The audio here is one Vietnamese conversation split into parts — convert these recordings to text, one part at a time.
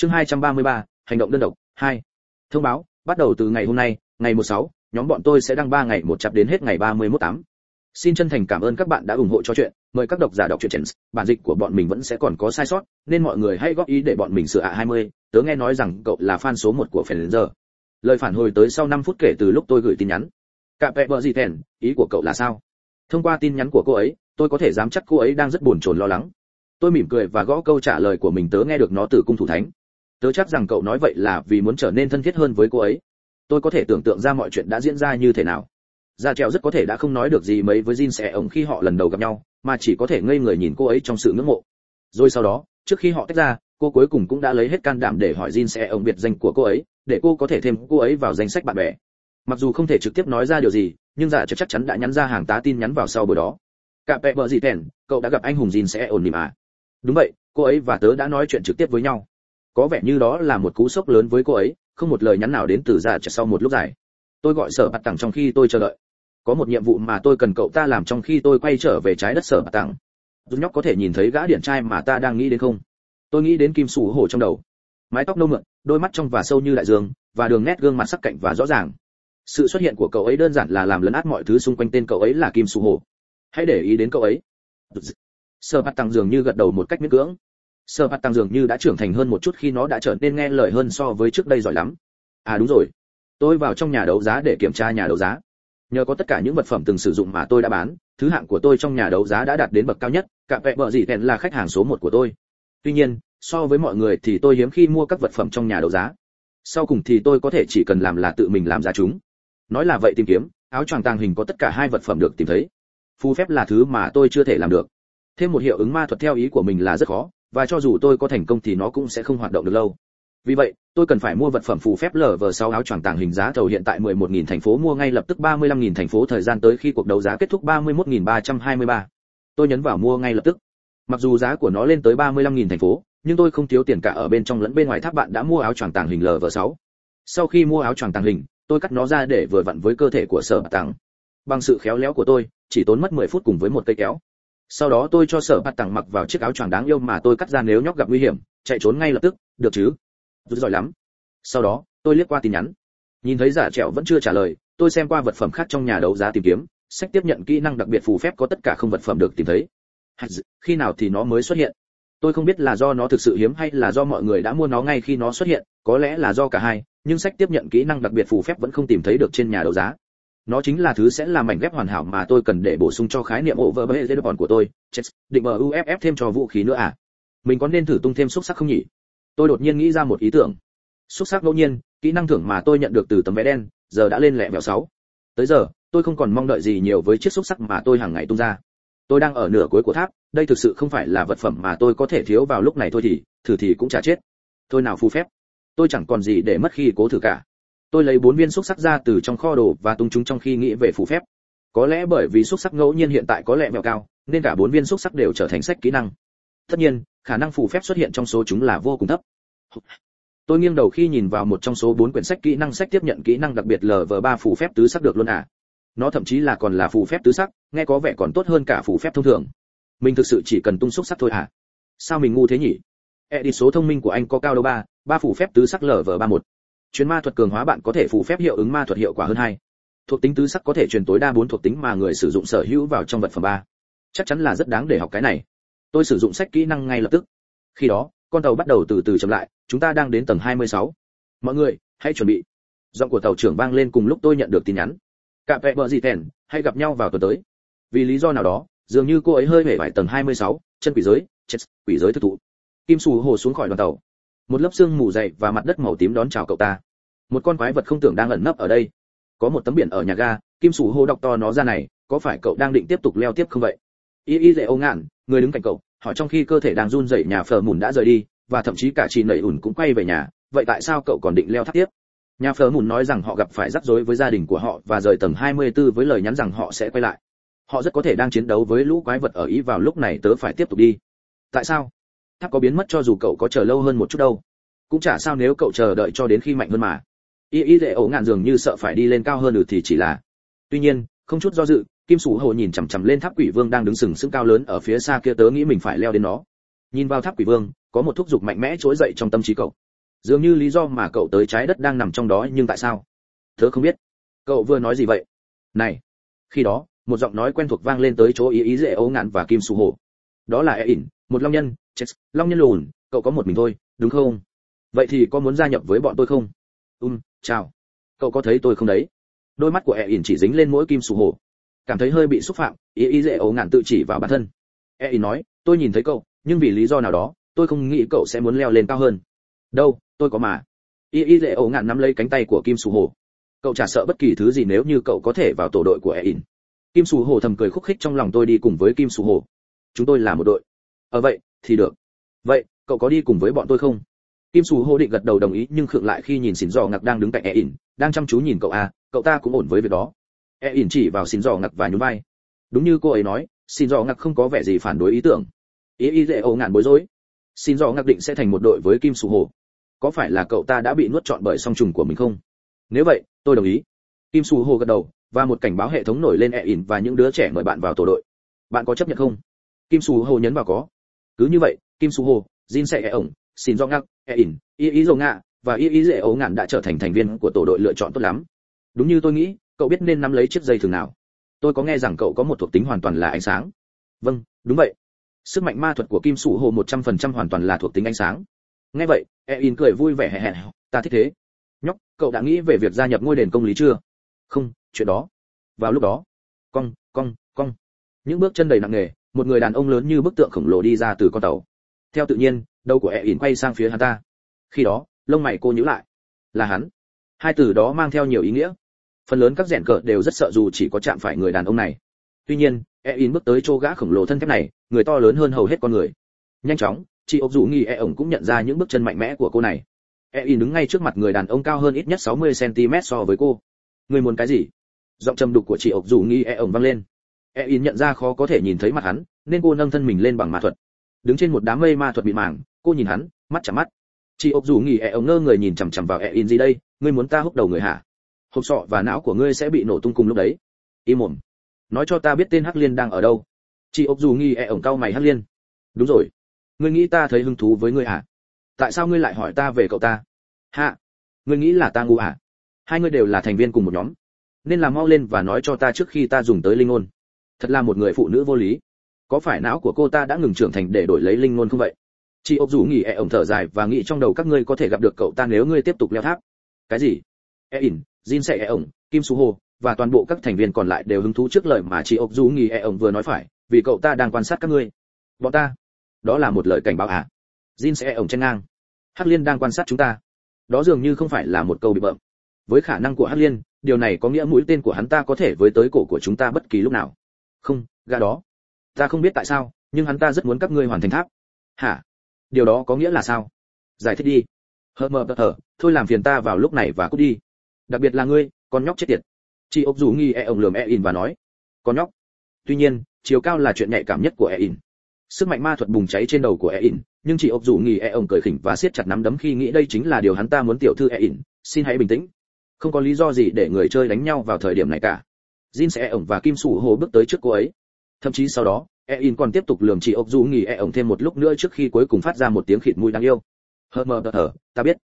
chương 233, hành động đơn độc 2. thông báo bắt đầu từ ngày hôm nay ngày 16, nhóm bọn tôi sẽ đăng 3 ngày một chặp đến hết ngày 31 8. Xin chân thành cảm ơn các bạn đã ủng hộ cho chuyện, mời các độc giả đọc truyện bản dịch của bọn mình vẫn sẽ còn có sai sót, nên mọi người hãy góp ý để bọn mình sửa ạ 20, tớ nghe nói rằng cậu là fan số 1 của giờ. Lời phản hồi tới sau 5 phút kể từ lúc tôi gửi tin nhắn. cả vẹ bờ gì thèn, ý của cậu là sao? Thông qua tin nhắn của cô ấy, tôi có thể dám chắc cô ấy đang rất buồn chồn lo lắng. Tôi mỉm cười và gõ câu trả lời của mình tớ nghe được nó từ cung thủ thánh. Tớ chắc rằng cậu nói vậy là vì muốn trở nên thân thiết hơn với cô ấy. Tôi có thể tưởng tượng ra mọi chuyện đã diễn ra như thế nào Gia treo rất có thể đã không nói được gì mấy với Jin sẽ ổng khi họ lần đầu gặp nhau, mà chỉ có thể ngây người nhìn cô ấy trong sự ngưỡng mộ. Rồi sau đó, trước khi họ tách ra, cô cuối cùng cũng đã lấy hết can đảm để hỏi Jin sẽ ổng biệt danh của cô ấy, để cô có thể thêm cô ấy vào danh sách bạn bè. Mặc dù không thể trực tiếp nói ra điều gì, nhưng dạ Gia chắc chắn đã nhắn ra hàng tá tin nhắn vào sau buổi đó. Cả pẹ vợ gì tèn, cậu đã gặp anh hùng Jin sẽ ổn nỉm à? Đúng vậy, cô ấy và tớ đã nói chuyện trực tiếp với nhau. Có vẻ như đó là một cú sốc lớn với cô ấy, không một lời nhắn nào đến từ Gia sau một lúc dài. Tôi gọi sở bạt tặng trong khi tôi chờ đợi. Có một nhiệm vụ mà tôi cần cậu ta làm trong khi tôi quay trở về trái đất sở bà tặng. Dù nhóc có thể nhìn thấy gã điển trai mà ta đang nghĩ đến không? Tôi nghĩ đến kim sủ hổ trong đầu. Mái tóc nâu mượn đôi mắt trong và sâu như đại dương và đường nét gương mặt sắc cạnh và rõ ràng. Sự xuất hiện của cậu ấy đơn giản là làm lấn át mọi thứ xung quanh tên cậu ấy là kim sù hổ. Hãy để ý đến cậu ấy. Sở bạt tăng dường như gật đầu một cách miễn cưỡng sở bạt tăng dường như đã trưởng thành hơn một chút khi nó đã trở nên nghe lời hơn so với trước đây giỏi lắm. À đúng rồi. Tôi vào trong nhà đấu giá để kiểm tra nhà đấu giá. Nhờ có tất cả những vật phẩm từng sử dụng mà tôi đã bán, thứ hạng của tôi trong nhà đấu giá đã đạt đến bậc cao nhất, cả vẹ bợ gì tèn là khách hàng số một của tôi. Tuy nhiên, so với mọi người thì tôi hiếm khi mua các vật phẩm trong nhà đấu giá. Sau cùng thì tôi có thể chỉ cần làm là tự mình làm ra chúng. Nói là vậy tìm kiếm, áo choàng tàng hình có tất cả hai vật phẩm được tìm thấy. Phù phép là thứ mà tôi chưa thể làm được. Thêm một hiệu ứng ma thuật theo ý của mình là rất khó và cho dù tôi có thành công thì nó cũng sẽ không hoạt động được lâu. Vì vậy, tôi cần phải mua vật phẩm phù phép lở vờ sau áo choàng tàng hình giá thầu hiện tại 11.000 thành phố mua ngay lập tức 35.000 thành phố thời gian tới khi cuộc đấu giá kết thúc 31.323. tôi nhấn vào mua ngay lập tức. Mặc dù giá của nó lên tới 35.000 thành phố, nhưng tôi không thiếu tiền cả ở bên trong lẫn bên ngoài tháp bạn đã mua áo choàng tàng hình lv 6 sau khi mua áo choàng tàng hình, tôi cắt nó ra để vừa vặn với cơ thể của sở tàng. Bằng sự khéo léo của tôi, chỉ tốn mất 10 phút cùng với một cây kéo sau đó tôi cho sở bạt tàng mặc vào chiếc áo choàng đáng yêu mà tôi cắt ra nếu nhóc gặp nguy hiểm, chạy trốn ngay lập tức, được chứ? Rút giỏi lắm. Sau đó, tôi liếc qua tin nhắn. Nhìn thấy giả trẹo vẫn chưa trả lời, tôi xem qua vật phẩm khác trong nhà đấu giá tìm kiếm, sách tiếp nhận kỹ năng đặc biệt phù phép có tất cả không vật phẩm được tìm thấy. Khi nào thì nó mới xuất hiện? Tôi không biết là do nó thực sự hiếm hay là do mọi người đã mua nó ngay khi nó xuất hiện, có lẽ là do cả hai, nhưng sách tiếp nhận kỹ năng đặc biệt phù phép vẫn không tìm thấy được trên nhà đấu giá nó chính là thứ sẽ là mảnh ghép hoàn hảo mà tôi cần để bổ sung cho khái niệm overbay của tôi. Định bờ uff thêm cho vũ khí nữa à? Mình có nên thử tung thêm xúc sắc không nhỉ? Tôi đột nhiên nghĩ ra một ý tưởng. Xúc sắc ngẫu nhiên, kỹ năng thưởng mà tôi nhận được từ tấm vé đen, giờ đã lên lẹ vẹo sáu. Tới giờ, tôi không còn mong đợi gì nhiều với chiếc xúc sắc mà tôi hàng ngày tung ra. Tôi đang ở nửa cuối của tháp, đây thực sự không phải là vật phẩm mà tôi có thể thiếu vào lúc này thôi thì, thử thì cũng chả chết. Thôi nào phù phép. Tôi chẳng còn gì để mất khi cố thử cả tôi lấy bốn viên xúc sắc ra từ trong kho đồ và tung chúng trong khi nghĩ về phù phép. Có lẽ bởi vì xúc sắc ngẫu nhiên hiện tại có lẽ mèo cao, nên cả bốn viên xúc sắc đều trở thành sách kỹ năng. Tất nhiên, khả năng phù phép xuất hiện trong số chúng là vô cùng thấp. Tôi nghiêng đầu khi nhìn vào một trong số bốn quyển sách kỹ năng sách tiếp nhận kỹ năng đặc biệt lv ba phù phép tứ sắc được luôn à. Nó thậm chí là còn là phù phép tứ sắc, nghe có vẻ còn tốt hơn cả phù phép thông thường. Mình thực sự chỉ cần tung xúc sắc thôi à? Sao mình ngu thế nhỉ? E đi số thông minh của anh có cao đâu ba ba phù phép tứ sắc lv ba một chuyến ma thuật cường hóa bạn có thể phù phép hiệu ứng ma thuật hiệu quả hơn hai. Thuộc tính tứ sắc có thể truyền tối đa bốn thuộc tính mà người sử dụng sở hữu vào trong vật phẩm ba. Chắc chắn là rất đáng để học cái này. Tôi sử dụng sách kỹ năng ngay lập tức. Khi đó con tàu bắt đầu từ từ chậm lại chúng ta đang đến tầng 26. mọi người hãy chuẩn bị. Giọng của tàu trưởng vang lên cùng lúc tôi nhận được tin nhắn. Cạ vẹ bờ gì thèn hay gặp nhau vào tuần tới. Vì lý do nào đó dường như cô ấy hơi hể vải tầng 26, chân quỷ giới chết quỷ giới thực thụ. Kim sù hồ xuống khỏi đoàn tàu một lớp xương mù dày và mặt đất màu tím đón chào cậu ta. Một con quái vật không tưởng đang ẩn nấp ở đây. Có một tấm biển ở nhà ga, kim sủ hô đọc to nó ra này, có phải cậu đang định tiếp tục leo tiếp không vậy? Y y dễ ô ngạn, người đứng cạnh cậu, hỏi trong khi cơ thể đang run rẩy nhà phở mùn đã rời đi, và thậm chí cả chị nẩy ủn cũng quay về nhà, vậy tại sao cậu còn định leo tháp tiếp? Nhà phở mùn nói rằng họ gặp phải rắc rối với gia đình của họ và rời tầng 24 với lời nhắn rằng họ sẽ quay lại. Họ rất có thể đang chiến đấu với lũ quái vật ở ý vào lúc này, tớ phải tiếp tục đi. Tại sao? Tháp có biến mất cho dù cậu có chờ lâu hơn một chút đâu. Cũng chả sao nếu cậu chờ đợi cho đến khi mạnh hơn mà. Y y dễ ổ ngạn dường như sợ phải đi lên cao hơn được thì chỉ là. Tuy nhiên, không chút do dự, kim sủ hồ nhìn chằm chằm lên tháp quỷ vương đang đứng sừng sững cao lớn ở phía xa kia tớ nghĩ mình phải leo đến nó. Nhìn vào tháp quỷ vương, có một thúc giục mạnh mẽ trỗi dậy trong tâm trí cậu. Dường như lý do mà cậu tới trái đất đang nằm trong đó nhưng tại sao? Tớ không biết. Cậu vừa nói gì vậy? Này. Khi đó, một giọng nói quen thuộc vang lên tới chỗ ý ý dễ ấu ngạn và kim sù hồ. Đó là e ỉn, một long nhân chết long nhân lùn, cậu có một mình thôi, đúng không? Vậy thì có muốn gia nhập với bọn tôi không? Um chào. Cậu có thấy tôi không đấy? Đôi mắt của e ỉn chỉ dính lên mỗi kim Sù hồ cảm thấy hơi bị xúc phạm e ý ý dễ ấu ngạn tự chỉ vào bản thân. E ỉn nói, tôi nhìn thấy cậu, nhưng vì lý do nào đó, tôi không nghĩ cậu sẽ muốn leo lên cao hơn. Đâu, tôi có mà. E y y dễ ấu ngạn nắm lấy cánh tay của kim Sù hồ cậu chả sợ bất kỳ thứ gì nếu như cậu có thể vào tổ đội của e ỉn. Kim Sù hồ thầm cười khúc khích trong lòng tôi đi cùng với kim Sù hồ chúng tôi là một đội. Ở vậy thì được. Vậy, cậu có đi cùng với bọn tôi không? Kim sù hồ định gật đầu đồng ý, nhưng khượng lại khi nhìn xỉn dò ngặc đang đứng cạnh e ỉn, đang chăm chú nhìn cậu à cậu ta cũng ổn với việc đó. E ỉn chỉ vào xỉn dò ngặc và nhún vai. Đúng như cô ấy nói xỉn dò ngặc không có vẻ gì phản đối ý tưởng. Ý ý dễ ấu ngạn bối rối. Xin dò ngặc định sẽ thành một đội với kim sù hồ có phải là cậu ta đã bị nuốt trọn bởi song trùng của mình không? Nếu vậy, tôi đồng ý. Kim sù hồ gật đầu, và một cảnh báo hệ thống nổi lên e ỉn và những đứa trẻ mời bạn vào tổ đội. Bạn có chấp nhận không? Kim sù hồ nhấn vào có cứ như vậy, kim su hồ jin sẽ e ổng xin do ngắc e ỉn y ý dầu ngạ và y ý dễ ấu ngạn đã trở thành thành viên của tổ đội lựa chọn tốt lắm. Đúng như tôi nghĩ, cậu biết nên nắm lấy chiếc dây thường nào. Tôi có nghe rằng cậu có một thuộc tính hoàn toàn là ánh sáng. Vâng đúng vậy. Sức mạnh ma thuật của kim sủ hồ 100% hoàn toàn là thuộc tính ánh sáng. Nghe vậy e cười vui vẻ hẹ hẹ. Ta thích thế. Nhóc, cậu đã nghĩ về việc gia nhập ngôi đền công lý chưa? Không, chuyện đó. Vào lúc đó. Cong cong cong. Những bước chân đầy nặng nề một người đàn ông lớn như bức tượng khổng lồ đi ra từ con tàu. Theo tự nhiên, đầu của e quay sang phía hắn ta. Khi đó, lông mày cô nhíu lại. Là hắn. Hai từ đó mang theo nhiều ý nghĩa. Phần lớn các rèn cờ đều rất sợ dù chỉ có chạm phải người đàn ông này. Tuy nhiên e bước tới chỗ gã khổng lồ thân thép này, người to lớn hơn hầu hết con người. Nhanh chóng, chị ốc dù nghi e ổng cũng nhận ra những bước chân mạnh mẽ của cô này. E in đứng ngay trước mặt người đàn ông cao hơn ít nhất 60 cm so với cô. Người muốn cái gì? Giọng trầm đục của chị ốc dù nghi e ổng vang lên e in nhận ra khó có thể nhìn thấy mặt hắn, nên cô nâng thân mình lên bằng ma thuật. Đứng trên một đám mây ma thuật bị màng, cô nhìn hắn, mắt chạm mắt. Chị ốc dù nghỉ e ống ngơ người nhìn chằm chằm vào e in gì đây, ngươi muốn ta húc đầu người hả? Hộp sọ và não của ngươi sẽ bị nổ tung cùng lúc đấy. Im mồm. Nói cho ta biết tên hắc liên đang ở đâu. Chị ốc dù nghi e ổng cau mày hắc liên. Đúng rồi. Ngươi nghĩ ta thấy hứng thú với ngươi à tại sao ngươi lại hỏi ta về cậu ta? Hạ ngươi nghĩ là ta ngu à hai ngươi đều là thành viên cùng một nhóm. Nên làm mau lên và nói cho ta trước khi ta dùng tới linh ngôn thật là một người phụ nữ vô lý. Có phải não của cô ta đã ngừng trưởng thành để đổi lấy linh ngôn không vậy? Chị ốc dù nghỉ e ổng thở dài và nghĩ trong đầu các ngươi có thể gặp được cậu ta nếu ngươi tiếp tục leo tháp. Cái gì? E ỉn, jin sẽ e ổng, kim su hô và toàn bộ các thành viên còn lại đều hứng thú trước lời mà chị ốc dù nghỉ e ổng vừa nói phải, vì cậu ta đang quan sát các ngươi. Bọn ta? Đó là một lời cảnh báo à? Jin sẽ e ổng chen ngang. Hắc liên đang quan sát chúng ta. Đó dường như không phải là một câu bị bợm. Với khả năng của hắc liên, điều này có nghĩa mũi tên của hắn ta có thể với tới cổ của chúng ta bất kỳ lúc nào không, gã đó. Ta không biết tại sao, nhưng hắn ta rất muốn các ngươi hoàn thành tháp. Hả? Điều đó có nghĩa là sao? Giải thích đi. Hờ mờ thở thôi làm phiền ta vào lúc này và cút đi. Đặc biệt là ngươi, con nhóc chết tiệt. Chị ốc dù nghi e ổng lườm e in và nói. Con nhóc. Tuy nhiên, chiều cao là chuyện nhạy cảm nhất của e in sức mạnh ma thuật bùng cháy trên đầu của e in nhưng chị ốc dù nghi e ổng cười khỉnh và siết chặt nắm đấm khi nghĩ đây chính là điều hắn ta muốn tiểu thư e in xin hãy bình tĩnh. Không có lý do gì để người chơi đánh nhau vào thời điểm này cả jin sẽ ổng và kim sủ hồ bước tới trước cô ấy. Thậm chí sau đó e in còn tiếp tục lườm chị ốc dù nghỉ e ổng thêm một lúc nữa trước khi cuối cùng phát ra một tiếng khịt mũi đáng yêu. Hờ mờ thở, ta biết.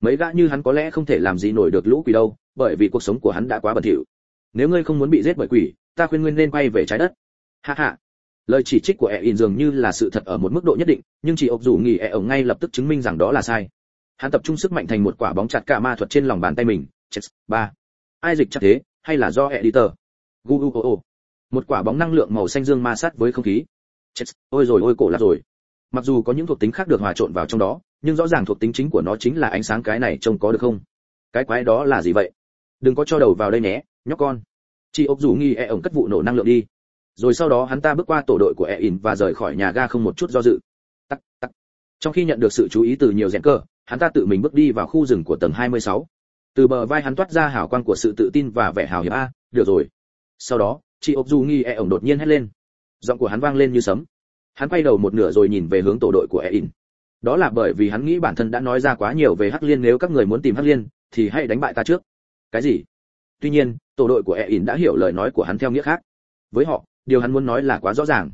Mấy gã như hắn có lẽ không thể làm gì nổi được lũ quỷ đâu bởi vì cuộc sống của hắn đã quá bẩn thỉu. Nếu ngươi không muốn bị giết bởi quỷ ta khuyên ngươi nên quay về trái đất. Ha ha. lời chỉ trích của e in dường như là sự thật ở một mức độ nhất định nhưng chỉ ốc dù nghỉ e ổng ngay lập tức chứng minh rằng đó là sai. Hắn tập trung sức mạnh thành một quả bóng chặt cả ma thuật trên lòng bàn tay mình. Chết ba. Ai dịch chặt thế hay là do editor? Gu u o một quả bóng năng lượng màu xanh dương ma sát với không khí. Chết, ôi rồi ôi cổ là rồi. Mặc dù có những thuộc tính khác được hòa trộn vào trong đó, nhưng rõ ràng thuộc tính chính của nó chính là ánh sáng cái này trông có được không? Cái quái đó là gì vậy? Đừng có cho đầu vào đây nhé, nhóc con. Chị ốc dù nghi e ổng cất vụ nổ năng lượng đi. Rồi sau đó hắn ta bước qua tổ đội của e in và rời khỏi nhà ga không một chút do dự. Tắc tắc. Trong khi nhận được sự chú ý từ nhiều rẽn cơ, hắn ta tự mình bước đi vào khu rừng của tầng 26. từ bờ vai hắn toát ra hào quang của sự tự tin và vẻ hào hiệp a, được rồi sau đó, chị ốc dù nghi e ổng đột nhiên hét lên. Giọng của hắn vang lên như sấm. Hắn quay đầu một nửa rồi nhìn về hướng tổ đội của e in đó là bởi vì hắn nghĩ bản thân đã nói ra quá nhiều về hắc liên, nếu các người muốn tìm hắc liên, thì hãy đánh bại ta trước. Cái gì? Tuy nhiên, tổ đội của e in đã hiểu lời nói của hắn theo nghĩa khác. Với họ, điều hắn muốn nói là quá rõ ràng.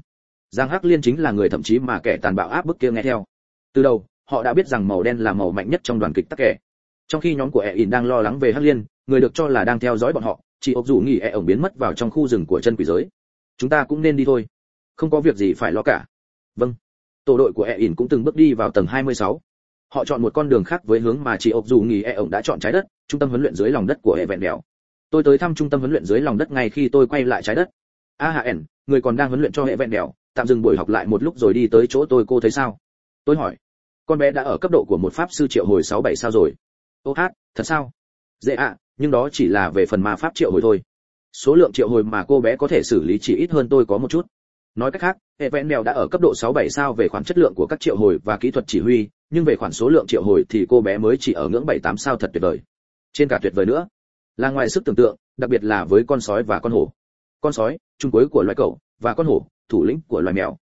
Giang hắc liên chính là người thậm chí mà kẻ tàn bạo áp bức kia nghe theo. Từ đầu, họ đã biết rằng màu đen là màu mạnh nhất trong đoàn kịch tắc kẻ. Trong khi nhóm của e in đang lo lắng về hắc liên, người được cho là đang theo dõi bọn họ chỉ ốc Dù nghỉ e ổng biến mất vào trong khu rừng của chân quỷ giới. Chúng ta cũng nên đi thôi. Không có việc gì phải lo cả. Vâng. Tổ đội của e ỉn cũng từng bước đi vào tầng 26. họ chọn một con đường khác với hướng mà chỉ ốc Dù nghỉ e ổng đã chọn trái đất, trung tâm huấn luyện dưới lòng đất của hệ vẹn đèo tôi tới thăm trung tâm huấn luyện dưới lòng đất ngay khi tôi quay lại trái đất. A hạ ẻn, người còn đang huấn luyện cho hệ vẹn đèo tạm dừng buổi học lại một lúc rồi đi tới chỗ tôi, cô thấy sao? Tôi hỏi. Con bé đã ở cấp độ của một pháp sư triệu hồi sáu bảy sao rồi? Ô hát, thật sao? Dễ ạ, nhưng đó chỉ là về phần ma pháp triệu hồi thôi. Số lượng triệu hồi mà cô bé có thể xử lý chỉ ít hơn tôi có một chút. Nói cách khác, hệ vẹn mèo đã ở cấp độ sáu bảy sao về khoản chất lượng của các triệu hồi và kỹ thuật chỉ huy, nhưng về khoản số lượng triệu hồi thì cô bé mới chỉ ở ngưỡng bảy tám sao thật tuyệt vời. Trên cả tuyệt vời nữa. Là ngoài sức tưởng tượng, đặc biệt là với con sói và con hổ. Con sói, trung cuối của loài cẩu, và con hổ, thủ lĩnh của loài mèo.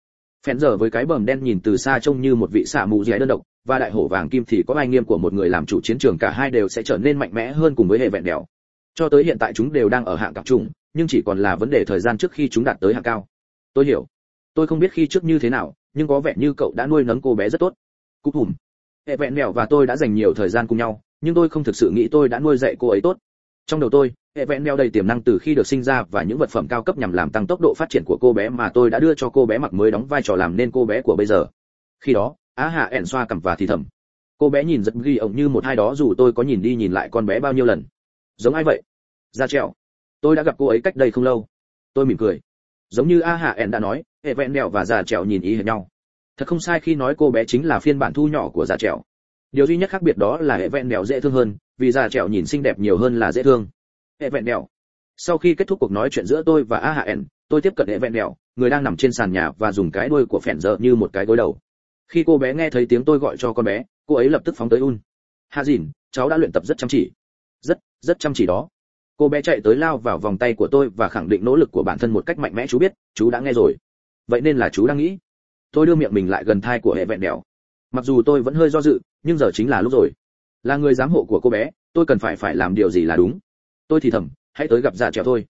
Phèn giờ với cái bờm đen nhìn từ xa trông như một vị xạ mù dẻ đơn độc và đại hổ vàng kim thì có ai nghiêm của một người làm chủ chiến trường, cả hai đều sẽ trở nên mạnh mẽ hơn cùng với hệ vẹn đèo. Cho tới hiện tại chúng đều đang ở hạng cặp trùng nhưng chỉ còn là vấn đề thời gian trước khi chúng đạt tới hạng cao. Tôi hiểu. Tôi không biết khi trước như thế nào, nhưng có vẻ như cậu đã nuôi nấng cô bé rất tốt. Cúp hùm. Hệ vẹn mèo và tôi đã dành nhiều thời gian cùng nhau, nhưng tôi không thực sự nghĩ tôi đã nuôi dạy cô ấy tốt. Trong đầu tôi, hệ vẹn mèo đầy tiềm năng từ khi được sinh ra và những vật phẩm cao cấp nhằm làm tăng tốc độ phát triển của cô bé mà tôi đã đưa cho cô bé mặc mới đóng vai trò làm nên cô bé của bây giờ. Khi đó á hạ ẻn xoa cằm và thì thầm. Cô bé nhìn rất ghi ổng như một hai đó dù tôi có nhìn đi nhìn lại con bé bao nhiêu lần. Giống ai vậy? Ra trèo. Tôi đã gặp cô ấy cách đây không lâu. Tôi mỉm cười. Giống như a hạ ẻn đã nói, hệ vẹn mèo và già trèo nhìn ý hệt nhau. Thật không sai khi nói cô bé chính là phiên bản thu nhỏ của già trèo. Điều duy nhất khác biệt đó là hệ vẹn mèo dễ thương hơn, vì già trèo nhìn xinh đẹp nhiều hơn là dễ thương. Hệ vẹn mèo sau khi kết thúc cuộc nói chuyện giữa tôi và a hạ ẻn tôi tiếp cận hệ vẹn mèo người đang nằm trên sàn nhà và dùng cái đuôi của phèn dợ như một cái gối đầu khi cô bé nghe thấy tiếng tôi gọi cho con bé, cô ấy lập tức phóng tới un. Hạ dìn, cháu đã luyện tập rất chăm chỉ. Rất rất chăm chỉ đó. Cô bé chạy tới lao vào vòng tay của tôi và khẳng định nỗ lực của bản thân một cách mạnh mẽ, chú biết, chú đã nghe rồi. Vậy nên là chú đang nghĩ. Tôi đưa miệng mình lại gần thai của hệ vẹn đèo mặc dù tôi vẫn hơi do dự, nhưng giờ chính là lúc rồi. Là người giám hộ của cô bé, tôi cần phải phải làm điều gì là đúng. Tôi thì thầm, hãy tới gặp già trèo thôi.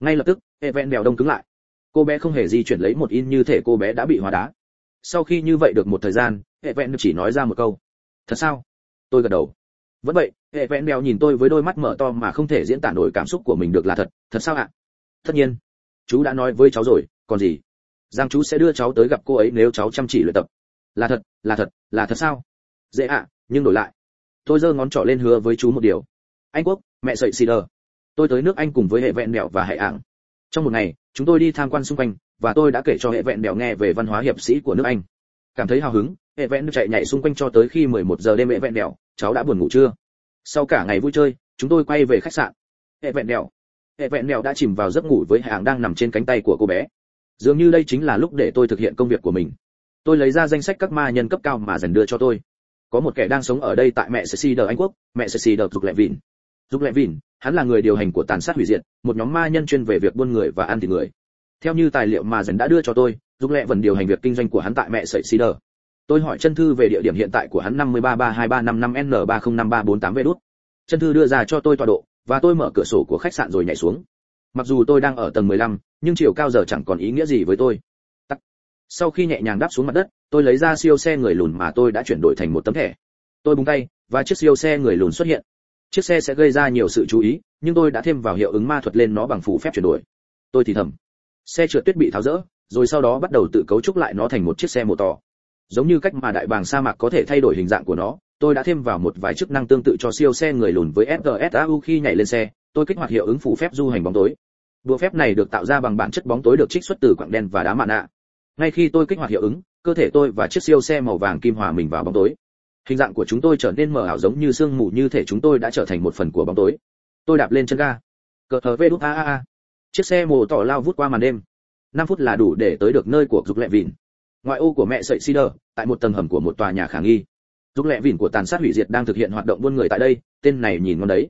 Ngay lập tức, hệ vẹn đèo đông cứng lại. Cô bé không hề di chuyển lấy một in như thể cô bé đã bị hóa đá sau khi như vậy được một thời gian, hệ vẹn chỉ nói ra một câu. Thật sao? Tôi gật đầu. Vẫn vậy, hệ vẹn mèo nhìn tôi với đôi mắt mở to mà không thể diễn tả nổi cảm xúc của mình được là thật. Thật sao ạ? Tất nhiên. Chú đã nói với cháu rồi, còn gì? Rằng chú sẽ đưa cháu tới gặp cô ấy nếu cháu chăm chỉ luyện tập. Là thật là thật là thật sao? Dễ ạ, nhưng đổi lại. Tôi giơ ngón trỏ lên hứa với chú một điều. Anh quốc, mẹ sợi xì đờ. Tôi tới nước anh cùng với hệ vẹn mèo và hệ ảng. Trong một ngày, chúng tôi đi tham quan xung quanh và tôi đã kể cho hệ vẹn đèo nghe về văn hóa hiệp sĩ của nước anh. Cảm thấy hào hứng hệ vẹn chạy nhảy xung quanh cho tới khi 11 giờ đêm hệ vẹn đèo cháu đã buồn ngủ chưa? Sau cả ngày vui chơi chúng tôi quay về khách sạn. Hệ vẹn đèo hệ vẹn đèo đã chìm vào giấc ngủ với hàng đang nằm trên cánh tay của cô bé. Dường như đây chính là lúc để tôi thực hiện công việc của mình. Tôi lấy ra danh sách các ma nhân cấp cao mà dần đưa cho tôi. Có một kẻ đang sống ở đây tại mẹ Ceci đờ Anh quốc, mẹ Ceci đờ dục lệ vịn. Dục lệ vịn, hắn là người điều hành của tàn sát hủy diệt, một nhóm ma nhân chuyên về việc buôn người và ăn thịt người. Theo như tài liệu mà dần đã đưa cho tôi, dùng lệ vẫn điều hành việc kinh doanh của hắn tại mẹ Ceci đờ. Tôi hỏi chân thư về địa điểm hiện tại của hắn 53323555N305348 v đút. Chân thư đưa ra cho tôi tọa độ, và tôi mở cửa sổ của khách sạn rồi nhảy xuống. Mặc dù tôi đang ở tầng 15, nhưng chiều cao giờ chẳng còn ý nghĩa gì với tôi. Tắc. Sau khi nhẹ nhàng đáp xuống mặt đất, tôi lấy ra siêu xe người lùn mà tôi đã chuyển đổi thành một tấm thẻ. Tôi búng tay, và chiếc siêu xe người lùn xuất hiện. Chiếc xe sẽ gây ra nhiều sự chú ý, nhưng tôi đã thêm vào hiệu ứng ma thuật lên nó bằng phù phép chuyển đổi. Tôi thì thầm. Xe trượt tuyết bị tháo rỡ, rồi sau đó bắt đầu tự cấu trúc lại nó thành một chiếc xe mô tỏ giống như cách mà đại bàng sa mạc có thể thay đổi hình dạng của nó tôi đã thêm vào một vài chức năng tương tự cho siêu xe người lùn với SGSAU khi nhảy lên xe tôi kích hoạt hiệu ứng phủ phép du hành bóng tối. Đùa phép này được tạo ra bằng bản chất bóng tối được trích xuất từ quặng đen và đá mạ nạ ngay khi tôi kích hoạt hiệu ứng cơ thể tôi và chiếc siêu xe màu vàng kim hòa mình vào bóng tối. Hình dạng của chúng tôi trở nên mờ ảo giống như sương mù như thể chúng tôi đã trở thành một phần của bóng tối. Tôi đạp lên chân ga. Cờ thờ vê đút a a a chiếc xe mồ tỏ lao vút qua màn đêm. 5 phút là đủ để tới được nơi của dục lệ vịn. Ngoại ô của mẹ sợi Cider, tại một tầng hầm của một tòa nhà khả nghi. Dục lệ vịn của tàn sát hủy diệt đang thực hiện hoạt động buôn người tại đây tên này nhìn ngon đấy.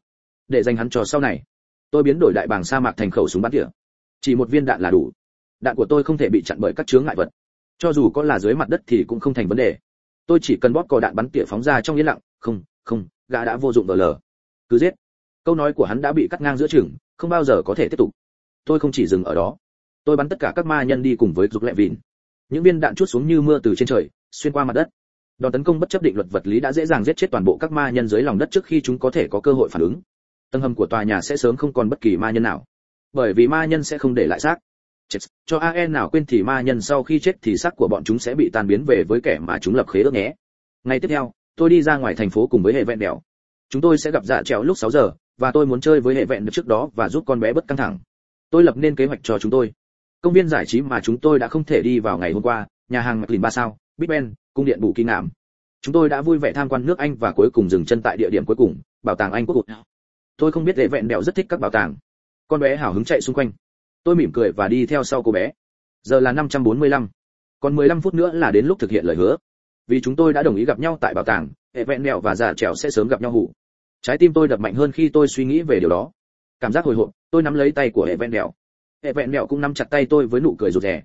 Để dành hắn cho sau này. Tôi biến đổi đại bàng sa mạc thành khẩu súng bắn tỉa. Chỉ một viên đạn là đủ. Đạn của tôi không thể bị chặn bởi các chướng ngại vật. Cho dù có là dưới mặt đất thì cũng không thành vấn đề. Tôi chỉ cần bóp cò đạn bắn tỉa phóng ra trong yên lặng. Không không gã đã vô dụng vờ lờ. Cứ giết. Câu nói của hắn đã bị cắt ngang giữa chừng không bao giờ có thể tiếp tục tôi không chỉ dừng ở đó. Tôi bắn tất cả các ma nhân đi cùng với dục lẹ vịn. Những viên đạn chút xuống như mưa từ trên trời, xuyên qua mặt đất. Đòn tấn công bất chấp định luật vật lý đã dễ dàng giết chết toàn bộ các ma nhân dưới lòng đất trước khi chúng có thể có cơ hội phản ứng. Tầng hầm của tòa nhà sẽ sớm không còn bất kỳ ma nhân nào. Bởi vì ma nhân sẽ không để lại xác. Chết. Cho ae nào quên thì ma nhân sau khi chết thì xác của bọn chúng sẽ bị tan biến về với kẻ mà chúng lập khế ước nhé. Ngày tiếp theo, tôi đi ra ngoài thành phố cùng với hệ vẹn đèo. Chúng tôi sẽ gặp dạ trèo lúc 6 giờ, và tôi muốn chơi với hệ vẹn được trước đó và giúp con bé bất căng thẳng tôi lập nên kế hoạch cho chúng tôi. Công viên giải trí mà chúng tôi đã không thể đi vào ngày hôm qua, nhà hàng mclean ba sao, big ben, cung điện bù kỳ ngảm chúng tôi đã vui vẻ tham quan nước anh và cuối cùng dừng chân tại địa điểm cuối cùng, bảo tàng anh quốc hội. Tôi không biết hệ vẹn đèo rất thích các bảo tàng. Con bé hào hứng chạy xung quanh. Tôi mỉm cười và đi theo sau cô bé. Giờ là 545. còn 15 phút nữa là đến lúc thực hiện lời hứa. Vì chúng tôi đã đồng ý gặp nhau tại bảo tàng hệ vẹn đèo và giả trèo sẽ sớm gặp nhau hủ trái tim tôi đập mạnh hơn khi tôi suy nghĩ về điều đó cảm giác hồi hộp tôi nắm lấy tay của hệ vẹn đèo hệ vẹn đèo cũng nắm chặt tay tôi với nụ cười rụt rè.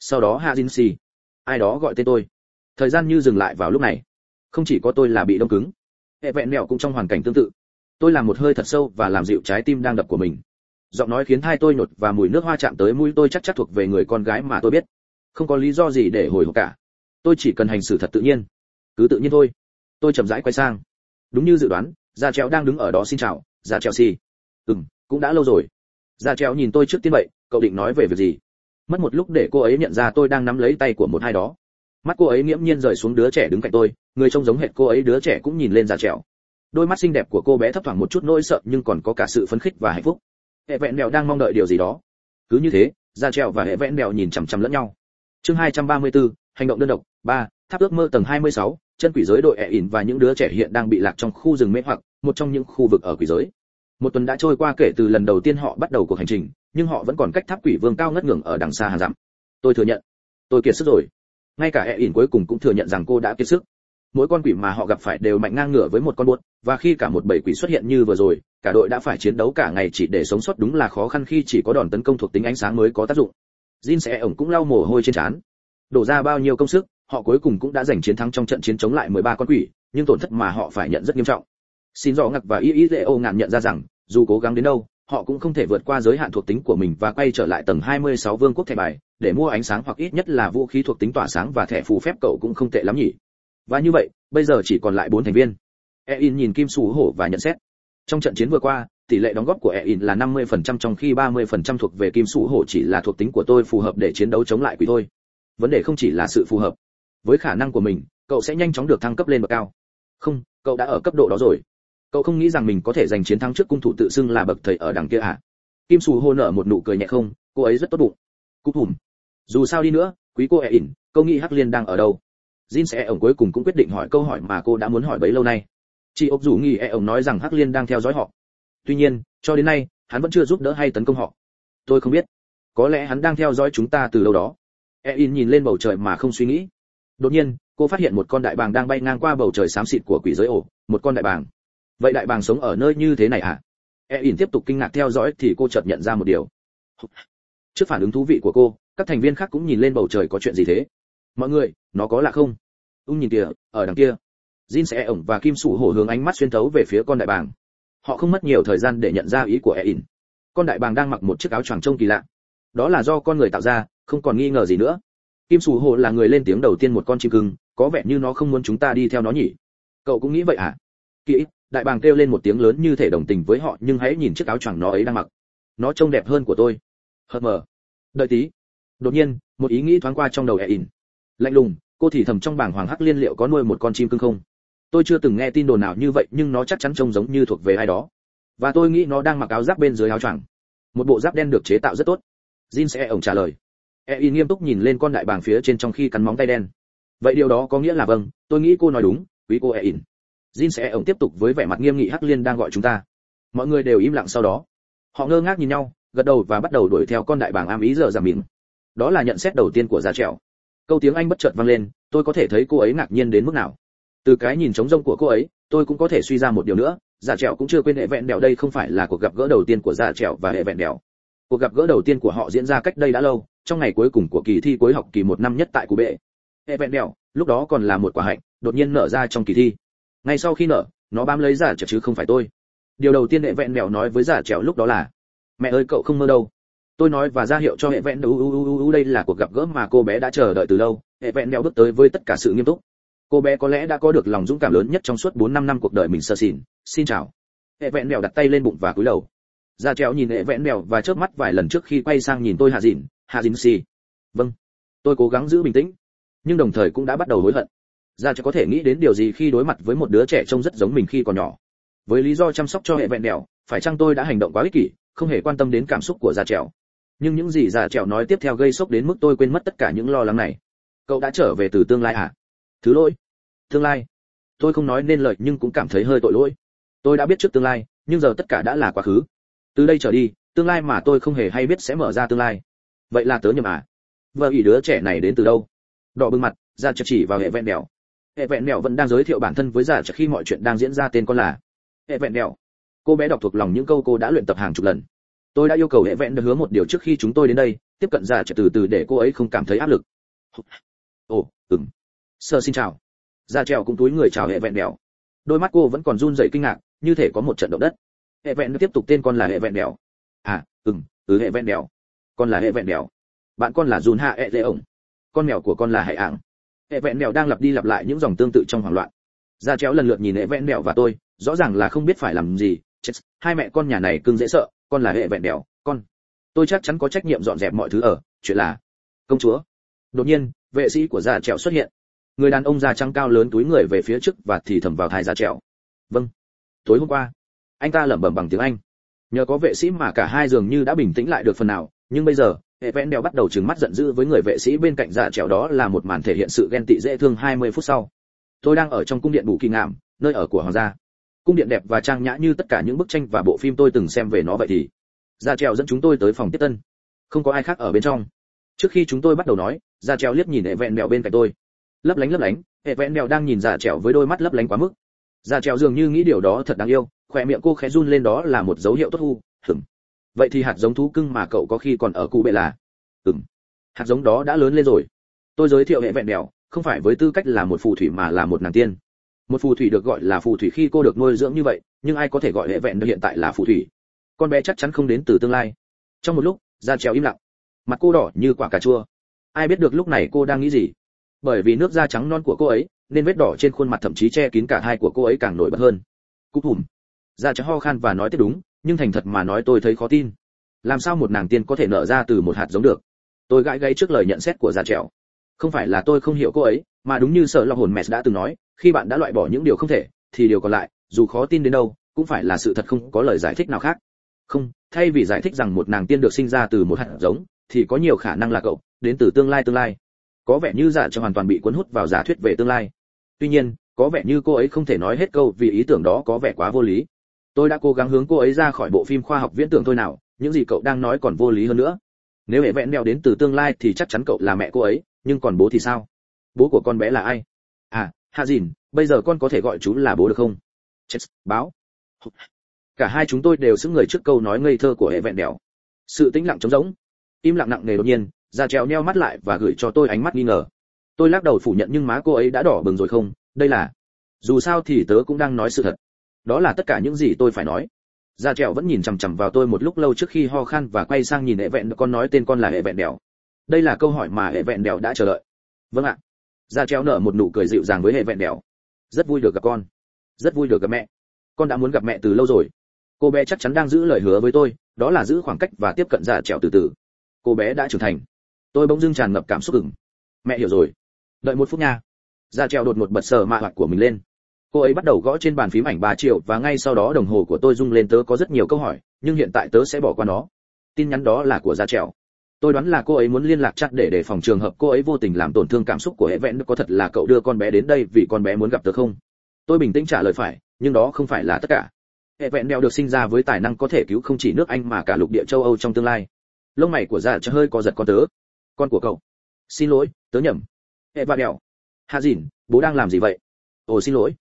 Sau đó hạ jin xì, ai đó gọi tên tôi. Thời gian như dừng lại vào lúc này. Không chỉ có tôi là bị đông cứng hệ vẹn đèo cũng trong hoàn cảnh tương tự. Tôi làm một hơi thật sâu và làm dịu trái tim đang đập của mình. Giọng nói khiến thai tôi nhột và mùi nước hoa chạm tới mũi tôi chắc chắc thuộc về người con gái mà tôi biết. Không có lý do gì để hồi hộp cả. Tôi chỉ cần hành xử thật tự nhiên. Cứ tự nhiên thôi. Tôi chậm rãi quay sang. Đúng như dự đoán già trèo đang đứng ở đó xin chào. Già trèo xì ừm cũng đã lâu rồi. Gia trèo nhìn tôi trước tiên vậy cậu định nói về việc gì? Mất một lúc để cô ấy nhận ra tôi đang nắm lấy tay của một hai đó. Mắt cô ấy nghiễm nhiên rời xuống đứa trẻ đứng cạnh tôi người trông giống hệt cô ấy đứa trẻ cũng nhìn lên gia trèo đôi mắt xinh đẹp của cô bé thấp thoáng một chút nỗi sợ nhưng còn có cả sự phấn khích và hạnh phúc. Hệ vẹn mèo đang mong đợi điều gì đó. Cứ như thế gia trèo và hệ vẹn mèo nhìn chằm chằm lẫn nhau. Chương 234, hành động đơn độc ba tháp ước mơ tầng 26, chân quỷ giới đội ẹ ỉn và những đứa trẻ hiện đang bị lạc trong khu rừng mê hoặc một trong những khu vực ở quỷ giới một tuần đã trôi qua kể từ lần đầu tiên họ bắt đầu cuộc hành trình, nhưng họ vẫn còn cách tháp quỷ vương cao ngất ngưỡng ở đằng xa hàng dặm. Tôi thừa nhận. Tôi kiệt sức rồi. Ngay cả e ỉn cuối cùng cũng thừa nhận rằng cô đã kiệt sức. Mỗi con quỷ mà họ gặp phải đều mạnh ngang ngửa với một con buốt, và khi cả một bầy quỷ xuất hiện như vừa rồi, cả đội đã phải chiến đấu cả ngày chỉ để sống sót đúng là khó khăn khi chỉ có đòn tấn công thuộc tính ánh sáng mới có tác dụng. Jin sẽ ổng cũng lau mồ hôi trên trán. Đổ ra bao nhiêu công sức, họ cuối cùng cũng đã giành chiến thắng trong trận chiến chống lại 13 con quỷ, nhưng tổn thất mà họ phải nhận rất nghiêm trọng. Xin rõ ngặc và y y ô ngạn nhận ra rằng dù cố gắng đến đâu họ cũng không thể vượt qua giới hạn thuộc tính của mình và quay trở lại tầng 26 vương quốc thẻ bài để mua ánh sáng hoặc ít nhất là vũ khí thuộc tính tỏa sáng và thẻ phù phép cậu cũng không tệ lắm nhỉ và như vậy bây giờ chỉ còn lại bốn thành viên Ein nhìn Kim Sủ Hổ và nhận xét. Trong trận chiến vừa qua, tỷ lệ đóng góp của Ein là 50% trong khi 30% thuộc về Kim Sủ Hổ chỉ là thuộc tính của tôi phù hợp để chiến đấu chống lại quỷ thôi. Vấn đề không chỉ là sự phù hợp. Với khả năng của mình, cậu sẽ nhanh chóng được thăng cấp lên bậc cao. Không, cậu đã ở cấp độ đó rồi. Cậu không nghĩ rằng mình có thể giành chiến thắng trước cung thủ tự xưng là bậc thầy ở đằng kia à? Kim sù hô nở một nụ cười nhẹ không, cô ấy rất tốt bụng. Cúp hùm. Dù sao đi nữa, quý cô Ein, câu nghĩ Hắc Liên đang ở đâu? Jin sẽ ổng cuối cùng cũng quyết định hỏi câu hỏi mà cô đã muốn hỏi bấy lâu nay. Chị ốc rủ nghĩ e ổng nói rằng Hắc Liên đang theo dõi họ. Tuy nhiên, cho đến nay, hắn vẫn chưa giúp đỡ hay tấn công họ. Tôi không biết. Có lẽ hắn đang theo dõi chúng ta từ lâu đó. Ein nhìn lên bầu trời mà không suy nghĩ. Đột nhiên, cô phát hiện một con đại bàng đang bay ngang qua bầu trời xám xịt của quỷ giới ổ, một con đại bàng. Vậy đại bàng sống ở nơi như thế này à? e ỉn tiếp tục kinh ngạc theo dõi thì cô chợt nhận ra một điều. Trước phản ứng thú vị của cô, các thành viên khác cũng nhìn lên bầu trời có chuyện gì thế? Mọi người, nó có lạ không? ung nhìn kìa ở đằng kia jin sẽ ổng và kim sủ hổ hướng ánh mắt xuyên thấu về phía con đại bàng họ không mất nhiều thời gian để nhận ra ý của e ỉn con đại bàng đang mặc một chiếc áo choàng trông kỳ lạ đó là do con người tạo ra không còn nghi ngờ gì nữa kim sủ hổ là người lên tiếng đầu tiên một con chim cưng có vẻ như nó không muốn chúng ta đi theo nó nhỉ cậu cũng nghĩ vậy à kỹ đại bàng kêu lên một tiếng lớn như thể đồng tình với họ, nhưng hãy nhìn chiếc áo choàng nó ấy đang mặc. Nó trông đẹp hơn của tôi. Hờ mờ. Đợi tí. Đột nhiên, một ý nghĩ thoáng qua trong đầu ein. Lạnh lùng, cô thì thầm trong bảng hoàng hắc liên liệu có nuôi một con chim cưng không? Tôi chưa từng nghe tin đồn nào như vậy, nhưng nó chắc chắn trông giống như thuộc về ai đó. Và tôi nghĩ nó đang mặc áo giáp bên dưới áo choàng. Một bộ giáp đen được chế tạo rất tốt. Jin sẽ ổng trả lời. E in nghiêm túc nhìn lên con đại bàng phía trên trong khi cắn móng tay đen. Vậy điều đó có nghĩa là vâng tôi nghĩ cô nói đúng, quý cô e in jin sẽ ổng tiếp tục với vẻ mặt nghiêm nghị hắc liên đang gọi chúng ta. Mọi người đều im lặng sau đó. Họ ngơ ngác nhìn nhau, gật đầu và bắt đầu đuổi theo con đại bàng am ý giờ giảm mịn. đó là nhận xét đầu tiên của gia trèo câu tiếng anh bất chợt vang lên, tôi có thể thấy cô ấy ngạc nhiên đến mức nào. Từ cái nhìn trống rông của cô ấy, tôi cũng có thể suy ra một điều nữa giả trẹo cũng chưa quên hệ vẹn đèo đây không phải là cuộc gặp gỡ đầu tiên của giả trẹo và hệ vẹn đèo. Cuộc gặp gỡ đầu tiên của họ diễn ra cách đây đã lâu, trong ngày cuối cùng của kỳ thi cuối học kỳ một năm nhất tại Cú bệ. Hệ vẹn đèo, lúc đó còn là một quả hạnh, đột nhiên nở ra trong kỳ thi ngay sau khi nở, nó bám lấy giả trẹo chứ không phải tôi. Điều đầu tiên hệ vẹn mèo nói với giả trẹo lúc đó là, mẹ ơi, cậu không mơ đâu. Tôi nói và ra hiệu cho hệ vẹn u u u u đây là cuộc gặp gỡ mà cô bé đã chờ đợi từ lâu. Hệ vẹn mèo bước tới với tất cả sự nghiêm túc. Cô bé có lẽ đã có được lòng dũng cảm lớn nhất trong suốt bốn năm năm cuộc đời mình sơ xỉn xin chào. Hệ vẹn mèo đặt tay lên bụng và cúi đầu. Ra trèo nhìn hệ vẹn mèo và chớp mắt vài lần trước khi quay sang nhìn tôi, hạ dịn hạ dịn xì vâng. Tôi cố gắng giữ bình tĩnh, nhưng đồng thời cũng đã bắt đầu hối hận ra cho có thể nghĩ đến điều gì khi đối mặt với một đứa trẻ trông rất giống mình khi còn nhỏ. Với lý do chăm sóc cho hệ vẹn đèo, phải chăng tôi đã hành động quá ích kỷ không hề quan tâm đến cảm xúc của già trèo. Nhưng những gì già trèo nói tiếp theo gây sốc đến mức tôi quên mất tất cả những lo lắng này. Cậu đã trở về từ tương lai à? Thứ lỗi. Tương lai. Tôi không nói nên lời nhưng cũng cảm thấy hơi tội lỗi. Tôi đã biết trước tương lai nhưng giờ tất cả đã là quá khứ. Từ đây trở đi tương lai mà tôi không hề hay biết sẽ mở ra tương lai. Vậy là tớ nhầm à? Vợ ý đứa trẻ này đến từ đâu? Đỏ bừng mặt ra chợt chỉ vào hệ vẹn đèo hệ vẹn đèo vẫn đang giới thiệu bản thân với dạ giả khi mọi chuyện đang diễn ra tên con là hệ vẹn đèo cô bé đọc thuộc lòng những câu cô đã luyện tập hàng chục lần. Tôi đã yêu cầu hệ vẹn được hứa một điều trước khi chúng tôi đến đây, tiếp cận dạ giả từ từ để cô ấy không cảm thấy áp lực. Ồ, ừm. Sơ xin chào. Giả trèo cũng túi người chào hệ vẹn đèo đôi mắt cô vẫn còn run rẩy kinh ngạc, như thể có một trận động đất. Hệ vẹn tiếp tục tên con là hệ vẹn đèo à ừm ừ hệ vẹn đèo con là hệ vẹn đèo bạn con là dùn hạ hệ lệ ổng. Con mèo của con là hệ ảng hệ vẹn đèo đang lặp đi lặp lại những dòng tương tự trong hoảng loạn. Ra chéo lần lượt nhìn hệ vẹn đèo và tôi, rõ ràng là không biết phải làm gì. Chết, hai mẹ con nhà này cưng dễ sợ, con là hệ vẹn đèo con. Tôi chắc chắn có trách nhiệm dọn dẹp mọi thứ ở, chuyện là, công chúa. Đột nhiên, vệ sĩ của già trèo xuất hiện. Người đàn ông da trắng cao lớn túi người về phía trước và thì thầm vào thai già trèo vâng tối hôm qua, anh ta lẩm bẩm bằng tiếng anh. Nhờ có vệ sĩ mà cả hai dường như đã bình tĩnh lại được phần nào, nhưng bây giờ hệ vẽn đèo bắt đầu trừng mắt giận dữ với người vệ sĩ bên cạnh dạ trèo đó là một màn thể hiện sự ghen tị dễ thương 20 phút sau. Tôi đang ở trong cung điện bù kỳ ngạm, nơi ở của hoàng gia. Cung điện đẹp và trang nhã như tất cả những bức tranh và bộ phim tôi từng xem về nó vậy thì dạ trèo dẫn chúng tôi tới phòng tiếp tân. Không có ai khác ở bên trong. Trước khi chúng tôi bắt đầu nói dạ trèo liếc nhìn hệ vẹn mèo bên cạnh tôi. Lấp lánh lấp lánh hệ vẹn mèo đang nhìn dạ trèo với đôi mắt lấp lánh quá mức. Dạ trèo dường như nghĩ điều đó thật đáng yêu khỏe miệng cô khẽ run lên đó là một dấu hiệu tốt hu hửng vậy thì hạt giống thú cưng mà cậu có khi còn ở cụ bệ là? Ừm. Hạt giống đó đã lớn lên rồi. Tôi giới thiệu hệ vẹn đèo không phải với tư cách là một phù thủy mà là một nàng tiên. Một phù thủy được gọi là phù thủy khi cô được nuôi dưỡng như vậy, nhưng ai có thể gọi hệ vẹn hiện tại là phù thủy? Con bé chắc chắn không đến từ tương lai. Trong một lúc, da trèo im lặng. Mặt cô đỏ như quả cà chua. Ai biết được lúc này cô đang nghĩ gì? Bởi vì nước da trắng non của cô ấy, nên vết đỏ trên khuôn mặt thậm chí che kín cả hai của cô ấy càng nổi bật hơn. Cúp hùm. Da trắng ho khan và nói tiếp đúng nhưng thành thật mà nói tôi thấy khó tin. Làm sao một nàng tiên có thể nở ra từ một hạt giống được? Tôi gãi gãy trước lời nhận xét của già trẻo. Không phải là tôi không hiểu cô ấy, mà đúng như sợ lo hồn mẹ đã từng nói, khi bạn đã loại bỏ những điều không thể, thì điều còn lại, dù khó tin đến đâu, cũng phải là sự thật không có lời giải thích nào khác. Không, thay vì giải thích rằng một nàng tiên được sinh ra từ một hạt giống, thì có nhiều khả năng là cậu, đến từ tương lai tương lai. Có vẻ như giả cho hoàn toàn bị cuốn hút vào giả thuyết về tương lai. Tuy nhiên, có vẻ như cô ấy không thể nói hết câu vì ý tưởng đó có vẻ quá vô lý tôi đã cố gắng hướng cô ấy ra khỏi bộ phim khoa học viễn tưởng thôi nào, những gì cậu đang nói còn vô lý hơn nữa. Nếu hệ vẹn đeo đến từ tương lai thì chắc chắn cậu là mẹ cô ấy, nhưng còn bố thì sao? Bố của con bé là ai? À hạ dìn, bây giờ con có thể gọi chú là bố được không? Chết, báo. Cả hai chúng tôi đều xứng người trước câu nói ngây thơ của hệ vẹn đèo sự tĩnh lặng trống rỗng. Im lặng nặng nề đột nhiên, ra trèo nheo mắt lại và gửi cho tôi ánh mắt nghi ngờ. Tôi lắc đầu phủ nhận nhưng má cô ấy đã đỏ bừng rồi không? Đây là. Dù sao thì tớ cũng đang nói sự thật đó là tất cả những gì tôi phải nói. Da trẹo vẫn nhìn chằm chằm vào tôi một lúc lâu trước khi ho khan và quay sang nhìn hệ vẹn con nói tên con là hệ vẹn đèo đây là câu hỏi mà hệ vẹn đèo đã chờ đợi. Vâng ạ. Da trẹo nở một nụ cười dịu dàng với hệ vẹn đèo rất vui được gặp con. Rất vui được gặp mẹ. Con đã muốn gặp mẹ từ lâu rồi. Cô bé chắc chắn đang giữ lời hứa với tôi, đó là giữ khoảng cách và tiếp cận da trẹo từ từ. Cô bé đã trưởng thành. Tôi bỗng dưng tràn ngập cảm xúc ửng. Mẹ hiểu rồi. Đợi một phút nha. Da trẹo đột ngột bật sờ mạ hoạt của mình lên cô ấy bắt đầu gõ trên bàn phím ảnh ba triệu và ngay sau đó đồng hồ của tôi rung lên tớ có rất nhiều câu hỏi, nhưng hiện tại tớ sẽ bỏ qua nó. Tin nhắn đó là của gia trèo. Tôi đoán là cô ấy muốn liên lạc chặt để đề phòng trường hợp cô ấy vô tình làm tổn thương cảm xúc của hệ vẹn, có thật là cậu đưa con bé đến đây vì con bé muốn gặp tớ không? Tôi bình tĩnh trả lời phải, nhưng đó không phải là tất cả. Hệ vẹn đeo được sinh ra với tài năng có thể cứu không chỉ nước anh mà cả lục địa châu âu trong tương lai. Lông mày của gia trèo hơi có giật con tớ. Con của cậu. Xin lỗi, tớ nhầm. Hệ vẹn đeo. Hạ dìn, bố đang làm gì vậy? Ồ, xin lỗi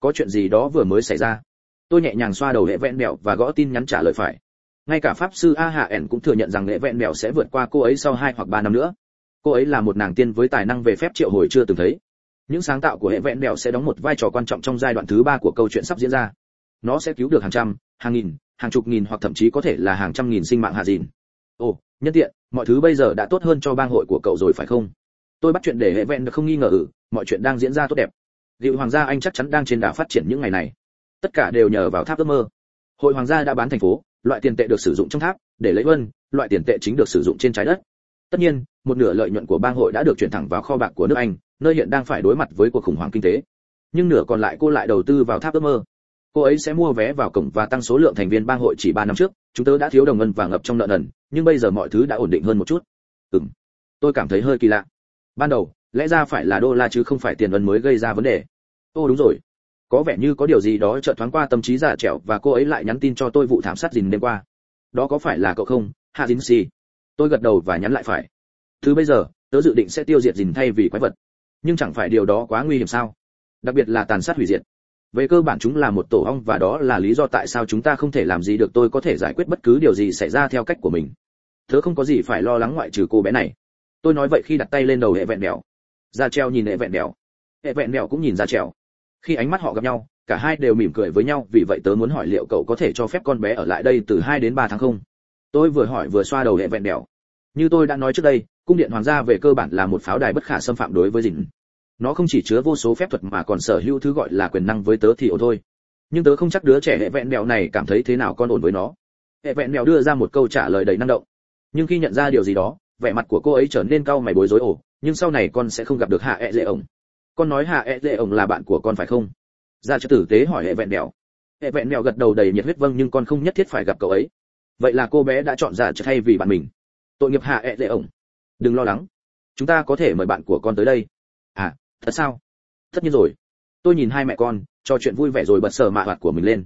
có chuyện gì đó vừa mới xảy ra. Tôi nhẹ nhàng xoa đầu hệ vẹn mẹo và gõ tin nhắn trả lời phải. Ngay cả pháp sư a hạ ẻn cũng thừa nhận rằng hệ vẹn mẹo sẽ vượt qua cô ấy sau hai hoặc ba năm nữa. Cô ấy là một nàng tiên với tài năng về phép triệu hồi chưa từng thấy. Những sáng tạo của hệ vẹn mẹo sẽ đóng một vai trò quan trọng trong giai đoạn thứ ba của câu chuyện sắp diễn ra. Nó sẽ cứu được hàng trăm, hàng nghìn, hàng chục nghìn hoặc thậm chí có thể là hàng trăm nghìn sinh mạng hạ dìn. Ồ, nhân tiện, mọi thứ bây giờ đã tốt hơn cho bang hội của cậu rồi phải không? Tôi bắt chuyện để hệ vẹn không nghi ngờ ừ mọi chuyện đang diễn ra tốt đẹp liệu hoàng gia anh chắc chắn đang trên đà phát triển những ngày này. Tất cả đều nhờ vào tháp ước mơ. Hội hoàng gia đã bán thành phố, loại tiền tệ được sử dụng trong tháp, để lấy vân, loại tiền tệ chính được sử dụng trên trái đất. Tất nhiên, một nửa lợi nhuận của bang hội đã được chuyển thẳng vào kho bạc của nước anh, nơi hiện đang phải đối mặt với cuộc khủng hoảng kinh tế. Nhưng nửa còn lại cô lại đầu tư vào tháp ước mơ. Cô ấy sẽ mua vé vào cổng và tăng số lượng thành viên bang hội chỉ 3 năm trước, chúng tớ đã thiếu đồng ngân và ngập trong nợ nần, nhưng bây giờ mọi thứ đã ổn định hơn một chút. Ừm, tôi cảm thấy hơi kỳ lạ. Ban đầu lẽ ra phải là đô la chứ không phải tiền ấn mới gây ra vấn đề. Ô, đúng rồi. Có vẻ như có điều gì đó chợt thoáng qua tâm trí giả trẻo và cô ấy lại nhắn tin cho tôi vụ thảm sát dình đêm qua. Đó có phải là cậu không? Hạ dính xì tôi gật đầu và nhắn lại phải. Thứ bây giờ, tớ dự định sẽ tiêu diệt dình thay vì quái vật. Nhưng chẳng phải điều đó quá nguy hiểm sao? Đặc biệt là tàn sát hủy diệt. Về cơ bản chúng là một tổ ong và đó là lý do tại sao chúng ta không thể làm gì được tôi có thể giải quyết bất cứ điều gì xảy ra theo cách của mình. Tớ không có gì phải lo lắng ngoại trừ cô bé này. Tôi nói vậy khi đặt tay lên đầu hệ vẹn đèo ra treo nhìn hệ vẹn đèo hệ vẹn đèo cũng nhìn ra treo. Khi ánh mắt họ gặp nhau, cả hai đều mỉm cười với nhau, vì vậy tớ muốn hỏi liệu cậu có thể cho phép con bé ở lại đây từ 2 đến 3 tháng không? Tôi vừa hỏi vừa xoa đầu hệ vẹn đèo như tôi đã nói trước đây, cung điện hoàng gia về cơ bản là một pháo đài bất khả xâm phạm đối với dình nó không chỉ chứa vô số phép thuật mà còn sở hữu thứ gọi là quyền năng với tớ thì ổn thôi. Nhưng tớ không chắc đứa trẻ hệ vẹn đèo này cảm thấy thế nào con ổn với nó. Hệ vẹn đèo đưa ra một câu trả lời đầy năng động. Nhưng khi nhận ra điều gì đó, vẻ mặt của cô ấy trở nên cau mày bối rối ổ nhưng sau này con sẽ không gặp được hạ e ẹ dễ ổng. Con nói hạ e ẹ dễ ổng là bạn của con phải không? Ra cho tử tế hỏi hệ vẹn mèo hệ vẹn mèo gật đầu đầy nhiệt huyết vâng nhưng con không nhất thiết phải gặp cậu ấy. Vậy là cô bé đã chọn ra cho thay vì bạn mình. Tội nghiệp hạ ẹ dễ ổng. Đừng lo lắng. Chúng ta có thể mời bạn của con tới đây. À thật sao? Tất nhiên rồi. Tôi nhìn hai mẹ con, trò chuyện vui vẻ rồi bật sở mạ hoạt của mình lên.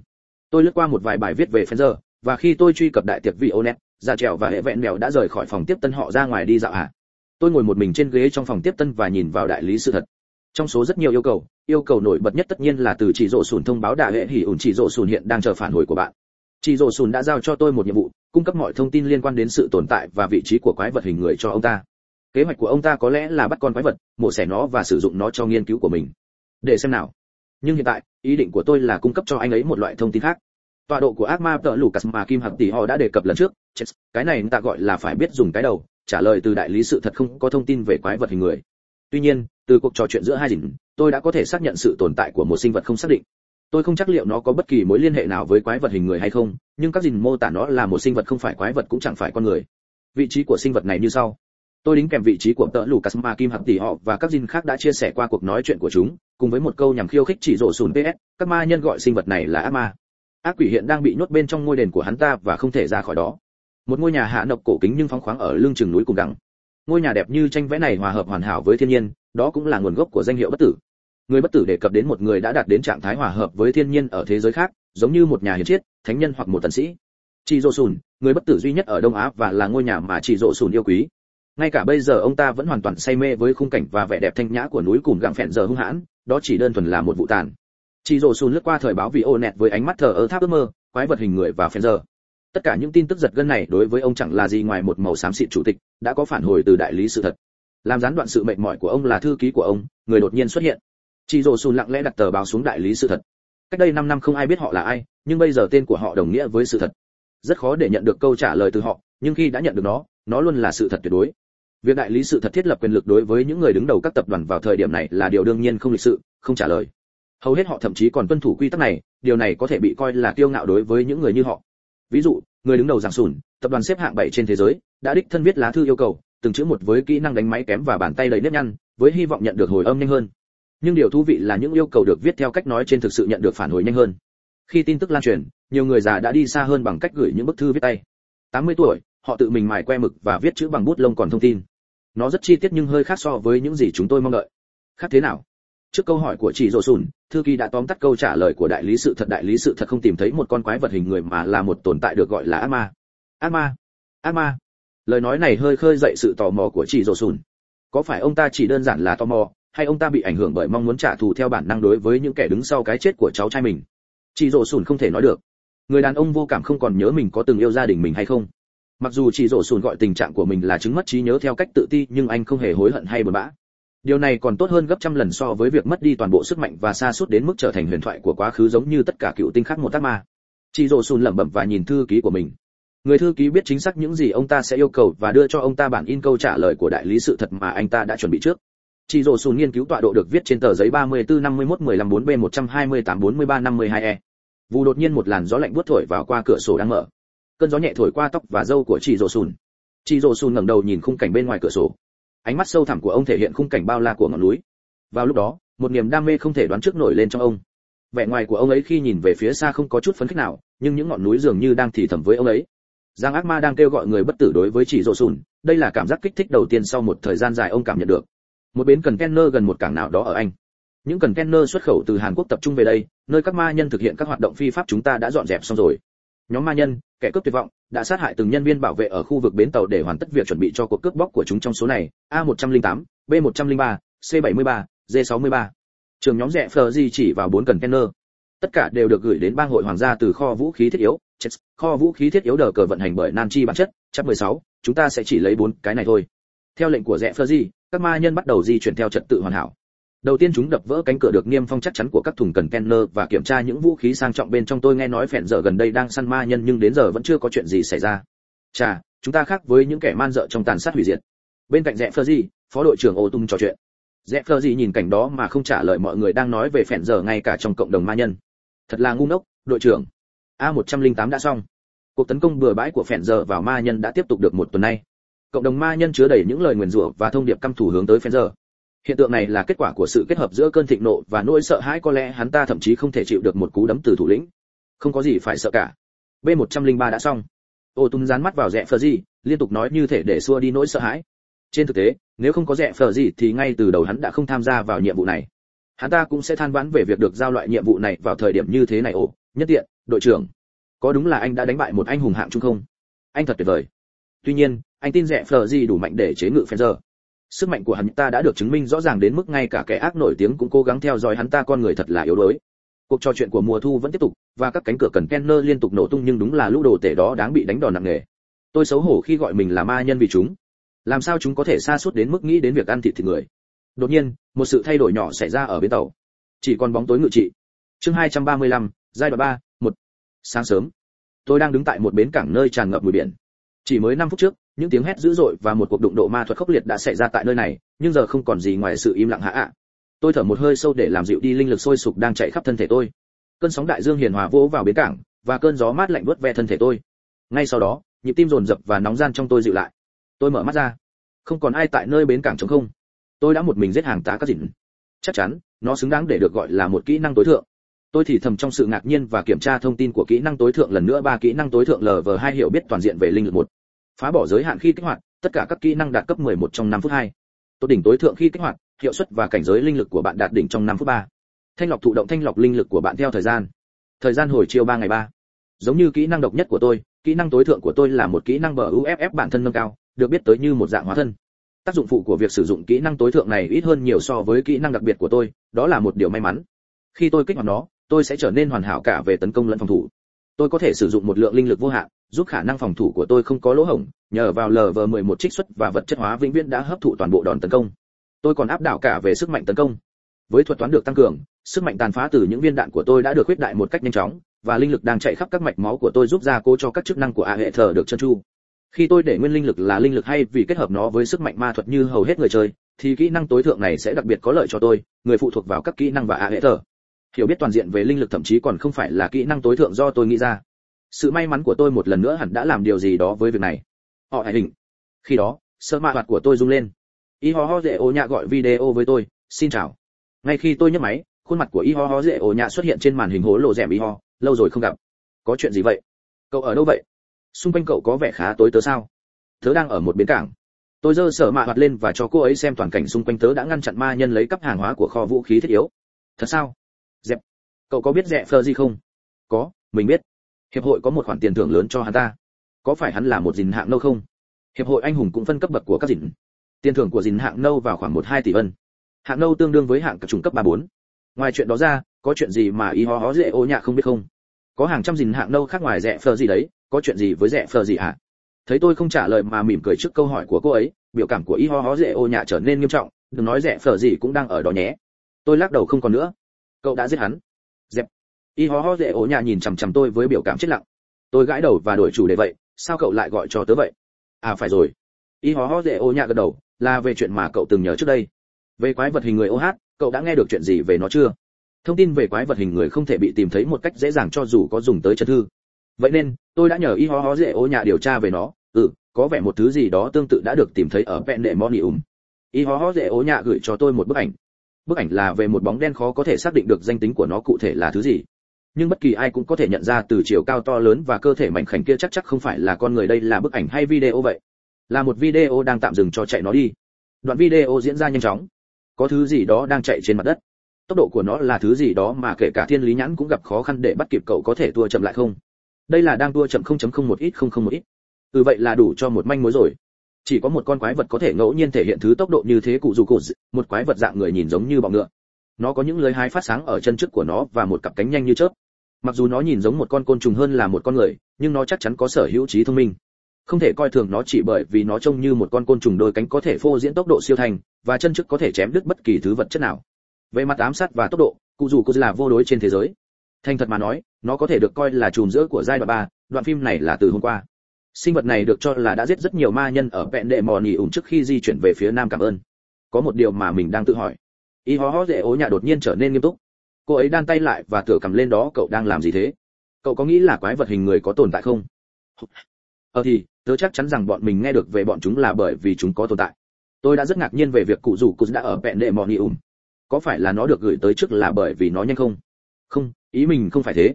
Tôi lướt qua một vài bài viết về giờ và khi tôi truy cập đại tiệc vị onet ra trèo và hệ vẹn mèo đã rời khỏi phòng tiếp tân họ ra ngoài đi dạo ạ tôi ngồi một mình trên ghế trong phòng tiếp tân và nhìn vào đại lý sự thật. Trong số rất nhiều yêu cầu yêu cầu nổi bật nhất tất nhiên là từ chỉ rộ sùn thông báo đại hệ hỉ ủn chỉ rộ sùn hiện đang chờ phản hồi của bạn. Chỉ rộ sùn đã giao cho tôi một nhiệm vụ, cung cấp mọi thông tin liên quan đến sự tồn tại và vị trí của quái vật hình người cho ông ta. Kế hoạch của ông ta có lẽ là bắt con quái vật, mổ xẻ nó và sử dụng nó cho nghiên cứu của mình. Để xem nào. Nhưng hiện tại, ý định của tôi là cung cấp cho anh ấy một loại thông tin khác. Tọa độ của ác ma tợ lucas mà kim hạc tỷ họ đã đề cập lần trước. Cái này ta gọi là phải biết dùng cái đầu trả lời từ đại lý sự thật không có thông tin về quái vật hình người. Tuy nhiên, từ cuộc trò chuyện giữa hai dình tôi đã có thể xác nhận sự tồn tại của một sinh vật không xác định. Tôi không chắc liệu nó có bất kỳ mối liên hệ nào với quái vật hình người hay không, nhưng các dình mô tả nó là một sinh vật không phải quái vật cũng chẳng phải con người. Vị trí của sinh vật này như sau. Tôi đính kèm vị trí của tợ lucas Kasma kim hạc tỷ họ và các dinh khác đã chia sẻ qua cuộc nói chuyện của chúng, cùng với một câu nhằm khiêu khích chỉ rổ sùn ps các ma nhân gọi sinh vật này là ác ma. Ác quỷ hiện đang bị nhốt bên trong ngôi đền của hắn ta và không thể ra khỏi đó một ngôi nhà hạ nộc cổ kính nhưng phóng khoáng ở lưng chừng núi cùng đẳng ngôi nhà đẹp như tranh vẽ này hòa hợp hoàn hảo với thiên nhiên, đó cũng là nguồn gốc của danh hiệu bất tử. Người bất tử đề cập đến một người đã đạt đến trạng thái hòa hợp với thiên nhiên ở thế giới khác, giống như một nhà hiền triết, thánh nhân hoặc một tần sĩ. Chị dỗ sùn, người bất tử duy nhất ở đông á và là ngôi nhà mà chị dỗ sùn yêu quý. Ngay cả bây giờ ông ta vẫn hoàn toàn say mê với khung cảnh và vẻ đẹp thanh nhã của núi cùng gặng phèn giờ hung hãn, đó chỉ đơn thuần là một vụ tàn. Chị dỗ sùn lướt qua thời báo vì ô nẹt với ánh mắt thờ ơ tháp ước mơ, quái vật hình người và phèn giờ tất cả những tin tức giật gân này đối với ông chẳng là gì ngoài một màu xám xịt chủ tịch, đã có phản hồi từ đại lý sự thật. Làm gián đoạn sự mệt mỏi của ông là thư ký của ông, người đột nhiên xuất hiện. Chị rồ sùn lặng lẽ đặt tờ báo xuống đại lý sự thật. Cách đây 5 năm không ai biết họ là ai, nhưng bây giờ tên của họ đồng nghĩa với sự thật. Rất khó để nhận được câu trả lời từ họ, nhưng khi đã nhận được nó nó luôn là sự thật tuyệt đối. Việc đại lý sự thật thiết lập quyền lực đối với những người đứng đầu các tập đoàn vào thời điểm này là điều đương nhiên không lịch sự, không trả lời. Hầu hết họ thậm chí còn tuân thủ quy tắc này, điều này có thể bị coi là kiêu ngạo đối với những người như họ ví dụ, người đứng đầu giảng sùn, tập đoàn xếp hạng 7 trên thế giới, đã đích thân viết lá thư yêu cầu, từng chữ một với kỹ năng đánh máy kém và bàn tay đầy nếp nhăn, với hy vọng nhận được hồi âm nhanh hơn. Nhưng điều thú vị là những yêu cầu được viết theo cách nói trên thực sự nhận được phản hồi nhanh hơn. Khi tin tức lan truyền, nhiều người già đã đi xa hơn bằng cách gửi những bức thư viết tay. 80 tuổi, họ tự mình mài que mực và viết chữ bằng bút lông còn thông tin. Nó rất chi tiết nhưng hơi khác so với những gì chúng tôi mong đợi. Khác thế nào? Trước câu hỏi của chị rổ sùn, thư ký đã tóm tắt câu trả lời của đại lý sự thật. Đại lý sự thật không tìm thấy một con quái vật hình người mà là một tồn tại được gọi là ác ma. Ác ma? Ác ma? Lời nói này hơi khơi dậy sự tò mò của chị rổ sùn. Có phải ông ta chỉ đơn giản là tò mò, hay ông ta bị ảnh hưởng bởi mong muốn trả thù theo bản năng đối với những kẻ đứng sau cái chết của cháu trai mình? Chị rổ sùn không thể nói được. Người đàn ông vô cảm không còn nhớ mình có từng yêu gia đình mình hay không? Mặc dù chị rổ sùn gọi tình trạng của mình là chứng mất trí nhớ theo cách tự ti, nhưng anh không hề hối hận hay buồn bã điều này còn tốt hơn gấp trăm lần so với việc mất đi toàn bộ sức mạnh và xa suốt đến mức trở thành huyền thoại của quá khứ giống như tất cả cựu tinh khác một tác ma chị rổ sùn lẩm bẩm và nhìn thư ký của mình người thư ký biết chính xác những gì ông ta sẽ yêu cầu và đưa cho ông ta bản in câu trả lời của đại lý sự thật mà anh ta đã chuẩn bị trước Chỉ rồ sùn nghiên cứu tọa độ được viết trên tờ giấy 34 51 15 4B 128 43 52E. Vụ đột nhiên một làn gió lạnh buốt thổi vào qua cửa sổ đang mở. Cơn gió nhẹ thổi qua tóc và râu của Chỉ rồ sùn. Chỉ rồ sùn ngẩng đầu nhìn khung cảnh bên ngoài cửa sổ. Ánh mắt sâu thẳm của ông thể hiện khung cảnh bao la của ngọn núi. Vào lúc đó, một niềm đam mê không thể đoán trước nổi lên trong ông. Vẻ ngoài của ông ấy khi nhìn về phía xa không có chút phấn khích nào, nhưng những ngọn núi dường như đang thì thầm với ông ấy. Giang ác ma đang kêu gọi người bất tử đối với Chỉ Dỗ sùn, đây là cảm giác kích thích đầu tiên sau một thời gian dài ông cảm nhận được một bến cần container gần một cảng nào đó ở anh những cần container xuất khẩu từ hàn quốc tập trung về đây nơi các ma nhân thực hiện các hoạt động phi pháp chúng ta đã dọn dẹp xong rồi nhóm ma nhân kẻ cướp tuyệt vọng đã sát hại từng nhân viên bảo vệ ở khu vực bến tàu để hoàn tất việc chuẩn bị cho cuộc cướp bóc của chúng trong số này. A 108 b 103 c 73 d 63 trường nhóm rẻ phờ di chỉ vào bốn cần container. Tất cả đều được gửi đến bang hội hoàng gia từ kho vũ khí thiết yếu kho vũ khí thiết yếu đờ cờ vận hành bởi nan chi bản chất chắc 16, chúng ta sẽ chỉ lấy bốn cái này thôi. Theo lệnh của rẽ phờ di các ma nhân bắt đầu di chuyển theo trật tự hoàn hảo đầu tiên chúng đập vỡ cánh cửa được niêm phong chắc chắn của các thùng cần kenner và kiểm tra những vũ khí sang trọng bên trong. Tôi nghe nói phèn giờ gần đây đang săn ma nhân, nhưng đến giờ vẫn chưa có chuyện gì xảy ra. Chà, chúng ta khác với những kẻ man dợ trong tàn sát hủy diệt. Bên cạnh rẽ phơ gì phó đội trưởng ô tung trò chuyện. Rẽ phơ gì nhìn cảnh đó mà không trả lời mọi người đang nói về phèn giờ ngay cả trong cộng đồng ma nhân. Thật là ngu ngốc, đội trưởng. A 108 đã xong. Cuộc tấn công bừa bãi của phèn giờ vào ma nhân đã tiếp tục được một tuần nay. Cộng đồng ma nhân chứa đầy những lời nguyền rủa và thông điệp căm thù hướng tới phèn giờ hiện tượng này là kết quả của sự kết hợp giữa cơn thịnh nộ và nỗi sợ hãi, có lẽ hắn ta thậm chí không thể chịu được một cú đấm từ thủ lĩnh. Không có gì phải sợ cả. B 103 đã xong. Ô tung dán mắt vào rẽ phờ gì, liên tục nói như thể để xua đi nỗi sợ hãi. Trên thực tế, nếu không có rẽ phờ gì thì ngay từ đầu hắn đã không tham gia vào nhiệm vụ này. Hắn ta cũng sẽ than vãn về việc được giao loại nhiệm vụ này vào thời điểm như thế này. Ồ, nhất tiện, đội trưởng. Có đúng là anh đã đánh bại một anh hùng hạng trung không? Anh thật tuyệt vời. Tuy nhiên, anh tin rẽ phờ gì đủ mạnh để chế ngự phen giờ sức mạnh của hắn ta đã được chứng minh rõ ràng đến mức ngay cả kẻ ác nổi tiếng cũng cố gắng theo dõi hắn ta con người thật là yếu đuối. Cuộc trò chuyện của mùa thu vẫn tiếp tục và các cánh cửa cần kenner liên tục nổ tung nhưng đúng là lũ đồ tể đó đáng bị đánh đòn nặng nề. Tôi xấu hổ khi gọi mình là ma nhân vì chúng. Làm sao chúng có thể xa suốt đến mức nghĩ đến việc ăn thịt thịt người? Đột nhiên một sự thay đổi nhỏ xảy ra ở bến tàu. Chỉ còn bóng tối ngự trị. Chương 235, giai đoạn 3, một. Sáng sớm tôi đang đứng tại một bến cảng nơi tràn ngập mùi biển chỉ mới 5 phút trước, những tiếng hét dữ dội và một cuộc đụng độ ma thuật khốc liệt đã xảy ra tại nơi này, nhưng giờ không còn gì ngoài sự im lặng hạ ạ. Tôi thở một hơi sâu để làm dịu đi linh lực sôi sục đang chạy khắp thân thể tôi. Cơn sóng đại dương hiền hòa vỗ vào bến cảng, và cơn gió mát lạnh vuốt ve thân thể tôi. Ngay sau đó, nhịp tim dồn dập và nóng gian trong tôi dịu lại. Tôi mở mắt ra. Không còn ai tại nơi bến cảng trống không. Tôi đã một mình giết hàng tá các dịn. Chắc chắn, nó xứng đáng để được gọi là một kỹ năng tối thượng. Tôi thì thầm trong sự ngạc nhiên và kiểm tra thông tin của kỹ năng tối thượng lần nữa. Ba kỹ năng tối thượng lv hai hiểu biết toàn diện về linh lực một phá bỏ giới hạn khi kích hoạt, tất cả các kỹ năng đạt cấp 11 trong 5 phút 2. tốt đỉnh tối thượng khi kích hoạt, hiệu suất và cảnh giới linh lực của bạn đạt đỉnh trong 5 phút 3. thanh lọc thụ động thanh lọc linh lực của bạn theo thời gian thời gian hồi chiều 3 ngày 3. giống như kỹ năng độc nhất của tôi, kỹ năng tối thượng của tôi là một kỹ năng bờ uff bản thân nâng cao, được biết tới như một dạng hóa thân tác dụng phụ của việc sử dụng kỹ năng tối thượng này ít hơn nhiều so với kỹ năng đặc biệt của tôi, đó là một điều may mắn khi tôi kích hoạt nó, tôi sẽ trở nên hoàn hảo cả về tấn công lẫn phòng thủ tôi có thể sử dụng một lượng linh lực vô hạn giúp khả năng phòng thủ của tôi không có lỗ hổng, nhờ vào lv11 trích xuất và vật chất hóa vĩnh viễn đã hấp thụ toàn bộ đòn tấn công. Tôi còn áp đảo cả về sức mạnh tấn công. Với thuật toán được tăng cường, sức mạnh tàn phá từ những viên đạn của tôi đã được huyết đại một cách nhanh chóng, và linh lực đang chạy khắp các mạch máu của tôi giúp ra cố cho các chức năng của a hệ thở được chân chu khi tôi để nguyên linh lực là linh lực hay vì kết hợp nó với sức mạnh ma thuật như hầu hết người chơi, thì kỹ năng tối thượng này sẽ đặc biệt có lợi cho tôi, người phụ thuộc vào các kỹ năng và a hệ thở hiểu biết toàn diện về linh lực thậm chí còn không phải là kỹ năng tối thượng do tôi nghĩ ra sự may mắn của tôi một lần nữa hẳn đã làm điều gì đó với việc này. Họ hãy hình. Khi đó sơ mạ hoạt của tôi rung lên. Y ho ho dễ ô nhạ gọi video với tôi, xin chào. Ngay khi tôi nhấc máy, khuôn mặt của y ho ho dễ ô nhạ xuất hiện trên màn hình hố lộ rèm y ho, lâu rồi không gặp. Có chuyện gì vậy? Cậu ở đâu vậy? Xung quanh cậu có vẻ khá tối tớ sao? Tớ đang ở một bến cảng. Tôi giơ sở mạ hoạt lên và cho cô ấy xem toàn cảnh xung quanh tớ đã ngăn chặn ma nhân lấy cắp hàng hóa của kho vũ khí thiết yếu. Thật sao? Dẹp. Cậu có biết dẹp phơ gì không? Có, mình biết hiệp hội có một khoản tiền thưởng lớn cho hắn ta. Có phải hắn là một dìn hạng nâu không? Hiệp hội anh hùng cũng phân cấp bậc của các dìn. tiền thưởng của dìn hạng nâu vào khoảng một hai tỷ vân hạng nâu tương đương với hạng các trung cấp ba bốn. Ngoài chuyện đó ra, có chuyện gì mà y ho hó dễ ô nhạ không biết không? Có hàng trăm dìn hạng nâu khác ngoài rẻ phờ gì đấy, có chuyện gì với rẻ phờ gì à? thấy tôi không trả lời mà mỉm cười trước câu hỏi của cô ấy, biểu cảm của y ho hó dễ ô nhạ trở nên nghiêm trọng, đừng nói rẻ phờ gì cũng đang ở đó nhé. Tôi lắc đầu không còn nữa. Cậu đã giết hắn y ho ho dễ ổ nhà nhìn chằm chằm tôi với biểu cảm chết lặng. Tôi gãi đầu và đổi chủ đề vậy sao cậu lại gọi cho tớ vậy? À phải rồi. Y ho ho dễ ổ nhà gật đầu là về chuyện mà cậu từng nhớ trước đây. Về quái vật hình người ô OH, cậu đã nghe được chuyện gì về nó chưa? Thông tin về quái vật hình người không thể bị tìm thấy một cách dễ dàng cho dù có dùng tới chân thư. Vậy nên tôi đã nhờ y ho ho dễ ổ nhà điều tra về nó. Ừ có vẻ một thứ gì đó tương tự đã được tìm thấy ở vẹn đệm monium. Y ho ho dễ ố nhạ gửi cho tôi một bức ảnh. Bức ảnh là về một bóng đen khó có thể xác định được danh tính của nó cụ thể là thứ gì. Nhưng bất kỳ ai cũng có thể nhận ra từ chiều cao to lớn và cơ thể mảnh khảnh kia chắc chắc không phải là con người đây là bức ảnh hay video vậy. Là một video đang tạm dừng cho chạy nó đi. Đoạn video diễn ra nhanh chóng. Có thứ gì đó đang chạy trên mặt đất. Tốc độ của nó là thứ gì đó mà kể cả thiên lý nhãn cũng gặp khó khăn để bắt kịp cậu có thể tua chậm lại không? Đây là đang tua chậm 0.01 ít 001 ít Từ vậy là đủ cho một manh mối rồi chỉ có một con quái vật có thể ngẫu nhiên thể hiện thứ tốc độ như thế cụ dù cụ một quái vật dạng người nhìn giống như bọ ngựa nó có những lưới hái phát sáng ở chân trước của nó và một cặp cánh nhanh như chớp mặc dù nó nhìn giống một con côn trùng hơn là một con người, nhưng nó chắc chắn có sở hữu trí thông minh. Không thể coi thường nó chỉ bởi vì nó trông như một con côn trùng đôi cánh có thể phô diễn tốc độ siêu thành, và chân trước có thể chém đứt bất kỳ thứ vật chất nào. Về mặt ám sát và tốc độ, cụ dù cô là vô đối trên thế giới. Thành thật mà nói, nó có thể được coi là chùm giữa của giai đoạn ba, đoạn phim này là từ hôm qua. Sinh vật này được cho là đã giết rất nhiều ma nhân ở vẹn đệ mò nỉ ủng trước khi di chuyển về phía nam cảm ơn. Có một điều mà mình đang tự hỏi. Y hó hó dễ ố nhà đột nhiên trở nên nghiêm túc cô ấy đan tay lại và tựa cầm lên đó, cậu đang làm gì thế? Cậu có nghĩ là quái vật hình người có tồn tại không? Ờ thì, tớ chắc chắn rằng bọn mình nghe được về bọn chúng là bởi vì chúng có tồn tại. Tôi đã rất ngạc nhiên về việc cụ rủ cụ đã ở vẹn đệ mò nỉ có phải là nó được gửi tới trước là bởi vì nó nhanh không? Không, ý mình không phải thế.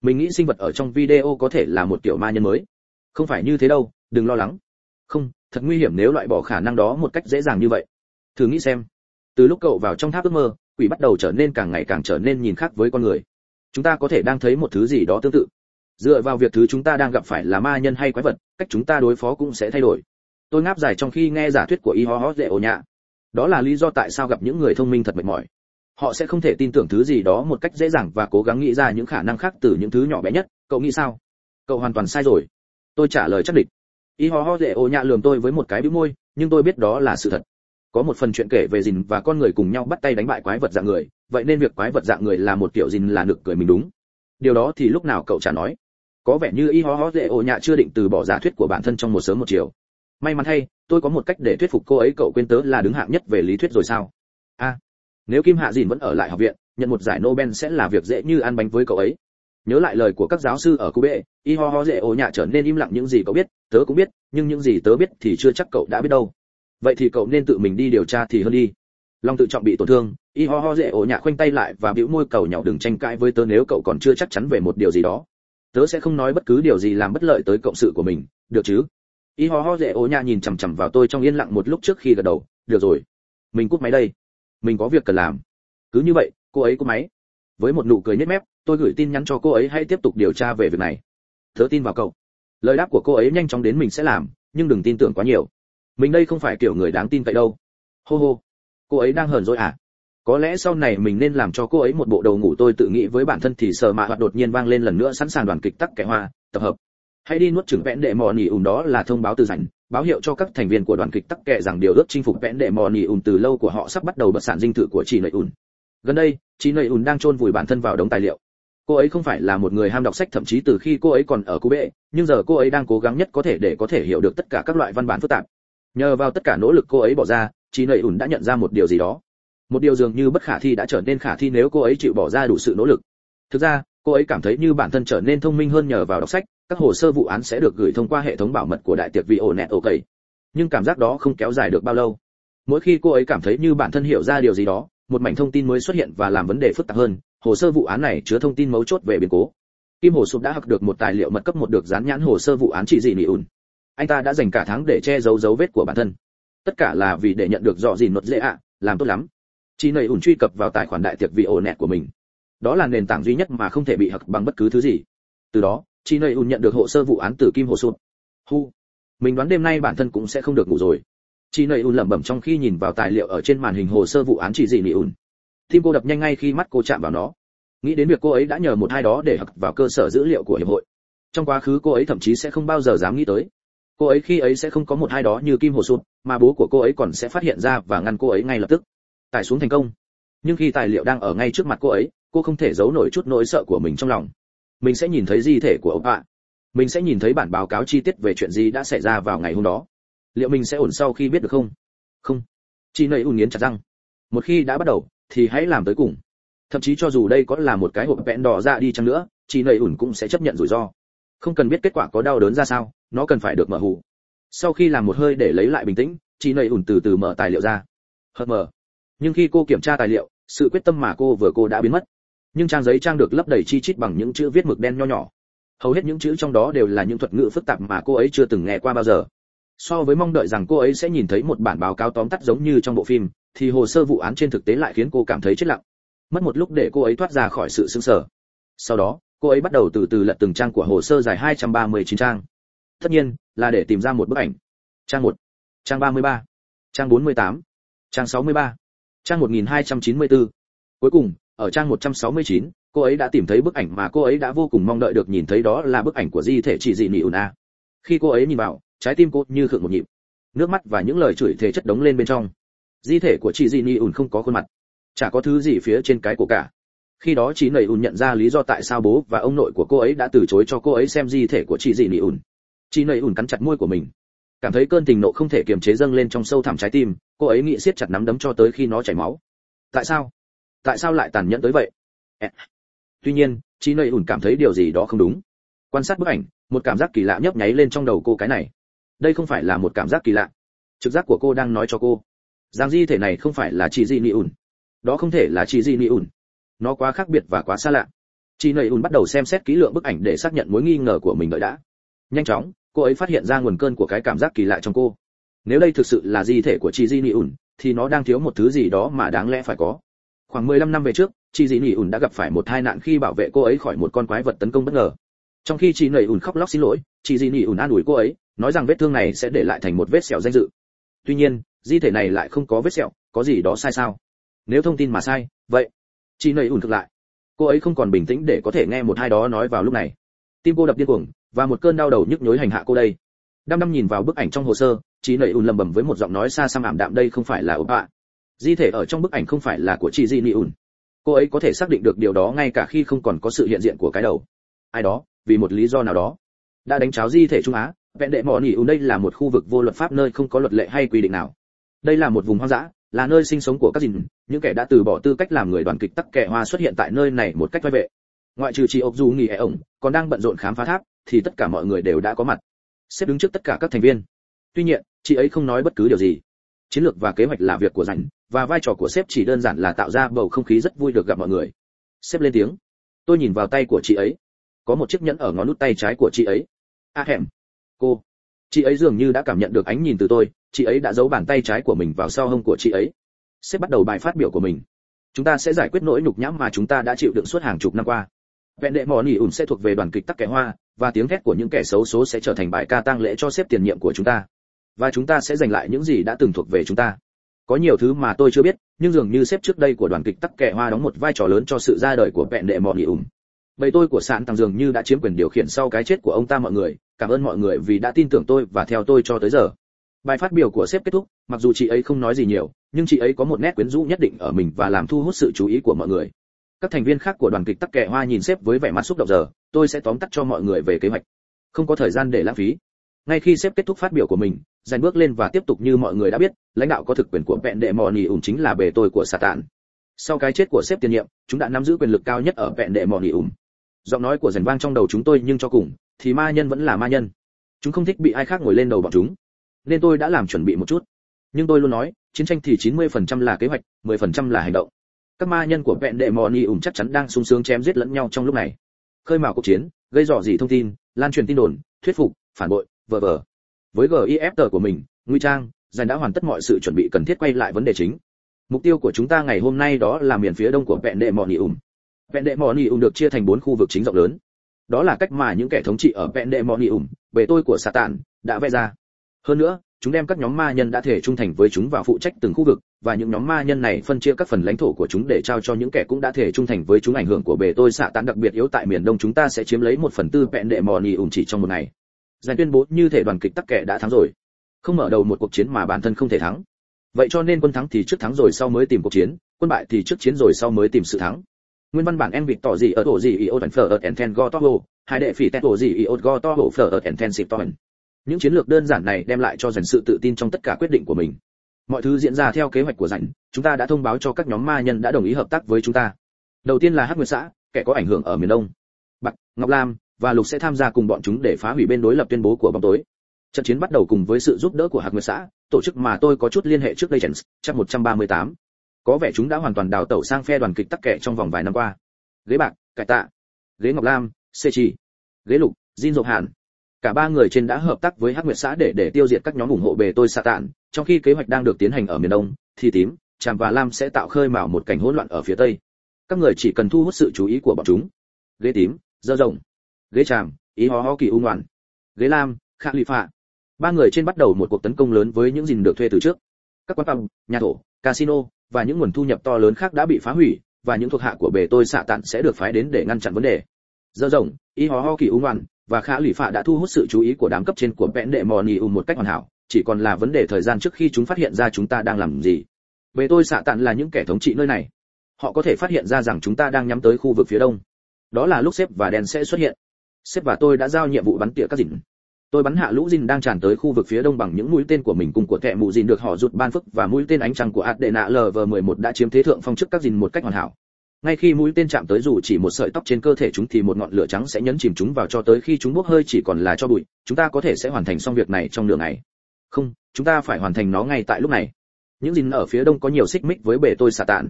Mình nghĩ sinh vật ở trong video có thể là một kiểu ma nhân mới. Không phải như thế đâu, đừng lo lắng. Không, thật nguy hiểm nếu loại bỏ khả năng đó một cách dễ dàng như vậy. Thử nghĩ xem. Từ lúc cậu vào trong tháp ước mơ quỷ bắt đầu trở nên càng ngày càng trở nên nhìn khác với con người. Chúng ta có thể đang thấy một thứ gì đó tương tự. Dựa vào việc thứ chúng ta đang gặp phải là ma nhân hay quái vật, cách chúng ta đối phó cũng sẽ thay đổi. Tôi ngáp dài trong khi nghe giả thuyết của y ho ho dễ ổ nhạ. Đó là lý do tại sao gặp những người thông minh thật mệt mỏi. Họ sẽ không thể tin tưởng thứ gì đó một cách dễ dàng và cố gắng nghĩ ra những khả năng khác từ những thứ nhỏ bé nhất. Cậu nghĩ sao? Cậu hoàn toàn sai rồi. Tôi trả lời chắc định y ho ho dễ ổ nhạ lườm tôi với một cái bĩu môi, nhưng tôi biết đó là sự thật có một phần chuyện kể về dìn và con người cùng nhau bắt tay đánh bại quái vật dạng người vậy nên việc quái vật dạng người là một kiểu dìn là nực cười mình đúng. Điều đó thì lúc nào cậu chả nói. Có vẻ như y ho ho dễ ô nhạ chưa định từ bỏ giả thuyết của bản thân trong một sớm một chiều. May mắn thay tôi có một cách để thuyết phục cô ấy cậu quên tớ là đứng hạng nhất về lý thuyết rồi sao? A nếu kim hạ dìn vẫn ở lại học viện nhận một giải nobel sẽ là việc dễ như ăn bánh với cậu ấy. Nhớ lại lời của các giáo sư ở cuba, y ho ho dễ ô nhạ trở nên im lặng những gì cậu biết tớ cũng biết nhưng những gì tớ biết thì chưa chắc cậu đã biết đâu vậy thì cậu nên tự mình đi điều tra thì hơn đi. Long tự trọng bị tổn thương, y ho ho dễ ổ nhạ khoanh tay lại và bĩu môi cầu nhỏ đừng tranh cãi với tớ nếu cậu còn chưa chắc chắn về một điều gì đó. Tớ sẽ không nói bất cứ điều gì làm bất lợi tới cộng sự của mình, được chứ? Y ho ho dễ ổ nhạ nhìn chằm chằm vào tôi trong yên lặng một lúc trước khi gật đầu, được rồi. Mình cúp máy đây. Mình có việc cần làm. Cứ như vậy, cô ấy cúp máy. Với một nụ cười nhếch mép, tôi gửi tin nhắn cho cô ấy hãy tiếp tục điều tra về việc này. Tớ tin vào cậu. Lời đáp của cô ấy nhanh chóng đến mình sẽ làm, nhưng đừng tin tưởng quá nhiều mình đây không phải kiểu người đáng tin cậy đâu. Hô hô. Cô ấy đang hờn dỗi à? Có lẽ sau này mình nên làm cho cô ấy một bộ đầu ngủ tôi tự nghĩ với bản thân thì sờ mạ hoạt đột nhiên vang lên lần nữa sẵn sàng đoàn kịch tắc kẻ hoa, tập hợp. Hãy đi nuốt chửng vẽn đệ mò nỉ ùn đó là thông báo từ rảnh, báo hiệu cho các thành viên của đoàn kịch tắc kệ rằng điều ước chinh phục vẽn đệ mò nỉ ùn từ lâu của họ sắp bắt đầu bật sản dinh thự của chị nầy ùn. Gần đây, chị nầy ùn đang chôn vùi bản thân vào đống tài liệu. Cô ấy không phải là một người ham đọc sách, thậm chí từ khi cô ấy còn ở cú bệ, nhưng giờ cô ấy đang cố gắng nhất có thể để có thể hiểu được tất cả các loại văn bản phức tạp nhờ vào tất cả nỗ lực cô ấy bỏ ra chị nầy ủn đã nhận ra một điều gì đó. Một điều dường như bất khả thi đã trở nên khả thi nếu cô ấy chịu bỏ ra đủ sự nỗ lực. Thực ra, cô ấy cảm thấy như bản thân trở nên thông minh hơn nhờ vào đọc sách, các hồ sơ vụ án sẽ được gửi thông qua hệ thống bảo mật của đại tiệc vị ổ nẹt ok. Nhưng cảm giác đó không kéo dài được bao lâu. Mỗi khi cô ấy cảm thấy như bản thân hiểu ra điều gì đó, một mảnh thông tin mới xuất hiện và làm vấn đề phức tạp hơn, hồ sơ vụ án này chứa thông tin mấu chốt về biến cố. Kim hồ sụp đã học được một tài liệu mật cấp một được dán nhãn hồ sơ vụ án chỉ dị nỉ ùn anh ta đã dành cả tháng để che giấu dấu vết của bản thân. Tất cả là vì để nhận được dọ gì nốt dễ ạ, làm tốt lắm. Chỉ nầy ủn truy cập vào tài khoản đại tiệc vị ổ nẹt của mình. Đó là nền tảng duy nhất mà không thể bị hặc bằng bất cứ thứ gì. Từ đó chỉ nầy ủn nhận được hồ sơ vụ án từ kim hồ sụp hu, mình đoán đêm nay bản thân cũng sẽ không được ngủ rồi. Chị nầy ủn lẩm bẩm trong khi nhìn vào tài liệu ở trên màn hình hồ sơ vụ án chỉ dị nị ủn tim cô đập nhanh ngay khi mắt cô chạm vào nó. Nghĩ đến việc cô ấy đã nhờ một ai đó để hặc vào cơ sở dữ liệu của hiệp hội. Trong quá khứ cô ấy thậm chí sẽ không bao giờ dám nghĩ tới cô ấy khi ấy sẽ không có một hai đó như kim hồ sụt, mà bố của cô ấy còn sẽ phát hiện ra và ngăn cô ấy ngay lập tức. Tải xuống thành công. Nhưng khi tài liệu đang ở ngay trước mặt cô ấy, cô không thể giấu nổi chút nỗi sợ của mình trong lòng. Mình sẽ nhìn thấy di thể của ông ạ. Mình sẽ nhìn thấy bản báo cáo chi tiết về chuyện gì đã xảy ra vào ngày hôm đó. Liệu mình sẽ ổn sau khi biết được không? Không. Chị nầy ùn nghiến chặt răng. Một khi đã bắt đầu, thì hãy làm tới cùng. Thậm chí cho dù đây có là một cái hộp vẹn đỏ ra đi chăng nữa, chị nầy ùn cũng sẽ chấp nhận rủi ro không cần biết kết quả có đau đớn ra sao, nó cần phải được mở hù. sau khi làm một hơi để lấy lại bình tĩnh, chị nầy ủn từ từ mở tài liệu ra. Hờ mở. nhưng khi cô kiểm tra tài liệu, sự quyết tâm mà cô vừa cô đã biến mất. Nhưng trang giấy trang được lấp đầy chi chít bằng những chữ viết mực đen nho nhỏ. Hầu hết những chữ trong đó đều là những thuật ngữ phức tạp mà cô ấy chưa từng nghe qua bao giờ. So với mong đợi rằng cô ấy sẽ nhìn thấy một bản báo cáo tóm tắt giống như trong bộ phim, thì hồ sơ vụ án trên thực tế lại khiến cô cảm thấy chết lặng. Mất một lúc để cô ấy thoát ra khỏi sự sững sờ. Sau đó cô ấy bắt đầu từ từ lật từng trang của hồ sơ dài 239 trang. Tất nhiên là để tìm ra một bức ảnh. Trang 1, trang 33, trang 48, trang 63, trang 1294. cuối cùng ở trang 169, cô ấy đã tìm thấy bức ảnh mà cô ấy đã vô cùng mong đợi được nhìn thấy đó là bức ảnh của di thể chị dị nị ùn khi cô ấy nhìn vào trái tim cô như khựng một nhịp. Nước mắt và những lời chửi thề chất đống lên bên trong. Di thể của chị dị nị ùn không có khuôn mặt. Chả có thứ gì phía trên cái cổ cả khi đó chị nầy ùn nhận ra lý do tại sao bố và ông nội của cô ấy đã từ chối cho cô ấy xem di thể của chị dị nị ùn. Chị nầy ùn cắn chặt môi của mình. Cảm thấy cơn tình nộ không thể kiềm chế dâng lên trong sâu thẳm trái tim, cô ấy nghĩ siết chặt nắm đấm cho tới khi nó chảy máu. Tại sao? Tại sao lại tàn nhẫn tới vậy? Tuy nhiên chị nầy ùn cảm thấy điều gì đó không đúng. Quan sát bức ảnh, một cảm giác kỳ lạ nhấp nháy lên trong đầu cô cái này. Đây không phải là một cảm giác kỳ lạ. Trực giác của cô đang nói cho cô. Rằng di thể này không phải là chị dị nị ùn. Đó không thể là chị dị nị ùn nó quá khác biệt và quá xa lạ. Chị nầy ùn bắt đầu xem xét kỹ lượng bức ảnh để xác nhận mối nghi ngờ của mình đợi đã. Nhanh chóng, cô ấy phát hiện ra nguồn cơn của cái cảm giác kỳ lạ trong cô. Nếu đây thực sự là di thể của chị di nị ùn, thì nó đang thiếu một thứ gì đó mà đáng lẽ phải có. Khoảng 15 năm về trước, chị di nị ùn đã gặp phải một tai nạn khi bảo vệ cô ấy khỏi một con quái vật tấn công bất ngờ. Trong khi chị nầy ùn khóc lóc xin lỗi, chị di nị ùn an ủi cô ấy, nói rằng vết thương này sẽ để lại thành một vết sẹo danh dự. Tuy nhiên, di thể này lại không có vết sẹo, có gì đó sai sao? Nếu thông tin mà sai, vậy chị nầy ùn thực lại. Cô ấy không còn bình tĩnh để có thể nghe một hai đó nói vào lúc này. Tim cô đập điên cuồng, và một cơn đau đầu nhức nhối hành hạ cô đây. Đăm đăm nhìn vào bức ảnh trong hồ sơ chị nầy ùn lầm bầm với một giọng nói xa xăm ảm đạm, đây không phải là ốp ạ di thể ở trong bức ảnh không phải là của chị di nị ùn. Cô ấy có thể xác định được điều đó ngay cả khi không còn có sự hiện diện của cái đầu. Ai đó, vì một lý do nào đó, đã đánh cháo di thể trung á. Vẹn đệ mỏ nỉ ùn đây là một khu vực vô luật pháp nơi không có luật lệ hay quy định nào. Đây là một vùng hoang dã là nơi sinh sống của các dìn những kẻ đã từ bỏ tư cách làm người đoàn kịch tắc kẻ hoa xuất hiện tại nơi này một cách vai vệ. Ngoại trừ chị ốc du nghỉ ẻ ổng còn đang bận rộn khám phá tháp thì tất cả mọi người đều đã có mặt. Xếp đứng trước tất cả các thành viên. Tuy nhiên chị ấy không nói bất cứ điều gì. Chiến lược và kế hoạch là việc của rảnh và vai trò của sếp chỉ đơn giản là tạo ra bầu không khí rất vui được gặp mọi người. Sếp lên tiếng. Tôi nhìn vào tay của chị ấy. Có một chiếc nhẫn ở ngón nút tay trái của chị ấy. A à, hẻm. Cô. Chị ấy dường như đã cảm nhận được ánh nhìn từ tôi chị ấy đã giấu bàn tay trái của mình vào sau hông của chị ấy. Sếp bắt đầu bài phát biểu của mình. Chúng ta sẽ giải quyết nỗi nhục nhãm mà chúng ta đã chịu đựng suốt hàng chục năm qua. Vẹn đệ mò nỉ ủn sẽ thuộc về đoàn kịch tắc kẻ hoa, và tiếng thét của những kẻ xấu số sẽ trở thành bài ca tang lễ cho sếp tiền nhiệm của chúng ta. Và chúng ta sẽ giành lại những gì đã từng thuộc về chúng ta. Có nhiều thứ mà tôi chưa biết, nhưng dường như sếp trước đây của đoàn kịch tắc kẻ hoa đóng một vai trò lớn cho sự ra đời của vẹn đệ mò nỉ ủn. Bầy tôi của sạn tăng dường như đã chiếm quyền điều khiển sau cái chết của ông ta mọi người. Cảm ơn mọi người vì đã tin tưởng tôi và theo tôi cho tới giờ bài phát biểu của sếp kết thúc, mặc dù chị ấy không nói gì nhiều, nhưng chị ấy có một nét quyến rũ nhất định ở mình và làm thu hút sự chú ý của mọi người. Các thành viên khác của đoàn kịch tắc kẻ hoa nhìn sếp với vẻ mặt xúc động giờ, tôi sẽ tóm tắt cho mọi người về kế hoạch. Không có thời gian để lãng phí. Ngay khi sếp kết thúc phát biểu của mình, dành bước lên và tiếp tục như mọi người đã biết, lãnh đạo có thực quyền của vẹn đệ mò nỉ ủng chính là bề tôi của xà tàn. sau cái chết của sếp tiền nhiệm, chúng đã nắm giữ quyền lực cao nhất ở vẹn đệ mò nỉ ủng giọng nói của dành vang trong đầu chúng tôi nhưng cho cùng, thì ma nhân vẫn là ma nhân. Chúng không thích bị ai khác ngồi lên đầu bọn chúng nên tôi đã làm chuẩn bị một chút. Nhưng tôi luôn nói, chiến tranh thì 90% là kế hoạch 10% là hành động. Các ma nhân của vẹn đệ mò ni ủng chắc chắn đang sung sướng chém giết lẫn nhau trong lúc này. Khơi mào cuộc chiến, gây dò dỉ thông tin, lan truyền tin đồn, thuyết phục, phản bội, vờ vờ. Với gif của mình, nguy trang, giành đã hoàn tất mọi sự chuẩn bị cần thiết quay lại vấn đề chính. Mục tiêu của chúng ta ngày hôm nay đó là miền phía đông của vẹn đệ mò ni ủng vẹn đệ mò ni ủng được chia thành bốn khu vực chính rộng lớn. Đó là cách mà những kẻ thống trị ở vẹn đệ mò ni ủng bề tôi của satan đã vẽ ra hơn nữa, chúng đem các nhóm ma nhân đã thể trung thành với chúng vào phụ trách từng khu vực, và những nhóm ma nhân này phân chia các phần lãnh thổ của chúng để trao cho những kẻ cũng đã thể trung thành với chúng. Ảnh hưởng của bề tôi xạ tán đặc biệt yếu tại miền đông chúng ta sẽ chiếm lấy một phần tư vẹn đệ mò nì ủng chỉ trong một ngày. Giải tuyên bố như thể đoàn kịch tắc kẻ đã thắng rồi. Không mở đầu một cuộc chiến mà bản thân không thể thắng. Vậy cho nên quân thắng thì trước thắng rồi sau mới tìm cuộc chiến, quân bại thì trước chiến rồi sau mới tìm sự thắng. Nguyên văn bản em vịt tỏ gì ở tổ gì iot phở ở enten go to hai đệ phỉ tét tổ gì iot go to phở ở enten xịt to những chiến lược đơn giản này đem lại cho Dành sự tự tin trong tất cả quyết định của mình. Mọi thứ diễn ra theo kế hoạch của rảnh chúng ta đã thông báo cho các nhóm ma nhân đã đồng ý hợp tác với chúng ta. Đầu tiên là hắc nguyệt xã, kẻ có ảnh hưởng ở miền đông. Bạc ngọc lam và lục sẽ tham gia cùng bọn chúng để phá hủy bên đối lập tuyên bố của bóng tối. Trận chiến bắt đầu cùng với sự giúp đỡ của hạc nguyệt xã, tổ chức mà tôi có chút liên hệ trước đây chens chắc 138. có vẻ chúng đã hoàn toàn đào tẩu sang phe đoàn kịch tắc kẻ trong vòng vài năm qua. Ghế bạc, cải tạ. Ghế ngọc lam, xê trì. Ghế lục, jin dộc hàn cả ba người trên đã hợp tác với hắc nguyệt xã để để tiêu diệt các nhóm ủng hộ bề tôi xạ tạn. Trong khi kế hoạch đang được tiến hành ở miền đông thì tím tràm và lam sẽ tạo khơi mào một cảnh hỗn loạn ở phía tây. Các người chỉ cần thu hút sự chú ý của bọn chúng. Ghế tím dơ rồng. Ghế tràm ý ho ho kỳ u ngoan, ghế lam khạ lụy phạ. Ba người trên bắt đầu một cuộc tấn công lớn với những gìn được thuê từ trước. Các quán pub nhà thổ casino và những nguồn thu nhập to lớn khác đã bị phá hủy và những thuộc hạ của bề tôi xạ tạn sẽ được phái đến để ngăn chặn vấn đề. Dơ rồng ý ho ho kỳ u ngoan và khả lụy phạ đã thu hút sự chú ý của đám cấp trên của vẽn đệ mò nì một cách hoàn hảo, chỉ còn là vấn đề thời gian trước khi chúng phát hiện ra chúng ta đang làm gì. Về tôi xạ tạn là những kẻ thống trị nơi này. Họ có thể phát hiện ra rằng chúng ta đang nhắm tới khu vực phía đông. Đó là lúc sếp và đen sẽ xuất hiện. Sếp và tôi đã giao nhiệm vụ bắn tỉa các dìn tôi bắn hạ lũ dìn đang tràn tới khu vực phía đông bằng những mũi tên của mình cùng của kẻ mụ dìn được họ rụt ban phức và mũi tên ánh trăng của adena lv 11 đã chiếm thế thượng phong trước các dìn một cách hoàn hảo ngay khi mũi tên chạm tới dù chỉ một sợi tóc trên cơ thể chúng thì một ngọn lửa trắng sẽ nhấn chìm chúng vào cho tới khi chúng bốc hơi chỉ còn là cho bụi. Chúng ta có thể sẽ hoàn thành xong việc này trong nửa ngày. Không, chúng ta phải hoàn thành nó ngay tại lúc này. Những dìn ở phía đông có nhiều xích mích với bể tôi xà tạn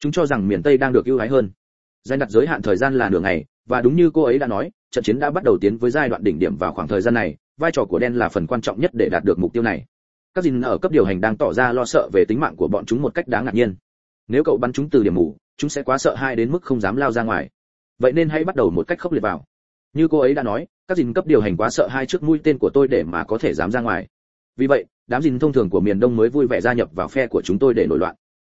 chúng cho rằng miền tây đang được ưu ái hơn. Giai đặt giới hạn thời gian là nửa ngày, và đúng như cô ấy đã nói, trận chiến đã bắt đầu tiến với giai đoạn đỉnh điểm vào khoảng thời gian này, vai trò của đen là phần quan trọng nhất để đạt được mục tiêu này. Các dìn ở cấp điều hành đang tỏ ra lo sợ về tính mạng của bọn chúng một cách đáng ngạc nhiên. Nếu cậu bắn chúng từ điểm mù chúng sẽ quá sợ hai đến mức không dám lao ra ngoài. Vậy nên hãy bắt đầu một cách khốc liệt vào. Như cô ấy đã nói, các dìn cấp điều hành quá sợ hai trước mũi tên của tôi để mà có thể dám ra ngoài. Vì vậy, đám dìn thông thường của miền đông mới vui vẻ gia nhập vào phe của chúng tôi để nổi loạn.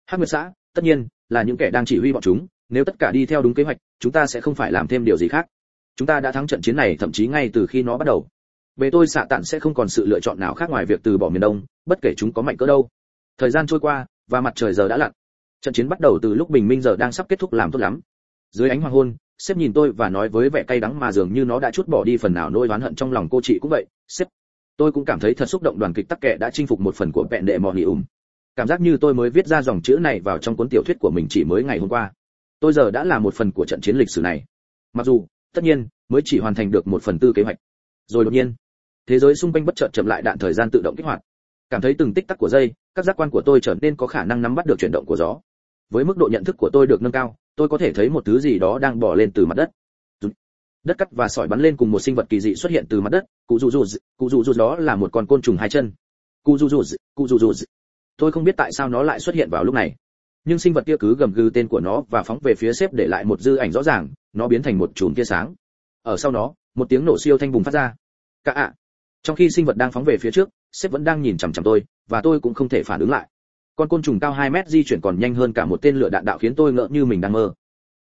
Hắc nguyệt xã, tất nhiên, là những kẻ đang chỉ huy bọn chúng. Nếu tất cả đi theo đúng kế hoạch, chúng ta sẽ không phải làm thêm điều gì khác. Chúng ta đã thắng trận chiến này thậm chí ngay từ khi nó bắt đầu. Về tôi xạ tạn sẽ không còn sự lựa chọn nào khác ngoài việc từ bỏ miền đông, bất kể chúng có mạnh cỡ đâu. Thời gian trôi qua, và mặt trời giờ đã lặn trận chiến bắt đầu từ lúc bình minh giờ đang sắp kết thúc làm tốt lắm. Dưới ánh hoàng hôn, sếp nhìn tôi và nói với vẻ cay đắng mà dường như nó đã chút bỏ đi phần nào nỗi oán hận trong lòng cô chị cũng vậy, sếp. Tôi cũng cảm thấy thật xúc động đoàn kịch tắc kệ đã chinh phục một phần của vẹn đệ mọi nghỉ ủng cảm giác như tôi mới viết ra dòng chữ này vào trong cuốn tiểu thuyết của mình chỉ mới ngày hôm qua. Tôi giờ đã là một phần của trận chiến lịch sử này. Mặc dù, tất nhiên, mới chỉ hoàn thành được một phần tư kế hoạch. Rồi đột nhiên, thế giới xung quanh bất chợt chậm lại đạn thời gian tự động kích hoạt. Cảm thấy từng tích tắc của dây, các giác quan của tôi trở nên có khả năng nắm bắt được chuyển động của gió với mức độ nhận thức của tôi được nâng cao, tôi có thể thấy một thứ gì đó đang bỏ lên từ mặt đất. Đất cắt và sỏi bắn lên cùng một sinh vật kỳ dị xuất hiện từ mặt đất. Cụ dù dù cụ dù dù đó là một con côn trùng hai chân. Cụ dù dù cụ dù dù tôi không biết tại sao nó lại xuất hiện vào lúc này. Nhưng sinh vật kia cứ gầm gừ tên của nó và phóng về phía xếp để lại một dư ảnh rõ ràng. Nó biến thành một chùm tia sáng. Ở sau nó, một tiếng nổ siêu thanh bùng phát ra. Cả ạ. Trong khi sinh vật đang phóng về phía trước, sếp vẫn đang nhìn chằm chằm tôi, và tôi cũng không thể phản ứng lại con côn trùng cao 2 mét di chuyển còn nhanh hơn cả một tên lửa đạn đạo khiến tôi ngỡ như mình đang mơ.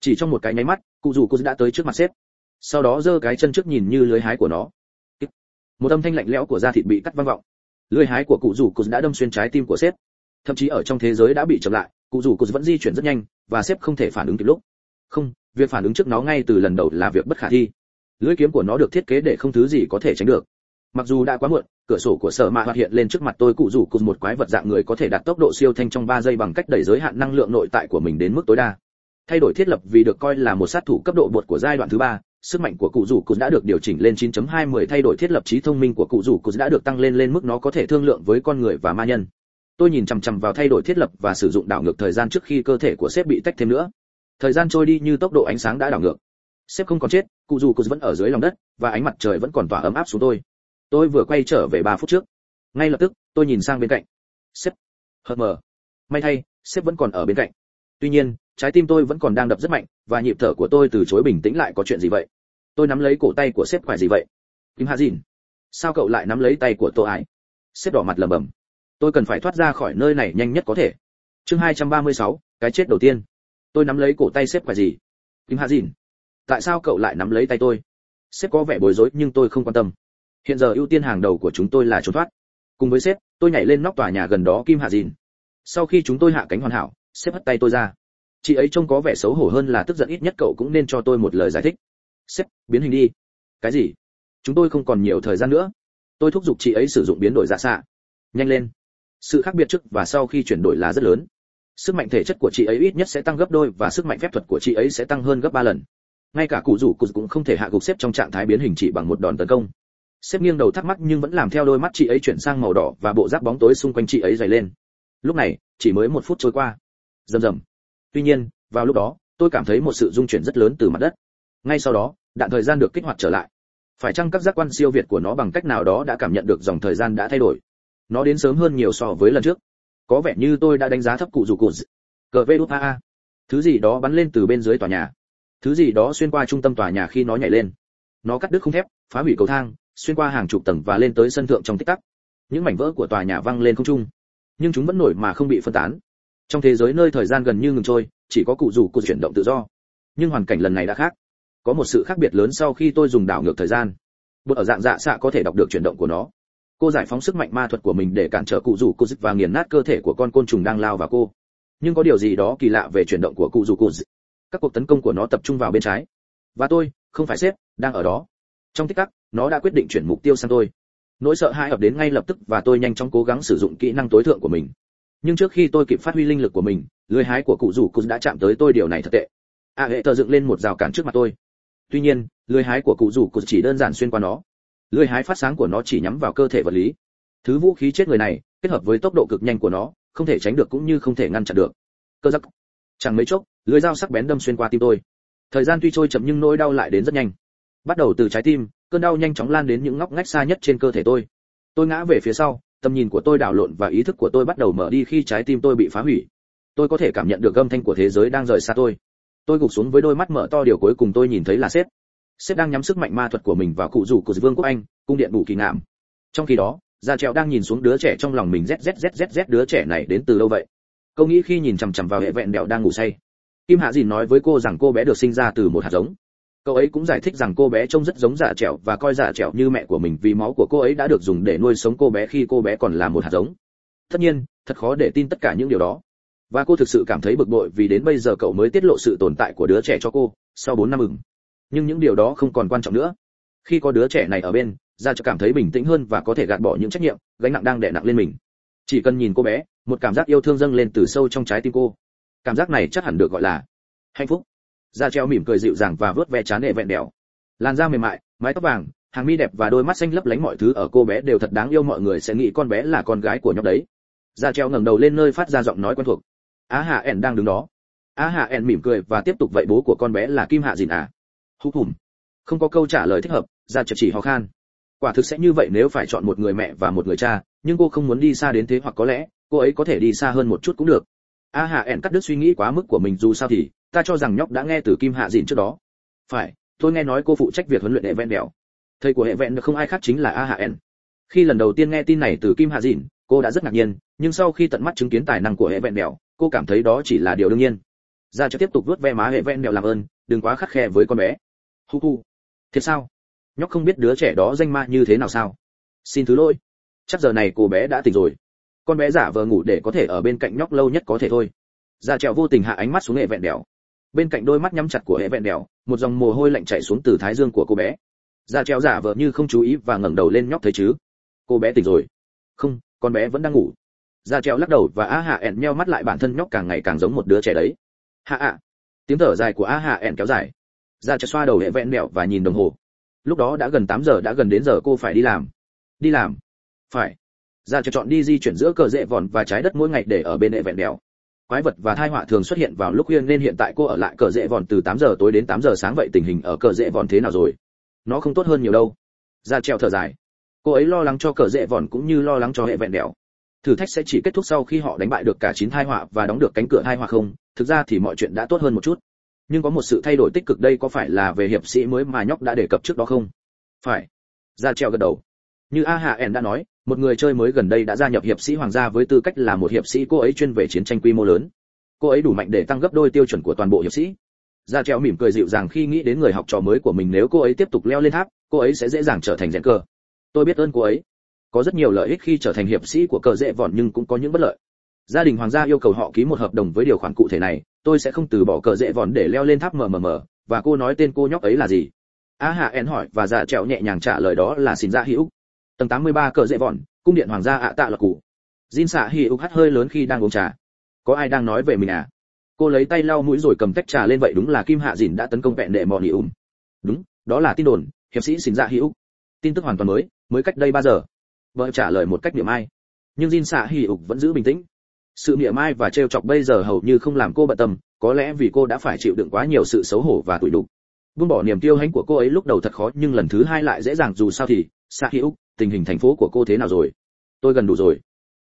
Chỉ trong một cái nháy mắt, cụ dù cô đã tới trước mặt sếp. Sau đó giơ cái chân trước nhìn như lưới hái của nó. Một âm thanh lạnh lẽo của da thịt bị cắt vang vọng. Lưới hái của cụ dù cô đã đâm xuyên trái tim của sếp. Thậm chí ở trong thế giới đã bị chậm lại, cụ dù cô vẫn di chuyển rất nhanh, và sếp không thể phản ứng kịp lúc. Không, việc phản ứng trước nó ngay từ lần đầu là việc bất khả thi. Lưỡi kiếm của nó được thiết kế để không thứ gì có thể tránh được. Mặc dù đã quá muộn cửa sổ của sở mạ hoạt hiện lên trước mặt tôi, cụ rủ cùng một quái vật dạng người có thể đạt tốc độ siêu thanh trong 3 giây bằng cách đẩy giới hạn năng lượng nội tại của mình đến mức tối đa. Thay đổi thiết lập vì được coi là một sát thủ cấp độ bột của giai đoạn thứ ba, sức mạnh của cụ rủ cũng đã được điều chỉnh lên 9.20 thay đổi thiết lập trí thông minh của cụ rủ cũng đã được tăng lên lên mức nó có thể thương lượng với con người và ma nhân. Tôi nhìn chằm chằm vào thay đổi thiết lập và sử dụng đảo ngược thời gian trước khi cơ thể của sếp bị tách thêm nữa. Thời gian trôi đi như tốc độ ánh sáng đã đảo ngược. Sếp không còn chết, cụ dù cụ vẫn ở dưới lòng đất, và ánh mặt trời vẫn còn tỏa ấm áp xuống tôi tôi vừa quay trở về ba phút trước. Ngay lập tức tôi nhìn sang bên cạnh. Sếp. Hờ mờ. May thay sếp vẫn còn ở bên cạnh. Tuy nhiên trái tim tôi vẫn còn đang đập rất mạnh và nhịp thở của tôi từ chối bình tĩnh lại có chuyện gì vậy? Tôi nắm lấy cổ tay của sếp khỏe gì vậy? Kim hạ dìn. Sao cậu lại nắm lấy tay của tôi ái? Sếp đỏ mặt lầm bầm tôi cần phải thoát ra khỏi nơi này nhanh nhất có thể. Chương 236, cái chết đầu tiên. Tôi nắm lấy cổ tay sếp khỏe gì? Kim hạ dìn. Tại sao cậu lại nắm lấy tay tôi? Sếp có vẻ bối rối nhưng tôi không quan tâm hiện giờ ưu tiên hàng đầu của chúng tôi là trốn thoát. Cùng với sếp, tôi nhảy lên nóc tòa nhà gần đó kim hạ dìn. Sau khi chúng tôi hạ cánh hoàn hảo, sếp hất tay tôi ra. Chị ấy trông có vẻ xấu hổ hơn là tức giận ít nhất cậu cũng nên cho tôi một lời giải thích. Sếp, biến hình đi. Cái gì? Chúng tôi không còn nhiều thời gian nữa. Tôi thúc giục chị ấy sử dụng biến đổi dạ xạ. Nhanh lên. Sự khác biệt trước và sau khi chuyển đổi là rất lớn. Sức mạnh thể chất của chị ấy ít nhất sẽ tăng gấp đôi và sức mạnh phép thuật của chị ấy sẽ tăng hơn gấp ba lần. Ngay cả cụ rủ cụ cũng không thể hạ gục xếp trong trạng thái biến hình chỉ bằng một đòn tấn công xếp nghiêng đầu thắc mắc nhưng vẫn làm theo đôi mắt chị ấy chuyển sang màu đỏ và bộ giáp bóng tối xung quanh chị ấy dày lên. Lúc này, chỉ mới một phút trôi qua. Rầm rầm. Tuy nhiên, vào lúc đó, tôi cảm thấy một sự rung chuyển rất lớn từ mặt đất. Ngay sau đó, đạn thời gian được kích hoạt trở lại. Phải chăng các giác quan siêu việt của nó bằng cách nào đó đã cảm nhận được dòng thời gian đã thay đổi? Nó đến sớm hơn nhiều so với lần trước. Có vẻ như tôi đã đánh giá thấp cụ dù cụ cờ vê đút a thứ gì đó bắn lên từ bên dưới tòa nhà. Thứ gì đó xuyên qua trung tâm tòa nhà khi nó nhảy lên. Nó cắt đứt không thép, phá hủy cầu thang xuyên qua hàng chục tầng và lên tới sân thượng trong tích tắc. Những mảnh vỡ của tòa nhà văng lên không trung, nhưng chúng vẫn nổi mà không bị phân tán. Trong thế giới nơi thời gian gần như ngừng trôi, chỉ có cụ rủ cụ chuyển động tự do. Nhưng hoàn cảnh lần này đã khác. Có một sự khác biệt lớn sau khi tôi dùng đảo ngược thời gian. Bột ở dạng dạ xạ có thể đọc được chuyển động của nó. Cô giải phóng sức mạnh ma thuật của mình để cản trở cụ rủ cụ và nghiền nát cơ thể của con côn trùng đang lao vào cô. Nhưng có điều gì đó kỳ lạ về chuyển động của cụ rủ cụ các cuộc tấn công của nó tập trung vào bên trái. Và tôi, không phải xếp đang ở đó trong tích tắc, nó đã quyết định chuyển mục tiêu sang tôi. Nỗi sợ hãi ập đến ngay lập tức và tôi nhanh chóng cố gắng sử dụng kỹ năng tối thượng của mình. Nhưng trước khi tôi kịp phát huy linh lực của mình lưới hái của cụ rủ cụ đã chạm tới tôi điều này thật tệ. A hệ tờ dựng lên một rào cản trước mặt tôi. Tuy nhiên lưới hái của cụ rủ cụ chỉ đơn giản xuyên qua nó. Lưới hái phát sáng của nó chỉ nhắm vào cơ thể vật lý. Thứ vũ khí chết người này, kết hợp với tốc độ cực nhanh của nó, không thể tránh được cũng như không thể ngăn chặn được. Cơ giắc. Chẳng mấy chốc lưới dao sắc bén đâm xuyên qua tim tôi. Thời gian tuy trôi chậm nhưng nỗi đau lại đến rất nhanh bắt đầu từ trái tim, cơn đau nhanh chóng lan đến những ngóc ngách xa nhất trên cơ thể tôi. Tôi ngã về phía sau, tầm nhìn của tôi đảo lộn và ý thức của tôi bắt đầu mở đi khi trái tim tôi bị phá hủy. Tôi có thể cảm nhận được âm thanh của thế giới đang rời xa tôi. Tôi gục xuống với đôi mắt mở to, điều cuối cùng tôi nhìn thấy là sếp. Sếp đang nhắm sức mạnh ma thuật của mình vào cụ rủ của vương quốc anh, cung điện bù kỳ ngạm. Trong khi đó, gia trèo đang nhìn xuống đứa trẻ trong lòng mình zzzzz đứa trẻ này đến từ đâu vậy? Câu nghĩ khi nhìn chằm chằm vào hệ vẹn đẹo đang ngủ say. Kim hạ dìn nói với cô rằng cô bé được sinh ra từ một hạt giống cậu ấy cũng giải thích rằng cô bé trông rất giống giả trẻo và coi giả trẻo như mẹ của mình vì máu của cô ấy đã được dùng để nuôi sống cô bé khi cô bé còn là một hạt giống. Tất nhiên, thật khó để tin tất cả những điều đó. Và cô thực sự cảm thấy bực bội vì đến bây giờ cậu mới tiết lộ sự tồn tại của đứa trẻ cho cô sau 4 năm ửng nhưng những điều đó không còn quan trọng nữa. Khi có đứa trẻ này ở bên dạ ra cho cảm thấy bình tĩnh hơn và có thể gạt bỏ những trách nhiệm, gánh nặng đang đè nặng lên mình. Chỉ cần nhìn cô bé, một cảm giác yêu thương dâng lên từ sâu trong trái tim cô. Cảm giác này chắc hẳn được gọi là hạnh phúc da treo mỉm cười dịu dàng và vớt ve chán nệ vẹn đèo. Làn da mềm mại, mái tóc vàng, hàng mi đẹp và đôi mắt xanh lấp lánh mọi thứ ở cô bé đều thật đáng yêu mọi người sẽ nghĩ con bé là con gái của nhóc đấy. Da treo ngẩng đầu lên nơi phát ra giọng nói quen thuộc. Á hạ ẻn đang đứng đó. Á hạ ẻn mỉm cười và tiếp tục vậy bố của con bé là kim hạ dìn à? Hú hùm. Không có câu trả lời thích hợp, da chợt chỉ ho khan. Quả thực sẽ như vậy nếu phải chọn một người mẹ và một người cha, nhưng cô không muốn đi xa đến thế hoặc có lẽ cô ấy có thể đi xa hơn một chút cũng được. A hạ ẻn cắt đứt suy nghĩ quá mức của mình dù sao thì ta cho rằng nhóc đã nghe từ kim hạ dìn trước đó. Phải, tôi nghe nói cô phụ trách việc huấn luyện hệ vẹn đèo thầy của hệ vẹn không ai khác chính là a hạ n. Khi lần đầu tiên nghe tin này từ kim hạ dìn cô đã rất ngạc nhiên, nhưng sau khi tận mắt chứng kiến tài năng của hệ vẹn đèo cô cảm thấy đó chỉ là điều đương nhiên. Ra cho tiếp tục vuốt ve má hệ vẹn đèo làm ơn, đừng quá khắc khe với con bé. Hu hu. Thiệt sao? Nhóc không biết đứa trẻ đó danh ma như thế nào sao? Xin thứ lỗi. Chắc giờ này cô bé đã tỉnh rồi. Con bé giả vờ ngủ để có thể ở bên cạnh nhóc lâu nhất có thể thôi. Gia trèo vô tình hạ ánh mắt xuống hệ vẹn đèo bên cạnh đôi mắt nhắm chặt của hệ vẹn đèo, một dòng mồ hôi lạnh chảy xuống từ thái dương của cô bé. Gia treo giả vờ như không chú ý và ngẩng đầu lên nhóc thấy chứ? Cô bé tỉnh rồi. Không, con bé vẫn đang ngủ. Gia treo lắc đầu và a hạ ẻn nheo mắt lại bản thân nhóc càng ngày càng giống một đứa trẻ đấy. Hạ ạ tiếng thở dài của a hạ ẻn kéo dài. Gia treo xoa đầu hệ vẹn đèo và nhìn đồng hồ. Lúc đó đã gần 8 giờ, đã gần đến giờ cô phải đi làm. Đi làm? Phải. Ra cho chọn đi di chuyển giữa cờ rễ vòn và trái đất mỗi ngày để ở bên hệ vẹn đèo quái vật và thai họa thường xuất hiện vào lúc khuya nên hiện tại cô ở lại cờ rễ vòn từ 8 giờ tối đến 8 giờ sáng vậy tình hình ở cờ rễ vòn thế nào rồi? Nó không tốt hơn nhiều đâu. Ra treo thở dài. Cô ấy lo lắng cho cờ rễ vòn cũng như lo lắng cho hệ vẹn đèo thử thách sẽ chỉ kết thúc sau khi họ đánh bại được cả chín thai họa và đóng được cánh cửa thai họa không? Thực ra thì mọi chuyện đã tốt hơn một chút. Nhưng có một sự thay đổi tích cực đây có phải là về hiệp sĩ mới mà nhóc đã đề cập trước đó không? Phải. Ra treo gật đầu như a hạ ẻn đã nói, một người chơi mới gần đây đã gia nhập hiệp sĩ hoàng gia với tư cách là một hiệp sĩ cô ấy chuyên về chiến tranh quy mô lớn. Cô ấy đủ mạnh để tăng gấp đôi tiêu chuẩn của toàn bộ hiệp sĩ. Ra treo mỉm cười dịu dàng khi nghĩ đến người học trò mới của mình nếu cô ấy tiếp tục leo lên tháp, cô ấy sẽ dễ dàng trở thành rèn cơ tôi biết ơn cô ấy. Có rất nhiều lợi ích khi trở thành hiệp sĩ của cờ dễ vòn nhưng cũng có những bất lợi. Gia đình hoàng gia yêu cầu họ ký một hợp đồng với điều khoản cụ thể này, tôi sẽ không từ bỏ cờ dễ vòn để leo lên tháp mờ mờ mờ, và cô nói tên cô nhóc ấy là gì? A hạ en hỏi và dạ trẹo nhẹ nhàng trả lời đó là xin ra hữu tầng 83 cờ dễ vòn, cung điện hoàng gia ạ tạ là cũ. Jin xạ hỉ ục hắt hơi lớn khi đang uống trà. Có ai đang nói về mình à? Cô lấy tay lau mũi rồi cầm tách trà lên vậy đúng là kim hạ dìn đã tấn công vẹn đệ mò nỉ đúng, đó là tin đồn, hiệp sĩ xin dạ hỉ ục. Tin tức hoàn toàn mới mới cách đây 3 giờ. Vợ trả lời một cách niệm ai. Nhưng jin xạ hỉ ục vẫn giữ bình tĩnh. Sự niệm ai và trêu chọc bây giờ hầu như không làm cô bận tâm, có lẽ vì cô đã phải chịu đựng quá nhiều sự xấu hổ và tủi nhục. Buông bỏ niềm tiêu hãnh của cô ấy lúc đầu thật khó, nhưng lần thứ hai lại dễ dàng dù sao thì xạ hữu tình hình thành phố của cô thế nào rồi tôi gần đủ rồi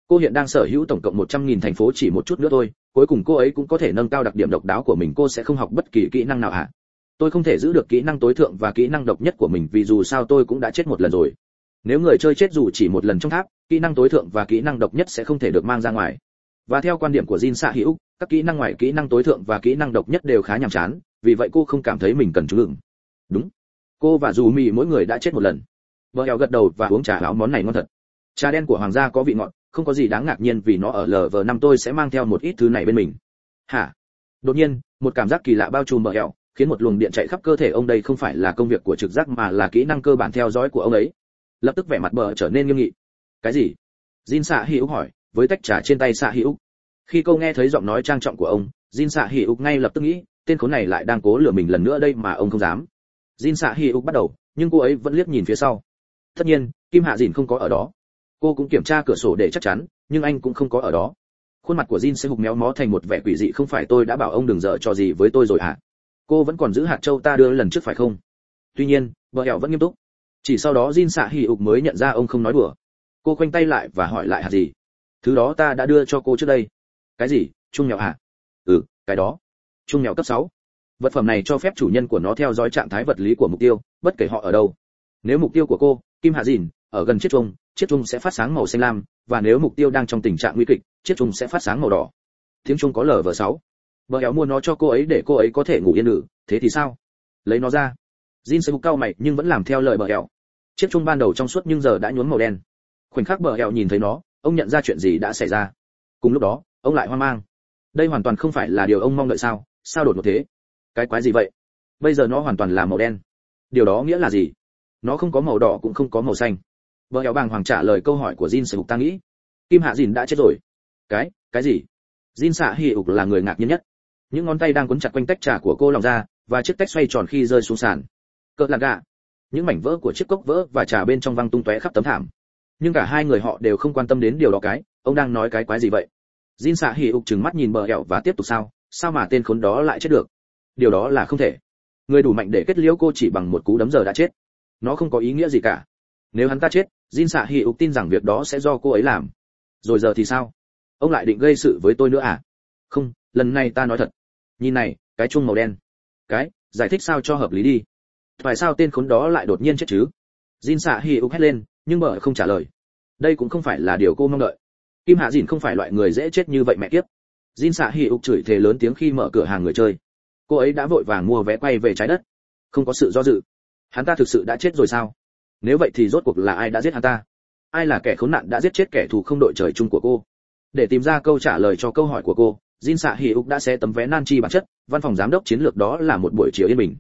cô hiện đang sở hữu tổng cộng 100.000 thành phố chỉ một chút nữa thôi cuối cùng cô ấy cũng có thể nâng cao đặc điểm độc đáo của mình cô sẽ không học bất kỳ kỹ năng nào à tôi không thể giữ được kỹ năng tối thượng và kỹ năng độc nhất của mình vì dù sao tôi cũng đã chết một lần rồi nếu người chơi chết dù chỉ một lần trong tháp kỹ năng tối thượng và kỹ năng độc nhất sẽ không thể được mang ra ngoài và theo quan điểm của Jin Sa Hữu, các kỹ năng ngoài kỹ năng tối thượng và kỹ năng độc nhất đều khá nhàm chán, vì vậy cô không cảm thấy mình cần chú lượng. Đúng. Cô và Dù Mì mỗi người đã chết một lần. Vợ eo gật đầu và uống trà áo món này ngon thật. Trà đen của hoàng gia có vị ngọt, không có gì đáng ngạc nhiên vì nó ở lv năm tôi sẽ mang theo một ít thứ này bên mình. Hả? Đột nhiên, một cảm giác kỳ lạ bao trùm bờ eo, khiến một luồng điện chạy khắp cơ thể ông đây không phải là công việc của trực giác mà là kỹ năng cơ bản theo dõi của ông ấy. Lập tức vẻ mặt bờ trở nên nghiêm nghị. Cái gì? Jin Sa Hữu hỏi, với tách trà trên tay xạ hữu khi cô nghe thấy giọng nói trang trọng của ông jin xạ hữu ngay lập tức nghĩ tên khốn này lại đang cố lừa mình lần nữa đây mà ông không dám jin xạ hữu bắt đầu nhưng cô ấy vẫn liếc nhìn phía sau tất nhiên, kim hạ dìn không có ở đó. Cô cũng kiểm tra cửa sổ để chắc chắn, nhưng anh cũng không có ở đó. Khuôn mặt của jin sẽ hụt méo mó thành một vẻ quỷ dị, không phải tôi đã bảo ông đừng dở trò gì với tôi rồi hả? Cô vẫn còn giữ hạt châu ta đưa lần trước phải không? Tuy nhiên, vợ hẹo vẫn nghiêm túc. Chỉ sau đó jin xạ hì ục mới nhận ra ông không nói đùa. Cô khoanh tay lại và hỏi lại hạt gì? Thứ đó ta đã đưa cho cô trước đây. Cái gì? Chung mèo hả? Ừ cái đó. Chung mèo cấp sáu. vật phẩm này cho phép chủ nhân của nó theo dõi trạng thái vật lý của mục tiêu, bất kể họ ở đâu. Nếu mục tiêu của cô kim hạ dìn, ở gần chiếc chuông chiếc chuông sẽ phát sáng màu xanh lam, và nếu mục tiêu đang trong tình trạng nguy kịch, chiếc chuông sẽ phát sáng màu đỏ. Tiếng chuông có lv sáu. vợ éo mua nó cho cô ấy để cô ấy có thể ngủ yên nữ thế thì sao? Lấy nó ra. Jin sẽ cao mày, nhưng vẫn làm theo lời bờ éo chiếc chuông ban đầu trong suốt nhưng giờ đã nhuốm màu đen. Khoảnh khắc bờ éo nhìn thấy nó, ông nhận ra chuyện gì đã xảy ra. Cùng lúc đó, ông lại hoang mang. Đây hoàn toàn không phải là điều ông mong đợi sao? Sao đột ngột thế? Cái quái gì vậy? Bây giờ nó hoàn toàn là màu đen. Điều đó nghĩa là gì? Nó không có màu đỏ cũng không có màu xanh. Vợ éo bàng hoàng trả lời câu hỏi của jin sẽ ta nghĩ. Kim hạ dìn đã chết rồi. Cái cái gì? Jin xạ hì ục là người ngạc nhiên nhất. Những ngón tay đang quấn chặt quanh tách trà của cô lòng ra, và chiếc tách xoay tròn khi rơi xuống sàn. Cỡ là gạ những mảnh vỡ của chiếc cốc vỡ và trà bên trong văng tung tóe khắp tấm thảm. Nhưng cả hai người họ đều không quan tâm đến điều đó cái. Ông đang nói cái quái gì vậy? Jin xạ hỉ ục trừng mắt nhìn bờ hẹo và tiếp tục sao? Sao mà tên khốn đó lại chết được? Điều đó là không thể. Người đủ mạnh để kết liễu cô chỉ bằng một cú đấm giờ đã chết nó không có ý nghĩa gì cả. Nếu hắn ta chết, jin xạ hỉ ục tin rằng việc đó sẽ do cô ấy làm. Rồi giờ thì sao? Ông lại định gây sự với tôi nữa à? Không, lần này ta nói thật. Nhìn này, cái chuông màu đen. Cái, giải thích sao cho hợp lý đi. Tại sao tên khốn đó lại đột nhiên chết chứ? Jin xạ hỉ ục hét lên, nhưng bờ không trả lời. Đây cũng không phải là điều cô mong đợi. Kim hạ dìn không phải loại người dễ chết như vậy mẹ kiếp. Jin xạ hì ục chửi thề lớn tiếng khi mở cửa hàng người chơi. Cô ấy đã vội vàng mua vé quay về trái đất. Không có sự do dự hắn ta thực sự đã chết rồi sao? Nếu vậy thì rốt cuộc là ai đã giết hắn ta? Ai là kẻ khốn nạn đã giết chết kẻ thù không đội trời chung của cô? Để tìm ra câu trả lời cho câu hỏi của cô, jin xạ hì ục đã xé tấm vé nan chi bản chất, văn phòng giám đốc chiến lược đó là một buổi chiều yên bình.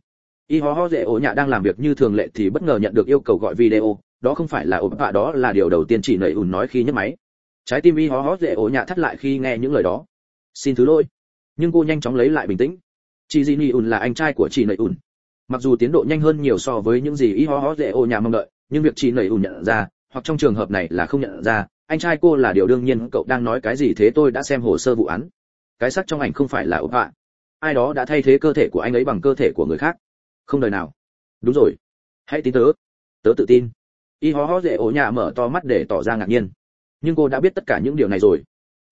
Y ho ho dễ ổ nhạ đang làm việc như thường lệ thì bất ngờ nhận được yêu cầu gọi video, đó không phải là ổ bạ đó là điều đầu tiên chỉ nảy ùn nói khi nhấc máy. Trái tim y Ho Ho dễ ổ nhạ thắt lại khi nghe những lời đó. Xin thứ lỗi. Nhưng cô nhanh chóng lấy lại bình tĩnh. Chị di nhi ùn là anh trai của chị nảy ùn mặc dù tiến độ nhanh hơn nhiều so với những gì y hó hó dễ ô nhà mong đợi nhưng việc chị nảy ùn nhận ra hoặc trong trường hợp này là không nhận ra anh trai cô là điều đương nhiên cậu đang nói cái gì thế tôi đã xem hồ sơ vụ án. Cái sắc trong ảnh không phải là ốp bạ ai đó đã thay thế cơ thể của anh ấy bằng cơ thể của người khác. Không đời nào. Đúng rồi. Hãy tin tớ. Tớ tự tin. Y hó hó dễ ổ nhà mở to mắt để tỏ ra ngạc nhiên. Nhưng cô đã biết tất cả những điều này rồi.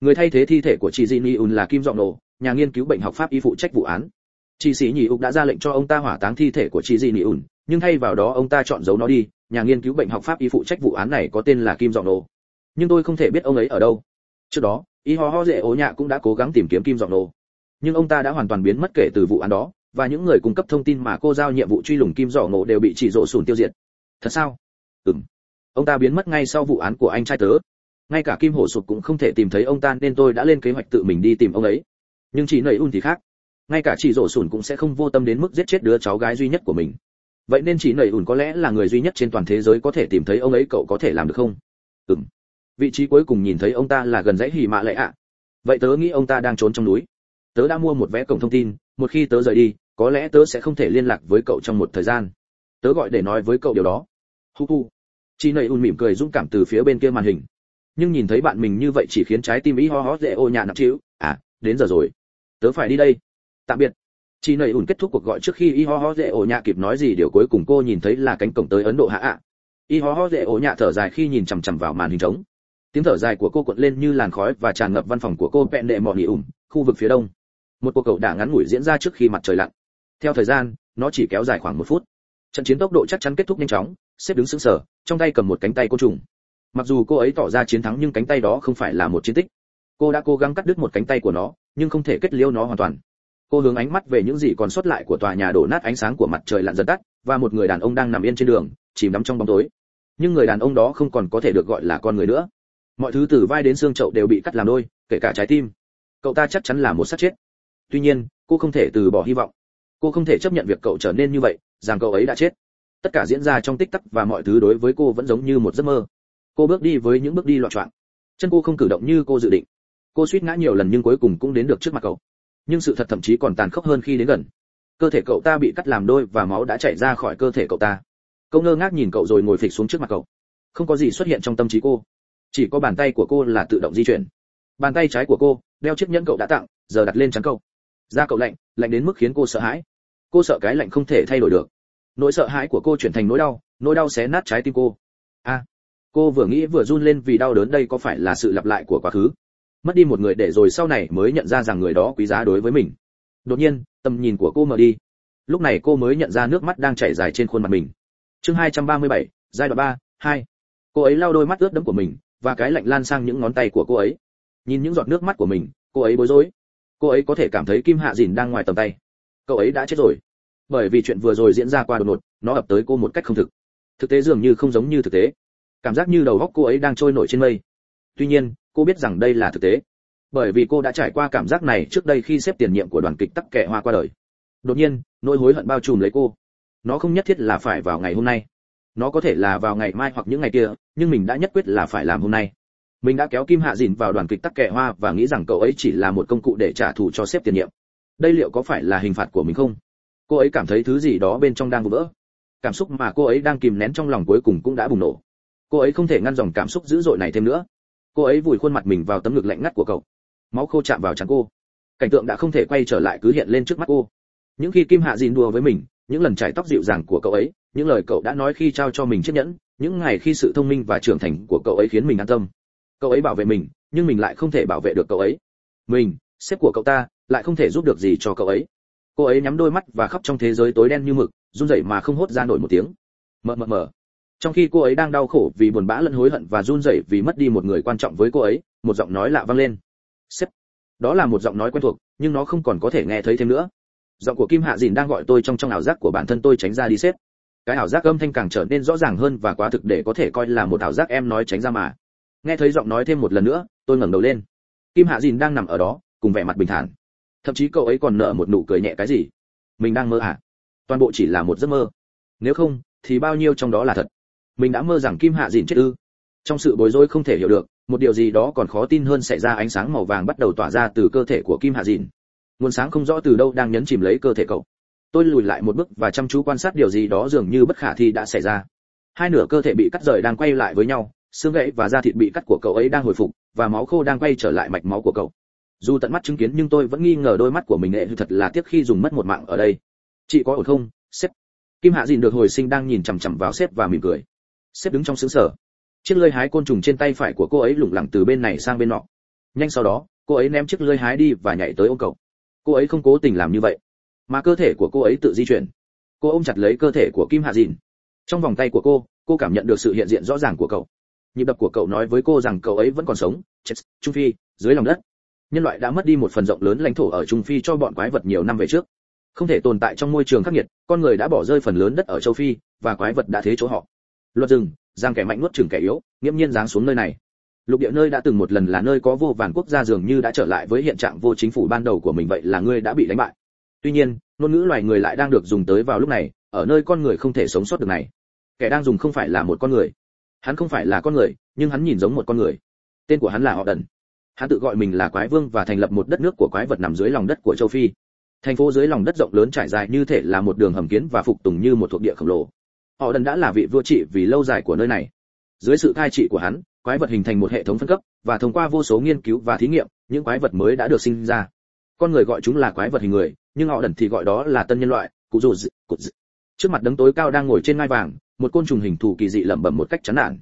Người thay thế thi thể của chị Jinny Un là Kim Dọng Nổ, nhà nghiên cứu bệnh học pháp y phụ trách vụ án. Chị sĩ nhị ục đã ra lệnh cho ông ta hỏa táng thi thể của chị Jinny Un, nhưng thay vào đó ông ta chọn giấu nó đi. Nhà nghiên cứu bệnh học pháp y phụ trách vụ án này có tên là Kim Dọn Nổ. Nhưng tôi không thể biết ông ấy ở đâu. Trước đó, y ho ho dễ ố nhạ cũng đã cố gắng tìm kiếm Kim Dọn Nổ, nhưng ông ta đã hoàn toàn biến mất kể từ vụ án đó, và những người cung cấp thông tin mà cô giao nhiệm vụ truy lùng Kim Dọng Nổ đều bị chỉ rộ sùn tiêu diệt. Thật sao? Ừm ông ta biến mất ngay sau vụ án của anh trai tớ ngay cả kim hổ sụp cũng không thể tìm thấy ông ta nên tôi đã lên kế hoạch tự mình đi tìm ông ấy nhưng chỉ nầy un thì khác ngay cả chị rổ sùn cũng sẽ không vô tâm đến mức giết chết đứa cháu gái duy nhất của mình. Vậy nên chỉ nầy ủn có lẽ là người duy nhất trên toàn thế giới có thể tìm thấy ông ấy, cậu có thể làm được không? Ừm. Vị trí cuối cùng nhìn thấy ông ta là gần dãy hì mạ lệ ạ. Vậy tớ nghĩ ông ta đang trốn trong núi. Tớ đã mua một vé cổng thông tin, một khi tớ rời đi, có lẽ tớ sẽ không thể liên lạc với cậu trong một thời gian. Tớ gọi để nói với cậu điều đó. Hu hu. Chị nầy un mỉm cười dũng cảm từ phía bên kia màn hình. Nhưng nhìn thấy bạn mình như vậy chỉ khiến trái tim ý ho ho dễ ô nhà nặng trĩu. À đến giờ rồi. Tớ phải đi đây tạm biệt. Chị nầy ủn kết thúc cuộc gọi trước khi y ho ho dễ ổ nhạ kịp nói gì điều cuối cùng cô nhìn thấy là cánh cổng tới ấn độ hạ ạ. Y ho ho dễ ổ nhạ thở dài khi nhìn chằm chằm vào màn hình trống. Tiếng thở dài của cô cuộn lên như làn khói và tràn ngập văn phòng của cô vẹn đệ mò nghỉ ủm khu vực phía đông. Một cuộc cầu đả ngắn ngủi diễn ra trước khi mặt trời lặn. Theo thời gian, nó chỉ kéo dài khoảng một phút. Trận chiến tốc độ chắc chắn kết thúc nhanh chóng, xếp đứng sững sờ, trong tay cầm một cánh tay côn trùng. Mặc dù cô ấy tỏ ra chiến thắng nhưng cánh tay đó không phải là một chiến tích. Cô đã cố gắng cắt đứt một cánh tay của nó, nhưng không thể kết liễu nó hoàn toàn cô hướng ánh mắt về những gì còn sót lại của tòa nhà đổ nát ánh sáng của mặt trời lặn dần tắt, và một người đàn ông đang nằm yên trên đường, chìm đắm trong bóng tối. Nhưng người đàn ông đó không còn có thể được gọi là con người nữa. Mọi thứ từ vai đến xương chậu đều bị cắt làm đôi, kể cả trái tim. Cậu ta chắc chắn là một xác chết. Tuy nhiên, cô không thể từ bỏ hy vọng. Cô không thể chấp nhận việc cậu trở nên như vậy, rằng cậu ấy đã chết. Tất cả diễn ra trong tích tắc và mọi thứ đối với cô vẫn giống như một giấc mơ. Cô bước đi với những bước đi loạn choạng. Chân cô không cử động như cô dự định. Cô suýt ngã nhiều lần nhưng cuối cùng cũng đến được trước mặt cậu nhưng sự thật thậm chí còn tàn khốc hơn khi đến gần. Cơ thể cậu ta bị cắt làm đôi và máu đã chảy ra khỏi cơ thể cậu ta. Cậu ngơ ngác nhìn cậu rồi ngồi phịch xuống trước mặt cậu. Không có gì xuất hiện trong tâm trí cô. Chỉ có bàn tay của cô là tự động di chuyển. Bàn tay trái của cô, đeo chiếc nhẫn cậu đã tặng, giờ đặt lên trắng cậu. Da cậu lạnh lạnh đến mức khiến cô sợ hãi. Cô sợ cái lạnh không thể thay đổi được. Nỗi sợ hãi của cô chuyển thành nỗi đau nỗi đau xé nát trái tim cô. A cô vừa nghĩ vừa run lên vì đau đớn đây có phải là sự lặp lại của quá khứ? Mất đi một người để rồi sau này mới nhận ra rằng người đó quý giá đối với mình. Đột nhiên tầm nhìn của cô mở đi. Lúc này cô mới nhận ra nước mắt đang chảy dài trên khuôn mặt mình. Chương 237, giai đoạn 3, 2. cô ấy lau đôi mắt ướt đẫm của mình và cái lạnh lan sang những ngón tay của cô ấy. Nhìn những giọt nước mắt của mình cô ấy bối rối. Cô ấy có thể cảm thấy kim hạ dìn đang ngoài tầm tay. Cậu ấy đã chết rồi. Bởi vì chuyện vừa rồi diễn ra qua đột ngột nó ập tới cô một cách không thực. Thực tế dường như không giống như thực tế. Cảm giác như đầu óc cô ấy đang trôi nổi trên mây. Tuy nhiên cô biết rằng đây là thực tế. Bởi vì cô đã trải qua cảm giác này trước đây khi xếp tiền nhiệm của đoàn kịch tắc kệ hoa qua đời. Đột nhiên, nỗi hối hận bao trùm lấy cô. Nó không nhất thiết là phải vào ngày hôm nay. Nó có thể là vào ngày mai hoặc những ngày kia, nhưng mình đã nhất quyết là phải làm hôm nay. Mình đã kéo kim hạ dìn vào đoàn kịch tắc kệ hoa và nghĩ rằng cậu ấy chỉ là một công cụ để trả thù cho xếp tiền nhiệm. Đây liệu có phải là hình phạt của mình không? Cô ấy cảm thấy thứ gì đó bên trong đang vỡ cảm xúc mà cô ấy đang kìm nén trong lòng cuối cùng cũng đã bùng nổ. Cô ấy không thể ngăn dòng cảm xúc dữ dội này thêm nữa cô ấy vùi khuôn mặt mình vào tấm ngực lạnh ngắt của cậu. Máu khô chạm vào trán cô. Cảnh tượng đã không thể quay trở lại cứ hiện lên trước mắt cô. Những khi kim hạ dìn đùa với mình, những lần trải tóc dịu dàng của cậu ấy, những lời cậu đã nói khi trao cho mình chiếc nhẫn, những ngày khi sự thông minh và trưởng thành của cậu ấy khiến mình an tâm. Cậu ấy bảo vệ mình, nhưng mình lại không thể bảo vệ được cậu ấy. Mình, sếp của cậu ta, lại không thể giúp được gì cho cậu ấy. Cô ấy nhắm đôi mắt và khóc trong thế giới tối đen như mực, run rẩy mà không hốt ra nổi một tiếng. Mờ mờ mờ trong khi cô ấy đang đau khổ vì buồn bã lẫn hối hận và run rẩy vì mất đi một người quan trọng với cô ấy, một giọng nói lạ vang lên. Sếp, đó là một giọng nói quen thuộc, nhưng nó không còn có thể nghe thấy thêm nữa. Giọng của kim hạ dìn đang gọi tôi trong trong ảo giác của bản thân tôi tránh ra đi, sếp. Cái ảo giác âm thanh càng trở nên rõ ràng hơn và quá thực để có thể coi là một ảo giác em nói tránh ra mà. Nghe thấy giọng nói thêm một lần nữa, tôi ngẩng đầu lên. Kim hạ dìn đang nằm ở đó, cùng vẻ mặt bình thản. Thậm chí cậu ấy còn nở một nụ cười nhẹ cái gì? Mình đang mơ à? Toàn bộ chỉ là một giấc mơ. Nếu không, thì bao nhiêu trong đó là thật? Mình đã mơ rằng kim hạ dìn chết ư. Trong sự bối rối không thể hiểu được, một điều gì đó còn khó tin hơn xảy ra ánh sáng màu vàng bắt đầu tỏa ra từ cơ thể của kim hạ dìn. Nguồn sáng không rõ từ đâu đang nhấn chìm lấy cơ thể cậu. Tôi lùi lại một bước và chăm chú quan sát điều gì đó dường như bất khả thi đã xảy ra. Hai nửa cơ thể bị cắt rời đang quay lại với nhau, xương gãy và da thịt bị cắt của cậu ấy đang hồi phục, và máu khô đang quay trở lại mạch máu của cậu. Dù tận mắt chứng kiến nhưng tôi vẫn nghi ngờ đôi mắt của mình nghệ thật là tiếc khi dùng mất một mạng ở đây. Chị có ổn không? Sếp. Kim hạ dìn được hồi sinh đang nhìn chằm chằm vào sếp và mỉm cười sếp đứng trong xứng sở. Chiếc lưỡi hái côn trùng trên tay phải của cô ấy lủng lẳng từ bên này sang bên nọ. Nhanh sau đó, cô ấy ném chiếc lưỡi hái đi và nhảy tới ôm cậu. Cô ấy không cố tình làm như vậy, mà cơ thể của cô ấy tự di chuyển. Cô ôm chặt lấy cơ thể của kim hạ dìn. Trong vòng tay của cô cô cảm nhận được sự hiện diện rõ ràng của cậu. Nhịp đập của cậu nói với cô rằng cậu ấy vẫn còn sống, chết, trung phi, dưới lòng đất. Nhân loại đã mất đi một phần rộng lớn lãnh thổ ở trung phi cho bọn quái vật nhiều năm về trước. Không thể tồn tại trong môi trường khắc nghiệt, con người đã bỏ rơi phần lớn đất ở châu phi, và quái vật đã thế chỗ họ luật rừng, giang kẻ mạnh nuốt chửng kẻ yếu, nghiễm nhiên giáng xuống nơi này. Lục địa nơi đã từng một lần là nơi có vô vàn quốc gia dường như đã trở lại với hiện trạng vô chính phủ ban đầu của mình vậy là ngươi đã bị đánh bại. Tuy nhiên, ngôn ngữ loài người lại đang được dùng tới vào lúc này, ở nơi con người không thể sống sót được này. Kẻ đang dùng không phải là một con người. Hắn không phải là con người, nhưng hắn nhìn giống một con người. Tên của hắn là họ đần. Hắn tự gọi mình là quái vương và thành lập một đất nước của quái vật nằm dưới lòng đất của châu phi. Thành phố dưới lòng đất rộng lớn trải dài như thể là một đường hầm kiến và phục tùng như một thuộc địa khổng lồ họ đần đã là vị vua trị vì lâu dài của nơi này. Dưới sự cai trị của hắn quái vật hình thành một hệ thống phân cấp và thông qua vô số nghiên cứu và thí nghiệm những quái vật mới đã được sinh ra. Con người gọi chúng là quái vật hình người nhưng họ đần thì gọi đó là tân nhân loại cụ dù dị, cụ dị. trước mặt đấng tối cao đang ngồi trên ngai vàng một côn trùng hình thù kỳ dị lẩm bẩm một cách chán nản.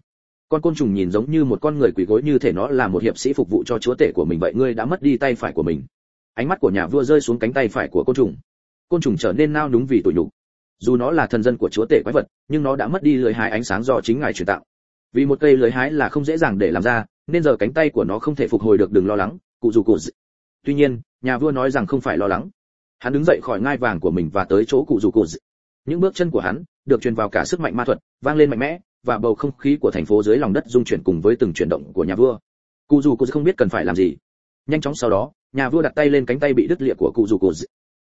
Con côn trùng nhìn giống như một con người quỳ gối như thể nó là một hiệp sĩ phục vụ cho chúa tể của mình vậy ngươi đã mất đi tay phải của mình. Ánh mắt của nhà vua rơi xuống cánh tay phải của côn trùng. Côn trùng trở nên nao núng vì tủi nhục dù nó là thần dân của chúa tể quái vật, nhưng nó đã mất đi lưỡi hái ánh sáng do chính ngài truyền tạo. Vì một cây lưỡi hái là không dễ dàng để làm ra, nên giờ cánh tay của nó không thể phục hồi được, đừng lo lắng, cụ dù cụ dị. tuy nhiên, nhà vua nói rằng không phải lo lắng. Hắn đứng dậy khỏi ngai vàng của mình và tới chỗ cụ dù cụ dị. những bước chân của hắn được truyền vào cả sức mạnh ma thuật, vang lên mạnh mẽ, và bầu không khí của thành phố dưới lòng đất rung chuyển cùng với từng chuyển động của nhà vua. Cụ dù cụ không biết cần phải làm gì. Nhanh chóng sau đó, nhà vua đặt tay lên cánh tay bị đứt lịa của cụ dù cụ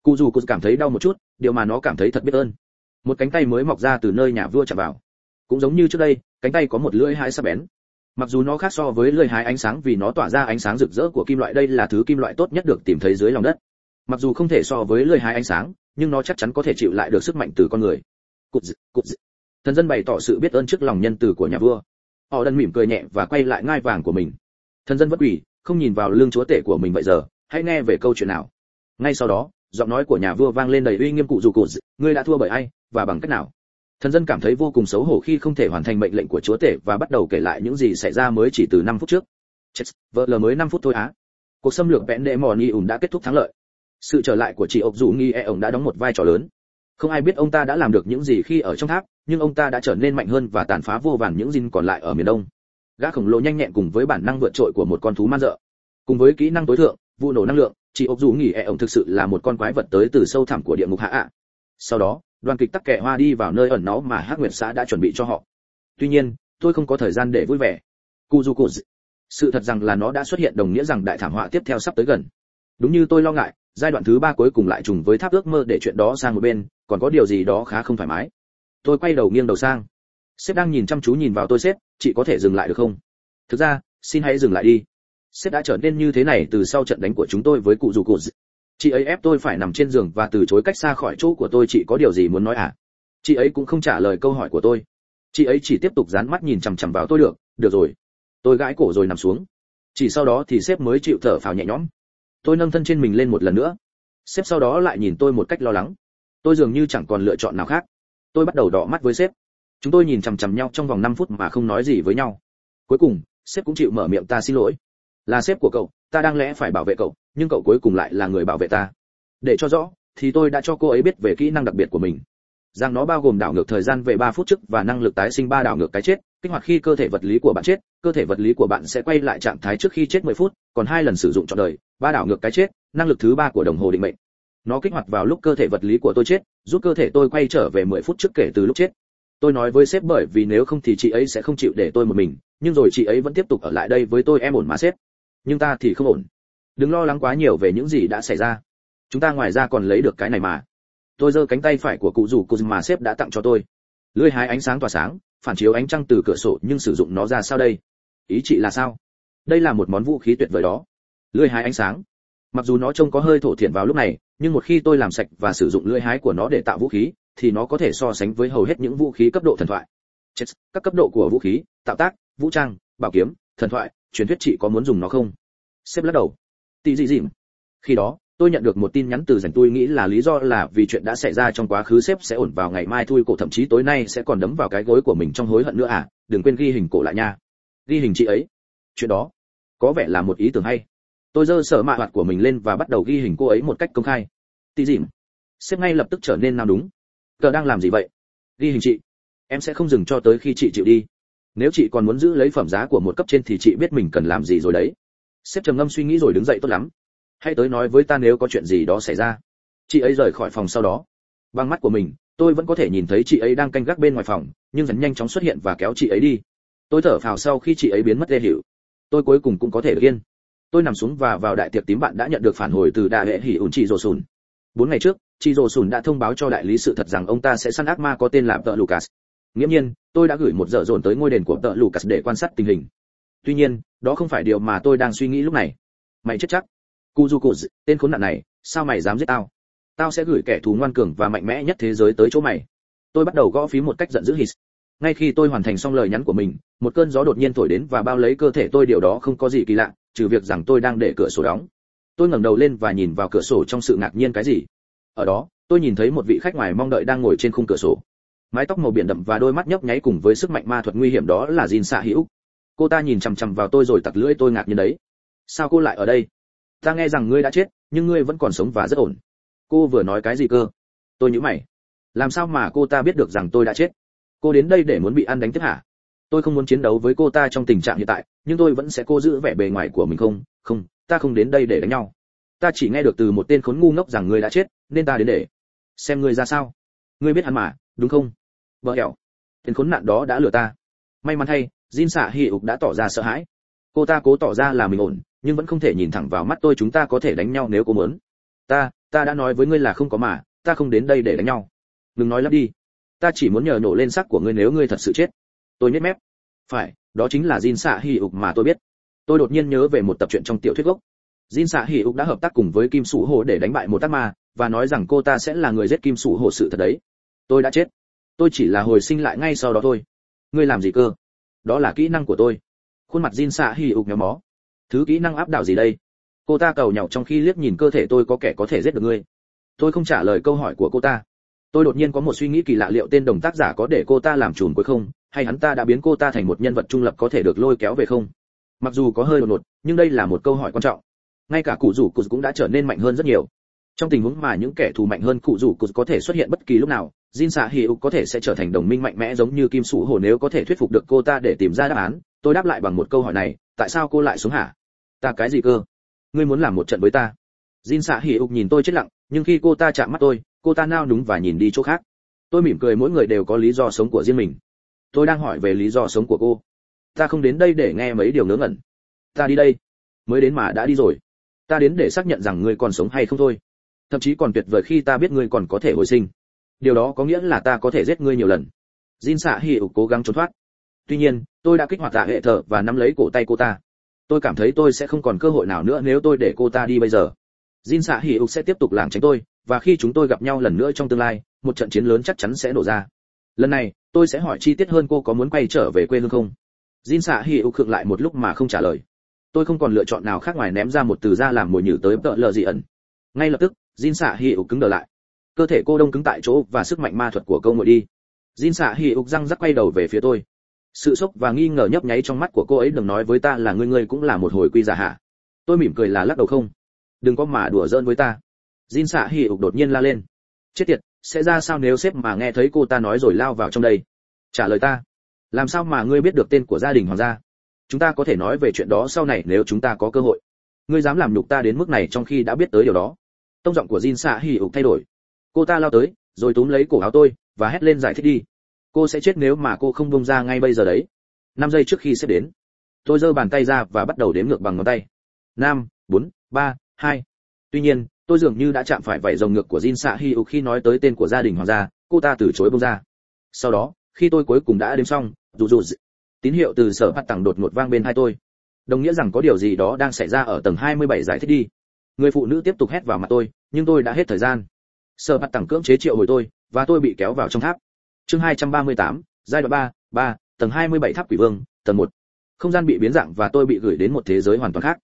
cụ dù cụ cảm thấy đau một chút điều mà nó cảm thấy thật biết ơn. Một cánh tay mới mọc ra từ nơi nhà vua chạm vào. Cũng giống như trước đây cánh tay có một lưỡi hái sắc bén. Mặc dù nó khác so với lưỡi hái ánh sáng vì nó tỏa ra ánh sáng rực rỡ của kim loại đây là thứ kim loại tốt nhất được tìm thấy dưới lòng đất. Mặc dù không thể so với lưỡi hái ánh sáng nhưng nó chắc chắn có thể chịu lại được sức mạnh từ con người. Cụt dị, cụt dị. thần dân bày tỏ sự biết ơn trước lòng nhân từ của nhà vua. Họ đần mỉm cười nhẹ và quay lại ngai vàng của mình. Thần dân vất quỷ không nhìn vào lương chúa tể của mình vậy giờ hãy nghe về câu chuyện nào. Ngay sau đó giọng nói của nhà vua vang lên đầy uy nghiêm cụ dù cụ ngươi đã thua bởi ai và bằng cách nào? Thần dân cảm thấy vô cùng xấu hổ khi không thể hoàn thành mệnh lệnh của chúa tể và bắt đầu kể lại những gì xảy ra mới chỉ từ 5 phút trước. Chết, vợ lờ mới 5 phút thôi á. Cuộc xâm lược vẽn đệ mòn y ủng đã kết thúc thắng lợi. Sự trở lại của chị ốc dù nghi e ổng đã đóng một vai trò lớn. Không ai biết ông ta đã làm được những gì khi ở trong tháp, nhưng ông ta đã trở nên mạnh hơn và tàn phá vô vàn những dinh còn lại ở miền đông. Gã khổng lồ nhanh nhẹn cùng với bản năng vượt trội của một con thú man dợ. Cùng với kỹ năng tối thượng, vụ nổ năng lượng chị ốc dù nghỉ e ổng thực sự là một con quái vật tới từ sâu thẳm của địa ngục hạ ạ. Sau đó, đoàn kịch tắc kẻ hoa đi vào nơi ẩn náu mà hắc nguyệt xã đã chuẩn bị cho họ. Tuy nhiên, tôi không có thời gian để vui vẻ. Cu du cu sự thật rằng là nó đã xuất hiện đồng nghĩa rằng đại thảm họa tiếp theo sắp tới gần. Đúng như tôi lo ngại, giai đoạn thứ ba cuối cùng lại trùng với tháp ước mơ để chuyện đó sang một bên, còn có điều gì đó khá không thoải mái. Tôi quay đầu nghiêng đầu sang. Sếp đang nhìn chăm chú nhìn vào tôi sếp, chị có thể dừng lại được không? Thực ra, xin hãy dừng lại đi sếp đã trở nên như thế này từ sau trận đánh của chúng tôi với cụ dù cụ chị ấy ép tôi phải nằm trên giường và từ chối cách xa khỏi chỗ của tôi, chị có điều gì muốn nói à? Chị ấy cũng không trả lời câu hỏi của tôi. Chị ấy chỉ tiếp tục dán mắt nhìn chằm chằm vào tôi được được rồi. Tôi gãi cổ rồi nằm xuống. Chỉ sau đó thì sếp mới chịu thở phào nhẹ nhõm. Tôi nâng thân trên mình lên một lần nữa. Sếp sau đó lại nhìn tôi một cách lo lắng. Tôi dường như chẳng còn lựa chọn nào khác. Tôi bắt đầu đỏ mắt với sếp. Chúng tôi nhìn chằm chằm nhau trong vòng 5 phút mà không nói gì với nhau. Cuối cùng, sếp cũng chịu mở miệng ta xin lỗi là sếp của cậu, ta đang lẽ phải bảo vệ cậu, nhưng cậu cuối cùng lại là người bảo vệ ta. Để cho rõ, thì tôi đã cho cô ấy biết về kỹ năng đặc biệt của mình. Rằng nó bao gồm đảo ngược thời gian về 3 phút trước và năng lực tái sinh ba đảo ngược cái chết, kích hoạt khi cơ thể vật lý của bạn chết, cơ thể vật lý của bạn sẽ quay lại trạng thái trước khi chết 10 phút, còn hai lần sử dụng trọn đời, ba đảo ngược cái chết, năng lực thứ ba của đồng hồ định mệnh. Nó kích hoạt vào lúc cơ thể vật lý của tôi chết, giúp cơ thể tôi quay trở về 10 phút trước kể từ lúc chết. Tôi nói với sếp bởi vì nếu không thì chị ấy sẽ không chịu để tôi một mình, nhưng rồi chị ấy vẫn tiếp tục ở lại đây với tôi em ổn mà sếp nhưng ta thì không ổn. Đừng lo lắng quá nhiều về những gì đã xảy ra. Chúng ta ngoài ra còn lấy được cái này mà. Tôi giơ cánh tay phải của cụ rủ cụ mà sếp đã tặng cho tôi. Lưỡi hái ánh sáng tỏa sáng phản chiếu ánh trăng từ cửa sổ nhưng sử dụng nó ra sao đây? Ý chị là sao? Đây là một món vũ khí tuyệt vời đó. Lưỡi hái ánh sáng. Mặc dù nó trông có hơi thổ thiện vào lúc này nhưng một khi tôi làm sạch và sử dụng lưỡi hái của nó để tạo vũ khí thì nó có thể so sánh với hầu hết những vũ khí cấp độ thần thoại. Chết, các cấp độ của vũ khí tạo tác vũ trang bảo kiếm thần thoại truyền thuyết chị có muốn dùng nó không? Sếp lắc đầu. Tì dị dịm khi đó, tôi nhận được một tin nhắn từ dành tôi nghĩ là lý do là vì chuyện đã xảy ra trong quá khứ sếp sẽ ổn vào ngày mai thui cổ, thậm chí tối nay sẽ còn đấm vào cái gối của mình trong hối hận nữa à? Đừng quên ghi hình cổ lại nha. Ghi hình chị ấy. Chuyện đó có vẻ là một ý tưởng hay. Tôi giơ sở mạ hoạt của mình lên và bắt đầu ghi hình cô ấy một cách công khai. Tì dịm sếp ngay lập tức trở nên nào đúng. Cờ đang làm gì vậy? Ghi hình chị. Em sẽ không dừng cho tới khi chị chịu đi nếu chị còn muốn giữ lấy phẩm giá của một cấp trên thì chị biết mình cần làm gì rồi đấy. Sếp trầm ngâm suy nghĩ rồi đứng dậy tốt lắm. Hãy tới nói với ta nếu có chuyện gì đó xảy ra. Chị ấy rời khỏi phòng sau đó. Bằng mắt của mình, tôi vẫn có thể nhìn thấy chị ấy đang canh gác bên ngoài phòng, nhưng dần nhanh chóng xuất hiện và kéo chị ấy đi. Tôi thở phào sau khi chị ấy biến mất đê hiệu tôi cuối cùng cũng có thể yên. Tôi nằm xuống và vào đại tiệc tím bạn đã nhận được phản hồi từ đại hệ hỉ ủn chị rồ sùn. Bốn ngày trước chị rồ sùn đã thông báo cho đại lý sự thật rằng ông ta sẽ săn ác ma có tên là tợ lucas nghiễm nhiên, tôi đã gửi một giờ dồn tới ngôi đền của tợ lucas để quan sát tình hình. Tuy nhiên, đó không phải điều mà tôi đang suy nghĩ lúc này. Mày chết chắc. Cu tên khốn nạn này, sao mày dám giết tao? Tao sẽ gửi kẻ thù ngoan cường và mạnh mẽ nhất thế giới tới chỗ mày. Tôi bắt đầu gõ phí một cách giận dữ hít. Ngay khi tôi hoàn thành xong lời nhắn của mình, một cơn gió đột nhiên thổi đến và bao lấy cơ thể tôi, điều đó không có gì kỳ lạ, trừ việc rằng tôi đang để cửa sổ đóng. Tôi ngẩng đầu lên và nhìn vào cửa sổ trong sự ngạc nhiên cái gì. Ở đó, tôi nhìn thấy một vị khách ngoài mong đợi đang ngồi trên khung cửa sổ mái tóc màu biển đậm và đôi mắt nhấp nháy cùng với sức mạnh ma thuật nguy hiểm đó là Jin Sa Hữu. Cô ta nhìn chằm chằm vào tôi rồi tặc lưỡi tôi ngạc nhiên đấy. Sao cô lại ở đây? Ta nghe rằng ngươi đã chết, nhưng ngươi vẫn còn sống và rất ổn. Cô vừa nói cái gì cơ? Tôi nhíu mày. Làm sao mà cô ta biết được rằng tôi đã chết? Cô đến đây để muốn bị ăn đánh tiếp hả? Tôi không muốn chiến đấu với cô ta trong tình trạng hiện tại, nhưng tôi vẫn sẽ cố giữ vẻ bề ngoài của mình không? Không, ta không đến đây để đánh nhau. Ta chỉ nghe được từ một tên khốn ngu ngốc rằng ngươi đã chết, nên ta đến để xem ngươi ra sao. Ngươi biết hắn mà, đúng không? Bờ hẻo tên khốn nạn đó đã lừa ta. May mắn thay, jin xạ hì ục đã tỏ ra sợ hãi. Cô ta cố tỏ ra là mình ổn, nhưng vẫn không thể nhìn thẳng vào mắt tôi chúng ta có thể đánh nhau nếu cô muốn. Ta ta đã nói với ngươi là không có mà, ta không đến đây để đánh nhau. Đừng nói lắp đi. Ta chỉ muốn nhờ nổ lên sắc của ngươi nếu ngươi thật sự chết. Tôi nhếch mép. Phải, đó chính là jin xạ hì ục mà tôi biết. Tôi đột nhiên nhớ về một tập truyện trong tiểu thuyết gốc. Jin xạ hì ục đã hợp tác cùng với kim sủ hồ để đánh bại một tác ma, và nói rằng cô ta sẽ là người giết kim sủ hồ sự thật đấy. Tôi đã chết tôi chỉ là hồi sinh lại ngay sau đó thôi. Ngươi làm gì cơ? Đó là kỹ năng của tôi. Khuôn mặt Jin xạ hì ục méo mó. Thứ kỹ năng áp đảo gì đây? Cô ta cầu nhọc trong khi liếc nhìn cơ thể tôi có kẻ có thể giết được ngươi. Tôi không trả lời câu hỏi của cô ta. Tôi đột nhiên có một suy nghĩ kỳ lạ liệu tên đồng tác giả có để cô ta làm trùn cuối không, hay hắn ta đã biến cô ta thành một nhân vật trung lập có thể được lôi kéo về không? Mặc dù có hơi đột ngột, nhưng đây là một câu hỏi quan trọng. Ngay cả cụ rủ cụ cũng đã trở nên mạnh hơn rất nhiều trong tình huống mà những kẻ thù mạnh hơn cụ rủ cụ có thể xuất hiện bất kỳ lúc nào Jin Sa Hyuk có thể sẽ trở thành đồng minh mạnh mẽ giống như Kim Sủ Hồ nếu có thể thuyết phục được cô ta để tìm ra đáp án. Tôi đáp lại bằng một câu hỏi này, tại sao cô lại xuống hả? Ta cái gì cơ? Ngươi muốn làm một trận với ta? Jin Sa Hyuk nhìn tôi chết lặng, nhưng khi cô ta chạm mắt tôi, cô ta nao núng và nhìn đi chỗ khác. Tôi mỉm cười mỗi người đều có lý do sống của riêng mình. Tôi đang hỏi về lý do sống của cô. Ta không đến đây để nghe mấy điều ngớ ngẩn. Ta đi đây, mới đến mà đã đi rồi. Ta đến để xác nhận rằng ngươi còn sống hay không thôi. Thậm chí còn tuyệt vời khi ta biết ngươi còn có thể hồi sinh. Điều đó có nghĩa là ta có thể giết ngươi nhiều lần. Jin xạ Hỉ ủ cố gắng trốn thoát. Tuy nhiên, tôi đã kích hoạt tạ hệ thở và nắm lấy cổ tay cô ta. Tôi cảm thấy tôi sẽ không còn cơ hội nào nữa nếu tôi để cô ta đi bây giờ. Jin xạ Hỉ ủ sẽ tiếp tục lảng tránh tôi, và khi chúng tôi gặp nhau lần nữa trong tương lai, một trận chiến lớn chắc chắn sẽ nổ ra. Lần này, tôi sẽ hỏi chi tiết hơn cô có muốn quay trở về quê hương không? Jin xạ hỉ ục khựng lại một lúc mà không trả lời. Tôi không còn lựa chọn nào khác ngoài ném ra một từ ra làm mồi nhử tới tợ lờ dị ẩn. Ngay lập tức jin xạ Hỉ úc cứng đờ lại. Cơ thể cô đông cứng tại chỗ và sức mạnh ma thuật của câu ngồi đi. Jin xạ Hỉ ục răng rắc quay đầu về phía tôi. Sự sốc và nghi ngờ nhấp nháy trong mắt của cô ấy đừng nói với ta là ngươi ngươi cũng là một hồi quy giả hạ tôi mỉm cười là lắc đầu không. Đừng có mà đùa giỡn với ta. Jin xạ Hỉ ục đột nhiên la lên. Chết tiệt, sẽ ra sao nếu sếp mà nghe thấy cô ta nói rồi lao vào trong đây? Trả lời ta. Làm sao mà ngươi biết được tên của gia đình hoàng gia? Chúng ta có thể nói về chuyện đó sau này nếu chúng ta có cơ hội. Ngươi dám làm nhục ta đến mức này trong khi đã biết tới điều đó tông giọng của jin xạ hì ục thay đổi. Cô ta lao tới, rồi túm lấy cổ áo tôi, và hét lên giải thích đi. Cô sẽ chết nếu mà cô không bông ra ngay bây giờ đấy. Năm giây trước khi sẽ đến, tôi giơ bàn tay ra và bắt đầu đếm ngược bằng ngón tay. Năm bốn, ba, hai. Tuy nhiên, tôi dường như đã chạm phải vảy rồng ngược của jin xạ hi khi nói tới tên của gia đình hoàng gia, cô ta từ chối bông ra. Sau đó, khi tôi cuối cùng đã đếm xong, dù dù tín hiệu từ sở phát tặng đột ngột vang bên hai tôi. Đồng nghĩa rằng có điều gì đó đang xảy ra ở tầng 27 giải thích đi người phụ nữ tiếp tục hét vào mặt tôi nhưng tôi đã hết thời gian. Sợ mặt tặng cưỡng chế triệu hồi tôi và tôi bị kéo vào trong tháp. Chương 238, giai đoạn 3, 3, tầng 27 tháp quỷ vương tầng 1. không gian bị biến dạng và tôi bị gửi đến một thế giới hoàn toàn khác.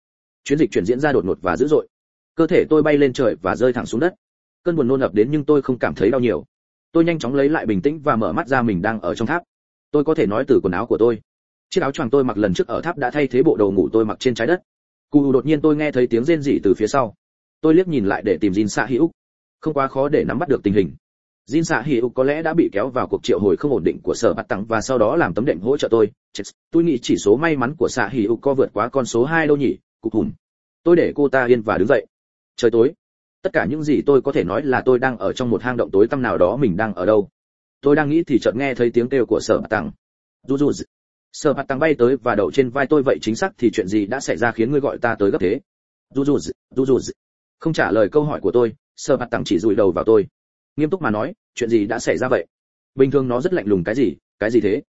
Chuyến dịch chuyển diễn ra đột ngột và dữ dội. Cơ thể tôi bay lên trời và rơi thẳng xuống đất. Cơn buồn nôn ập đến nhưng tôi không cảm thấy đau nhiều. Tôi nhanh chóng lấy lại bình tĩnh và mở mắt ra mình đang ở trong tháp. Tôi có thể nói từ quần áo của tôi. Chiếc áo choàng tôi mặc lần trước ở tháp đã thay thế bộ đồ ngủ tôi mặc trên trái đất cù đột nhiên tôi nghe thấy tiếng rên rỉ từ phía sau tôi liếc nhìn lại để tìm Jin Sa Hữu không quá khó để nắm bắt được tình hình Jin Sa hữu có lẽ đã bị kéo vào cuộc triệu hồi không ổn định của sở bắt tặng và sau đó làm tấm đệm hỗ trợ tôi. Chết, tôi nghĩ chỉ số may mắn của Sa hữu có vượt quá con số hai đâu nhỉ, cục hùm. Tôi để cô ta yên và đứng dậy. Trời tối. Tất cả những gì tôi có thể nói là tôi đang ở trong một hang động tối tăm nào đó mình đang ở đâu. Tôi đang nghĩ thì chợt nghe thấy tiếng kêu của sở bạt tăng. Rú. Sở mặt tăng bay tới và đậu trên vai tôi vậy chính xác thì chuyện gì đã xảy ra khiến ngươi gọi ta tới gấp thế? du du du du Không trả lời câu hỏi của tôi, sờ mặt tăng chỉ rùi đầu vào tôi. Nghiêm túc mà nói chuyện gì đã xảy ra vậy? Bình thường nó rất lạnh lùng cái gì cái gì thế?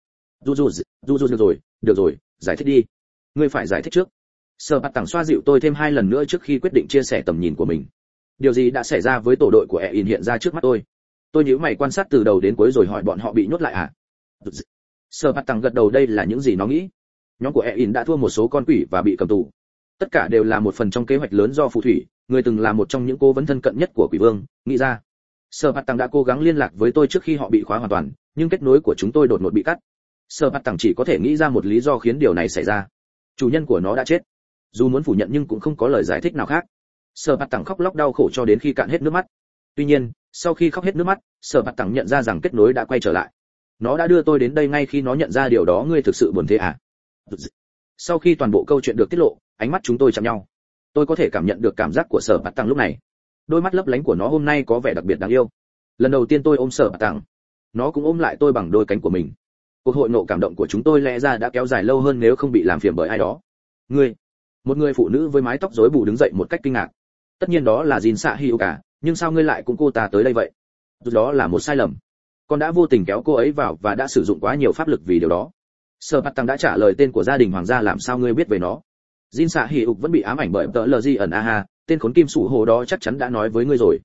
Du du du du được rồi được rồi giải thích đi. Ngươi phải giải thích trước. Sở mặt tăng xoa dịu tôi thêm hai lần nữa trước khi quyết định chia sẻ tầm nhìn của mình. Điều gì đã xảy ra với tổ đội của e in hiện ra trước mắt tôi? Tôi nhíu mày quan sát từ đầu đến cuối rồi hỏi bọn họ bị nhốt lại à? Sở bạt tặng gật đầu đây là những gì nó nghĩ. Nhóm của e in đã thua một số con quỷ và bị cầm tù. Tất cả đều là một phần trong kế hoạch lớn do phù thủy, người từng là một trong những cố vấn thân cận nhất của quỷ vương, nghĩ ra. Sở bạt tặng đã cố gắng liên lạc với tôi trước khi họ bị khóa hoàn toàn, nhưng kết nối của chúng tôi đột ngột bị cắt. Sở bạt tặng chỉ có thể nghĩ ra một lý do khiến điều này xảy ra. Chủ nhân của nó đã chết. Dù muốn phủ nhận nhưng cũng không có lời giải thích nào khác. Sở bạt tặng khóc lóc đau khổ cho đến khi cạn hết nước mắt. Tuy nhiên, sau khi khóc hết nước mắt, sở bạt tặng nhận ra rằng kết nối đã quay trở lại nó đã đưa tôi đến đây ngay khi nó nhận ra điều đó ngươi thực sự buồn thế à? Sau khi toàn bộ câu chuyện được tiết lộ ánh mắt chúng tôi chạm nhau. Tôi có thể cảm nhận được cảm giác của sở bạt tặng lúc này. Đôi mắt lấp lánh của nó hôm nay có vẻ đặc biệt đáng yêu. Lần đầu tiên tôi ôm sở bạt tặng nó cũng ôm lại tôi bằng đôi cánh của mình. Cuộc hội nộ cảm động của chúng tôi lẽ ra đã kéo dài lâu hơn nếu không bị làm phiền bởi ai đó. Ngươi một người phụ nữ với mái tóc rối bù đứng dậy một cách kinh ngạc. Tất nhiên đó là Jin Sa hi cả, nhưng sao ngươi lại cũng cô ta tới đây vậy? Đó là một sai lầm. Con đã vô tình kéo cô ấy vào và đã sử dụng quá nhiều pháp lực vì điều đó. Sở Bạt Tăng đã trả lời tên của gia đình hoàng gia làm sao ngươi biết về nó? Jin Sa ục vẫn bị ám ảnh bởi tợ LG ẩn aha, tên khốn kim sủ hồ đó chắc chắn đã nói với ngươi rồi.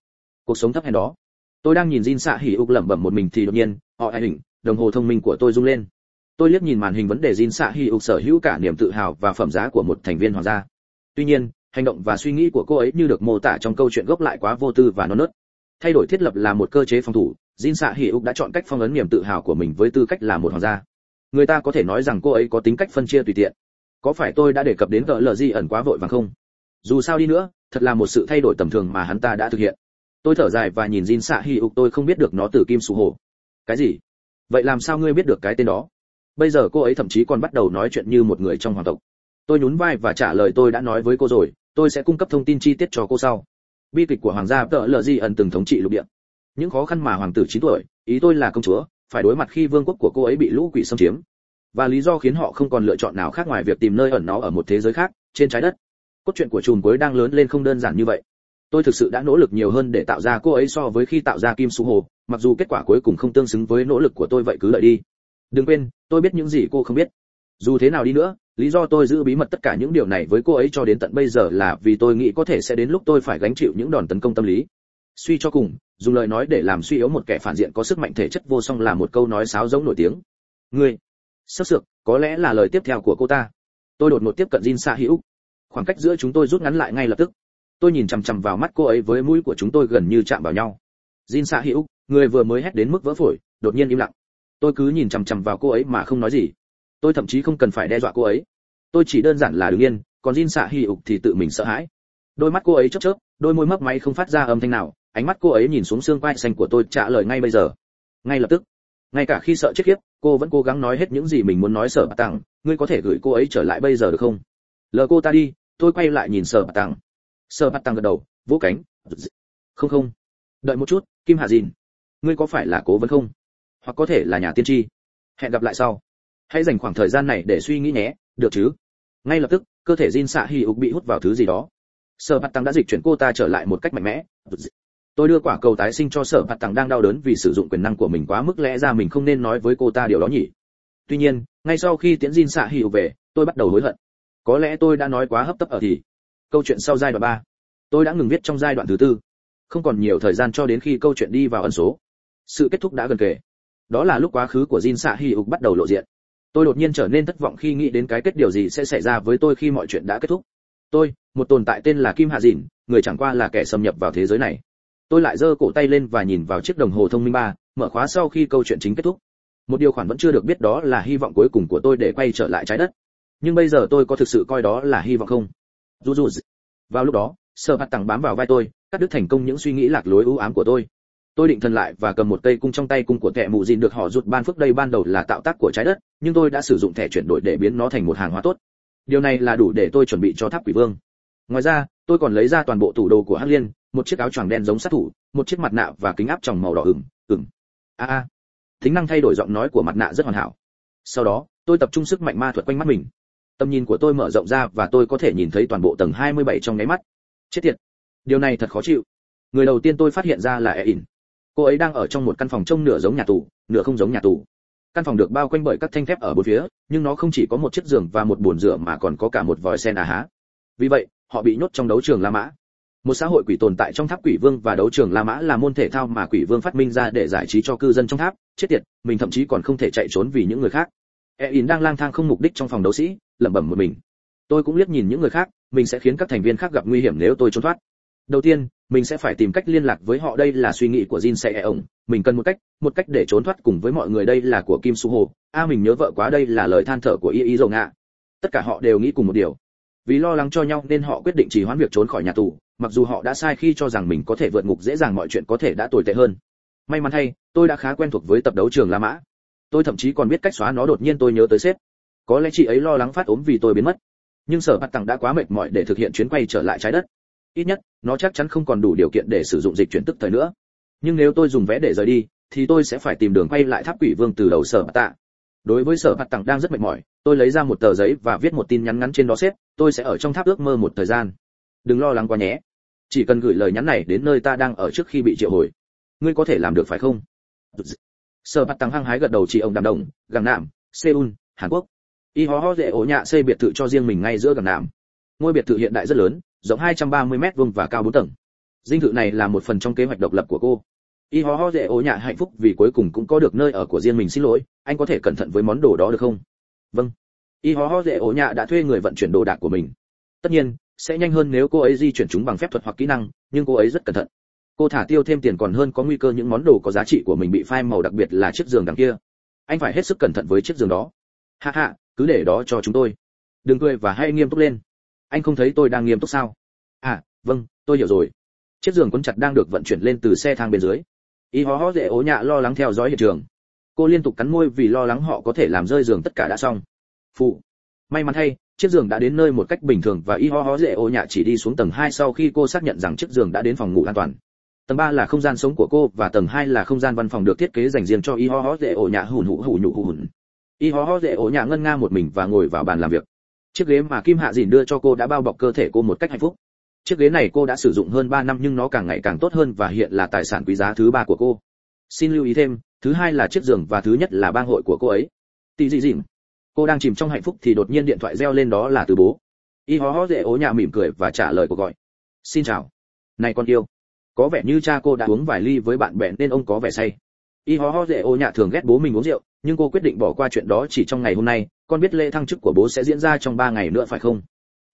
Cuộc sống thấp hèn đó. Tôi đang nhìn Jin Sa ục lẩm bẩm một mình thì đột nhiên, họ ảnh hình, đồng hồ thông minh của tôi rung lên. Tôi liếc nhìn màn hình vấn đề Jin Sa ục sở hữu cả niềm tự hào và phẩm giá của một thành viên hoàng gia. Tuy nhiên, hành động và suy nghĩ của cô ấy như được mô tả trong câu chuyện gốc lại quá vô tư và non nớt thay đổi thiết lập là một cơ chế phòng thủ jin Sa hỉ úc đã chọn cách phong ấn niềm tự hào của mình với tư cách là một hoàng gia. Người ta có thể nói rằng cô ấy có tính cách phân chia tùy tiện. Có phải tôi đã đề cập đến tợ lờ di ẩn quá vội vàng không? Dù sao đi nữa, thật là một sự thay đổi tầm thường mà hắn ta đã thực hiện. Tôi thở dài và nhìn jin Sa hỉ úc, tôi không biết được nó từ kim su hồ. Cái gì? Vậy làm sao ngươi biết được cái tên đó? Bây giờ cô ấy thậm chí còn bắt đầu nói chuyện như một người trong hoàng tộc. Tôi nhún vai và trả lời tôi đã nói với cô rồi, tôi sẽ cung cấp thông tin chi tiết cho cô sau. Bi kịch của hoàng gia tợ lờ di ẩn từng thống trị lục địa những khó khăn mà hoàng tử 9 tuổi, ý tôi là công chúa, phải đối mặt khi vương quốc của cô ấy bị lũ quỷ xâm chiếm. Và lý do khiến họ không còn lựa chọn nào khác ngoài việc tìm nơi ẩn nó ở một thế giới khác, trên trái đất. Cốt truyện của chùm cuối đang lớn lên không đơn giản như vậy. Tôi thực sự đã nỗ lực nhiều hơn để tạo ra cô ấy so với khi tạo ra kim su hồ, mặc dù kết quả cuối cùng không tương xứng với nỗ lực của tôi vậy cứ lợi đi. Đừng quên, tôi biết những gì cô không biết. Dù thế nào đi nữa, lý do tôi giữ bí mật tất cả những điều này với cô ấy cho đến tận bây giờ là vì tôi nghĩ có thể sẽ đến lúc tôi phải gánh chịu những đòn tấn công tâm lý. Suy cho cùng dùng lời nói để làm suy yếu một kẻ phản diện có sức mạnh thể chất vô song là một câu nói sáo giống nổi tiếng. Ngươi, sắp sược, có lẽ là lời tiếp theo của cô ta. Tôi đột ngột tiếp cận jin sa hữu khoảng cách giữa chúng tôi rút ngắn lại ngay lập tức. Tôi nhìn chằm chằm vào mắt cô ấy với mũi của chúng tôi gần như chạm vào nhau. Jin sa hữu người vừa mới hét đến mức vỡ phổi, đột nhiên im lặng. Tôi cứ nhìn chằm chằm vào cô ấy mà không nói gì. Tôi thậm chí không cần phải đe dọa cô ấy. Tôi chỉ đơn giản là đứng yên, còn jin xạ hi ục thì tự mình sợ hãi. Đôi mắt cô ấy chớp chớp, đôi môi mấp máy không phát ra âm thanh nào ánh mắt cô ấy nhìn xuống xương quai xanh của tôi trả lời ngay bây giờ. Ngay lập tức. Ngay cả khi sợ chết khiếp, cô vẫn cố gắng nói hết những gì mình muốn nói sở bà tặng. Ngươi có thể gửi cô ấy trở lại bây giờ được không? Lờ cô ta đi, tôi quay lại nhìn sở bà tặng. Sở bà tặng gật đầu, vỗ cánh. Không không. Đợi một chút, kim hạ dìn. Ngươi có phải là cố vấn không? Hoặc có thể là nhà tiên tri? Hẹn gặp lại sau. Hãy dành khoảng thời gian này để suy nghĩ nhé, được chứ? Ngay lập tức, cơ thể jin xạ hì ục bị hút vào thứ gì đó. Sở bạt tăng đã dịch chuyển cô ta trở lại một cách mạnh mẽ tôi đưa quả cầu tái sinh cho sở bạt tặng đang đau đớn vì sử dụng quyền năng của mình quá mức lẽ ra mình không nên nói với cô ta điều đó nhỉ. Tuy nhiên, ngay sau khi tiễn jin xạ hiệu về, tôi bắt đầu hối hận. Có lẽ tôi đã nói quá hấp tấp ở thì. Câu chuyện sau giai đoạn ba. Tôi đã ngừng viết trong giai đoạn thứ tư. Không còn nhiều thời gian cho đến khi câu chuyện đi vào ẩn số. Sự kết thúc đã gần kề. Đó là lúc quá khứ của jin xạ hi ục bắt đầu lộ diện. Tôi đột nhiên trở nên thất vọng khi nghĩ đến cái kết điều gì sẽ xảy ra với tôi khi mọi chuyện đã kết thúc. Tôi, một tồn tại tên là kim hạ dìn, người chẳng qua là kẻ xâm nhập vào thế giới này tôi lại giơ cổ tay lên và nhìn vào chiếc đồng hồ thông minh ba, mở khóa sau khi câu chuyện chính kết thúc. Một điều khoản vẫn chưa được biết đó là hy vọng cuối cùng của tôi để quay trở lại trái đất. Nhưng bây giờ tôi có thực sự coi đó là hy vọng không? Dù dù vào lúc đó sợ hạt tặng bám vào vai tôi, cắt đứt thành công những suy nghĩ lạc lối ưu ám của tôi. Tôi định thần lại và cầm một cây cung trong tay cung của kẻ mù dìn được họ rụt ban phước đây ban đầu là tạo tác của trái đất, nhưng tôi đã sử dụng thẻ chuyển đổi để biến nó thành một hàng hóa tốt. Điều này là đủ để tôi chuẩn bị cho tháp quỷ vương. Ngoài ra, tôi còn lấy ra toàn bộ tủ đồ của hắc liên một chiếc áo choàng đen giống sát thủ, một chiếc mặt nạ và kính áp tròng màu đỏ ửng ửng. A a. Tính năng thay đổi giọng nói của mặt nạ rất hoàn hảo. Sau đó, tôi tập trung sức mạnh ma thuật quanh mắt mình. Tầm nhìn của tôi mở rộng ra và tôi có thể nhìn thấy toàn bộ tầng 27 trong nháy mắt. Chết tiệt. Điều này thật khó chịu. Người đầu tiên tôi phát hiện ra là Ein. cô ấy đang ở trong một căn phòng trông nửa giống nhà tù, nửa không giống nhà tù. Căn phòng được bao quanh bởi các thanh thép ở bốn phía, nhưng nó không chỉ có một chiếc giường và một bồn rửa mà còn có cả một vòi sen à há. Vì vậy, họ bị nhốt trong đấu trường la mã một xã hội quỷ tồn tại trong tháp quỷ vương và đấu trường la mã là môn thể thao mà quỷ vương phát minh ra để giải trí cho cư dân trong tháp. Chết tiệt, mình thậm chí còn không thể chạy trốn vì những người khác. E in đang lang thang không mục đích trong phòng đấu sĩ, lẩm bẩm một mình. Tôi cũng liếc nhìn những người khác, mình sẽ khiến các thành viên khác gặp nguy hiểm nếu tôi trốn thoát. Đầu tiên, mình sẽ phải tìm cách liên lạc với họ. Đây là suy nghĩ của jin sẽ ổng mình cần một cách một cách để trốn thoát cùng với mọi người. Đây là của kim su hồ a, mình nhớ vợ quá. Đây là lời than thở của y y dầu ngạ tất cả họ đều nghĩ cùng một điều vì lo lắng cho nhau nên họ quyết định trì hoãn việc trốn khỏi nhà tù, mặc dù họ đã sai khi cho rằng mình có thể vượt ngục dễ dàng mọi chuyện có thể đã tồi tệ hơn. May mắn thay, tôi đã khá quen thuộc với tập đấu trường la mã. Tôi thậm chí còn biết cách xóa nó đột nhiên tôi nhớ tới sếp. Có lẽ chị ấy lo lắng phát ốm vì tôi biến mất. Nhưng sở mặt tặng đã quá mệt mỏi để thực hiện chuyến quay trở lại trái đất. Ít nhất, nó chắc chắn không còn đủ điều kiện để sử dụng dịch chuyển tức thời nữa. Nhưng nếu tôi dùng vé để rời đi, thì tôi sẽ phải tìm đường quay lại tháp quỷ vương từ đầu sở mặt tạ. Đối với sở mặt tặng đang rất mệt mỏi tôi lấy ra một tờ giấy và viết một tin nhắn ngắn trên đó xếp, tôi sẽ ở trong tháp ước mơ một thời gian. Đừng lo lắng quá nhé. Chỉ cần gửi lời nhắn này đến nơi ta đang ở trước khi bị triệu hồi. Ngươi có thể làm được phải không? Sở bắt tăng hăng hái gật đầu chị ông đàm đồng, gàng nạm seoul, hàn quốc. Y hó hó dễ ổ nhạ xây biệt thự cho riêng mình ngay giữa gàng nạm ngôi biệt thự hiện đại rất lớn, rộng 230 mét vuông và cao 4 tầng. Dinh thự này là một phần trong kế hoạch độc lập của cô. Y hó hó dễ ổ nhạ hạnh phúc vì cuối cùng cũng có được nơi ở của riêng mình xin lỗi, anh có thể cẩn thận với món đồ đó được không? Vâng. Y hó hó dễ ổ nhạ đã thuê người vận chuyển đồ đạc của mình. Tất nhiên, sẽ nhanh hơn nếu cô ấy di chuyển chúng bằng phép thuật hoặc kỹ năng, nhưng cô ấy rất cẩn thận. Cô thả tiêu thêm tiền còn hơn có nguy cơ những món đồ có giá trị của mình bị phai màu đặc biệt là chiếc giường đằng kia. Anh phải hết sức cẩn thận với chiếc giường đó. Hạ hạ cứ để đó cho chúng tôi. Đừng cười và hãy nghiêm túc lên. Anh không thấy tôi đang nghiêm túc sao? À vâng tôi hiểu rồi. Chiếc giường quấn chặt đang được vận chuyển lên từ xe thang bên dưới. Y hó hó dễ ố nhạ lo lắng theo dõi hiện trường cô liên tục cắn môi vì lo lắng họ có thể làm rơi giường tất cả đã xong. Phụ, may mắn thay, chiếc giường đã đến nơi một cách bình thường và y ho ho dễ ô nhạ chỉ đi xuống tầng 2 sau khi cô xác nhận rằng chiếc giường đã đến phòng ngủ an toàn. Tầng 3 là không gian sống của cô và tầng 2 là không gian văn phòng được thiết kế dành riêng cho y ho ho dễ ô nhạ hùn hụ hụ nhụ hùn y ho ho dễ ô nhạ ngân nga một mình và ngồi vào bàn làm việc. Chiếc ghế mà kim hạ dìn đưa cho cô đã bao bọc cơ thể cô một cách hạnh phúc. Chiếc ghế này cô đã sử dụng hơn 3 năm nhưng nó càng ngày càng tốt hơn và hiện là tài sản quý giá thứ ba của cô. Xin lưu ý thêm thứ hai là chiếc giường và thứ nhất là bang hội của cô ấy. Tỷ dị dịm. Cô đang chìm trong hạnh phúc thì đột nhiên điện thoại reo lên đó là từ bố. Y hó hó dễ ố nhà mỉm cười và trả lời cuộc gọi. Xin chào. Này con yêu. Có vẻ như cha cô đã uống vài ly với bạn bè nên ông có vẻ say. Y hó hó dễ ố nhạ thường ghét bố mình uống rượu, nhưng cô quyết định bỏ qua chuyện đó chỉ trong ngày hôm nay. Con biết lễ thăng chức của bố sẽ diễn ra trong ba ngày nữa phải không?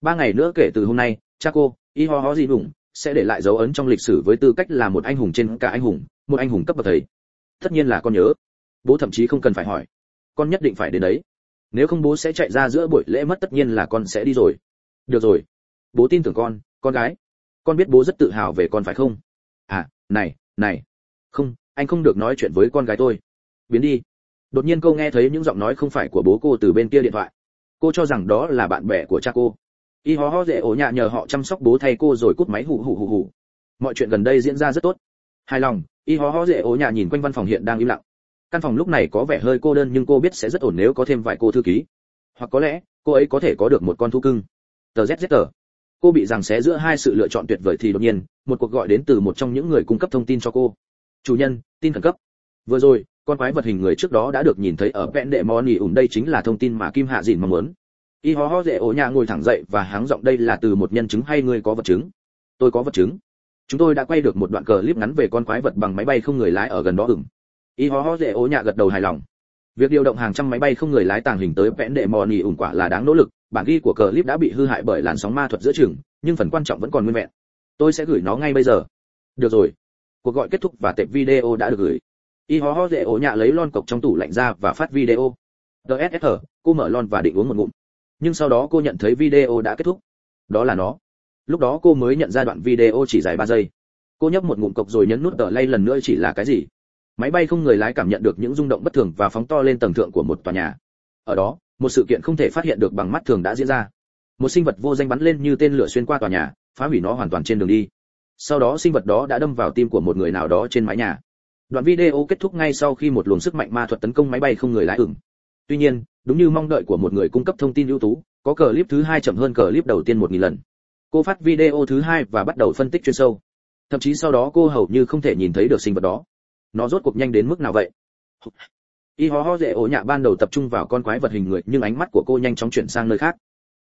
Ba ngày nữa kể từ hôm nay, cha cô, y ho ho gì đủng sẽ để lại dấu ấn trong lịch sử với tư cách là một anh hùng trên cả anh hùng, một anh hùng cấp bậc thầy tất nhiên là con nhớ. Bố thậm chí không cần phải hỏi. Con nhất định phải đến đấy. Nếu không bố sẽ chạy ra giữa buổi lễ mất tất nhiên là con sẽ đi rồi. Được rồi. Bố tin tưởng con con gái. Con biết bố rất tự hào về con phải không? À này này. Không, anh không được nói chuyện với con gái tôi. Biến đi. Đột nhiên cô nghe thấy những giọng nói không phải của bố cô từ bên kia điện thoại. Cô cho rằng đó là bạn bè của cha cô. Y hó hó dễ ổ nhạ nhờ họ chăm sóc bố thay cô rồi cút máy hù hù hù hù. Mọi chuyện gần đây diễn ra rất tốt. Hài lòng y hó hó dễ ố nhà nhìn quanh văn phòng hiện đang im lặng. Căn phòng lúc này có vẻ hơi cô đơn nhưng cô biết sẽ rất ổn nếu có thêm vài cô thư ký. Hoặc có lẽ, cô ấy có thể có được một con thú cưng. Tờ zz cô bị giằng xé giữa hai sự lựa chọn tuyệt vời thì đột nhiên, một cuộc gọi đến từ một trong những người cung cấp thông tin cho cô. Chủ nhân, tin khẩn cấp. Vừa rồi, con quái vật hình người trước đó đã được nhìn thấy ở vẹn đệ moni nỉ đây chính là thông tin mà kim hạ dìn mong muốn. Y ho ho dễ ổ nhà ngồi thẳng dậy và háng giọng, đây là từ một nhân chứng hay người có vật chứng? Tôi có vật chứng chúng tôi đã quay được một đoạn clip ngắn về con quái vật bằng máy bay không người lái ở gần đó ửng. Y ho ho dễ ố nhạ gật đầu hài lòng. Việc điều động hàng trăm máy bay không người lái tàng hình tới vẽn đệ mò nỉ ủng quả là đáng nỗ lực, bản ghi của clip đã bị hư hại bởi làn sóng ma thuật giữa chừng, nhưng phần quan trọng vẫn còn nguyên vẹn. Tôi sẽ gửi nó ngay bây giờ. Được rồi. Cuộc gọi kết thúc và tệp video đã được gửi. Y ho ho dễ ố nhạ lấy lon cộc trong tủ lạnh ra và phát video. Dss cô mở lon và định uống một ngụm. Nhưng sau đó cô nhận thấy video đã kết thúc. Đó là nó lúc đó cô mới nhận ra đoạn video chỉ dài 3 giây. Cô nhấp một ngụm cộc rồi nhấn nút tờ lay lần nữa chỉ là cái gì? Máy bay không người lái cảm nhận được những rung động bất thường và phóng to lên tầng thượng của một tòa nhà. Ở đó, một sự kiện không thể phát hiện được bằng mắt thường đã diễn ra. Một sinh vật vô danh bắn lên như tên lửa xuyên qua tòa nhà, phá hủy nó hoàn toàn trên đường đi. Sau đó sinh vật đó đã đâm vào tim của một người nào đó trên mái nhà. Đoạn video kết thúc ngay sau khi một luồng sức mạnh ma thuật tấn công máy bay không người lái ửng. Tuy nhiên, đúng như mong đợi của một người cung cấp thông tin ưu tú, có clip thứ hai chậm hơn clip đầu tiên một nghìn lần cô phát video thứ hai và bắt đầu phân tích chuyên sâu. Thậm chí sau đó cô hầu như không thể nhìn thấy được sinh vật đó. Nó rốt cuộc nhanh đến mức nào vậy? Y ho ho dễ ổ nhạ ban đầu tập trung vào con quái vật hình người, nhưng ánh mắt của cô nhanh chóng chuyển sang nơi khác.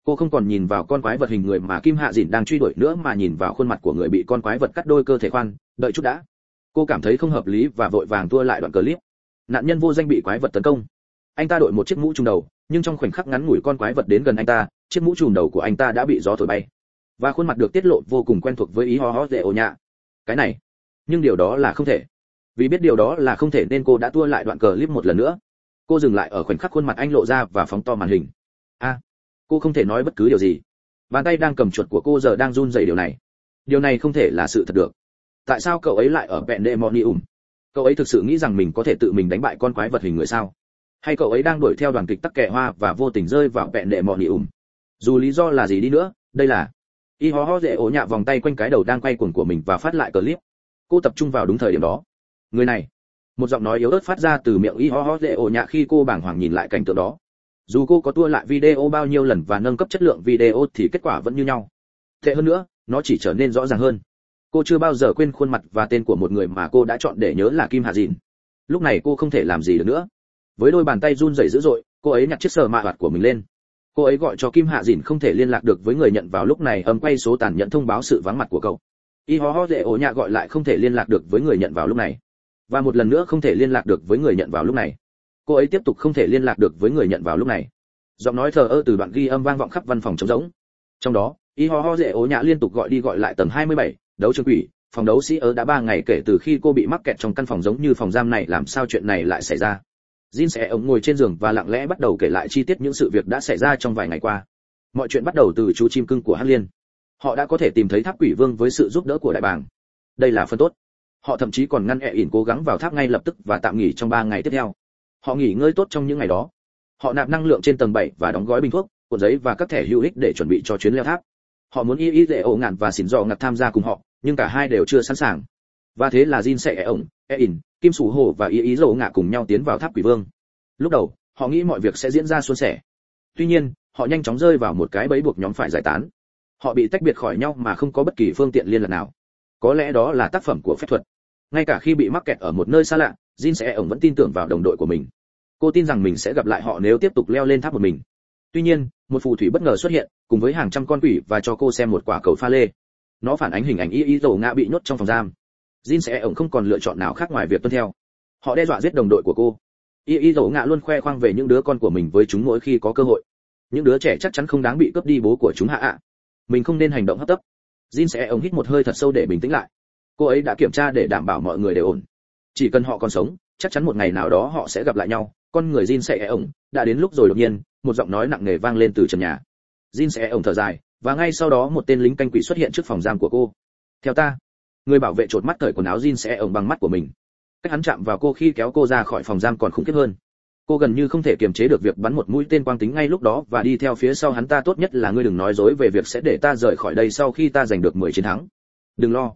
Cô không còn nhìn vào con quái vật hình người mà kim hạ dìn đang truy đuổi nữa mà nhìn vào khuôn mặt của người bị con quái vật cắt đôi cơ thể khoan, đợi chút đã. Cô cảm thấy không hợp lý và vội vàng tua lại đoạn clip. Nạn nhân vô danh bị quái vật tấn công. Anh ta đội một chiếc mũ trùm đầu, nhưng trong khoảnh khắc ngắn ngủi con quái vật đến gần anh ta, chiếc mũ trùm đầu của anh ta đã bị gió thổi bay và khuôn mặt được tiết lộ vô cùng quen thuộc với ý ho ho dễ ổ nhạ. Cái này, nhưng điều đó là không thể. Vì biết điều đó là không thể nên cô đã tua lại đoạn clip một lần nữa. Cô dừng lại ở khoảnh khắc khuôn mặt anh lộ ra và phóng to màn hình. A, cô không thể nói bất cứ điều gì. Bàn tay đang cầm chuột của cô giờ đang run rẩy điều này. Điều này không thể là sự thật được. Tại sao cậu ấy lại ở vẹn ủng cậu ấy thực sự nghĩ rằng mình có thể tự mình đánh bại con quái vật hình người sao? Hay cậu ấy đang đuổi theo đoàn kịch tắc kẻ hoa và vô tình rơi vào vẹn ủng dù lý do là gì đi nữa, đây là y ho ho dễ ổ nhạ vòng tay quanh cái đầu đang quay cuồng của mình và phát lại clip. Cô tập trung vào đúng thời điểm đó. Người này. Một giọng nói yếu ớt phát ra từ miệng y ho ho dễ ổ nhạ khi cô bàng hoàng nhìn lại cảnh tượng đó. Dù cô có tua lại video bao nhiêu lần và nâng cấp chất lượng video thì kết quả vẫn như nhau. Tệ hơn nữa, nó chỉ trở nên rõ ràng hơn. Cô chưa bao giờ quên khuôn mặt và tên của một người mà cô đã chọn để nhớ là kim Hà dìn. Lúc này cô không thể làm gì được nữa. Với đôi bàn tay run rẩy dữ dội, cô ấy nhặt chiếc sờ mạ hoạt của mình lên cô ấy gọi cho kim hạ dìn không thể liên lạc được với người nhận vào lúc này âm quay số tàn nhẫn thông báo sự vắng mặt của cậu. Y ho ho dễ ổ nhạ gọi lại không thể liên lạc được với người nhận vào lúc này. Và một lần nữa không thể liên lạc được với người nhận vào lúc này. Cô ấy tiếp tục không thể liên lạc được với người nhận vào lúc này. Giọng nói thờ ơ từ đoạn ghi âm vang vọng khắp văn phòng trống rỗng. Trong đó y ho ho dễ ố nhã liên tục gọi đi gọi lại tầng 27, đấu trường quỷ phòng đấu sĩ ớ đã ba ngày kể từ khi cô bị mắc kẹt trong căn phòng giống như phòng giam này làm sao chuyện này lại xảy ra? Jin sẽ ống ngồi trên giường và lặng lẽ bắt đầu kể lại chi tiết những sự việc đã xảy ra trong vài ngày qua. Mọi chuyện bắt đầu từ chú chim cưng của Hắc Liên. Họ đã có thể tìm thấy tháp quỷ vương với sự giúp đỡ của đại bàng. Đây là phần tốt. Họ thậm chí còn ngăn ẻ ỉn cố gắng vào tháp ngay lập tức và tạm nghỉ trong 3 ngày tiếp theo. Họ nghỉ ngơi tốt trong những ngày đó. Họ nạp năng lượng trên tầng 7 và đóng gói bình thuốc, cuộn giấy và các thẻ hữu ích để chuẩn bị cho chuyến leo tháp. Họ muốn y y dễ ổ ngạn và xỉn Dọ ngặt tham gia cùng họ, nhưng cả hai đều chưa sẵn sàng. Và thế là Jin sẽ ẻ ổng, ẹ ỉn, Kim Sủ Hổ và y y Dầu ngạ cùng nhau tiến vào tháp quỷ vương. Lúc đầu, họ nghĩ mọi việc sẽ diễn ra suôn sẻ. Tuy nhiên, họ nhanh chóng rơi vào một cái bẫy buộc nhóm phải giải tán. Họ bị tách biệt khỏi nhau mà không có bất kỳ phương tiện liên lạc nào. Có lẽ đó là tác phẩm của phép thuật. Ngay cả khi bị mắc kẹt ở một nơi xa lạ, jin sẽ ổng vẫn tin tưởng vào đồng đội của mình. Cô tin rằng mình sẽ gặp lại họ nếu tiếp tục leo lên tháp một mình. Tuy nhiên, một phù thủy bất ngờ xuất hiện, cùng với hàng trăm con quỷ và cho cô xem một quả cầu pha lê. Nó phản ánh hình ảnh y y dầu ngã bị nhốt trong phòng giam jin sẽ ổng không còn lựa chọn nào khác ngoài việc tuân theo. Họ đe dọa giết đồng đội của cô. Y y dầu ngạ luôn khoe khoang về những đứa con của mình với chúng mỗi khi có cơ hội. Những đứa trẻ chắc chắn không đáng bị cướp đi bố của chúng hạ ạ. Mình không nên hành động hấp tấp. Jin sẽ ổng hít một hơi thật sâu để bình tĩnh lại. Cô ấy đã kiểm tra để đảm bảo mọi người đều ổn. Chỉ cần họ còn sống, chắc chắn một ngày nào đó họ sẽ gặp lại nhau. Con người jin sẽ ổng đã đến lúc rồi đột nhiên, một giọng nói nặng nề vang lên từ trần nhà. Jin sẽ ổng thở dài, và ngay sau đó một tên lính canh quỷ xuất hiện trước phòng giam của cô. Theo ta người bảo vệ chột mắt cởi quần áo jean sẽ ổng bằng mắt của mình. Cách hắn chạm vào cô khi kéo cô ra khỏi phòng giam còn khủng khiếp hơn. Cô gần như không thể kiềm chế được việc bắn một mũi tên quang tính ngay lúc đó và đi theo phía sau hắn ta tốt nhất là ngươi đừng nói dối về việc sẽ để ta rời khỏi đây sau khi ta giành được 10 chiến thắng. Đừng lo.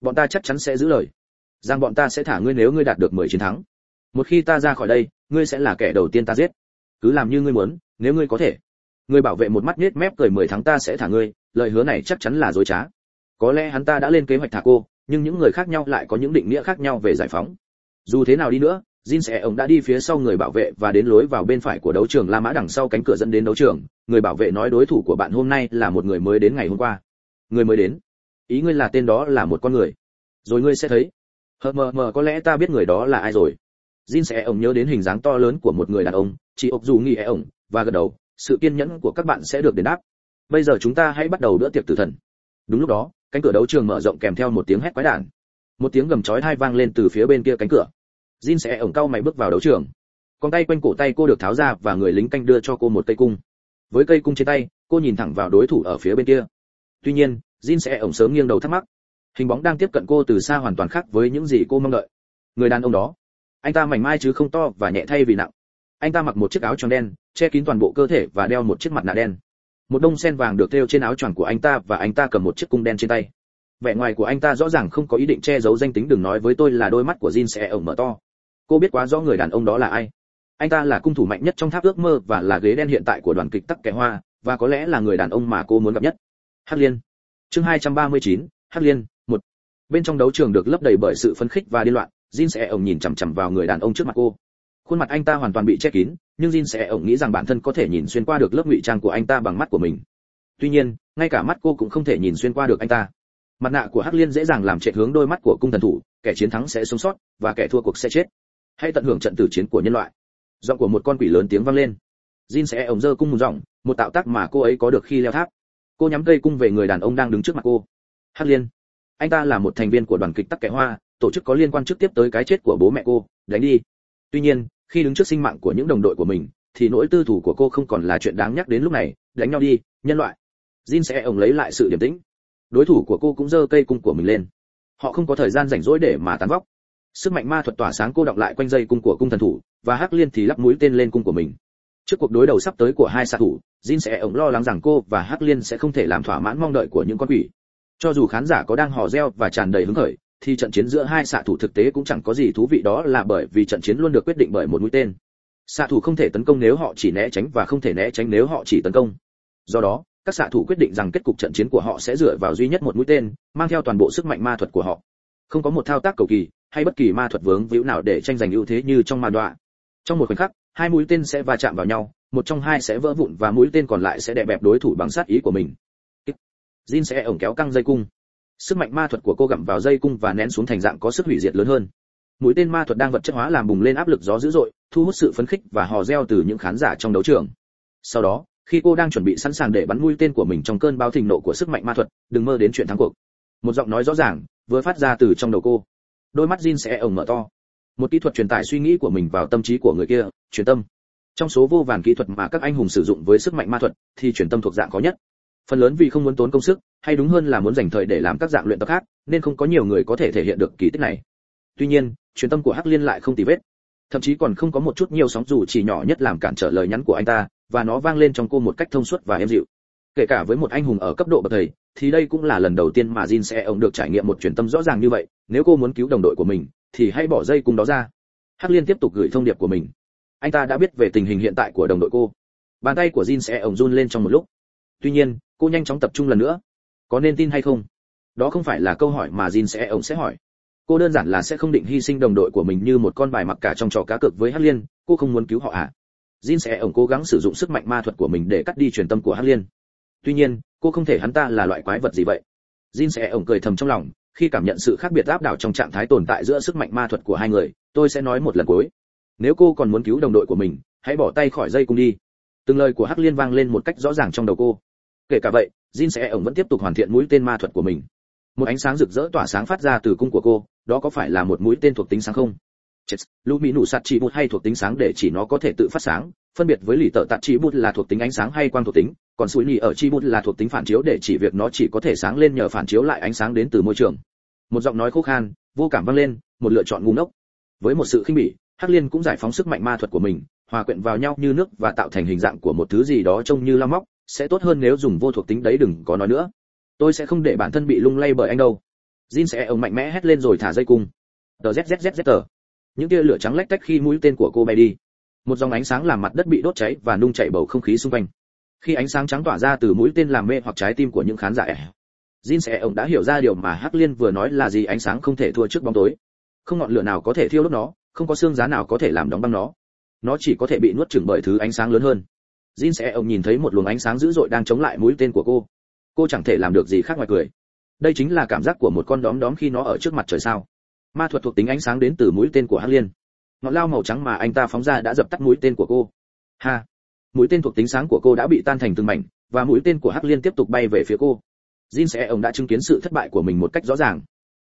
Bọn ta chắc chắn sẽ giữ lời. Rằng bọn ta sẽ thả ngươi nếu ngươi đạt được 10 chiến thắng. Một khi ta ra khỏi đây, ngươi sẽ là kẻ đầu tiên ta giết. Cứ làm như ngươi muốn, nếu ngươi có thể. Người bảo vệ một mắt nết mép cười 10 tháng ta sẽ thả ngươi, lời hứa này chắc chắn là dối trá. Có lẽ hắn ta đã lên kế hoạch thả cô nhưng những người khác nhau lại có những định nghĩa khác nhau về giải phóng dù thế nào đi nữa Jin sẽ ông đã đi phía sau người bảo vệ và đến lối vào bên phải của đấu trường La Mã đằng sau cánh cửa dẫn đến đấu trường, người bảo vệ nói đối thủ của bạn hôm nay là một người mới đến ngày hôm qua. Người mới đến? Ý ngươi là tên đó là một con người. Rồi ngươi sẽ thấy. Hờ mờ mờ có lẽ ta biết người đó là ai rồi. Jin sẽ ông nhớ đến hình dáng to lớn của một người đàn ông, chỉ ốc dù nghĩ e ông, và gật đầu, sự kiên nhẫn của các bạn sẽ được đền đáp. Bây giờ chúng ta hãy bắt đầu bữa tiệc tử thần. Đúng lúc đó, cánh cửa đấu trường mở rộng kèm theo một tiếng hét quái đản. Một tiếng gầm chói tai vang lên từ phía bên kia cánh cửa Jin sẽ ổng cao mày bước vào đấu trường. Con tay quanh cổ tay cô được tháo ra và người lính canh đưa cho cô một cây cung. Với cây cung trên tay, cô nhìn thẳng vào đối thủ ở phía bên kia. Tuy nhiên, Jin sẽ ổng sớm nghiêng đầu thắc mắc. Hình bóng đang tiếp cận cô từ xa hoàn toàn khác với những gì cô mong đợi. Người đàn ông đó, anh ta mảnh mai chứ không to và nhẹ thay vì nặng. Anh ta mặc một chiếc áo tròn đen, che kín toàn bộ cơ thể và đeo một chiếc mặt nạ đen. Một đông sen vàng được thêu trên áo choàng của anh ta và anh ta cầm một chiếc cung đen trên tay. Vẻ ngoài của anh ta rõ ràng không có ý định che giấu danh tính đừng nói với tôi là đôi mắt của Jin sẽ ổng mở to. Cô biết quá rõ người đàn ông đó là ai. Anh ta là cung thủ mạnh nhất trong tháp ước mơ và là ghế đen hiện tại của đoàn kịch tắc kẻ hoa và có lẽ là người đàn ông mà cô muốn gặp nhất. Hắc liên. Chương 239, hắc liên một. Bên trong đấu trường được lấp đầy bởi sự phấn khích và điên loạn jin sẽ ổng nhìn chằm chằm vào người đàn ông trước mặt cô. Khuôn mặt anh ta hoàn toàn bị che kín nhưng jin sẽ ổng nghĩ rằng bản thân có thể nhìn xuyên qua được lớp ngụy trang của anh ta bằng mắt của mình. Tuy nhiên, ngay cả mắt cô cũng không thể nhìn xuyên qua được anh ta. Mặt nạ của hắc liên dễ dàng làm trệ hướng đôi mắt của cung thần thủ, kẻ chiến thắng sẽ sống sót, và kẻ thua cuộc sẽ chết. Hãy tận hưởng trận tử chiến của nhân loại. Giọng của một con quỷ lớn tiếng vang lên. Jin sẽ ổng dơ cung một giọng, một tạo tác mà cô ấy có được khi leo tháp. Cô nhắm cây cung về người đàn ông đang đứng trước mặt cô. Hắc liên, anh ta là một thành viên của đoàn kịch tắc kẻ hoa, tổ chức có liên quan trực tiếp tới cái chết của bố mẹ cô. Đánh đi. Tuy nhiên khi đứng trước sinh mạng của những đồng đội của mình, thì nỗi tư thủ của cô không còn là chuyện đáng nhắc đến lúc này, đánh nhau đi, nhân loại. Jin sẽ ổng lấy lại sự điềm tĩnh. Đối thủ của cô cũng giơ cây cung của mình lên. Họ không có thời gian rảnh rỗi để mà tán vóc. Sức mạnh ma thuật tỏa sáng cô đọng lại quanh dây cung của cung thần thủ, và hắc liên thì lắp mũi tên lên cung của mình. Trước cuộc đối đầu sắp tới của hai xạ thủ, jin sẽ ổng lo lắng rằng cô và hắc liên sẽ không thể làm thỏa mãn mong đợi của những con quỷ. Cho dù khán giả có đang hò reo và tràn đầy hứng khởi thì trận chiến giữa hai xạ thủ thực tế cũng chẳng có gì thú vị đó là bởi vì trận chiến luôn được quyết định bởi một mũi tên. Xạ thủ không thể tấn công nếu họ chỉ né tránh và không thể né tránh nếu họ chỉ tấn công. Do đó, các xạ thủ quyết định rằng kết cục trận chiến của họ sẽ dựa vào duy nhất một mũi tên, mang theo toàn bộ sức mạnh ma thuật của họ. Không có một thao tác cầu kỳ hay bất kỳ ma thuật vướng víu nào để tranh giành ưu thế như trong ma đọa trong một khoảnh khắc, hai mũi tên sẽ va chạm vào nhau, một trong hai sẽ vỡ vụn và mũi tên còn lại sẽ đè bẹp đối thủ bằng sát ý của mình. Jin sẽ ổng kéo căng dây cung sức mạnh ma thuật của cô gặm vào dây cung và nén xuống thành dạng có sức hủy diệt lớn hơn. Mũi tên ma thuật đang vật chất hóa làm bùng lên áp lực gió dữ dội, thu hút sự phấn khích và hò reo từ những khán giả trong đấu trường. Sau đó, khi cô đang chuẩn bị sẵn sàng để bắn mũi tên của mình trong cơn bao thịnh nộ của sức mạnh ma thuật, đừng mơ đến chuyện thắng cuộc. Một giọng nói rõ ràng, vừa phát ra từ trong đầu cô. Đôi mắt Jin sẽ ổng mở to. Một kỹ thuật truyền tải suy nghĩ của mình vào tâm trí của người kia, truyền tâm. Trong số vô vàn kỹ thuật mà các anh hùng sử dụng với sức mạnh ma thuật, thì truyền tâm thuộc dạng khó nhất phần lớn vì không muốn tốn công sức, hay đúng hơn là muốn dành thời để làm các dạng luyện tập khác, nên không có nhiều người có thể thể hiện được kỳ tích này. Tuy nhiên, truyền tâm của hắc liên lại không tì vết. Thậm chí còn không có một chút nhiều sóng dù chỉ nhỏ nhất làm cản trở lời nhắn của anh ta, và nó vang lên trong cô một cách thông suốt và êm dịu. Kể cả với một anh hùng ở cấp độ bậc thầy, thì đây cũng là lần đầu tiên mà Jin sẽ ông được trải nghiệm một truyền tâm rõ ràng như vậy, nếu cô muốn cứu đồng đội của mình, thì hãy bỏ dây cùng đó ra. Hắc liên tiếp tục gửi thông điệp của mình. Anh ta đã biết về tình hình hiện tại của đồng đội cô. Bàn tay của Jin sẽ ông run lên trong một lúc tuy nhiên, cô nhanh chóng tập trung lần nữa. Có nên tin hay không? Đó không phải là câu hỏi mà Jin sẽ, ông sẽ hỏi. Cô đơn giản là sẽ không định hy sinh đồng đội của mình như một con bài mặc cả trong trò cá cược với hắc liên, cô không muốn cứu họ à? Jin sẽ, ông cố gắng sử dụng sức mạnh ma thuật của mình để cắt đi truyền tâm của hắc liên. Tuy nhiên, cô không thể hắn ta là loại quái vật gì vậy? Jin sẽ, ông cười thầm trong lòng, khi cảm nhận sự khác biệt áp đảo trong trạng thái tồn tại giữa sức mạnh ma thuật của hai người, tôi sẽ nói một lần cuối. Nếu cô còn muốn cứu đồng đội của mình, hãy bỏ tay khỏi dây cung đi. Từng lời của hắc liên vang lên một cách rõ ràng trong đầu cô kể cả vậy, jin sẽ ổng vẫn tiếp tục hoàn thiện mũi tên ma thuật của mình. Một ánh sáng rực rỡ tỏa sáng phát ra từ cung của cô, đó có phải là một mũi tên thuộc tính sáng không? Chết, lũ mỹ nụ sạt chỉ bút hay thuộc tính sáng để chỉ nó có thể tự phát sáng, phân biệt với lì tợ tạt chỉ bút là thuộc tính ánh sáng hay quang thuộc tính, còn sủi nhì ở chi bút là thuộc tính phản chiếu để chỉ việc nó chỉ có thể sáng lên nhờ phản chiếu lại ánh sáng đến từ môi trường. Một giọng nói khô khan, vô cảm vang lên, một lựa chọn ngu ngốc. Với một sự khinh bỉ, hắc liên cũng giải phóng sức mạnh ma thuật của mình, hòa quyện vào nhau như nước và tạo thành hình dạng của một thứ gì đó trông như la móc sẽ tốt hơn nếu dùng vô thuộc tính đấy đừng có nói nữa tôi sẽ không để bản thân bị lung lay bởi anh đâu jin sẽ ông mạnh mẽ hét lên rồi thả dây cung tờ zzzzz tờ những tia lửa trắng lách tách khi mũi tên của cô bay đi một dòng ánh sáng làm mặt đất bị đốt cháy và nung chảy bầu không khí xung quanh khi ánh sáng trắng tỏa ra từ mũi tên làm mê hoặc trái tim của những khán giả Jin sẽ ông đã hiểu ra điều mà Hắc Liên vừa nói là gì ánh sáng không thể thua trước bóng tối. Không ngọn lửa nào có thể thiêu đốt nó, không có xương giá nào có thể làm đóng băng nó. Nó chỉ có thể bị nuốt chửng bởi thứ ánh sáng lớn hơn. Jin sẽ ông nhìn thấy một luồng ánh sáng dữ dội đang chống lại mũi tên của cô. Cô chẳng thể làm được gì khác ngoài cười. Đây chính là cảm giác của một con đóm đóm khi nó ở trước mặt trời sao. Ma thuật thuộc tính ánh sáng đến từ mũi tên của Hắc Liên. Ngọn lao màu trắng mà anh ta phóng ra đã dập tắt mũi tên của cô. Ha! Mũi tên thuộc tính sáng của cô đã bị tan thành từng mảnh, và mũi tên của Hắc Liên tiếp tục bay về phía cô Jin sẽ ông đã chứng kiến sự thất bại của mình một cách rõ ràng.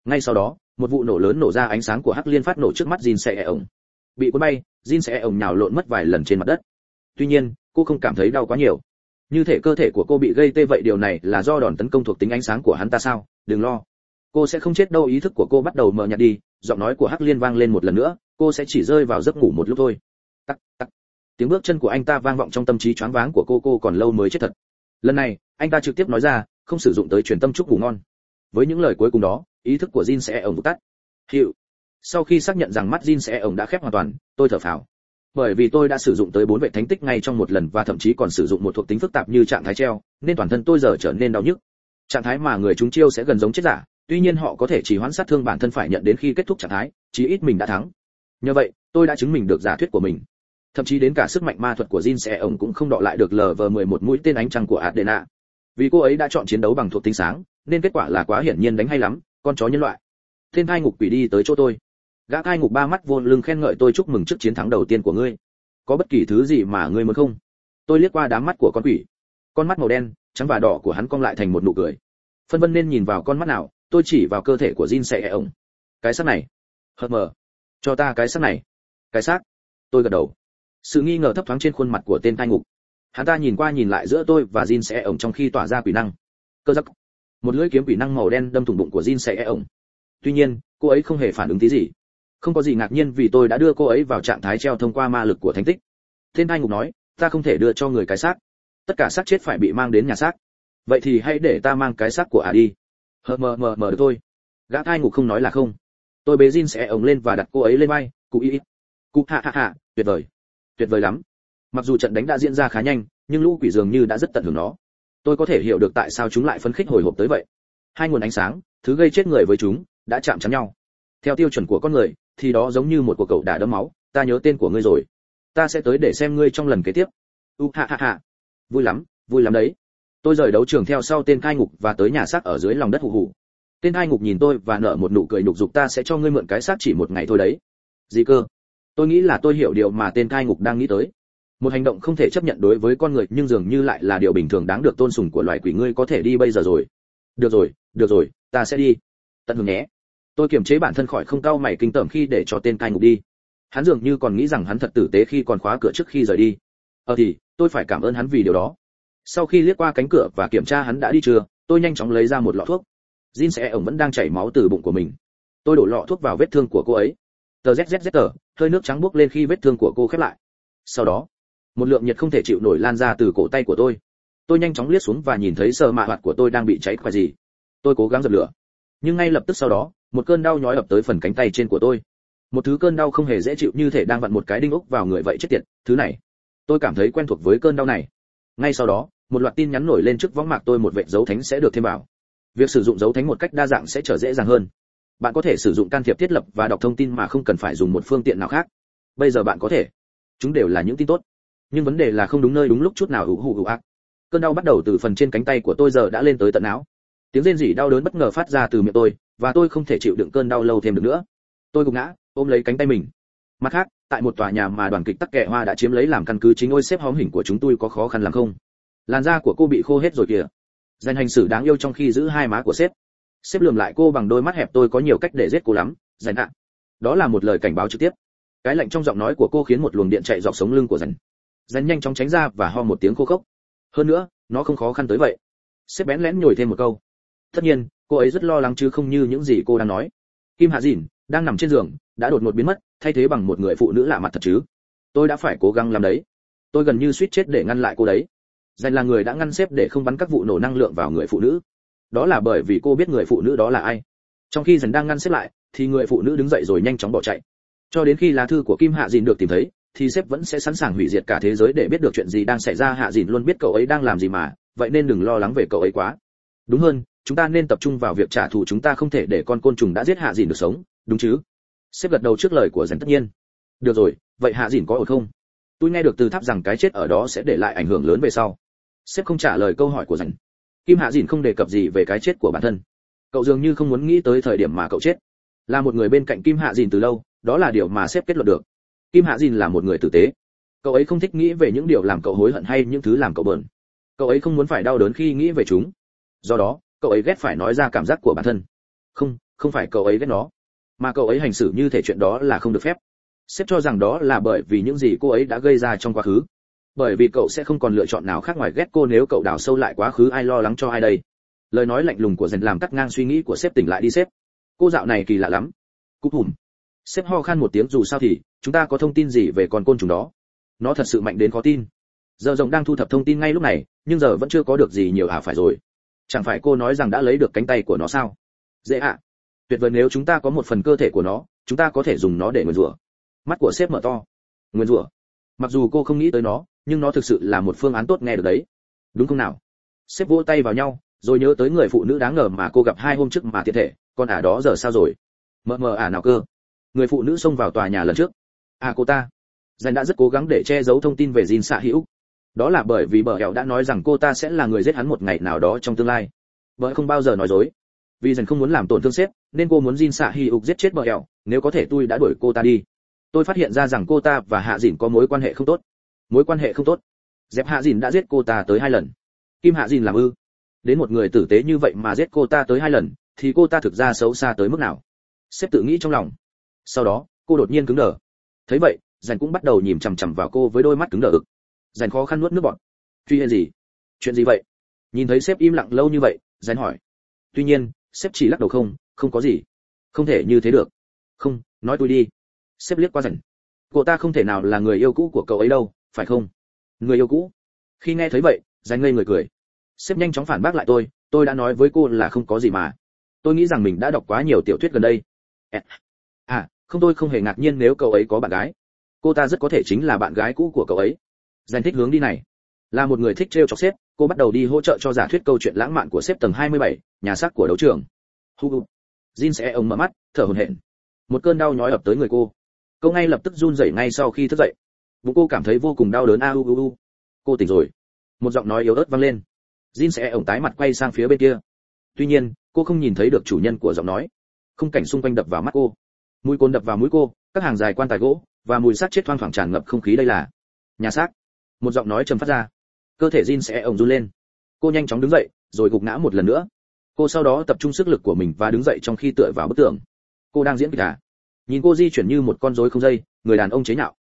Ngay sau đó, một vụ nổ lớn nổ ra ánh sáng của hắc liên phát nổ trước mắt Jin sẽ ông. Bị cuốn bay, Jin sẽ ông nhào lộn mất vài lần trên mặt đất. Tuy nhiên, cô không cảm thấy đau quá nhiều. Như thể cơ thể của cô bị gây tê vậy điều này là do đòn tấn công thuộc tính ánh sáng của hắn ta sao? Đừng lo, cô sẽ không chết đâu ý thức của cô bắt đầu mờ nhạt đi, giọng nói của Hắc Liên vang lên một lần nữa, cô sẽ chỉ rơi vào giấc ngủ một lúc thôi. Tắc tắc. Tiếng bước chân của anh ta vang vọng trong tâm trí choáng váng của cô cô còn lâu mới chết thật. Lần này, anh ta trực tiếp nói ra, không sử dụng tới truyền tâm chúc ngủ ngon với những lời cuối cùng đó ý thức của Jin sẽ ổng tắt hiệu sau khi xác nhận rằng mắt Jin sẽ ổng đã khép hoàn toàn tôi thở phào bởi vì tôi đã sử dụng tới bốn vệ thánh tích ngay trong một lần và thậm chí còn sử dụng một thuộc tính phức tạp như trạng thái treo nên toàn thân tôi giờ trở nên đau nhức trạng thái mà người chúng chiêu sẽ gần giống chết giả tuy nhiên họ có thể chỉ hoãn sát thương bản thân phải nhận đến khi kết thúc trạng thái chí ít mình đã thắng nhờ vậy tôi đã chứng minh được giả thuyết của mình thậm chí đến cả sức mạnh ma thuật của Jin sẽ ổng cũng không đọ lại được lờ vờ 11 mũi tên ánh trăng của Adena. Vì cô ấy đã chọn chiến đấu bằng thuộc tính sáng, nên kết quả là quá hiển nhiên đánh hay lắm, con chó nhân loại. Tên thai ngục quỷ đi tới chỗ tôi. Gã cai ngục ba mắt vô lưng khen ngợi tôi chúc mừng trước chiến thắng đầu tiên của ngươi. Có bất kỳ thứ gì mà ngươi muốn không? Tôi liếc qua đám mắt của con quỷ. Con mắt màu đen, trắng và đỏ của hắn cong lại thành một nụ cười. Phân vân nên nhìn vào con mắt nào, tôi chỉ vào cơ thể của Jin sẽ e ổng. Cái xác này. Hờ mờ. Cho ta cái xác này. Cái xác. Tôi gật đầu sự nghi ngờ thấp thoáng trên khuôn mặt của tên cai ngục hắn ta nhìn qua nhìn lại giữa tôi và Jin sẽ e ổng trong khi tỏa ra quỷ năng cơ giắc một lưỡi kiếm quỷ năng màu đen đâm thủng bụng của Jin sẽ e ổng tuy nhiên cô ấy không hề phản ứng tí gì không có gì ngạc nhiên vì tôi đã đưa cô ấy vào trạng thái treo thông qua ma lực của thánh tích. Tên cai ngục nói, ta không thể đưa cho người cái xác. Tất cả xác chết phải bị mang đến nhà xác. Vậy thì hãy để ta mang cái xác của ả đi. Hờ mờ mờ mờ được thôi. Gã thai ngục không nói là không. Tôi bế Jin sẽ ống lên và đặt cô ấy lên vai. Cụ y cụ hạ hạ hạ, tuyệt vời. Tuyệt vời lắm. Mặc dù trận đánh đã diễn ra khá nhanh, nhưng lũ quỷ dường như đã rất tận hưởng nó. Tôi có thể hiểu được tại sao chúng lại phấn khích hồi hộp tới vậy. Hai nguồn ánh sáng, thứ gây chết người với chúng, đã chạm chắn nhau. Theo tiêu chuẩn của con người thì đó giống như một cuộc cậu đả đẫm máu, ta nhớ tên của ngươi rồi. Ta sẽ tới để xem ngươi trong lần kế tiếp. U, ha ha ha. Vui lắm vui lắm đấy. Tôi rời đấu trường theo sau tên cai ngục và tới nhà xác ở dưới lòng đất hù hù. Tên cai ngục nhìn tôi và nở một nụ cười nhục dục ta sẽ cho ngươi mượn cái xác chỉ một ngày thôi đấy. Gì cơ? Tôi nghĩ là tôi hiểu điều mà tên cai ngục đang nghĩ tới. Một hành động không thể chấp nhận đối với con người, nhưng dường như lại là điều bình thường đáng được tôn sùng của loài quỷ ngươi có thể đi bây giờ rồi. Được rồi được rồi, ta sẽ đi. Tận hưởng nhé tôi kiềm chế bản thân khỏi không cau mày kinh tởm khi để cho tên cai ngục đi. Hắn dường như còn nghĩ rằng hắn thật tử tế khi còn khóa cửa trước khi rời đi. Ờ thì, tôi phải cảm ơn hắn vì điều đó. Sau khi liếc qua cánh cửa và kiểm tra hắn đã đi chưa, tôi nhanh chóng lấy ra một lọ thuốc. Jin sẽ ổng vẫn đang chảy máu từ bụng của mình. Tôi đổ lọ thuốc vào vết thương của cô ấy. Tờ zzz tờ, hơi nước trắng bốc lên khi vết thương của cô khép lại. Sau đó, một lượng nhiệt không thể chịu nổi lan ra từ cổ tay của tôi. Tôi nhanh chóng liếc xuống và nhìn thấy sờ mạ hoạt của tôi đang bị cháy khoai gì. Tôi cố gắng dập lửa. Nhưng ngay lập tức sau đó một cơn đau nhói ập tới phần cánh tay trên của tôi. Một thứ cơn đau không hề dễ chịu như thể đang vặn một cái đinh ốc vào người vậy chết tiệt, thứ này. Tôi cảm thấy quen thuộc với cơn đau này. Ngay sau đó, một loạt tin nhắn nổi lên trước võng mạc tôi một vệ dấu thánh sẽ được thêm vào. Việc sử dụng dấu thánh một cách đa dạng sẽ trở dễ dàng hơn. Bạn có thể sử dụng can thiệp thiết lập và đọc thông tin mà không cần phải dùng một phương tiện nào khác. Bây giờ bạn có thể. Chúng đều là những tin tốt. Nhưng vấn đề là không đúng nơi đúng lúc chút nào hữu hữu hữu ác. Cơn đau bắt đầu từ phần trên cánh tay của tôi giờ đã lên tới tận não. Tiếng rên rỉ đau đớn bất ngờ phát ra từ miệng tôi và tôi không thể chịu đựng cơn đau lâu thêm được nữa. Tôi gục ngã, ôm lấy cánh tay mình. Mặt khác, tại một tòa nhà mà đoàn kịch tắc kẹ hoa đã chiếm lấy làm căn cứ chính ôi xếp hóm hình của chúng tôi có khó khăn làm không? Làn da của cô bị khô hết rồi kìa. Danh hành xử đáng yêu trong khi giữ hai má của sếp. Xếp lườm lại cô bằng đôi mắt hẹp, tôi có nhiều cách để giết cô lắm. Dành ạ. Đó là một lời cảnh báo trực tiếp. Cái lạnh trong giọng nói của cô khiến một luồng điện chạy dọc sống lưng của dành. Dành nhanh chóng tránh ra và ho một tiếng khô khốc. Hơn nữa, nó không khó khăn tới vậy. Xếp bén lén nhồi thêm một câu. Tất nhiên cô ấy rất lo lắng chứ không như những gì cô đang nói. Kim hạ dìn đang nằm trên giường, đã đột ngột biến mất, thay thế bằng một người phụ nữ lạ mặt thật chứ. Tôi đã phải cố gắng làm đấy. Tôi gần như suýt chết để ngăn lại cô đấy. Dành là người đã ngăn xếp để không bắn các vụ nổ năng lượng vào người phụ nữ. Đó là bởi vì cô biết người phụ nữ đó là ai. Trong khi dần đang ngăn xếp lại, thì người phụ nữ đứng dậy rồi nhanh chóng bỏ chạy. Cho đến khi lá thư của kim hạ dìn được tìm thấy, thì sếp vẫn sẽ sẵn sàng hủy diệt cả thế giới để biết được chuyện gì đang xảy ra. Hạ dìn luôn biết cậu ấy đang làm gì mà, vậy nên đừng lo lắng về cậu ấy quá. Đúng hơn chúng ta nên tập trung vào việc trả thù chúng ta không thể để con côn trùng đã giết hạ dìn được sống, đúng chứ? Sếp gật đầu trước lời của dần tất nhiên. Được rồi, vậy hạ dìn có ổn không? Tôi nghe được từ tháp rằng cái chết ở đó sẽ để lại ảnh hưởng lớn về sau. Sếp không trả lời câu hỏi của dành kim hạ dìn không đề cập gì về cái chết của bản thân. Cậu dường như không muốn nghĩ tới thời điểm mà cậu chết. Là một người bên cạnh kim hạ dìn từ lâu, đó là điều mà sếp kết luận được. Kim hạ dìn là một người tử tế. Cậu ấy không thích nghĩ về những điều làm cậu hối hận hay những thứ làm cậu bờn. Cậu ấy không muốn phải đau đớn khi nghĩ về chúng. Do đó cậu ấy ghét phải nói ra cảm giác của bản thân. Không không phải cậu ấy ghét nó. Mà cậu ấy hành xử như thể chuyện đó là không được phép. Sếp cho rằng đó là bởi vì những gì cô ấy đã gây ra trong quá khứ. Bởi vì cậu sẽ không còn lựa chọn nào khác ngoài ghét cô nếu cậu đào sâu lại quá khứ ai lo lắng cho ai đây. Lời nói lạnh lùng của dần làm cắt ngang suy nghĩ của sếp tỉnh lại đi sếp. Cô dạo này kỳ lạ lắm. Cúp hùm. Sếp ho khan một tiếng dù sao thì, chúng ta có thông tin gì về con côn trùng đó? Nó thật sự mạnh đến khó tin. Giờ rồng đang thu thập thông tin ngay lúc này, nhưng giờ vẫn chưa có được gì nhiều à phải rồi chẳng phải cô nói rằng đã lấy được cánh tay của nó sao? Dễ ạ. Tuyệt vời, nếu chúng ta có một phần cơ thể của nó, chúng ta có thể dùng nó để nguyền rủa. Mắt của sếp mở to. Nguyền rủa. Mặc dù cô không nghĩ tới nó, nhưng nó thực sự là một phương án tốt nghe được đấy. Đúng không nào? Sếp vỗ tay vào nhau, rồi nhớ tới người phụ nữ đáng ngờ mà cô gặp hai hôm trước mà thiệt thể, con ả đó giờ sao rồi? Mờ mờ ả nào cơ? Người phụ nữ xông vào tòa nhà lần trước. À cô ta. Dành đã rất cố gắng để che giấu thông tin về Jin xạ hữu đó là bởi vì bờ hẹo đã nói rằng cô ta sẽ là người giết hắn một ngày nào đó trong tương lai. Vợ không bao giờ nói dối. Vì dần không muốn làm tổn thương sếp, nên cô muốn Jin xạ hữu giết chết bờ hẹo nếu có thể tôi đã đuổi cô ta đi. Tôi phát hiện ra rằng cô ta và hạ dìn có mối quan hệ không tốt. Mối quan hệ không tốt. Dẹp hạ dìn đã giết cô ta tới hai lần. Kim hạ dìn làm ư? Đến một người tử tế như vậy mà giết cô ta tới hai lần, thì cô ta thực ra xấu xa tới mức nào? Sếp tự nghĩ trong lòng. Sau đó, cô đột nhiên cứng đờ. Thấy vậy, dành cũng bắt đầu nhìn chằm chằm vào cô với đôi mắt cứng đờ ực dành khó khăn nuốt nước bọt. Truy hiện gì? Chuyện gì vậy? Nhìn thấy sếp im lặng lâu như vậy, dành hỏi. Tuy nhiên, sếp chỉ lắc đầu không không có gì. Không thể như thế được. Không, nói tôi đi. Sếp liếc qua dành. Cô ta không thể nào là người yêu cũ của cậu ấy đâu, phải không? Người yêu cũ? Khi nghe thấy vậy, dành ngây người cười. Sếp nhanh chóng phản bác lại tôi tôi đã nói với cô là không có gì mà. Tôi nghĩ rằng mình đã đọc quá nhiều tiểu thuyết gần đây. À không, tôi không hề ngạc nhiên nếu cậu ấy có bạn gái. Cô ta rất có thể chính là bạn gái cũ của cậu ấy. Danh thích hướng đi này. Là một người thích trêu chọc sếp cô bắt đầu đi hỗ trợ cho giả thuyết câu chuyện lãng mạn của sếp tầng 27, nhà xác của đấu trường. Hu jin sẽ ông mở mắt thở hổn hển. Một cơn đau nhói ập tới người cô. Cô ngay lập tức run rẩy ngay sau khi thức dậy. Bụng cô cảm thấy vô cùng đau đớn. A u u cô tỉnh rồi. Một giọng nói yếu ớt vang lên. Jin sẽ ổng tái mặt quay sang phía bên kia. Tuy nhiên cô không nhìn thấy được chủ nhân của giọng nói. Khung cảnh xung quanh đập vào mắt cô. Mũi côn đập vào mũi cô các hàng dài quan tài gỗ và mùi xác chết thoang thoảng tràn ngập không khí đây là nhà xác một giọng nói trầm phát ra. Cơ thể jin sẽ ổng run lên. Cô nhanh chóng đứng dậy, rồi gục ngã một lần nữa. Cô sau đó tập trung sức lực của mình và đứng dậy trong khi tựa vào bức tường. Cô đang diễn kịch à? Nhìn cô di chuyển như một con rối không dây, người đàn ông chế nhạo.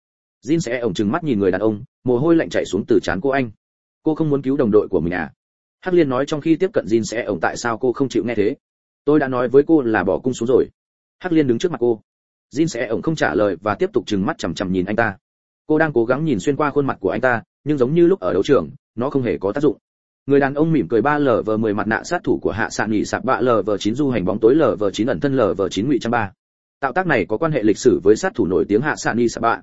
Jin sẽ ổng trừng mắt nhìn người đàn ông, mồ hôi lạnh chảy xuống từ trán cô anh. Cô không muốn cứu đồng đội của mình à? Hắc liên nói trong khi tiếp cận jin sẽ ổng tại sao cô không chịu nghe thế? Tôi đã nói với cô là bỏ cung xuống rồi. Hắc liên đứng trước mặt cô. Jin sẽ ổng không trả lời và tiếp tục trừng mắt chằm chằm nhìn anh ta cô đang cố gắng nhìn xuyên qua khuôn mặt của anh ta, nhưng giống như lúc ở đấu trường, nó không hề có tác dụng. Người đàn ông mỉm cười ba lờ vờ mười mặt nạ sát thủ của hạ sạn nghỉ sạp bạ lờ vờ chín du hành bóng tối lờ vờ chín ẩn thân lờ vờ chín ngụy trăm ba. Tạo tác này có quan hệ lịch sử với sát thủ nổi tiếng hạ sạn nghỉ sạp bạ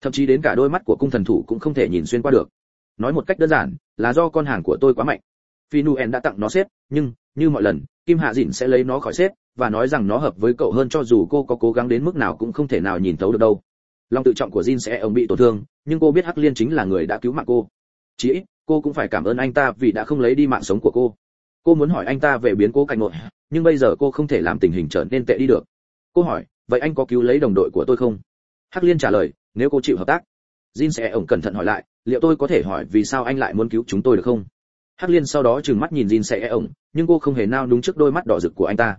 thậm chí đến cả đôi mắt của cung thần thủ cũng không thể nhìn xuyên qua được. Nói một cách đơn giản, là do con hàng của tôi quá mạnh. Phi nuen đã tặng nó xếp, nhưng, như mọi lần, kim hạ dịn sẽ lấy nó khỏi xếp, và nói rằng nó hợp với cậu hơn cho dù cô có cố gắng đến mức nào cũng không thể nào nhìn thấu được đâu lòng tự trọng của jin sẽ ông bị tổn thương, nhưng cô biết hắc liên chính là người đã cứu mạng cô. Chỉ ít, cô cũng phải cảm ơn anh ta vì đã không lấy đi mạng sống của cô. Cô muốn hỏi anh ta về biến cố cảnh ngộ nhưng bây giờ cô không thể làm tình hình trở nên tệ đi được. Cô hỏi, vậy anh có cứu lấy đồng đội của tôi không? Hắc liên trả lời, nếu cô chịu hợp tác, jin sẽ ổng cẩn thận hỏi lại, liệu tôi có thể hỏi vì sao anh lại muốn cứu chúng tôi được không? Hắc liên sau đó trừng mắt nhìn jin sẽ ổng nhưng cô không hề nao đúng trước đôi mắt đỏ rực của anh ta.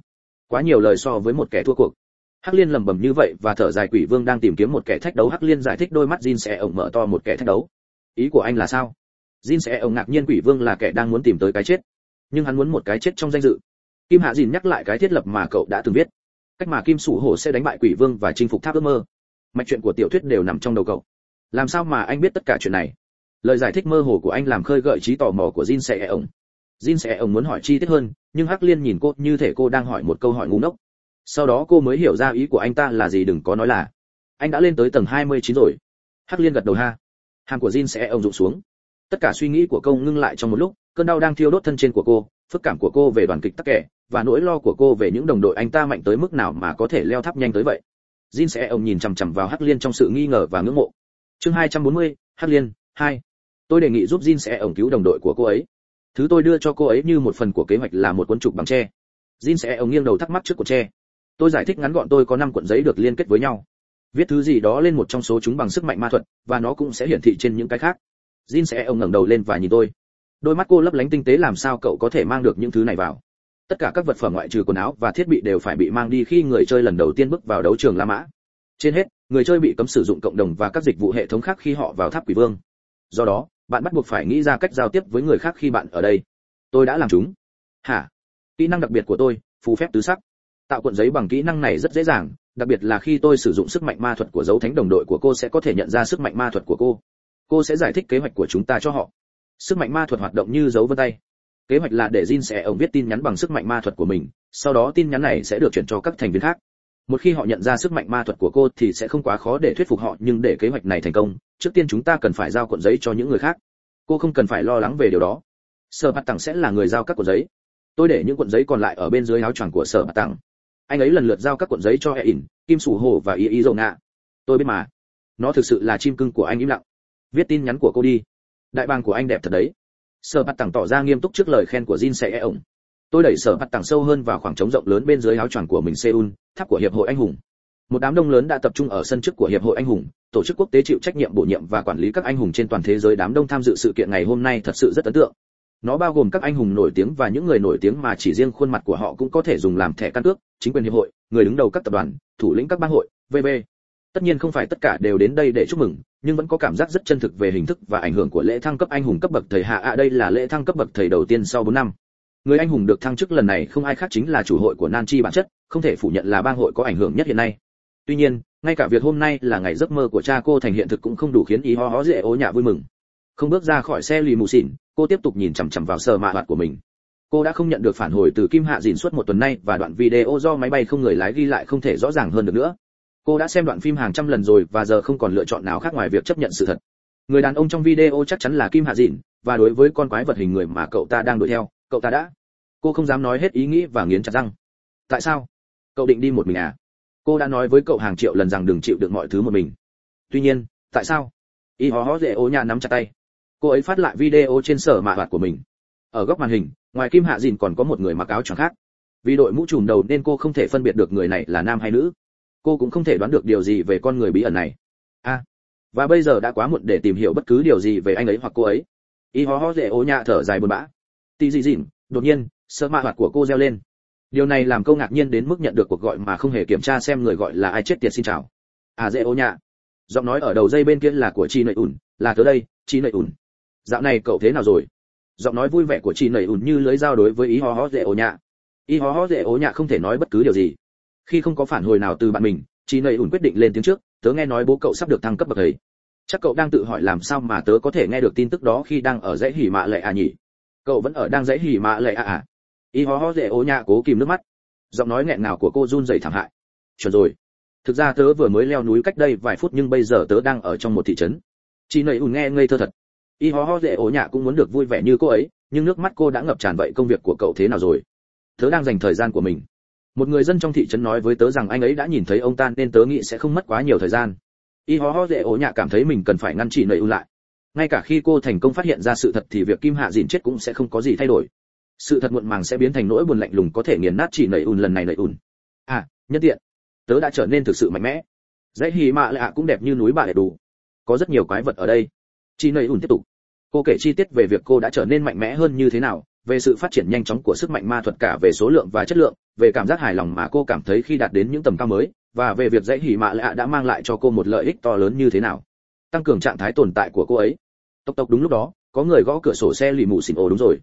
Quá nhiều lời so với một kẻ thua cuộc hắc liên lẩm bẩm như vậy và thở dài quỷ vương đang tìm kiếm một kẻ thách đấu. Hắc liên giải thích đôi mắt jin sẽ ổng mở to một kẻ thách đấu. Ý của anh là sao? Jin sẽ ổng ngạc nhiên quỷ vương là kẻ đang muốn tìm tới cái chết. Nhưng hắn muốn một cái chết trong danh dự. Kim hạ dìn nhắc lại cái thiết lập mà cậu đã từng viết cách mà kim sủ hổ sẽ đánh bại quỷ vương và chinh phục tháp ước mơ. Mạch chuyện của tiểu thuyết đều nằm trong đầu cậu. Làm sao mà anh biết tất cả chuyện này? Lời giải thích mơ hồ của anh làm khơi gợi trí tò mò của jin sẽ ổng. Jin sẽ ổng muốn hỏi chi tiết hơn, nhưng hắc liên nhìn cô, như thể cô đang hỏi một câu hỏi ngu ngốc sau đó cô mới hiểu ra ý của anh ta là gì đừng có nói là anh đã lên tới tầng 29 rồi. Hắc liên gật đầu ha. Hàng của jin sẽ ông rụng xuống. Tất cả suy nghĩ của cô ngưng lại trong một lúc cơn đau đang thiêu đốt thân trên của cô phức cảm của cô về đoàn kịch tắc kẻ và nỗi lo của cô về những đồng đội anh ta mạnh tới mức nào mà có thể leo tháp nhanh tới vậy. Jin sẽ ông nhìn chằm chằm vào hắc liên trong sự nghi ngờ và ngưỡng mộ. Chương 240, hắc liên 2. tôi đề nghị giúp jin sẽ ông cứu đồng đội của cô ấy. Thứ tôi đưa cho cô ấy như một phần của kế hoạch là một cuốn trục bằng tre. Jin sẽ ông nghiêng đầu thắc mắc trước của tre tôi giải thích ngắn gọn tôi có năm cuộn giấy được liên kết với nhau. Viết thứ gì đó lên một trong số chúng bằng sức mạnh ma thuật, và nó cũng sẽ hiển thị trên những cái khác. Jin sẽ ông ngẩng đầu lên và nhìn tôi. Đôi mắt cô lấp lánh tinh tế làm sao cậu có thể mang được những thứ này vào? Tất cả các vật phẩm ngoại trừ quần áo và thiết bị đều phải bị mang đi khi người chơi lần đầu tiên bước vào đấu trường la mã. Trên hết, người chơi bị cấm sử dụng cộng đồng và các dịch vụ hệ thống khác khi họ vào tháp quỷ vương. Do đó, bạn bắt buộc phải nghĩ ra cách giao tiếp với người khác khi bạn ở đây. Tôi đã làm chúng. Hả? Kỹ năng đặc biệt của tôi, phù phép tứ sắc tạo cuộn giấy bằng kỹ năng này rất dễ dàng, đặc biệt là khi tôi sử dụng sức mạnh ma thuật của dấu thánh đồng đội của cô sẽ có thể nhận ra sức mạnh ma thuật của cô. Cô sẽ giải thích kế hoạch của chúng ta cho họ. Sức mạnh ma thuật hoạt động như dấu vân tay. Kế hoạch là để Jin sẽ ông viết tin nhắn bằng sức mạnh ma thuật của mình, sau đó tin nhắn này sẽ được chuyển cho các thành viên khác. Một khi họ nhận ra sức mạnh ma thuật của cô thì sẽ không quá khó để thuyết phục họ, nhưng để kế hoạch này thành công, trước tiên chúng ta cần phải giao cuộn giấy cho những người khác. Cô không cần phải lo lắng về điều đó. Sở bạt tặng sẽ là người giao các cuộn giấy. Tôi để những cuộn giấy còn lại ở bên dưới áo choàng của sở bạt tặng anh ấy lần lượt giao các cuộn giấy cho e ỉn kim sủ hồ và y y dầu ngạ. Tôi biết mà. Nó thực sự là chim cưng của anh im lặng. Viết tin nhắn của cô đi. Đại bàng của anh đẹp thật đấy. Sở bạt tặng tỏ ra nghiêm túc trước lời khen của jin sẽ e ổng. Tôi đẩy sở bạt tặng sâu hơn vào khoảng trống rộng lớn bên dưới áo choàng của mình seoul, tháp của hiệp hội anh hùng. Một đám đông lớn đã tập trung ở sân trước của hiệp hội anh hùng. Tổ chức quốc tế chịu trách nhiệm bổ nhiệm và quản lý các anh hùng trên toàn thế giới đám đông tham dự sự kiện ngày hôm nay thật sự rất ấn tượng nó bao gồm các anh hùng nổi tiếng và những người nổi tiếng mà chỉ riêng khuôn mặt của họ cũng có thể dùng làm thẻ căn cước, chính quyền hiệp hội, người đứng đầu các tập đoàn, thủ lĩnh các bang hội vb tất nhiên không phải tất cả đều đến đây để chúc mừng, nhưng vẫn có cảm giác rất chân thực về hình thức và ảnh hưởng của lễ thăng cấp anh hùng cấp bậc thầy hạ ạ đây là lễ thăng cấp bậc thầy đầu tiên sau 4 năm. Người anh hùng được thăng chức lần này không ai khác chính là chủ hội của nan chi bản chất, không thể phủ nhận là bang hội có ảnh hưởng nhất hiện nay. Tuy nhiên, ngay cả việc hôm nay là ngày giấc mơ của cha cô thành hiện thực cũng không đủ khiến ý ho hó dễ ố nhà vui mừng không bước ra khỏi xe lì mù xỉn, cô tiếp tục nhìn chằm chằm vào sờ mạ hoạt của mình. Cô đã không nhận được phản hồi từ kim hạ dìn suốt một tuần nay và đoạn video do máy bay không người lái ghi lại không thể rõ ràng hơn được nữa. Cô đã xem đoạn phim hàng trăm lần rồi và giờ không còn lựa chọn nào khác ngoài việc chấp nhận sự thật. Người đàn ông trong video chắc chắn là kim hạ dìn, và đối với con quái vật hình người mà cậu ta đang đuổi theo, cậu ta đã. Cô không dám nói hết ý nghĩ và nghiến chặt răng. Tại sao? Cậu định đi một mình à? Cô đã nói với cậu hàng triệu lần rằng đừng chịu được mọi thứ một mình. Tuy nhiên, tại sao? Y hó hó dễ ô nhà nắm chặt tay cô ấy phát lại video trên sở mạ hoạt của mình. Ở góc màn hình ngoài kim hạ dìn còn có một người mặc áo choàng khác. Vì đội mũ trùm đầu nên cô không thể phân biệt được người này là nam hay nữ. Cô cũng không thể đoán được điều gì về con người bí ẩn này. A à, và bây giờ đã quá muộn để tìm hiểu bất cứ điều gì về anh ấy hoặc cô ấy. Y ho ho dễ ố nhạ thở dài buồn bã. Tì dị dịn đột nhiên sợ mạ hoạt của cô reo lên. Điều này làm câu ngạc nhiên đến mức nhận được cuộc gọi mà không hề kiểm tra xem người gọi là ai chết tiệt xin chào. À dễ ố nhạ. Giọng nói ở đầu dây bên kia là của chi nợ ủn là tới đây chi nợ ủn dạo này cậu thế nào rồi? Giọng nói vui vẻ của chị nầy ủn như lưới dao đối với ý ho ho dễ ố nhạ. Ý ho ho dễ ố nhạ không thể nói bất cứ điều gì. Khi không có phản hồi nào từ bạn mình, chị nầy ủn quyết định lên tiếng trước, tớ nghe nói bố cậu sắp được thăng cấp bậc thầy. Chắc cậu đang tự hỏi làm sao mà tớ có thể nghe được tin tức đó khi đang ở dãy hỉ mạ lệ à nhỉ? Cậu vẫn ở đang dãy hỉ mạ lệ à à? Ý ho ho dễ ố nhạ cố kìm nước mắt. Giọng nói nghẹn ngào của cô run rẩy thảm hại. Chuẩn rồi. Thực ra tớ vừa mới leo núi cách đây vài phút nhưng bây giờ tớ đang ở trong một thị trấn. Chị nầy ủn nghe ngây thơ thật y ho ho dễ ổ nhạ cũng muốn được vui vẻ như cô ấy, nhưng nước mắt cô đã ngập tràn vậy công việc của cậu thế nào rồi? Tớ đang dành thời gian của mình. Một người dân trong thị trấn nói với tớ rằng anh ấy đã nhìn thấy ông ta nên tớ nghĩ sẽ không mất quá nhiều thời gian. Y ho ho dễ ổ nhạ cảm thấy mình cần phải ngăn chị nầy ưu lại. Ngay cả khi cô thành công phát hiện ra sự thật thì việc kim hạ dìn chết cũng sẽ không có gì thay đổi. Sự thật muộn màng sẽ biến thành nỗi buồn lạnh lùng có thể nghiền nát chị nầy ùn lần này nầy ùn. À nhân tiện. Tớ đã trở nên thực sự mạnh mẽ. Dãy hì mạ lạ cũng đẹp như núi bà đệ đủ. Có rất nhiều quái vật ở đây. Chị nầy ùn tiếp tục cô kể chi tiết về việc cô đã trở nên mạnh mẽ hơn như thế nào, về sự phát triển nhanh chóng của sức mạnh ma thuật cả về số lượng và chất lượng, về cảm giác hài lòng mà cô cảm thấy khi đạt đến những tầm cao mới, và về việc dãy hỉ mạ lạ đã mang lại cho cô một lợi ích to lớn như thế nào. Tăng cường trạng thái tồn tại của cô ấy. Tộc tộc đúng lúc đó, có người gõ cửa sổ xe lì mù xỉn ồ đúng rồi.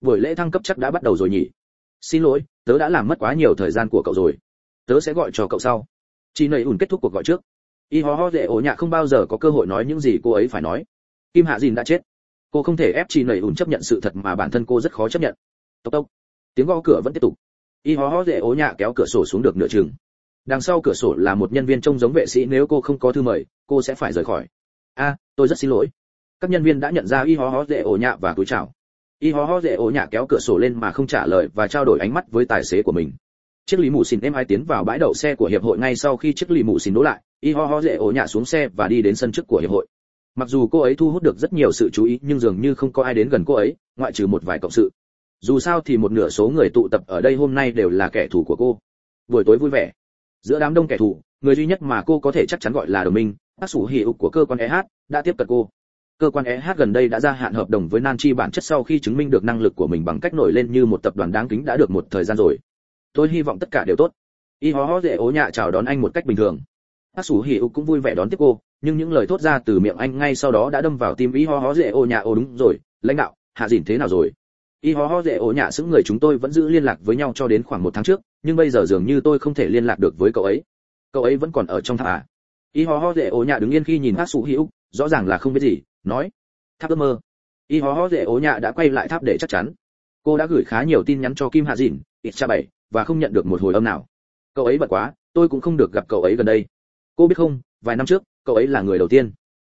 Buổi lễ thăng cấp chắc đã bắt đầu rồi nhỉ? Xin lỗi, tớ đã làm mất quá nhiều thời gian của cậu rồi. Tớ sẽ gọi cho cậu sau. Chị nầy ùn kết thúc cuộc gọi trước. Y ho ho dễ ổ nhạ không bao giờ có cơ hội nói những gì cô ấy phải nói. Kim hạ dìn đã chết cô không thể ép chị nầy ủn chấp nhận sự thật mà bản thân cô rất khó chấp nhận. Tốc tốc. Tiếng gõ cửa vẫn tiếp tục. Y ho ho dễ ố nhạ kéo cửa sổ xuống được nửa chừng. Đằng sau cửa sổ là một nhân viên trông giống vệ sĩ, nếu cô không có thư mời, cô sẽ phải rời khỏi. A, tôi rất xin lỗi. Các nhân viên đã nhận ra y ho ho dễ ố nhạ và túi chào. Y ho ho dễ ố nhạ kéo cửa sổ lên mà không trả lời và trao đổi ánh mắt với tài xế của mình. Chiếc lì mù xin em hai tiến vào bãi đậu xe của hiệp hội ngay sau khi chiếc lì mù xin đỗ lại. Y ho ho dễ ố nhạ xuống xe và đi đến sân trước của hiệp hội mặc dù cô ấy thu hút được rất nhiều sự chú ý, nhưng dường như không có ai đến gần cô ấy, ngoại trừ một vài cộng sự. Dù sao thì một nửa số người tụ tập ở đây hôm nay đều là kẻ thù của cô. Buổi tối vui vẻ. Giữa đám đông kẻ thù, người duy nhất mà cô có thể chắc chắn gọi là đồng minh các sủ hỉ ục của cơ quan eh đã tiếp cận cô. Cơ quan eh gần đây đã gia hạn hợp đồng với nanchi bản chất sau khi chứng minh được năng lực của mình bằng cách nổi lên như một tập đoàn đáng kính đã được một thời gian rồi. Tôi hy vọng tất cả đều tốt. Y ho ho dễ ố nhạ chào đón anh một cách bình thường hát sủ hỉ ục cũng vui vẻ đón tiếp cô, nhưng những lời thốt ra từ miệng anh ngay sau đó đã đâm vào tim y ho ho dễ ô nhà ô, đúng rồi, lãnh đạo, hạ dìn thế nào rồi? Y ho ho dễ ô nhà xứng người chúng tôi vẫn giữ liên lạc với nhau cho đến khoảng một tháng trước, nhưng bây giờ dường như tôi không thể liên lạc được với cậu ấy. Cậu ấy vẫn còn ở trong tháp à? Y ho ho dễ ô nhà đứng yên khi nhìn hát sủ hữu rõ ràng là không biết gì, nói, tháp ước mơ. Y ho ho dễ ô nhà đã quay lại tháp để chắc chắn. Cô đã gửi khá nhiều tin nhắn cho kim hạ dìn ít cha bảy, và không nhận được một hồi âm nào. Cậu ấy bận quá, tôi cũng không được gặp cậu ấy gần đây cô biết không, vài năm trước, cậu ấy là người đầu tiên.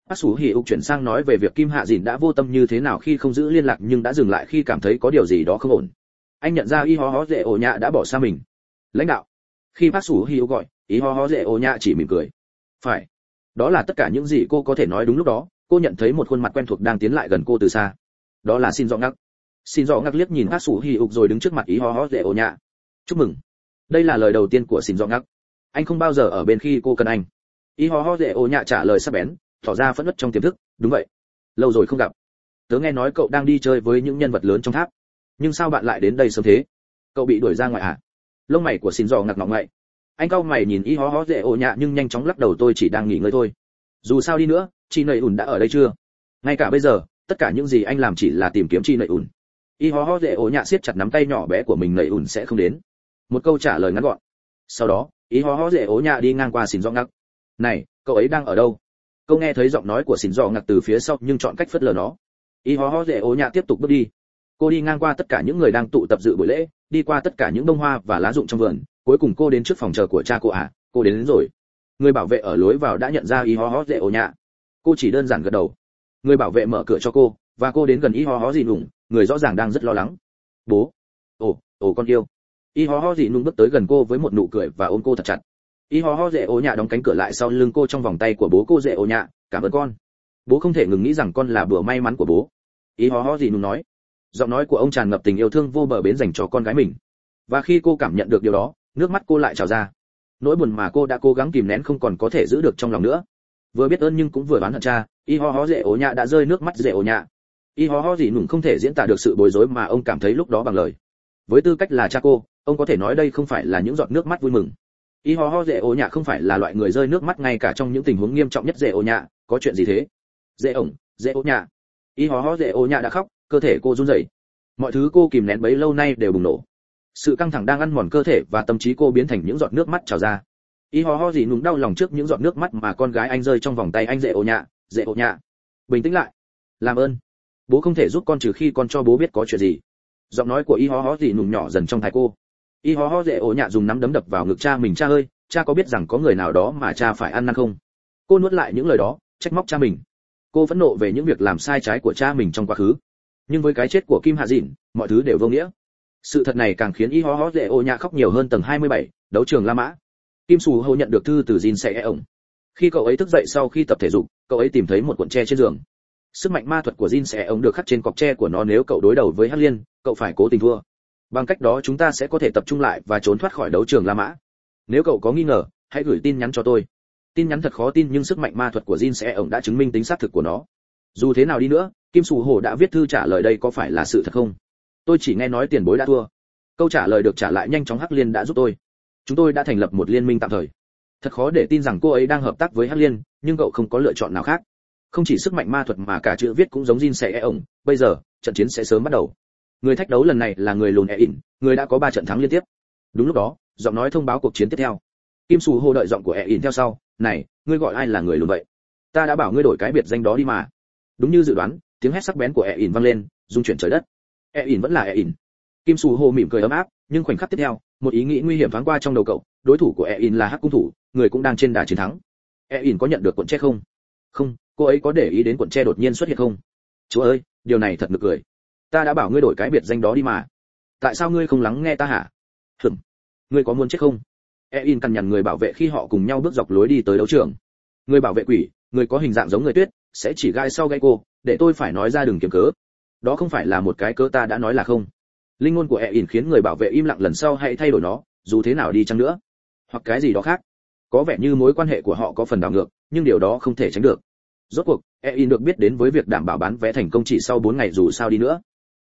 Bác sủ hỉ ục chuyển sang nói về việc kim hạ dìn đã vô tâm như thế nào khi không giữ liên lạc nhưng đã dừng lại khi cảm thấy có điều gì đó không ổn. Anh nhận ra y hó hó dễ ổ nhạ đã bỏ xa mình. Lãnh đạo. Khi bác sủ hi gọi, Y ho ho dễ ổ nhạ chỉ mỉm cười. Phải. Đó là tất cả những gì cô có thể nói đúng lúc đó, cô nhận thấy một khuôn mặt quen thuộc đang tiến lại gần cô từ xa. Đó là xin dọ ngắc. Xin dọ ngắc liếc nhìn bác sủ Hỉ ục rồi đứng trước mặt Y ho ho dễ ổ nhạ. Chúc mừng. Đây là lời đầu tiên của xin dọ ngắc anh không bao giờ ở bên khi cô cần anh. Y ho ho dễ ô nhạ trả lời sắc bén, tỏ ra phẫn nộ trong tiềm thức, đúng vậy. Lâu rồi không gặp. Tớ nghe nói cậu đang đi chơi với những nhân vật lớn trong tháp. Nhưng sao bạn lại đến đây sớm thế? Cậu bị đuổi ra ngoài à? Lông mày của xin dò ngặt ngọc ngậy anh cau mày nhìn y hó hó dễ ô nhạ nhưng nhanh chóng lắc đầu, tôi chỉ đang nghỉ ngơi thôi. Dù sao đi nữa, chị nầy ủn đã ở đây chưa? Ngay cả bây giờ, tất cả những gì anh làm chỉ là tìm kiếm chị nầy ủn y hó hó dễ ô nhạ siết chặt nắm tay nhỏ bé của mình, nầy ủn sẽ không đến. Một câu trả lời ngắn gọn. Sau đó Ý ho ho dễ ố nhà đi ngang qua xin dò ngặc này cậu ấy đang ở đâu? Câu nghe thấy giọng nói của xin dò ngặc từ phía sau nhưng chọn cách phớt lờ nó. Ý ho ho dễ ố nhà tiếp tục bước đi. Cô đi ngang qua tất cả những người đang tụ tập dự buổi lễ đi qua tất cả những bông hoa và lá rụng trong vườn cuối cùng cô đến trước phòng chờ của cha cô à cô đến, đến rồi. Người bảo vệ ở lối vào đã nhận ra ý ho ho dễ ố nhà cô chỉ đơn giản gật đầu. Người bảo vệ mở cửa cho cô và cô đến gần ý ho ho gì nùng người rõ ràng đang rất lo lắng. Bố. Ồ ồ con yêu y ho ho dị nung bước tới gần cô với một nụ cười và ôm cô thật chặt. Y ho ho dễ ô nhạ đóng cánh cửa lại sau lưng cô trong vòng tay của bố cô dễ ô nhạ. Cảm ơn con. Bố không thể ngừng nghĩ rằng con là bữa may mắn của bố. Y ho ho dị nung nói. Giọng nói của ông tràn ngập tình yêu thương vô bờ bến dành cho con gái mình. Và khi cô cảm nhận được điều đó, nước mắt cô lại trào ra. Nỗi buồn mà cô đã cố gắng kìm nén không còn có thể giữ được trong lòng nữa. Vừa biết ơn nhưng cũng vừa bán hận cha, y ho ho dễ ô nhạ đã rơi nước mắt dễ ô nhạ. Y ho ho gì nùng không thể diễn tả được sự bối rối mà ông cảm thấy lúc đó bằng lời. Với tư cách là cha cô ông có thể nói đây không phải là những giọt nước mắt vui mừng. Y ho ho dễ ổ nhạ không phải là loại người rơi nước mắt ngay cả trong những tình huống nghiêm trọng nhất dễ ổ nhạ, có chuyện gì thế? Dễ ổng, dễ ổ nhạ. Y ho ho dễ ổ nhạ đã khóc, cơ thể cô run rẩy. Mọi thứ cô kìm nén bấy lâu nay đều bùng nổ. Sự căng thẳng đang ăn mòn cơ thể và tâm trí cô biến thành những giọt nước mắt trào ra. Y ho ho gì núng đau lòng trước những giọt nước mắt mà con gái anh rơi trong vòng tay anh dễ ổ nhạ, dễ ổ nhạ. Bình tĩnh lại. Làm ơn. Bố không thể giúp con trừ khi con cho bố biết có chuyện gì. Giọng nói của y ho ho gì nùng nhỏ dần trong thái cô y ho ho dễ ổ nhạ dùng nắm đấm đập vào ngực cha mình cha ơi cha có biết rằng có người nào đó mà cha phải ăn năn không? Cô nuốt lại những lời đó trách móc cha mình. Cô phẫn nộ về những việc làm sai trái của cha mình trong quá khứ. Nhưng với cái chết của kim hạ dịn mọi thứ đều vô nghĩa. Sự thật này càng khiến y ho ho dễ ổ nhạ khóc nhiều hơn tầng 27, đấu trường la mã. Kim sù hầu nhận được thư từ jin sẽ e ổng. Khi cậu ấy thức dậy sau khi tập thể dục cậu ấy tìm thấy một cuộn tre trên giường. Sức mạnh ma thuật của jin sẽ e ổng được khắc trên cọc tre của nó nếu cậu đối đầu với hắc liên cậu phải cố tình thua bằng cách đó chúng ta sẽ có thể tập trung lại và trốn thoát khỏi đấu trường la mã. Nếu cậu có nghi ngờ, hãy gửi tin nhắn cho tôi. Tin nhắn thật khó tin nhưng sức mạnh ma thuật của jin sẽ ổng đã chứng minh tính xác thực của nó. Dù thế nào đi nữa, kim sù hổ đã viết thư trả lời đây có phải là sự thật không? Tôi chỉ nghe nói tiền bối đã thua. Câu trả lời được trả lại nhanh chóng hắc liên đã giúp tôi. Chúng tôi đã thành lập một liên minh tạm thời. Thật khó để tin rằng cô ấy đang hợp tác với hắc liên, nhưng cậu không có lựa chọn nào khác. Không chỉ sức mạnh ma thuật mà cả chữ viết cũng giống Jin sẽ e ổng. Bây giờ, trận chiến sẽ sớm bắt đầu người thách đấu lần này là người lùn e ỉn người đã có ba trận thắng liên tiếp. Đúng lúc đó, giọng nói thông báo cuộc chiến tiếp theo. Kim sù hô đợi giọng của e ỉn theo sau, này, ngươi gọi ai là người lùn vậy? Ta đã bảo ngươi đổi cái biệt danh đó đi mà. Đúng như dự đoán, tiếng hét sắc bén của e ỉn vang lên dung chuyển trời đất. E ỉn vẫn là e ỉn kim sù hô mỉm cười ấm áp, nhưng khoảnh khắc tiếp theo, một ý nghĩ nguy hiểm thoáng qua trong đầu cậu, đối thủ của e ỉn là hắc cung thủ, người cũng đang trên đà chiến thắng. E ỉn có nhận được cuộn tre không? Không, cô ấy có để ý đến cuộn tre đột nhiên xuất hiện không? Chúa ơi, điều này thật nực cười ta đã bảo ngươi đổi cái biệt danh đó đi mà. Tại sao ngươi không lắng nghe ta hả? Hừm ngươi có muốn chết không? E in cằn nhằn người bảo vệ khi họ cùng nhau bước dọc lối đi tới đấu trường. Người bảo vệ quỷ, người có hình dạng giống người tuyết, sẽ chỉ gai sau gai cô, để tôi phải nói ra đừng kiếm cớ. Đó không phải là một cái cớ ta đã nói là không. Linh ngôn của e In khiến người bảo vệ im lặng lần sau hãy thay đổi nó, dù thế nào đi chăng nữa. Hoặc cái gì đó khác. Có vẻ như mối quan hệ của họ có phần đảo ngược, nhưng điều đó không thể tránh được. Rốt cuộc e In được biết đến với việc đảm bảo bán vé thành công chỉ sau 4 ngày dù sao đi nữa.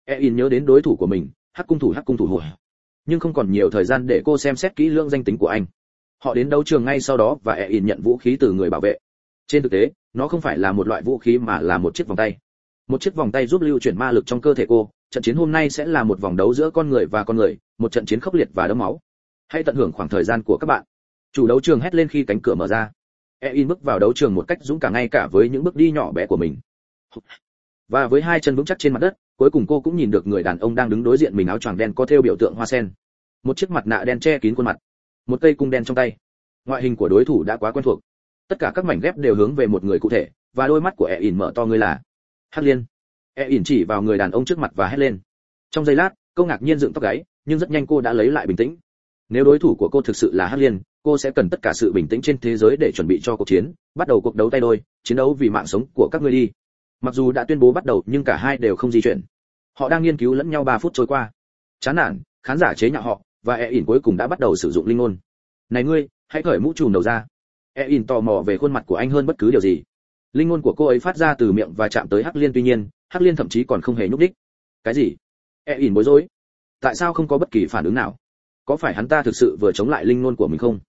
Ein nhớ đến đối thủ của mình, hắc cung thủ, hắc cung thủ hồi nhưng không còn nhiều thời gian để cô xem xét kỹ lưỡng danh tính của anh. Họ đến đấu trường ngay sau đó và Ein nhận vũ khí từ người bảo vệ. Trên thực tế, nó không phải là một loại vũ khí mà là một chiếc vòng tay. Một chiếc vòng tay giúp lưu chuyển ma lực trong cơ thể cô, trận chiến hôm nay sẽ là một vòng đấu giữa con người và con người, một trận chiến khốc liệt và đẫm máu. Hãy tận hưởng khoảng thời gian của các bạn. Chủ đấu trường hét lên khi cánh cửa mở ra. Ein bước vào đấu trường một cách dũng cảm ngay cả với những bước đi nhỏ bé của mình. Và với hai chân vững chắc trên mặt đất cuối cùng cô cũng nhìn được người đàn ông đang đứng đối diện mình áo choàng đen có thêu biểu tượng hoa sen. Một chiếc mặt nạ đen che kín khuôn mặt. Một cây cung đen trong tay. Ngoại hình của đối thủ đã quá quen thuộc. Tất cả các mảnh ghép đều hướng về một người cụ thể, và đôi mắt của Ein mở to người là hắc liên. E ỉn chỉ vào người đàn ông trước mặt và hét lên. Trong giây lát, cô ngạc nhiên dựng tóc gáy, nhưng rất nhanh cô đã lấy lại bình tĩnh. Nếu đối thủ của cô thực sự là hắc liên, cô sẽ cần tất cả sự bình tĩnh trên thế giới để chuẩn bị cho cuộc chiến, bắt đầu cuộc đấu tay đôi, chiến đấu vì mạng sống của các ngươi đi mặc dù đã tuyên bố bắt đầu, nhưng cả hai đều không di chuyển. Họ đang nghiên cứu lẫn nhau 3 phút trôi qua. Chán nản, khán giả chế nhạo họ, và e ỉn cuối cùng đã bắt đầu sử dụng linh ngôn. Này ngươi, hãy cởi mũ trùm đầu ra. E ỉn tò mò về khuôn mặt của anh hơn bất cứ điều gì. Linh ngôn của cô ấy phát ra từ miệng và chạm tới hắc liên, tuy nhiên, hắc liên thậm chí còn không hề nhúc đích cái gì? E ỉn bối rối. Tại sao không có bất kỳ phản ứng nào? Có phải hắn ta thực sự vừa chống lại linh ngôn của mình không?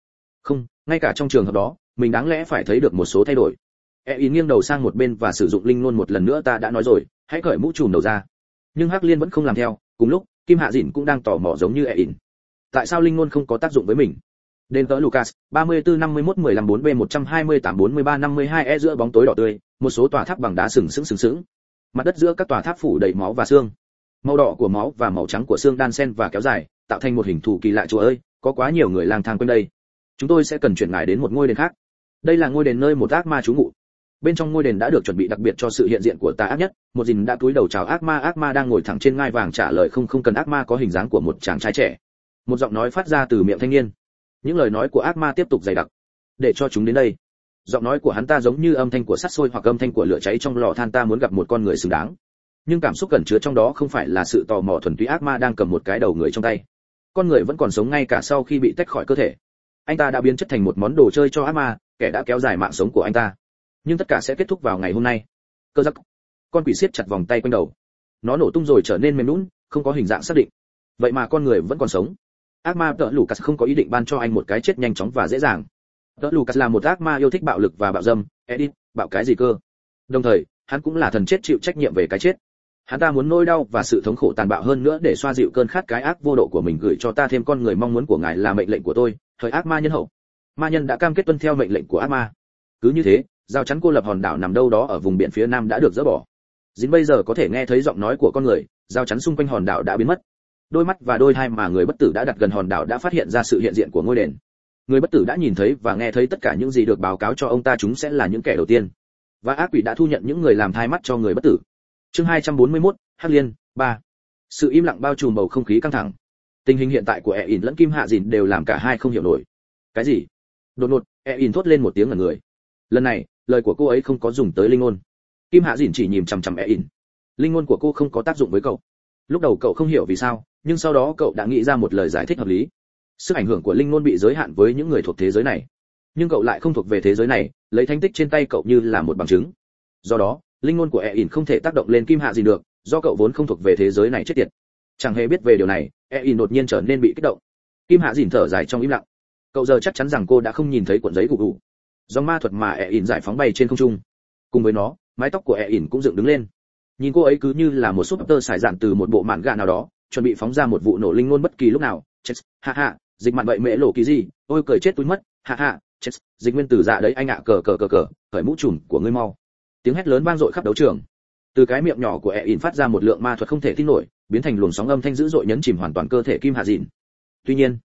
Không, ngay cả trong trường hợp đó, mình đáng lẽ phải thấy được một số thay đổi e ý nghiêng đầu sang một bên và sử dụng linh ngôn một lần nữa ta đã nói rồi hãy cởi mũ trùm đầu ra nhưng hắc liên vẫn không làm theo cùng lúc kim hạ dịn cũng đang tò mò giống như e ỉn tại sao linh ngôn không có tác dụng với mình Đến tới Lucas, 34 51 15 4B 128 43 52 E giữa bóng tối đỏ tươi, một số tòa tháp bằng đá sừng sững sừng sững. Mặt đất giữa các tòa tháp phủ đầy máu và xương. Màu đỏ của máu và màu trắng của xương đan xen và kéo dài, tạo thành một hình thù kỳ lạ chúa ơi, có quá nhiều người lang thang quanh đây. Chúng tôi sẽ cần chuyển ngài đến một ngôi đền khác. Đây là ngôi đền nơi một ác ma trú ngụ. Bên trong ngôi đền đã được chuẩn bị đặc biệt cho sự hiện diện của tà ác nhất, một dìn đã cúi đầu chào ác ma, ác ma đang ngồi thẳng trên ngai vàng trả lời không không cần ác ma có hình dáng của một chàng trai trẻ. Một giọng nói phát ra từ miệng thanh niên. Những lời nói của ác ma tiếp tục dày đặc. Để cho chúng đến đây. Giọng nói của hắn ta giống như âm thanh của sắt sôi hoặc âm thanh của lửa cháy trong lò than ta muốn gặp một con người xứng đáng. Nhưng cảm xúc cẩn chứa trong đó không phải là sự tò mò thuần túy ác ma đang cầm một cái đầu người trong tay. Con người vẫn còn sống ngay cả sau khi bị tách khỏi cơ thể. Anh ta đã biến chất thành một món đồ chơi cho ác ma kẻ đã kéo dài mạng sống của anh ta nhưng tất cả sẽ kết thúc vào ngày hôm nay. Cơ giặc, con quỷ siết chặt vòng tay quanh đầu. Nó nổ tung rồi trở nên mềm lún không có hình dạng xác định. Vậy mà con người vẫn còn sống. Ác ma tợ Cắt không có ý định ban cho anh một cái chết nhanh chóng và dễ dàng. Tợ Cắt là một ác ma yêu thích bạo lực và bạo dâm. Edit bạo cái gì cơ? Đồng thời, hắn cũng là thần chết chịu trách nhiệm về cái chết. Hắn ta muốn nỗi đau và sự thống khổ tàn bạo hơn nữa để xoa dịu cơn khát cái ác vô độ của mình gửi cho ta thêm con người mong muốn của ngài là mệnh lệnh của tôi, thời ác ma nhân hậu. Ma nhân đã cam kết tuân theo mệnh lệnh của ác ma. Cứ như thế giao chắn cô lập hòn đảo nằm đâu đó ở vùng biển phía nam đã được dỡ bỏ. Dính bây giờ có thể nghe thấy giọng nói của con người giao chắn xung quanh hòn đảo đã biến mất. Đôi mắt và đôi hai mà người bất tử đã đặt gần hòn đảo đã phát hiện ra sự hiện diện của ngôi đền. Người bất tử đã nhìn thấy và nghe thấy tất cả những gì được báo cáo cho ông ta chúng sẽ là những kẻ đầu tiên. Và ác quỷ đã thu nhận những người làm thai mắt cho người bất tử. Chương 241, hắc liên 3. sự im lặng bao trùm bầu không khí căng thẳng. Tình hình hiện tại của e ỉn lẫn kim hạ dìn đều làm cả hai không hiểu nổi. Cái gì? Đột ngột e ỉn thốt lên một tiếng ở người. Lần này lời của cô ấy không có dùng tới linh ngôn kim hạ dìn chỉ nhìn chằm chằm e In. linh ngôn của cô không có tác dụng với cậu. Lúc đầu cậu không hiểu vì sao, nhưng sau đó cậu đã nghĩ ra một lời giải thích hợp lý. Sức ảnh hưởng của linh ngôn bị giới hạn với những người thuộc thế giới này. Nhưng cậu lại không thuộc về thế giới này, lấy thành tích trên tay cậu như là một bằng chứng. Do đó, linh ngôn của e In không thể tác động lên kim hạ dìn được, do cậu vốn không thuộc về thế giới này chết tiệt. Chẳng hề biết về điều này e In đột nhiên trở nên bị kích động. Kim hạ dìn thở dài trong im lặng. Cậu giờ chắc chắn rằng cô đã không nhìn thấy cuộn giấy gục gù. Dòng ma thuật mà e ỉn giải phóng bay trên không trung. Cùng với nó, mái tóc của e ỉn cũng dựng đứng lên. Nhìn cô ấy cứ như là một súp tơ xài dạn từ một bộ mạn gà nào đó, chuẩn bị phóng ra một vụ nổ linh ngôn bất kỳ lúc nào. Chết hạ hạ dịch mạn vậy mễ lộ kỳ gì? Ôi cười chết túi mất hạ hạ chết, dịch nguyên tử dạ đấy anh ạ, cờ cờ cờ cờ, khởi mũ trùm của ngươi mau. Tiếng hét lớn vang dội khắp đấu trường. Từ cái miệng nhỏ của e ỉn phát ra một lượng ma thuật không thể tin nổi, biến thành luồng sóng âm thanh dữ dội nhấn chìm hoàn toàn cơ thể kim hạ Dịn. tuy nhiên,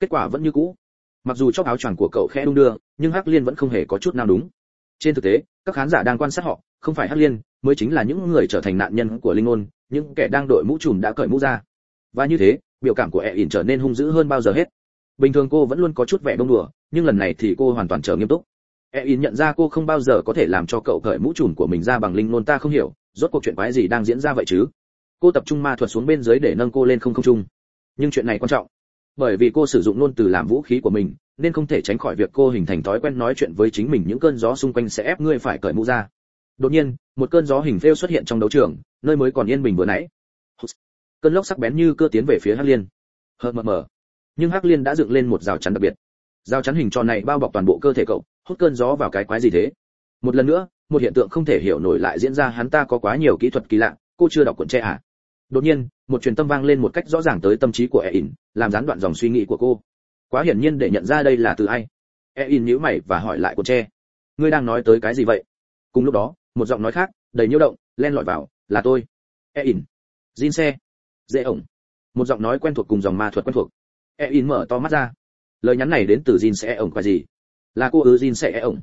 kết quả vẫn như cũ mặc dù chóp áo choàng của cậu khẽ đung đưa, nhưng hắc liên vẫn không hề có chút nào đúng. Trên thực tế, các khán giả đang quan sát họ, không phải hắc liên, mới chính là những người trở thành nạn nhân của linh ngôn, những kẻ đang đội mũ trùm đã cởi mũ ra. Và như thế, biểu cảm của e ỉn trở nên hung dữ hơn bao giờ hết. Bình thường cô vẫn luôn có chút vẻ đông đùa, nhưng lần này thì cô hoàn toàn trở nghiêm túc. E ỉn nhận ra cô không bao giờ có thể làm cho cậu cởi mũ trùm của mình ra bằng linh ngôn, ta không hiểu, rốt cuộc chuyện quái gì đang diễn ra vậy chứ? Cô tập trung ma thuật xuống bên dưới để nâng cô lên không không trung. Nhưng chuyện này quan trọng bởi vì cô sử dụng ngôn từ làm vũ khí của mình, nên không thể tránh khỏi việc cô hình thành thói quen nói chuyện với chính mình những cơn gió xung quanh sẽ ép ngươi phải cởi mũ ra. Đột nhiên, một cơn gió hình phêu xuất hiện trong đấu trường, nơi mới còn yên bình vừa nãy. Cơn lốc sắc bén như cưa tiến về phía hắc liên. Hờ mờ mờ. Nhưng hắc liên đã dựng lên một rào chắn đặc biệt. Rào chắn hình tròn này bao bọc toàn bộ cơ thể cậu, hút cơn gió vào cái quái gì thế? Một lần nữa, một hiện tượng không thể hiểu nổi lại diễn ra, hắn ta có quá nhiều kỹ thuật kỳ lạ, cô chưa đọc cuộn tre à? Đột nhiên, một truyền tâm vang lên một cách rõ ràng tới tâm trí của e in làm gián đoạn dòng suy nghĩ của cô. Quá hiển nhiên để nhận ra đây là từ ai. E in nhíu mày và hỏi lại cô tre ngươi đang nói tới cái gì vậy? Cùng lúc đó, một giọng nói khác, đầy nhiễu động, len lỏi vào, là tôi. E in jin xe. Dễ ổng. Một giọng nói quen thuộc cùng dòng ma thuật quen thuộc. E in mở to mắt ra. Lời nhắn này đến từ jin xe ổng qua gì? Là cô ư jin xe ổng.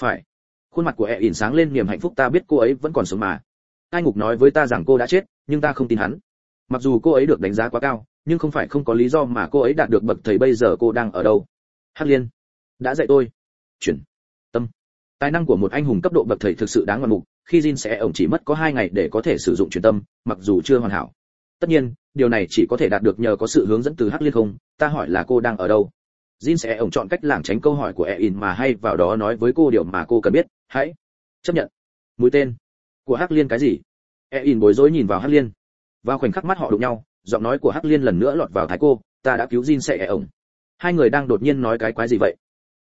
Phải. Khuôn mặt của e in sáng lên niềm hạnh phúc ta biết cô ấy vẫn còn sống mà ai ngục nói với ta rằng cô đã chết, nhưng ta không tin hắn. Mặc dù cô ấy được đánh giá quá cao, nhưng không phải không có lý do mà cô ấy đạt được bậc thầy bây giờ cô đang ở đâu. Hắc liên, đã dạy tôi. Chuyển. Tâm. Tài năng của một anh hùng cấp độ bậc thầy thực sự đáng ngoạn mục khi Jin sẽ ổng chỉ mất có hai ngày để có thể sử dụng truyền tâm, mặc dù chưa hoàn hảo. Tất nhiên, điều này chỉ có thể đạt được nhờ có sự hướng dẫn từ hắc liên không, ta hỏi là cô đang ở đâu. Jin sẽ ổng chọn cách lảng tránh câu hỏi của Ein mà hay vào đó nói với cô điều mà cô cần biết. Hãy chấp nhận. Mũi tên của hắc liên cái gì? E In bối rối nhìn vào hắc liên. Vào khoảnh khắc mắt họ đụng nhau giọng nói của hắc liên lần nữa lọt vào thái cô ta đã cứu Jin sẽ ổng. Hai người đang đột nhiên nói cái quái gì vậy?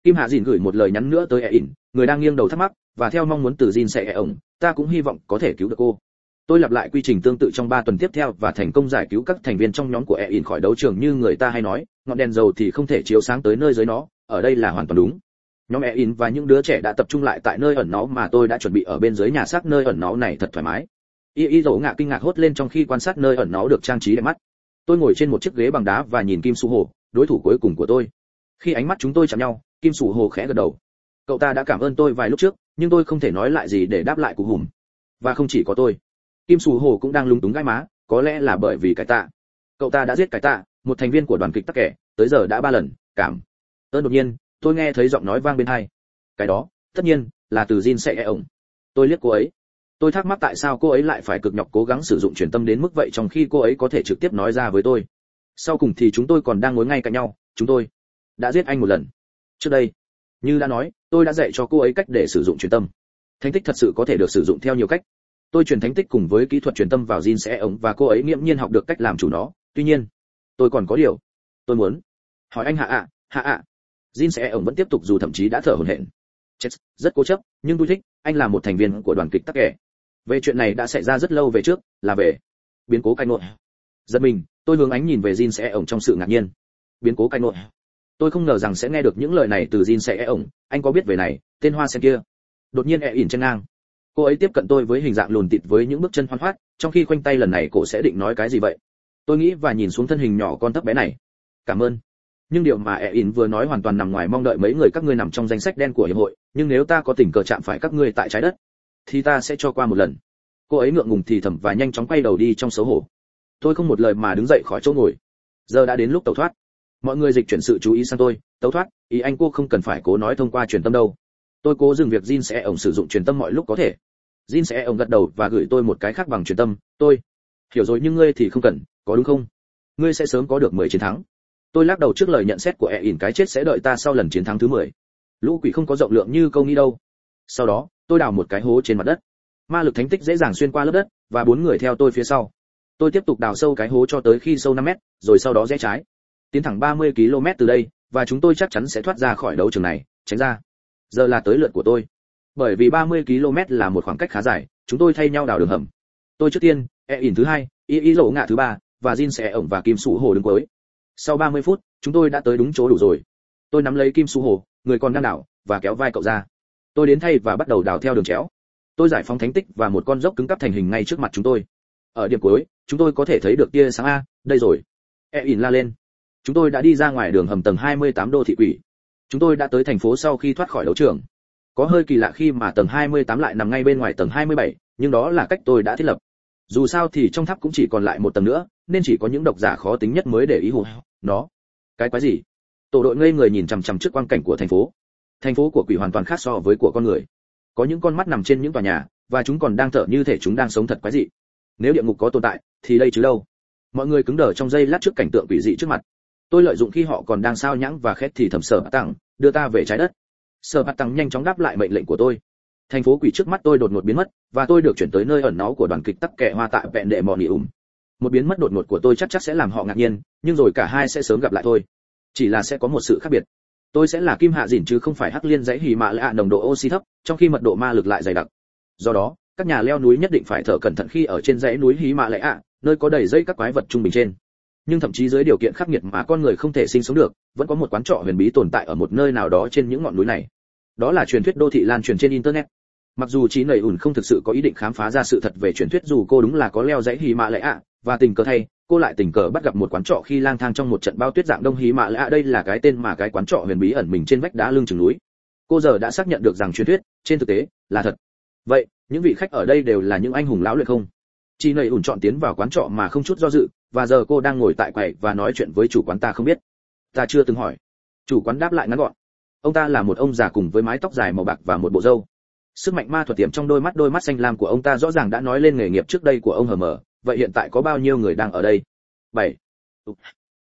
Kim hạ dìn gửi một lời nhắn nữa tới E In, người đang nghiêng đầu thắc mắc và theo mong muốn từ Jin sẽ ổng ta cũng hy vọng có thể cứu được cô. Tôi lặp lại quy trình tương tự trong 3 tuần tiếp theo và thành công giải cứu các thành viên trong nhóm của E In khỏi đấu trường như người ta hay nói ngọn đèn dầu thì không thể chiếu sáng tới nơi dưới nó ở đây là hoàn toàn đúng nhóm Ein và những đứa trẻ đã tập trung lại tại nơi ẩn náu mà tôi đã chuẩn bị ở bên dưới nhà xác nơi ẩn náu này thật thoải mái. Y y dỗ ngạ kinh ngạc hốt lên trong khi quan sát nơi ẩn náu được trang trí đẹp mắt. Tôi ngồi trên một chiếc ghế bằng đá và nhìn kim su hồ, đối thủ cuối cùng của tôi. Khi ánh mắt chúng tôi chạm nhau, kim su hồ khẽ gật đầu. Cậu ta đã cảm ơn tôi vài lúc trước, nhưng tôi không thể nói lại gì để đáp lại cụ hùm. Và không chỉ có tôi. Kim su hồ cũng đang lúng túng gai má, có lẽ là bởi vì cái tạ. Cậu ta đã giết cái tạ, một thành viên của đoàn kịch tắc kẻ, tới giờ đã ba lần, cảm. Ơn đột nhiên tôi nghe thấy giọng nói vang bên hai. Cái đó, tất nhiên, là từ Jin sẽ e ổng. Tôi liếc cô ấy. Tôi thắc mắc tại sao cô ấy lại phải cực nhọc cố gắng sử dụng truyền tâm đến mức vậy trong khi cô ấy có thể trực tiếp nói ra với tôi. Sau cùng thì chúng tôi còn đang ngồi ngay cạnh nhau, chúng tôi đã giết anh một lần. Trước đây, như đã nói, tôi đã dạy cho cô ấy cách để sử dụng truyền tâm. Thánh tích thật sự có thể được sử dụng theo nhiều cách. Tôi truyền thánh tích cùng với kỹ thuật truyền tâm vào Jin sẽ e ống và cô ấy nghiễm nhiên học được cách làm chủ nó. Tuy nhiên, tôi còn có điều tôi muốn. Hỏi anh hạ ạ hạ ạ. Jin sẽ ổng vẫn tiếp tục dù thậm chí đã thở hổn hển. Chết, rất cố chấp, nhưng tôi thích, anh là một thành viên của đoàn kịch tắc kẻ về chuyện này đã xảy ra rất lâu về trước, là về biến cố cai nội giật mình, tôi hướng ánh nhìn về Jin sẽ ổng trong sự ngạc nhiên. Biến cố cai nội tôi không ngờ rằng sẽ nghe được những lời này từ Jin sẽ ổng anh có biết về này, tên hoa sen kia? Đột nhiên e ỉn chân ngang. Cô ấy tiếp cận tôi với hình dạng lùn tịt với những bước chân hoan hoát, trong khi khoanh tay lần này cô sẽ định nói cái gì vậy? Tôi nghĩ và nhìn xuống thân hình nhỏ con thấp bé này. Cảm ơn nhưng điều mà e in vừa nói hoàn toàn nằm ngoài mong đợi mấy người các ngươi nằm trong danh sách đen của hiệp hội, nhưng nếu ta có tình cờ chạm phải các ngươi tại trái đất, thì ta sẽ cho qua một lần. Cô ấy ngượng ngùng thì thầm và nhanh chóng quay đầu đi trong xấu hổ. Tôi không một lời mà đứng dậy khỏi chỗ ngồi. Giờ đã đến lúc tẩu thoát. Mọi người dịch chuyển sự chú ý sang tôi, tẩu thoát, ý anh cô không cần phải cố nói thông qua truyền tâm đâu. Tôi cố dừng việc Jin sẽ ổng sử dụng truyền tâm mọi lúc có thể. Jin sẽ ổng gật đầu và gửi tôi một cái khác bằng truyền tâm. Tôi, hiểu rồi nhưng ngươi thì không cần, có đúng không? Ngươi sẽ sớm có được 10 chiến thắng tôi lắc đầu trước lời nhận xét của e ỉn cái chết sẽ đợi ta sau lần chiến thắng thứ 10. lũ quỷ không có rộng lượng như câu nghĩ đâu. Sau đó, tôi đào một cái hố trên mặt đất. Ma lực thánh tích dễ dàng xuyên qua lớp đất, và bốn người theo tôi phía sau. Tôi tiếp tục đào sâu cái hố cho tới khi sâu 5 mét, rồi sau đó rẽ trái. Tiến thẳng 30 km từ đây, và chúng tôi chắc chắn sẽ thoát ra khỏi đấu trường này, tránh ra. Giờ là tới lượt của tôi. Bởi vì 30 km là một khoảng cách khá dài, chúng tôi thay nhau đào đường hầm. Tôi trước tiên e ỉn thứ hai, y y lộ ngạ thứ ba, và Jin sẽ ổng và kim sủ hồ đứng cuối sau 30 phút chúng tôi đã tới đúng chỗ đủ rồi. Tôi nắm lấy kim su hồ người còn đang đảo và kéo vai cậu ra. Tôi đến thay và bắt đầu đào theo đường chéo. Tôi giải phóng thánh tích và một con dốc cứng cắp thành hình ngay trước mặt chúng tôi. Ở điểm cuối chúng tôi có thể thấy được tia sáng a đây rồi. E ỉn la lên. Chúng tôi đã đi ra ngoài đường hầm tầng 28 đô thị quỷ. Chúng tôi đã tới thành phố sau khi thoát khỏi đấu trường. Có hơi kỳ lạ khi mà tầng 28 lại nằm ngay bên ngoài tầng 27, nhưng đó là cách tôi đã thiết lập dù sao thì trong tháp cũng chỉ còn lại một tầng nữa, nên chỉ có những độc giả khó tính nhất mới để ý hù. Nó, cái quái gì? Tổ đội ngây người nhìn chằm chằm trước quang cảnh của thành phố. Thành phố của quỷ hoàn toàn khác so với của con người. Có những con mắt nằm trên những tòa nhà, và chúng còn đang thở như thể chúng đang sống thật quái dị. Nếu địa ngục có tồn tại, thì đây chứ đâu? Mọi người cứng đờ trong giây lát trước cảnh tượng quỷ dị trước mặt. Tôi lợi dụng khi họ còn đang sao nhãng và khét thì thầm sở tặng đưa ta về trái đất. Sở bát tăng nhanh chóng đáp lại mệnh lệnh của tôi thành phố quỷ trước mắt tôi đột ngột biến mất, và tôi được chuyển tới nơi ẩn náu của đoàn kịch tắc kệ hoa tại vẹn đệ mò nỉ ủng. Một biến mất đột ngột của tôi chắc chắc sẽ làm họ ngạc nhiên, nhưng rồi cả hai sẽ sớm gặp lại thôi chỉ là sẽ có một sự khác biệt. Tôi sẽ là kim hạ dìn chứ không phải hắc liên dãy hì mạ lạ nồng độ oxy thấp, trong khi mật độ ma lực lại dày đặc. Do đó, các nhà leo núi nhất định phải thở cẩn thận khi ở trên dãy núi hí mạ lạ nơi có đầy dây các quái vật trung bình trên. Nhưng thậm chí dưới điều kiện khắc nghiệt mà con người không thể sinh sống được, vẫn có một quán trọ huyền bí tồn tại ở một nơi nào đó trên những ngọn núi này. Đó là truyền thuyết đô thị lan truyền trên internet mặc dù trí nầy ủn không thực sự có ý định khám phá ra sự thật về truyền thuyết dù cô đúng là có leo dãy hì mạ lệ ạ, và tình cờ thay, cô lại tình cờ bắt gặp một quán trọ khi lang thang trong một trận bao tuyết dạng đông hí mạ lệ ạ. Đây là cái tên mà cái quán trọ huyền bí ẩn mình trên vách đá lưng chừng núi. Cô giờ đã xác nhận được rằng truyền thuyết, trên thực tế, là thật. Vậy, những vị khách ở đây đều là những anh hùng lão luyện không? Chị nầy ủn chọn tiến vào quán trọ mà không chút do dự, và giờ cô đang ngồi tại quầy và nói chuyện với chủ quán ta không biết. Ta chưa từng hỏi. Chủ quán đáp lại ngắn gọn. Ông ta là một ông già cùng với mái tóc dài màu bạc và một bộ râu sức mạnh ma thuật tiềm trong đôi mắt đôi mắt xanh lam của ông ta rõ ràng đã nói lên nghề nghiệp trước đây của ông hờ mờ. Vậy hiện tại có bao nhiêu người đang ở đây? Bảy.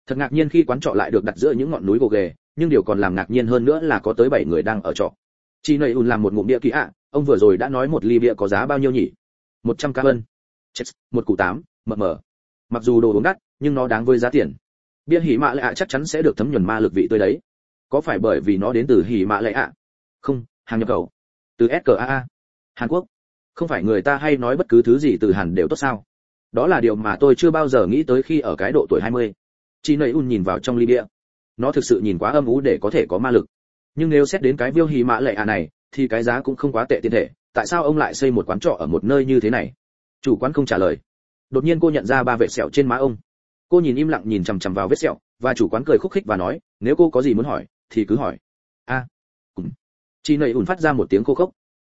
Thật ngạc nhiên khi quán trọ lại được đặt giữa những ngọn núi gồ ghề, nhưng điều còn làm ngạc nhiên hơn nữa là có tới bảy người đang ở trọ. Chị nầy ùn làm một ngụm bia kỹ ạ, ông vừa rồi đã nói một ly bia có giá bao nhiêu nhỉ? Một trăm ca ân chết, một củ tám, mờ mờ. Mặc dù đồ uống đắt, nhưng nó đáng với giá tiền. Bia hỉ mạ lệ ạ chắc chắn sẽ được thấm nhuần ma lực vị tươi đấy. Có phải bởi vì nó đến từ hỉ mạ lệ ạ? Không, hàng nhập khẩu từ SKA. Hàn Quốc. Không phải người ta hay nói bất cứ thứ gì từ Hàn đều tốt sao? Đó là điều mà tôi chưa bao giờ nghĩ tới khi ở cái độ tuổi 20. Chỉ Nầy Un nhìn vào trong ly bia. Nó thực sự nhìn quá âm u để có thể có ma lực. Nhưng nếu xét đến cái viêu hì mã lệ à này, thì cái giá cũng không quá tệ tiền thể. Tại sao ông lại xây một quán trọ ở một nơi như thế này? Chủ quán không trả lời. Đột nhiên cô nhận ra ba vệt sẹo trên má ông. Cô nhìn im lặng nhìn chằm chằm vào vết sẹo, và chủ quán cười khúc khích và nói, nếu cô có gì muốn hỏi, thì cứ hỏi. Chị nầy ủn phát ra một tiếng khô khốc.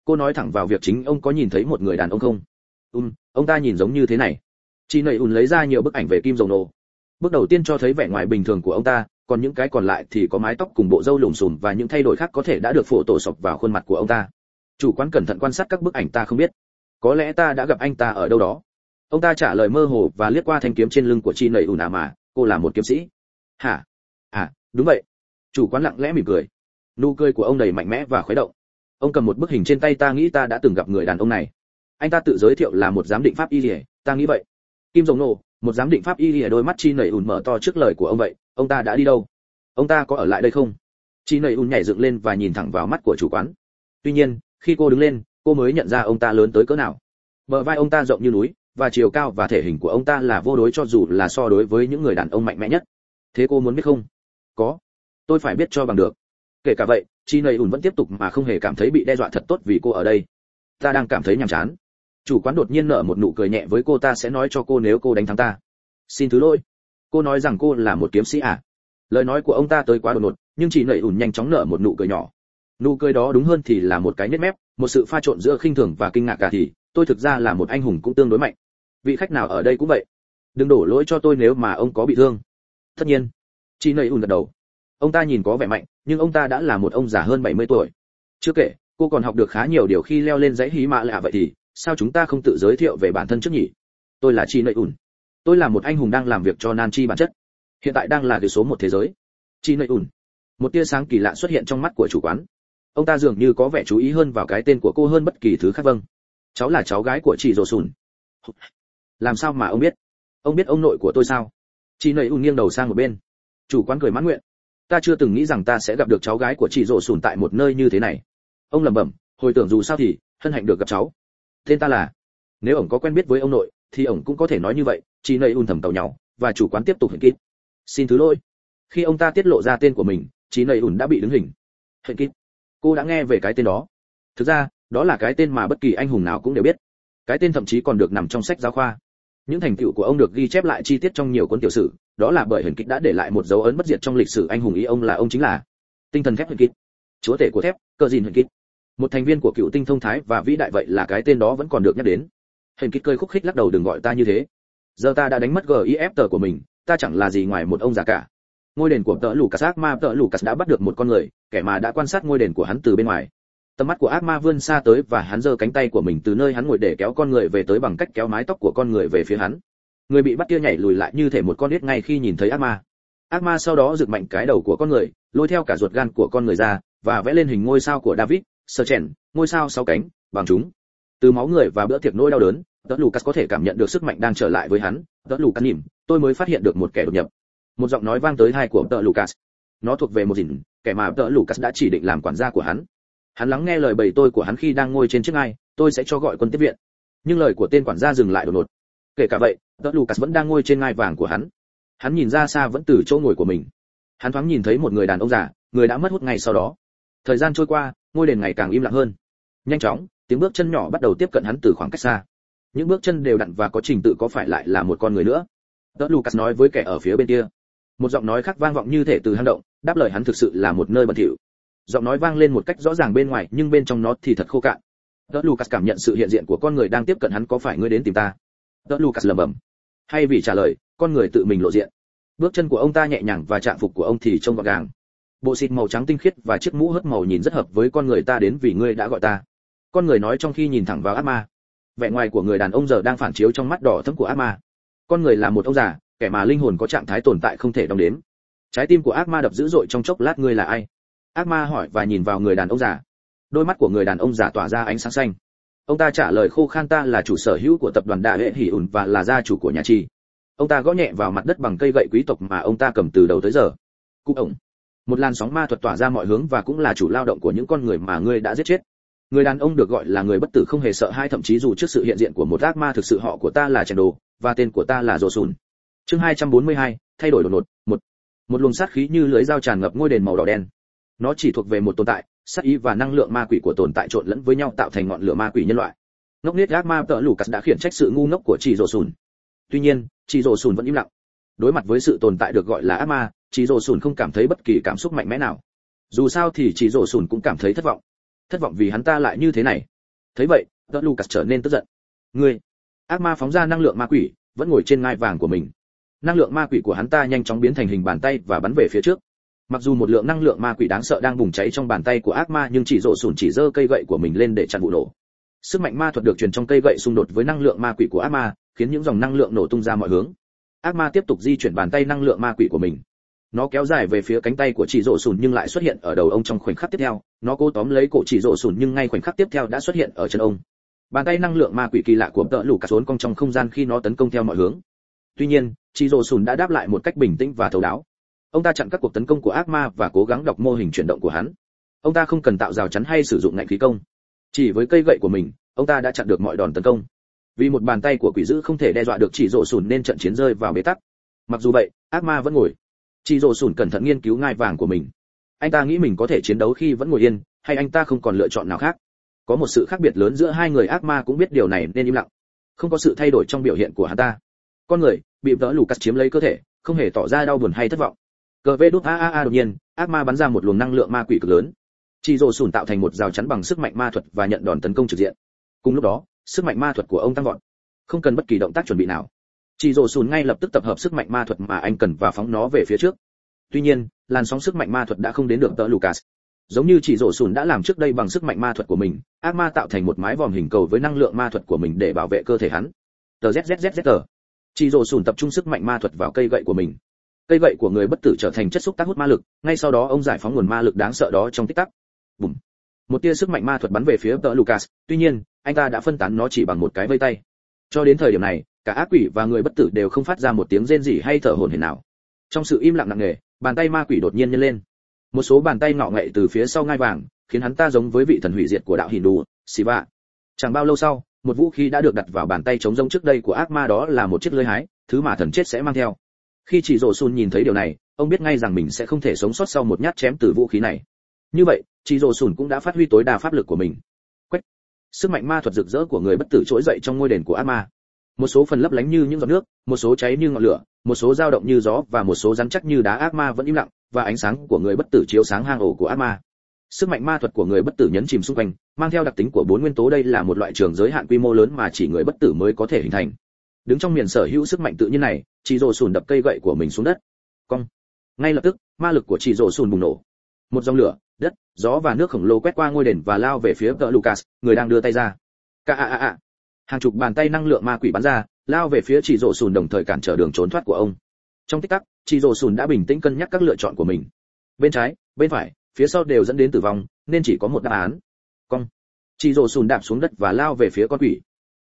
Cô nói thẳng vào việc chính ông có nhìn thấy một người đàn ông không? Um ông ta nhìn giống như thế này. Chị nầy ủn lấy ra nhiều bức ảnh về kim dầu nổ. Bước đầu tiên cho thấy vẻ ngoài bình thường của ông ta, còn những cái còn lại thì có mái tóc cùng bộ râu lùm xùm và những thay đổi khác có thể đã được phổ tổ sọc vào khuôn mặt của ông ta. Chủ quán cẩn thận quan sát các bức ảnh ta không biết. Có lẽ ta đã gặp anh ta ở đâu đó. Ông ta trả lời mơ hồ và liếc qua thanh kiếm trên lưng của chị nầy ủn à mà, cô là một kiếm sĩ. Hả? À đúng vậy. Chủ quán lặng lẽ mỉm cười nụ cười của ông đầy mạnh mẽ và khuấy động. Ông cầm một bức hình trên tay ta nghĩ ta đã từng gặp người đàn ông này. Anh ta tự giới thiệu là một giám định pháp y lìa. Ta nghĩ vậy. Kim rồng nổ một giám định pháp y lìa đôi mắt chi nảy ùn mở to trước lời của ông vậy. Ông ta đã đi đâu? Ông ta có ở lại đây không? Chi nảy ùn nhảy dựng lên và nhìn thẳng vào mắt của chủ quán. Tuy nhiên, khi cô đứng lên, cô mới nhận ra ông ta lớn tới cỡ nào. Bờ vai ông ta rộng như núi, và chiều cao và thể hình của ông ta là vô đối cho dù là so đối với những người đàn ông mạnh mẽ nhất. Thế cô muốn biết không? Có. Tôi phải biết cho bằng được kể cả vậy, chi nầy ùn vẫn tiếp tục mà không hề cảm thấy bị đe dọa thật tốt vì cô ở đây. Ta đang cảm thấy nhàm chán. Chủ quán đột nhiên nở một nụ cười nhẹ với cô, ta sẽ nói cho cô nếu cô đánh thắng ta. Xin thứ lỗi. Cô nói rằng cô là một kiếm sĩ à? Lời nói của ông ta tới quá đột ngột, nhưng chị nầy ùn nhanh chóng nở một nụ cười nhỏ. Nụ cười đó đúng hơn thì là một cái nếp mép, một sự pha trộn giữa khinh thường và kinh ngạc cả thì, tôi thực ra là một anh hùng cũng tương đối mạnh. Vị khách nào ở đây cũng vậy. Đừng đổ lỗi cho tôi nếu mà ông có bị thương. Tất nhiên. Chị nầy ùn gật đầu ông ta nhìn có vẻ mạnh, nhưng ông ta đã là một ông già hơn 70 tuổi. Chưa kể, cô còn học được khá nhiều điều khi leo lên dãy hí mạ lạ vậy thì, sao chúng ta không tự giới thiệu về bản thân trước nhỉ? Tôi là chi nlợi ủn tôi là một anh hùng đang làm việc cho nan chi bản chất. Hiện tại đang là cái số một thế giới. Chi nlợi ủn một tia sáng kỳ lạ xuất hiện trong mắt của chủ quán. Ông ta dường như có vẻ chú ý hơn vào cái tên của cô hơn bất kỳ thứ khác vâng. Cháu là cháu gái của chị rồ sùn. Làm sao mà ông biết? Ông biết ông nội của tôi sao? Chị nầy ùn nghiêng đầu sang một bên. Chủ quán cười mãn nguyện ta chưa từng nghĩ rằng ta sẽ gặp được cháu gái của chị rổ sùn tại một nơi như thế này. Ông lẩm bẩm, hồi tưởng dù sao thì, hân hạnh được gặp cháu. Tên ta là, nếu ổng có quen biết với ông nội, thì ổng cũng có thể nói như vậy, chị nầy un thầm tàu nhau và chủ quán tiếp tục hiện kít. Xin thứ lỗi. Khi ông ta tiết lộ ra tên của mình, chị nầy un đã bị đứng hình. Hiện kít. Cô đã nghe về cái tên đó. Thực ra, đó là cái tên mà bất kỳ anh hùng nào cũng đều biết. Cái tên thậm chí còn được nằm trong sách giáo khoa. Những thành tựu của ông được ghi chép lại chi tiết trong nhiều cuốn tiểu sử đó là bởi huyền kích đã để lại một dấu ấn bất diệt trong lịch sử anh hùng ý ông là ông chính là tinh thần thép huyền kích, chúa tể của thép cờ dìn huyền kích. Một thành viên của cựu tinh thông thái và vĩ đại vậy là cái tên đó vẫn còn được nhắc đến. Huyền kích cơi khúc khích lắc đầu đừng gọi ta như thế. Giờ ta đã đánh mất gif tờ của mình, ta chẳng là gì ngoài một ông già cả. Ngôi đền của tợ lù cà ác ma tợ lù cà đã bắt được một con người, kẻ mà đã quan sát ngôi đền của hắn từ bên ngoài. Tầm mắt của ác ma vươn xa tới và hắn giơ cánh tay của mình từ nơi hắn ngồi để kéo con người về tới bằng cách kéo mái tóc của con người về phía hắn người bị bắt kia nhảy lùi lại như thể một con nít ngay khi nhìn thấy ác ma. Ác ma sau đó giựt mạnh cái đầu của con người, lôi theo cả ruột gan của con người ra, và vẽ lên hình ngôi sao của david sơ chèn ngôi sao sáu cánh, bằng chúng. Từ máu người và bữa tiệc nỗi đau đớn, tớ lucas có thể cảm nhận được sức mạnh đang trở lại với hắn. Tớ lucas nhìn, tôi mới phát hiện được một kẻ đột nhập. Một giọng nói vang tới hai của tớ lucas nó thuộc về một dìn kẻ mà tớ lucas đã chỉ định làm quản gia của hắn. Hắn lắng nghe lời bày tôi của hắn khi đang ngồi trên chiếc ngai, tôi sẽ cho gọi quân tiếp viện. Nhưng lời của tên quản gia dừng lại đột ngột kể cả vậy, tớ lucas vẫn đang ngồi trên ngai vàng của hắn. Hắn nhìn ra xa vẫn từ chỗ ngồi của mình. Hắn thoáng nhìn thấy một người đàn ông già, người đã mất hút ngay sau đó. Thời gian trôi qua, ngôi đền ngày càng im lặng hơn. Nhanh chóng, tiếng bước chân nhỏ bắt đầu tiếp cận hắn từ khoảng cách xa. Những bước chân đều đặn và có trình tự có phải lại là một con người nữa? Tớ lucas nói với kẻ ở phía bên kia. Một giọng nói khác vang vọng như thể từ hang động, đáp lời hắn thực sự là một nơi bẩn thỉu. Giọng nói vang lên một cách rõ ràng bên ngoài, nhưng bên trong nó thì thật khô cạn. Tớ lucas cảm nhận sự hiện diện của con người đang tiếp cận hắn có phải ngươi đến tìm ta? Tớ lucas lẩm bẩm. Hay vì trả lời, con người tự mình lộ diện. Bước chân của ông ta nhẹ nhàng và trạng phục của ông thì trông gọn gàng. Bộ xịt màu trắng tinh khiết và chiếc mũ hớt màu nhìn rất hợp với con người ta đến vì ngươi đã gọi ta. Con người nói trong khi nhìn thẳng vào ác ma. Vẻ ngoài của người đàn ông giờ đang phản chiếu trong mắt đỏ thẫm của ác ma. Con người là một ông già, kẻ mà linh hồn có trạng thái tồn tại không thể đong đếm. Trái tim của ác ma đập dữ dội trong chốc lát ngươi là ai? Ác ma hỏi và nhìn vào người đàn ông già. Đôi mắt của người đàn ông già tỏa ra ánh sáng xanh ông ta trả lời khô khan ta là chủ sở hữu của tập đoàn đại hệ hỉ ủn và là gia chủ của nhà trì ông ta gõ nhẹ vào mặt đất bằng cây gậy quý tộc mà ông ta cầm từ đầu tới giờ. Cụ ổng một làn sóng ma thuật tỏa ra mọi hướng và cũng là chủ lao động của những con người mà ngươi đã giết chết. Người đàn ông được gọi là người bất tử không hề sợ hai thậm chí dù trước sự hiện diện của một ác ma thực sự họ của ta là chèn đồ và tên của ta là rồ sùn. Chương 242, thay đổi đột ngột. Một một luồng sát khí như lưới dao tràn ngập ngôi đền màu đỏ đen. Nó chỉ thuộc về một tồn tại sát ý và năng lượng ma quỷ của tồn tại trộn lẫn với nhau tạo thành ngọn lửa ma quỷ nhân loại. Ngốc nết ác ma tợ lù cắt đã khiển trách sự ngu ngốc của chị rồ sùn. Tuy nhiên chị rồ sùn vẫn im lặng. Đối mặt với sự tồn tại được gọi là ác ma chị rồ sùn không cảm thấy bất kỳ cảm xúc mạnh mẽ nào. Dù sao thì chị rồ sùn cũng cảm thấy thất vọng. Thất vọng vì hắn ta lại như thế này. Thấy vậy, tợ lù cắt trở nên tức giận. Ngươi, ác ma phóng ra năng lượng ma quỷ, vẫn ngồi trên ngai vàng của mình. Năng lượng ma quỷ của hắn ta nhanh chóng biến thành hình bàn tay và bắn về phía trước mặc dù một lượng năng lượng ma quỷ đáng sợ đang bùng cháy trong bàn tay của ác ma, nhưng chỉ rộ sùn chỉ giơ cây gậy của mình lên để chặn vụ nổ. Sức mạnh ma thuật được truyền trong cây gậy xung đột với năng lượng ma quỷ của ác ma, khiến những dòng năng lượng nổ tung ra mọi hướng. Ác ma tiếp tục di chuyển bàn tay năng lượng ma quỷ của mình. Nó kéo dài về phía cánh tay của chỉ rộ sùn nhưng lại xuất hiện ở đầu ông trong khoảnh khắc tiếp theo. Nó cố tóm lấy cổ chỉ rộ sùn nhưng ngay khoảnh khắc tiếp theo đã xuất hiện ở chân ông. Bàn tay năng lượng ma quỷ kỳ lạ của tợ lù cả xuống cong trong không gian khi nó tấn công theo mọi hướng. Tuy nhiên, chỉ rộ sùn đã đáp lại một cách bình tĩnh và thấu đáo ông ta chặn các cuộc tấn công của ác ma và cố gắng đọc mô hình chuyển động của hắn. Ông ta không cần tạo rào chắn hay sử dụng ngạnh khí công. Chỉ với cây gậy của mình, ông ta đã chặn được mọi đòn tấn công. Vì một bàn tay của quỷ dữ không thể đe dọa được chỉ rổ sùn nên trận chiến rơi vào bế tắc. Mặc dù vậy, ác ma vẫn ngồi. Chỉ rổ sùn cẩn thận nghiên cứu ngai vàng của mình. Anh ta nghĩ mình có thể chiến đấu khi vẫn ngồi yên, hay anh ta không còn lựa chọn nào khác? Có một sự khác biệt lớn giữa hai người ác ma cũng biết điều này nên im lặng. Không có sự thay đổi trong biểu hiện của hắn ta. Con người, bị vỡ lù cắt chiếm lấy cơ thể, không hề tỏ ra đau buồn hay thất vọng cờ vê đút a a a đột nhiên, ác ma bắn ra một luồng năng lượng ma quỷ cực lớn. Chỉ rồ sùn tạo thành một rào chắn bằng sức mạnh ma thuật và nhận đòn tấn công trực diện. Cùng lúc đó, sức mạnh ma thuật của ông tăng vọt. Không cần bất kỳ động tác chuẩn bị nào. Chỉ rồ sùn ngay lập tức tập hợp sức mạnh ma thuật mà anh cần và phóng nó về phía trước. Tuy nhiên, làn sóng sức mạnh ma thuật đã không đến được tớ lucas. Giống như chỉ rổ sùn đã làm trước đây bằng sức mạnh ma thuật của mình, ác ma tạo thành một mái vòm hình cầu với năng lượng ma thuật của mình để bảo vệ cơ thể hắn. Tờ zzzzz chỉ rổ sùn tập trung sức mạnh ma thuật vào cây gậy của mình cây gậy của người bất tử trở thành chất xúc tác hút ma lực, ngay sau đó ông giải phóng nguồn ma lực đáng sợ đó trong tích tắc. Bùm. Một tia sức mạnh ma thuật bắn về phía tờ lucas, tuy nhiên, anh ta đã phân tán nó chỉ bằng một cái vây tay. Cho đến thời điểm này, cả ác quỷ và người bất tử đều không phát ra một tiếng rên rỉ hay thở hổn hển nào. Trong sự im lặng nặng nề, bàn tay ma quỷ đột nhiên nhân lên. Một số bàn tay ngọ ngậy từ phía sau ngai vàng, khiến hắn ta giống với vị thần hủy diệt của đạo hindu, siva. Chẳng bao lâu sau, một vũ khí đã được đặt vào bàn tay chống rông trước đây của ác ma đó là một chiếc lưỡi hái, thứ mà thần chết sẽ mang theo khi chỉ rổ sun nhìn thấy điều này, ông biết ngay rằng mình sẽ không thể sống sót sau một nhát chém từ vũ khí này. Như vậy, chỉ rổ sun cũng đã phát huy tối đa pháp lực của mình. Quách. Sức mạnh ma thuật rực rỡ của người bất tử trỗi dậy trong ngôi đền của ác ma. Một số phần lấp lánh như những giọt nước, một số cháy như ngọn lửa, một số dao động như gió và một số rắn chắc như đá ác ma vẫn im lặng và ánh sáng của người bất tử chiếu sáng hang ổ của ác ma. Sức mạnh ma thuật của người bất tử nhấn chìm xung quanh, mang theo đặc tính của bốn nguyên tố đây là một loại trường giới hạn quy mô lớn mà chỉ người bất tử mới có thể hình thành đứng trong miền sở hữu sức mạnh tự nhiên này, chỉ rồ sùn đập cây gậy của mình xuống đất. Cong. Ngay lập tức, ma lực của chỉ rồ sùn bùng nổ. Một dòng lửa, đất, gió và nước khổng lồ quét qua ngôi đền và lao về phía tợ lucas, người đang đưa tay ra. Ca a a a. Hàng chục bàn tay năng lượng ma quỷ bắn ra, lao về phía chỉ rồ sùn đồng thời cản trở đường trốn thoát của ông. Trong tích tắc, chỉ rồ sùn đã bình tĩnh cân nhắc các lựa chọn của mình. Bên trái, bên phải, phía sau đều dẫn đến tử vong, nên chỉ có một đáp án. Cong. Chỉ rồ sùn đạp xuống đất và lao về phía con quỷ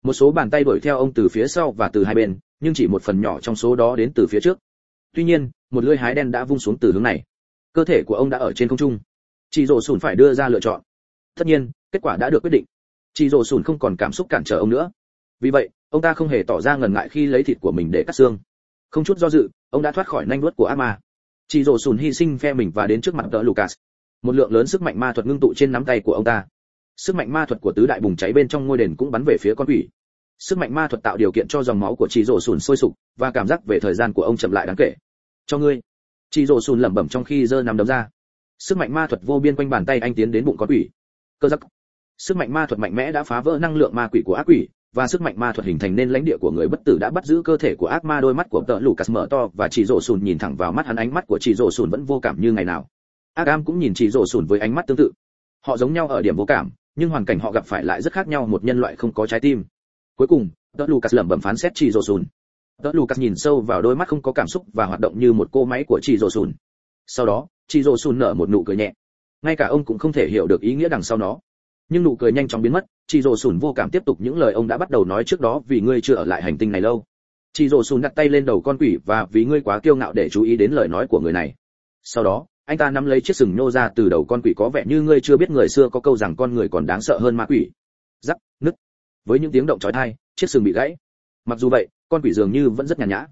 một số bàn tay đuổi theo ông từ phía sau và từ hai bên, nhưng chỉ một phần nhỏ trong số đó đến từ phía trước. Tuy nhiên, một lưỡi hái đen đã vung xuống từ hướng này. Cơ thể của ông đã ở trên không trung. Chị rồ sùn phải đưa ra lựa chọn. Tất nhiên, kết quả đã được quyết định. Chị rồ sùn không còn cảm xúc cản trở ông nữa. Vì vậy, ông ta không hề tỏ ra ngần ngại khi lấy thịt của mình để cắt xương. Không chút do dự, ông đã thoát khỏi nanh vuốt của ác ma. Chị rồ sùn hy sinh phe mình và đến trước mặt đỡ lucas. Một lượng lớn sức mạnh ma thuật ngưng tụ trên nắm tay của ông ta sức mạnh ma thuật của tứ đại bùng cháy bên trong ngôi đền cũng bắn về phía con quỷ. Sức mạnh ma thuật tạo điều kiện cho dòng máu của chị rổ sùn sôi sục và cảm giác về thời gian của ông chậm lại đáng kể. Cho ngươi. Chị rổ sùn lẩm bẩm trong khi giơ nắm đấm ra. Sức mạnh ma thuật vô biên quanh bàn tay anh tiến đến bụng con quỷ. Cơ giắc. Sức mạnh ma thuật mạnh mẽ đã phá vỡ năng lượng ma quỷ của ác quỷ, và sức mạnh ma thuật hình thành nên lãnh địa của người bất tử đã bắt giữ cơ thể của ác ma. Đôi mắt của tợ lucas mở to và chỉ rổ sùn nhìn thẳng vào mắt hắn. Ánh mắt của chỉ rổ sùn vẫn vô cảm như ngày nào. Ác am cũng nhìn chỉ rổ sùn với ánh mắt tương tự. Họ giống nhau ở điểm vô cảm nhưng hoàn cảnh họ gặp phải lại rất khác nhau một nhân loại không có trái tim. Cuối cùng tợ lucas lẩm bẩm phán xét chỉ Rồ sùn. Tợ lucas nhìn sâu vào đôi mắt không có cảm xúc và hoạt động như một cô máy của chỉ Rồ sùn. Sau đó chỉ Rồ sùn nở một nụ cười nhẹ. Ngay cả ông cũng không thể hiểu được ý nghĩa đằng sau nó. Nhưng nụ cười nhanh chóng biến mất chị rồ sùn vô cảm tiếp tục những lời ông đã bắt đầu nói trước đó vì ngươi chưa ở lại hành tinh này lâu. Chị rồ sùn đặt tay lên đầu con quỷ và vì ngươi quá kiêu ngạo để chú ý đến lời nói của người này. Sau đó anh ta nắm lấy chiếc sừng nhô ra từ đầu con quỷ có vẻ như ngươi chưa biết người xưa có câu rằng con người còn đáng sợ hơn ma quỷ. Rắc, nứt. Với những tiếng động chói tai chiếc sừng bị gãy. Mặc dù vậy, con quỷ dường như vẫn rất nhàn nhã.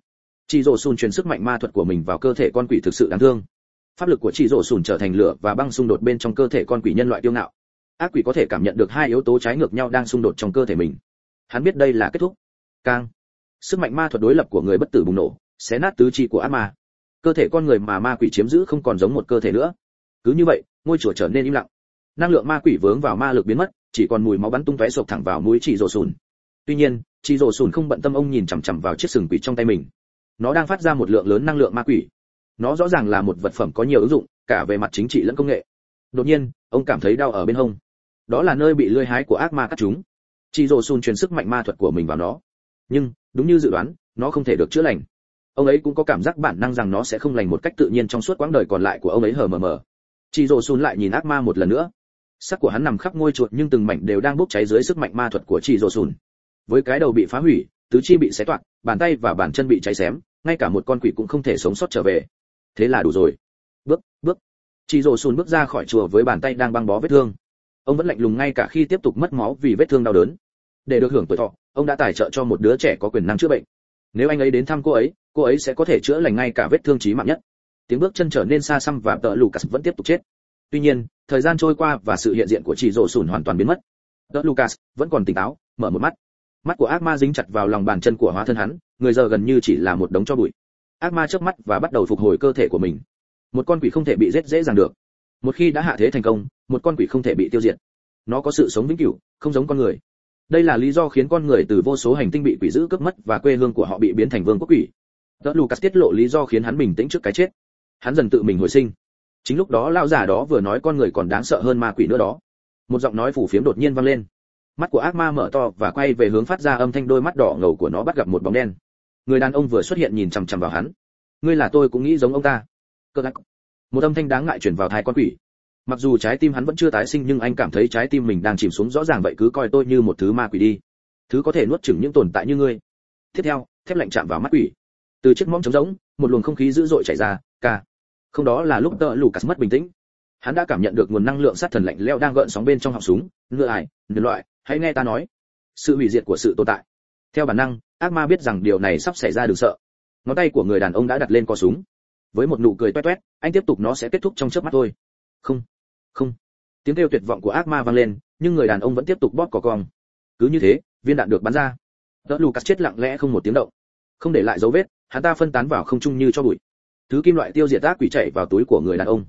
Chị rổ sùn truyền sức mạnh ma thuật của mình vào cơ thể con quỷ thực sự đáng thương. Pháp lực của chị rổ sùn trở thành lửa và băng xung đột bên trong cơ thể con quỷ nhân loại tiêu ngạo. Ác quỷ có thể cảm nhận được hai yếu tố trái ngược nhau đang xung đột trong cơ thể mình. Hắn biết đây là kết thúc. Càng sức mạnh ma thuật đối lập của người bất tử bùng nổ, xé nát tứ chi của ác ma cơ thể con người mà ma quỷ chiếm giữ không còn giống một cơ thể nữa. Cứ như vậy, ngôi chùa trở nên im lặng. Năng lượng ma quỷ vướng vào ma lực biến mất, chỉ còn mùi máu bắn tung tóe sộc thẳng vào mũi chị rồ sùn. Tuy nhiên chị rồ sùn không bận tâm ông nhìn chằm chằm vào chiếc sừng quỷ trong tay mình. Nó đang phát ra một lượng lớn năng lượng ma quỷ. Nó rõ ràng là một vật phẩm có nhiều ứng dụng, cả về mặt chính trị lẫn công nghệ. Đột nhiên, ông cảm thấy đau ở bên hông. Đó là nơi bị lưỡi hái của ác ma cắt chúng. Chị rồ Sùn truyền sức mạnh ma thuật của mình vào nó. Nhưng, đúng như dự đoán, nó không thể được chữa lành ông ấy cũng có cảm giác bản năng rằng nó sẽ không lành một cách tự nhiên trong suốt quãng đời còn lại của ông ấy hờ mờ mờ. Chị rồ sun lại nhìn ác ma một lần nữa. Sắc của hắn nằm khắp ngôi chuột nhưng từng mảnh đều đang bốc cháy dưới sức mạnh ma thuật của chị rồ sun. Với cái đầu bị phá hủy, tứ chi bị xé toạc, bàn tay và bàn chân bị cháy xém, ngay cả một con quỷ cũng không thể sống sót trở về. Thế là đủ rồi. Bước bước. Chị rồ sun bước ra khỏi chùa với bàn tay đang băng bó vết thương. Ông vẫn lạnh lùng ngay cả khi tiếp tục mất máu vì vết thương đau đớn. Để được hưởng tuổi thọ, ông đã tài trợ cho một đứa trẻ có quyền năng chữa bệnh. Nếu anh ấy đến thăm cô ấy cô ấy sẽ có thể chữa lành ngay cả vết thương chí mạng nhất. Tiếng bước chân trở nên xa xăm và tợ lucas vẫn tiếp tục chết. Tuy nhiên, thời gian trôi qua và sự hiện diện của chị rổ sùn hoàn toàn biến mất. Tợ lucas vẫn còn tỉnh táo, mở một mắt. Mắt của ác ma dính chặt vào lòng bàn chân của hóa thân hắn, người giờ gần như chỉ là một đống cho bụi. Ác ma chớp mắt và bắt đầu phục hồi cơ thể của mình. Một con quỷ không thể bị giết dễ dàng được. Một khi đã hạ thế thành công, một con quỷ không thể bị tiêu diệt. Nó có sự sống vĩnh cửu, không giống con người. Đây là lý do khiến con người từ vô số hành tinh bị quỷ giữ cướp mất và quê hương của họ bị biến thành vương quốc quỷ tớ lucas tiết lộ lý do khiến hắn bình tĩnh trước cái chết. Hắn dần tự mình hồi sinh. Chính lúc đó lão già đó vừa nói con người còn đáng sợ hơn ma quỷ nữa đó. Một giọng nói phủ phiếm đột nhiên vang lên. Mắt của ác ma mở to và quay về hướng phát ra âm thanh đôi mắt đỏ ngầu của nó bắt gặp một bóng đen. Người đàn ông vừa xuất hiện nhìn chằm chằm vào hắn. Ngươi là tôi cũng nghĩ giống ông ta. Cơ gác một âm thanh đáng ngại truyền vào tai con quỷ. Mặc dù trái tim hắn vẫn chưa tái sinh nhưng anh cảm thấy trái tim mình đang chìm xuống rõ ràng vậy cứ coi tôi như một thứ ma quỷ đi. Thứ có thể nuốt chửng những tồn tại như ngươi. Tiếp theo, thép lạnh chạm vào mắt quỷ từ chiếc mõm trống rỗng, một luồng không khí dữ dội chảy ra, ca. Không đó là lúc tợ lucas mất bình tĩnh. Hắn đã cảm nhận được nguồn năng lượng sát thần lạnh lẽo đang gợn sóng bên trong họng súng, ngựa ải, nhân loại, hãy nghe ta nói. Sự hủy diệt của sự tồn tại. Theo bản năng, ác ma biết rằng điều này sắp xảy ra đừng sợ. Ngón tay của người đàn ông đã đặt lên cò súng. Với một nụ cười toét toét, anh tiếp tục nó sẽ kết thúc trong chớp mắt thôi. Không không. Tiếng kêu tuyệt vọng của ác ma vang lên, nhưng người đàn ông vẫn tiếp tục bóp cò cong. Cứ như thế, viên đạn được bắn ra. Đỡ lucas chết lặng lẽ không một tiếng động. Không để lại dấu vết hắn ta phân tán vào không trung như cho bụi. Thứ kim loại tiêu diệt ác quỷ chạy vào túi của người đàn ông.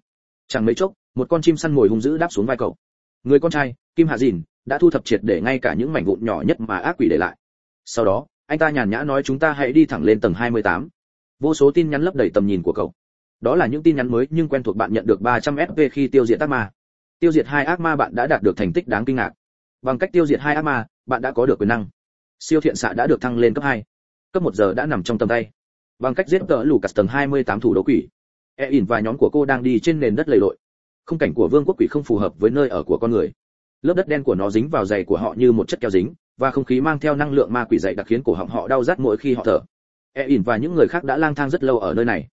Chẳng mấy chốc, một con chim săn mồi hung dữ đáp xuống vai cậu. Người con trai, kim hạ dìn, đã thu thập triệt để ngay cả những mảnh vụn nhỏ nhất mà ác quỷ để lại. Sau đó, anh ta nhàn nhã nói chúng ta hãy đi thẳng lên tầng 28. vô số tin nhắn lấp đầy tầm nhìn của cậu. Đó là những tin nhắn mới nhưng quen thuộc bạn nhận được 300 sp khi tiêu diệt ác ma. Tiêu diệt hai ác ma bạn đã đạt được thành tích đáng kinh ngạc. Bằng cách tiêu diệt hai ác ma, bạn đã có được quyền năng. Siêu thiện xạ đã được thăng lên cấp 2. cấp một giờ đã nằm trong tầm tay bằng cách giết tờ lù cắt tầng 28 thủ đấu quỷ. E ỉn và nhóm của cô đang đi trên nền đất lầy lội. Khung cảnh của vương quốc quỷ không phù hợp với nơi ở của con người. Lớp đất đen của nó dính vào giày của họ như một chất keo dính và không khí mang theo năng lượng ma quỷ dày đặc khiến cổ họng họ đau rát mỗi khi họ thở. E ỉn và những người khác đã lang thang rất lâu ở nơi này.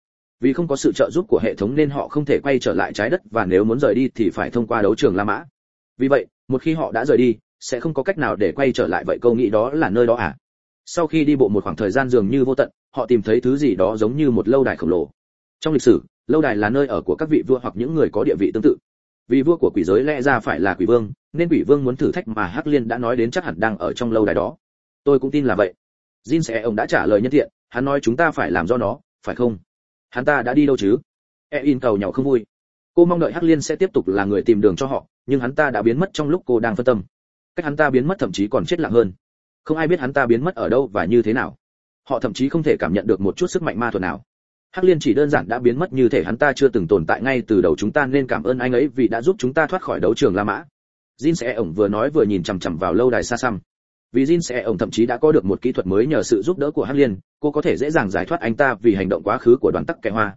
Vì không có sự trợ giúp của hệ thống nên họ không thể quay trở lại trái đất và nếu muốn rời đi thì phải thông qua đấu trường La Mã. Vì vậy, một khi họ đã rời đi, sẽ không có cách nào để quay trở lại vậy câu nghĩ đó là nơi đó à? Sau khi đi bộ một khoảng thời gian dường như vô tận, họ tìm thấy thứ gì đó giống như một lâu đài khổng lồ. Trong lịch sử, lâu đài là nơi ở của các vị vua hoặc những người có địa vị tương tự. Vì vua của quỷ giới lẽ ra phải là quỷ vương, nên quỷ vương muốn thử thách mà Hắc Liên đã nói đến chắc hẳn đang ở trong lâu đài đó. Tôi cũng tin là vậy. Jin sẽ ông đã trả lời nhân tiện, hắn nói chúng ta phải làm do nó, phải không? hắn ta đã đi đâu chứ e in cầu nhau không vui cô mong đợi hắc liên sẽ tiếp tục là người tìm đường cho họ nhưng hắn ta đã biến mất trong lúc cô đang phân tâm cách hắn ta biến mất thậm chí còn chết lặng hơn không ai biết hắn ta biến mất ở đâu và như thế nào họ thậm chí không thể cảm nhận được một chút sức mạnh ma thuật nào. Hắc liên chỉ đơn giản đã biến mất như thể hắn ta chưa từng tồn tại ngay từ đầu chúng ta nên cảm ơn anh ấy vì đã giúp chúng ta thoát khỏi đấu trường la mã. Jin sẽ ổng vừa nói vừa nhìn chằm chằm vào lâu đài xa xăm. Vì jin sẽ ổng thậm chí đã có được một kỹ thuật mới nhờ sự giúp đỡ của hắc liên, cô có thể dễ dàng giải thoát anh ta vì hành động quá khứ của đoàn tắc kẻ hoa.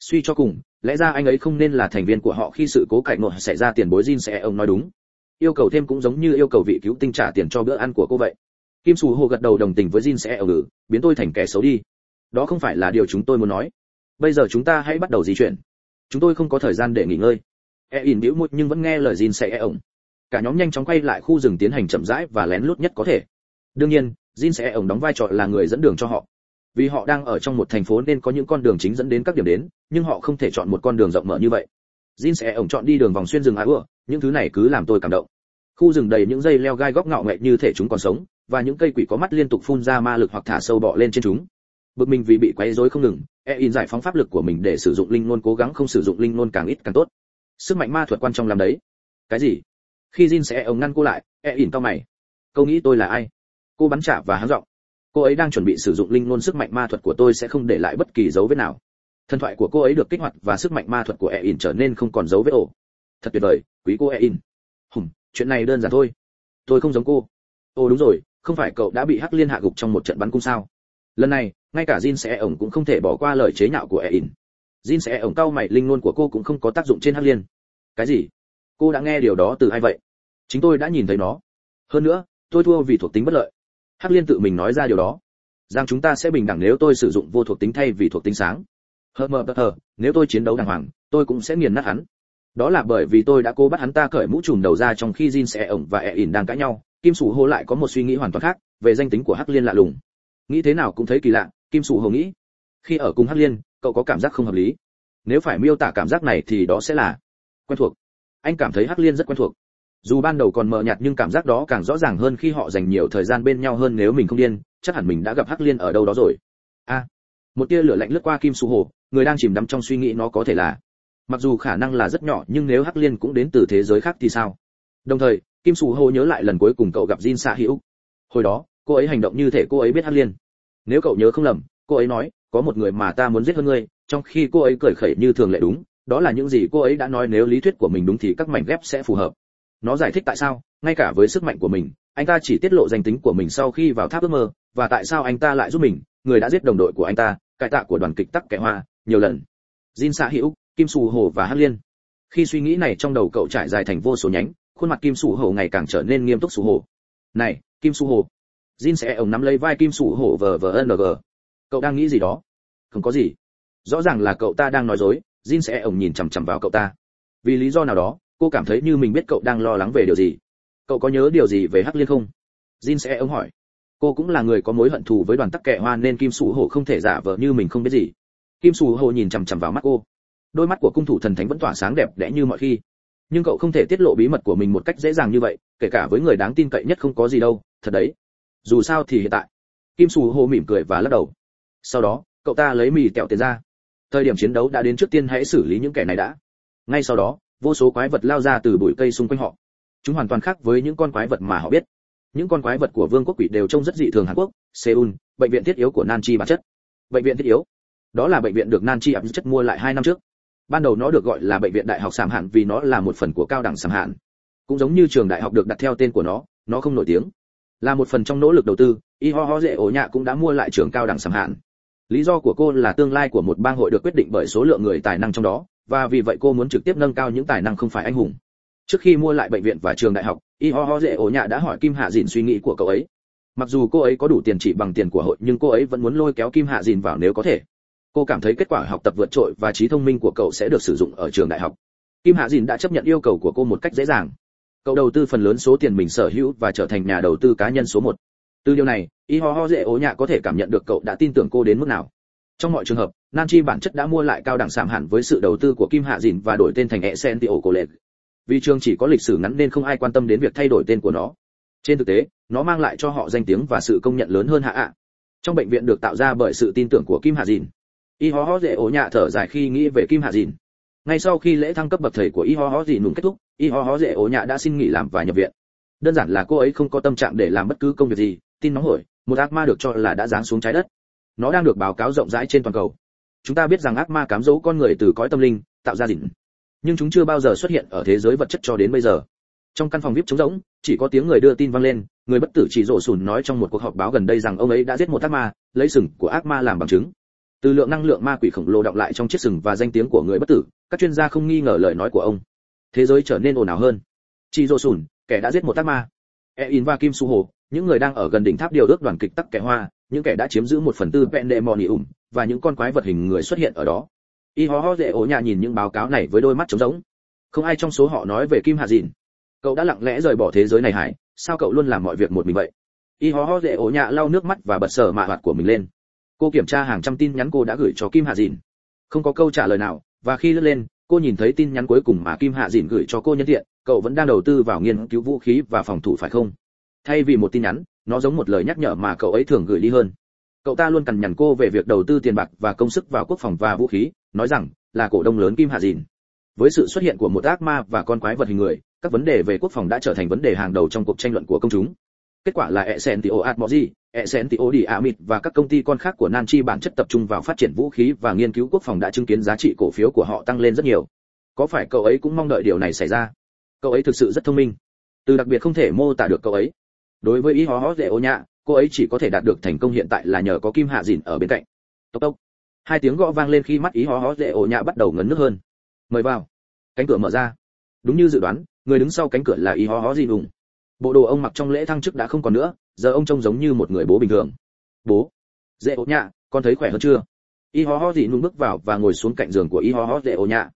Suy cho cùng, lẽ ra anh ấy không nên là thành viên của họ khi sự cố cạnh nộ xảy ra tiền bối jin sẽ ổng nói đúng. Yêu cầu thêm cũng giống như yêu cầu vị cứu tinh trả tiền cho bữa ăn của cô vậy kim sù hồ gật đầu đồng tình với jin sẽ ổng biến tôi thành kẻ xấu đi. Đó không phải là điều chúng tôi muốn nói. Bây giờ chúng ta hãy bắt đầu di chuyển. Chúng tôi không có thời gian để nghỉ ngơi. E in bĩu môi nhưng vẫn nghe lời jin sẽ e ổng cả nhóm nhanh chóng quay lại khu rừng tiến hành chậm rãi và lén lút nhất có thể. Đương nhiên, jin sẽ e ổng đóng vai trò là người dẫn đường cho họ. Vì họ đang ở trong một thành phố nên có những con đường chính dẫn đến các điểm đến, nhưng họ không thể chọn một con đường rộng mở như vậy. Jin sẽ ổng chọn đi đường vòng xuyên rừng ái ưa những thứ này cứ làm tôi cảm động. Khu rừng đầy những dây leo gai góc ngạo nghệ như thể chúng còn sống và những cây quỷ có mắt liên tục phun ra ma lực hoặc thả sâu bọ lên trên chúng. Bực mình vì bị quấy rối không ngừng e in giải phóng pháp lực của mình để sử dụng linh ngôn cố gắng không sử dụng linh ngôn càng ít càng tốt. Sức mạnh ma thuật quan trọng làm đấy. Cái gì? Khi jin sẽ ông ngăn cô lại e in mày. Câu nghĩ tôi là ai? Cô bắn trả và háng giọng. Cô ấy đang chuẩn bị sử dụng linh ngôn sức mạnh ma thuật của tôi sẽ không để lại bất kỳ dấu vết nào. Thần thoại của cô ấy được kích hoạt và sức mạnh ma thuật của e in trở nên không còn dấu vết ổ thật tuyệt vời, quý cô e in. Chuyện này đơn giản thôi. Tôi không giống cô. Ồ, đúng rồi không phải cậu đã bị hắc liên hạ gục trong một trận bắn cung sao lần này ngay cả Jin sẽ ổng cũng không thể bỏ qua lời chế nhạo của E In. Jin sẽ ổng cau mày linh ngôn của cô cũng không có tác dụng trên Hắc Liên. Cái gì? Cô đã nghe điều đó từ ai vậy? Chính tôi đã nhìn thấy nó. Hơn nữa, tôi thua vì thuộc tính bất lợi. Hắc Liên tự mình nói ra điều đó. Rằng chúng ta sẽ bình đẳng nếu tôi sử dụng vô thuộc tính thay vì thuộc tính sáng. Hờ mờ hờ, nếu tôi chiến đấu đàng hoàng, tôi cũng sẽ nghiền nát hắn. Đó là bởi vì tôi đã cố bắt hắn ta cởi mũ trùm đầu ra trong khi Jin sẽ ổng và E In đang cãi nhau. Kim Sủ Hồ lại có một suy nghĩ hoàn toàn khác về danh tính của Hắc Liên lạ lùng. Nghĩ thế nào cũng thấy kỳ lạ, kim Sủ hồ nghĩ khi ở cùng hắc liên cậu có cảm giác không hợp lý. Nếu phải miêu tả cảm giác này thì đó sẽ là quen thuộc. Anh cảm thấy hắc liên rất quen thuộc. Dù ban đầu còn mờ nhạt nhưng cảm giác đó càng rõ ràng hơn khi họ dành nhiều thời gian bên nhau hơn nếu mình không điên chắc hẳn mình đã gặp hắc liên ở đâu đó rồi. A một tia lửa lạnh lướt qua kim su hồ người đang chìm đắm trong suy nghĩ nó có thể là. Mặc dù khả năng là rất nhỏ nhưng nếu hắc liên cũng đến từ thế giới khác thì sao? Đồng thời kim Sù hồ nhớ lại lần cuối cùng cậu gặp jin Sa hữu hồi đó, cô ấy hành động như thể cô ấy biết hắc liên. Nếu cậu nhớ không lầm, cô ấy nói, có một người mà ta muốn giết hơn ngươi. Trong khi cô ấy cười khẩy như thường lệ đúng, đó là những gì cô ấy đã nói nếu lý thuyết của mình đúng thì các mảnh ghép sẽ phù hợp. Nó giải thích tại sao, ngay cả với sức mạnh của mình, anh ta chỉ tiết lộ danh tính của mình sau khi vào tháp ước mơ, và tại sao anh ta lại giúp mình, người đã giết đồng đội của anh ta, cải tạ của đoàn kịch tắc kẻ hoa, nhiều lần. Jin Sa hữu kim sù hồ và hắc liên. Khi suy nghĩ này trong đầu cậu trải dài thành vô số nhánh khuôn mặt kim Sủ Hổ ngày càng trở nên nghiêm túc Sủ Hổ. này, kim Sủ Hổ. jin sẽ ổng nắm lấy vai kim Sủ Hổ vờ vờ ng cậu đang nghĩ gì đó? Không có gì. Rõ ràng là cậu ta đang nói dối, jin sẽ ổng nhìn chằm chằm vào cậu ta. Vì lý do nào đó, cô cảm thấy như mình biết cậu đang lo lắng về điều gì. Cậu có nhớ điều gì về hắc liên không? Jin sẽ ổng hỏi. Cô cũng là người có mối hận thù với đoàn tắc kệ hoa nên kim sủ hổ không thể giả vờ như mình không biết gì. Kim sủ hổ nhìn chằm chằm vào mắt cô. Đôi mắt của cung thủ thần thánh vẫn tỏa sáng đẹp đẽ như mọi khi nhưng cậu không thể tiết lộ bí mật của mình một cách dễ dàng như vậy, kể cả với người đáng tin cậy nhất không có gì đâu, thật đấy. Dù sao thì hiện tại, kim Sù hồ mỉm cười và lắc đầu. Sau đó, cậu ta lấy mì tẹo tiền ra. Thời điểm chiến đấu đã đến trước tiên hãy xử lý những kẻ này đã. Ngay sau đó, vô số quái vật lao ra từ bụi cây xung quanh họ. Chúng hoàn toàn khác với những con quái vật mà họ biết. Những con quái vật của vương quốc quỷ đều trông rất dị thường hàn quốc, seoul, bệnh viện thiết yếu của nan chi bản chất. Bệnh viện thiết yếu. Đó là bệnh viện được nan chi ẩm chất mua lại hai năm trước ban đầu nó được gọi là bệnh viện đại học sàm hạn vì nó là một phần của cao đẳng sàm hạn. Cũng giống như trường đại học được đặt theo tên của nó nó không nổi tiếng. Là một phần trong nỗ lực đầu tư, y ho ho dễ ổ nhạ cũng đã mua lại trường cao đẳng sàm hạn. Lý do của cô là tương lai của một bang hội được quyết định bởi số lượng người tài năng trong đó, và vì vậy cô muốn trực tiếp nâng cao những tài năng không phải anh hùng. Trước khi mua lại bệnh viện và trường đại học, y ho ho dễ ổ nhạ đã hỏi kim hạ dìn suy nghĩ của cậu ấy. Mặc dù cô ấy có đủ tiền chỉ bằng tiền của hội, nhưng cô ấy vẫn muốn lôi kéo kim hạ dìn vào nếu có thể cô cảm thấy kết quả học tập vượt trội và trí thông minh của cậu sẽ được sử dụng ở trường đại học. Kim hạ dìn đã chấp nhận yêu cầu của cô một cách dễ dàng. Cậu đầu tư phần lớn số tiền mình sở hữu và trở thành nhà đầu tư cá nhân số một. Từ điều này, y ho ho dễ ố nhạ có thể cảm nhận được cậu đã tin tưởng cô đến mức nào. Trong mọi trường hợp, nan chi bản chất đã mua lại cao đẳng sạm hẳn với sự đầu tư của kim hạ dìn và đổi tên thành e sen tio cổ vì trường chỉ có lịch sử ngắn nên không ai quan tâm đến việc thay đổi tên của nó. Trên thực tế, nó mang lại cho họ danh tiếng và sự công nhận lớn hơn hạ ạ trong bệnh viện được tạo ra bởi sự tin tưởng của kim hạ dìn y ho ho dễ ố nhạ thở dài khi nghĩ về kim hạ dìn. Ngay sau khi lễ thăng cấp bậc thầy của y ho ho dìn nùng kết thúc, y ho ho dễ ố nhạ đã xin nghỉ làm và nhập viện. Đơn giản là cô ấy không có tâm trạng để làm bất cứ công việc gì, tin nóng hổi, một ác ma được cho là đã giáng xuống trái đất. Nó đang được báo cáo rộng rãi trên toàn cầu. Chúng ta biết rằng ác ma cám dỗ con người từ cõi tâm linh, tạo ra dịn. nhưng chúng chưa bao giờ xuất hiện ở thế giới vật chất cho đến bây giờ. Trong căn phòng vip trống rỗng, chỉ có tiếng người đưa tin vang lên, người bất tử chỉ rộ sùn nói trong một cuộc họp báo gần đây rằng ông ấy đã giết một ác ma, lấy sừng của ác ma làm bằng chứng từ lượng năng lượng ma quỷ khổng lồ động lại trong chiếc sừng và danh tiếng của người bất tử, các chuyên gia không nghi ngờ lời nói của ông. Thế giới trở nên ồn ào hơn. Chỉ dô sùn, kẻ đã giết một tác ma. E và kim su hồ, những người đang ở gần đỉnh tháp điều ước đoàn kịch tắc kẻ hoa, những kẻ đã chiếm giữ một phần tư vẹn đệ mò ỉ ủng và những con quái vật hình người xuất hiện ở đó. Y ho ho dễ ổ nhà nhìn những báo cáo này với đôi mắt trống rỗng. Không ai trong số họ nói về kim hạ dìn. Cậu đã lặng lẽ rời bỏ thế giới này hải sao cậu luôn làm mọi việc một mình vậy? Y ho ho dễ ổ nhà lau nước mắt và bật sờ mạ hoạt của mình lên cô kiểm tra hàng trăm tin nhắn cô đã gửi cho kim hạ dìn. Không có câu trả lời nào, và khi lướt lên, cô nhìn thấy tin nhắn cuối cùng mà kim hạ dìn gửi cho cô nhân tiện, cậu vẫn đang đầu tư vào nghiên cứu vũ khí và phòng thủ phải không? Thay vì một tin nhắn, nó giống một lời nhắc nhở mà cậu ấy thường gửi đi hơn. Cậu ta luôn cằn nhằn cô về việc đầu tư tiền bạc và công sức vào quốc phòng và vũ khí, nói rằng là cổ đông lớn kim hạ dìn. Với sự xuất hiện của một ác ma và con quái vật hình người, các vấn đề về quốc phòng đã trở thành vấn đề hàng đầu trong cuộc tranh luận của công chúng kết quả là Essentio Atmoji, Essentio Di Amit và các công ty con khác của Nanchi bản chất tập trung vào phát triển vũ khí và nghiên cứu quốc phòng đã chứng kiến giá trị cổ phiếu của họ tăng lên rất nhiều. Có phải cậu ấy cũng mong đợi điều này xảy ra? Cậu ấy thực sự rất thông minh. Từ đặc biệt không thể mô tả được cậu ấy. Đối với ý hó hó dễ ô nhạ, cô ấy chỉ có thể đạt được thành công hiện tại là nhờ có Kim Hạ Dìn ở bên cạnh. Tốc tốc. Hai tiếng gõ vang lên khi mắt ý hó hó dễ ô nhạ bắt đầu ngấn nước hơn. Mời vào. Cánh cửa mở ra. Đúng như dự đoán, người đứng sau cánh cửa là ý hó hó Dìn ủng bộ đồ ông mặc trong lễ thăng chức đã không còn nữa, giờ ông trông giống như một người bố bình thường. Bố, dễ ố nhạ, con thấy khỏe hơn chưa? Y ho ho dị nung bước vào và ngồi xuống cạnh giường của y ho ho dễ ố nhạ.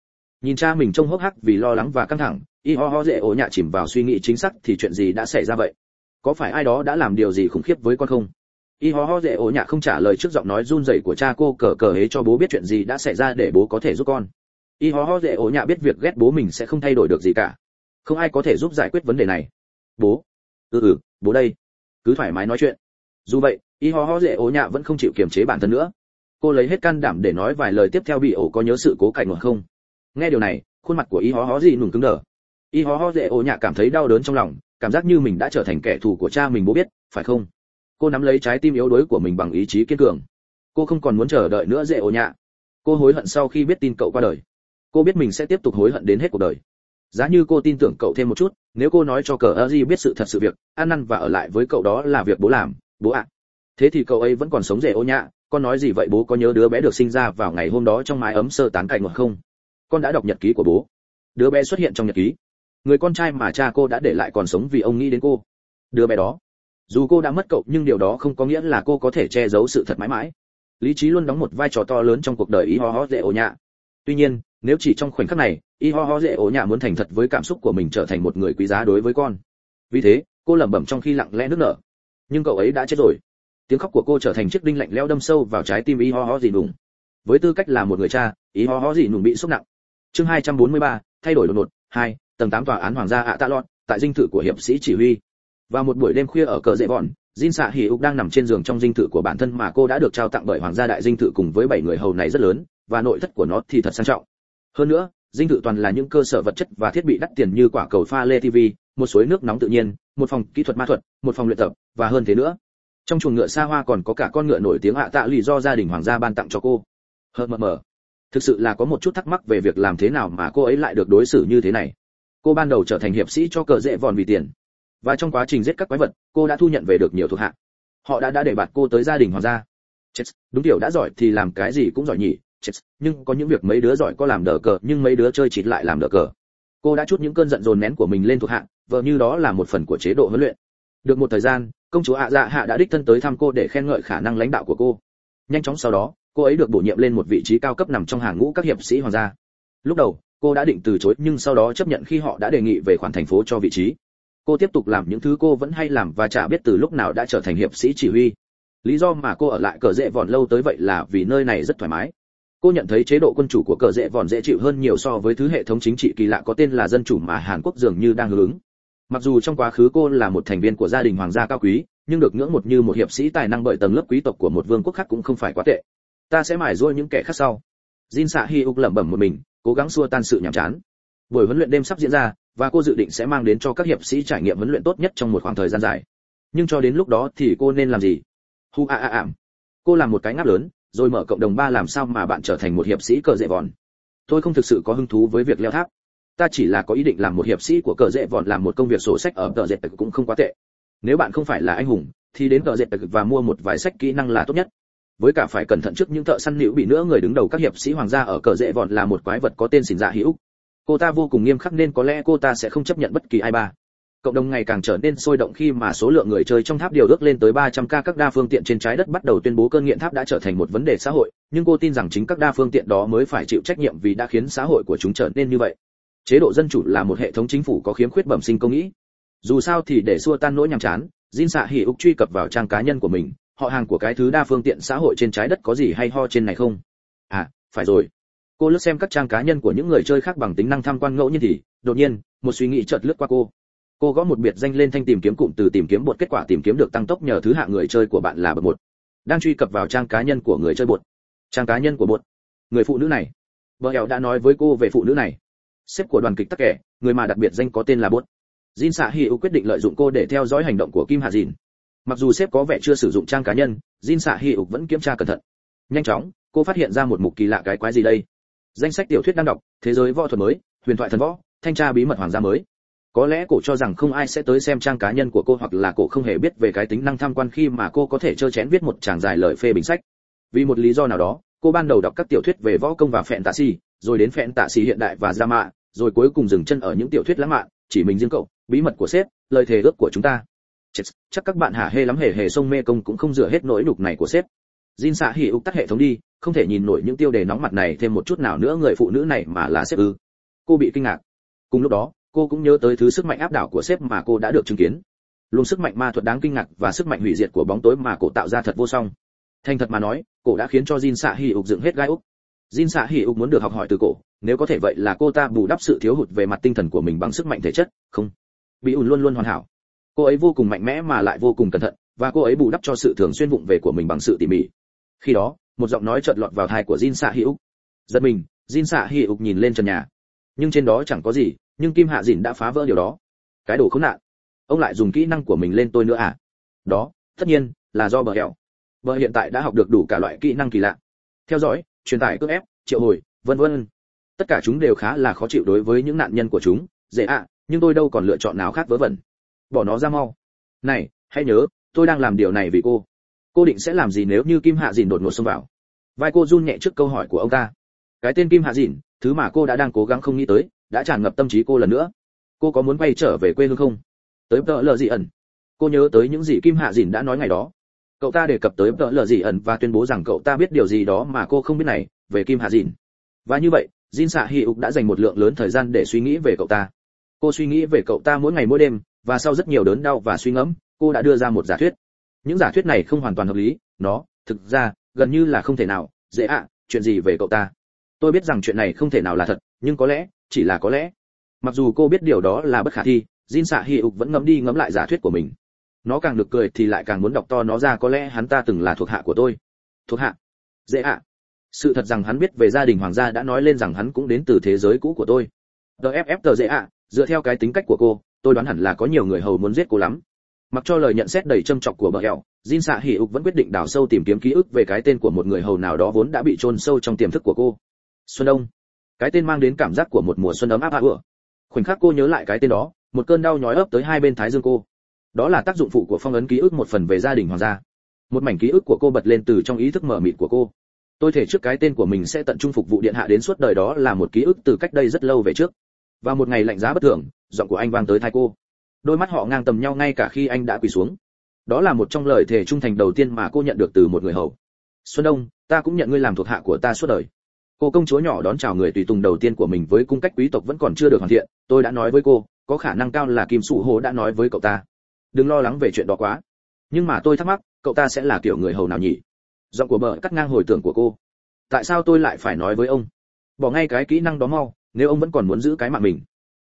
Nhìn cha mình trông hốc hác vì lo lắng và căng thẳng, y ho ho dễ ố nhạ chìm vào suy nghĩ chính xác thì chuyện gì đã xảy ra vậy? Có phải ai đó đã làm điều gì khủng khiếp với con không? Y ho ho dễ ố nhạ không trả lời trước giọng nói run rẩy của cha cô cờ cờ hế cho bố biết chuyện gì đã xảy ra để bố có thể giúp con. Y ho ho dễ ố nhạ biết việc ghét bố mình sẽ không thay đổi được gì cả. Không ai có thể giúp giải quyết vấn đề này bố. Ừ ừ bố đây. Cứ thoải mái nói chuyện. Dù vậy, y ho ho dễ ố nhạ vẫn không chịu kiềm chế bản thân nữa. Cô lấy hết can đảm để nói vài lời tiếp theo bị ổ có nhớ sự cố cảnh hoặc không? Nghe điều này, khuôn mặt của y ho ho gì nùng cứng đờ. Y ho ho dễ ố nhạ cảm thấy đau đớn trong lòng, cảm giác như mình đã trở thành kẻ thù của cha mình bố biết, phải không? Cô nắm lấy trái tim yếu đuối của mình bằng ý chí kiên cường. Cô không còn muốn chờ đợi nữa dễ ố nhạ. Cô hối hận sau khi biết tin cậu qua đời. Cô biết mình sẽ tiếp tục hối hận đến hết cuộc đời. Giá như cô tin tưởng cậu thêm một chút nếu cô nói cho cờ ơ di biết sự thật sự việc ăn năn và ở lại với cậu đó là việc bố làm, bố ạ. Thế thì cậu ấy vẫn còn sống rể ô nhạ con nói gì vậy bố, có nhớ đứa bé được sinh ra vào ngày hôm đó trong mái ấm sơ tán cạnh hoặc không? Con đã đọc nhật ký của bố. Đứa bé xuất hiện trong nhật ký. Người con trai mà cha cô đã để lại còn sống vì ông nghĩ đến cô. Đứa bé đó. Dù cô đã mất cậu, nhưng điều đó không có nghĩa là cô có thể che giấu sự thật mãi mãi. Lý trí luôn đóng một vai trò to lớn trong cuộc đời ý ho ho dễ ổ nhạ tuy nhiên nếu chỉ trong khoảnh khắc này y ho ho dễ ổ nhạ muốn thành thật với cảm xúc của mình trở thành một người quý giá đối với con. Vì thế cô lẩm bẩm trong khi lặng lẽ nước nở. Nhưng cậu ấy đã chết rồi. Tiếng khóc của cô trở thành chiếc đinh lạnh lẽo đâm sâu vào trái tim y ho ho gì nùng. Với tư cách là một người cha y ho ho gì nùng bị sốc nặng. Chương 243, thay đổi đột ngột hai tầng 8 tòa án hoàng gia ạ tạ lọt tại dinh thự của hiệp sĩ chỉ huy. Vào một buổi đêm khuya ở cờ dễ bọn Jin xạ hỉ Úc đang nằm trên giường trong dinh thự của bản thân mà cô đã được trao tặng bởi hoàng gia đại dinh thự cùng với bảy người hầu này rất lớn và nội thất của nó thì thật sang trọng hơn nữa, dinh thự toàn là những cơ sở vật chất và thiết bị đắt tiền như quả cầu pha lê tv một suối nước nóng tự nhiên, một phòng kỹ thuật ma thuật, một phòng luyện tập, và hơn thế nữa. Trong chuồng ngựa xa hoa còn có cả con ngựa nổi tiếng hạ tạ lì do gia đình hoàng gia ban tặng cho cô. Hờ mờ mờ. Thực sự là có một chút thắc mắc về việc làm thế nào mà cô ấy lại được đối xử như thế này. Cô ban đầu trở thành hiệp sĩ cho cờ dễ vòn vì tiền. Và trong quá trình giết các quái vật, cô đã thu nhận về được nhiều thuộc hạ. Họ đã đã để bạt cô tới gia đình hoàng gia. Chết, đúng kiểu đã giỏi thì làm cái gì cũng giỏi nhỉ chết. Nhưng có những việc mấy đứa giỏi có làm đỡ cờ, nhưng mấy đứa chơi chỉ lại làm đỡ cờ. Cô đã chút những cơn giận dồn nén của mình lên thuộc hạ vợ như đó là một phần của chế độ huấn luyện. Được một thời gian, công chúa ạ dạ hạ đã đích thân tới thăm cô để khen ngợi khả năng lãnh đạo của cô. Nhanh chóng sau đó, cô ấy được bổ nhiệm lên một vị trí cao cấp nằm trong hàng ngũ các hiệp sĩ hoàng gia. Lúc đầu, cô đã định từ chối, nhưng sau đó chấp nhận khi họ đã đề nghị về khoản thành phố cho vị trí. Cô tiếp tục làm những thứ cô vẫn hay làm và chả biết từ lúc nào đã trở thành hiệp sĩ chỉ huy. Lý do mà cô ở lại cờ dễ vòn lâu tới vậy là vì nơi này rất thoải mái cô nhận thấy chế độ quân chủ của cờ dễ vòn dễ chịu hơn nhiều so với thứ hệ thống chính trị kỳ lạ có tên là dân chủ mà hàn quốc dường như đang hướng. Mặc dù trong quá khứ cô là một thành viên của gia đình hoàng gia cao quý, nhưng được ngưỡng một như một hiệp sĩ tài năng bởi tầng lớp quý tộc của một vương quốc khác cũng không phải quá tệ. Ta sẽ mải rua những kẻ khác sau. Jin xạ hi uk lẩm bẩm một mình, cố gắng xua tan sự nhàm chán. Buổi huấn luyện đêm sắp diễn ra, và cô dự định sẽ mang đến cho các hiệp sĩ trải nghiệm huấn luyện tốt nhất trong một khoảng thời gian dài. Nhưng cho đến lúc đó thì cô nên làm gì? Hu a a ảm. Cô làm một cái ngáp lớn rồi mở cộng đồng ba làm sao mà bạn trở thành một hiệp sĩ cờ dễ vòn. Tôi không thực sự có hứng thú với việc leo tháp. Ta chỉ là có ý định làm một hiệp sĩ của cờ dễ vòn, làm một công việc sổ sách ở cờ dễ cũng không quá tệ. Nếu bạn không phải là anh hùng, thì đến cờ dễ và mua một vài sách kỹ năng là tốt nhất. Với cả phải cẩn thận trước những thợ săn liễu bị nữa, người đứng đầu các hiệp sĩ hoàng gia ở cờ dễ vòn là một quái vật có tên xỉn dạ hữu cô ta vô cùng nghiêm khắc nên có lẽ cô ta sẽ không chấp nhận bất kỳ ai ba cộng đồng ngày càng trở nên sôi động khi mà số lượng người chơi trong tháp điều ước lên tới 300 ca các đa phương tiện trên trái đất bắt đầu tuyên bố cơn nghiện tháp đã trở thành một vấn đề xã hội, nhưng cô tin rằng chính các đa phương tiện đó mới phải chịu trách nhiệm vì đã khiến xã hội của chúng trở nên như vậy. Chế độ dân chủ là một hệ thống chính phủ có khiếm khuyết bẩm sinh công nghĩ. Dù sao thì để xua tan nỗi nhàm chán, Jin Sạ hỉ úc truy cập vào trang cá nhân của mình, họ hàng của cái thứ đa phương tiện xã hội trên trái đất có gì hay ho trên này không? À, phải rồi. Cô lướt xem các trang cá nhân của những người chơi khác bằng tính năng tham quan ngẫu nhiên thì, đột nhiên, một suy nghĩ chợt lướt qua cô cô gõ một biệt danh lên thanh tìm kiếm cụm từ tìm kiếm bột, kết quả tìm kiếm được tăng tốc nhờ thứ hạng người chơi của bạn là bậc một. Đang truy cập vào trang cá nhân của người chơi bột. Trang cá nhân của bột. Người phụ nữ này. Vợ hẹo đã nói với cô về phụ nữ này. Sếp của đoàn kịch tắc kẻ, người mà đặc biệt danh có tên là bột. Jin xạ hi quyết định lợi dụng cô để theo dõi hành động của kim hạ dìn. Mặc dù sếp có vẻ chưa sử dụng trang cá nhân, jin xạ hi vẫn kiểm tra cẩn thận. Nhanh chóng, cô phát hiện ra một mục kỳ lạ cái quái gì đây? Danh sách tiểu thuyết đang đọc, thế giới võ thuật mới, huyền thoại thần võ, thanh tra bí mật hoàng gia mới có lẽ cổ cho rằng không ai sẽ tới xem trang cá nhân của cô hoặc là cổ không hề biết về cái tính năng tham quan khi mà cô có thể trơ chén viết một tràng dài lời phê bình sách. Vì một lý do nào đó cô ban đầu đọc các tiểu thuyết về võ công và phẹn tạ xì rồi đến phẹn tạ xì hiện đại và ra mạ rồi cuối cùng dừng chân ở những tiểu thuyết lãng mạn chỉ mình riêng cậu bí mật của sếp lời thề ước của chúng ta. Chết, chắc các bạn hả hê lắm hề hề sông mê công cũng không rửa hết nỗi nhục này của sếp. Jin xạ hỉ ục tắt hệ thống đi không thể nhìn nổi những tiêu đề nóng mặt này thêm một chút nào nữa người phụ nữ này mà là sếp ư. Cô bị kinh ngạc. Cùng lúc đó cô cũng nhớ tới thứ sức mạnh áp đảo của sếp mà cô đã được chứng kiến. Luôn sức mạnh ma thuật đáng kinh ngạc và sức mạnh hủy diệt của bóng tối mà cổ tạo ra thật vô song. Thành thật mà nói, cổ đã khiến cho jin xạ hỉ ục dựng hết gai úc. Jin xạ hỉ ục muốn được học hỏi từ cổ, nếu có thể vậy là cô ta bù đắp sự thiếu hụt về mặt tinh thần của mình bằng sức mạnh thể chất, không. Bị ùn luôn luôn hoàn hảo. Cô ấy vô cùng mạnh mẽ mà lại vô cùng cẩn thận, và cô ấy bù đắp cho sự thường xuyên vụng về của mình bằng sự tỉ mỉ. Khi đó, một giọng nói chợt lọt vào tai của jin xạ hỉ ục. Giật mình, jin xạ hỉ ục nhìn lên trần nhà. Nhưng trên đó chẳng có gì nhưng kim hạ dìn đã phá vỡ điều đó. Cái đồ khốn nạn. Ông lại dùng kỹ năng của mình lên tôi nữa à? Đó, tất nhiên, là do bờ hẹo. Bờ hiện tại đã học được đủ cả loại kỹ năng kỳ lạ. Theo dõi, truyền tải cưỡng ép, triệu hồi, vân vân. Tất cả chúng đều khá là khó chịu đối với những nạn nhân của chúng. Dễ ạ, nhưng tôi đâu còn lựa chọn nào khác vớ vẩn. Bỏ nó ra mau. Này, hãy nhớ, tôi đang làm điều này vì cô. Cô định sẽ làm gì nếu như kim hạ dìn đột ngột xông vào? Vai cô run nhẹ trước câu hỏi của ông ta. Cái tên kim hạ dìn, thứ mà cô đã đang cố gắng không nghĩ tới đã tràn ngập tâm trí cô lần nữa. Cô có muốn quay trở về quê hương không? Tới tợ lờ dị ẩn. Cô nhớ tới những gì kim hạ dìn đã nói ngày đó. Cậu ta đề cập tới tợ lờ dị ẩn và tuyên bố rằng cậu ta biết điều gì đó mà cô không biết này, về kim hạ dìn. Và như vậy, jin xạ hi ục đã dành một lượng lớn thời gian để suy nghĩ về cậu ta. Cô suy nghĩ về cậu ta mỗi ngày mỗi đêm, và sau rất nhiều đớn đau và suy ngẫm, cô đã đưa ra một giả thuyết. Những giả thuyết này không hoàn toàn hợp lý, nó, thực ra, gần như là không thể nào, dễ ạ, chuyện gì về cậu ta? Tôi biết rằng chuyện này không thể nào là thật nhưng có lẽ, chỉ là có lẽ. Mặc dù cô biết điều đó là bất khả thi, jin xạ hi ục vẫn ngẫm đi ngẫm lại giả thuyết của mình. Nó càng được cười thì lại càng muốn đọc to nó ra có lẽ hắn ta từng là thuộc hạ của tôi. Thuộc hạ? Dễ ạ. Sự thật rằng hắn biết về gia đình hoàng gia đã nói lên rằng hắn cũng đến từ thế giới cũ của tôi. Dff tờ dễ ạ, dựa theo cái tính cách của cô, tôi đoán hẳn là có nhiều người hầu muốn giết cô lắm. Mặc cho lời nhận xét đầy châm chọc của bờ hẹo, jin xạ hỉ ục vẫn quyết định đào sâu tìm kiếm ký ức về cái tên của một người hầu nào đó vốn đã bị chôn sâu trong tiềm thức của cô. Xuân đông cái tên mang đến cảm giác của một mùa xuân ấm áp ạ ựa khoảnh khắc cô nhớ lại cái tên đó, một cơn đau nhói ấp tới hai bên thái dương cô. Đó là tác dụng phụ của phong ấn ký ức một phần về gia đình hoàng gia. Một mảnh ký ức của cô bật lên từ trong ý thức mờ mịt của cô. Tôi thể trước cái tên của mình sẽ tận trung phục vụ điện hạ đến suốt đời đó là một ký ức từ cách đây rất lâu về trước. Và một ngày lạnh giá bất thường, giọng của anh vang tới thai cô. Đôi mắt họ ngang tầm nhau ngay cả khi anh đã quỳ xuống. Đó là một trong lời thề trung thành đầu tiên mà cô nhận được từ một người hầu. Xuân đông, ta cũng nhận ngươi làm thuộc hạ của ta suốt đời cô công chúa nhỏ đón chào người tùy tùng đầu tiên của mình với cung cách quý tộc vẫn còn chưa được hoàn thiện, tôi đã nói với cô, có khả năng cao là kim sụ hồ đã nói với cậu ta. Đừng lo lắng về chuyện đó quá. Nhưng mà tôi thắc mắc, cậu ta sẽ là kiểu người hầu nào nhỉ? Giọng của bờ cắt ngang hồi tưởng của cô. Tại sao tôi lại phải nói với ông? Bỏ ngay cái kỹ năng đó mau, nếu ông vẫn còn muốn giữ cái mạng mình.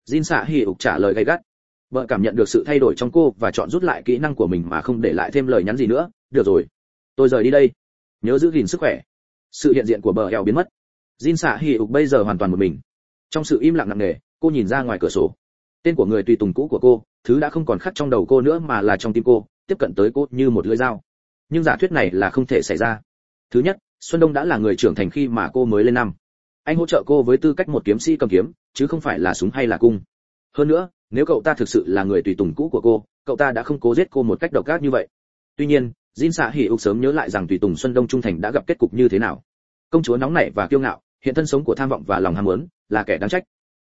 Jin xạ hỉ ục trả lời gay gắt. Vợ cảm nhận được sự thay đổi trong cô và chọn rút lại kỹ năng của mình mà không để lại thêm lời nhắn gì nữa. Được rồi, tôi rời đi đây. Nhớ giữ gìn sức khỏe. Sự hiện diện của bờ eo biến mất. Jin xạ hỉ ục bây giờ hoàn toàn một mình. Trong sự im lặng nặng nề, cô nhìn ra ngoài cửa sổ. Tên của người tùy tùng cũ của cô, thứ đã không còn khắc trong đầu cô nữa mà là trong tim cô, tiếp cận tới cô như một lưỡi dao. Nhưng giả thuyết này là không thể xảy ra. Thứ nhất xuân đông đã là người trưởng thành khi mà cô mới lên năm. Anh hỗ trợ cô với tư cách một kiếm sĩ cầm kiếm chứ không phải là súng hay là cung. Hơn nữa nếu cậu ta thực sự là người tùy tùng cũ của cô cậu ta đã không cố giết cô một cách độc ác như vậy. Tuy nhiên Jin xạ hỉ ục sớm nhớ lại rằng tùy tùng xuân đông trung thành đã gặp kết cục như thế nào. Công chúa nóng nảy và kiêu ngạo hiện thân sống của tham vọng và lòng ham muốn là kẻ đáng trách.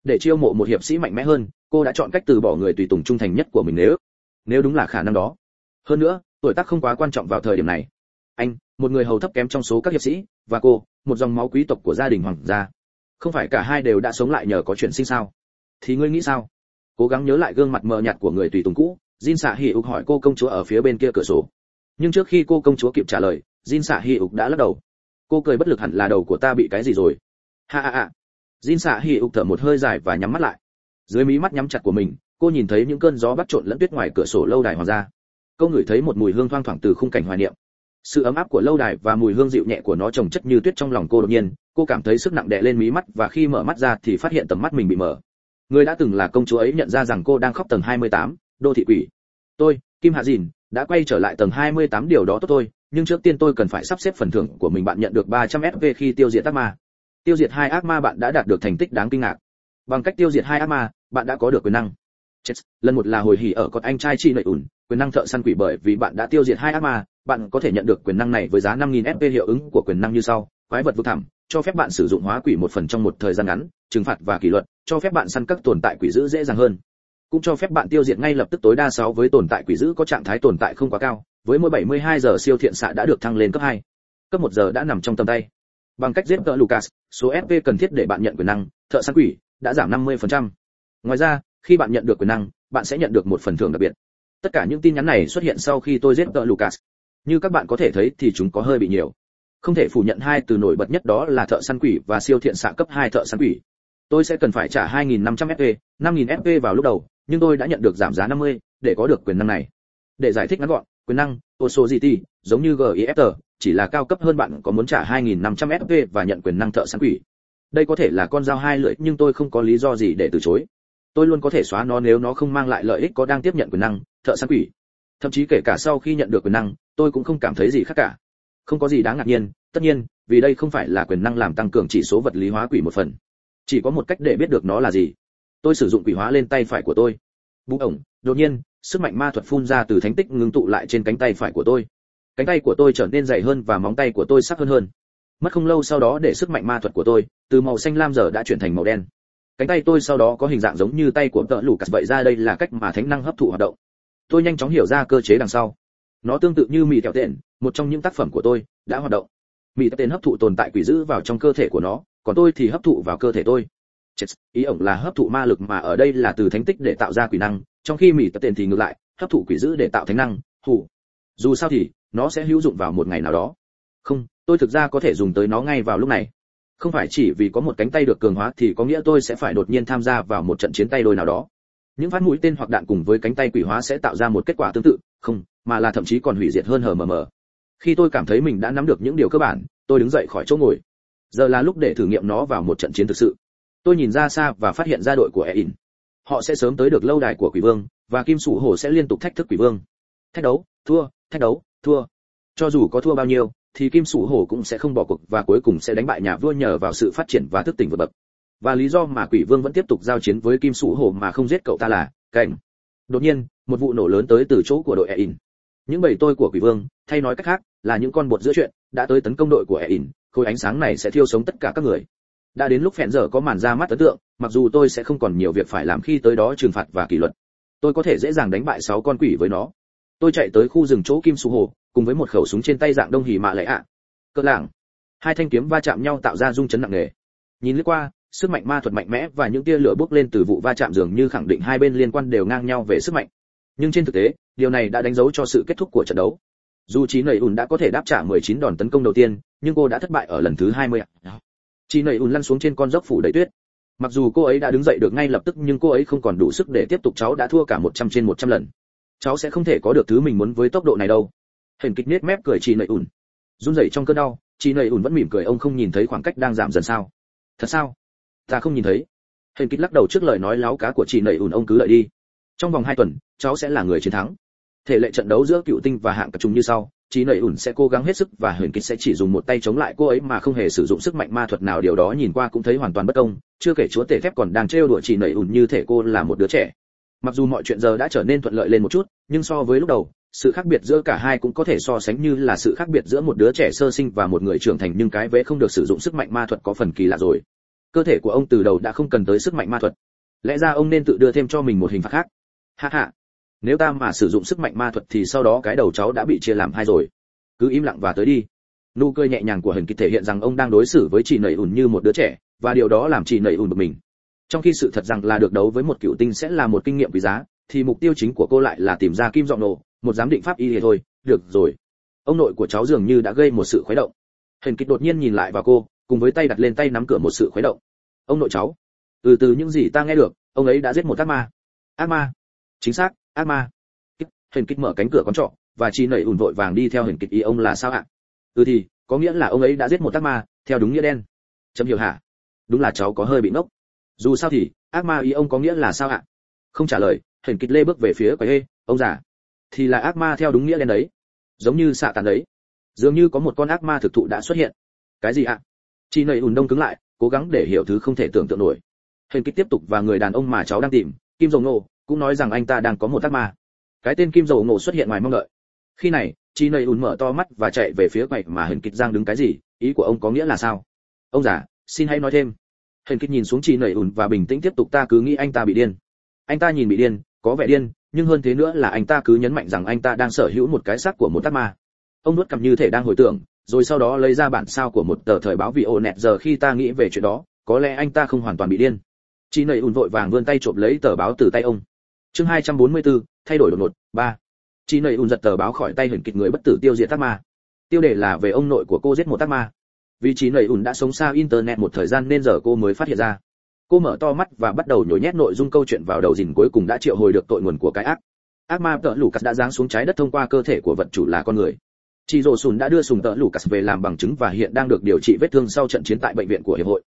Để chiêu mộ một hiệp sĩ mạnh mẽ hơn, cô đã chọn cách từ bỏ người tùy tùng trung thành nhất của mình nếu nếu đúng là khả năng đó. Hơn nữa, tuổi tác không quá quan trọng vào thời điểm này. Anh, một người hầu thấp kém trong số các hiệp sĩ, và cô, một dòng máu quý tộc của gia đình hoàng gia. Không phải cả hai đều đã sống lại nhờ có chuyện sinh sao? Thì ngươi nghĩ sao? Cố gắng nhớ lại gương mặt mờ nhạt của người tùy tùng cũ, jin xạ hỉ ục hỏi cô công chúa ở phía bên kia cửa sổ. Nhưng trước khi cô công chúa kịp trả lời, jin xạ hỉ ục đã lắc đầu cô cười bất lực hẳn là đầu của ta bị cái gì rồi? Ha ha ha. Jin xạ hỉ ục thở một hơi dài và nhắm mắt lại. Dưới mí mắt nhắm chặt của mình cô nhìn thấy những cơn gió bắt trộn lẫn tuyết ngoài cửa sổ lâu đài hoàng gia. Cô ngửi thấy một mùi hương thoang thoảng từ khung cảnh hoài niệm. Sự ấm áp của lâu đài và mùi hương dịu nhẹ của nó trồng chất như tuyết trong lòng cô đột nhiên cô cảm thấy sức nặng đè lên mí mắt và khi mở mắt ra thì phát hiện tầm mắt mình bị mở người đã từng là công chúa ấy nhận ra rằng cô đang khóc tầng 28, đô thị quỷ. Tôi kim hạ dìn đã quay trở lại tầng 28 điều đó tốt thôi nhưng trước tiên tôi cần phải sắp xếp phần thưởng của mình bạn nhận được 300 SV khi tiêu diệt ác ma. Tiêu diệt hai ác ma bạn đã đạt được thành tích đáng kinh ngạc. Bằng cách tiêu diệt hai ác ma, bạn đã có được quyền năng. Chết, lần một là hồi hỉ ở con anh trai chi nội ủn, quyền năng thợ săn quỷ bởi vì bạn đã tiêu diệt hai ác ma, bạn có thể nhận được quyền năng này với giá 5.000 SP hiệu ứng của quyền năng như sau. Quái vật vực thẳm, cho phép bạn sử dụng hóa quỷ một phần trong một thời gian ngắn, trừng phạt và kỷ luật, cho phép bạn săn các tồn tại quỷ dữ dễ dàng hơn. Cũng cho phép bạn tiêu diệt ngay lập tức tối đa 6 với tồn tại quỷ dữ có trạng thái tồn tại không quá cao với mỗi 72 giờ siêu thiện xạ đã được thăng lên cấp 2. cấp 1 giờ đã nằm trong tầm tay. Bằng cách giết tợ Lucas, số SP cần thiết để bạn nhận quyền năng, thợ săn quỷ, đã giảm 50%. ngoài ra, khi bạn nhận được quyền năng, bạn sẽ nhận được một phần thưởng đặc biệt. Tất cả những tin nhắn này xuất hiện sau khi tôi giết tợ Lucas. Như các bạn có thể thấy thì chúng có hơi bị nhiều. Không thể phủ nhận hai từ nổi bật nhất đó là thợ săn quỷ và siêu thiện xạ cấp 2 thợ săn quỷ. Tôi sẽ cần phải trả 2.500 SP 5.000 SP vào lúc đầu, nhưng tôi đã nhận được giảm giá 50 để có được quyền năng này. Để giải thích ngắn gọn quyền năng Osojiti, giống như GIFT, chỉ là cao cấp hơn bạn có muốn trả 2.500 SP và nhận quyền năng thợ săn quỷ. Đây có thể là con dao hai lưỡi nhưng tôi không có lý do gì để từ chối. Tôi luôn có thể xóa nó nếu nó không mang lại lợi ích có đang tiếp nhận quyền năng thợ săn quỷ. Thậm chí kể cả sau khi nhận được quyền năng, tôi cũng không cảm thấy gì khác cả. Không có gì đáng ngạc nhiên, tất nhiên, vì đây không phải là quyền năng làm tăng cường chỉ số vật lý hóa quỷ một phần. Chỉ có một cách để biết được nó là gì. Tôi sử dụng quỷ hóa lên tay phải của tôi. Bụng ổng, đột nhiên, sức mạnh ma thuật phun ra từ thánh tích ngưng tụ lại trên cánh tay phải của tôi. Cánh tay của tôi trở nên dày hơn và móng tay của tôi sắc hơn hơn. Mất không lâu sau đó để sức mạnh ma thuật của tôi, từ màu xanh lam giờ đã chuyển thành màu đen. Cánh tay tôi sau đó có hình dạng giống như tay của tợ lù cắt vậy ra đây là cách mà thánh năng hấp thụ hoạt động. Tôi nhanh chóng hiểu ra cơ chế đằng sau. Nó tương tự như mì kẹo tện, một trong những tác phẩm của tôi đã hoạt động. Mì kẹo tện hấp thụ tồn tại quỷ dữ vào trong cơ thể của nó, còn tôi thì hấp thụ vào cơ thể tôi. Ý ổng là hấp thụ ma lực mà ở đây là từ thánh tích để tạo ra quỷ năng trong khi mì tật tiền thì ngược lại, hấp thụ quỷ dữ để tạo thánh năng hủ dù sao thì, nó sẽ hữu dụng vào một ngày nào đó. Không, tôi thực ra có thể dùng tới nó ngay vào lúc này. Không phải chỉ vì có một cánh tay được cường hóa thì có nghĩa tôi sẽ phải đột nhiên tham gia vào một trận chiến tay đôi nào đó. Những phát mũi tên hoặc đạn cùng với cánh tay quỷ hóa sẽ tạo ra một kết quả tương tự. Không, mà là thậm chí còn hủy diệt hơn hờ mờ mờ. Khi tôi cảm thấy mình đã nắm được những điều cơ bản, tôi đứng dậy khỏi chỗ ngồi. Giờ là lúc để thử nghiệm nó vào một trận chiến thực sự. Tôi nhìn ra xa và phát hiện ra đội của Ein họ sẽ sớm tới được lâu đài của quỷ vương, và kim sủ hổ sẽ liên tục thách thức quỷ vương thách đấu, thua, thách đấu, thua cho dù có thua bao nhiêu, thì kim sủ hổ cũng sẽ không bỏ cuộc và cuối cùng sẽ đánh bại nhà vua nhờ vào sự phát triển và thức tỉnh vượt bậc và lý do mà quỷ vương vẫn tiếp tục giao chiến với kim sủ hổ mà không giết cậu ta là, cảnh đột nhiên, một vụ nổ lớn tới từ chỗ của đội Ein. những bầy tôi của quỷ vương, thay nói cách khác, là những con bột giữa chuyện, đã tới tấn công đội của Ein. khối ánh sáng này sẽ thiêu sống tất cả các người đã đến lúc phèn giờ có màn ra mắt ấn tượng mặc dù tôi sẽ không còn nhiều việc phải làm khi tới đó trừng phạt và kỷ luật. Tôi có thể dễ dàng đánh bại sáu con quỷ với nó. Tôi chạy tới khu rừng chỗ kim su hồ, cùng với một khẩu súng trên tay dạng đông hì mạ lệ ạ. Cỡ làng. Hai thanh kiếm va chạm nhau tạo ra rung chấn nặng nề. Nhìn lướt qua, sức mạnh ma thuật mạnh mẽ và những tia lửa bốc lên từ vụ va chạm dường như khẳng định hai bên liên quan đều ngang nhau về sức mạnh. Nhưng trên thực tế, điều này đã đánh dấu cho sự kết thúc của trận đấu. Dù trí nầy ùn đã có thể đáp trả 19 đòn tấn công đầu tiên, nhưng cô đã thất bại ở lần thứ 20. Trí nầy ùn lăn xuống trên con dốc phủ đầy tuyết mặc dù cô ấy đã đứng dậy được ngay lập tức nhưng cô ấy không còn đủ sức để tiếp tục cháu đã thua cả 100 trên 100 lần. Cháu sẽ không thể có được thứ mình muốn với tốc độ này đâu. Hình kịch nết mép cười chị nầy ủn run rẩy trong cơn đau, chị nầy ủn vẫn mỉm cười, ông không nhìn thấy khoảng cách đang giảm dần sao? Thật sao? Ta không nhìn thấy. Hình kịch lắc đầu trước lời nói láo cá của chị nầy ủn ông cứ lợi đi. Trong vòng hai tuần, cháu sẽ là người chiến thắng. Thể lệ trận đấu giữa cựu tinh và hạng cặp trùng như sau trí Nảy ủn sẽ cố gắng hết sức và huyền kịch sẽ chỉ dùng một tay chống lại cô ấy mà không hề sử dụng sức mạnh ma thuật nào. Điều đó nhìn qua cũng thấy hoàn toàn bất công. Chưa kể chúa tể phép còn đang trêu đùa chỉ Nảy ủn như thể cô là một đứa trẻ. Mặc dù mọi chuyện giờ đã trở nên thuận lợi lên một chút, nhưng so với lúc đầu, sự khác biệt giữa cả hai cũng có thể so sánh như là sự khác biệt giữa một đứa trẻ sơ sinh và một người trưởng thành, nhưng cái vẽ không được sử dụng sức mạnh ma thuật có phần kỳ lạ rồi. Cơ thể của ông từ đầu đã không cần tới sức mạnh ma thuật. Lẽ ra ông nên tự đưa thêm cho mình một hình phạt khác. Hạ hạ nếu ta mà sử dụng sức mạnh ma thuật thì sau đó cái đầu cháu đã bị chia làm hai rồi. Cứ im lặng và tới đi. Nụ cười nhẹ nhàng của hình kịch thể hiện rằng ông đang đối xử với chị nầy ủn như một đứa trẻ, và điều đó làm chị nầy ủn bực mình. Trong khi sự thật rằng là được đấu với một cựu tinh sẽ là một kinh nghiệm quý giá, thì mục tiêu chính của cô lại là tìm ra kim dọn nổ, một giám định pháp y thì thôi, được rồi. Ông nội của cháu dường như đã gây một sự khuấy động. Hình kịch đột nhiên nhìn lại vào cô, cùng với tay đặt lên tay nắm cửa một sự khuấy động. Ông nội cháu, từ từ những gì ta nghe được, ông ấy đã giết một ác ma. Ác ma? Chính xác ác ma. Hình Kích mở cánh cửa con trọ, và chi nảy ủn vội vàng đi theo hình kịch ý ông là sao ạ? Ừ thì, có nghĩa là ông ấy đã giết một ác ma, theo đúng nghĩa đen. Chấm hiểu hả? Đúng là cháu có hơi bị ngốc. Dù sao thì, ác ma ý ông có nghĩa là sao ạ? Không trả lời hình kịch lê bước về phía quầy ê, ông già. Thì là ác ma theo đúng nghĩa đen đấy. Giống như xạ tàn đấy. Dường như có một con ác ma thực thụ đã xuất hiện. Cái gì ạ? Chi nầy ùn đông cứng lại, cố gắng để hiểu thứ không thể tưởng tượng nổi. Hình kích tiếp tục và người đàn ông mà cháu đang tìm, kim dầu nổ cũng nói rằng anh ta đang có một tác ma. Cái tên kim dầu ngộ xuất hiện ngoài mong đợi. Khi này, chi nầy ùn mở to mắt và chạy về phía quầy mà hình kịch giang đứng cái gì, ý của ông có nghĩa là sao? Ông già, xin hãy nói thêm. Hình kịch nhìn xuống chi nầy ùn và bình tĩnh tiếp tục, ta cứ nghĩ anh ta bị điên. Anh ta nhìn bị điên, có vẻ điên, nhưng hơn thế nữa là anh ta cứ nhấn mạnh rằng anh ta đang sở hữu một cái xác của một tác ma. Ông nuốt cầm như thể đang hồi tưởng, rồi sau đó lấy ra bản sao của một tờ thời báo vị ô nẹt giờ khi ta nghĩ về chuyện đó, có lẽ anh ta không hoàn toàn bị điên. Chị nầy ùn vội vàng vươn tay trộm lấy tờ báo từ tay ông chương 244, thay đổi đột ngột ba. Chị nầy ùn giật tờ báo khỏi tay hình kịch người bất tử tiêu diệt tác ma. Tiêu đề là về ông nội của cô giết một tác ma. Vì chị nầy ùn đã sống xa internet một thời gian nên giờ cô mới phát hiện ra. Cô mở to mắt và bắt đầu nhồi nhét nội dung câu chuyện vào đầu dìn cuối cùng đã triệu hồi được tội nguồn của cái ác. Ác ma tợ lù cắt đã giáng xuống trái đất thông qua cơ thể của vật chủ là con người. Chị rồ sùn đã đưa sùng tợ lù cắt về làm bằng chứng và hiện đang được điều trị vết thương sau trận chiến tại bệnh viện của hiệp hội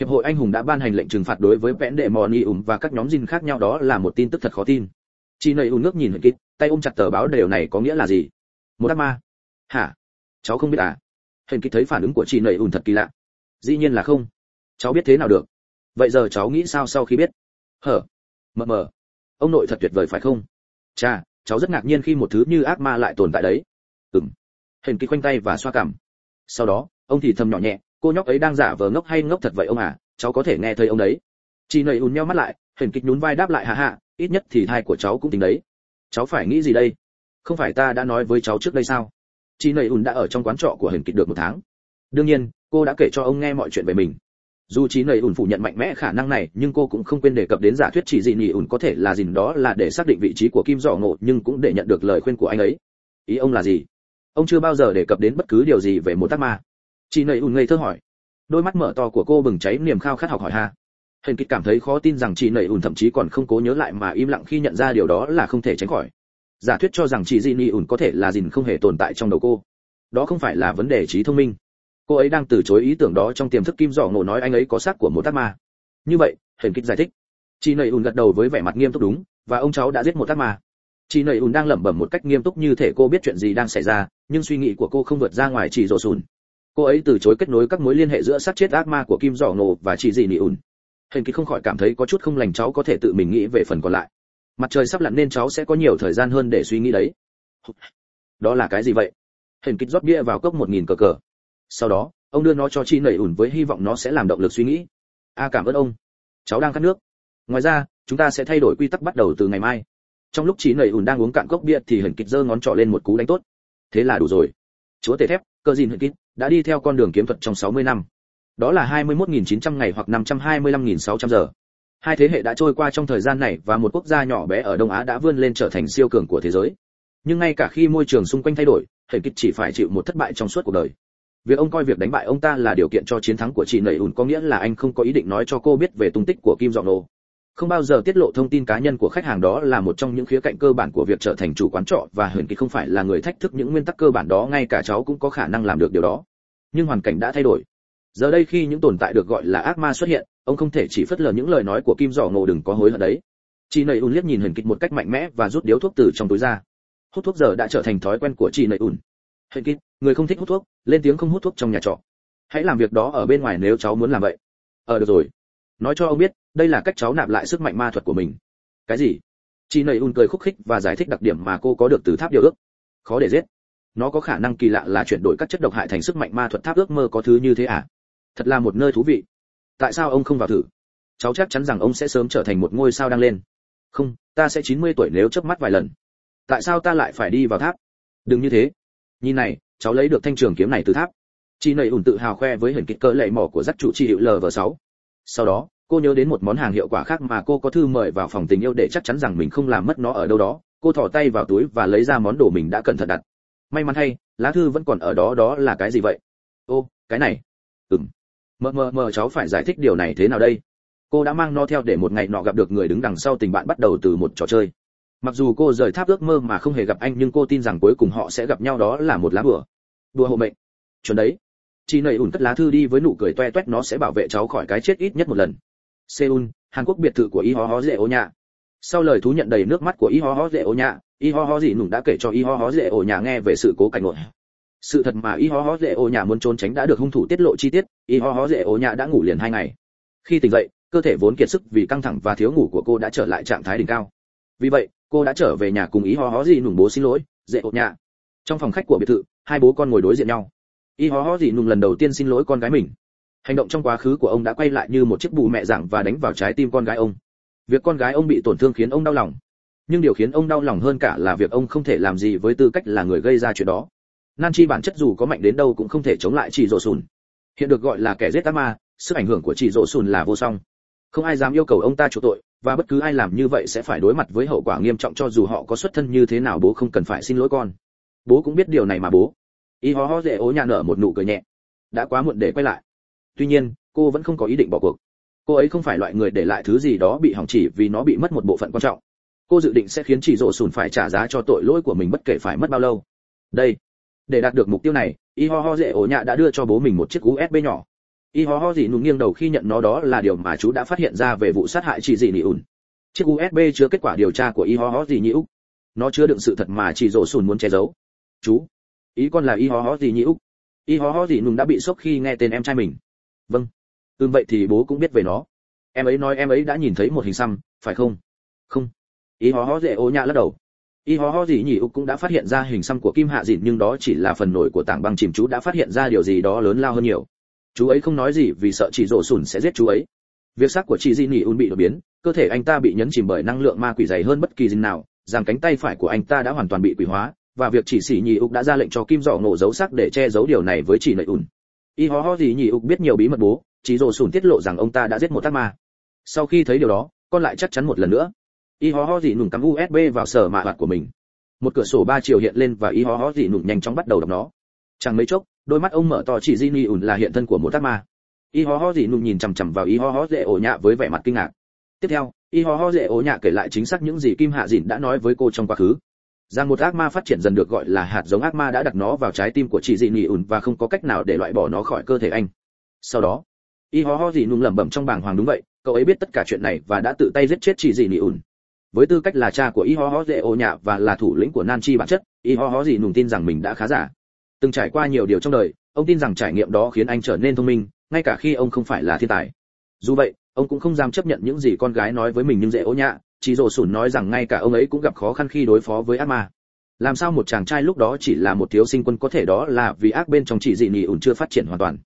hiệp hội anh hùng đã ban hành lệnh trừng phạt đối với vẽn đệ mò ni ủng và các nhóm dinh khác nhau đó là một tin tức thật khó tin. Chị nầy ủng nước nhìn kít tay ôm chặt tờ báo đều này có nghĩa là gì? Một ác ma. Hả? Cháu không biết à? Huyền kích thấy phản ứng của chị nầy ủng thật kỳ lạ. Dĩ nhiên là không. Cháu biết thế nào được? Vậy giờ cháu nghĩ sao sau khi biết? Hở? Mờ mờ. Ông nội thật tuyệt vời phải không? Cha cháu rất ngạc nhiên khi một thứ như ác ma lại tồn tại đấy. Ừm. Hình kích khoanh tay và xoa cằm sau đó, ông thì thầm nhỏ nhẹ cô nhóc ấy đang giả vờ ngốc hay ngốc thật vậy ông à cháu có thể nghe thấy ông đấy. Chị nầy ùn nheo mắt lại hển kích nhún vai đáp lại hạ hạ ít nhất thì thai của cháu cũng tính đấy. Cháu phải nghĩ gì đây? Không phải ta đã nói với cháu trước đây sao? Chị nầy ùn đã ở trong quán trọ của hển kịch được một tháng. Đương nhiên, cô đã kể cho ông nghe mọi chuyện về mình. Dù chị nầy ùn phủ nhận mạnh mẽ khả năng này, nhưng cô cũng không quên đề cập đến giả thuyết chỉ gì nỉ ùn có thể là gì đó là để xác định vị trí của kim dọ ngộ, nhưng cũng để nhận được lời khuyên của anh ấy. Ý ông là gì? Ông chưa bao giờ đề cập đến bất cứ điều gì về một tác ma chị nầy ùn ngây thơ hỏi. Đôi mắt mở to của cô bừng cháy, niềm khao khát học hỏi ha. Hình kịch cảm thấy khó tin rằng chị nầy ùn thậm chí còn không cố nhớ lại mà im lặng khi nhận ra điều đó là không thể tránh khỏi. Giả thuyết cho rằng chị dị nị ùn có thể là dìn không hề tồn tại trong đầu cô. Đó không phải là vấn đề trí thông minh. Cô ấy đang từ chối ý tưởng đó trong tiềm thức kim dọ ngộ nói anh ấy có xác của một tác ma. Như vậy hình kích giải thích. Chị nầy ùn gật đầu với vẻ mặt nghiêm túc đúng, và ông cháu đã giết một tác ma. Chị nầy ùn đang lẩm bẩm một cách nghiêm túc như thể cô biết chuyện gì đang xảy ra, nhưng suy nghĩ của cô không vượt ra ngoài chỉ rổ sùn cô ấy từ chối kết nối các mối liên hệ giữa sát chết ác ma của kim giỏ ngộ và chị Dì nị ùn. Hình kỳ không khỏi cảm thấy có chút không lành, cháu có thể tự mình nghĩ về phần còn lại. Mặt trời sắp lặn nên cháu sẽ có nhiều thời gian hơn để suy nghĩ đấy. Đó là cái gì vậy? Hình kịch rót bia vào cốc một nghìn cờ cờ. Sau đó, ông đưa nó cho chi nảy ủn với hy vọng nó sẽ làm động lực suy nghĩ. A, cảm ơn ông. Cháu đang khát nước. Ngoài ra, chúng ta sẽ thay đổi quy tắc bắt đầu từ ngày mai. Trong lúc chị nảy ủn đang uống cạn cốc bia thì hình kịch giơ ngón trỏ lên một cú đánh tốt. Thế là đủ rồi. Chúa tể thép, cơ dìn hình kịch đã đi theo con đường kiếm thuật trong 60 năm. Đó là 21.900 ngày hoặc 525.600 giờ. Hai thế hệ đã trôi qua trong thời gian này và một quốc gia nhỏ bé ở đông á đã vươn lên trở thành siêu cường của thế giới. Nhưng ngay cả khi môi trường xung quanh thay đổi Hề kịch chỉ phải chịu một thất bại trong suốt cuộc đời. Việc ông coi việc đánh bại ông ta là điều kiện cho chiến thắng của chị nầy ùn có nghĩa là anh không có ý định nói cho cô biết về tung tích của kim dọn nô không bao giờ tiết lộ thông tin cá nhân của khách hàng đó là một trong những khía cạnh cơ bản của việc trở thành chủ quán trọ và huyền kỳ không phải là người thách thức những nguyên tắc cơ bản đó, ngay cả cháu cũng có khả năng làm được điều đó. Nhưng hoàn cảnh đã thay đổi. Giờ đây khi những tồn tại được gọi là ác ma xuất hiện, ông không thể chỉ phớt lờ những lời nói của kim dọ ngộ đừng có hối hận đấy. Chị nầy ùn liếc nhìn huyền kịch một cách mạnh mẽ và rút điếu thuốc từ trong túi ra. Hút thuốc giờ đã trở thành thói quen của chị nầy ùn. Huyền kịch, người không thích hút thuốc, lên tiếng không hút thuốc trong nhà trọ. Hãy làm việc đó ở bên ngoài nếu cháu muốn làm vậy. Ờ được rồi. Nói cho ông biết đây là cách cháu nạp lại sức mạnh ma thuật của mình. Cái gì? Chị nầy un cười khúc khích và giải thích đặc điểm mà cô có được từ tháp điều ước. Khó để giết. Nó có khả năng kỳ lạ là chuyển đổi các chất độc hại thành sức mạnh ma thuật tháp ước mơ có thứ như thế à? Thật là một nơi thú vị. Tại sao ông không vào thử? Cháu chắc chắn rằng ông sẽ sớm trở thành một ngôi sao đang lên. Không, ta sẽ 90 tuổi nếu chớp mắt vài lần. Tại sao ta lại phải đi vào tháp? Đừng như thế. Nhìn này, cháu lấy được thanh trường kiếm này từ tháp. Chị nầy ủn tự hào khoe với hình kích cỡ lệ mỏ của giác chủ trị hiệu lv sáu. sau đó cô nhớ đến một món hàng hiệu quả khác mà cô có thư mời vào phòng tình yêu để chắc chắn rằng mình không làm mất nó ở đâu đó. Cô thò tay vào túi và lấy ra món đồ mình đã cẩn thận đặt. May mắn hay lá thư vẫn còn ở đó đó là cái gì vậy? Ô, cái này. Ừm. Mờ mờ mờ, cháu phải giải thích điều này thế nào đây? Cô đã mang nó theo để một ngày nọ gặp được người đứng đằng sau tình bạn bắt đầu từ một trò chơi. Mặc dù cô rời tháp ước mơ mà không hề gặp anh, nhưng cô tin rằng cuối cùng họ sẽ gặp nhau, đó là một lá bùa. Đùa hộ mệnh. Chuẩn đấy. Chị nầy ủn cất lá thư đi với nụ cười toe toét, nó sẽ bảo vệ cháu khỏi cái chết ít nhất một lần seoul, hàn quốc biệt thự của y ho ho dễ ô nhạ. Sau lời thú nhận đầy nước mắt của y ho ho dễ ô nhạ, y ho ho Dĩ nùng đã kể cho y ho ho dễ ô nhạ nghe về sự cố cảnh ngộ. Sự thật mà y ho ho dễ ô nhạ muốn trốn tránh đã được hung thủ tiết lộ chi tiết, y ho ho dễ ô nhạ đã ngủ liền hai ngày. Khi tỉnh dậy, cơ thể vốn kiệt sức vì căng thẳng và thiếu ngủ của cô đã trở lại trạng thái đỉnh cao. Vì vậy, cô đã trở về nhà cùng Y ho ho Dĩ nùng bố xin lỗi, dễ ột nhà trong phòng khách của biệt thự, hai bố con ngồi đối diện nhau. Y ho ho Dĩ nùng lần đầu tiên xin lỗi con gái mình hành động trong quá khứ của ông đã quay lại như một chiếc bù mẹ giảng và đánh vào trái tim con gái ông. Việc con gái ông bị tổn thương khiến ông đau lòng. Nhưng điều khiến ông đau lòng hơn cả là việc ông không thể làm gì với tư cách là người gây ra chuyện đó. Nan chi bản chất dù có mạnh đến đâu cũng không thể chống lại chỉ rổ sùn. Hiện được gọi là kẻ giết ác ma, sức ảnh hưởng của chỉ rổ sùn là vô song. Không ai dám yêu cầu ông ta chủ tội, và bất cứ ai làm như vậy sẽ phải đối mặt với hậu quả nghiêm trọng cho dù họ có xuất thân như thế nào, bố không cần phải xin lỗi con. Bố cũng biết điều này mà bố. Y ho ho dễ ố nhà nở một nụ cười nhẹ. Đã quá muộn để quay lại tuy nhiên, cô vẫn không có ý định bỏ cuộc. Cô ấy không phải loại người để lại thứ gì đó bị hỏng chỉ vì nó bị mất một bộ phận quan trọng. Cô dự định sẽ khiến chỉ rổ sùn phải trả giá cho tội lỗi của mình bất kể phải mất bao lâu. Đây. Để đạt được mục tiêu này, y ho ho dễ ổ nhạ đã đưa cho bố mình một chiếc usb nhỏ. Y ho ho dị nụ nghiêng đầu khi nhận nó đó là điều mà chú đã phát hiện ra về vụ sát hại chị dị nị ùn. Chiếc usb chứa kết quả điều tra của y ho ho dị nhị úc. Nó chứa đựng sự thật mà chị rổ sùn muốn che giấu. Chú. Ý con là y ho ho dị nhị úc. Y ho ho dị nùng đã bị sốc khi nghe tên em trai mình vâng. Ừm vậy thì bố cũng biết về nó. Em ấy nói em ấy đã nhìn thấy một hình xăm, phải không? Không. Y ho ho dễ ô nhạ lắc đầu. Y ho ho gì nhỉ úc cũng đã phát hiện ra hình xăm của kim hạ dịn, nhưng đó chỉ là phần nổi của tảng băng chìm. Chú đã phát hiện ra điều gì đó lớn lao hơn nhiều. Chú ấy không nói gì vì sợ chỉ rổ sùn sẽ giết chú ấy. Việc xác của chị di nhỉ úc bị đột biến. Cơ thể anh ta bị nhấn chìm bởi năng lượng ma quỷ dày hơn bất kỳ gì nào. Rằng cánh tay phải của anh ta đã hoàn toàn bị quỷ hóa, và việc chỉ xỉ nhì úc đã ra lệnh cho kim dọ ngộ giấu xác để che giấu điều này với chị nợ ùn y ho ho gì nhỉ ục biết nhiều bí mật bố, chỉ rồ sùn tiết lộ rằng ông ta đã giết một ác ma. Sau khi thấy điều đó, con lại chắc chắn một lần nữa. Y ho ho gì nùng cắm usb vào sở mạ hoạt của mình. Một cửa sổ ba chiều hiện lên và y ho ho gì nùng nhanh chóng bắt đầu đọc nó. Chẳng mấy chốc, đôi mắt ông mở to chỉ di ni ùn là hiện thân của một ác ma. Y ho ho dị nụ nhìn chằm chằm vào y ho ho dễ ổ nhạ với vẻ mặt kinh ngạc. Tiếp theo, y ho ho dễ ổ nhạ kể lại chính xác những gì kim hạ dịn đã nói với cô trong quá khứ rằng một ác ma phát triển dần được gọi là hạt giống ác ma đã đặt nó vào trái tim của chị dị nỉ ủn và không có cách nào để loại bỏ nó khỏi cơ thể anh. Sau đó, y ho ho dị nung lẩm bẩm trong bảng hoàng đúng vậy, cậu ấy biết tất cả chuyện này và đã tự tay giết chết chị dị nỉ ủn với tư cách là cha của y ho ho dễ ô nhạ và là thủ lĩnh của nan chi bản chất, y ho ho dị nung tin rằng mình đã khá giả. Từng trải qua nhiều điều trong đời, ông tin rằng trải nghiệm đó khiến anh trở nên thông minh, ngay cả khi ông không phải là thiên tài. Dù vậy, ông cũng không dám chấp nhận những gì con gái nói với mình nhưng dễ ố nhạ chỉ rồ sủn nói rằng ngay cả ông ấy cũng gặp khó khăn khi đối phó với ác ma. Làm sao một chàng trai lúc đó chỉ là một thiếu sinh quân có thể đó là vì ác bên trong chỉ dị nỉ ủn chưa phát triển hoàn toàn.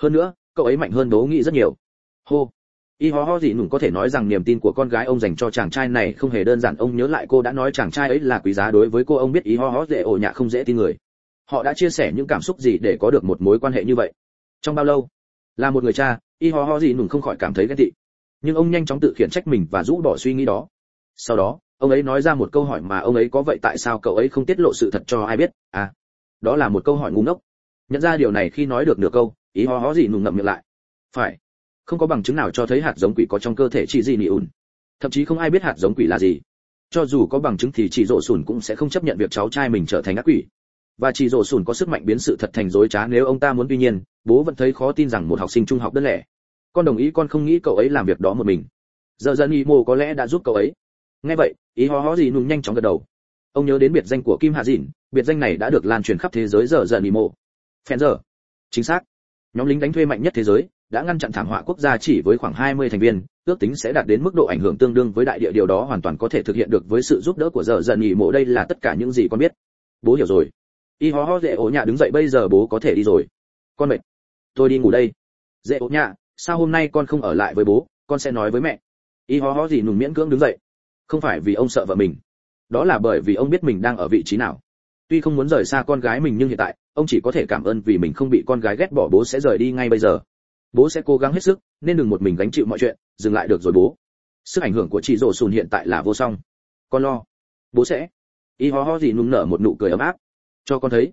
Hơn nữa, cậu ấy mạnh hơn đố nghĩ rất nhiều. Hô. Y ho ho dị nụn có thể nói rằng niềm tin của con gái ông dành cho chàng trai này không hề đơn giản. Ông nhớ lại cô đã nói chàng trai ấy là quý giá đối với cô. Ông biết y ho ho dễ ổ nhạ không dễ tin người. Họ đã chia sẻ những cảm xúc gì để có được một mối quan hệ như vậy? Trong bao lâu? Là một người cha, y ho ho dị nùng không khỏi cảm thấy ghen tị. Nhưng ông nhanh chóng tự khiển trách mình và rũ bỏ suy nghĩ đó sau đó, ông ấy nói ra một câu hỏi mà ông ấy có vậy tại sao cậu ấy không tiết lộ sự thật cho ai biết? À đó là một câu hỏi ngu ngốc. Nhận ra điều này khi nói được nửa câu, ý ho ho gì nùng ngậm miệng lại. Phải, không có bằng chứng nào cho thấy hạt giống quỷ có trong cơ thể chị gì nị ùn. Thậm chí không ai biết hạt giống quỷ là gì. Cho dù có bằng chứng thì chị rộ sùn cũng sẽ không chấp nhận việc cháu trai mình trở thành ác quỷ. Và chị rổ sùn có sức mạnh biến sự thật thành dối trá nếu ông ta muốn. Tuy nhiên, bố vẫn thấy khó tin rằng một học sinh trung học đơn lẻ. Con đồng ý, con không nghĩ cậu ấy làm việc đó một mình. Giờ dân y mô có lẽ đã giúp cậu ấy nghe vậy, ý ho ho gì nùng nhanh chóng gật đầu. Ông nhớ đến biệt danh của kim hạ dìn, biệt danh này đã được lan truyền khắp thế giới giờ dần mì mộ. Phen giờ. Chính xác. Nhóm lính đánh thuê mạnh nhất thế giới, đã ngăn chặn thảm họa quốc gia chỉ với khoảng 20 thành viên, ước tính sẽ đạt đến mức độ ảnh hưởng tương đương với đại địa điều đó hoàn toàn có thể thực hiện được với sự giúp đỡ của giờ dần mì mộ. Đây là tất cả những gì con biết. Bố hiểu rồi. Y ho ho dễ ổ nhà đứng dậy, bây giờ bố có thể đi rồi. Con mệt. Tôi đi ngủ đây. Dễ ổ nhà sao hôm nay con không ở lại với bố? Con sẽ nói với mẹ. Y ho ho gì nùng miễn cưỡng đứng dậy không phải vì ông sợ vợ mình, đó là bởi vì ông biết mình đang ở vị trí nào. Tuy không muốn rời xa con gái mình nhưng hiện tại, ông chỉ có thể cảm ơn vì mình không bị con gái ghét bỏ, bố sẽ rời đi ngay bây giờ. Bố sẽ cố gắng hết sức, nên đừng một mình gánh chịu mọi chuyện, dừng lại được rồi bố. Sức ảnh hưởng của chị rổ sùn hiện tại là vô song. Con lo. Bố sẽ. Y ho ho gì nung nở một nụ cười ấm áp. Cho con thấy.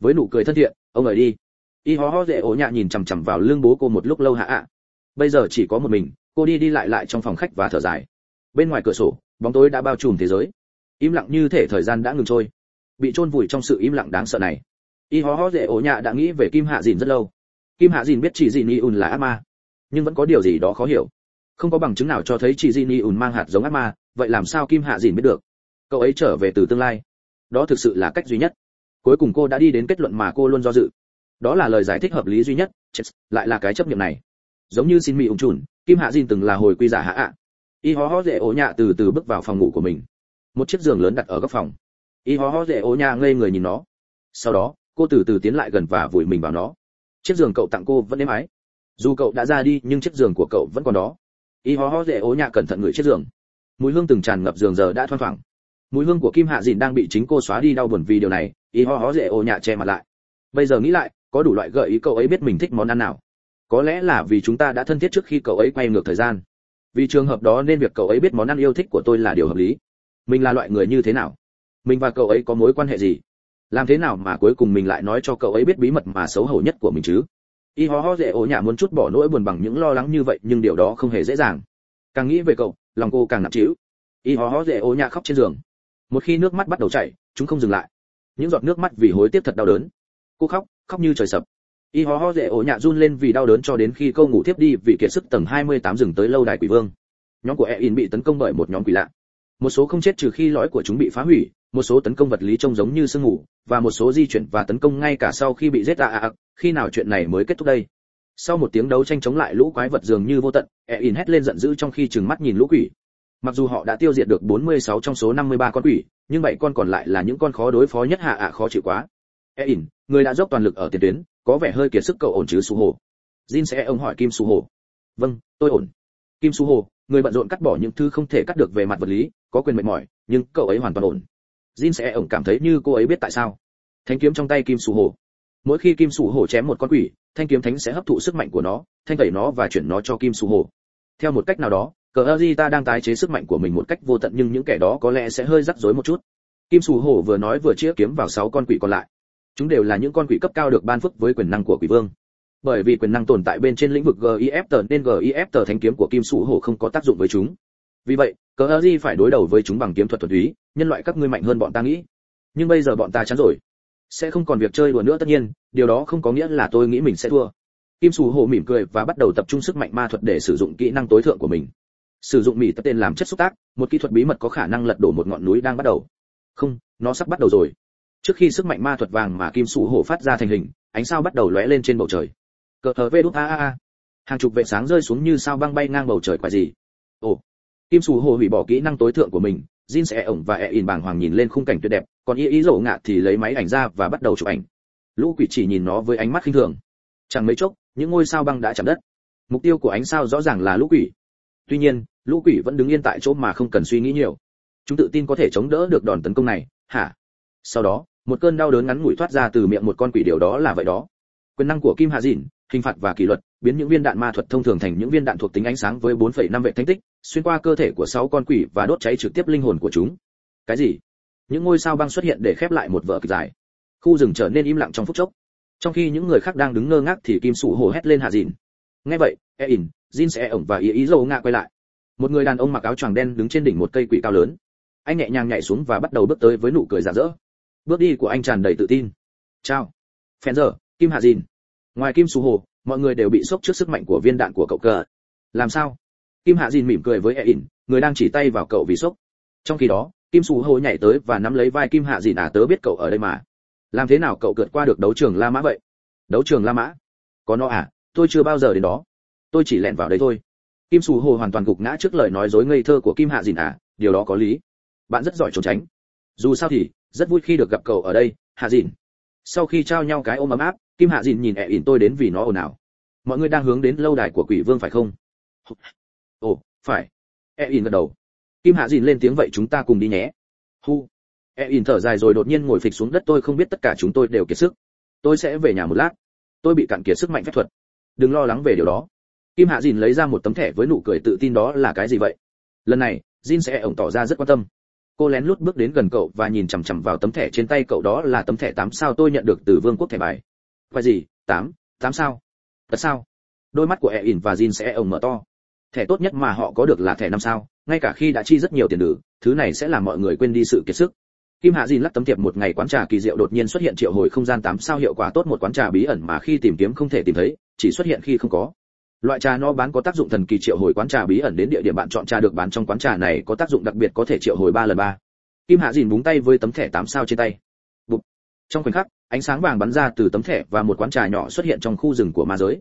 Với nụ cười thân thiện, ông ở đi. Y ho ho dễ ổ nhạ nhìn chằm chằm vào lưng bố cô một lúc lâu hạ ạ. Bây giờ chỉ có một mình, cô đi đi lại lại trong phòng khách và thở dài. Bên ngoài cửa sổ bóng tối đã bao trùm thế giới. Im lặng như thể thời gian đã ngừng trôi. Bị chôn vùi trong sự im lặng đáng sợ này. Y ho ho dễ ổ nhạ đã nghĩ về kim hạ dìn rất lâu. Kim hạ dìn biết chỉ dìn y ùn là ác ma, nhưng vẫn có điều gì đó khó hiểu. Không có bằng chứng nào cho thấy chỉ dìn y ùn mang hạt giống ác ma, vậy làm sao kim hạ dìn biết được? Cậu ấy trở về từ tương lai. Đó thực sự là cách duy nhất. Cuối cùng cô đã đi đến kết luận mà cô luôn do dự. Đó là lời giải thích hợp lý duy nhất. Lại là cái chấp nhận này. Giống như xin mỹ ung chùn, kim hạ dìn từng là hồi quy giả hạ ạ y ho ho dễ ố nhạ từ từ bước vào phòng ngủ của mình. Một chiếc giường lớn đặt ở góc phòng. Y ho ho dễ ố nhạ ngây người nhìn nó. Sau đó, cô từ từ tiến lại gần và vùi mình vào nó. Chiếc giường cậu tặng cô vẫn êm ái. Dù cậu đã ra đi, nhưng chiếc giường của cậu vẫn còn đó. Y ho ho dễ ố nhạ cẩn thận ngửi chiếc giường. Mùi hương từng tràn ngập giường giờ đã thoang thoảng. Mùi hương của kim hạ dìn đang bị chính cô xóa đi đau buồn vì điều này, y ho ho dễ ố nhạ che mặt lại. Bây giờ nghĩ lại, có đủ loại gợi ý cậu ấy biết mình thích món ăn nào. Có lẽ là vì chúng ta đã thân thiết trước khi cậu ấy quay ngược thời gian vì trường hợp đó nên việc cậu ấy biết món ăn yêu thích của tôi là điều hợp lý. Mình là loại người như thế nào? Mình và cậu ấy có mối quan hệ gì? Làm thế nào mà cuối cùng mình lại nói cho cậu ấy biết bí mật mà xấu hổ nhất của mình chứ? Y ho ho dễ ổ nhà muốn chút bỏ nỗi buồn bằng những lo lắng như vậy, nhưng điều đó không hề dễ dàng. Càng nghĩ về cậu, lòng cô càng nặng trĩu. Y ho ho dễ ổ nhà khóc trên giường. Một khi nước mắt bắt đầu chảy, chúng không dừng lại. Những giọt nước mắt vì hối tiếc thật đau đớn. Cô khóc khóc như trời sập y ho ho dễ ổ nhạ run lên vì đau đớn cho đến khi câu ngủ tiếp đi vì kiệt sức tầng 28 dừng tới lâu đài quỷ vương. Nhóm của e bị tấn công bởi một nhóm quỷ lạ. Một số không chết trừ khi lõi của chúng bị phá hủy một số tấn công vật lý trông giống như sương ngủ và một số di chuyển và tấn công ngay cả sau khi bị giết à, à, khi nào chuyện này mới kết thúc đây? Sau một tiếng đấu tranh chống lại lũ quái vật dường như vô tận e hét lên giận dữ trong khi trừng mắt nhìn lũ quỷ. Mặc dù họ đã tiêu diệt được 46 trong số 53 con quỷ nhưng bảy con còn lại là những con khó đối phó nhất hạ ạ khó chịu quá. E người đã dốc toàn lực ở tiền tuyến có vẻ hơi kiệt sức cậu ổn chứ, su hồ? Jin sẽ ông hỏi kim su hồ. Vâng tôi ổn. Kim su hồ, người bận rộn cắt bỏ những thứ không thể cắt được về mặt vật lý, có quyền mệt mỏi, nhưng cậu ấy hoàn toàn ổn. Jin sẽ ông cảm thấy như cô ấy biết tại sao. Thanh kiếm trong tay kim su hồ. Mỗi khi kim su hồ chém một con quỷ, thanh kiếm thánh sẽ hấp thụ sức mạnh của nó, thanh tẩy nó và chuyển nó cho kim su hồ. Theo một cách nào đó, cờ ơ ta đang tái chế sức mạnh của mình một cách vô tận, nhưng những kẻ đó có lẽ sẽ hơi rắc rối một chút. Kim su hồ vừa nói vừa chĩa kiếm vào sáu con quỷ còn lại chúng đều là những con quỷ cấp cao được ban phước với quyền năng của quỷ vương. Bởi vì quyền năng tồn tại bên trên lĩnh vực gif tờ nên gif tờ thánh kiếm của kim sủ hổ không có tác dụng với chúng. Vì vậy, cờ ơ phải đối đầu với chúng bằng kiếm thuật thuần túy, nhân loại các ngươi mạnh hơn bọn ta nghĩ. Nhưng bây giờ bọn ta chán rồi. Sẽ không còn việc chơi đùa nữa tất nhiên, điều đó không có nghĩa là tôi nghĩ mình sẽ thua. Kim Sù hổ mỉm cười và bắt đầu tập trung sức mạnh ma thuật để sử dụng kỹ năng tối thượng của mình. Sử dụng mỉ tập tên làm chất xúc tác, một kỹ thuật bí mật có khả năng lật đổ một ngọn núi đang bắt đầu. Không, nó sắp bắt đầu rồi trước khi sức mạnh ma thuật vàng mà kim sủ hổ phát ra thành hình, ánh sao bắt đầu lóe lên trên bầu trời. Cờ thờ vê đút a a a. Hàng chục vệ sáng rơi xuống như sao băng bay ngang bầu trời quái gì. Ồ. Kim sủ hổ hủy bỏ kỹ năng tối thượng của mình, jin sẽ ổng và e in bàng hoàng nhìn lên khung cảnh tuyệt đẹp, còn y ý rổ ngạ thì lấy máy ảnh ra và bắt đầu chụp ảnh. Lũ quỷ chỉ nhìn nó với ánh mắt khinh thường. Chẳng mấy chốc, những ngôi sao băng đã chạm đất. Mục tiêu của ánh sao rõ ràng là lũ quỷ. Tuy nhiên, lũ quỷ vẫn đứng yên tại chỗ mà không cần suy nghĩ nhiều. Chúng tự tin có thể chống đỡ được đòn tấn công này. Hả? Sau đó một cơn đau đớn ngắn ngủi thoát ra từ miệng một con quỷ điều đó là vậy đó. Quyền năng của kim hạ dìn hình phạt và kỷ luật biến những viên đạn ma thuật thông thường thành những viên đạn thuộc tính ánh sáng với 4,5 vệ thánh tích xuyên qua cơ thể của sáu con quỷ và đốt cháy trực tiếp linh hồn của chúng. Cái gì? Những ngôi sao băng xuất hiện để khép lại một vở kịch dài. Khu rừng trở nên im lặng trong phút chốc. Trong khi những người khác đang đứng ngơ ngác thì kim sủ hổ hét lên hạ dìn nghe vậy E-In, jin sẽ ổng và ý ý dâu ngạ quay lại. Một người đàn ông mặc áo choàng đen đứng trên đỉnh một cây quỷ cao lớn. Anh nhẹ nhàng nhảy xuống và bắt đầu bước tới với nụ cười rạng rỡ bước đi của anh tràn đầy tự tin. Chào. Phen giờ, kim hạ dìn. Ngoài kim su hồ, mọi người đều bị sốc trước sức mạnh của viên đạn của cậu cờ. Làm sao? Kim hạ dìn mỉm cười với e ỉn người đang chỉ tay vào cậu vì sốc. Trong khi đó, kim sù hồ nhảy tới và nắm lấy vai kim hạ dìn à tớ biết cậu ở đây mà. Làm thế nào cậu vượt qua được đấu trường la mã vậy? Đấu trường la mã? Có nó à tôi chưa bao giờ đến đó. Tôi chỉ lẹn vào đấy thôi. Kim sù hồ hoàn toàn gục ngã trước lời nói dối ngây thơ của kim hạ dìn à điều đó có lý. Bạn rất giỏi trốn tránh. Dù sao thì rất vui khi được gặp cậu ở đây, hạ dìn. Sau khi trao nhau cái ôm ấm áp, kim hạ dìn nhìn ẹ ỉn tôi đến vì nó ồn ào. Mọi người đang hướng đến lâu đài của quỷ vương phải không? Ồ, phải. Ẹ ỉn gật đầu. Kim hạ dìn lên tiếng vậy chúng ta cùng đi nhé. Hu. Ẹ ỉn thở dài rồi đột nhiên ngồi phịch xuống đất tôi không biết tất cả chúng tôi đều kiệt sức. Tôi sẽ về nhà một lát. Tôi bị cạn kiệt sức mạnh phép thuật. Đừng lo lắng về điều đó. Kim hạ dìn lấy ra một tấm thẻ với nụ cười tự tin đó là cái gì vậy? Lần này, jin sẽ ổng tỏ ra rất quan tâm cô lén lút bước đến gần cậu và nhìn chằm chằm vào tấm thẻ trên tay cậu đó là tấm thẻ tám sao tôi nhận được từ vương quốc thẻ bài. Và gì? Tám? Tám sao? Thật sao? Đôi mắt của e ỉn và jin sẽ ổng mở to. Thẻ tốt nhất mà họ có được là thẻ năm sao ngay cả khi đã chi rất nhiều tiền đử thứ này sẽ làm mọi người quên đi sự kiệt sức. Kim Hạ Jin lắc tấm thiệp một ngày quán trà kỳ diệu đột nhiên xuất hiện triệu hồi không gian tám sao hiệu quả tốt một quán trà bí ẩn mà khi tìm kiếm không thể tìm thấy, chỉ xuất hiện khi không có. Loại trà nó bán có tác dụng thần kỳ triệu hồi quán trà bí ẩn đến địa điểm bạn chọn trà được bán trong quán trà này có tác dụng đặc biệt có thể triệu hồi ba lần ba. Kim Hạ dìn búng tay với tấm thẻ tám sao trên tay. Bụp. Trong khoảnh khắc, ánh sáng vàng bắn ra từ tấm thẻ và một quán trà nhỏ xuất hiện trong khu rừng của ma giới.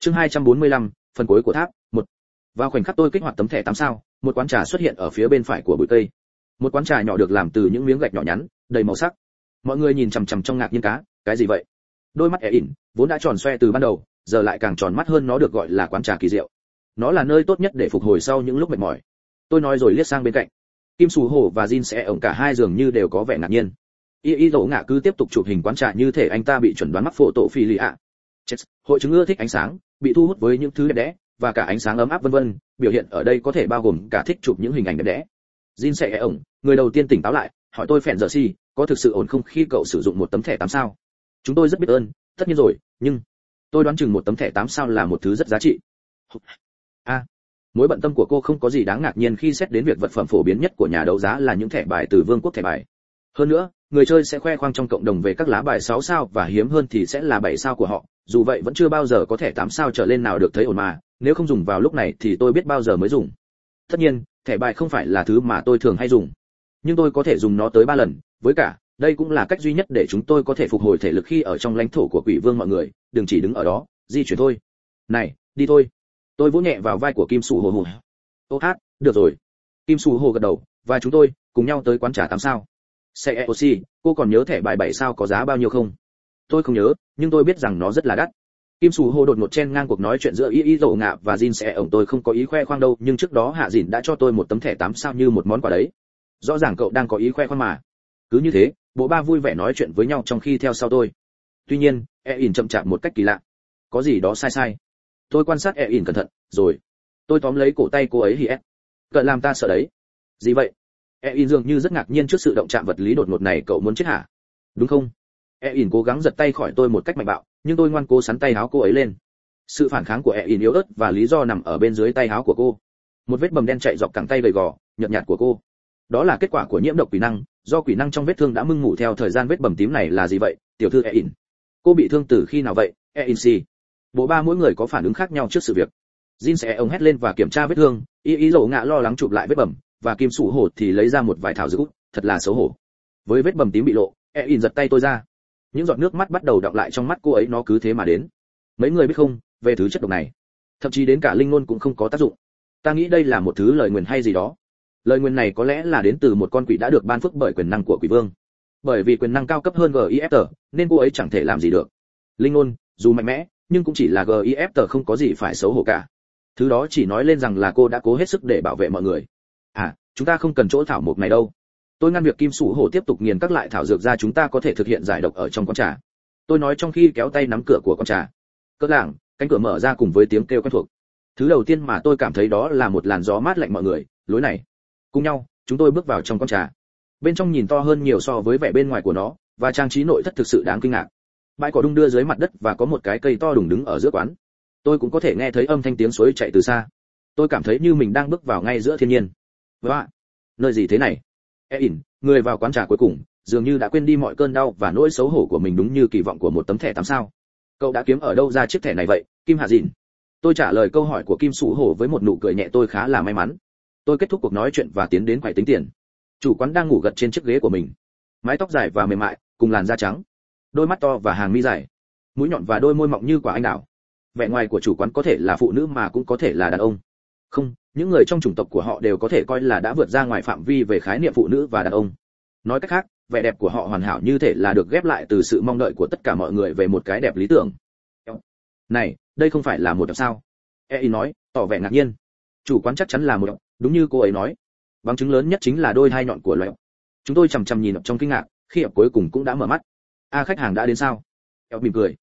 Chương 245, phần cuối của tháp, một. Vào khoảnh khắc tôi kích hoạt tấm thẻ tám sao, một quán trà xuất hiện ở phía bên phải của bụi cây một quán trà nhỏ được làm từ những miếng gạch nhỏ nhắn đầy màu sắc mọi người nhìn chằm chằm trong ngạc nhiên cá cái gì vậy đôi mắt ẻ ỉn vốn đã tròn xoe từ ban đầu giờ lại càng tròn mắt hơn nó được gọi là quán trà kỳ diệu. Nó là nơi tốt nhất để phục hồi sau những lúc mệt mỏi. Tôi nói rồi liếc sang bên cạnh. Kim sù hổ và jin sẽ ổng cả hai dường như đều có vẻ ngạc nhiên. Y y dỗ ngạ cứ tiếp tục chụp hình quán trà như thể anh ta bị chuẩn đoán mắc phổ tổ phi lì ạ. Hội chứng ưa thích ánh sáng bị thu hút với những thứ đẹp đẽ và cả ánh sáng ấm áp vân vân biểu hiện ở đây có thể bao gồm cả thích chụp những hình ảnh đẹp đẽ. Jin sẽ e ổng, người đầu tiên tỉnh táo lại, hỏi tôi phèn giờ si, có thực sự ổn không khi cậu sử dụng một tấm thẻ tám sao? Chúng tôi rất biết ơn, tất nhiên rồi, nhưng tôi đoán chừng một tấm thẻ tám sao là một thứ rất giá trị. A, mối bận tâm của cô không có gì đáng ngạc nhiên khi xét đến việc vật phẩm phổ biến nhất của nhà đấu giá là những thẻ bài từ vương quốc thẻ bài. Hơn nữa, người chơi sẽ khoe khoang trong cộng đồng về các lá bài 6 sao và hiếm hơn thì sẽ là 7 sao của họ, dù vậy vẫn chưa bao giờ có thẻ 8 sao trở lên nào được thấy ổn mà, nếu không dùng vào lúc này thì tôi biết bao giờ mới dùng. Tất nhiên, thẻ bài không phải là thứ mà tôi thường hay dùng nhưng tôi có thể dùng nó tới ba lần với cả đây cũng là cách duy nhất để chúng tôi có thể phục hồi thể lực khi ở trong lãnh thổ của quỷ vương mọi người, đừng chỉ đứng ở đó, di chuyển thôi. Này, đi thôi. Tôi vỗ nhẹ vào vai của kim sù hồ hồ. Ô hát, được rồi. Kim sù hồ gật đầu, và chúng tôi cùng nhau tới quán trà tám sao. Xe oxy cô còn nhớ thẻ bài bảy sao có giá bao nhiêu không? Tôi không nhớ, nhưng tôi biết rằng nó rất là đắt. Kim sù Hồ đột ngột chen ngang cuộc nói chuyện giữa y y dậu ngạ và jin sẽ ổng, tôi không có ý khoe khoang đâu, nhưng trước đó hạ dìn đã cho tôi một tấm thẻ tám sao như một món quà đấy. Rõ ràng cậu đang có ý khoe khoang mà. Cứ như thế bộ ba vui vẻ nói chuyện với nhau trong khi theo sau tôi. Tuy nhiên e ỉn chậm chạp một cách kỳ lạ. Có gì đó sai sai. Tôi quan sát e ỉn cẩn thận, rồi. Tôi tóm lấy cổ tay cô ấy hi ép cận làm ta sợ đấy. Gì vậy? E ỉn dường như rất ngạc nhiên trước sự động chạm vật lý đột ngột này cậu muốn chết hả? Đúng không? E ỉn cố gắng giật tay khỏi tôi một cách mạnh bạo, nhưng tôi ngoan cố sắn tay áo cô ấy lên. Sự phản kháng của e ỉn yếu ớt và lý do nằm ở bên dưới tay áo của cô. Một vết bầm đen chạy dọc cẳng tay gầy gò, nhợt nhạt của cô. Đó là kết quả của nhiễm độc quỷ năng do quỷ năng trong vết thương đã mưng mủ theo thời gian vết bầm tím này là gì vậy? Tiểu thư e cô bị thương từ khi nào vậy? E si. Bộ ba mỗi người có phản ứng khác nhau trước sự việc. Jin sẽ ông hét lên và kiểm tra vết thương. Y ý lộ ngạ lo lắng chụp lại vết bầm, và kim sủ hổ thì lấy ra một vài thảo dược, thật là xấu hổ. Với vết bầm tím bị lộ e giật tay tôi ra. Những giọt nước mắt bắt đầu đọng lại trong mắt cô ấy, nó cứ thế mà đến. Mấy người biết không, về thứ chất độc này. Thậm chí đến cả linh ngôn cũng không có tác dụng. Ta nghĩ đây là một thứ lời nguyền hay gì đó lời nguyền này có lẽ là đến từ một con quỷ đã được ban phước bởi quyền năng của quỷ vương. Bởi vì quyền năng cao cấp hơn gif nên cô ấy chẳng thể làm gì được. Linh ngôn dù mạnh mẽ, nhưng cũng chỉ là gif không có gì phải xấu hổ cả. Thứ đó chỉ nói lên rằng là cô đã cố hết sức để bảo vệ mọi người. À chúng ta không cần chỗ thảo mộc này đâu. Tôi ngăn việc kim sủ hổ tiếp tục nghiền các loại thảo dược ra chúng ta có thể thực hiện giải độc ở trong quán trà. Tôi nói trong khi kéo tay nắm cửa của con trà. Cỡ lảng, cánh cửa mở ra cùng với tiếng kêu quen thuộc. Thứ đầu tiên mà tôi cảm thấy đó là một làn gió mát lạnh mọi người, lối này cùng nhau, chúng tôi bước vào trong con trà. Bên trong nhìn to hơn nhiều so với vẻ bên ngoài của nó, và trang trí nội thất thực sự đáng kinh ngạc. Bãi cỏ đung đưa dưới mặt đất và có một cái cây to đùng đứng ở giữa quán. Tôi cũng có thể nghe thấy âm thanh tiếng suối chạy từ xa. Tôi cảm thấy như mình đang bước vào ngay giữa thiên nhiên. Vâng và nơi gì thế này? E ỉn, người vào quán trà cuối cùng, dường như đã quên đi mọi cơn đau và nỗi xấu hổ của mình đúng như kỳ vọng của một tấm thẻ tám sao. Cậu đã kiếm ở đâu ra chiếc thẻ này vậy, kim hạ dìn tôi trả lời câu hỏi của kim sủ hổ với một nụ cười nhẹ tôi khá là may mắn tôi kết thúc cuộc nói chuyện và tiến đến quầy tính tiền. Chủ quán đang ngủ gật trên chiếc ghế của mình. Mái tóc dài và mềm mại, cùng làn da trắng. Đôi mắt to và hàng mi dài. Mũi nhọn và đôi môi mọng như quả anh đào. Vẻ ngoài của chủ quán có thể là phụ nữ mà cũng có thể là đàn ông. Không, những người trong chủng tộc của họ đều có thể coi là đã vượt ra ngoài phạm vi về khái niệm phụ nữ và đàn ông. Nói cách khác, vẻ đẹp của họ hoàn hảo như thể là được ghép lại từ sự mong đợi của tất cả mọi người về một cái đẹp lý tưởng. Này, đây không phải là một đẹp sao? E nói, tỏ vẻ ngạc nhiên. Chủ quán chắc chắn là một đẹp đúng như cô ấy nói. Bằng chứng lớn nhất chính là đôi hai nhọn của loại chúng tôi chằm chằm nhìn trong kinh ngạc, khi ập cuối cùng cũng đã mở mắt. A, khách hàng đã đến sao? Ập mỉm cười.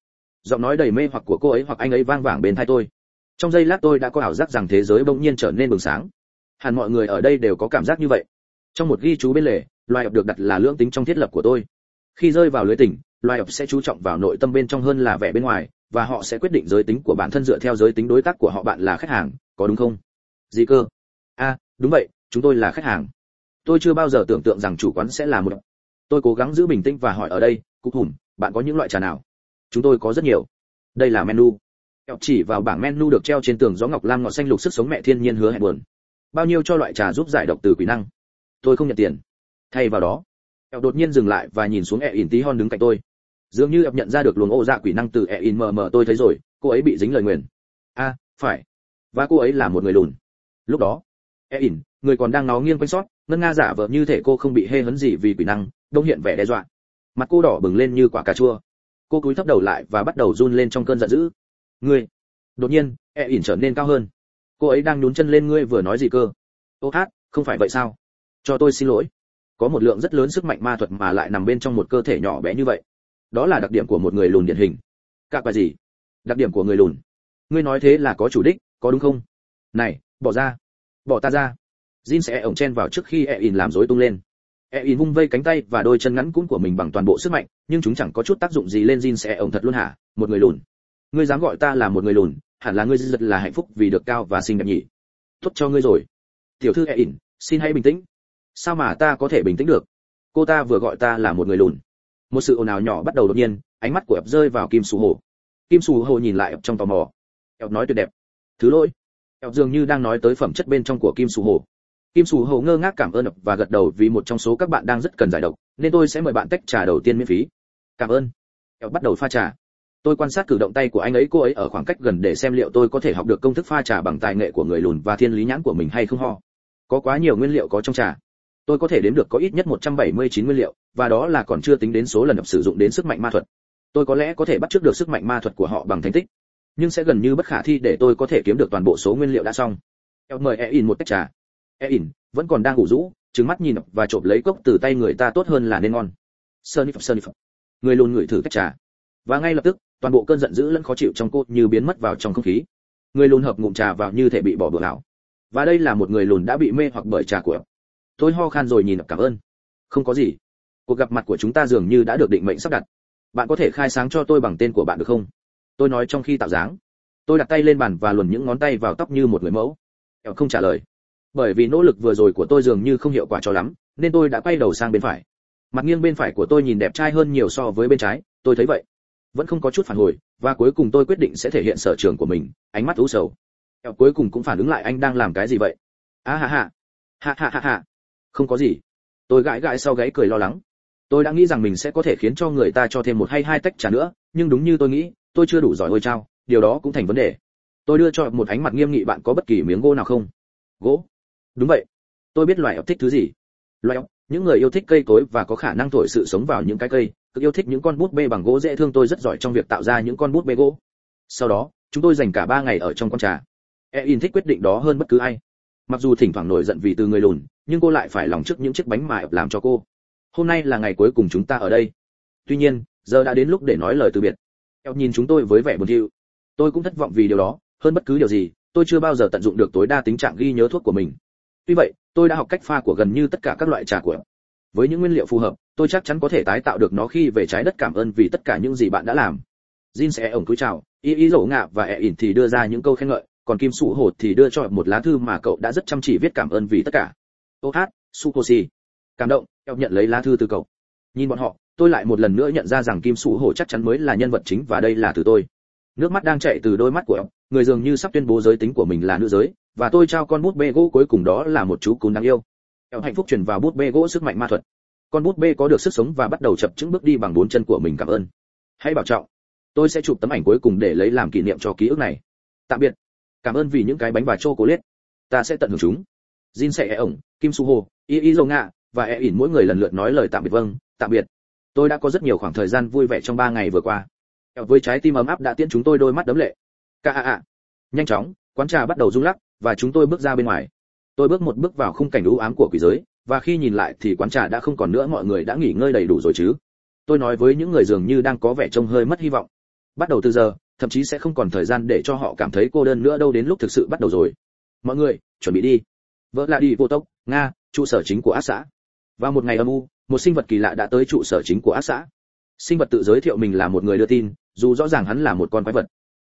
Giọng nói đầy mê hoặc của cô ấy hoặc anh ấy vang vẳng bên tai tôi. Trong giây lát tôi đã có ảo giác rằng thế giới bỗng nhiên trở nên bừng sáng. Hẳn mọi người ở đây đều có cảm giác như vậy. Trong một ghi chú bên lề loài ập được đặt là lưỡng tính trong thiết lập của tôi. Khi rơi vào lưới tỉnh loài ập sẽ chú trọng vào nội tâm bên trong hơn là vẻ bên ngoài, và họ sẽ quyết định giới tính của bản thân dựa theo giới tính đối tác của họ bạn là khách hàng, có đúng không? Gì cơ a đúng vậy, chúng tôi là khách hàng. Tôi chưa bao giờ tưởng tượng rằng chủ quán sẽ là một tôi cố gắng giữ bình tĩnh và hỏi ở đây, cục hùm bạn có những loại trà nào? Chúng tôi có rất nhiều. Đây là menu. Kẹo chỉ vào bảng menu được treo trên tường gió ngọc lam ngọt xanh lục sức sống mẹ thiên nhiên hứa hẹn buồn. Bao nhiêu cho loại trà giúp giải độc từ quỷ năng? Tôi không nhận tiền. Thay vào đó. Kẹo đột nhiên dừng lại và nhìn xuống e in tí hon đứng cạnh tôi. Dường như ập nhận ra được luồng ô dạ quỷ năng từ e in mờ mờ tôi thấy rồi, cô ấy bị dính lời nguyền. A, phải. Và cô ấy là một người lùn. Lúc đó e ỉn, người còn đang nó nghiêng quanh sót, ngân nga giả vờ như thể cô không bị hê hấn gì vì quỷ năng, đông hiện vẻ đe dọa. Mặt cô đỏ bừng lên như quả cà chua. Cô cúi thấp đầu lại và bắt đầu run lên trong cơn giận dữ. Ngươi! Đột nhiên e ỉn trở nên cao hơn. Cô ấy đang nhún chân lên ngươi vừa nói gì cơ? Ô hát, không phải vậy sao? Cho tôi xin lỗi. Có một lượng rất lớn sức mạnh ma thuật mà lại nằm bên trong một cơ thể nhỏ bé như vậy. Đó là đặc điểm của một người lùn điển hình. Cạc và gì? Đặc điểm của người lùn. Ngươi nói thế là có chủ đích, có đúng không? Này, bỏ ra bỏ ta ra. Jin sẽ ổng chen vào trước khi e in làm rối tung lên. E in vung vây cánh tay và đôi chân ngắn cũng của mình bằng toàn bộ sức mạnh, nhưng chúng chẳng có chút tác dụng gì lên jin sẽ ổng thật luôn hả? Một người lùn. Ngươi dám gọi ta là một người lùn, hẳn là ngươi giật là hạnh phúc vì được cao và xinh đẹp nhỉ? Tốt cho ngươi rồi. Tiểu thư e in xin hãy bình tĩnh. Sao mà ta có thể bình tĩnh được? Cô ta vừa gọi ta là một người lùn. Một sự ồn ào nhỏ bắt đầu đột nhiên, ánh mắt của ập rơi vào kim sù hồ. Kim sù hồ nhìn lại ập trong tò mò. Ập nói tuyệt đẹp. Thứ lỗi ập dường như đang nói tới phẩm chất bên trong của kim sù hồ. Kim sù hồ ngơ ngác cảm ơn ập và gật đầu vì một trong số các bạn đang rất cần giải độc, nên tôi sẽ mời bạn tách trà đầu tiên miễn phí. Cảm ơn. Ập bắt đầu pha trà. Tôi quan sát cử động tay của anh ấy, cô ấy ở khoảng cách gần để xem liệu tôi có thể học được công thức pha trà bằng tài nghệ của người lùn và thiên lý nhãn của mình hay không ho. Có quá nhiều nguyên liệu có trong trà. Tôi có thể đếm được có ít nhất 179 nguyên liệu, và đó là còn chưa tính đến số lần sử dụng đến sức mạnh ma thuật. Tôi có lẽ có thể bắt chước được sức mạnh ma thuật của họ bằng thành tích nhưng sẽ gần như bất khả thi để tôi có thể kiếm được toàn bộ số nguyên liệu đã xong. Eo mời e in một tách trà. E in, vẫn còn đang ngủ rũ, trừng mắt nhìn và trộm lấy cốc từ tay người ta tốt hơn là nên ngon. Sơn sơn người lùn ngửi thử tách trà. Và ngay lập tức, toàn bộ cơn giận dữ lẫn khó chịu trong cô như biến mất vào trong không khí. Người lùn hợp ngụm trà vào như thể bị bỏ bừa lão và đây là một người lùn đã bị mê hoặc bởi trà của tôi ho khan rồi nhìn cảm ơn. Không có gì. Cuộc gặp mặt của chúng ta dường như đã được định mệnh sắp đặt. Bạn có thể khai sáng cho tôi bằng tên của bạn được không? Tôi nói trong khi tạo dáng. Tôi đặt tay lên bàn và luồn những ngón tay vào tóc như một người mẫu. Eo không trả lời. Bởi vì nỗ lực vừa rồi của tôi dường như không hiệu quả cho lắm, nên tôi đã quay đầu sang bên phải. Mặt nghiêng bên phải của tôi nhìn đẹp trai hơn nhiều so với bên trái, tôi thấy vậy. Vẫn không có chút phản hồi, và cuối cùng tôi quyết định sẽ thể hiện sở trường của mình, ánh mắt u sầu. Eo cuối cùng cũng phản ứng lại anh đang làm cái gì vậy? A ha ha. Ha ha ha ha. Không có gì. Tôi gãi gãi sau gáy cười lo lắng. Tôi đã nghĩ rằng mình sẽ có thể khiến cho người ta cho thêm một hay hai tách trà nữa, nhưng đúng như tôi nghĩ tôi chưa đủ giỏi ôi trao điều đó cũng thành vấn đề. Tôi đưa cho một ánh mặt nghiêm nghị bạn có bất kỳ miếng gỗ nào không? Gỗ? Đúng vậy. Tôi biết loài ốc thích thứ gì. Loài ốc, những người yêu thích cây cối và có khả năng thổi sự sống vào những cái cây cực yêu thích những con bút bê bằng gỗ dễ thương tôi rất giỏi trong việc tạo ra những con bút bê gỗ. Sau đó, chúng tôi dành cả ba ngày ở trong con trà. E in thích quyết định đó hơn bất cứ ai. Mặc dù thỉnh thoảng nổi giận vì từ người lùn, nhưng cô lại phải lòng trước những chiếc bánh mà làm cho cô. Hôm nay là ngày cuối cùng chúng ta ở đây. Tuy nhiên, giờ đã đến lúc để nói lời từ biệt eo nhìn chúng tôi với vẻ buồn thiu. Tôi cũng thất vọng vì điều đó, hơn bất cứ điều gì, tôi chưa bao giờ tận dụng được tối đa tính trạng ghi nhớ thuốc của mình. Tuy vậy, tôi đã học cách pha của gần như tất cả các loại trà của với những nguyên liệu phù hợp, tôi chắc chắn có thể tái tạo được nó khi về trái đất cảm ơn vì tất cả những gì bạn đã làm. Jin sẽ ổng cúi chào, y y lỗ ngạ và ẹ ỉn thì đưa ra những câu khen ngợi, còn kim sủ hột thì đưa cho một lá thư mà cậu đã rất chăm chỉ viết cảm ơn vì tất cả. Ô hát sukoshi cảm động eo nhận lấy lá thư từ cậu. Nhìn bọn họ tôi lại một lần nữa nhận ra rằng kim sụ hổ chắc chắn mới là nhân vật chính và đây là từ tôi. Nước mắt đang chảy từ đôi mắt của ông, người dường như sắp tuyên bố giới tính của mình là nữ giới, và tôi trao con bút bê gỗ cuối cùng đó là một chú cún đáng yêu. Eo hạnh phúc truyền vào bút bê gỗ sức mạnh ma thuật. Con bút bê có được sức sống và bắt đầu chập chững bước đi bằng bốn chân của mình, cảm ơn. Hãy bảo trọng. Tôi sẽ chụp tấm ảnh cuối cùng để lấy làm kỷ niệm cho ký ức này. Tạm biệt. Cảm ơn vì những cái bánh và chocolate. Ta sẽ tận hưởng chúng. Jin sẽ e ổng, kim su hồ y y dầu ngạ và e ỉn mỗi người lần lượt nói lời tạm biệt vâng tạm biệt tôi đã có rất nhiều khoảng thời gian vui vẻ trong ba ngày vừa qua. Với trái tim ấm áp đã tiễn chúng tôi đôi mắt đấm lệ. Ca a a nhanh chóng, quán trà bắt đầu rung lắc và chúng tôi bước ra bên ngoài. Tôi bước một bước vào khung cảnh u ám của quỷ giới, và khi nhìn lại thì quán trà đã không còn nữa, mọi người đã nghỉ ngơi đầy đủ rồi chứ. Tôi nói với những người dường như đang có vẻ trông hơi mất hy vọng. Bắt đầu từ giờ, thậm chí sẽ không còn thời gian để cho họ cảm thấy cô đơn nữa đâu đến lúc thực sự bắt đầu rồi. Mọi người, chuẩn bị đi. Vợ là đi vô tốc, nga, trụ sở chính của ác xã. Vào một ngày âm u một sinh vật kỳ lạ đã tới trụ sở chính của ác xã. Sinh vật tự giới thiệu mình là một người đưa tin, dù rõ ràng hắn là một con quái vật.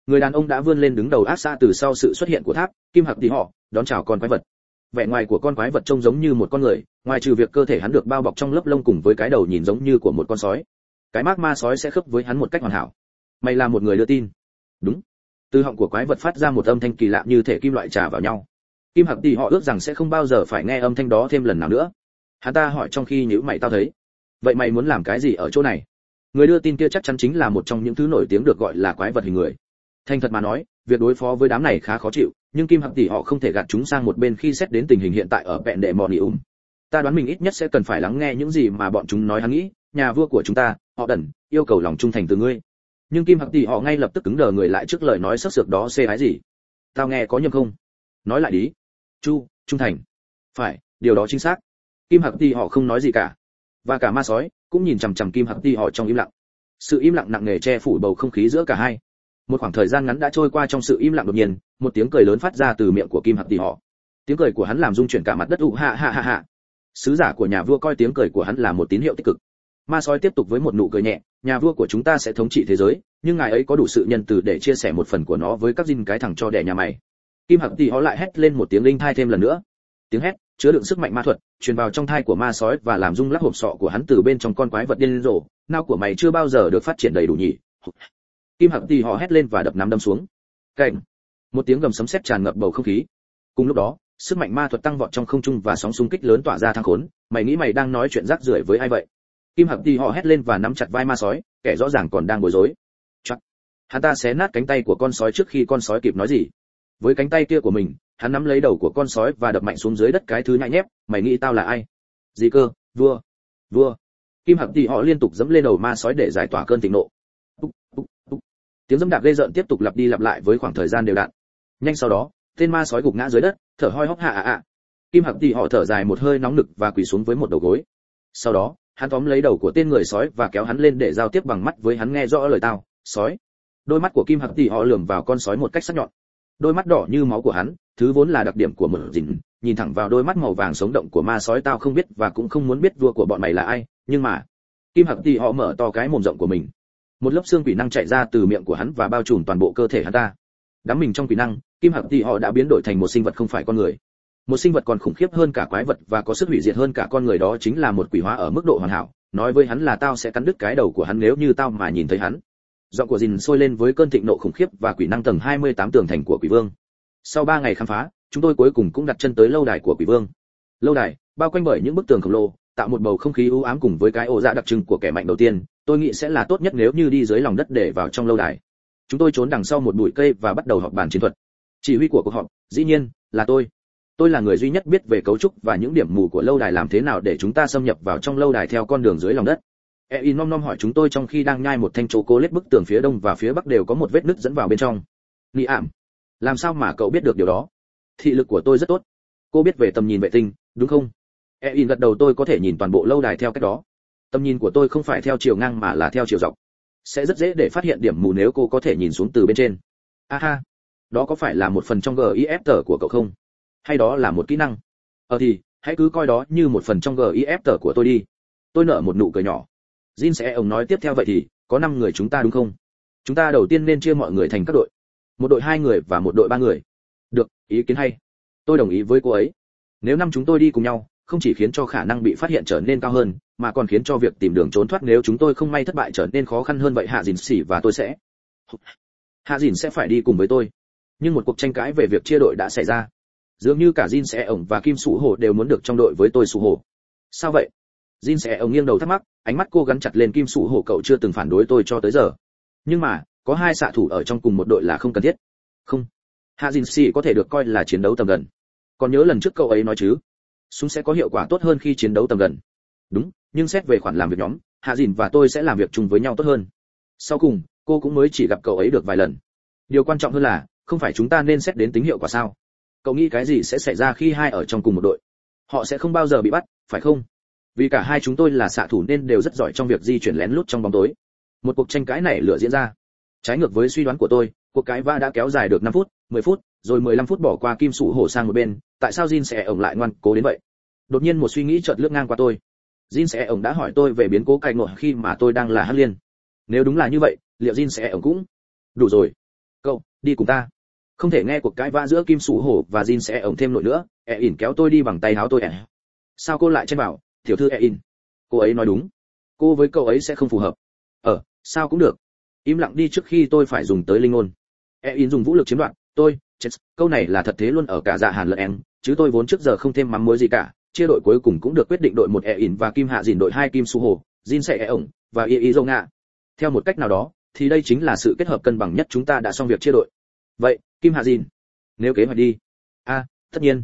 Người đàn ông đã vươn lên đứng đầu ác xã từ sau sự xuất hiện của tháp, kim hạc thì họ, đón chào con quái vật. Vẻ ngoài của con quái vật trông giống như một con người, ngoài trừ việc cơ thể hắn được bao bọc trong lớp lông cùng với cái đầu nhìn giống như của một con sói. Cái mác ma sói sẽ khớp với hắn một cách hoàn hảo. Mày là một người đưa tin. Đúng. Từ họng của quái vật phát ra một âm thanh kỳ lạ như thể kim loại trà vào nhau. Kim hạc tỷ họ ước rằng sẽ không bao giờ phải nghe âm thanh đó thêm lần nào nữa hắn ta hỏi trong khi nhữ mày tao thấy, vậy mày muốn làm cái gì ở chỗ này? Người đưa tin kia chắc chắn chính là một trong những thứ nổi tiếng được gọi là quái vật hình người. Thành thật mà nói, việc đối phó với đám này khá khó chịu, nhưng kim hạc tỷ họ không thể gạt chúng sang một bên khi xét đến tình hình hiện tại ở vẹn đệ mòn ỉ ta đoán mình ít nhất sẽ cần phải lắng nghe những gì mà bọn chúng nói hắn nghĩ, nhà vua của chúng ta, họ đần yêu cầu lòng trung thành từ ngươi. Nhưng kim hạc tỷ họ ngay lập tức cứng đờ người lại trước lời nói sắc sược đó xê hái gì? Tao nghe có nhầm không? Nói lại đi. Chu, trung thành. Phải, điều đó chính xác kim hạc tỷ họ không nói gì cả. Và cả ma sói cũng nhìn chằm chằm kim hạc tỷ họ trong im lặng. Sự im lặng nặng nề che phủ bầu không khí giữa cả hai. Một khoảng thời gian ngắn đã trôi qua trong sự im lặng đột nhiên, một tiếng cười lớn phát ra từ miệng của kim hạc tỷ họ. Tiếng cười của hắn làm rung chuyển cả mặt đất. Ụ hạ hạ hạ hạ sứ giả của nhà vua coi tiếng cười của hắn là một tín hiệu tích cực. Ma sói tiếp tục với một nụ cười nhẹ, nhà vua của chúng ta sẽ thống trị thế giới, nhưng ngài ấy có đủ sự nhân từ để chia sẻ một phần của nó với các dinh cái thằng cho đẻ nhà mày. Kim hạc tỷ họ lại hét lên một tiếng linh thai thêm lần nữa. Tiếng hét chứa đựng sức mạnh ma thuật truyền vào trong thai của ma sói và làm rung lắc hộp sọ của hắn từ bên trong con quái vật điên rồ. Nao của mày chưa bao giờ được phát triển đầy đủ nhỉ? Kim hạc tỷ họ hét lên và đập nắm đâm xuống. Cảnh! Một tiếng gầm sấm sét tràn ngập bầu không khí. Cùng lúc đó, sức mạnh ma thuật tăng vọt trong không trung và sóng xung kích lớn tỏa ra thang khốn. Mày nghĩ mày đang nói chuyện rác rưởi với ai vậy? Kim hạc tỷ họ hét lên và nắm chặt vai ma sói, kẻ rõ ràng còn đang bối rối. Chắc. hắn ta xé nát cánh tay của con sói trước khi con sói kịp nói gì. Với cánh tay kia của mình hắn nắm lấy đầu của con sói và đập mạnh xuống dưới đất cái thứ nhãi nhép, mày nghĩ tao là ai? Gì cơ? Vua. Vua. Kim hạc tỷ họ liên tục dẫm lên đầu ma sói để giải tỏa cơn thịnh nộ. Tiếng dẫm đạp gây rợn tiếp tục lặp đi lặp lại với khoảng thời gian đều đặn. Nhanh sau đó, tên ma sói gục ngã dưới đất, thở hoi hốc hạ ạ ạ. Kim hạc tỷ họ thở dài một hơi nóng nực và quỳ xuống với một đầu gối. Sau đó, hắn tóm lấy đầu của tên người sói và kéo hắn lên để giao tiếp bằng mắt với hắn nghe rõ lời tao, sói. Đôi mắt của kim hạc tỷ họ lườm vào con sói một cách sắc nhọn đôi mắt đỏ như máu của hắn, thứ vốn là đặc điểm của mở dình nhìn thẳng vào đôi mắt màu vàng sống động của ma sói tao không biết và cũng không muốn biết vua của bọn mày là ai, nhưng mà, kim hạc tỷ họ mở to cái mồm rộng của mình. Một lớp xương quỷ năng chạy ra từ miệng của hắn và bao trùm toàn bộ cơ thể hắn ta. Đắm mình trong quỷ năng, kim hạc tỷ họ đã biến đổi thành một sinh vật không phải con người. Một sinh vật còn khủng khiếp hơn cả quái vật và có sức hủy diệt hơn cả con người đó chính là một quỷ hóa ở mức độ hoàn hảo, nói với hắn là tao sẽ cắn đứt cái đầu của hắn nếu như tao mà nhìn thấy hắn giọng của dìn sôi lên với cơn thịnh nộ khủng khiếp và quỷ năng tầng 28 tường thành của quỷ vương. Sau 3 ngày khám phá, chúng tôi cuối cùng cũng đặt chân tới lâu đài của quỷ vương. Lâu đài, bao quanh bởi những bức tường khổng lồ, tạo một bầu không khí u ám cùng với cái ổ dạ đặc trưng của kẻ mạnh đầu tiên, tôi nghĩ sẽ là tốt nhất nếu như đi dưới lòng đất để vào trong lâu đài. Chúng tôi trốn đằng sau một bụi cây và bắt đầu họp bàn chiến thuật. Chỉ huy của cuộc họp, dĩ nhiên, là tôi. Tôi là người duy nhất biết về cấu trúc và những điểm mù của lâu đài làm thế nào để chúng ta xâm nhập vào trong lâu đài theo con đường dưới lòng đất e nom nom hỏi chúng tôi trong khi đang nhai một thanh chô cô lết bức tường phía đông và phía bắc đều có một vết nứt dẫn vào bên trong. Nị ảm, làm sao mà cậu biết được điều đó? Thị lực của tôi rất tốt. Cô biết về tầm nhìn vệ tinh, đúng không? E gật đầu tôi có thể nhìn toàn bộ lâu đài theo cách đó. Tầm nhìn của tôi không phải theo chiều ngang mà là theo chiều dọc. Sẽ rất dễ để phát hiện điểm mù nếu cô có thể nhìn xuống từ bên trên. Aha đó có phải là một phần trong gif tờ của cậu không? Hay đó là một kỹ năng? Ờ thì, hãy cứ coi đó như một phần trong gif tờ của tôi đi. Tôi nở một nụ cười nhỏ jin sẽ ông nói tiếp theo vậy thì, có năm người chúng ta đúng không? Chúng ta đầu tiên nên chia mọi người thành các đội. Một đội hai người và một đội ba người. Được, ý kiến hay. Tôi đồng ý với cô ấy. Nếu năm chúng tôi đi cùng nhau, không chỉ khiến cho khả năng bị phát hiện trở nên cao hơn, mà còn khiến cho việc tìm đường trốn thoát nếu chúng tôi không may thất bại trở nên khó khăn hơn vậy hạ Dĩn xỉ và tôi sẽ. Hạ Dĩn sẽ phải đi cùng với tôi. Nhưng một cuộc tranh cãi về việc chia đội đã xảy ra. Dường như cả Jin sẽ ổng và Kim Sủ Hổ đều muốn được trong đội với tôi Sủ Hổ. Sao vậy? Jin sẽ ông nghiêng đầu thắc mắc, ánh mắt cô gắn chặt lên Kim Sủ hổ cậu chưa từng phản đối tôi cho tới giờ. Nhưng mà, có hai xạ thủ ở trong cùng một đội là không cần thiết. Không. Hạ Jin Si có thể được coi là chiến đấu tầm gần. Còn nhớ lần trước cậu ấy nói chứ, súng sẽ có hiệu quả tốt hơn khi chiến đấu tầm gần. Đúng, nhưng xét về khoản làm việc nhóm, Hạ Dìn và tôi sẽ làm việc chung với nhau tốt hơn. Sau cùng, cô cũng mới chỉ gặp cậu ấy được vài lần. Điều quan trọng hơn là, không phải chúng ta nên xét đến tính hiệu quả sao? cậu nghĩ cái gì sẽ xảy ra khi hai ở trong cùng một đội họ sẽ không bao giờ bị bắt phải không vì cả hai chúng tôi là xạ thủ nên đều rất giỏi trong việc di chuyển lén lút trong bóng tối. Một cuộc tranh cãi này lửa diễn ra. Trái ngược với suy đoán của tôi, cuộc cãi va đã kéo dài được 5 phút 10 phút, rồi 15 phút bỏ qua kim sủ hổ sang một bên, tại sao jin sẽ ổng lại ngoan cố đến vậy? Đột nhiên một suy nghĩ chợt lướt ngang qua tôi. Jin sẽ ổng đã hỏi tôi về biến cố cay ngộ khi mà tôi đang là hắc liên. Nếu đúng là như vậy, liệu jin sẽ ổng cũng? Đủ rồi. Cậu, đi cùng ta. Không thể nghe cuộc cãi vã giữa kim sủ hổ và jin sẽ ổng thêm nổi nữa e ỉn kéo tôi đi bằng tay háo tôi ẻ sao cô lại chen bảo tiểu thư e cô ấy nói đúng. Cô với cậu ấy sẽ không phù hợp. Ờ sao cũng được. Im lặng đi trước khi tôi phải dùng tới linh ngôn. E dùng vũ lực chiếm đoạt. Tôi, chết, câu này là thật thế luôn ở cả dạ hàn lẫn em, chứ tôi vốn trước giờ không thêm mắm muối gì cả. Chia đội cuối cùng cũng được quyết định đội một e và kim hạ dìn đội hai kim su hồ, jin sẽ e ổng và y y dâu ngạ theo một cách nào đó, thì đây chính là sự kết hợp cân bằng nhất chúng ta đã xong việc chia đội. Vậy, kim hạ dìn, nếu kế hoạch đi. A tất nhiên.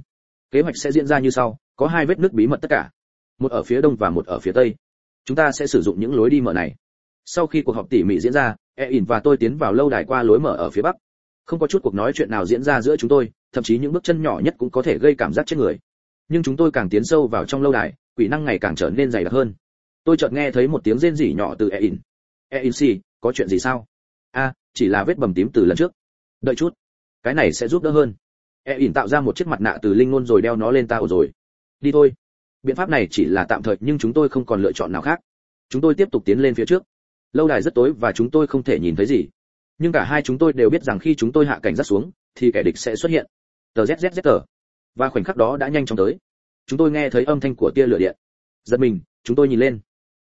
Kế hoạch sẽ diễn ra như sau, có hai vết nước bí mật tất cả một ở phía đông và một ở phía tây. Chúng ta sẽ sử dụng những lối đi mở này. Sau khi cuộc họp tỉ mỉ diễn ra e ỉn và tôi tiến vào lâu đài qua lối mở ở phía bắc. Không có chút cuộc nói chuyện nào diễn ra giữa chúng tôi, thậm chí những bước chân nhỏ nhất cũng có thể gây cảm giác chết người. Nhưng chúng tôi càng tiến sâu vào trong lâu đài, quỷ năng ngày càng trở nên dày đặc hơn. Tôi chợt nghe thấy một tiếng rên rỉ nhỏ từ e ỉn. E ỉn xì, có chuyện gì sao? A, chỉ là vết bầm tím từ lần trước. Đợi chút, cái này sẽ giúp đỡ hơn. E ỉn tạo ra một chiếc mặt nạ từ linh ngôn rồi đeo nó lên tao rồi. Đi thôi biện pháp này chỉ là tạm thời, nhưng chúng tôi không còn lựa chọn nào khác. Chúng tôi tiếp tục tiến lên phía trước. Lâu đài rất tối và chúng tôi không thể nhìn thấy gì. Nhưng cả hai chúng tôi đều biết rằng khi chúng tôi hạ cảnh giác xuống, thì kẻ địch sẽ xuất hiện. Tờ zzz tờ. Và khoảnh khắc đó đã nhanh chóng tới. Chúng tôi nghe thấy âm thanh của tia lửa điện. Giật mình, chúng tôi nhìn lên.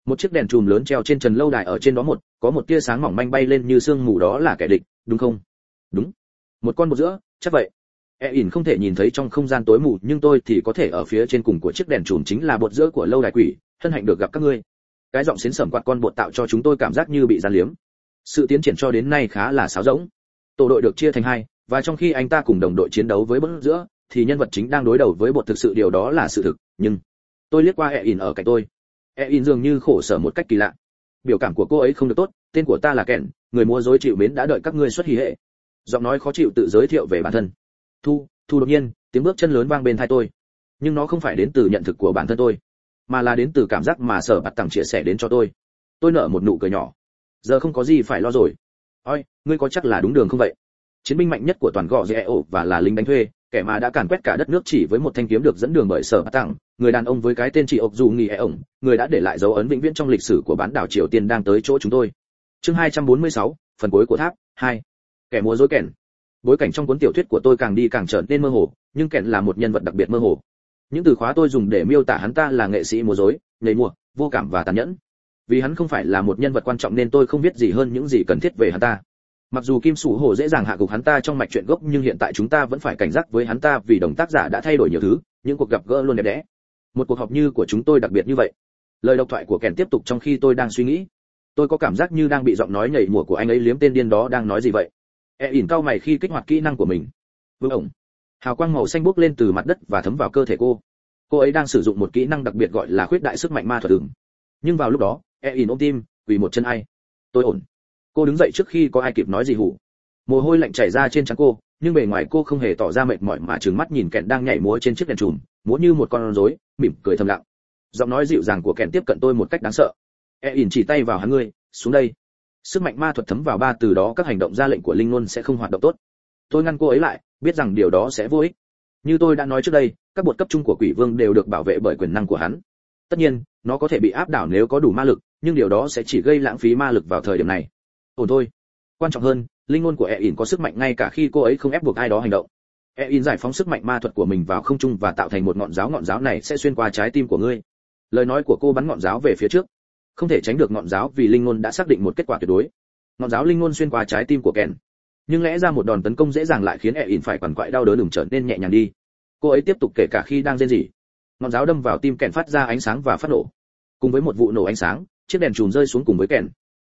Một chiếc đèn chùm lớn treo trên trần lâu đài ở trên đó một, có một tia sáng mỏng manh bay lên như sương mù đó là kẻ địch, đúng không? Đúng. Một con một giữa, chắc vậy e ỉn không thể nhìn thấy trong không gian tối mù, nhưng tôi thì có thể ở phía trên cùng của chiếc đèn chùm chính là bột giữa của lâu đài quỷ, hân hạnh được gặp các ngươi. Cái giọng xến sẩm quạt con bột tạo cho chúng tôi cảm giác như bị gian liếm. Sự tiến triển cho đến nay khá là sáo rỗng. Tổ đội được chia thành hai, và trong khi anh ta cùng đồng đội chiến đấu với bột giữa, thì nhân vật chính đang đối đầu với bột thực sự, điều đó là sự thực, nhưng tôi liếc qua e ỉn ở cạnh tôi. E ỉn dường như khổ sở một cách kỳ lạ. Biểu cảm của cô ấy không được tốt, tên của ta là kẹn người mua dối chịu mến đã đợi các ngươi xuất hí hệ. Giọng nói khó chịu tự giới thiệu về bản thân thu thu đột nhiên tiếng bước chân lớn vang bên tai tôi. Nhưng nó không phải đến từ nhận thức của bản thân tôi mà là đến từ cảm giác mà sở bạt tặng chia sẻ đến cho tôi. Tôi nở một nụ cười nhỏ. Giờ không có gì phải lo rồi. Ôi ngươi có chắc là đúng đường không vậy? Chiến binh mạnh nhất của toàn gò dễ ổ và là lính đánh thuê kẻ mà đã càn quét cả đất nước chỉ với một thanh kiếm được dẫn đường bởi sở bạt tặng người đàn ông với cái tên chị ộc dù nghỉ e ổng người đã để lại dấu ấn vĩnh viễn trong lịch sử của bán đảo triều tiên đang tới chỗ chúng tôi. Chương 246, phần cuối của tháp 2 kẻ múa dối kèn bối cảnh trong cuốn tiểu thuyết của tôi càng đi càng trở nên mơ hồ, nhưng Kẹn là một nhân vật đặc biệt mơ hồ. Những từ khóa tôi dùng để miêu tả hắn ta là nghệ sĩ múa dối, nhảy mùa vô cảm và tàn nhẫn. Vì hắn không phải là một nhân vật quan trọng nên tôi không biết gì hơn những gì cần thiết về hắn ta. Mặc dù kim sủ hổ dễ dàng hạ gục hắn ta trong mạch chuyện gốc, nhưng hiện tại chúng ta vẫn phải cảnh giác với hắn ta vì đồng tác giả đã thay đổi nhiều thứ, những cuộc gặp gỡ luôn đẹp đẽ. Một cuộc họp như của chúng tôi đặc biệt như vậy. Lời độc thoại của kèn tiếp tục trong khi tôi đang suy nghĩ. Tôi có cảm giác như đang bị giọng nói nhảy mùa của anh ấy liếm tên điên đó đang nói gì vậy? E ỉn cao mày khi kích hoạt kỹ năng của mình. Vương ổng. Hào quang màu xanh bốc lên từ mặt đất và thấm vào cơ thể cô. Cô ấy đang sử dụng một kỹ năng đặc biệt gọi là khuyết đại sức mạnh ma thuật đường nhưng vào lúc đó e ỉn ôm tim quỳ một chân ai. Tôi ổn. Cô đứng dậy trước khi có ai kịp nói gì hủ mồ hôi lạnh chảy ra trên trán cô nhưng bề ngoài cô không hề tỏ ra mệt mỏi mà trừng mắt nhìn kẹn đang nhảy múa trên chiếc đèn chùm, múa như một con rối mỉm cười thầm lặng. Giọng nói dịu dàng của kẹn tiếp cận tôi một cách đáng sợ. E ỉn chỉ tay vào hắn ngươi xuống đây sức mạnh ma thuật thấm vào ba từ đó, các hành động ra lệnh của linh luôn sẽ không hoạt động tốt. Tôi ngăn cô ấy lại, biết rằng điều đó sẽ vô ích. Như tôi đã nói trước đây, các bột cấp trung của quỷ vương đều được bảo vệ bởi quyền năng của hắn. Tất nhiên, nó có thể bị áp đảo nếu có đủ ma lực, nhưng điều đó sẽ chỉ gây lãng phí ma lực vào thời điểm này. Ổn thôi. Quan trọng hơn, linh ngôn của e In có sức mạnh ngay cả khi cô ấy không ép buộc ai đó hành động. E In giải phóng sức mạnh ma thuật của mình vào không trung và tạo thành một ngọn giáo. Ngọn giáo này sẽ xuyên qua trái tim của ngươi. Lời nói của cô bắn ngọn giáo về phía trước không thể tránh được ngọn giáo vì linh ngôn đã xác định một kết quả tuyệt đối. Ngọn giáo linh ngôn xuyên qua trái tim của kèn. Nhưng lẽ ra một đòn tấn công dễ dàng lại khiến e ỉn phải quằn quại đau đớn đừng trở nên nhẹ nhàng đi. Cô ấy tiếp tục kể cả khi đang rên rỉ. Ngọn giáo đâm vào tim kèn phát ra ánh sáng và phát nổ. Cùng với một vụ nổ ánh sáng, chiếc đèn chùm rơi xuống cùng với kèn.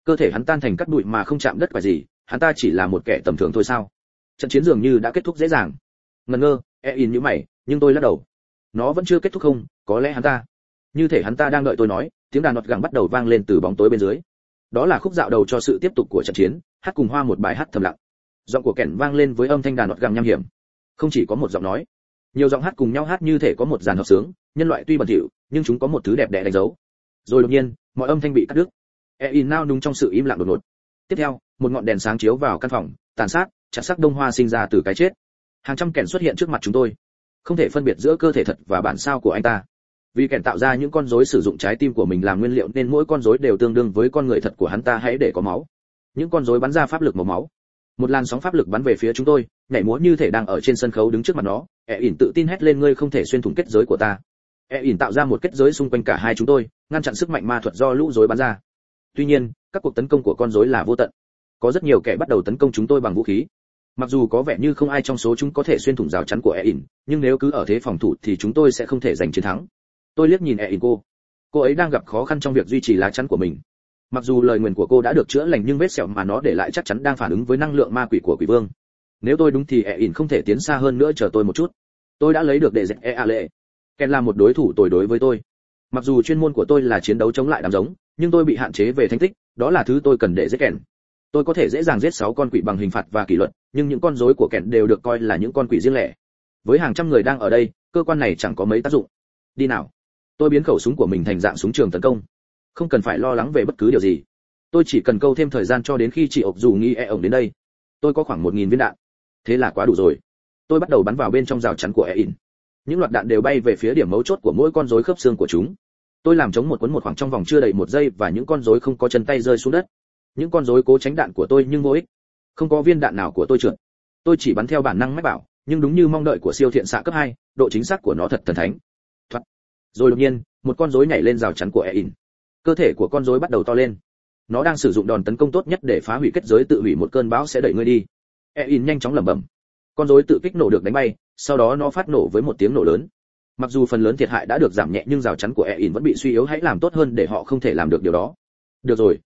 Cơ thể hắn tan thành các bụi mà không chạm đất phải gì, hắn ta chỉ là một kẻ tầm thường thôi sao? Trận chiến dường như đã kết thúc dễ dàng. Ngần ngơ e in như mày, nhưng tôi lắc đầu. Nó vẫn chưa kết thúc không, có lẽ hắn ta. Như thể hắn ta đang đợi tôi nói tiếng đàn nọt gẳng bắt đầu vang lên từ bóng tối bên dưới. Đó là khúc dạo đầu cho sự tiếp tục của trận chiến, hát cùng hoa một bài hát thầm lặng. Giọng của kẻn vang lên với âm thanh đàn nọt gẳng nham hiểm. Không chỉ có một giọng nói, nhiều giọng hát cùng nhau hát như thể có một dàn hợp sướng, nhân loại tuy bẩn thỉu, nhưng chúng có một thứ đẹp đẽ đánh dấu. Rồi đột nhiên, mọi âm thanh bị cắt đứt. E in nao nung trong sự im lặng đột ngột. Tiếp theo, một ngọn đèn sáng chiếu vào căn phòng, tàn sát, chặt sắc đông hoa sinh ra từ cái chết. Hàng trăm kẻn xuất hiện trước mặt chúng tôi. Không thể phân biệt giữa cơ thể thật và bản sao của anh ta vì kẻn tạo ra những con rối sử dụng trái tim của mình làm nguyên liệu nên mỗi con rối đều tương đương với con người thật của hắn ta, hãy để có máu. Những con rối bắn ra pháp lực màu máu. Một làn sóng pháp lực bắn về phía chúng tôi, nhảy múa như thể đang ở trên sân khấu đứng trước mặt nó. E ỉn tự tin hét lên, ngươi không thể xuyên thủng kết giới của ta. E ỉn tạo ra một kết giới xung quanh cả hai chúng tôi, ngăn chặn sức mạnh ma thuật do lũ rối bắn ra. Tuy nhiên, các cuộc tấn công của con rối là vô tận. Có rất nhiều kẻ bắt đầu tấn công chúng tôi bằng vũ khí. Mặc dù có vẻ như không ai trong số chúng có thể xuyên thủng rào chắn của e ỉn, nhưng nếu cứ ở thế phòng thủ thì chúng tôi sẽ không thể giành chiến thắng tôi liếc nhìn e in cô cô ấy đang gặp khó khăn trong việc duy trì lá chắn của mình. Mặc dù lời nguyền của cô đã được chữa lành nhưng vết sẹo mà nó để lại chắc chắn đang phản ứng với năng lượng ma quỷ của quỷ vương. Nếu tôi đúng thì e in không thể tiến xa hơn nữa chờ tôi một chút. Tôi đã lấy được đệ dẹp e a lệ ken là một đối thủ tồi đối với tôi. Mặc dù chuyên môn của tôi là chiến đấu chống lại đám giống, nhưng tôi bị hạn chế về thành tích, đó là thứ tôi cần để giết kèn tôi có thể dễ dàng giết sáu con quỷ bằng hình phạt và kỷ luật, nhưng những con rối của kèn đều được coi là những con quỷ riêng lẻ. Với hàng trăm người đang ở đây, cơ quan này chẳng có mấy tác dụng. Đi nào tôi biến khẩu súng của mình thành dạng súng trường tấn công. Không cần phải lo lắng về bất cứ điều gì. Tôi chỉ cần câu thêm thời gian cho đến khi chị ộc dù nghi e ổng đến đây. Tôi có khoảng một nghìn viên đạn. Thế là quá đủ rồi. Tôi bắt đầu bắn vào bên trong rào chắn của e in. Những loạt đạn đều bay về phía điểm mấu chốt của mỗi con rối khớp xương của chúng. Tôi làm chống một cuốn một khoảng trong vòng chưa đầy một giây và những con rối không có chân tay rơi xuống đất. Những con rối cố tránh đạn của tôi nhưng vô ích. Không có viên đạn nào của tôi trượt. Tôi chỉ bắn theo bản năng mách bảo nhưng đúng như mong đợi của siêu thiện xạ cấp 2, độ chính xác của nó thật thần thánh rồi đột nhiên, một con rối nhảy lên rào chắn của Ein. cơ thể của con rối bắt đầu to lên. Nó đang sử dụng đòn tấn công tốt nhất để phá hủy kết giới tự hủy một cơn bão sẽ đẩy ngươi đi. Ein nhanh chóng lẩm bẩm. Con rối tự kích nổ được đánh bay, sau đó nó phát nổ với một tiếng nổ lớn. Mặc dù phần lớn thiệt hại đã được giảm nhẹ nhưng rào chắn của Ein vẫn bị suy yếu, hãy làm tốt hơn để họ không thể làm được điều đó. Được rồi.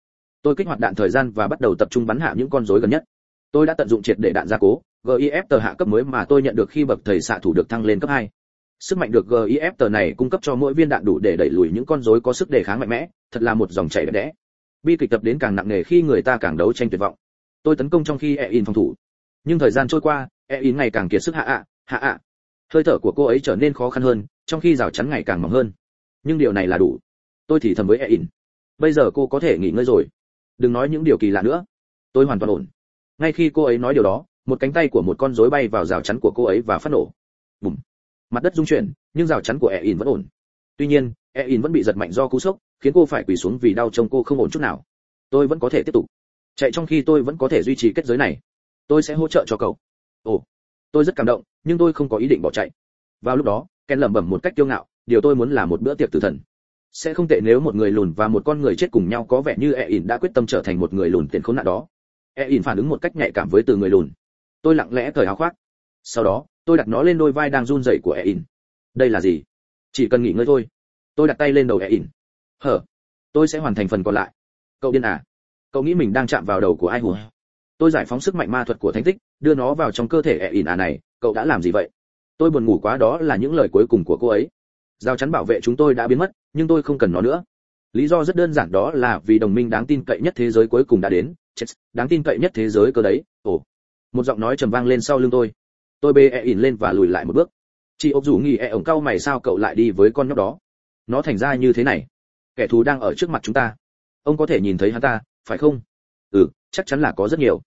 Tôi kích hoạt đạn thời gian và bắt đầu tập trung bắn hạ những con rối gần nhất. Tôi đã tận dụng triệt để đạn gia cố gif tờ hạ cấp mới mà tôi nhận được khi bậc thầy xạ thủ được thăng lên cấp 2 sức mạnh được gif tờ này cung cấp cho mỗi viên đạn đủ để đẩy lùi những con rối có sức đề kháng mạnh mẽ, thật là một dòng chảy đẹp đẽ. Bi kịch tập đến càng nặng nề khi người ta càng đấu tranh tuyệt vọng. Tôi tấn công trong khi e in phòng thủ. Nhưng thời gian trôi qua e in ngày càng kiệt sức hạ ạ hạ ạ. Hơi thở của cô ấy trở nên khó khăn hơn, trong khi rào chắn ngày càng mỏng hơn. Nhưng điều này là đủ. Tôi thì thầm với e in bây giờ cô có thể nghỉ ngơi rồi. Đừng nói những điều kỳ lạ nữa. Tôi hoàn toàn ổn. Ngay khi cô ấy nói điều đó, một cánh tay của một con rối bay vào rào chắn của cô ấy và phát nổ. Bùm mặt đất rung chuyển, nhưng rào chắn của e in vẫn ổn. Tuy nhiên e in vẫn bị giật mạnh do cú sốc, khiến cô phải quỳ xuống vì đau trông cô không ổn chút nào. Tôi vẫn có thể tiếp tục. Chạy trong khi tôi vẫn có thể duy trì kết giới này. Tôi sẽ hỗ trợ cho cậu. Ồ, tôi rất cảm động, nhưng tôi không có ý định bỏ chạy. Vào lúc đó, ken lẩm bẩm một cách kiêu ngạo, điều tôi muốn là một bữa tiệc tử thần. Sẽ không tệ nếu một người lùn và một con người chết cùng nhau có vẻ như E-In đã quyết tâm trở thành một người lùn tiền khốn nạn đó. E-In phản ứng một cách nhạy cảm với từ người lùn. Tôi lặng lẽ cởi áo khoác. Sau đó tôi đặt nó lên đôi vai đang run rẩy của e ỉn đây là gì? Chỉ cần nghỉ ngơi thôi. Tôi đặt tay lên đầu e ỉn hở? Tôi sẽ hoàn thành phần còn lại. Cậu điên à? Cậu nghĩ mình đang chạm vào đầu của ai hùa tôi giải phóng sức mạnh ma thuật của thánh tích đưa nó vào trong cơ thể e ỉn à này. Cậu đã làm gì vậy? Tôi buồn ngủ quá đó là những lời cuối cùng của cô ấy. Giao chắn bảo vệ chúng tôi đã biến mất nhưng tôi không cần nó nữa. Lý do rất đơn giản đó là vì đồng minh đáng tin cậy nhất thế giới cuối cùng đã đến. Chết đáng tin cậy nhất thế giới cơ đấy. Ồ. Một giọng nói trầm vang lên sau lưng tôi tôi bê e ỉn lên và lùi lại một bước. Chị ốc dù nghỉ e ổng cau mày sao cậu lại đi với con nhóc đó? Nó thành ra như thế này. Kẻ thù đang ở trước mặt chúng ta. Ông có thể nhìn thấy hắn ta, phải không? Ừ chắc chắn là có rất nhiều.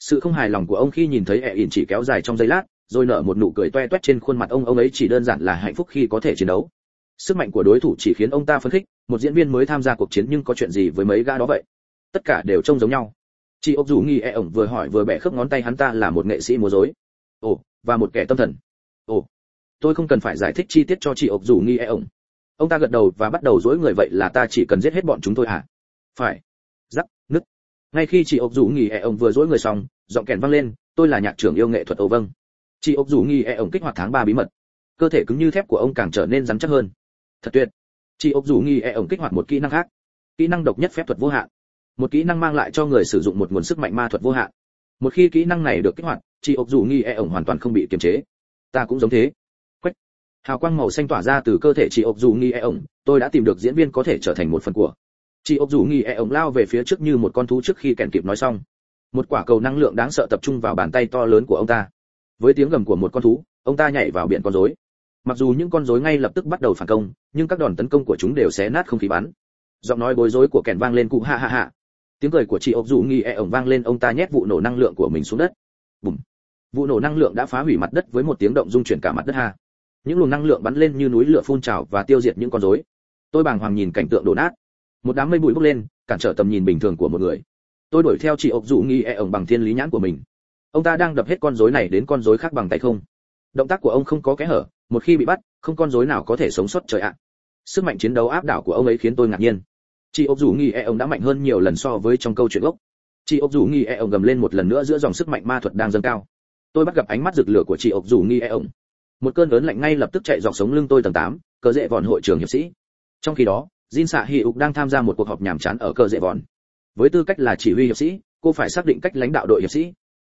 Sự không hài lòng của ông khi nhìn thấy e ỉn chỉ kéo dài trong giây lát, rồi nở một nụ cười toe toét trên khuôn mặt ông. Ông ấy chỉ đơn giản là hạnh phúc khi có thể chiến đấu. Sức mạnh của đối thủ chỉ khiến ông ta phấn khích, một diễn viên mới tham gia cuộc chiến nhưng có chuyện gì với mấy gã đó vậy? Tất cả đều trông giống nhau. Chị ốc dù nghi e ổng vừa hỏi vừa bẻ khớp ngón tay hắn ta là một nghệ sĩ múa rối ồ, và một kẻ tâm thần. Ồ, tôi không cần phải giải thích chi tiết cho chị ốc dù nghi e ổng. Ông ta gật đầu và bắt đầu dỗi người vậy là ta chỉ cần giết hết bọn chúng thôi à phải. Giắc nứt. Ngay khi chị ốc dù nghi e ổng vừa dỗi người xong, giọng kèn vang lên, tôi là nhạc trưởng yêu nghệ thuật âu vâng. Chị ốc dù nghi e ổng kích hoạt tháng ba bí mật. Cơ thể cứng như thép của ông càng trở nên rắn chắc hơn. Thật tuyệt. Chị ốc dù nghi e ổng kích hoạt một kỹ năng khác. Kỹ năng độc nhất phép thuật vô hạn. Một kỹ năng mang lại cho người sử dụng một nguồn sức mạnh ma thuật vô hạn một khi kỹ năng này được kích hoạt, chị ốc dù nghi e ổng hoàn toàn không bị kiềm chế. Ta cũng giống thế. Quách. Hào quang màu xanh tỏa ra từ cơ thể chị ốc dù nghi e ổng, tôi đã tìm được diễn viên có thể trở thành một phần của. Chị ốc dù nghi e ổng lao về phía trước như một con thú trước khi kèn kịp nói xong. Một quả cầu năng lượng đáng sợ tập trung vào bàn tay to lớn của ông ta. Với tiếng gầm của một con thú, ông ta nhảy vào biển con rối. Mặc dù những con rối ngay lập tức bắt đầu phản công, nhưng các đòn tấn công của chúng đều xé nát không khí bắn. Giọng nói bối rối của kèn vang lên cụ ha ha ha tiếng cười của chị ốc dù nghi e ổng vang lên, ông ta nhét vụ nổ năng lượng của mình xuống đất. Bùm. Vụ nổ năng lượng đã phá hủy mặt đất với một tiếng động rung chuyển cả mặt đất ha. Những luồng năng lượng bắn lên như núi lửa phun trào và tiêu diệt những con rối. Tôi bàng hoàng nhìn cảnh tượng đổ nát. Một đám mây bụi bốc lên, cản trở tầm nhìn bình thường của một người. Tôi đuổi theo chị ốc dù nghi e ổng bằng thiên lý nhãn của mình. Ông ta đang đập hết con rối này đến con rối khác bằng tay không. Động tác của ông không có kẽ hở, một khi bị bắt, không con rối nào có thể sống sót, trời ạ. Sức mạnh chiến đấu áp đảo của ông ấy khiến tôi ngạc nhiên chị ốc dù nghi e ông đã mạnh hơn nhiều lần so với trong câu chuyện gốc chị ốc dù nghi e ông gầm lên một lần nữa giữa dòng sức mạnh ma thuật đang dâng cao tôi bắt gặp ánh mắt rực lửa của chị ốc dù nghi e ông một cơn lớn lạnh ngay lập tức chạy dọc sống lưng tôi tầng tám, cờ dễ vòn hội trường hiệp sĩ trong khi đó Jin xạ Hỉ Ục đang tham gia một cuộc họp nhàm chán ở cờ dễ vòn. Với tư cách là chỉ huy hiệp sĩ, cô phải xác định cách lãnh đạo đội hiệp sĩ.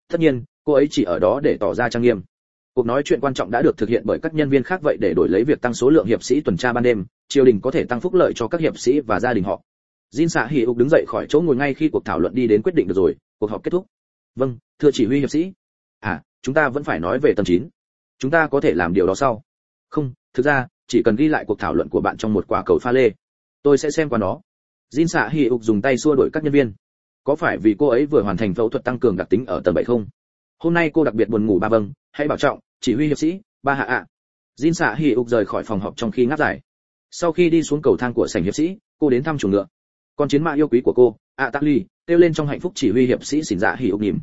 Tất nhiên, cô ấy chỉ ở đó để tỏ ra trang nghiêm. Cuộc nói chuyện quan trọng đã được thực hiện bởi các nhân viên khác vậy để đổi lấy việc tăng số lượng hiệp sĩ tuần tra ban đêm, triều đình có thể tăng phúc lợi cho các hiệp sĩ và gia đình họ. Jin xạ Hỉ Ục đứng dậy khỏi chỗ ngồi ngay khi cuộc thảo luận đi đến quyết định được rồi, cuộc họp kết thúc. Vâng, thưa chỉ huy hiệp sĩ. À, chúng ta vẫn phải nói về tầng chín Chúng ta có thể làm điều đó sau. Không, thực ra, chỉ cần ghi lại cuộc thảo luận của bạn trong một quả cầu pha lê, tôi sẽ xem qua nó jin xạ hì ục dùng tay xua đuổi các nhân viên có phải vì cô ấy vừa hoàn thành phẫu thuật tăng cường đặc tính ở tầng bảy không hôm nay cô đặc biệt buồn ngủ ba vâng hãy bảo trọng chỉ huy hiệp sĩ ba hạ ạ à. jin xạ hì ục rời khỏi phòng họp trong khi ngáp dài sau khi đi xuống cầu thang của sảnh hiệp sĩ cô đến thăm chuồng ngựa con chiến mã yêu quý của cô ạ tắc ly kêu lên trong hạnh phúc chỉ huy hiệp sĩ xỉn dạ hì ục nhìm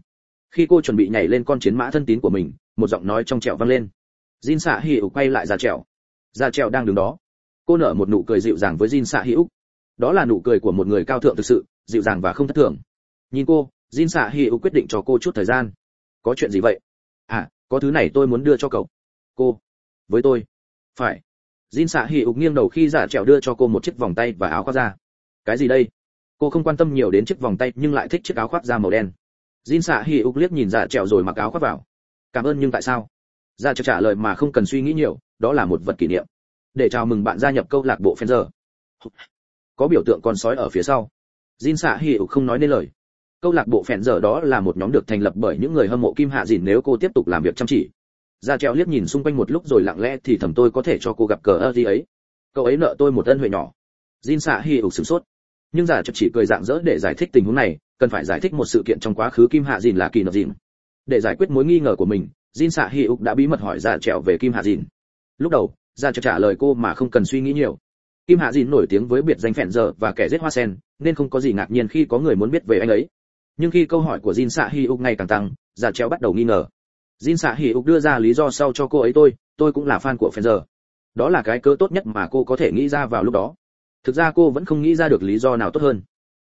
khi cô chuẩn bị nhảy lên con chiến mã thân tín của mình một giọng nói trong trẻo vang lên jin xạ hì ục quay lại ra trẻo ra trẻo đang đứng đó cô nở một nụ cười dịu dàng với Jin Xạ Hữu. Đó là nụ cười của một người cao thượng thực sự, dịu dàng và không thất thường. Nhìn cô, Jin Xạ Hữu quyết định cho cô chút thời gian. Có chuyện gì vậy? À, có thứ này tôi muốn đưa cho cậu. Cô. Với tôi. Phải. Jin Xạ Hữu nghiêng đầu khi giả trèo đưa cho cô một chiếc vòng tay và áo khoác da. Cái gì đây? Cô không quan tâm nhiều đến chiếc vòng tay nhưng lại thích chiếc áo khoác da màu đen. Jin Xạ Hữu liếc nhìn giả trèo rồi mặc áo khoác vào. Cảm ơn nhưng tại sao? Giả trèo trả lời mà không cần suy nghĩ nhiều, đó là một vật kỷ niệm để chào mừng bạn gia nhập câu lạc bộ Fenzer. Có biểu tượng con sói ở phía sau. Jin xạ hiểu không nói nên lời. Câu lạc bộ phèn giờ đó là một nhóm được thành lập bởi những người hâm mộ Kim Hạ Dìn nếu cô tiếp tục làm việc chăm chỉ. Gia treo liếc nhìn xung quanh một lúc rồi lặng lẽ thì thầm tôi có thể cho cô gặp cờ ơ gì ấy. Cậu ấy nợ tôi một ân huệ nhỏ. Jin xạ ục sửng sốt. Nhưng giả chợt chỉ cười dạng dỡ để giải thích tình huống này, cần phải giải thích một sự kiện trong quá khứ Kim Hạ Dìn là kỳ nọ dìn. Để giải quyết mối nghi ngờ của mình, Jin xạ ục đã bí mật hỏi giả trèo về Kim Hạ Dìn. Lúc đầu, ra cho trả lời cô mà không cần suy nghĩ nhiều kim hạ dìn nổi tiếng với biệt danh phèn giờ và kẻ giết hoa sen nên không có gì ngạc nhiên khi có người muốn biết về anh ấy nhưng khi câu hỏi của jin xạ hi uk ngày càng tăng giả treo bắt đầu nghi ngờ jin xạ hi uk đưa ra lý do sau cho cô ấy tôi tôi cũng là fan của phèn giờ đó là cái cớ tốt nhất mà cô có thể nghĩ ra vào lúc đó thực ra cô vẫn không nghĩ ra được lý do nào tốt hơn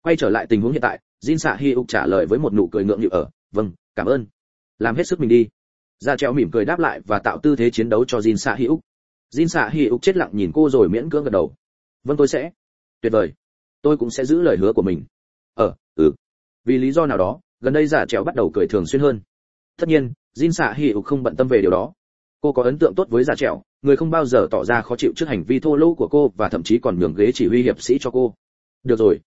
quay trở lại tình huống hiện tại jin xạ hi uk trả lời với một nụ cười ngượng nghịu ở vâng cảm ơn làm hết sức mình đi ra treo mỉm cười đáp lại và tạo tư thế chiến đấu cho jin xạ hi uk Jin xạ hi ục chết lặng nhìn cô rồi miễn cưỡng gật đầu. Vâng tôi sẽ. Tuyệt vời. Tôi cũng sẽ giữ lời hứa của mình. Ờ, ừ. Vì lý do nào đó, gần đây giả trèo bắt đầu cười thường xuyên hơn. Tất nhiên, Jin xạ hỉ ục không bận tâm về điều đó. Cô có ấn tượng tốt với giả trèo, người không bao giờ tỏ ra khó chịu trước hành vi thô lỗ của cô và thậm chí còn nhường ghế chỉ huy hiệp sĩ cho cô. Được rồi.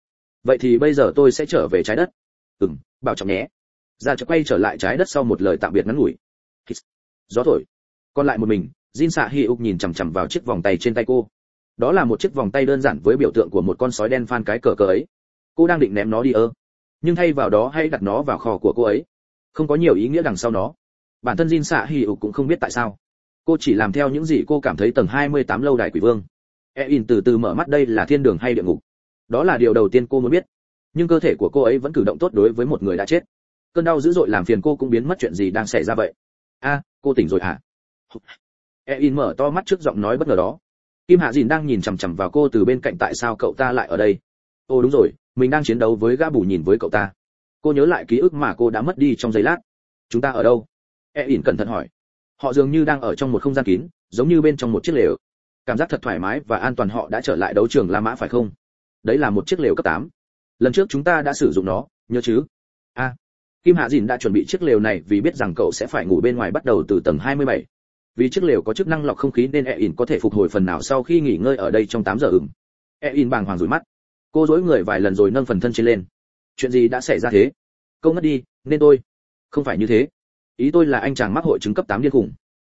Vậy thì bây giờ tôi sẽ trở về trái đất. Ừm, bảo trọng nhé. Giả trèo quay trở lại trái đất sau một lời tạm biệt ngắn ngủi. Gió thổi. Còn lại một mình, Jin xạ Hi Uk nhìn chằm chằm vào chiếc vòng tay trên tay cô. Đó là một chiếc vòng tay đơn giản với biểu tượng của một con sói đen phan cái cờ cờ ấy. Cô đang định ném nó đi ơ, nhưng thay vào đó hãy đặt nó vào kho của cô ấy. Không có nhiều ý nghĩa đằng sau nó. Bản thân Jin xạ Hi ục cũng không biết tại sao. Cô chỉ làm theo những gì cô cảm thấy tầng 28 lâu đài quỷ vương. Ein từ từ mở mắt đây là thiên đường hay địa ngục. Đó là điều đầu tiên cô muốn biết. Nhưng cơ thể của cô ấy vẫn cử động tốt đối với một người đã chết. Cơn đau dữ dội làm phiền cô cũng biến mất chuyện gì đang xảy ra vậy. A, cô tỉnh rồi hả? Ein mở to mắt trước giọng nói bất ngờ đó. Kim Hạ Dìn đang nhìn chằm chằm vào cô từ bên cạnh tại sao cậu ta lại ở đây? Ô đúng rồi, mình đang chiến đấu với gã bù nhìn với cậu ta. Cô nhớ lại ký ức mà cô đã mất đi trong giây lát. Chúng ta ở đâu? e ỉn cẩn thận hỏi. họ dường như đang ở trong một không gian kín, giống như bên trong một chiếc lều cảm giác thật thoải mái và an toàn họ đã trở lại đấu trường la mã phải không đấy là một chiếc lều cấp 8. lần trước chúng ta đã sử dụng nó, nhớ chứ a kim hạ dìn đã chuẩn bị chiếc lều này vì biết rằng cậu sẽ phải ngủ bên ngoài bắt đầu từ tầng 27. vì chiếc lều có chức năng lọc không khí nên e in có thể phục hồi phần nào sau khi nghỉ ngơi ở đây trong 8 giờ ửng e in bàng hoàng rủi mắt cô dối người vài lần rồi nâng phần thân trên lên. Chuyện gì đã xảy ra thế? Câu ngất đi, nên tôi. Không phải như thế. Ý tôi là anh chàng mắc hội chứng cấp 8 điên khủng.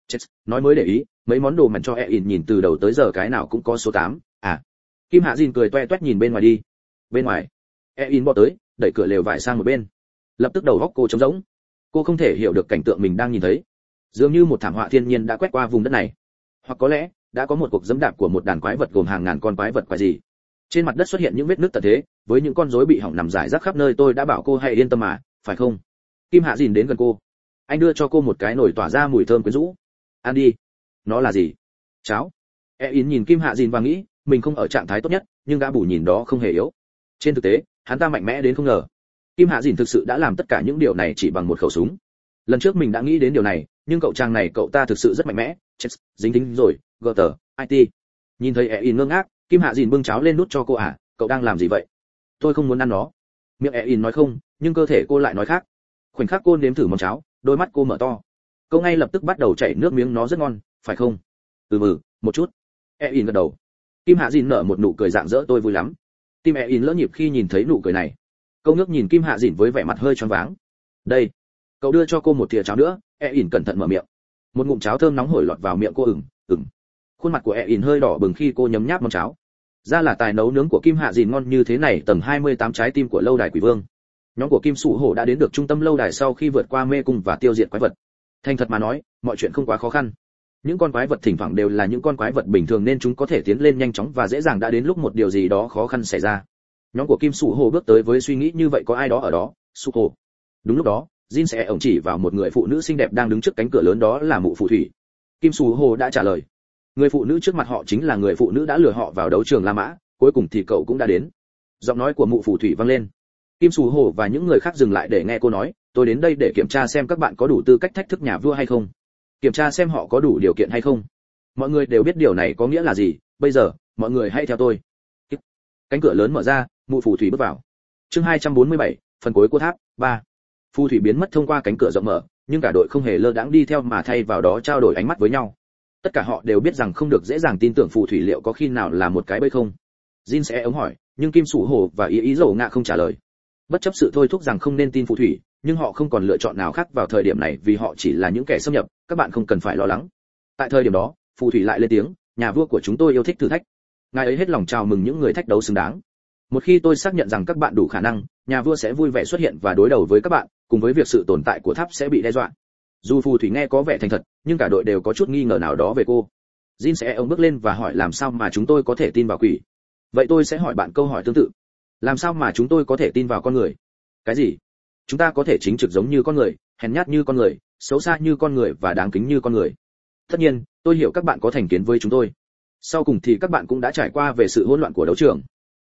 Chết, nói mới để ý, mấy món đồ mặn cho e in nhìn từ đầu tới giờ cái nào cũng có số 8. à. Kim hạ dìn cười toe toét nhìn bên ngoài đi. Bên ngoài. E in bỏ tới, đẩy cửa lều vải sang một bên. Lập tức đầu góc cô trống rỗng. Cô không thể hiểu được cảnh tượng mình đang nhìn thấy. Dường như một thảm họa thiên nhiên đã quét qua vùng đất này. Hoặc có lẽ, đã có một cuộc dẫm đạp của một đàn quái vật gồm hàng ngàn con quái vật quái gì trên mặt đất xuất hiện những vết nước tận thế, với những con rối bị hỏng nằm rải rác khắp nơi tôi đã bảo cô hãy yên tâm mà, phải không? Kim hạ dìn đến gần cô. Anh đưa cho cô một cái nồi tỏa ra mùi thơm quyến rũ. Ăn đi. Nó là gì? Cháo. E in nhìn kim hạ dìn và nghĩ, mình không ở trạng thái tốt nhất, nhưng gã bù nhìn đó không hề yếu. Trên thực tế, hắn ta mạnh mẽ đến không ngờ. Kim hạ dìn thực sự đã làm tất cả những điều này chỉ bằng một khẩu súng. Lần trước mình đã nghĩ đến điều này, nhưng cậu chàng này cậu ta thực sự rất mạnh mẽ. Chết dính tính rồi gờ tờ it nhìn thấy e in ngơ ngác kim hạ dìn bưng cháo lên nút cho cô à cậu đang làm gì vậy? Tôi không muốn ăn nó. Miệng e in nói không, nhưng cơ thể cô lại nói khác. Khoảnh khắc cô nếm thử món cháo, đôi mắt cô mở to. Cô ngay lập tức bắt đầu chảy nước miếng nó rất ngon, phải không? Ừ ừ một chút. E in gật đầu. Kim hạ dìn nở một nụ cười dạng dỡ tôi vui lắm. Tim e in lỡ nhịp khi nhìn thấy nụ cười này. Câu ngước nhìn kim hạ dìn với vẻ mặt hơi choáng váng. Đây, cậu đưa cho cô một thìa cháo nữa e in cẩn thận mở miệng. Một ngụm cháo thơm nóng hổi lọt vào miệng cô ửng ửng khuôn mặt của e in hơi đỏ bừng khi cô nhấm nháp món cháo ra là tài nấu nướng của kim hạ dìn ngon như thế này tầng 28 trái tim của lâu đài quỷ vương. Nhóm của kim sụ hổ đã đến được trung tâm lâu đài sau khi vượt qua mê cung và tiêu diệt quái vật. Thành thật mà nói, mọi chuyện không quá khó khăn. Những con quái vật thỉnh thoảng đều là những con quái vật bình thường nên chúng có thể tiến lên nhanh chóng và dễ dàng đã đến lúc một điều gì đó khó khăn xảy ra. Nhóm của kim sụ hồ bước tới với suy nghĩ như vậy có ai đó ở đó? Sụ hổ. Đúng lúc đó, jin sẽ ổng chỉ vào một người phụ nữ xinh đẹp đang đứng trước cánh cửa lớn đó là mụ phù thủy. Kim sụ hồ đã trả lời người phụ nữ trước mặt họ chính là người phụ nữ đã lừa họ vào đấu trường la mã cuối cùng thì cậu cũng đã đến. Giọng nói của mụ phù thủy vang lên. Kim sù hồ và những người khác dừng lại để nghe cô nói tôi đến đây để kiểm tra xem các bạn có đủ tư cách thách thức nhà vua hay không. Kiểm tra xem họ có đủ điều kiện hay không. Mọi người đều biết điều này có nghĩa là gì bây giờ mọi người hãy theo tôi. Cánh cửa lớn mở ra mụ phù thủy bước vào. Chương 247, phần cuối của tháp 3. phù thủy biến mất thông qua cánh cửa rộng mở nhưng cả đội không hề lơ đãng đi theo mà thay vào đó trao đổi ánh mắt với nhau tất cả họ đều biết rằng không được dễ dàng tin tưởng phù thủy liệu có khi nào là một cái bẫy không. Jin sẽ ống hỏi, nhưng kim sủ hồ và ý ý dầu ngạ không trả lời. Bất chấp sự thôi thúc rằng không nên tin phù thủy, nhưng họ không còn lựa chọn nào khác vào thời điểm này vì họ chỉ là những kẻ xâm nhập, các bạn không cần phải lo lắng. Tại thời điểm đó, phù thủy lại lên tiếng, nhà vua của chúng tôi yêu thích thử thách. Ngài ấy hết lòng chào mừng những người thách đấu xứng đáng. Một khi tôi xác nhận rằng các bạn đủ khả năng, nhà vua sẽ vui vẻ xuất hiện và đối đầu với các bạn, cùng với việc sự tồn tại của tháp sẽ bị đe dọa dù phù thủy nghe có vẻ thành thật, nhưng cả đội đều có chút nghi ngờ nào đó về cô. Jin sẽ ông bước lên và hỏi làm sao mà chúng tôi có thể tin vào quỷ. Vậy tôi sẽ hỏi bạn câu hỏi tương tự. Làm sao mà chúng tôi có thể tin vào con người? Cái gì? Chúng ta có thể chính trực giống như con người, hèn nhát như con người, xấu xa như con người và đáng kính như con người. Tất nhiên, tôi hiểu các bạn có thành kiến với chúng tôi. Sau cùng thì các bạn cũng đã trải qua về sự hỗn loạn của đấu trường.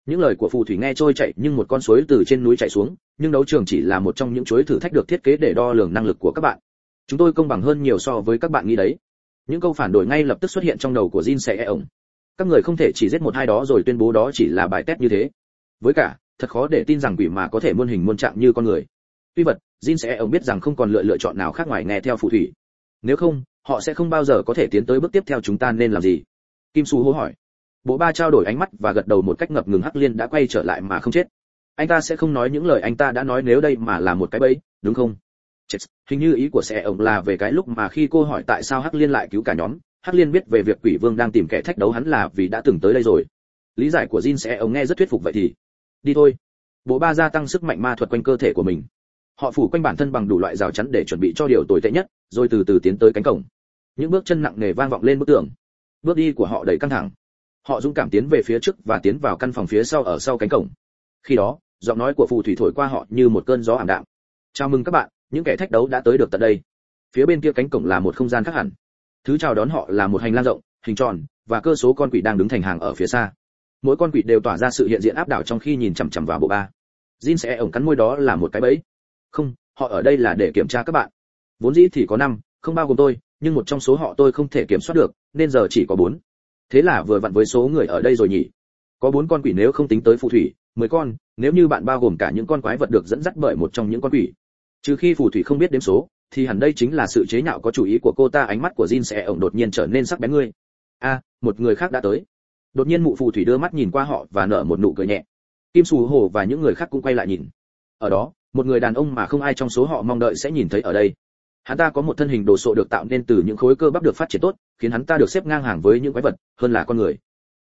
Những lời của phù thủy nghe trôi chảy nhưng một con suối từ trên núi chảy xuống, nhưng đấu trường chỉ là một trong những chuỗi thử thách được thiết kế để đo lường năng lực của các bạn chúng tôi công bằng hơn nhiều so với các bạn nghĩ đấy. Những câu phản đổi ngay lập tức xuất hiện trong đầu của Jin sẽ e ổng. Các người không thể chỉ giết một hai đó rồi tuyên bố đó chỉ là bài test như thế. Với cả, thật khó để tin rằng quỷ mà có thể muôn hình muôn trạng như con người. Tuy vật Jin sẽ e ông biết rằng không còn lựa lựa chọn nào khác ngoài nghe theo phù thủy. Nếu không, họ sẽ không bao giờ có thể tiến tới bước tiếp theo chúng ta nên làm gì? Kim su hô hỏi. Bộ ba trao đổi ánh mắt và gật đầu một cách ngập ngừng hắc liên đã quay trở lại mà không chết. Anh ta sẽ không nói những lời anh ta đã nói nếu đây mà là một cái bẫy, đúng không? Chết hình như ý của sẽ ông là về cái lúc mà khi cô hỏi tại sao hắc liên lại cứu cả nhóm, hắc liên biết về việc quỷ vương đang tìm kẻ thách đấu hắn là vì đã từng tới đây rồi. Lý giải của Jin sẽ ông nghe rất thuyết phục vậy thì, đi thôi. Bộ ba gia tăng sức mạnh ma thuật quanh cơ thể của mình. Họ phủ quanh bản thân bằng đủ loại rào chắn để chuẩn bị cho điều tồi tệ nhất, rồi từ từ tiến tới cánh cổng. Những bước chân nặng nề vang vọng lên bức tường. Bước đi của họ đầy căng thẳng. Họ dũng cảm tiến về phía trước và tiến vào căn phòng phía sau ở sau cánh cổng. Khi đó, giọng nói của phù thủy thổi qua họ như một cơn gió ảm đạm. Chào mừng các bạn những kẻ thách đấu đã tới được tận đây. Phía bên kia cánh cổng là một không gian khác hẳn. Thứ chào đón họ là một hành lang rộng, hình tròn, và cơ số con quỷ đang đứng thành hàng ở phía xa. Mỗi con quỷ đều tỏa ra sự hiện diện áp đảo trong khi nhìn chằm chằm vào bộ ba. Jin sẽ ổng cắn môi đó là một cái bẫy. Không, họ ở đây là để kiểm tra các bạn. Vốn dĩ thì có năm, không bao gồm tôi, nhưng một trong số họ tôi không thể kiểm soát được, nên giờ chỉ có bốn. Thế là vừa vặn với số người ở đây rồi nhỉ. Có bốn con quỷ nếu không tính tới phù thủy, mười con, nếu như bạn bao gồm cả những con quái vật được dẫn dắt bởi một trong những con quỷ trừ khi phù thủy không biết đếm số, thì hẳn đây chính là sự chế nhạo có chủ ý của cô ta, ánh mắt của Jin sẽ ổng đột nhiên trở nên sắc bén ngươi. A, một người khác đã tới. Đột nhiên mụ phù thủy đưa mắt nhìn qua họ và nở một nụ cười nhẹ. Kim sù hồ và những người khác cũng quay lại nhìn. Ở đó, một người đàn ông mà không ai trong số họ mong đợi sẽ nhìn thấy ở đây. Hắn ta có một thân hình đồ sộ được tạo nên từ những khối cơ bắp được phát triển tốt, khiến hắn ta được xếp ngang hàng với những quái vật hơn là con người.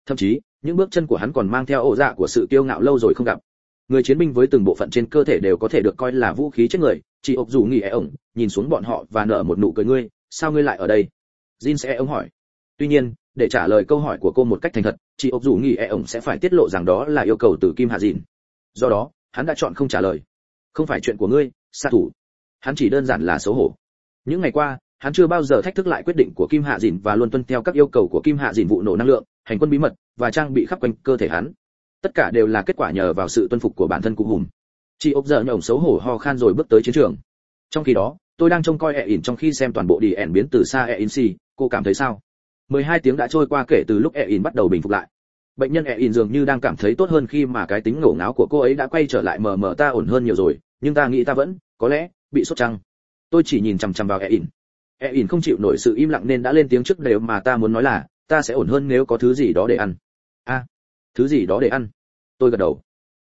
Thậm chí, những bước chân của hắn còn mang theo ổ dạ của sự kiêu ngạo lâu rồi không gặp. Người chiến binh với từng bộ phận trên cơ thể đều có thể được coi là vũ khí chết người chị ốc dù nghỉ e ổng, nhìn xuống bọn họ và nở một nụ cười ngươi, sao ngươi lại ở đây? Jin sẽ ông hỏi. Tuy nhiên, để trả lời câu hỏi của cô một cách thành thật chị ốc dù nghỉ e ổng sẽ phải tiết lộ rằng đó là yêu cầu từ kim hạ dìn. Do đó, hắn đã chọn không trả lời. Không phải chuyện của ngươi sát thủ. Hắn chỉ đơn giản là xấu hổ. Những ngày qua, hắn chưa bao giờ thách thức lại quyết định của kim hạ dìn và luôn tuân theo các yêu cầu của kim hạ dìn vụ nổ năng lượng, hành quân bí mật và trang bị khắp quanh cơ thể hắn. Tất cả đều là kết quả nhờ vào sự tuân phục của bản thân cụ hùng chị ốc giờ nhổng xấu hổ ho khan rồi bước tới chiến trường. Trong khi đó, tôi đang trông coi e ỉn trong khi xem toàn bộ đi ẻn biến từ xa e in xì. cô cảm thấy sao? 12 tiếng đã trôi qua kể từ lúc e in bắt đầu bình phục lại. Bệnh nhân e in dường như đang cảm thấy tốt hơn khi mà cái tính ngổ ngáo của cô ấy đã quay trở lại mờ mờ ta ổn hơn nhiều rồi, nhưng ta nghĩ ta vẫn, có lẽ, bị sốt trăng. Tôi chỉ nhìn chằm chằm vào e in e in không chịu nổi sự im lặng nên đã lên tiếng trước đều mà ta muốn nói là, ta sẽ ổn hơn nếu có thứ gì đó để ăn. A thứ gì đó để ăn. Tôi gật đầu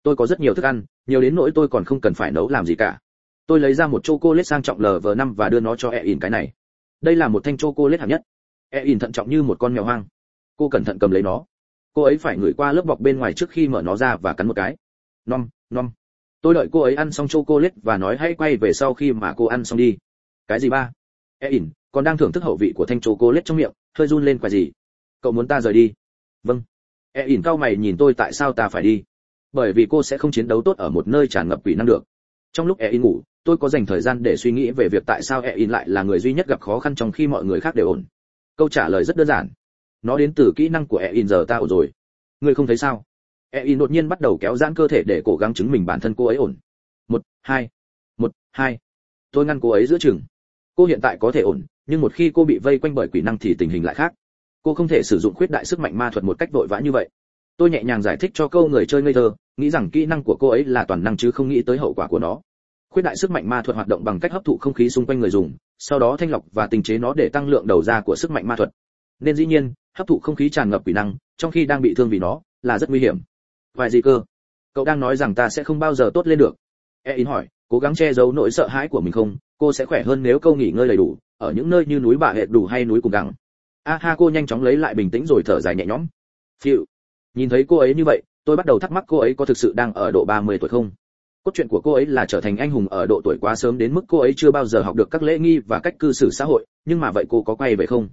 tôi có rất nhiều thức ăn, nhiều đến nỗi tôi còn không cần phải nấu làm gì cả. Tôi lấy ra một chocolate sang trọng lv năm và đưa nó cho e in cái này. Đây là một thanh chocolate hạng nhất. E in thận trọng như một con mèo hoang. Cô cẩn thận cầm lấy nó. Cô ấy phải ngửi qua lớp bọc bên ngoài trước khi mở nó ra và cắn một cái. Nom nom. Tôi đợi cô ấy ăn xong chocolate và nói hãy quay về sau khi mà cô ăn xong đi. Cái gì ba? E in còn đang thưởng thức hậu vị của thanh chocolate trong miệng, hơi run lên quả gì? Cậu muốn ta rời đi? Vâng. E in cao mày nhìn tôi tại sao ta phải đi? Bởi vì cô sẽ không chiến đấu tốt ở một nơi tràn ngập quỷ năng được. Trong lúc e in ngủ, tôi có dành thời gian để suy nghĩ về việc tại sao e in lại là người duy nhất gặp khó khăn trong khi mọi người khác đều ổn. Câu trả lời rất đơn giản. Nó đến từ kỹ năng của e in giờ ta ổn rồi. Ngươi không thấy sao? E in đột nhiên bắt đầu kéo giãn cơ thể để cố gắng chứng minh bản thân cô ấy ổn. Một, hai một, hai. Tôi ngăn cô ấy giữa chừng. Cô hiện tại có thể ổn, nhưng một khi cô bị vây quanh bởi quỷ năng thì tình hình lại khác. Cô không thể sử dụng khuyết đại sức mạnh ma thuật một cách vội vã như vậy tôi nhẹ nhàng giải thích cho câu người chơi ngây thơ, nghĩ rằng kỹ năng của cô ấy là toàn năng chứ không nghĩ tới hậu quả của nó. Khuyết đại sức mạnh ma thuật hoạt động bằng cách hấp thụ không khí xung quanh người dùng, sau đó thanh lọc và tình chế nó để tăng lượng đầu ra của sức mạnh ma thuật. Nên dĩ nhiên, hấp thụ không khí tràn ngập quỷ năng, trong khi đang bị thương vì nó, là rất nguy hiểm. Vài gì cơ? Cậu đang nói rằng ta sẽ không bao giờ tốt lên được. E in hỏi, cố gắng che giấu nỗi sợ hãi của mình không? Cô sẽ khỏe hơn nếu câu nghỉ ngơi đầy đủ, ở những nơi như núi bà hệ đủ hay núi cùng đằng a ha, cô nhanh chóng lấy lại bình tĩnh rồi thở dài nhẹ nhõm. Phiu nhìn thấy cô ấy như vậy, tôi bắt đầu thắc mắc cô ấy có thực sự đang ở độ 30 tuổi không? Cốt truyện của cô ấy là trở thành anh hùng ở độ tuổi quá sớm đến mức cô ấy chưa bao giờ học được các lễ nghi và cách cư xử xã hội, nhưng mà vậy cô có quay về không?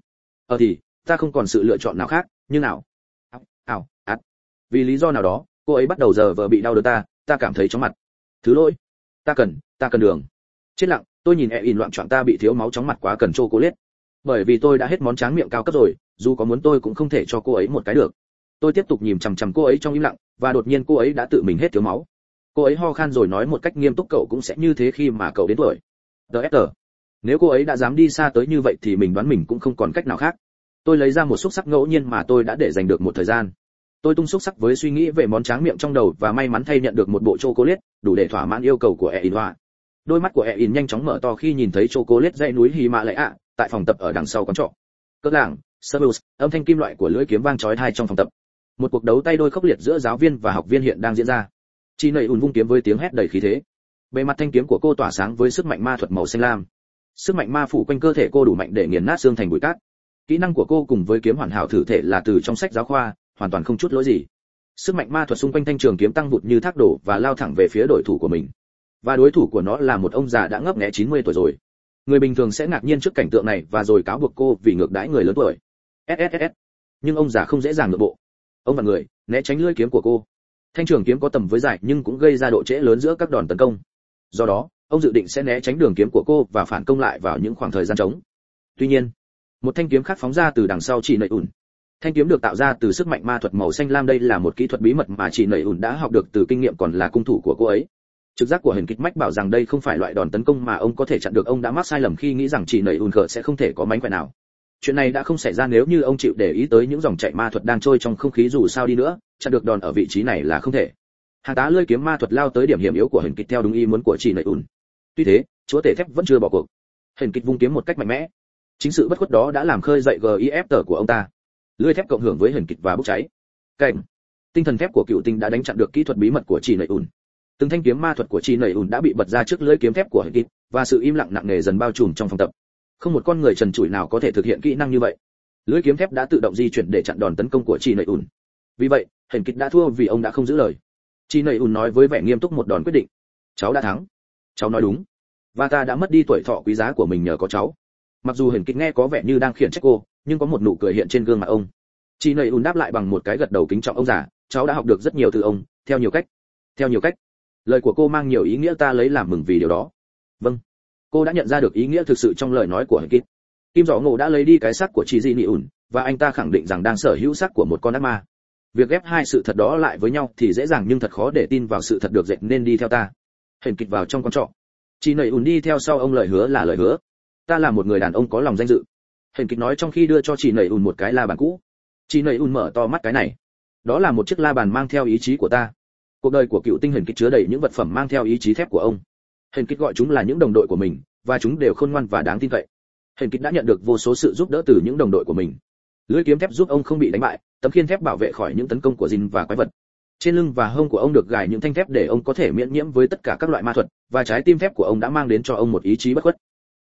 Ờ thì, ta không còn sự lựa chọn nào khác, như nào? Ảo ảo, ạt. Vì lý do nào đó, cô ấy bắt đầu giờ vờ bị đau đớn ta ta cảm thấy chóng mặt. Thứ lỗi. Ta cần ta cần đường. Chết lặng, tôi nhìn e in loạn trọng ta bị thiếu máu chóng mặt quá cần cô liết bởi vì tôi đã hết món tráng miệng cao cấp rồi, dù có muốn tôi cũng không thể cho cô ấy một cái được tôi tiếp tục nhìn chằm chằm cô ấy trong im lặng và đột nhiên cô ấy đã tự mình hết thiếu máu. Cô ấy ho khan rồi nói một cách nghiêm túc cậu cũng sẽ như thế khi mà cậu đến tuổi. Ds nếu cô ấy đã dám đi xa tới như vậy thì mình đoán mình cũng không còn cách nào khác. Tôi lấy ra một xúc sắc ngẫu nhiên mà tôi đã để dành được một thời gian. Tôi tung xúc sắc với suy nghĩ về món tráng miệng trong đầu và may mắn thay nhận được một bộ chocolate đủ để thỏa mãn yêu cầu của e hoa. Đôi mắt của e in nhanh chóng mở to khi nhìn thấy chocolate dãy núi hì mạ lệ ạ tại phòng tập ở đằng sau quán trọ. Cỡ làng Servus, âm thanh kim loại của lưỡi kiếm vang chói tai trong phòng tập một cuộc đấu tay đôi khốc liệt giữa giáo viên và học viên hiện đang diễn ra. Chi nầy ùn vung kiếm với tiếng hét đầy khí thế. Bề mặt thanh kiếm của cô tỏa sáng với sức mạnh ma thuật màu xanh lam. Sức mạnh ma phủ quanh cơ thể cô đủ mạnh để nghiền nát xương thành bụi cát. Kỹ năng của cô cùng với kiếm hoàn hảo thử thể là từ trong sách giáo khoa, hoàn toàn không chút lỗi gì. Sức mạnh ma thuật xung quanh thanh trường kiếm tăng vụt như thác đổ và lao thẳng về phía đội thủ của mình. Và đối thủ của nó là một ông già đã ngấp nghé 90 tuổi rồi. Người bình thường sẽ ngạc nhiên trước cảnh tượng này và rồi cáo buộc cô vì ngược đãi người lớn tuổi. Sss nhưng ông già không dễ dàng nội bộ ông và người, né tránh lưỡi kiếm của cô. Thanh trường kiếm có tầm với dài nhưng cũng gây ra độ trễ lớn giữa các đòn tấn công. Do đó, ông dự định sẽ né tránh đường kiếm của cô và phản công lại vào những khoảng thời gian trống. Tuy nhiên, một thanh kiếm khác phóng ra từ đằng sau chị nảy ủn thanh kiếm được tạo ra từ sức mạnh ma thuật màu xanh lam, đây là một kỹ thuật bí mật mà chị nảy ủn đã học được từ kinh nghiệm còn là cung thủ của cô ấy. Trực giác của hình kịch mách bảo rằng đây không phải loại đòn tấn công mà ông có thể chặn được. Ông đã mắc sai lầm khi nghĩ rằng chị nảy ùn khờ sẽ không thể có mánh khỏe nào chuyện này đã không xảy ra nếu như ông chịu để ý tới những dòng chảy ma thuật đang trôi trong không khí dù sao đi nữa, chặn được đòn ở vị trí này là không thể. Hàng tá lưỡi kiếm ma thuật lao tới điểm hiểm yếu của hình kịch theo đúng ý muốn của chị nảy ùn. Tuy thế, chúa tể thép vẫn chưa bỏ cuộc. Hình kịch vung kiếm một cách mạnh mẽ. Chính sự bất khuất đó đã làm khơi dậy gif tờ của ông ta. Lưỡi thép cộng hưởng với hình kịch và bốc cháy. Cảnh, tinh thần thép của cựu tinh đã đánh chặn được kỹ thuật bí mật của chị nảy ùn. Từng thanh kiếm ma thuật của chị nảy ùn đã bị bật ra trước lưỡi kiếm thép của hình kịch, và sự im lặng nặng nề dần bao trùm trong phòng tập không một con người trần trụi nào có thể thực hiện kỹ năng như vậy. Lưỡi kiếm thép đã tự động di chuyển để chặn đòn tấn công của chi nầy ùn vì vậy hình kịch đã thua vì ông đã không giữ lời. Chi nầy ùn nói với vẻ nghiêm túc một đòn quyết định. Cháu đã thắng. Cháu nói đúng. Và ta đã mất đi tuổi thọ quý giá của mình nhờ có cháu. Mặc dù hình kịch nghe có vẻ như đang khiển trách cô, nhưng có một nụ cười hiện trên gương mặt ông. Chi nầy ùn đáp lại bằng một cái gật đầu kính trọng, ông già, cháu đã học được rất nhiều từ ông, theo nhiều cách. Theo nhiều cách. Lời của cô mang nhiều ý nghĩa, ta lấy làm mừng vì điều đó. Vâng cô đã nhận ra được ý nghĩa thực sự trong lời nói của Kit. Kim Dọ Ngộ đã lấy đi cái xác của chị Di Nị ủn, và anh ta khẳng định rằng đang sở hữu xác của một con ác ma. Việc ghép hai sự thật đó lại với nhau thì dễ dàng nhưng thật khó để tin vào sự thật được dệt nên đi theo ta. Hình kịch vào trong con trọ. chị nảy ùn đi theo sau ông lời hứa là lời hứa. Ta là một người đàn ông có lòng danh dự. Hình kịch nói trong khi đưa cho chị nảy ùn một cái la bàn cũ. Chị nảy ùn mở to mắt cái này. Đó là một chiếc la bàn mang theo ý chí của ta. Cuộc đời của cựu tinh hình kịch chứa đầy những vật phẩm mang theo ý chí thép của ông. Hình kịch gọi chúng là những đồng đội của mình, và chúng đều khôn ngoan và đáng tin cậy. Hình kịch đã nhận được vô số sự giúp đỡ từ những đồng đội của mình. Lưỡi kiếm thép giúp ông không bị đánh bại tấm khiên thép bảo vệ khỏi những tấn công của dinh và quái vật. Trên lưng và hông của ông được gài những thanh thép để ông có thể miễn nhiễm với tất cả các loại ma thuật và trái tim thép của ông đã mang đến cho ông một ý chí bất khuất.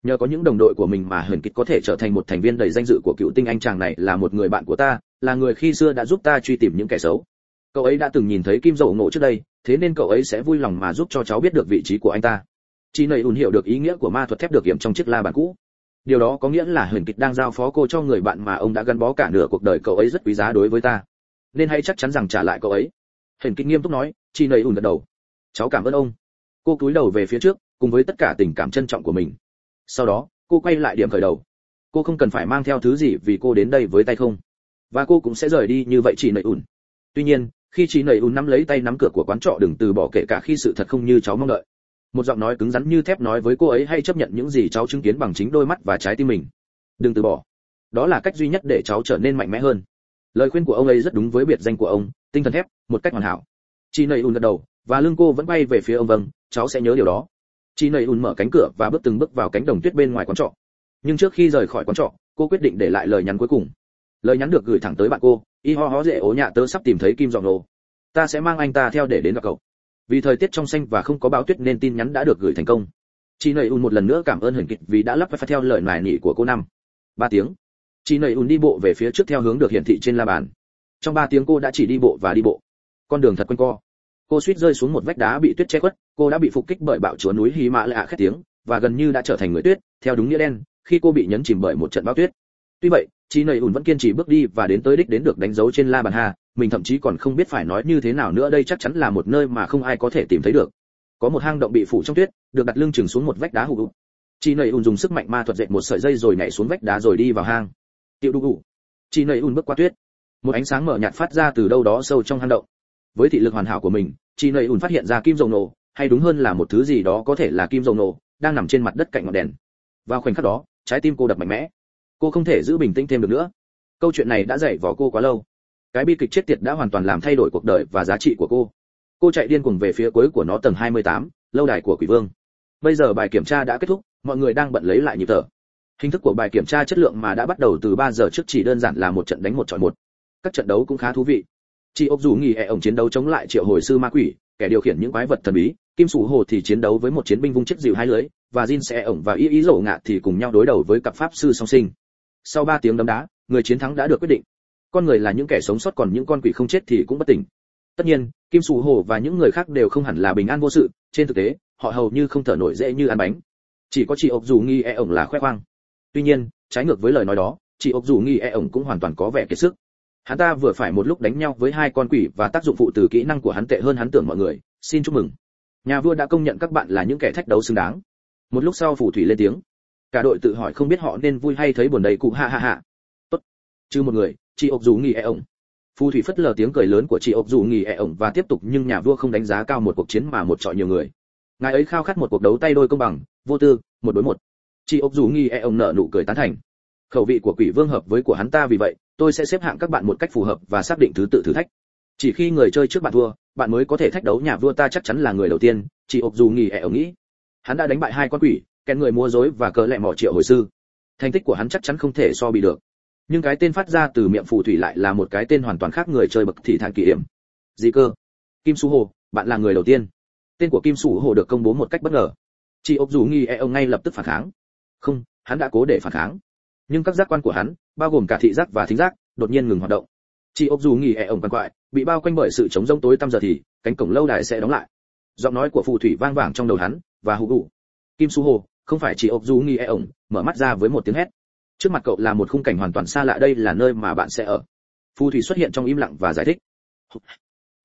Nhờ có những đồng đội của mình mà Hình kịch có thể trở thành một thành viên đầy danh dự của cựu tinh anh chàng này là một người bạn của ta là người khi xưa đã giúp ta truy tìm những kẻ xấu. Cậu ấy đã từng nhìn thấy kim dầu ngộ trước đây thế nên cậu ấy sẽ vui lòng mà giúp cho cháu biết được vị trí của anh ta chị nầy ùn hiểu được ý nghĩa của ma thuật thép được kiểm trong chiếc la bàn cũ. Điều đó có nghĩa là huyền kịch đang giao phó cô cho người bạn mà ông đã gắn bó cả nửa cuộc đời cậu ấy rất quý giá đối với ta. Nên hãy chắc chắn rằng trả lại cậu ấy. Huyền kịch nghiêm túc nói chị nầy ùn gật đầu. Cháu cảm ơn ông. Cô cúi đầu về phía trước, cùng với tất cả tình cảm trân trọng của mình. Sau đó, cô quay lại điểm khởi đầu. Cô không cần phải mang theo thứ gì vì cô đến đây với tay không. Và cô cũng sẽ rời đi như vậy chị nầy ùn. Tuy nhiên, khi chị nầy ùn nắm lấy tay nắm cửa của quán trọ đừng từ bỏ kể cả khi sự thật không như cháu mong đợi một giọng nói cứng rắn như thép nói với cô ấy hay chấp nhận những gì cháu chứng kiến bằng chính đôi mắt và trái tim mình. Đừng từ bỏ. Đó là cách duy nhất để cháu trở nên mạnh mẽ hơn. Lời khuyên của ông ấy rất đúng với biệt danh của ông, tinh thần thép, một cách hoàn hảo. Chị nầy ùn gật đầu, và lưng cô vẫn bay về phía ông vâng cháu sẽ nhớ điều đó. Chị nầy ùn mở cánh cửa và bước từng bước vào cánh đồng tuyết bên ngoài quán trọ. Nhưng trước khi rời khỏi quán trọ, cô quyết định để lại lời nhắn cuối cùng. Lời nhắn được gửi thẳng tới bạn cô, y ho ho dễ ố nhạ tớ sắp tìm thấy kim giọng nổ. Ta sẽ mang anh ta theo để đến gặp cậu vì thời tiết trong xanh và không có bão tuyết nên tin nhắn đã được gửi thành công. Chị nầy un một lần nữa cảm ơn hển kịch vì đã lắp phải theo lời nài nỉ của cô năm. Ba tiếng. Chị nầy un đi bộ về phía trước theo hướng được hiển thị trên la bàn. Trong ba tiếng cô đã chỉ đi bộ và đi bộ. Con đường thật quanh co. Cô suýt rơi xuống một vách đá bị tuyết che khuất, cô đã bị phục kích bởi bạo chúa núi hy mã lạ khét tiếng, và gần như đã trở thành người tuyết, theo đúng nghĩa đen, khi cô bị nhấn chìm bởi một trận bão tuyết tuy vậy chị nầy ùn vẫn kiên trì bước đi và đến tới đích đến được đánh dấu trên la bàn hà, mình thậm chí còn không biết phải nói như thế nào nữa, đây chắc chắn là một nơi mà không ai có thể tìm thấy được. Có một hang động bị phủ trong tuyết, được đặt lưng chừng xuống một vách đá hụ đụ chị nầy ùn dùng sức mạnh ma thuật dệt một sợi dây rồi nhảy xuống vách đá rồi đi vào hang. Tiệu đu đủ chị nầy ùn bước qua tuyết. Một ánh sáng mở nhạt phát ra từ đâu đó sâu trong hang động. Với thị lực hoàn hảo của mình chị nầy ùn phát hiện ra kim dầu nổ, hay đúng hơn là một thứ gì đó có thể là kim dầu nổ, đang nằm trên mặt đất cạnh ngọn đèn. Vào khoảnh khắc đó, trái tim cô đập mạnh mẽ cô không thể giữ bình tĩnh thêm được nữa. Câu chuyện này đã dạy vò cô quá lâu. Cái bi kịch chết tiệt đã hoàn toàn làm thay đổi cuộc đời và giá trị của cô. Cô chạy điên cuồng về phía cuối của nó tầng 28, lâu đài của quỷ vương. Bây giờ bài kiểm tra đã kết thúc mọi người đang bận lấy lại nhịp thở. Hình thức của bài kiểm tra chất lượng mà đã bắt đầu từ 3 giờ trước chỉ đơn giản là một trận đánh một chọi một. Các trận đấu cũng khá thú vị. Chị ốc dù nghỉ ẹ ổng chiến đấu chống lại triệu hồi sư ma quỷ kẻ điều khiển những quái vật thần bí kim sủ hồ thì chiến đấu với một chiến binh vung chiếc dịu hai lưới và jin sẽ ổng và y ý rổ ngạ thì cùng nhau đối đầu với cặp pháp sư song sinh sau 3 tiếng đấm đá, người chiến thắng đã được quyết định. Con người là những kẻ sống sót còn những con quỷ không chết thì cũng bất tỉnh. Tất nhiên, kim sù hồ và những người khác đều không hẳn là bình an vô sự, trên thực tế, họ hầu như không thở nổi dễ như ăn bánh. Chỉ có chị ốc dù nghi e ổng là khoe khoang. Tuy nhiên, trái ngược với lời nói đó, chị ốc dù nghi e ổng cũng hoàn toàn có vẻ kiệt sức. Hắn ta vừa phải một lúc đánh nhau với hai con quỷ và tác dụng phụ từ kỹ năng của hắn tệ hơn hắn tưởng mọi người. Xin chúc mừng. Nhà vua đã công nhận các bạn là những kẻ thách đấu xứng đáng. Một lúc sau, phù thủy lên tiếng cả đội tự hỏi không biết họ nên vui hay thấy buồn đầy cụ ha ha ha. Tốt. Chứ một người, chị ốc dù nghỉ e ổng. Phù thủy phất lờ tiếng cười lớn của chị ốc dù nghỉ e ổng và tiếp tục nhưng nhà vua không đánh giá cao một cuộc chiến mà một trọi nhiều người. Ngài ấy khao khát một cuộc đấu tay đôi công bằng, vô tư, một đối một. Chị ốc dù nghỉ e ổng nở nụ cười tán thành. Khẩu vị của quỷ vương hợp với của hắn ta vì vậy, tôi sẽ xếp hạng các bạn một cách phù hợp và xác định thứ tự thử thách. Chỉ khi người chơi trước bạn thua, bạn mới có thể thách đấu nhà vua ta chắc chắn là người đầu tiên, chị ốc dù nghỉ e ổng nghĩ. Hắn đã đánh bại hai con quỷ kèn người mua dối và cờ lẹ mỏ triệu hồi sư. Thành tích của hắn chắc chắn không thể so bị được. Nhưng cái tên phát ra từ miệng phù thủy lại là một cái tên hoàn toàn khác người chơi bậc thị thản kỳ hiểm. Gì cơ? Kim su hồ, bạn là người đầu tiên. Tên của kim su hồ được công bố một cách bất ngờ. Chị ốc dù nghi e ông ngay lập tức phản kháng. Không, hắn đã cố để phản kháng. Nhưng các giác quan của hắn, bao gồm cả thị giác và thính giác, đột nhiên ngừng hoạt động. Chị ốc dù nghi e ông quan quại, bị bao quanh bởi sự chống rông tối tăm giờ thì, cánh cổng lâu đài sẽ đóng lại. Giọng nói của phù thủy vang vàng trong đầu hắn, và hụ đủ kim su hồ không phải chỉ ốc du nghi e ổng, mở mắt ra với một tiếng hét. Trước mặt cậu là một khung cảnh hoàn toàn xa lạ đây là nơi mà bạn sẽ ở. Phù thủy xuất hiện trong im lặng và giải thích.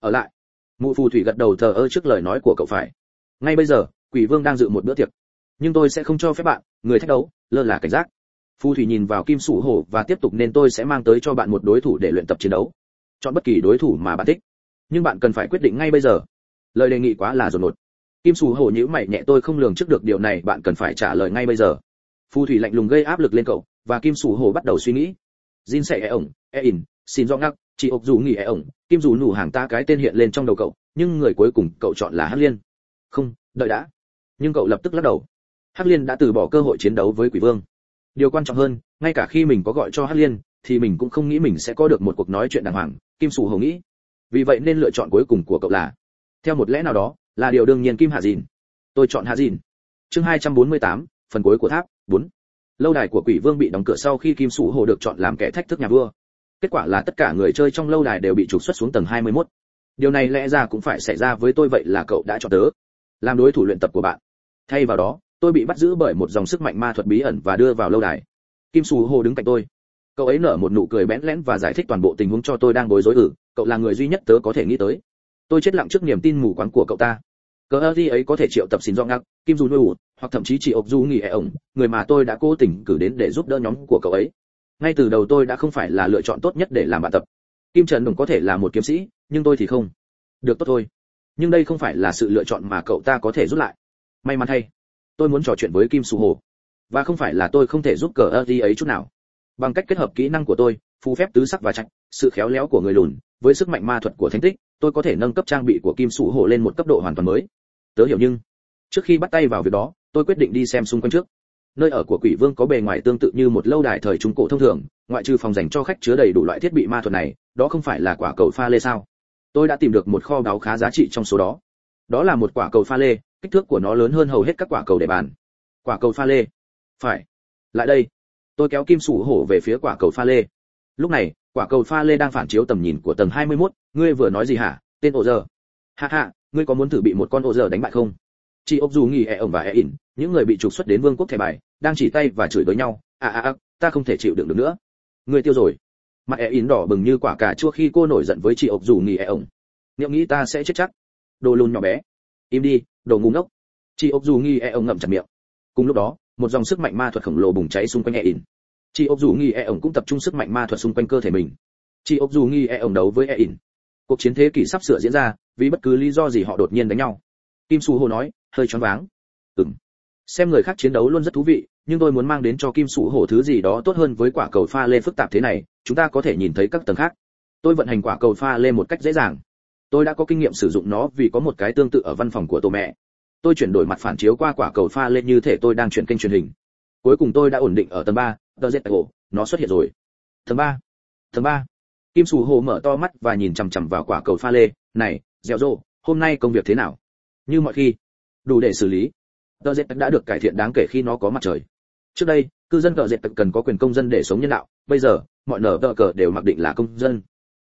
Ở lại. Mụ phù thủy gật đầu thờ ơ trước lời nói của cậu phải. Ngay bây giờ, quỷ vương đang dự một bữa tiệc. Nhưng tôi sẽ không cho phép bạn, người thách đấu, lơ là cảnh giác. Phù thủy nhìn vào kim sủ hổ và tiếp tục nên tôi sẽ mang tới cho bạn một đối thủ để luyện tập chiến đấu. Chọn bất kỳ đối thủ mà bạn thích. Nhưng bạn cần phải quyết định ngay bây giờ. Lời đề nghị quá là dồn dột kim Sù hổ nhíu mày nhẹ, tôi không lường trước được điều này, bạn cần phải trả lời ngay bây giờ. Phù thủy lạnh lùng gây áp lực lên cậu, và kim Sù hổ bắt đầu suy nghĩ. Jin sẽ e ổng e in xin do ngắc, chị ốc dù nghỉ e ổng. Kim dù nủ hàng ta cái tên hiện lên trong đầu cậu, nhưng người cuối cùng cậu chọn là hắc liên. Không, đợi đã. Nhưng cậu lập tức lắc đầu. Hắc liên đã từ bỏ cơ hội chiến đấu với quỷ vương. Điều quan trọng hơn, ngay cả khi mình có gọi cho hắc liên, thì mình cũng không nghĩ mình sẽ có được một cuộc nói chuyện đàng hoàng, kim Sù hổ nghĩ. Vì vậy nên lựa chọn cuối cùng của cậu là, theo một lẽ nào đó là điều đương nhiên kim hạ dìn. Tôi chọn hạ dìn. Chương 248, phần cuối của tháp 4 lâu đài của quỷ vương bị đóng cửa sau khi kim sủ hồ được chọn làm kẻ thách thức nhà vua. Kết quả là tất cả người chơi trong lâu đài đều bị trục xuất xuống tầng 21. điều này lẽ ra cũng phải xảy ra với tôi vậy là cậu đã chọn tớ. Làm đối thủ luyện tập của bạn. Thay vào đó tôi bị bắt giữ bởi một dòng sức mạnh ma thuật bí ẩn và đưa vào lâu đài. Kim sủ hồ đứng cạnh tôi. Cậu ấy nở một nụ cười bẽn lẽn và giải thích toàn bộ tình huống cho tôi đang bối rối ử. Cậu là người duy nhất tớ có thể nghĩ tới tôi chết lặng trước niềm tin mù quáng của cậu ta. Cờ ơ ấy có thể triệu tập xin do ngắc, kim dù nuôi hoặc thậm chí chỉ ộc du nghỉ ẻ ổng, người mà tôi đã cố tình cử đến để giúp đỡ nhóm của cậu ấy. Ngay từ đầu tôi đã không phải là lựa chọn tốt nhất để làm bạn tập. Kim trần đồng có thể là một kiếm sĩ, nhưng tôi thì không. Được tốt thôi. Nhưng đây không phải là sự lựa chọn mà cậu ta có thể rút lại. May mắn thay, tôi muốn trò chuyện với kim su hồ. Và không phải là tôi không thể giúp cờ ơ ấy chút nào. Bằng cách kết hợp kỹ năng của tôi, phù phép tứ sắc và chạch sự khéo léo của người lùn, với sức mạnh ma thuật của thánh tích tôi có thể nâng cấp trang bị của kim sủ hộ lên một cấp độ hoàn toàn mới. Tớ hiểu nhưng trước khi bắt tay vào việc đó tôi quyết định đi xem xung quanh trước. Nơi ở của quỷ vương có bề ngoài tương tự như một lâu đài thời trung cổ thông thường ngoại trừ phòng dành cho khách chứa đầy đủ loại thiết bị ma thuật này đó không phải là quả cầu pha lê sao? Tôi đã tìm được một kho báu khá giá trị trong số đó. Đó là một quả cầu pha lê kích thước của nó lớn hơn hầu hết các quả cầu để bàn. Quả cầu pha lê. Phải. Lại đây. Tôi kéo kim sủ hổ về phía quả cầu pha lê. Lúc này quả cầu pha lê đang phản chiếu tầm nhìn của tầng 21, ngươi vừa nói gì hả? Tên ổ giờ hạ hạ ngươi có muốn thử bị một con ổ giờ đánh bại không? Chị ốc dù nghỉ e ổng và e ỉn, những người bị trục xuất đến vương quốc thẻ bài, đang chỉ tay và chửi đối nhau. À à à ta không thể chịu đựng được nữa. Ngươi tiêu rồi. Mặt e ỉn đỏ bừng như quả cà chua khi cô nổi giận với chị ốc dù nghỉ e ổng. Liệu nghĩ ta sẽ chết chắc? Đồ lùn nhỏ bé. Im đi, đồ ngu ngốc. Chị ốc dù nghi e ổng ngậm chặt miệng. Cùng lúc đó, một dòng sức mạnh ma thuật khổng lồ bùng cháy xung quanh e ỉn. Chị ốc dù nghi e ổng cũng tập trung sức mạnh ma thuật xung quanh cơ thể mình. Chị ốc dù nghi e ổng đấu với e ỉn cuộc chiến thế kỷ sắp sửa diễn ra, vì bất cứ lý do gì họ đột nhiên đánh nhau. Kim su hồ nói, hơi choáng váng. Ừm. Xem người khác chiến đấu luôn rất thú vị, nhưng tôi muốn mang đến cho kim sủ hổ thứ gì đó tốt hơn với quả cầu pha lê phức tạp thế này, chúng ta có thể nhìn thấy các tầng khác. Tôi vận hành quả cầu pha lê một cách dễ dàng. Tôi đã có kinh nghiệm sử dụng nó vì có một cái tương tự ở văn phòng của tổ mẹ. Tôi chuyển đổi mặt phản chiếu qua quả cầu pha lê như thể tôi đang chuyển kênh truyền hình. Cuối cùng tôi đã ổn định ở tầng ba tờ z nó xuất hiện rồi. Tầng ba. Tầng ba kim sù hồ mở to mắt và nhìn chằm chằm vào quả cầu pha lê. Này, dẻo dô, hôm nay công việc thế nào? Như mọi khi, đủ để xử lý. Tờ dệt đã được cải thiện đáng kể khi nó có mặt trời. Trước đây, cư dân cờ dệt cần có quyền công dân để sống nhân đạo. Bây giờ, mọi nở tờ cờ đều mặc định là công dân.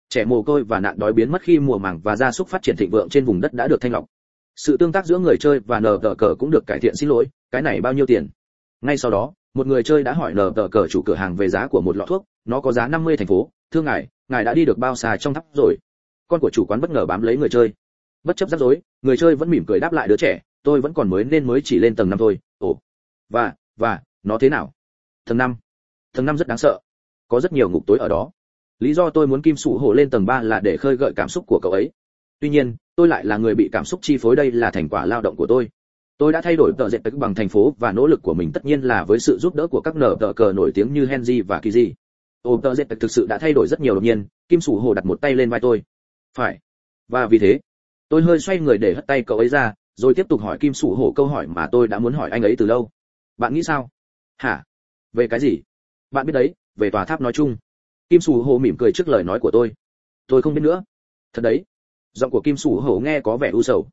Trẻ mồ côi và nạn đói biến mất khi mùa màng và gia súc phát triển thịnh vượng trên vùng đất đã được thanh lọc. Sự tương tác giữa người chơi và nở tờ cờ cũng được cải thiện xin lỗi, cái này bao nhiêu tiền? Ngay sau đó, một người chơi đã hỏi nở tờ cờ chủ cửa hàng về giá của một lọ thuốc. Nó có giá 50 thành phố. Thưa ngài ngài đã đi được bao xa trong tháp rồi? Con của chủ quán bất ngờ bám lấy người chơi. Bất chấp rắc rối, người chơi vẫn mỉm cười đáp lại đứa trẻ, tôi vẫn còn mới nên mới chỉ lên tầng năm thôi. Ồ, và và, nó thế nào? Tầng năm. Tầng năm rất đáng sợ. Có rất nhiều ngục tối ở đó. Lý do tôi muốn kim sụ hổ lên tầng ba là để khơi gợi cảm xúc của cậu ấy. Tuy nhiên, tôi lại là người bị cảm xúc chi phối đây là thành quả lao động của tôi. Tôi đã thay đổi tờ dệt bằng thành phố và nỗ lực của mình tất nhiên là với sự giúp đỡ của các nở tờ cờ nổi tiếng như henry và kiji ô tơ dệt thực sự đã thay đổi rất nhiều đột nhiên, kim sủ hồ đặt một tay lên vai tôi. Phải. Và vì thế, tôi hơi xoay người để hất tay cậu ấy ra, rồi tiếp tục hỏi kim sủ hổ câu hỏi mà tôi đã muốn hỏi anh ấy từ lâu. Bạn nghĩ sao? Hả? Về cái gì? Bạn biết đấy, về tòa tháp nói chung. Kim sủ hổ mỉm cười trước lời nói của tôi. Tôi không biết nữa. Thật đấy. Giọng của kim sủ hổ nghe có vẻ u sầu.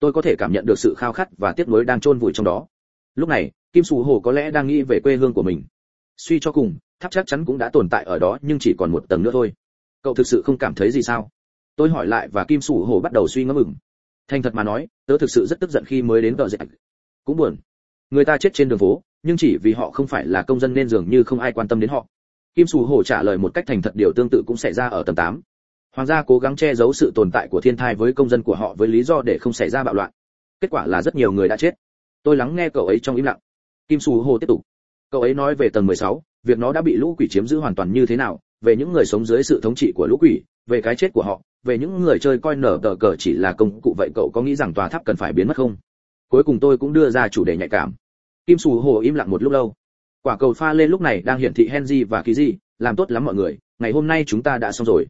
Tôi có thể cảm nhận được sự khao khát và tiếc nuối đang chôn vùi trong đó. Lúc này, kim sủ hổ có lẽ đang nghĩ về quê hương của mình. Suy cho cùng tháp chắc chắn cũng đã tồn tại ở đó, nhưng chỉ còn một tầng nữa thôi. Cậu thực sự không cảm thấy gì sao? Tôi hỏi lại và kim sủ hổ bắt đầu suy ngẫm ừng thành thật mà nói, tớ thực sự rất tức giận khi mới đến tờ dạy cũng buồn. Người ta chết trên đường phố, nhưng chỉ vì họ không phải là công dân nên dường như không ai quan tâm đến họ. Kim sủ hổ trả lời một cách thành thật, điều tương tự cũng xảy ra ở tầng 8. hoàng gia cố gắng che giấu sự tồn tại của thiên thai với công dân của họ với lý do để không xảy ra bạo loạn. Kết quả là rất nhiều người đã chết. Tôi lắng nghe cậu ấy trong im lặng. Kim sủ hổ tiếp tục cậu ấy nói về tầng 16, việc nó đã bị lũ quỷ chiếm giữ hoàn toàn như thế nào về những người sống dưới sự thống trị của lũ quỷ về cái chết của họ về những người chơi coi nở tờ cờ chỉ là công cụ vậy cậu có nghĩ rằng tòa tháp cần phải biến mất không? Cuối cùng tôi cũng đưa ra chủ đề nhạy cảm. Kim sù hồ im lặng một lúc lâu. Quả cầu pha lên lúc này đang hiển thị henry và kỳ di làm tốt lắm mọi người ngày hôm nay chúng ta đã xong rồi.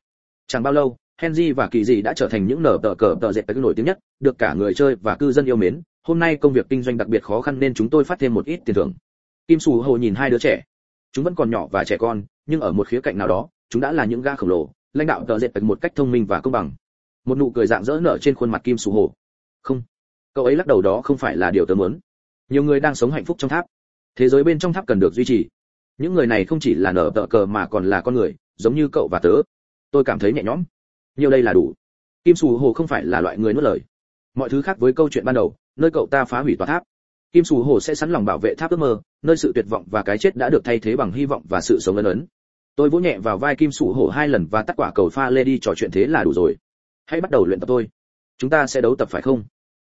Chẳng bao lâu henry và kỳ di đã trở thành những nở tờ cờ tờ dệt nổi tiếng nhất được cả người chơi và cư dân yêu mến. Hôm nay công việc kinh doanh đặc biệt khó khăn nên chúng tôi phát thêm một ít tiền thưởng kim sù hồ nhìn hai đứa trẻ. Chúng vẫn còn nhỏ và trẻ con, nhưng ở một khía cạnh nào đó, chúng đã là những gã khổng lồ, lãnh đạo tờ dệt một cách thông minh và công bằng. Một nụ cười dạng dỡ nở trên khuôn mặt kim sù hồ không, cậu ấy lắc đầu đó không phải là điều tớ muốn. Nhiều người đang sống hạnh phúc trong tháp. Thế giới bên trong tháp cần được duy trì. Những người này không chỉ là nở tờ cờ mà còn là con người, giống như cậu và tớ. Tôi cảm thấy nhẹ nhõm. Nhiều đây là đủ. Kim sù hồ không phải là loại người nuốt lời. Mọi thứ khác với câu chuyện ban đầu, nơi cậu ta phá hủy tòa tháp kim sù hồ sẽ sẵn lòng bảo vệ tháp ước mơ, nơi sự tuyệt vọng và cái chết đã được thay thế bằng hy vọng và sự sống ấn ấn. Tôi vỗ nhẹ vào vai kim Sù hổ hai lần và tắt quả cầu pha lê đi, trò chuyện thế là đủ rồi. Hãy bắt đầu luyện tập thôi chúng ta sẽ đấu tập phải không?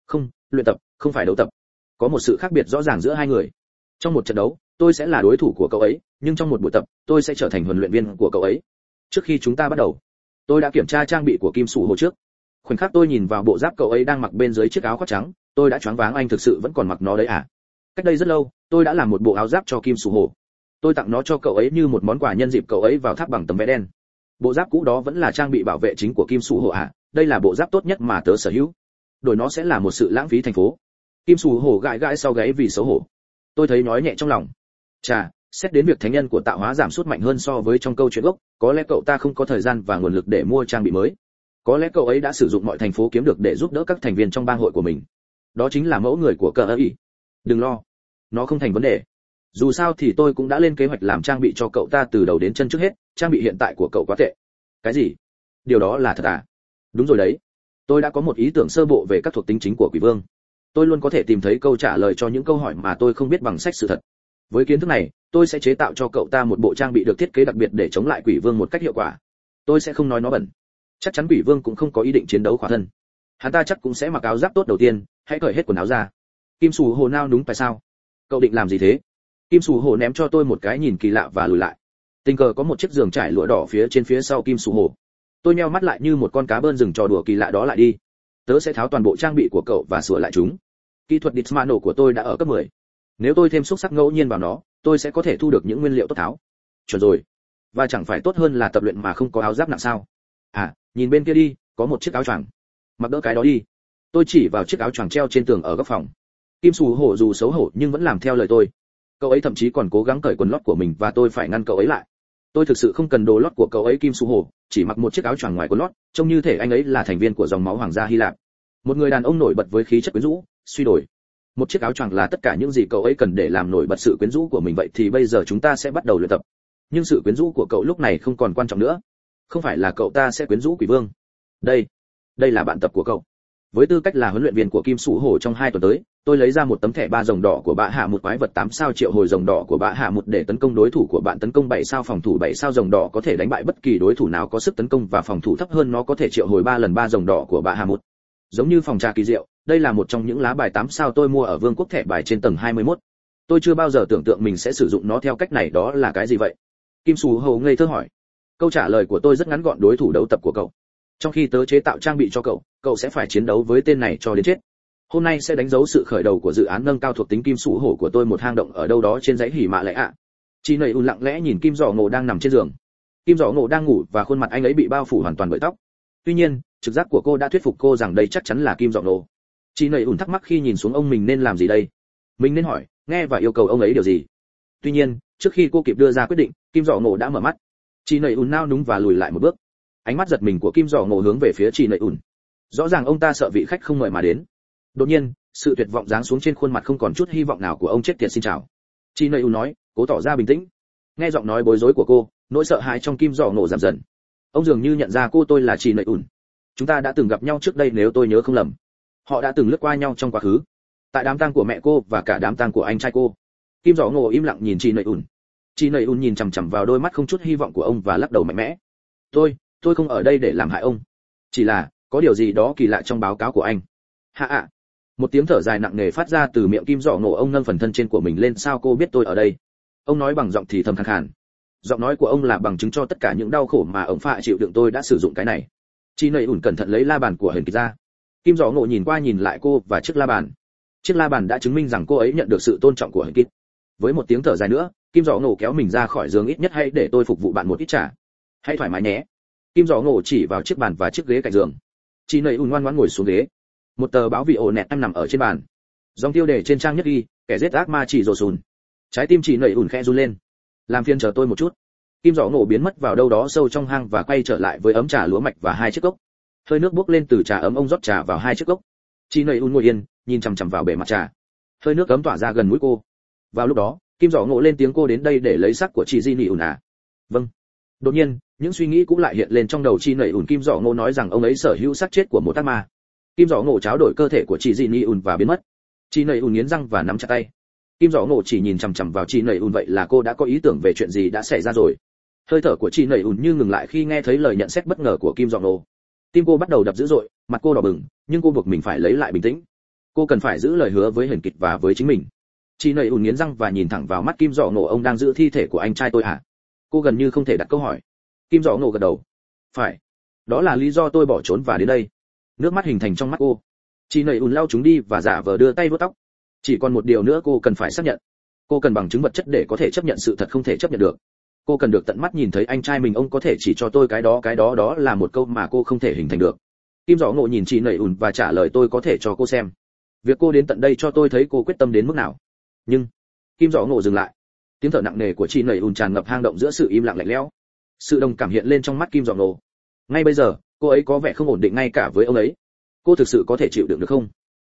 Không, luyện tập, không phải đấu tập. Có một sự khác biệt rõ ràng giữa hai người. Trong một trận đấu, tôi sẽ là đối thủ của cậu ấy, nhưng trong một buổi tập, tôi sẽ trở thành huấn luyện viên của cậu ấy. Trước khi chúng ta bắt đầu, tôi đã kiểm tra trang bị của kim sủ hồ trước khoảnh khắc tôi nhìn vào bộ giáp cậu ấy đang mặc bên dưới chiếc áo khoác trắng, tôi đã choáng váng anh thực sự vẫn còn mặc nó đấy à? Cách đây rất lâu, tôi đã làm một bộ áo giáp cho kim sủ hồ. Tôi tặng nó cho cậu ấy như một món quà nhân dịp cậu ấy vào tháp bằng tấm vé đen. Bộ giáp cũ đó vẫn là trang bị bảo vệ chính của kim sủ hồ à? Đây là bộ giáp tốt nhất mà tớ sở hữu. Đổi nó sẽ là một sự lãng phí thành phố. Kim sủ hổ gãi gãi sau gáy vì xấu hổ. Tôi thấy nói nhẹ trong lòng. Chà, xét đến việc thánh nhân của tạo hóa giảm sút mạnh hơn so với trong câu chuyện gốc, có lẽ cậu ta không có thời gian và nguồn lực để mua trang bị mới có lẽ cậu ấy đã sử dụng mọi thành phố kiếm được để giúp đỡ các thành viên trong bang hội của mình. Đó chính là mẫu người của cờ ấy. Đừng lo. Nó không thành vấn đề. Dù sao thì tôi cũng đã lên kế hoạch làm trang bị cho cậu ta từ đầu đến chân trước hết. Trang bị hiện tại của cậu quá tệ. Cái gì? Điều đó là thật à? Đúng rồi đấy. Tôi đã có một ý tưởng sơ bộ về các thuộc tính chính của quỷ vương. Tôi luôn có thể tìm thấy câu trả lời cho những câu hỏi mà tôi không biết bằng sách sự thật. Với kiến thức này, tôi sẽ chế tạo cho cậu ta một bộ trang bị được thiết kế đặc biệt để chống lại quỷ vương một cách hiệu quả. Tôi sẽ không nói nó bẩn chắc chắn quỷ vương cũng không có ý định chiến đấu khỏa thân. Hắn ta chắc cũng sẽ mặc áo giáp tốt đầu tiên, hãy cởi hết quần áo ra. Kim sù hồ nao đúng tại sao? Cậu định làm gì thế? Kim sù hồ ném cho tôi một cái nhìn kỳ lạ và lùi lại. Tình cờ có một chiếc giường trải lụa đỏ phía trên phía sau kim sù hồ. Tôi nheo mắt lại như một con cá bơn rừng trò đùa kỳ lạ đó lại đi. Tớ sẽ tháo toàn bộ trang bị của cậu và sửa lại chúng. Kỹ thuật Ditsmano của tôi đã ở cấp 10. nếu tôi thêm xúc sắc ngẫu nhiên vào nó, tôi sẽ có thể thu được những nguyên liệu tốt tháo. Chuẩn rồi. Và chẳng phải tốt hơn là tập luyện mà không có áo giáp nặng sao? À nhìn bên kia đi có một chiếc áo choàng. Mặc đỡ cái đó đi. Tôi chỉ vào chiếc áo choàng treo trên tường ở góc phòng. Kim sù hổ dù xấu hổ nhưng vẫn làm theo lời tôi. Cậu ấy thậm chí còn cố gắng cởi quần lót của mình và tôi phải ngăn cậu ấy lại. Tôi thực sự không cần đồ lót của cậu ấy kim Sù Hổ, chỉ mặc một chiếc áo choàng ngoài quần lót trông như thể anh ấy là thành viên của dòng máu hoàng gia hy lạp. Một người đàn ông nổi bật với khí chất quyến rũ suy đổi. Một chiếc áo choàng là tất cả những gì cậu ấy cần để làm nổi bật sự quyến rũ của mình vậy thì bây giờ chúng ta sẽ bắt đầu luyện tập. Nhưng sự quyến rũ của cậu lúc này không còn quan trọng nữa không phải là cậu ta sẽ quyến rũ quỷ vương. Đây đây là bạn tập của cậu. Với tư cách là huấn luyện viên của kim sủ hổ trong hai tuần tới, tôi lấy ra một tấm thẻ ba rồng đỏ của bạ hạ một quái vật 8 sao triệu hồi rồng đỏ của bạ hạ một để tấn công đối thủ của bạn tấn công 7 sao phòng thủ 7 sao rồng đỏ có thể đánh bại bất kỳ đối thủ nào có sức tấn công và phòng thủ thấp hơn nó có thể triệu hồi 3 lần ba rồng đỏ của bạ hạ một. Giống như phòng trà kỳ diệu, đây là một trong những lá bài 8 sao tôi mua ở vương quốc thẻ bài trên tầng 21. tôi chưa bao giờ tưởng tượng mình sẽ sử dụng nó theo cách này, đó là cái gì vậy? Kim sù hầu ngây thơ hỏi câu trả lời của tôi rất ngắn gọn đối thủ đấu tập của cậu. Trong khi tớ chế tạo trang bị cho cậu cậu sẽ phải chiến đấu với tên này cho đến chết. Hôm nay sẽ đánh dấu sự khởi đầu của dự án nâng cao thuộc tính kim sủ hổ của tôi một hang động ở đâu đó trên dãy hỉ mạ lẽ ạ. Chị nầy ùn lặng lẽ nhìn kim giỏ ngộ đang nằm trên giường. Kim giỏ ngộ đang ngủ và khuôn mặt anh ấy bị bao phủ hoàn toàn bởi tóc. Tuy nhiên, trực giác của cô đã thuyết phục cô rằng đây chắc chắn là kim giỏ ngộ. Chị nầy ùn thắc mắc khi nhìn xuống ông mình nên làm gì đây? Mình nên hỏi, nghe và yêu cầu ông ấy điều gì? Tuy nhiên, trước khi cô kịp đưa ra quyết định, kim giỏ ngộ đã mở mắt chị nầy ùn nao núng và lùi lại một bước. Ánh mắt giật mình của kim giỏ ngộ hướng về phía chị nầy ùn. Rõ ràng ông ta sợ vị khách không mời mà đến. Đột nhiên, sự tuyệt vọng giáng xuống trên khuôn mặt không còn chút hy vọng nào của ông chết tiệt xin chào. Chị nầy ùn nói, cố tỏ ra bình tĩnh. Nghe giọng nói bối rối của cô, nỗi sợ hãi trong kim giỏ ngộ giảm dần. Ông dường như nhận ra cô tôi là chị nầy ùn. Chúng ta đã từng gặp nhau trước đây nếu tôi nhớ không lầm. Họ đã từng lướt qua nhau trong quá khứ. Tại đám tang của mẹ cô và cả đám tang của anh trai cô. Kim giỏ ngộ im lặng nhìn chị nầy ùn chị nầy ùn nhìn chằm chằm vào đôi mắt không chút hy vọng của ông và lắc đầu mạnh mẽ. Tôi tôi không ở đây để làm hại ông. Chỉ là, có điều gì đó kỳ lạ trong báo cáo của anh. Hạ ạ. Một tiếng thở dài nặng nề phát ra từ miệng kim giỏ ngộ ông nâng phần thân trên của mình lên, sao cô biết tôi ở đây? Ông nói bằng giọng thì thầm khàn khàn. Giọng nói của ông là bằng chứng cho tất cả những đau khổ mà ông phạ chịu đựng tôi đã sử dụng cái này. Chị nầy un cẩn thận lấy la bàn của hình kịch ra. Kim giỏ ngộ nhìn qua nhìn lại cô và chiếc la bàn. Chiếc la bàn đã chứng minh rằng cô ấy nhận được sự tôn trọng của hình kịch. Với một tiếng thở dài nữa kim giỏ ngộ kéo mình ra khỏi giường ít nhất hãy để tôi phục vụ bạn một ít trà. Hãy thoải mái nhé. Kim giỏ ngộ chỉ vào chiếc bàn và chiếc ghế cạnh giường. Chị nầy ùn ngoan ngoãn ngồi xuống ghế. Một tờ báo vị ổ nẹt em nằm ở trên bàn. Dòng tiêu đề trên trang nhất ghi, kẻ giết ác ma chỉ rồ sùn. Trái tim chị nầy ùn khe run lên. Làm phiền chờ tôi một chút. Kim giỏ ngộ biến mất vào đâu đó sâu trong hang và quay trở lại với ấm trà lúa mạch và hai chiếc cốc. Hơi nước bốc lên từ trà ấm ông rót trà vào hai chiếc cốc. Chị nầy ùn ngồi yên, nhìn chằm chằm vào bề mặt trà. Hơi nước ấm tỏa ra gần mũi cô. Vào lúc đó kim giỏ ngộ lên tiếng cô đến đây để lấy sắc của chị di nị ùn à? Vâng. Đột nhiên, những suy nghĩ cũng lại hiện lên trong đầu chi nảy ùn. Kim giỏ ngộ nói rằng ông ấy sở hữu xác chết của một tác ma. Kim giỏ ngộ cháo đổi cơ thể của chị di ni ùn và biến mất. Chi nảy ùn nghiến răng và nắm chặt tay. Kim giỏ ngộ chỉ nhìn chằm chằm vào chi nảy ùn vậy là cô đã có ý tưởng về chuyện gì đã xảy ra rồi. Hơi thở của chị nảy ùn như ngừng lại khi nghe thấy lời nhận xét bất ngờ của kim giỏ ngộ. Tim cô bắt đầu đập dữ dội, mặt cô đỏ bừng, nhưng cô buộc mình phải lấy lại bình tĩnh. Cô cần phải giữ lời hứa với hình kịch và với chính mình chị nảy ùn nghiến răng và nhìn thẳng vào mắt kim dọ ngộ, ông đang giữ thi thể của anh trai tôi hả cô gần như không thể đặt câu hỏi. Kim dọ ngộ gật đầu. Phải. Đó là lý do tôi bỏ trốn và đến đây. Nước mắt hình thành trong mắt cô. Chị nầy ùn lau chúng đi và giả vờ đưa tay vuốt tóc. Chỉ còn một điều nữa cô cần phải xác nhận. Cô cần bằng chứng vật chất để có thể chấp nhận sự thật không thể chấp nhận được. Cô cần được tận mắt nhìn thấy anh trai mình, ông có thể chỉ cho tôi cái đó cái đó đó là một câu mà cô không thể hình thành được. Kim dọ ngộ nhìn chị nầy ùn và trả lời tôi có thể cho cô xem. Việc cô đến tận đây cho tôi thấy cô quyết tâm đến mức nào nhưng, kim gió ngộ dừng lại. Tiếng thở nặng nề của chị nầy ùn tràn ngập hang động giữa sự im lặng lạnh lẽo. Sự đồng cảm hiện lên trong mắt kim giọng ngộ. Ngay bây giờ, cô ấy có vẻ không ổn định ngay cả với ông ấy. Cô thực sự có thể chịu đựng được không?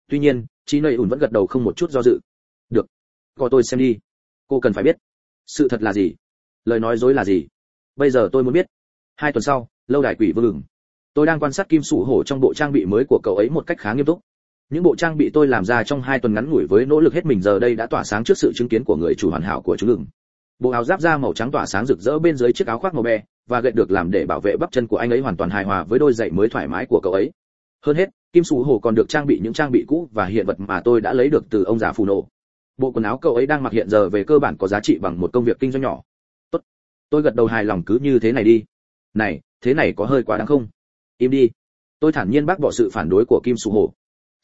Tuy nhiên, chị nầy ùn vẫn gật đầu không một chút do dự. Được. Có tôi xem đi. Cô cần phải biết. Sự thật là gì? Lời nói dối là gì? Bây giờ tôi muốn biết. Hai tuần sau, lâu đài quỷ vương tôi đang quan sát kim sủ hổ trong bộ trang bị mới của cậu ấy một cách khá nghiêm túc những bộ trang bị tôi làm ra trong hai tuần ngắn ngủi với nỗ lực hết mình giờ đây đã tỏa sáng trước sự chứng kiến của người chủ hoàn hảo của chúng ngừng. Bộ áo giáp da màu trắng tỏa sáng rực rỡ bên dưới chiếc áo khoác màu be, và gậy được làm để bảo vệ bắp chân của anh ấy hoàn toàn hài hòa với đôi giày mới thoải mái của cậu ấy. Hơn hết, kim sù hổ còn được trang bị những trang bị cũ và hiện vật mà tôi đã lấy được từ ông già phù nổ bộ quần áo cậu ấy đang mặc hiện giờ về cơ bản có giá trị bằng một công việc kinh doanh nhỏ. Tốt. Tôi gật đầu hài lòng cứ như thế này đi. Này, thế này có hơi quá đáng không? Im đi. Tôi thản nhiên bác bỏ sự phản đối của kim sù hổ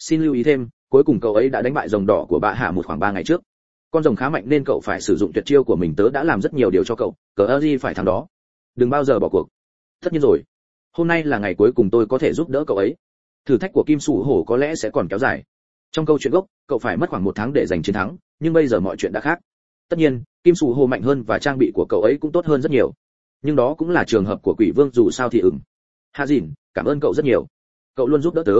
xin lưu ý thêm, cuối cùng cậu ấy đã đánh bại rồng đỏ của bạ hạ một khoảng ba ngày trước. Con rồng khá mạnh nên cậu phải sử dụng tuyệt chiêu của mình, tớ đã làm rất nhiều điều cho cậu, cờ ơ gì phải thắng đó. Đừng bao giờ bỏ cuộc. Tất nhiên rồi. Hôm nay là ngày cuối cùng tôi có thể giúp đỡ cậu ấy. Thử thách của kim sủ hổ có lẽ sẽ còn kéo dài. Trong câu chuyện gốc, cậu phải mất khoảng một tháng để giành chiến thắng, nhưng bây giờ mọi chuyện đã khác. Tất nhiên, kim sủ hổ mạnh hơn và trang bị của cậu ấy cũng tốt hơn rất nhiều. Nhưng đó cũng là trường hợp của quỷ vương dù sao thì ừng hà dìn, cảm ơn cậu rất nhiều. Cậu luôn giúp đỡ tớ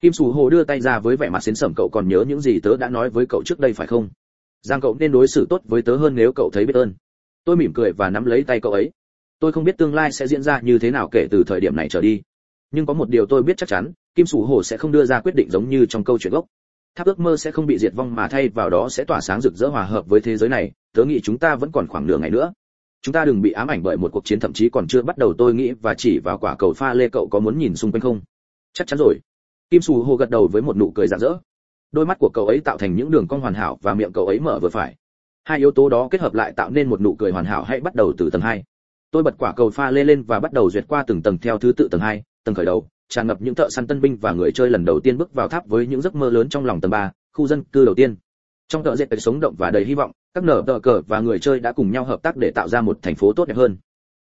kim sủ hồ đưa tay ra với vẻ mặt xến sẩm, cậu còn nhớ những gì tớ đã nói với cậu trước đây phải không? Rằng cậu nên đối xử tốt với tớ hơn nếu cậu thấy biết ơn. Tôi mỉm cười và nắm lấy tay cậu ấy. Tôi không biết tương lai sẽ diễn ra như thế nào kể từ thời điểm này trở đi. Nhưng có một điều tôi biết chắc chắn, kim sủ hồ sẽ không đưa ra quyết định giống như trong câu chuyện gốc. Tháp ước mơ sẽ không bị diệt vong mà thay vào đó sẽ tỏa sáng rực rỡ hòa hợp với thế giới này. Tớ nghĩ chúng ta vẫn còn khoảng nửa ngày nữa. Chúng ta đừng bị ám ảnh bởi một cuộc chiến thậm chí còn chưa bắt đầu. Tôi nghĩ và chỉ vào quả cầu pha lê, cậu có muốn nhìn xung quanh không? Chắc chắn rồi kim sù hồ gật đầu với một nụ cười rạng rỡ đôi mắt của cậu ấy tạo thành những đường cong hoàn hảo và miệng cậu ấy mở vừa phải hai yếu tố đó kết hợp lại tạo nên một nụ cười hoàn hảo hãy bắt đầu từ tầng hai tôi bật quả cầu pha lê lên và bắt đầu duyệt qua từng tầng theo thứ tự tầng hai tầng khởi đầu tràn ngập những thợ săn tân binh và người chơi lần đầu tiên bước vào tháp với những giấc mơ lớn trong lòng tầng 3, khu dân cư đầu tiên. Trong tợ dệt sống động và đầy hy vọng, các nở tờ cờ và người chơi đã cùng nhau hợp tác để tạo ra một thành phố tốt đẹp hơn.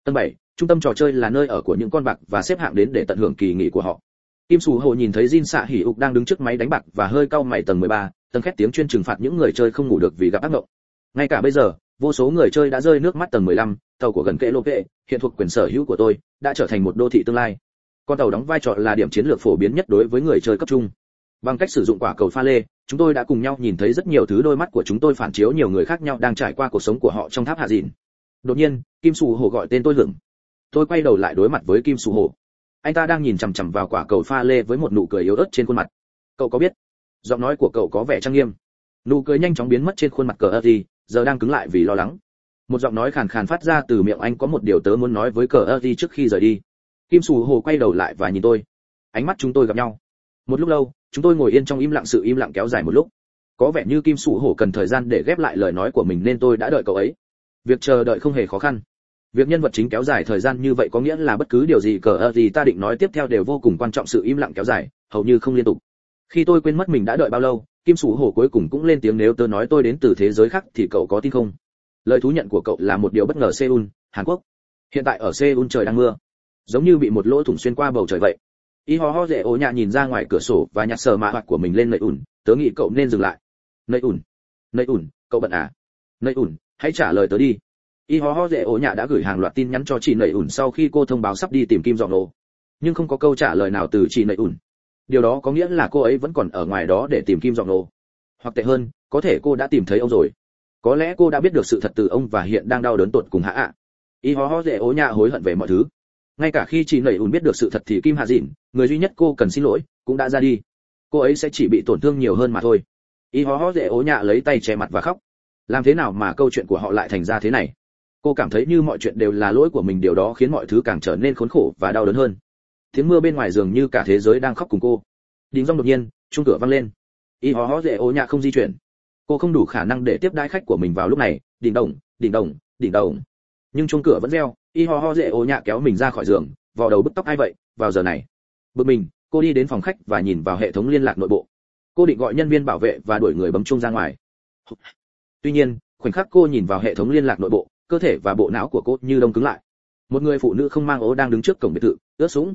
Tầng 7, trung tâm trò chơi là nơi ở của những con bạc và xếp hạng đến để tận hưởng kỳ nghỉ của họ. Kim Sủ Hồ nhìn thấy Jin Sạ Hỉ Ục đang đứng trước máy đánh bạc và hơi cau mày tầng 13, tầng khét tiếng chuyên trừng phạt những người chơi không ngủ được vì gặp ác mộng. Ngay cả bây giờ, vô số người chơi đã rơi nước mắt tầng 15, tàu của gần kệ lô kệ, hiện thuộc quyền sở hữu của tôi, đã trở thành một đô thị tương lai. Con tàu đóng vai trò là điểm chiến lược phổ biến nhất đối với người chơi cấp trung. Bằng cách sử dụng quả cầu pha lê, chúng tôi đã cùng nhau nhìn thấy rất nhiều thứ đôi mắt của chúng tôi phản chiếu nhiều người khác nhau đang trải qua cuộc sống của họ trong tháp hạ dịn. Đột nhiên, Kim Sủ Hồ gọi tên tôi lửng. Tôi quay đầu lại đối mặt với Kim Sủ Hồ. Anh ta đang nhìn chằm chằm vào quả cầu pha lê với một nụ cười yếu ớt trên khuôn mặt. Cậu có biết? Giọng nói của cậu có vẻ trang nghiêm. Nụ cười nhanh chóng biến mất trên khuôn mặt cờ Ati, giờ đang cứng lại vì lo lắng một giọng nói khàn khàn phát ra từ miệng anh có một điều tớ muốn nói với cờ ơ trước khi rời đi kim sù hồ quay đầu lại và nhìn tôi ánh mắt chúng tôi gặp nhau một lúc lâu chúng tôi ngồi yên trong im lặng sự im lặng kéo dài một lúc có vẻ như kim sù hồ cần thời gian để ghép lại lời nói của mình nên tôi đã đợi cậu ấy việc chờ đợi không hề khó khăn việc nhân vật chính kéo dài thời gian như vậy có nghĩa là bất cứ điều gì cờ ơ gì ta định nói tiếp theo đều vô cùng quan trọng sự im lặng kéo dài, hầu như không liên tục. Khi tôi quên mất mình đã đợi bao lâu, kim sủ hổ cuối cùng cũng lên tiếng nếu tớ nói tôi đến từ thế giới khác thì cậu có tin không? Lời thú nhận của cậu là một điều bất ngờ seoul, hàn quốc. Hiện tại ở seoul trời đang mưa, giống như bị một lỗ thủng xuyên qua bầu trời vậy. Y ho ho dễ ố nhạ nhìn ra ngoài cửa sổ và nhặt sờ mạ hoạt của mình lên nậy ủn, tớ nghĩ cậu nên dừng lại. Nậy ủn nậy ủn, cậu bận à? Nậy ủn, hãy trả lời tớ đi y ho ho dễ ổ nhà đã gửi hàng loạt tin nhắn cho chị nậy ủn sau khi cô thông báo sắp đi tìm kim dọn nổ nhưng không có câu trả lời nào từ chị nậy ủn. Điều đó có nghĩa là cô ấy vẫn còn ở ngoài đó để tìm kim dọn nổ hoặc tệ hơn, có thể cô đã tìm thấy ông rồi. Có lẽ cô đã biết được sự thật từ ông và hiện đang đau đớn tột cùng hạ ạ y ho ho dễ ố nhà hối hận về mọi thứ. Ngay cả khi chị nẩy ùn biết được sự thật thì kim hạ dịn, người duy nhất cô cần xin lỗi, cũng đã ra đi. Cô ấy sẽ chỉ bị tổn thương nhiều hơn mà thôi. Y ho ho dễ ố nhà lấy tay che mặt và khóc. Làm thế nào mà câu chuyện của họ lại thành ra thế này? Cô cảm thấy như mọi chuyện đều là lỗi của mình, điều đó khiến mọi thứ càng trở nên khốn khổ và đau đớn hơn. Tiếng mưa bên ngoài dường như cả thế giới đang khóc cùng cô. Đình rong đột nhiên chung cửa văng lên. Y ho ho dễ ô nhạ không di chuyển. Cô không đủ khả năng để tiếp đãi khách của mình vào lúc này. Đỉnh đồng đỉnh đồng đỉnh đồng nhưng chung cửa vẫn reo. Y ho ho dễ ô nhạ kéo mình ra khỏi giường. Vò đầu bứt tóc ai vậy? Vào giờ này. Bực mình, cô đi đến phòng khách và nhìn vào hệ thống liên lạc nội bộ. Cô định gọi nhân viên bảo vệ và đuổi người bấm chuông ra ngoài. Tuy nhiên, khoảnh khắc cô nhìn vào hệ thống liên lạc nội bộ cơ thể và bộ não của cô như đông cứng lại. Một người phụ nữ không mang ố đang đứng trước cổng biệt thự ướt sũng.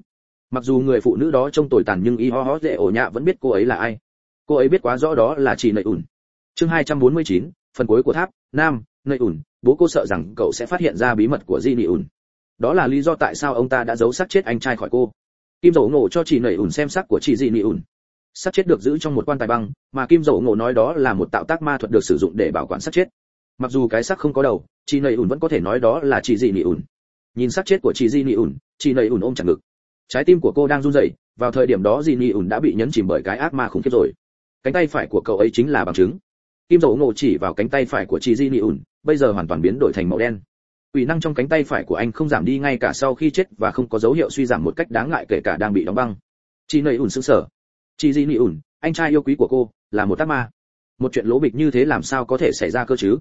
Mặc dù người phụ nữ đó trông tồi tàn nhưng y ho ho dễ ổ nhạ vẫn biết cô ấy là ai. Cô ấy biết quá rõ đó là chị nợ ủn. Chương 249, phần cuối của tháp nam nợ ủn. Bố cô sợ rằng cậu sẽ phát hiện ra bí mật của di nị ủn. Đó là lý do tại sao ông ta đã giấu xác chết anh trai khỏi cô. Kim dầu ngộ cho chị nợ ủn xem xác của chị di nị ủn. Xác chết được giữ trong một quan tài băng mà kim dầu ngộ nói đó là một tạo tác ma thuật được sử dụng để bảo quản xác chết mặc dù cái xác không có đầu, chị nảy ủn vẫn có thể nói đó là chị dị nị ủn nhìn xác chết của chị dị nị ủn chị nảy ủn ôm chặt ngực. Trái tim của cô đang run rẩy, vào thời điểm đó dị nị ủn đã bị nhấn chìm bởi cái ác ma khủng khiếp rồi. Cánh tay phải của cậu ấy chính là bằng chứng. Kim dầu ngộ chỉ vào cánh tay phải của chị di nị ủn bây giờ hoàn toàn biến đổi thành màu đen. Ủy năng trong cánh tay phải của anh không giảm đi ngay cả sau khi chết và không có dấu hiệu suy giảm một cách đáng ngại kể cả đang bị đóng băng. Chị nầy ủn sững sờ. Chị di nị ủn anh trai yêu quý của cô, là một tác ma. Một chuyện lỗ bịch như thế làm sao có thể xảy ra cơ chứ?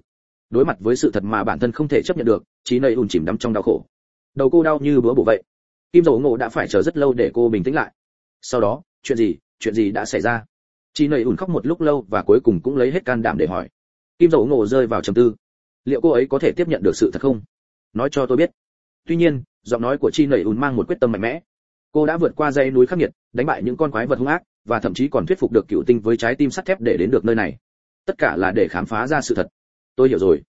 Đối mặt với sự thật mà bản thân không thể chấp nhận được trí nầy ùn chìm đắm trong đau khổ. Đầu cô đau như bữa bổ vậy. Kim dầu ngộ đã phải chờ rất lâu để cô bình tĩnh lại. Sau đó, chuyện gì chuyện gì đã xảy ra? Chị nầy ùn khóc một lúc lâu và cuối cùng cũng lấy hết can đảm để hỏi. Kim dầu ngộ rơi vào trầm tư. Liệu cô ấy có thể tiếp nhận được sự thật không? Nói cho tôi biết. Tuy nhiên, giọng nói của chi nầy ùn mang một quyết tâm mạnh mẽ. Cô đã vượt qua dãy núi khắc nghiệt, đánh bại những con quái vật hung ác, và thậm chí còn thuyết phục được cựu tinh với trái tim sắt thép để đến được nơi này. Tất cả là để khám phá ra sự thật tôi hiểu rồi.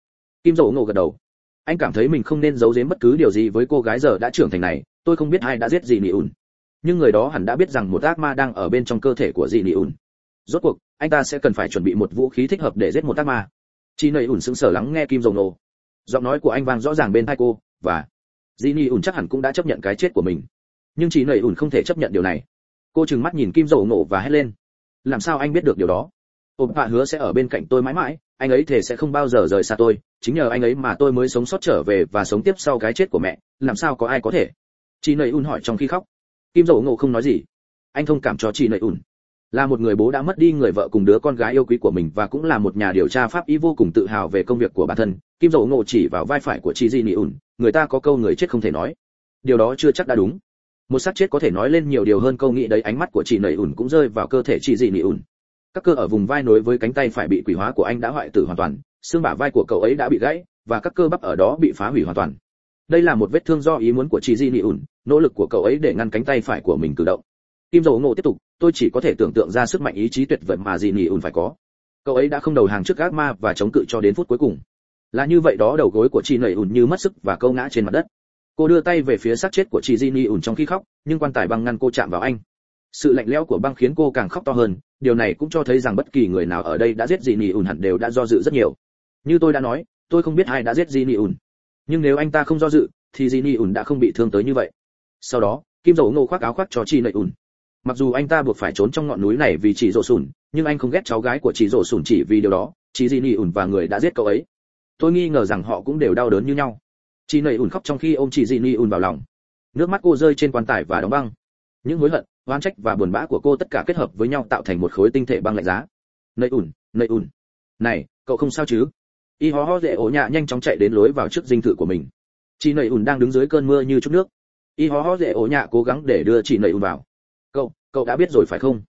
Kim dầu ngộ gật đầu. Anh cảm thấy mình không nên giấu giếm bất cứ điều gì với cô gái giờ đã trưởng thành này, tôi không biết ai đã giết gì nị ùn. Nhưng người đó hẳn đã biết rằng một ác ma đang ở bên trong cơ thể của dị nị ùn. Rốt cuộc, anh ta sẽ cần phải chuẩn bị một vũ khí thích hợp để giết một ác ma. Chị nầy ùn sững sờ lắng nghe kim dầu nổ giọng nói của anh vang rõ ràng bên tai cô, và dị ni ùn chắc hẳn cũng đã chấp nhận cái chết của mình. Nhưng chị nầy ùn không thể chấp nhận điều này. Cô trừng mắt nhìn kim dầu nổ và hét lên. Làm sao anh biết được điều đó? Ôm hạ hứa sẽ ở bên cạnh tôi mãi mãi anh ấy thể sẽ không bao giờ rời xa tôi, chính nhờ anh ấy mà tôi mới sống sót trở về và sống tiếp sau cái chết của mẹ, làm sao có ai có thể? Chị nầy un hỏi trong khi khóc. Kim dầu Ngộ không nói gì. Anh thông cảm cho chị nầy un. Là một người bố đã mất đi người vợ cùng đứa con gái yêu quý của mình và cũng là một nhà điều tra pháp y vô cùng tự hào về công việc của bản thân. Kim dầu ngộ chỉ vào vai phải của chị di nị ủn người ta có câu người chết không thể nói. Điều đó chưa chắc đã đúng. Một xác chết có thể nói lên nhiều điều hơn câu nghĩ đấy. Ánh mắt của chị nầy ủn cũng rơi vào cơ thể chị Di nị ủn các cơ ở vùng vai nối với cánh tay phải bị quỷ hóa của anh đã hoại tử hoàn toàn, xương bả vai của cậu ấy đã bị gãy, và các cơ bắp ở đó bị phá hủy hoàn toàn. Đây là một vết thương do ý muốn của chị di nị ủn nỗ lực của cậu ấy để ngăn cánh tay phải của mình cử động. Kim dầu ngộ tiếp tục, tôi chỉ có thể tưởng tượng ra sức mạnh ý chí tuyệt vời mà di nị ủn phải có. Cậu ấy đã không đầu hàng trước gác ma và chống cự cho đến phút cuối cùng. Là như vậy đó, đầu gối của chị nầy ủn như mất sức và câu ngã trên mặt đất. Cô đưa tay về phía xác chết của chị di nị ủn trong khi khóc, nhưng quan tài băng ngăn cô chạm vào anh sự lạnh lẽo của băng khiến cô càng khóc to hơn, điều này cũng cho thấy rằng bất kỳ người nào ở đây đã giết gì nỉ ùn hẳn đều đã do dự rất nhiều. Như tôi đã nói, tôi không biết ai đã giết gì nỉ ùn nhưng nếu anh ta không do dự, thì gì nỉ ùn đã không bị thương tới như vậy. Sau đó, kim dầu ngô khoác áo khoác cho chị nảy ùn. Mặc dù anh ta buộc phải trốn trong ngọn núi này vì chị rổ sùn, nhưng anh không ghét cháu gái của chị rổ sùn chỉ vì điều đó chị gì nỉ ùn và người đã giết cậu ấy. Tôi nghi ngờ rằng họ cũng đều đau đớn như nhau. Chị nảy ùn khóc trong khi ôm chị di ni ùn vào lòng. Nước mắt cô rơi trên quan tài và đóng băng. Những hối hận oan trách và buồn bã của cô tất cả kết hợp với nhau tạo thành một khối tinh thể băng lạnh giá. Nảy ủn nảy ủn này, cậu không sao chứ? Y hó hó dễ ổ nhạ nhanh chóng chạy đến lối vào trước dinh thự của mình. Chị nảy ủn đang đứng dưới cơn mưa như chút nước. Y hó hó dễ ổ nhạ cố gắng để đưa chị nảy ủn vào. Cậu cậu đã biết rồi phải không?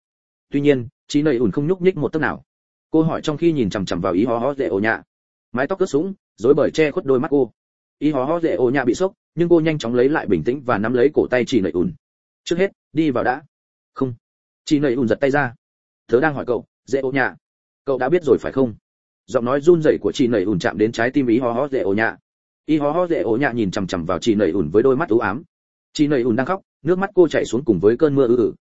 Tuy nhiên, chị nầy ủn không nhúc nhích một tấc nào. Cô hỏi trong khi nhìn chằm chằm vào y hó hó dễ ổ nhạ. Mái tóc cất súng, rối bời che khuất đôi mắt cô. Y hó hó dễ ổ nhạ bị sốc, nhưng cô nhanh chóng lấy lại bình tĩnh và nắm lấy cổ tay chị nầy ủn trước hết đi vào đã. Không. Chị nầy ủn giật tay ra. Tớ đang hỏi cậu, dễ ô nhạ? Cậu đã biết rồi phải không? Giọng nói run rẩy của chị nầy ủn chạm đến trái tim ý hó hó dễ ô nhạ. Ý hó hó dễ ô nhạ nhìn chằm chằm vào chị nầy ủn với đôi mắt u ám. Chị nầy ủn đang khóc, nước mắt cô chảy xuống cùng với cơn mưa ư ử.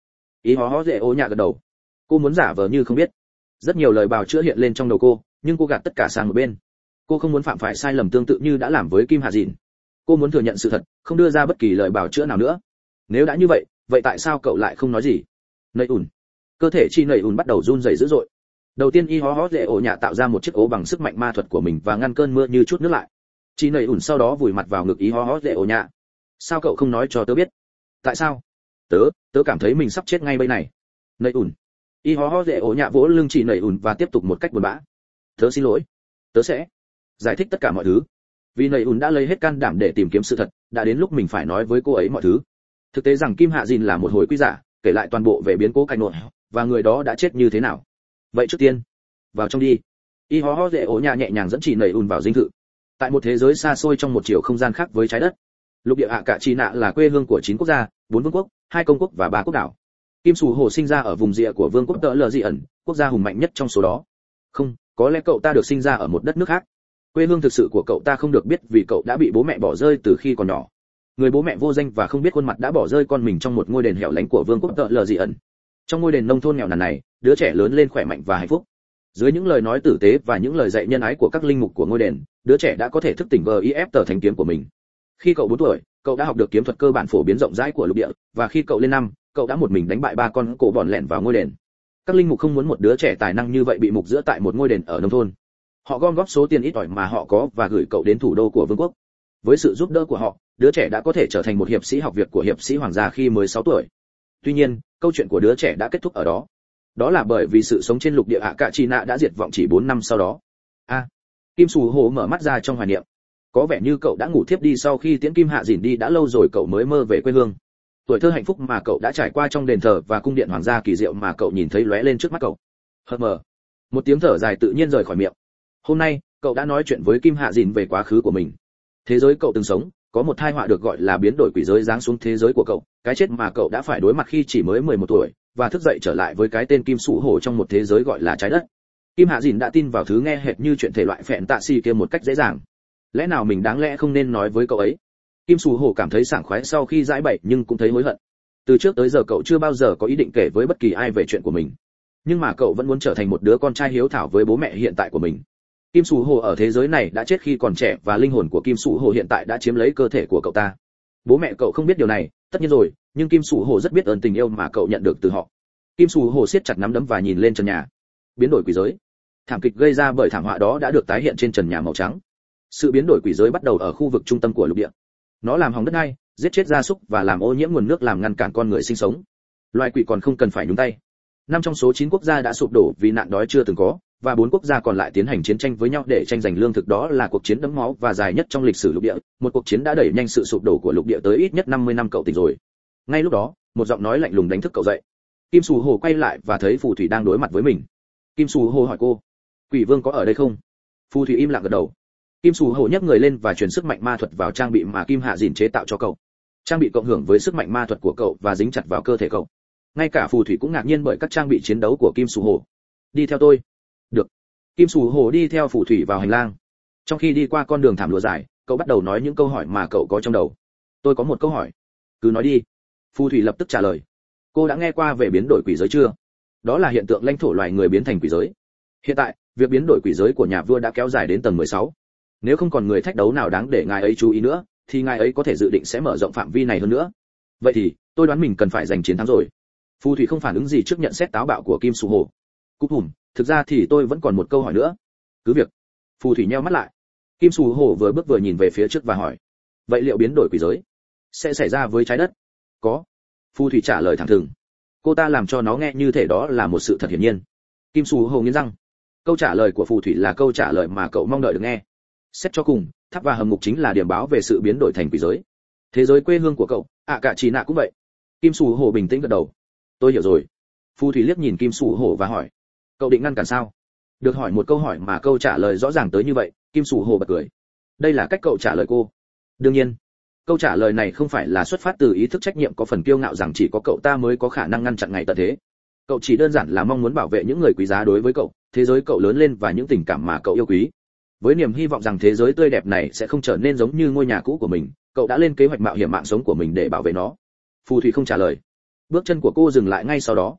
Ý hó hó dễ ô nhạ gật đầu. Cô muốn giả vờ như không biết. Rất nhiều lời bào chữa hiện lên trong đầu cô, nhưng cô gạt tất cả sang một bên. Cô không muốn phạm phải sai lầm tương tự như đã làm với kim hạ dìn. Cô muốn thừa nhận sự thật, không đưa ra bất kỳ lời bào chữa nào nữa. Nếu đã như vậy vậy tại sao cậu lại không nói gì? Nầy ủn cơ thể chi nầy ủn bắt đầu run rẩy dữ dội. Đầu tiên y hó hó dễ ổ nhạ tạo ra một chiếc ố bằng sức mạnh ma thuật của mình và ngăn cơn mưa như chút nước lại. Chi nầy ủn sau đó vùi mặt vào ngực y hó hó dễ ổ nhạ. Sao cậu không nói cho tớ biết? Tại sao? Tớ tớ cảm thấy mình sắp chết ngay bây này. Nầy ủn y hó hó dễ ổ nhạ vỗ lưng chỉ nầy ủn và tiếp tục một cách buồn bã. Tớ xin lỗi. Tớ sẽ giải thích tất cả mọi thứ. Vì nầy ủn đã lấy hết can đảm để tìm kiếm sự thật, đã đến lúc mình phải nói với cô ấy mọi thứ thực tế rằng kim hạ dìn là một hồi quy giả, kể lại toàn bộ về biến cố cạnh nội, và người đó đã chết như thế nào? Vậy trước tiên, vào trong đi. Y ho ho dễ ổ nhà nhẹ nhàng dẫn chỉ nầy ùn vào dinh thự. Tại một thế giới xa xôi trong một chiều không gian khác với trái đất. Lục địa hạ cả chi nạ là quê hương của chín quốc gia, bốn vương quốc, hai công quốc và ba quốc đảo. Kim sù hồ sinh ra ở vùng rìa của vương quốc tợ lờ dị ẩn, quốc gia hùng mạnh nhất trong số đó. Không, có lẽ cậu ta được sinh ra ở một đất nước khác. Quê hương thực sự của cậu ta không được biết vì cậu đã bị bố mẹ bỏ rơi từ khi còn nhỏ người bố mẹ vô danh và không biết khuôn mặt đã bỏ rơi con mình trong một ngôi đền hẻo lánh của vương quốc tợ lờ dị ẩn. Trong ngôi đền nông thôn nghèo nàn này, đứa trẻ lớn lên khỏe mạnh và hạnh phúc. Dưới những lời nói tử tế và những lời dạy nhân ái của các linh mục của ngôi đền, đứa trẻ đã có thể thức tỉnh gif tờ thành kiếm của mình. Khi cậu 4 tuổi, cậu đã học được kiếm thuật cơ bản phổ biến rộng rãi của lục địa, và khi cậu lên năm, cậu đã một mình đánh bại ba con cổ bọn lẹn vào ngôi đền. Các linh mục không muốn một đứa trẻ tài năng như vậy bị mục giữa tại một ngôi đền ở nông thôn. Họ gom góp số tiền ít ỏi mà họ có và gửi cậu đến thủ đô của vương quốc. Với sự giúp đỡ của họ đứa trẻ đã có thể trở thành một hiệp sĩ học việc của hiệp sĩ hoàng gia khi mới 6 tuổi. Tuy nhiên, câu chuyện của đứa trẻ đã kết thúc ở đó. Đó là bởi vì sự sống trên lục địa ạ cạ chi nạ đã diệt vọng chỉ 4 năm sau đó. A. Kim sù hồ mở mắt ra trong hoài niệm. Có vẻ như cậu đã ngủ thiếp đi sau khi tiễn kim hạ dìn đi đã lâu rồi cậu mới mơ về quê hương. Tuổi thơ hạnh phúc mà cậu đã trải qua trong đền thờ và cung điện hoàng gia kỳ diệu mà cậu nhìn thấy lóe lên trước mắt cậu. Hờ mờ. Một tiếng thở dài tự nhiên rời khỏi miệng. Hôm nay, cậu đã nói chuyện với kim hạ dìn về quá khứ của mình. Thế giới cậu từng sống có một thai họa được gọi là biến đổi quỷ giới giáng xuống thế giới của cậu. Cái chết mà cậu đã phải đối mặt khi chỉ mới 11 tuổi và thức dậy trở lại với cái tên kim sụ hổ trong một thế giới gọi là trái đất. Kim hạ dìn đã tin vào thứ nghe hệt như chuyện thể loại phèn tạ si kia một cách dễ dàng. Lẽ nào mình đáng lẽ không nên nói với cậu ấy? Kim sù hổ cảm thấy sảng khoái sau khi giải bày nhưng cũng thấy hối hận. Từ trước tới giờ cậu chưa bao giờ có ý định kể với bất kỳ ai về chuyện của mình. Nhưng mà cậu vẫn muốn trở thành một đứa con trai hiếu thảo với bố mẹ hiện tại của mình kim sù hồ ở thế giới này đã chết khi còn trẻ và linh hồn của kim sù hồ hiện tại đã chiếm lấy cơ thể của cậu ta. Bố mẹ cậu không biết điều này, tất nhiên rồi, nhưng kim sù hồ rất biết ơn tình yêu mà cậu nhận được từ họ. Kim sù hồ siết chặt nắm đấm và nhìn lên trần nhà. Biến đổi quỷ giới. Thảm kịch gây ra bởi thảm họa đó đã được tái hiện trên trần nhà màu trắng. Sự biến đổi quỷ giới bắt đầu ở khu vực trung tâm của lục địa. Nó làm hỏng đất ngay, giết chết gia súc và làm ô nhiễm nguồn nước làm ngăn cản con người sinh sống. Loài quỷ còn không cần phải nhúng tay. Năm trong số 9 quốc gia đã sụp đổ vì nạn đói chưa từng có và bốn quốc gia còn lại tiến hành chiến tranh với nhau để tranh giành lương thực đó là cuộc chiến đẫm máu và dài nhất trong lịch sử lục địa. Một cuộc chiến đã đẩy nhanh sự sụp đổ của lục địa tới ít nhất 50 năm cậu tỉnh rồi. Ngay lúc đó, một giọng nói lạnh lùng đánh thức cậu dậy. Kim sù hồ quay lại và thấy phù thủy đang đối mặt với mình. Kim sù hồ hỏi cô, quỷ vương có ở đây không? Phù thủy im lặng gật đầu. Kim sù hồ nhấc người lên và truyền sức mạnh ma thuật vào trang bị mà kim hạ dìn chế tạo cho cậu. Trang bị cộng hưởng với sức mạnh ma thuật của cậu và dính chặt vào cơ thể cậu. Ngay cả phù thủy cũng ngạc nhiên bởi các trang bị chiến đấu của kim sù hồ. Đi theo tôi kim sù hồ đi theo phù thủy vào hành lang. Trong khi đi qua con đường thảm lụa dài, cậu bắt đầu nói những câu hỏi mà cậu có trong đầu. Tôi có một câu hỏi. Cứ nói đi. Phù thủy lập tức trả lời. Cô đã nghe qua về biến đổi quỷ giới chưa? Đó là hiện tượng lãnh thổ loài người biến thành quỷ giới. Hiện tại, việc biến đổi quỷ giới của nhà vua đã kéo dài đến tầng 16. nếu không còn người thách đấu nào đáng để ngài ấy chú ý nữa, thì ngài ấy có thể dự định sẽ mở rộng phạm vi này hơn nữa. Vậy thì, tôi đoán mình cần phải giành chiến thắng rồi. Phù thủy không phản ứng gì trước nhận xét táo bạo của kim sù hồ. Cúp hùm thực ra thì tôi vẫn còn một câu hỏi nữa. Cứ việc. Phù thủy nheo mắt lại. Kim sù hồ vừa bước vừa nhìn về phía trước và hỏi. Vậy liệu biến đổi quỷ giới? Sẽ xảy ra với trái đất? Có. Phù thủy trả lời thẳng thừng. Cô ta làm cho nó nghe như thể đó là một sự thật hiển nhiên. Kim sù hồ nghiến răng. Câu trả lời của phù thủy là câu trả lời mà cậu mong đợi được nghe. Xét cho cùng tháp và hầm ngục chính là điểm báo về sự biến đổi thành quỷ giới. Thế giới quê hương của cậu ạ à, cả chị nạ cũng vậy. Kim sù hồ bình tĩnh gật đầu. Tôi hiểu rồi. Phù thủy liếc nhìn kim sù hồ và hỏi cậu định ngăn cản sao? Được hỏi một câu hỏi mà câu trả lời rõ ràng tới như vậy, kim sù hồ bật cười. Đây là cách cậu trả lời cô. Đương nhiên, câu trả lời này không phải là xuất phát từ ý thức trách nhiệm có phần kiêu ngạo rằng chỉ có cậu ta mới có khả năng ngăn chặn ngày tận thế. Cậu chỉ đơn giản là mong muốn bảo vệ những người quý giá đối với cậu, thế giới cậu lớn lên và những tình cảm mà cậu yêu quý. Với niềm hy vọng rằng thế giới tươi đẹp này sẽ không trở nên giống như ngôi nhà cũ của mình, cậu đã lên kế hoạch mạo hiểm mạng sống của mình để bảo vệ nó. Phù thủy không trả lời. Bước chân của cô dừng lại ngay sau đó.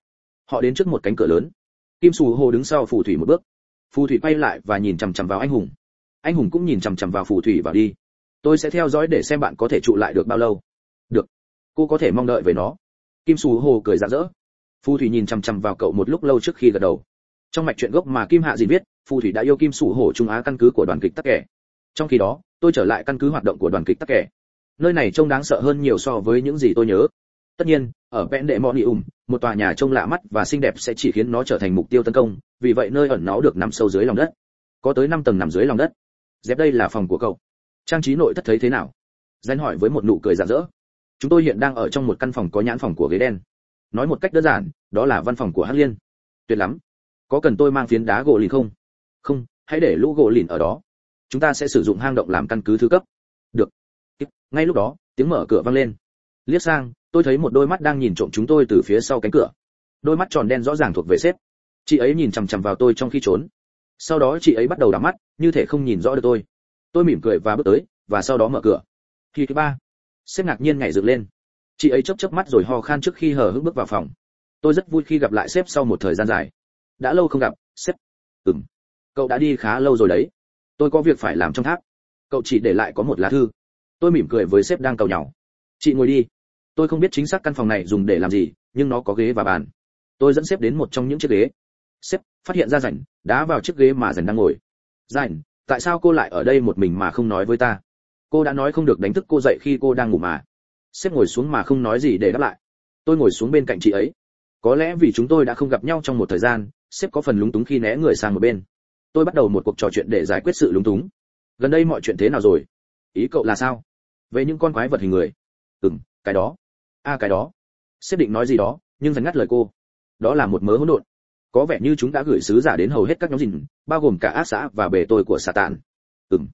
Họ đến trước một cánh cửa lớn kim sù hồ đứng sau phù thủy một bước. Phù thủy quay lại và nhìn chằm chằm vào anh hùng. Anh hùng cũng nhìn chằm chằm vào phù thủy vào đi. Tôi sẽ theo dõi để xem bạn có thể trụ lại được bao lâu. Được. Cô có thể mong đợi về nó. Kim sù hồ cười rạng rỡ. Phù thủy nhìn chằm chằm vào cậu một lúc lâu trước khi gật đầu. Trong mạch truyện gốc mà kim hạ dìn viết, phù thủy đã yêu kim sù hồ trung á căn cứ của đoàn kịch tắc kẻ. Trong khi đó, tôi trở lại căn cứ hoạt động của đoàn kịch tắc kẻ. Nơi này trông đáng sợ hơn nhiều so với những gì tôi nhớ tất nhiên, ở vẽn đệ monium một tòa nhà trông lạ mắt và xinh đẹp sẽ chỉ khiến nó trở thành mục tiêu tấn công, vì vậy nơi ẩn nó được nằm sâu dưới lòng đất. Có tới 5 tầng nằm dưới lòng đất. Dép đây là phòng của cậu. Trang trí nội thất thấy thế nào? Danh hỏi với một nụ cười rạng rỡ. Chúng tôi hiện đang ở trong một căn phòng có nhãn phòng của ghế đen. Nói một cách đơn giản, đó là văn phòng của hắc liên. Tuyệt lắm. Có cần tôi mang phiến đá gỗ lìn không? Không, hãy để lũ gỗ lìn ở đó. Chúng ta sẽ sử dụng hang động làm căn cứ thứ cấp. Được. Ngay lúc đó, tiếng mở cửa vang lên liếc sang, tôi thấy một đôi mắt đang nhìn trộm chúng tôi từ phía sau cánh cửa. Đôi mắt tròn đen rõ ràng thuộc về sếp. Chị ấy nhìn chằm chằm vào tôi trong khi trốn. Sau đó chị ấy bắt đầu đắm mắt, như thể không nhìn rõ được tôi. Tôi mỉm cười và bước tới, và sau đó mở cửa. Khi thứ ba, sếp ngạc nhiên nhảy dựng lên. Chị ấy chớp chớp mắt rồi ho khan trước khi hờ hững bước vào phòng. Tôi rất vui khi gặp lại sếp sau một thời gian dài. Đã lâu không gặp, sếp. Ừm, cậu đã đi khá lâu rồi đấy. Tôi có việc phải làm trong tháp. Cậu chỉ để lại có một lá thư. Tôi mỉm cười với sếp đang cầu nhau chị ngồi đi tôi không biết chính xác căn phòng này dùng để làm gì, nhưng nó có ghế và bàn. Tôi dẫn sếp đến một trong những chiếc ghế. Sếp phát hiện ra rảnh, đá vào chiếc ghế mà rảnh đang ngồi. Rảnh, tại sao cô lại ở đây một mình mà không nói với ta? Cô đã nói không được đánh thức cô dậy khi cô đang ngủ mà. Sếp ngồi xuống mà không nói gì để đáp lại. Tôi ngồi xuống bên cạnh chị ấy. Có lẽ vì chúng tôi đã không gặp nhau trong một thời gian, sếp có phần lúng túng khi né người sang một bên. Tôi bắt đầu một cuộc trò chuyện để giải quyết sự lúng túng. Gần đây mọi chuyện thế nào rồi? Ý cậu là sao? Về những con quái vật hình người. Ừm, cái đó a à, cái đó. Xếp định nói gì đó nhưng dần ngắt lời cô. Đó là một mớ hỗn độn. Có vẻ như chúng đã gửi sứ giả đến hầu hết các nhóm dình bao gồm cả ác xã và bề tôi của xà tàn. Ừm.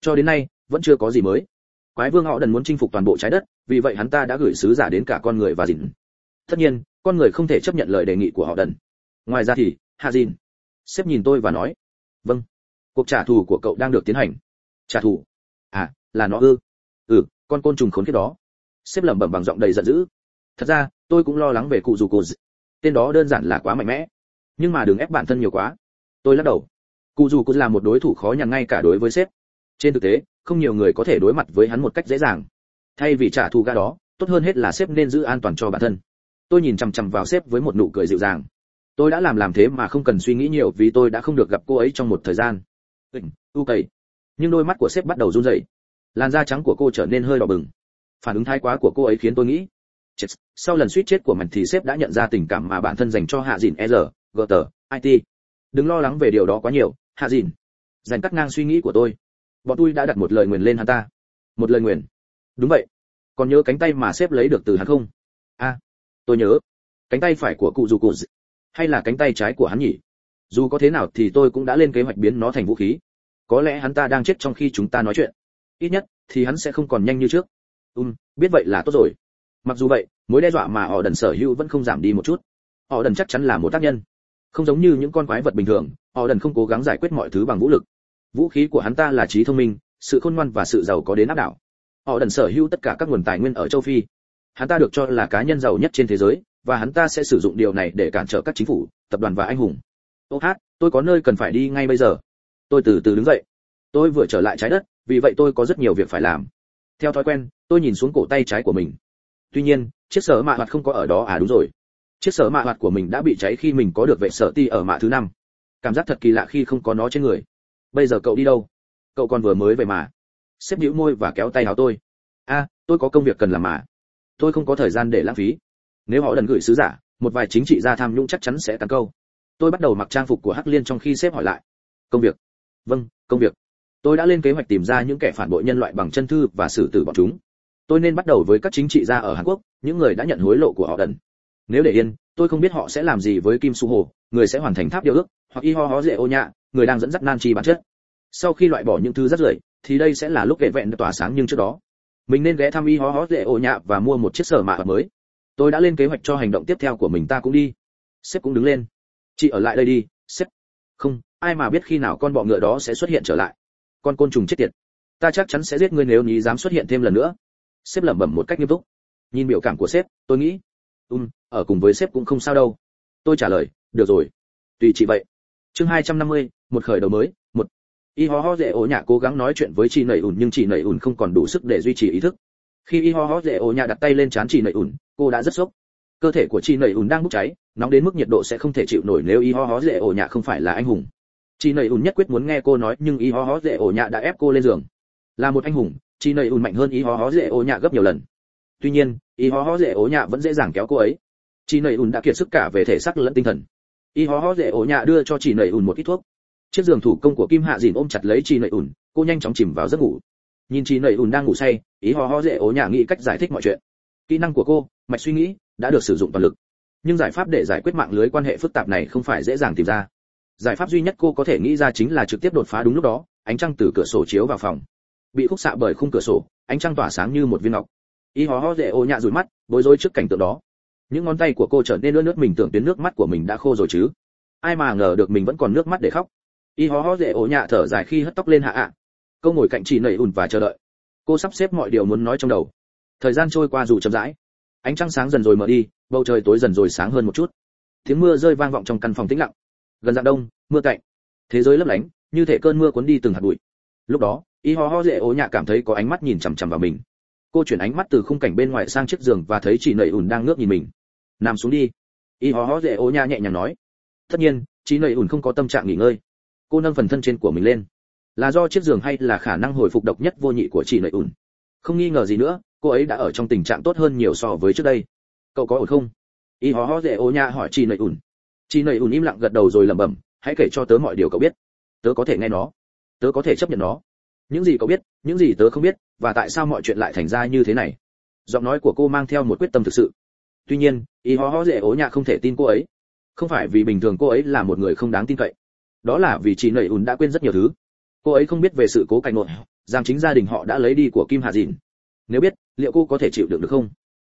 Cho đến nay vẫn chưa có gì mới. Quái vương họ đần muốn chinh phục toàn bộ trái đất vì vậy hắn ta đã gửi sứ giả đến cả con người và dình tất nhiên con người không thể chấp nhận lời đề nghị của họ đần. Ngoài ra thì hạ dìn sếp nhìn tôi và nói. Vâng. Cuộc trả thù của cậu đang được tiến hành. Trả thù? À là nó ư? Ừ con côn trùng khốn kiếp đó sếp lẩm bẩm bằng giọng đầy giận dữ. Thật ra tôi cũng lo lắng về cụ dù cô tên đó đơn giản là quá mạnh mẽ. Nhưng mà đừng ép bản thân nhiều quá. Tôi lắc đầu. Cụ dù cô là một đối thủ khó nhằn ngay cả đối với sếp. Trên thực tế không nhiều người có thể đối mặt với hắn một cách dễ dàng. Thay vì trả thù ga đó tốt hơn hết là sếp nên giữ an toàn cho bản thân. Tôi nhìn chằm chằm vào sếp với một nụ cười dịu dàng. Tôi đã làm làm thế mà không cần suy nghĩ nhiều vì tôi đã không được gặp cô ấy trong một thời gian. Ừ, ok. Nhưng đôi mắt của sếp bắt đầu run rẩy. Làn da trắng của cô trở nên hơi đỏ bừng phản ứng thái quá của cô ấy khiến tôi nghĩ. Chết. sau lần suýt chết của mình thì sếp đã nhận ra tình cảm mà bản thân dành cho hạ dìn e r gt it đừng lo lắng về điều đó quá nhiều, hạ dìn. Dành cắt ngang suy nghĩ của tôi. Bọn tôi đã đặt một lời nguyền lên hắn ta. Một lời nguyền. Đúng vậy. Còn nhớ cánh tay mà sếp lấy được từ hắn không? A. Tôi nhớ. Cánh tay phải của cụ dù cụ hay là cánh tay trái của hắn nhỉ? Dù có thế nào thì tôi cũng đã lên kế hoạch biến nó thành vũ khí. Có lẽ hắn ta đang chết trong khi chúng ta nói chuyện. Ít nhất, thì hắn sẽ không còn nhanh như trước um biết vậy là tốt rồi. Mặc dù vậy, mối đe dọa mà họ đần sở hữu vẫn không giảm đi một chút. Họ đần chắc chắn là một tác nhân. Không giống như những con quái vật bình thường, họ đần không cố gắng giải quyết mọi thứ bằng vũ lực. Vũ khí của hắn ta là trí thông minh, sự khôn ngoan và sự giàu có đến áp đảo. Họ đần sở hữu tất cả các nguồn tài nguyên ở châu phi. Hắn ta được cho là cá nhân giàu nhất trên thế giới, và hắn ta sẽ sử dụng điều này để cản trở các chính phủ, tập đoàn và anh hùng. Ô hát, tôi có nơi cần phải đi ngay bây giờ. Tôi từ từ đứng dậy. Tôi vừa trở lại trái đất, vì vậy tôi có rất nhiều việc phải làm. Theo thói quen tôi nhìn xuống cổ tay trái của mình. Tuy nhiên, chiếc sở mạ hoạt không có ở đó à đúng rồi. Chiếc sở mạ hoạt của mình đã bị cháy khi mình có được vệ sở ti ở mạ thứ năm. Cảm giác thật kỳ lạ khi không có nó trên người. Bây giờ cậu đi đâu? Cậu còn vừa mới về mà. Xếp nhíu môi và kéo tay áo tôi. A, tôi có công việc cần làm mà. Tôi không có thời gian để lãng phí. Nếu họ đần gửi sứ giả, một vài chính trị gia tham nhũng chắc chắn sẽ tấn câu. Tôi bắt đầu mặc trang phục của hắc liên trong khi xếp hỏi lại. Công việc. Vâng công việc. Tôi đã lên kế hoạch tìm ra những kẻ phản bội nhân loại bằng chân thư và xử tử bọn chúng tôi nên bắt đầu với các chính trị gia ở hàn quốc, những người đã nhận hối lộ của họ đần nếu để yên, tôi không biết họ sẽ làm gì với kim su hồ người sẽ hoàn thành tháp điều ước, hoặc y ho ho dễ ô nhạ, người đang dẫn dắt nan chi bản chất. Sau khi loại bỏ những thứ rất rưởi, thì đây sẽ là lúc vẹn vẹn tỏa sáng nhưng trước đó. Mình nên ghé thăm y ho ho dễ ô nhạ và mua một chiếc sở mạ mới. Tôi đã lên kế hoạch cho hành động tiếp theo của mình, ta cũng đi. Sếp cũng đứng lên. Chị ở lại đây đi, sếp. Không, ai mà biết khi nào con bọ ngựa đó sẽ xuất hiện trở lại. Con côn trùng chết tiệt. Ta chắc chắn sẽ giết ngươi nếu nhí dám xuất hiện thêm lần nữa sếp lẩm bẩm một cách nghiêm túc. Nhìn biểu cảm của sếp tôi nghĩ um ở cùng với sếp cũng không sao đâu. Tôi trả lời được rồi. Tùy chị vậy. Chương 250, một khởi đầu mới một. Y ho ho dễ ổ nhạ cố gắng nói chuyện với chị nẩy ủn nhưng chị nẩy ủn không còn đủ sức để duy trì ý thức. Khi y ho ho dễ ổ nhạ đặt tay lên trán chị nẩy ủn cô đã rất sốc. Cơ thể của chị nẩy ủn đang bốc cháy nóng đến mức nhiệt độ sẽ không thể chịu nổi nếu y ho ho dễ ổ nhạ không phải là anh hùng. Chị nẩy ủn nhất quyết muốn nghe cô nói nhưng y ho ho dễ ổ nhạ đã ép cô lên giường. Là một anh hùng chi nầy ùn mạnh hơn y Hó Hó dễ ổ nhạ gấp nhiều lần. Tuy nhiên y Hó Hó dễ ổ nhạ vẫn dễ dàng kéo cô ấy. Chi nầy ùn đã kiệt sức cả về thể xác lẫn tinh thần. Y Hó Hó dễ ổ nhạ đưa cho chị nầy ùn một ít thuốc. Chiếc giường thủ công của kim hạ dìn ôm chặt lấy chi nầy ùn cô nhanh chóng chìm vào giấc ngủ. Nhìn chi nầy ùn đang ngủ say, ý Hó Hó dễ ổ nhạ nghĩ cách giải thích mọi chuyện. Kỹ năng của cô, mạch suy nghĩ, đã được sử dụng toàn lực. Nhưng giải pháp để giải quyết mạng lưới quan hệ phức tạp này không phải dễ dàng tìm ra. Giải pháp duy nhất cô có thể nghĩ ra chính là trực tiếp đột phá đúng lúc đó, ánh trăng từ cửa sổ chiếu vào phòng bị khúc xạ bởi khung cửa sổ, ánh trăng tỏa sáng như một viên ngọc. Y hó hó dễ ô nhạ rủi mắt, bối rối trước cảnh tượng đó. Những ngón tay của cô trở nên ướt nước mình tưởng tuyến nước mắt của mình đã khô rồi chứ. Ai mà ngờ được mình vẫn còn nước mắt để khóc. Y hó hó dễ ô nhạ thở dài khi hất tóc lên hạ ạ. À. cô ngồi cạnh chị nẩy ùn và chờ đợi. Cô sắp xếp mọi điều muốn nói trong đầu. Thời gian trôi qua dù chậm rãi. Ánh trăng sáng dần rồi mở đi, bầu trời tối dần rồi sáng hơn một chút. Tiếng mưa rơi vang vọng trong căn phòng tĩnh lặng. Gần dạng đông, mưa cạnh thế giới lấp lánh, như thể cơn mưa cuốn đi từng hạt bụi. Lúc đó y ho ho dễ ố nhạ cảm thấy có ánh mắt nhìn chằm chằm vào mình. Cô chuyển ánh mắt từ khung cảnh bên ngoài sang chiếc giường và thấy chị nầy ủn đang ngước nhìn mình. Nằm xuống đi. Y ho ho dễ ố nhạ nhẹ nhàng nói. Tất nhiên, chị nầy ủn không có tâm trạng nghỉ ngơi. Cô nâng phần thân trên của mình lên. Là do chiếc giường hay là khả năng hồi phục độc nhất vô nhị của chị nầy ủn? Không nghi ngờ gì nữa, cô ấy đã ở trong tình trạng tốt hơn nhiều so với trước đây. Cậu có ổn không? Y ho ho dễ ố nha hỏi chị nầy ủn. Chị nầy ủn im lặng gật đầu rồi lẩm bẩm, hãy kể cho tớ mọi điều cậu biết. Tớ có thể nghe nó. Tớ có thể chấp nhận nó những gì cậu biết, những gì tớ không biết, và tại sao mọi chuyện lại thành ra như thế này? Giọng nói của cô mang theo một quyết tâm thực sự. Tuy nhiên, y ho ho dễ ố nhạ không thể tin cô ấy. Không phải vì bình thường cô ấy là một người không đáng tin cậy. Đó là vì chị nầy ùn đã quên rất nhiều thứ. Cô ấy không biết về sự cố cạnh nội rằng chính gia đình họ đã lấy đi của kim hà dìn. Nếu biết, liệu cô có thể chịu đựng được không?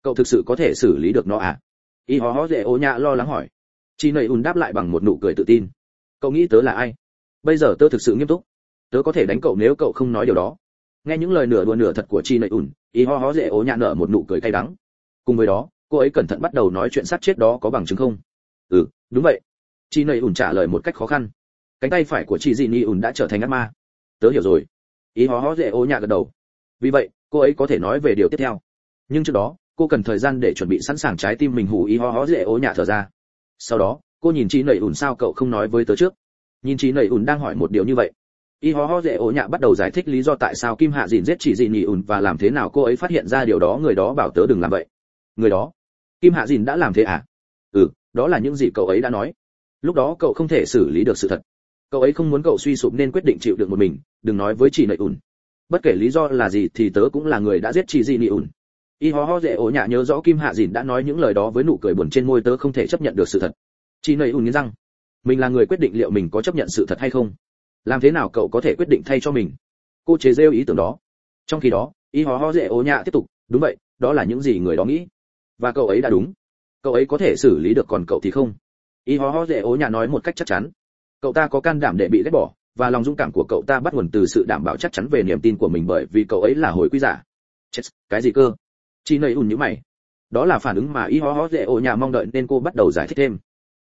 Cậu thực sự có thể xử lý được nó à? Y hó hó dễ ố nhạ lo lắng hỏi. Chị nầy ùn đáp lại bằng một nụ cười tự tin. Cậu nghĩ tớ là ai? Bây giờ tớ thực sự nghiêm túc tớ có thể đánh cậu nếu cậu không nói điều đó. Nghe những lời nửa đùa nửa thật của chi nợ ùn, y ho hó dễ ố nhạ nở một nụ cười cay đắng. Cùng với đó, cô ấy cẩn thận bắt đầu nói chuyện sát chết đó có bằng chứng không? Ừ đúng vậy. Chi nợ ùn trả lời một cách khó khăn. Cánh tay phải của chị dị ni ùn đã trở thành ác ma. Tớ hiểu rồi. Ý Ho hó dễ ố nhạ gật đầu. Vì vậy, cô ấy có thể nói về điều tiếp theo. Nhưng trước đó, cô cần thời gian để chuẩn bị sẵn sàng trái tim mình hù ý ho hó dễ ố nhạ thở ra. Sau đó, cô nhìn chị nẩy ủn sao cậu không nói với tớ trước? Nhìn chị nẩy ủn đang hỏi một điều như vậy y ho ho dễ ố nhạ bắt đầu giải thích lý do tại sao kim hạ dìn giết Chỉ dìn nhị ùn và làm thế nào cô ấy phát hiện ra điều đó. Người đó bảo tớ đừng làm vậy. Người đó? Kim hạ dìn đã làm thế à? Ừ đó là những gì cậu ấy đã nói. Lúc đó cậu không thể xử lý được sự thật. Cậu ấy không muốn cậu suy sụp nên quyết định chịu được một mình. Đừng nói với chị nợ ùn. Bất kể lý do là gì thì tớ cũng là người đã giết chị dị nị ùn. Y ho ho dễ ổ nhạ nhớ rõ kim hạ dìn đã nói những lời đó với nụ cười buồn trên môi tớ không thể chấp nhận được sự thật. Chị nợ ùn nghĩ rằng mình là người quyết định liệu mình có chấp nhận sự thật hay không? Làm thế nào cậu có thể quyết định thay cho mình? Cô chế rêu ý tưởng đó. Trong khi đó, y Hó ho dễ ô nhạ tiếp tục, đúng vậy, đó là những gì người đó nghĩ. Và cậu ấy đã đúng. Cậu ấy có thể xử lý được còn cậu thì không. Y Hó ho dễ ố nhà nói một cách chắc chắn. Cậu ta có can đảm để bị ghét bỏ, và lòng dũng cảm của cậu ta bắt nguồn từ sự đảm bảo chắc chắn về niềm tin của mình bởi vì cậu ấy là hồi quý giả. Chết, cái gì cơ? Chị nầy ùn như mày. Đó là phản ứng mà y ho ho dễ ố nhà mong đợi nên cô bắt đầu giải thích thêm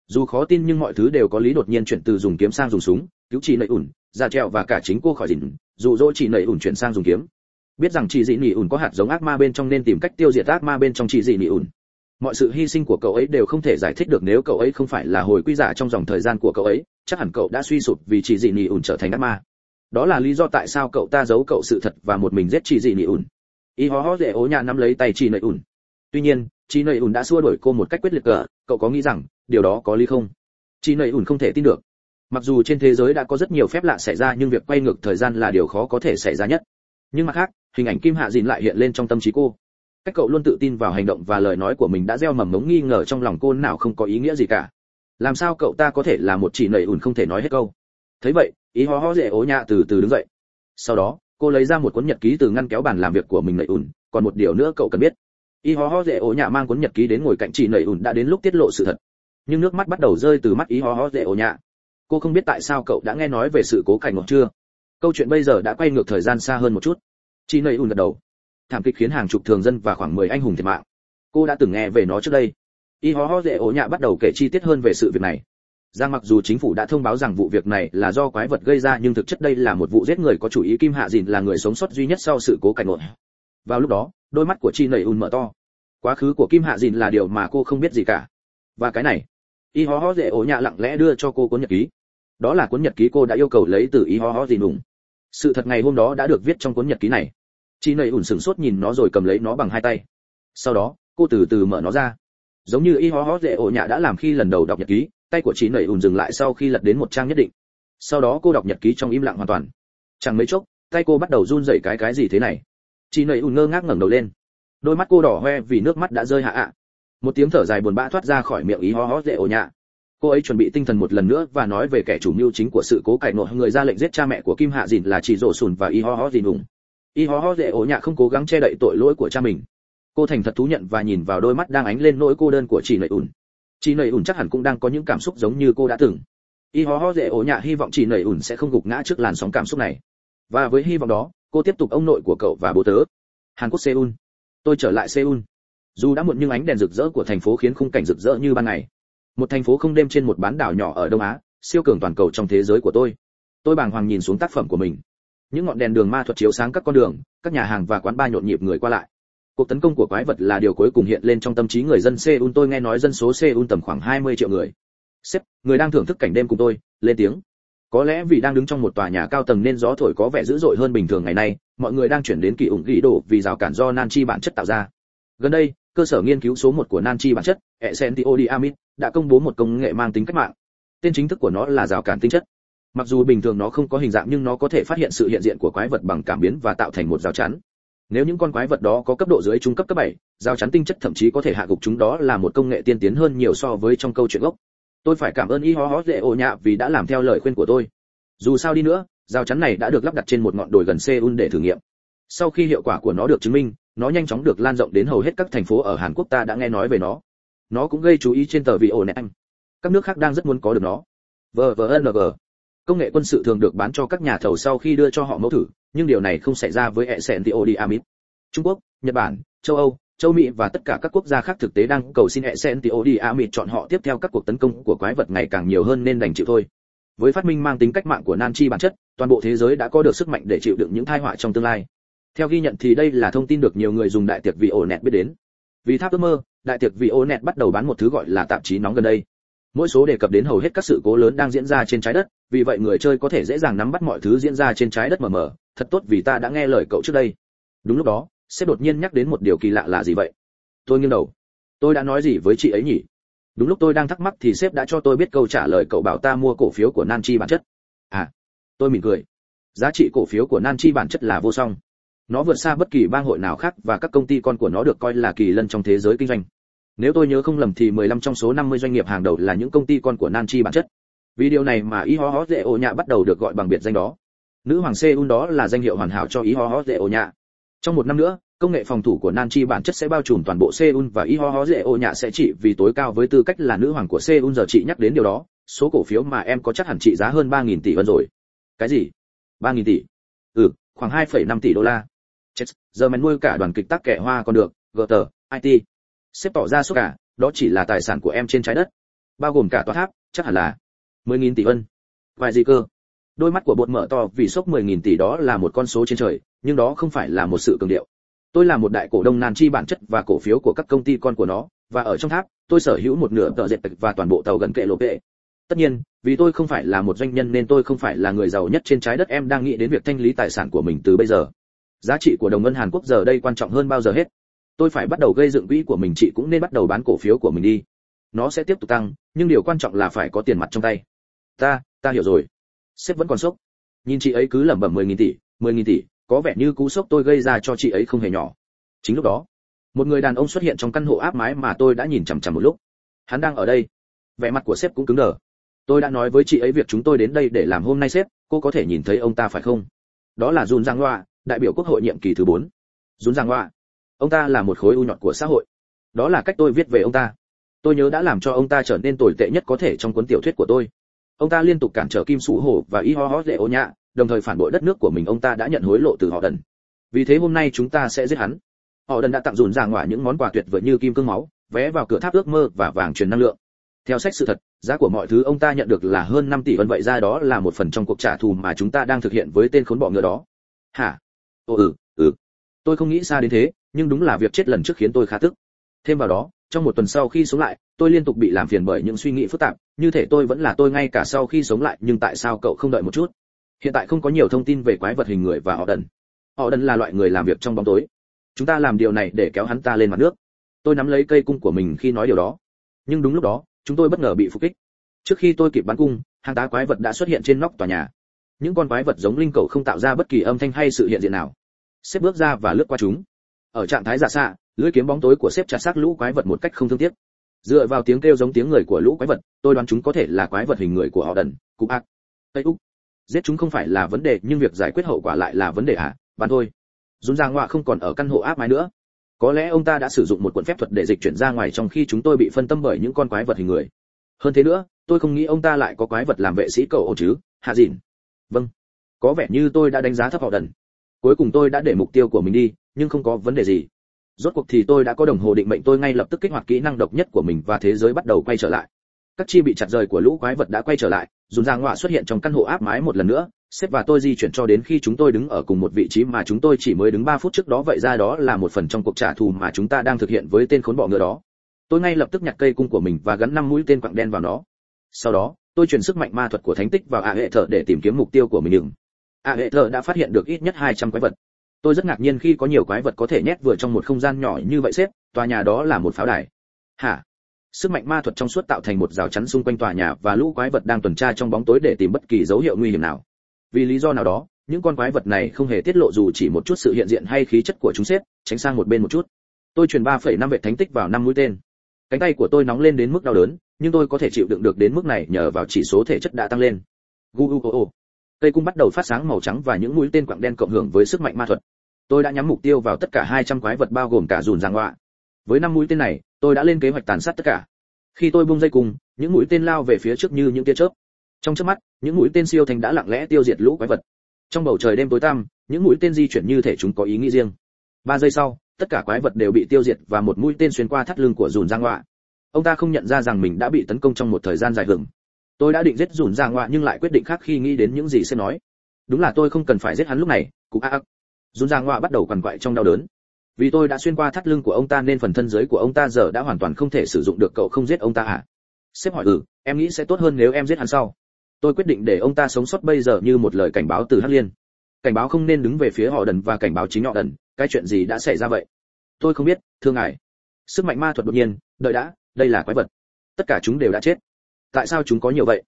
dù khó tin nhưng mọi thứ đều có lý đột nhiên chuyển từ dùng kiếm sang dùng súng cứu chị nầy ủn, ra treo và cả chính cô khỏi dịn dụ dỗ chị nầy ủn chuyển sang dùng kiếm biết rằng chị dị nỉ ủn có hạt giống ác ma bên trong nên tìm cách tiêu diệt ác ma bên trong chị dị nỉ ủn. mọi sự hy sinh của cậu ấy đều không thể giải thích được nếu cậu ấy không phải là hồi quy giả trong dòng thời gian của cậu ấy chắc hẳn cậu đã suy sụp vì chị dị nỉ ủn trở thành ác ma đó là lý do tại sao cậu ta giấu cậu sự thật và một mình giết chị dị nỉ ủn. y ho ho dễ ố nhà nắm lấy tay chị nỉ ủn. tuy nhiên chị nỉ ủn đã xua đuổi cô một cách quyết liệt cờ cậu có nghĩ rằng điều đó có lý không? Chị nầy ủn không thể tin được. Mặc dù trên thế giới đã có rất nhiều phép lạ xảy ra, nhưng việc quay ngược thời gian là điều khó có thể xảy ra nhất. Nhưng mặt khác, hình ảnh kim hạ dìn lại hiện lên trong tâm trí cô. Cách cậu luôn tự tin vào hành động và lời nói của mình đã gieo mầm mống nghi ngờ trong lòng cô nào không có ý nghĩa gì cả. Làm sao cậu ta có thể là một chỉ nầy ủn không thể nói hết câu? Thấy vậy, ý ho ho dễ ố nhạ từ từ đứng dậy. Sau đó, cô lấy ra một cuốn nhật ký từ ngăn kéo bàn làm việc của mình nầy ủn, còn một điều nữa cậu cần biết. Y ho ho dễ ố nhạ mang cuốn nhật ký đến ngồi cạnh chị nầy ủn đã đến lúc tiết lộ sự thật nhưng nước mắt bắt đầu rơi từ mắt ý ho ho dễ ố nhạ. Cô không biết tại sao cậu đã nghe nói về sự cố cảnh ngộ chưa? Câu chuyện bây giờ đã quay ngược thời gian xa hơn một chút. Chị nầy ùn gật đầu. Thảm kịch khiến hàng chục thường dân và khoảng 10 anh hùng thiệt mạng. Cô đã từng nghe về nó trước đây. Y ho ho dễ ổ nhạ bắt đầu kể chi tiết hơn về sự việc này. Giang mặc dù chính phủ đã thông báo rằng vụ việc này là do quái vật gây ra nhưng thực chất đây là một vụ giết người có chủ ý Kim Hạ Dìn là người sống sót duy nhất sau sự cố cảnh ngộ. Vào lúc đó, đôi mắt của Chi Nảy ùn mở to. Quá khứ của Kim Hạ Dìn là điều mà cô không biết gì cả. Và cái này, Y Ho Ho dễ ổ nhạ lặng lẽ đưa cho cô cuốn nhật ký. Đó là cuốn nhật ký cô đã yêu cầu lấy từ Y Ho Ho gì nùng. Sự thật ngày hôm đó đã được viết trong cuốn nhật ký này. Chị nầy ủn sửng sốt nhìn nó rồi cầm lấy nó bằng hai tay. Sau đó, cô từ từ mở nó ra. Giống như y ho ho dễ ổ nhạ đã làm khi lần đầu đọc nhật ký, tay của chị nầy ủn dừng lại sau khi lật đến một trang nhất định. Sau đó cô đọc nhật ký trong im lặng hoàn toàn. Chẳng mấy chốc, tay cô bắt đầu run rẩy cái cái gì thế này. Chị nầy ủn ngơ ngác ngẩng đầu lên. Đôi mắt cô đỏ hoe vì nước mắt đã rơi hạ ạ một tiếng thở dài buồn bã thoát ra khỏi miệng ý ho ho dễ ổ nhạ. Cô ấy chuẩn bị tinh thần một lần nữa và nói về kẻ chủ mưu chính của sự cố cải nội người ra lệnh giết cha mẹ của kim hạ dìn là chị rổ sùn và y ho ho dìn ủng y ho ho dễ ổ nhạ không cố gắng che đậy tội lỗi của cha mình. Cô thành thật thú nhận và nhìn vào đôi mắt đang ánh lên nỗi cô đơn của chị nầy ủn. Chị nầy ủn chắc hẳn cũng đang có những cảm xúc giống như cô đã từng. Y ho ho dễ ổ nhạ hy vọng chị nầy ủn sẽ không gục ngã trước làn sóng cảm xúc này. Và với hy vọng đó, cô tiếp tục ông nội của cậu và bố tớ. Hàn quốc seoul. Tôi trở lại seoul dù đã muộn nhưng ánh đèn rực rỡ của thành phố khiến khung cảnh rực rỡ như ban ngày. Một thành phố không đêm trên một bán đảo nhỏ ở đông á, siêu cường toàn cầu trong thế giới của tôi. Tôi bàng hoàng nhìn xuống tác phẩm của mình. Những ngọn đèn đường ma thuật chiếu sáng các con đường, các nhà hàng và quán bar nhộn nhịp người qua lại. Cuộc tấn công của quái vật là điều cuối cùng hiện lên trong tâm trí người dân Seoul. Tôi nghe nói dân số Seoul tầm khoảng 20 triệu người. Sếp, người đang thưởng thức cảnh đêm cùng tôi, lên tiếng. Có lẽ vì đang đứng trong một tòa nhà cao tầng nên gió thổi có vẻ dữ dội hơn bình thường ngày nay, mọi người đang chuyển đến kỳ ủng ghi đổ vì rào cản do nan chi bản chất tạo ra. Gần đây cơ sở nghiên cứu số một của nan chi bản chất Essentiodiamid đã công bố một công nghệ mang tính cách mạng. Tên chính thức của nó là rào cản tinh chất. Mặc dù bình thường nó không có hình dạng nhưng nó có thể phát hiện sự hiện diện của quái vật bằng cảm biến và tạo thành một rào chắn. Nếu những con quái vật đó có cấp độ dưới trung cấp cấp 7, rào chắn tinh chất thậm chí có thể hạ gục chúng đó là một công nghệ tiên tiến hơn nhiều so với trong câu chuyện gốc. Tôi phải cảm ơn y ho ho dễ Ổ nhạ vì đã làm theo lời khuyên của tôi. Dù sao đi nữa rào chắn này đã được lắp đặt trên một ngọn đồi gần seoul để thử nghiệm. Sau khi hiệu quả của nó được chứng minh nó nhanh chóng được lan rộng đến hầu hết các thành phố ở hàn quốc ta đã nghe nói về nó nó cũng gây chú ý trên tờ vị ổ nét anh các nước khác đang rất muốn có được nó vvng công nghệ quân sự thường được bán cho các nhà thầu sau khi đưa cho họ mẫu thử nhưng điều này không xảy ra với Essentiodiamid. Trung Quốc, Nhật Bản, châu Âu, châu Mỹ và tất cả các quốc gia khác thực tế đang cầu xin Essentiodiamid chọn họ tiếp theo các cuộc tấn công của quái vật ngày càng nhiều hơn nên đành chịu thôi. Với phát minh mang tính cách mạng của Nan Chi bản chất, toàn bộ thế giới đã có được sức mạnh để chịu đựng những tai họa trong tương lai. Theo ghi nhận thì đây là thông tin được nhiều người dùng đại tiệc vị ổ nẹt biết đến. Vì tháp ước mơ, đại tiệc vị ổ nẹt bắt đầu bán một thứ gọi là tạp chí nóng gần đây. Mỗi số đề cập đến hầu hết các sự cố lớn đang diễn ra trên trái đất vì vậy người chơi có thể dễ dàng nắm bắt mọi thứ diễn ra trên trái đất mờ mờ. Thật tốt vì ta đã nghe lời cậu trước đây. Đúng lúc đó sếp đột nhiên nhắc đến một điều kỳ lạ là gì vậy? Tôi nghiêng đầu. Tôi đã nói gì với chị ấy nhỉ? Đúng lúc tôi đang thắc mắc thì sếp đã cho tôi biết câu trả lời cậu bảo ta mua cổ phiếu của nan chi bản chất. À tôi mỉm cười. Giá trị cổ phiếu của nan chi bản chất là vô song nó vượt xa bất kỳ bang hội nào khác và các công ty con của nó được coi là kỳ lân trong thế giới kinh doanh. Nếu tôi nhớ không lầm thì 15 trong số 50 doanh nghiệp hàng đầu là những công ty con của Nanchi bản chất. Vì điều này mà Iho Hot Ô Nhạ bắt đầu được gọi bằng biệt danh đó. Nữ hoàng seun đó là danh hiệu hoàn hảo cho Iho Hot Ô Nhạ. Trong một năm nữa công nghệ phòng thủ của Nanchi bản chất sẽ bao trùm toàn bộ Seoul và Iho dễ Ô Nhạ sẽ trị vì tối cao với tư cách là nữ hoàng của Seoul giờ chị nhắc đến điều đó. Số cổ phiếu mà em có chắc hẳn trị giá hơn 3.000 tỷ won rồi. Cái gì? 3.000 tỷ? Ừ khoảng 2,5 tỷ đô la chết giờ mày nuôi cả đoàn kịch tác kẻ hoa còn được GT, IT xếp tỏ ra suốt cả đó chỉ là tài sản của em trên trái đất. Bao gồm cả tòa tháp chắc hẳn là mười nghìn tỷ ân. Vài gì cơ? Đôi mắt của bột mở to vì sốc mười nghìn tỷ đó là một con số trên trời nhưng đó không phải là một sự cường điệu. Tôi là một đại cổ đông nan chi bản chất và cổ phiếu của các công ty con của nó và ở trong tháp tôi sở hữu một nửa tờ dệt và toàn bộ tàu gần kệ lộ kệ. tất nhiên vì tôi không phải là một doanh nhân nên tôi không phải là người giàu nhất trên trái đất em đang nghĩ đến việc thanh lý tài sản của mình từ bây giờ giá trị của đồng ngân hàn quốc giờ đây quan trọng hơn bao giờ hết. Tôi phải bắt đầu gây dựng quỹ của mình, chị cũng nên bắt đầu bán cổ phiếu của mình đi. Nó sẽ tiếp tục tăng, nhưng điều quan trọng là phải có tiền mặt trong tay. Ta ta hiểu rồi. Sếp vẫn còn sốc. Nhìn chị ấy cứ lẩm bẩm mười nghìn tỷ, mười nghìn tỷ, có vẻ như cú sốc tôi gây ra cho chị ấy không hề nhỏ. Chính lúc đó, một người đàn ông xuất hiện trong căn hộ áp mái mà tôi đã nhìn chằm chằm một lúc. Hắn đang ở đây. Vẻ mặt của sếp cũng cứng đờ. Tôi đã nói với chị ấy việc chúng tôi đến đây để làm hôm nay sếp, cô có thể nhìn thấy ông ta phải không? Đó là Dùn giang loa đại biểu quốc hội nhiệm kỳ thứ 4. Dũng giang hoa. ông ta là một khối u nhọt của xã hội. Đó là cách tôi viết về ông ta. Tôi nhớ đã làm cho ông ta trở nên tồi tệ nhất có thể trong cuốn tiểu thuyết của tôi. Ông ta liên tục cản trở kim sủ hổ và y ho ho dễ ô nhạ đồng thời phản bội đất nước của mình ông ta đã nhận hối lộ từ họ đần. Vì thế hôm nay chúng ta sẽ giết hắn. Họ đần đã tặng dùn ra ngoại những món quà tuyệt vời như kim cương máu, vé vào cửa tháp ước mơ và vàng truyền năng lượng. Theo sách sự thật, giá của mọi thứ ông ta nhận được là hơn 5 tỷ vân, vậy ra đó là một phần trong cuộc trả thù mà chúng ta đang thực hiện với tên khốn bọ ngựa đó. Hả? Ồ ừ ừ. Tôi không nghĩ xa đến thế, nhưng đúng là việc chết lần trước khiến tôi khá tức. Thêm vào đó, trong một tuần sau khi sống lại, tôi liên tục bị làm phiền bởi những suy nghĩ phức tạp, như thể tôi vẫn là tôi ngay cả sau khi sống lại, nhưng tại sao cậu không đợi một chút? Hiện tại không có nhiều thông tin về quái vật hình người và họ đần. Họ đần là loại người làm việc trong bóng tối. Chúng ta làm điều này để kéo hắn ta lên mặt nước. Tôi nắm lấy cây cung của mình khi nói điều đó. Nhưng đúng lúc đó, chúng tôi bất ngờ bị phục kích. Trước khi tôi kịp bắn cung, hàng tá quái vật đã xuất hiện trên nóc tòa nhà. Những con quái vật giống linh cầu không tạo ra bất kỳ âm thanh hay sự hiện diện nào xếp bước ra và lướt qua chúng. Ở trạng thái giả xạ, lưỡi kiếm bóng tối của xếp chặt xác lũ quái vật một cách không thương tiếc. Dựa vào tiếng kêu giống tiếng người của lũ quái vật, tôi đoán chúng có thể là quái vật hình người của họ đần, cục ác. Tây úc. Giết chúng không phải là vấn đề, nhưng việc giải quyết hậu quả lại là vấn đề à bắn thôi. Dùn giang ngoạ không còn ở căn hộ áp mái nữa. Có lẽ ông ta đã sử dụng một cuộn phép thuật để dịch chuyển ra ngoài trong khi chúng tôi bị phân tâm bởi những con quái vật hình người. Hơn thế nữa, tôi không nghĩ ông ta lại có quái vật làm vệ sĩ cậu ổ chứ, hạ dìn. Vâng. Có vẻ như tôi đã đánh giá thấp họ đần cuối cùng tôi đã để mục tiêu của mình đi, nhưng không có vấn đề gì. Rốt cuộc thì tôi đã có đồng hồ định mệnh, tôi ngay lập tức kích hoạt kỹ năng độc nhất của mình và thế giới bắt đầu quay trở lại. Các chi bị chặt rời của lũ quái vật đã quay trở lại dùng ra ngoạ xuất hiện trong căn hộ áp mái một lần nữa sếp và tôi di chuyển cho đến khi chúng tôi đứng ở cùng một vị trí mà chúng tôi chỉ mới đứng 3 phút trước đó, vậy ra đó là một phần trong cuộc trả thù mà chúng ta đang thực hiện với tên khốn bọ ngựa đó. Tôi ngay lập tức nhặt cây cung của mình và gắn năm mũi tên quặng đen vào nó. Sau đó, tôi truyền sức mạnh ma thuật của thánh tích vào ạ hệ thở để tìm kiếm mục tiêu của mình. đừng ạ hệ thờ đã phát hiện được ít nhất 200 quái vật. Tôi rất ngạc nhiên khi có nhiều quái vật có thể nhét vừa trong một không gian nhỏ như vậy xếp tòa nhà đó là một pháo đài. Hả? Sức mạnh ma thuật trong suốt tạo thành một rào chắn xung quanh tòa nhà và lũ quái vật đang tuần tra trong bóng tối để tìm bất kỳ dấu hiệu nguy hiểm nào. Vì lý do nào đó những con quái vật này không hề tiết lộ dù chỉ một chút sự hiện diện hay khí chất của chúng xếp tránh sang một bên một chút. Tôi truyền 3,5 vệ thánh tích vào năm mũi tên. Cánh tay của tôi nóng lên đến mức đau đớn nhưng tôi có thể chịu đựng được đến mức này nhờ vào chỉ số thể chất đã tăng lên. Gu gu gu cây cung bắt đầu phát sáng màu trắng và những mũi tên quặng đen cộng hưởng với sức mạnh ma thuật. Tôi đã nhắm mục tiêu vào tất cả 200 quái vật bao gồm cả dùn giang họa. Với năm mũi tên này, tôi đã lên kế hoạch tàn sát tất cả. Khi tôi bung dây cung, những mũi tên lao về phía trước như những tia chớp. Trong chớp mắt, những mũi tên siêu thành đã lặng lẽ tiêu diệt lũ quái vật. Trong bầu trời đêm tối tăm, những mũi tên di chuyển như thể chúng có ý nghĩ riêng. Ba giây sau, tất cả quái vật đều bị tiêu diệt và một mũi tên xuyên qua thắt lưng của dùn giang họa. Ông ta không nhận ra rằng mình đã bị tấn công trong một thời gian dài hưởng tôi đã định giết dùn giang ngoại nhưng lại quyết định khác khi nghĩ đến những gì sẽ nói. Đúng là tôi không cần phải giết hắn lúc này cụ a dùn giang ngoại bắt đầu quằn quại trong đau đớn. Vì tôi đã xuyên qua thắt lưng của ông ta nên phần thân dưới của ông ta giờ đã hoàn toàn không thể sử dụng được cậu không giết ông ta à? Sếp hỏi ừ em nghĩ sẽ tốt hơn nếu em giết hắn sau. Tôi quyết định để ông ta sống sót bây giờ như một lời cảnh báo từ hắc liên. Cảnh báo không nên đứng về phía họ đần và cảnh báo chính họ đần, cái chuyện gì đã xảy ra vậy? Tôi không biết, thưa ngài. Sức mạnh ma thuật đột nhiên, đợi đã, đây là quái vật. Tất cả chúng đều đã chết tại sao chúng có nhiều vậy?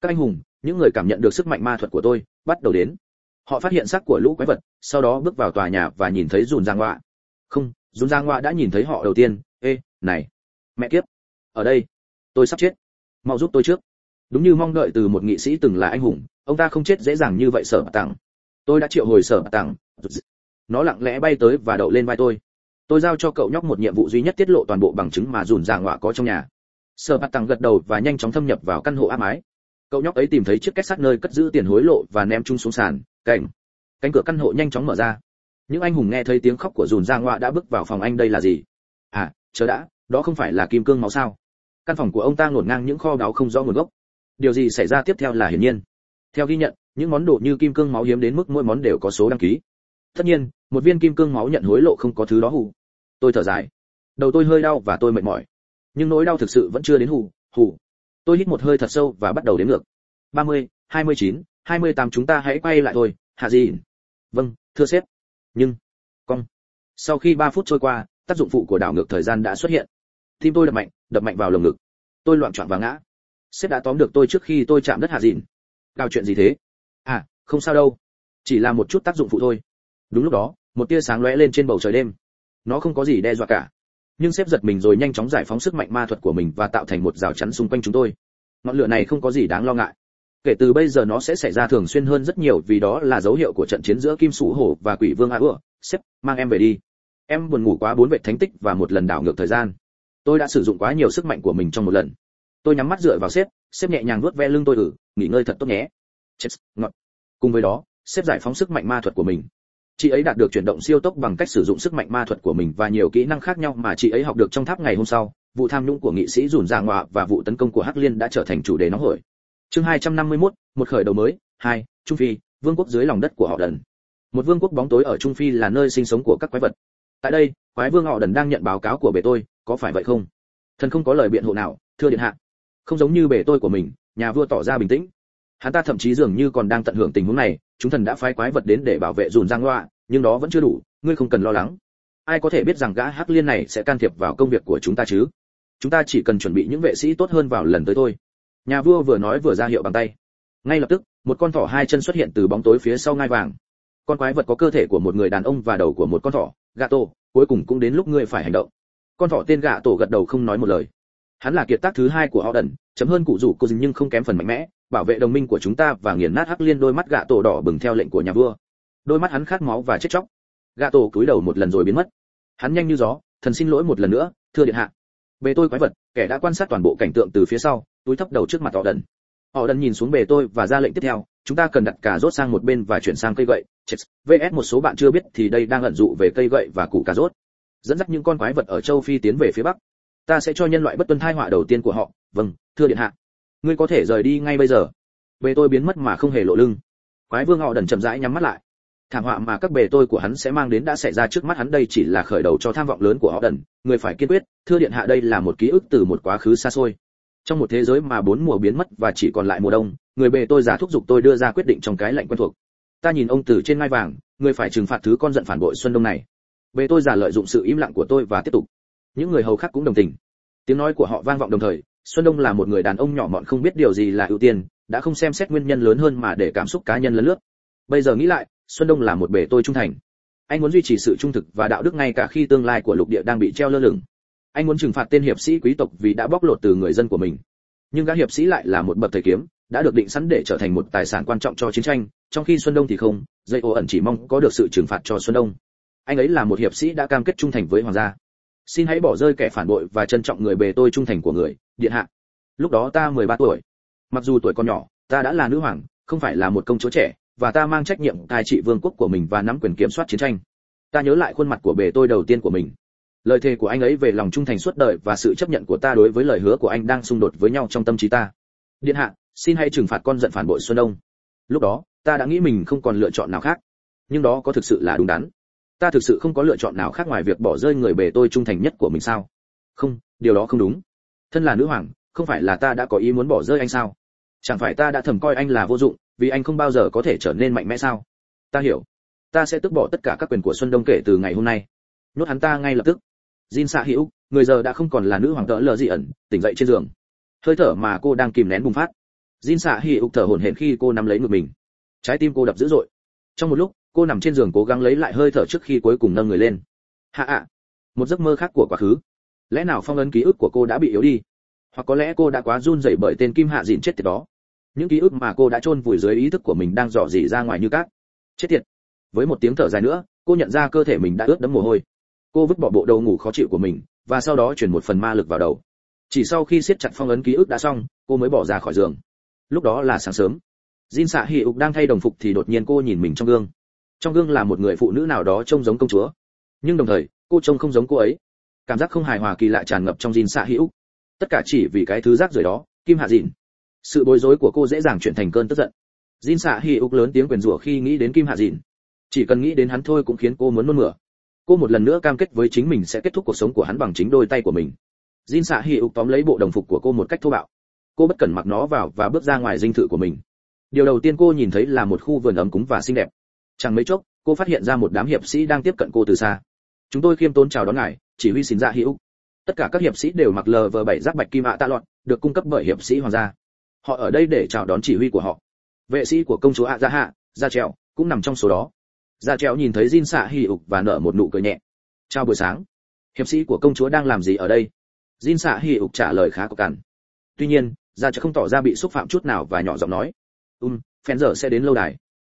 Các anh hùng, những người cảm nhận được sức mạnh ma thuật của tôi, bắt đầu đến. Họ phát hiện xác của lũ quái vật, sau đó bước vào tòa nhà và nhìn thấy dùn giang ngoạ không, dùn giang ngoạ đã nhìn thấy họ đầu tiên. Ê, này. Mẹ kiếp. Ở đây. Tôi sắp chết. Mau giúp tôi trước. Đúng như mong đợi từ một nghị sĩ từng là anh hùng, ông ta không chết dễ dàng như vậy sở tặng. Tôi đã triệu hồi sở tặng. Nó lặng lẽ bay tới và đậu lên vai tôi. Tôi giao cho cậu nhóc một nhiệm vụ duy nhất tiết lộ toàn bộ bằng chứng mà dùn giang ngoạ có trong nhà sở bạt tặng gật đầu và nhanh chóng thâm nhập vào căn hộ áp mái. Cậu nhóc ấy tìm thấy chiếc két sắt nơi cất giữ tiền hối lộ và ném chung xuống sàn cảnh cánh cửa căn hộ nhanh chóng mở ra. Những anh hùng nghe thấy tiếng khóc của dùn giang ngoạ đã bước vào phòng anh, đây là gì? À chờ đã, đó không phải là kim cương máu sao? Căn phòng của ông ta ngổn ngang những kho báu không rõ nguồn gốc. Điều gì xảy ra tiếp theo là hiển nhiên. Theo ghi nhận, những món đồ như kim cương máu hiếm đến mức mỗi món đều có số đăng ký. Tất nhiên, một viên kim cương máu nhận hối lộ không có thứ đó hù. Tôi thở dài. Đầu tôi hơi đau và tôi mệt mỏi nhưng nỗi đau thực sự vẫn chưa đến hù hù. Tôi hít một hơi thật sâu và bắt đầu đếm ngược. 30, 29, 28 chúng ta hãy quay lại thôi hạ gì vâng thưa sếp. Nhưng cong. Sau khi ba phút trôi qua tác dụng phụ của đảo ngược thời gian đã xuất hiện. Tim tôi đập mạnh đập mạnh vào lồng ngực. Tôi loạn choạng và ngã. Sếp đã tóm được tôi trước khi tôi chạm đất hạ dịn cao chuyện gì thế? À không sao đâu. Chỉ là một chút tác dụng phụ thôi. Đúng lúc đó một tia sáng lóe lên trên bầu trời đêm. Nó không có gì đe dọa cả nhưng xếp giật mình rồi nhanh chóng giải phóng sức mạnh ma thuật của mình và tạo thành một rào chắn xung quanh chúng tôi. Ngọn lửa này không có gì đáng lo ngại. Kể từ bây giờ nó sẽ xảy ra thường xuyên hơn rất nhiều vì đó là dấu hiệu của trận chiến giữa kim sủ hổ và quỷ vương a ưa sếp, mang em về đi. Em buồn ngủ quá bốn vệ thánh tích và một lần đảo ngược thời gian. Tôi đã sử dụng quá nhiều sức mạnh của mình trong một lần. Tôi nhắm mắt dựa vào sếp sếp nhẹ nhàng nuốt ve lưng tôi ử nghỉ ngơi thật tốt nhé. Chết, ngọt. Cùng với đó, sếp giải phóng sức mạnh ma thuật của mình chị ấy đạt được chuyển động siêu tốc bằng cách sử dụng sức mạnh ma thuật của mình và nhiều kỹ năng khác nhau mà chị ấy học được trong tháp ngày hôm sau. Vụ tham nhũng của nghị sĩ dùn ra ngoạ và vụ tấn công của hắc liên đã trở thành chủ đề nóng hổi. Chương 251, một khởi đầu mới. Hai trung phi vương quốc dưới lòng đất của họ đần. Một vương quốc bóng tối ở trung phi là nơi sinh sống của các quái vật. Tại đây quái vương họ đần đang nhận báo cáo của bề tôi có phải vậy không? Thần không có lời biện hộ nào thưa điện hạ. Không giống như bề tôi của mình nhà vua tỏ ra bình tĩnh hắn ta thậm chí dường như còn đang tận hưởng tình huống này, chúng thần đã phái quái vật đến để bảo vệ dùn giang loa nhưng đó vẫn chưa đủ, ngươi không cần lo lắng. Ai có thể biết rằng gã hắc liên này sẽ can thiệp vào công việc của chúng ta chứ? Chúng ta chỉ cần chuẩn bị những vệ sĩ tốt hơn vào lần tới thôi. Nhà vua vừa nói vừa ra hiệu bằng tay. Ngay lập tức, một con thỏ hai chân xuất hiện từ bóng tối phía sau ngai vàng. Con quái vật có cơ thể của một người đàn ông và đầu của một con thỏ gà tổ, cuối cùng cũng đến lúc ngươi phải hành động. Con thỏ tên gà tổ gật đầu không nói một lời. Hắn là kiệt tác thứ hai của họ đần chấm hơn cụ rủ cô nhưng không kém phần mạnh mẽ, bảo vệ đồng minh của chúng ta và nghiền nát hắc liên đôi mắt gạ tổ đỏ bừng theo lệnh của nhà vua. Đôi mắt hắn khát máu và chết chóc. Gạ tổ cúi đầu một lần rồi biến mất. Hắn nhanh như gió, thần xin lỗi một lần nữa, thưa điện hạ. Bề tôi quái vật, kẻ đã quan sát toàn bộ cảnh tượng từ phía sau, túi thấp đầu trước mặt họ đần. Họ đần nhìn xuống bề tôi và ra lệnh tiếp theo, chúng ta cần đặt cà rốt sang một bên và chuyển sang cây gậy. Chết. Vs một số bạn chưa biết thì đây đang ẩn dụ về cây gậy và củ cà rốt. Dẫn dắt những con quái vật ở châu phi tiến về phía bắc ta sẽ cho nhân loại bất tuân thai họa đầu tiên của họ. Vâng thưa điện hạ. Ngươi có thể rời đi ngay bây giờ. Bề tôi biến mất mà không hề lộ lưng. Quái vương họ đần chậm rãi nhắm mắt lại. Thảm họa mà các bề tôi của hắn sẽ mang đến đã xảy ra trước mắt hắn đây chỉ là khởi đầu cho tham vọng lớn của họ đần. Người phải kiên quyết, thưa điện hạ đây là một ký ức từ một quá khứ xa xôi. Trong một thế giới mà bốn mùa biến mất và chỉ còn lại mùa đông, người bề tôi giả thúc giục tôi đưa ra quyết định trong cái lạnh quen thuộc. Ta nhìn ông từ trên ngai vàng, người phải trừng phạt thứ con giận phản bội xuân đông này. Bề tôi giả lợi dụng sự im lặng của tôi và tiếp tục những người hầu khác cũng đồng tình. Tiếng nói của họ vang vọng đồng thời, xuân đông là một người đàn ông nhỏ mọn không biết điều gì là ưu tiên, đã không xem xét nguyên nhân lớn hơn mà để cảm xúc cá nhân lấn lướt. Bây giờ nghĩ lại, xuân đông là một bể tôi trung thành. Anh muốn duy trì sự trung thực và đạo đức ngay cả khi tương lai của lục địa đang bị treo lơ lửng. Anh muốn trừng phạt tên hiệp sĩ quý tộc vì đã bóc lột từ người dân của mình. Nhưng gã hiệp sĩ lại là một bậc thầy kiếm, đã được định sẵn để trở thành một tài sản quan trọng cho chiến tranh, trong khi xuân đông thì không, dây ô ẩn chỉ mong có được sự trừng phạt cho xuân đông. Anh ấy là một hiệp sĩ đã cam kết trung thành với hoàng gia xin hãy bỏ rơi kẻ phản bội và trân trọng người bề tôi trung thành của người, điện hạ. Lúc đó ta 13 tuổi. Mặc dù tuổi còn nhỏ, ta đã là nữ hoàng, không phải là một công chúa trẻ, và ta mang trách nhiệm cai trị vương quốc của mình và nắm quyền kiểm soát chiến tranh. Ta nhớ lại khuôn mặt của bề tôi đầu tiên của mình. Lời thề của anh ấy về lòng trung thành suốt đời và sự chấp nhận của ta đối với lời hứa của anh đang xung đột với nhau trong tâm trí ta. Điện hạ, xin hãy trừng phạt con giận phản bội xuân đông lúc đó, ta đã nghĩ mình không còn lựa chọn nào khác. Nhưng đó có thực sự là đúng đắn ta thực sự không có lựa chọn nào khác ngoài việc bỏ rơi người bề tôi trung thành nhất của mình sao? Không, điều đó không đúng. Thân là nữ hoàng, không phải là ta đã có ý muốn bỏ rơi anh sao? Chẳng phải ta đã thầm coi anh là vô dụng, vì anh không bao giờ có thể trở nên mạnh mẽ sao? Ta hiểu. Ta sẽ tước bỏ tất cả các quyền của xuân đông kể từ ngày hôm nay. Nhốt hắn ta ngay lập tức. Jin xạ hữu, người giờ đã không còn là nữ hoàng tợ lờ dị ẩn, tỉnh dậy trên giường. Hơi thở mà cô đang kìm nén bùng phát. Jin xạ hữu thở hổn hển khi cô nắm lấy ngực mình. Trái tim cô đập dữ dội. Trong một lúc cô nằm trên giường cố gắng lấy lại hơi thở trước khi cuối cùng nâng người lên. Hạ ạ. Một giấc mơ khác của quá khứ. Lẽ nào phong ấn ký ức của cô đã bị yếu đi? Hoặc có lẽ cô đã quá run rẩy bởi tên kim hạ dịn chết tiệt đó. Những ký ức mà cô đã chôn vùi dưới ý thức của mình đang dò dỉ ra ngoài như cát. Chết tiệt. Với một tiếng thở dài nữa, cô nhận ra cơ thể mình đã ướt đẫm mồ hôi. Cô vứt bỏ bộ đầu ngủ khó chịu của mình, và sau đó chuyển một phần ma lực vào đầu. Chỉ sau khi siết chặt phong ấn ký ức đã xong, cô mới bỏ ra khỏi giường. Lúc đó là sáng sớm. Jin xạ hì ục đang thay đồng phục thì đột nhiên cô nhìn mình trong gương trong gương là một người phụ nữ nào đó trông giống công chúa. Nhưng đồng thời, cô trông không giống cô ấy. Cảm giác không hài hòa kỳ lạ tràn ngập trong Jin xạ hữu. Tất cả chỉ vì cái thứ rác rưởi đó, kim hạ dịn. Sự bối rối của cô dễ dàng chuyển thành cơn tức giận. Jin xạ hữu lớn tiếng quyền rủa khi nghĩ đến kim hạ dịn. Chỉ cần nghĩ đến hắn thôi cũng khiến cô muốn nôn mửa. Cô một lần nữa cam kết với chính mình sẽ kết thúc cuộc sống của hắn bằng chính đôi tay của mình. Jin xạ hữu tóm lấy bộ đồng phục của cô một cách thô bạo. Cô bất cẩn mặc nó vào và bước ra ngoài dinh thự của mình. Điều đầu tiên cô nhìn thấy là một khu vườn ấm cúng và xinh đẹp chẳng mấy chốc, cô phát hiện ra một đám hiệp sĩ đang tiếp cận cô từ xa. Chúng tôi khiêm tốn chào đón ngài, chỉ huy xin dạ hữu. Tất cả các hiệp sĩ đều mặc lờ vờ bảy giáp bạch kim ạ tạ lọt được cung cấp bởi hiệp sĩ hoàng gia. Họ ở đây để chào đón chỉ huy của họ. Vệ sĩ của công chúa ạ gia hạ gia trèo, cũng nằm trong số đó. Gia trèo nhìn thấy jin xạ Hỉ ục và nở một nụ cười nhẹ. Chào buổi sáng. Hiệp sĩ của công chúa đang làm gì ở đây? Jin xạ Hỉ ục trả lời khá có cằn. Tuy nhiên gia trèo không tỏ ra bị xúc phạm chút nào và nhỏ giọng nói. Um phen giờ sẽ đến lâu đài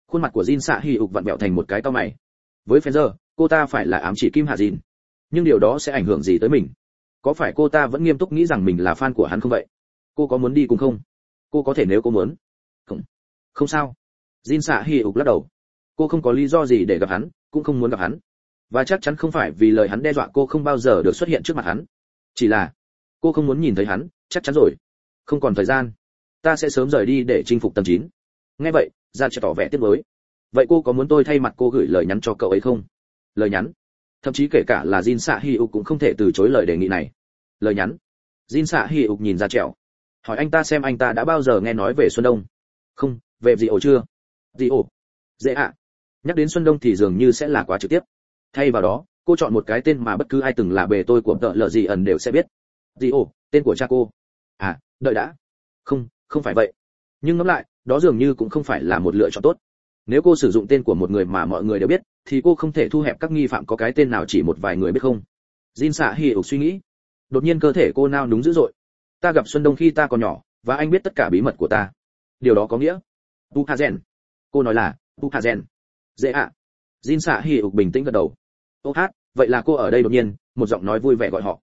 khuôn mặt của jin xạ hì ục vặn vẹo thành một cái to mày. Với phen giờ cô ta phải là ám chỉ kim hạ Jin. nhưng điều đó sẽ ảnh hưởng gì tới mình? Có phải cô ta vẫn nghiêm túc nghĩ rằng mình là fan của hắn không vậy? Cô có muốn đi cùng không? Cô có thể nếu cô muốn. Không. Không sao. Jin xạ hì ục lắc đầu. Cô không có lý do gì để gặp hắn, cũng không muốn gặp hắn. Và chắc chắn không phải vì lời hắn đe dọa cô không bao giờ được xuất hiện trước mặt hắn. Chỉ là, cô không muốn nhìn thấy hắn, chắc chắn rồi. Không còn thời gian. Ta sẽ sớm rời đi để chinh phục tầng chín nghe vậy ra sẽ tỏ vẻ tiếc mới vậy cô có muốn tôi thay mặt cô gửi lời nhắn cho cậu ấy không? Lời nhắn? Thậm chí kể cả là jin xạ hi ục cũng không thể từ chối lời đề nghị này. Lời nhắn? Jin xạ hi ục nhìn ra trèo. Hỏi anh ta xem anh ta đã bao giờ nghe nói về xuân đông. Không, về gì ổ chưa? Gì ổ. Dễ ạ. Nhắc đến xuân đông thì dường như sẽ là quá trực tiếp. Thay vào đó, cô chọn một cái tên mà bất cứ ai từng là bề tôi của tợ lợ gì ẩn đều sẽ biết. Gì ổ, tên của cha cô. À đợi đã. Không không phải vậy. Nhưng ngẫm lại đó dường như cũng không phải là một lựa chọn tốt. Nếu cô sử dụng tên của một người mà mọi người đều biết, thì cô không thể thu hẹp các nghi phạm có cái tên nào chỉ một vài người biết không? Jin xạ hi ục suy nghĩ. Đột nhiên cơ thể cô nao núng dữ dội. Ta gặp xuân đông khi ta còn nhỏ, và anh biết tất cả bí mật của ta. Điều đó có nghĩa? Tu hà gen. Cô nói là, tu hà gen. Dễ ạ. À. jin xạ hi ục bình tĩnh gật đầu. Ô hát, vậy là cô ở đây đột nhiên, một giọng nói vui vẻ gọi họ.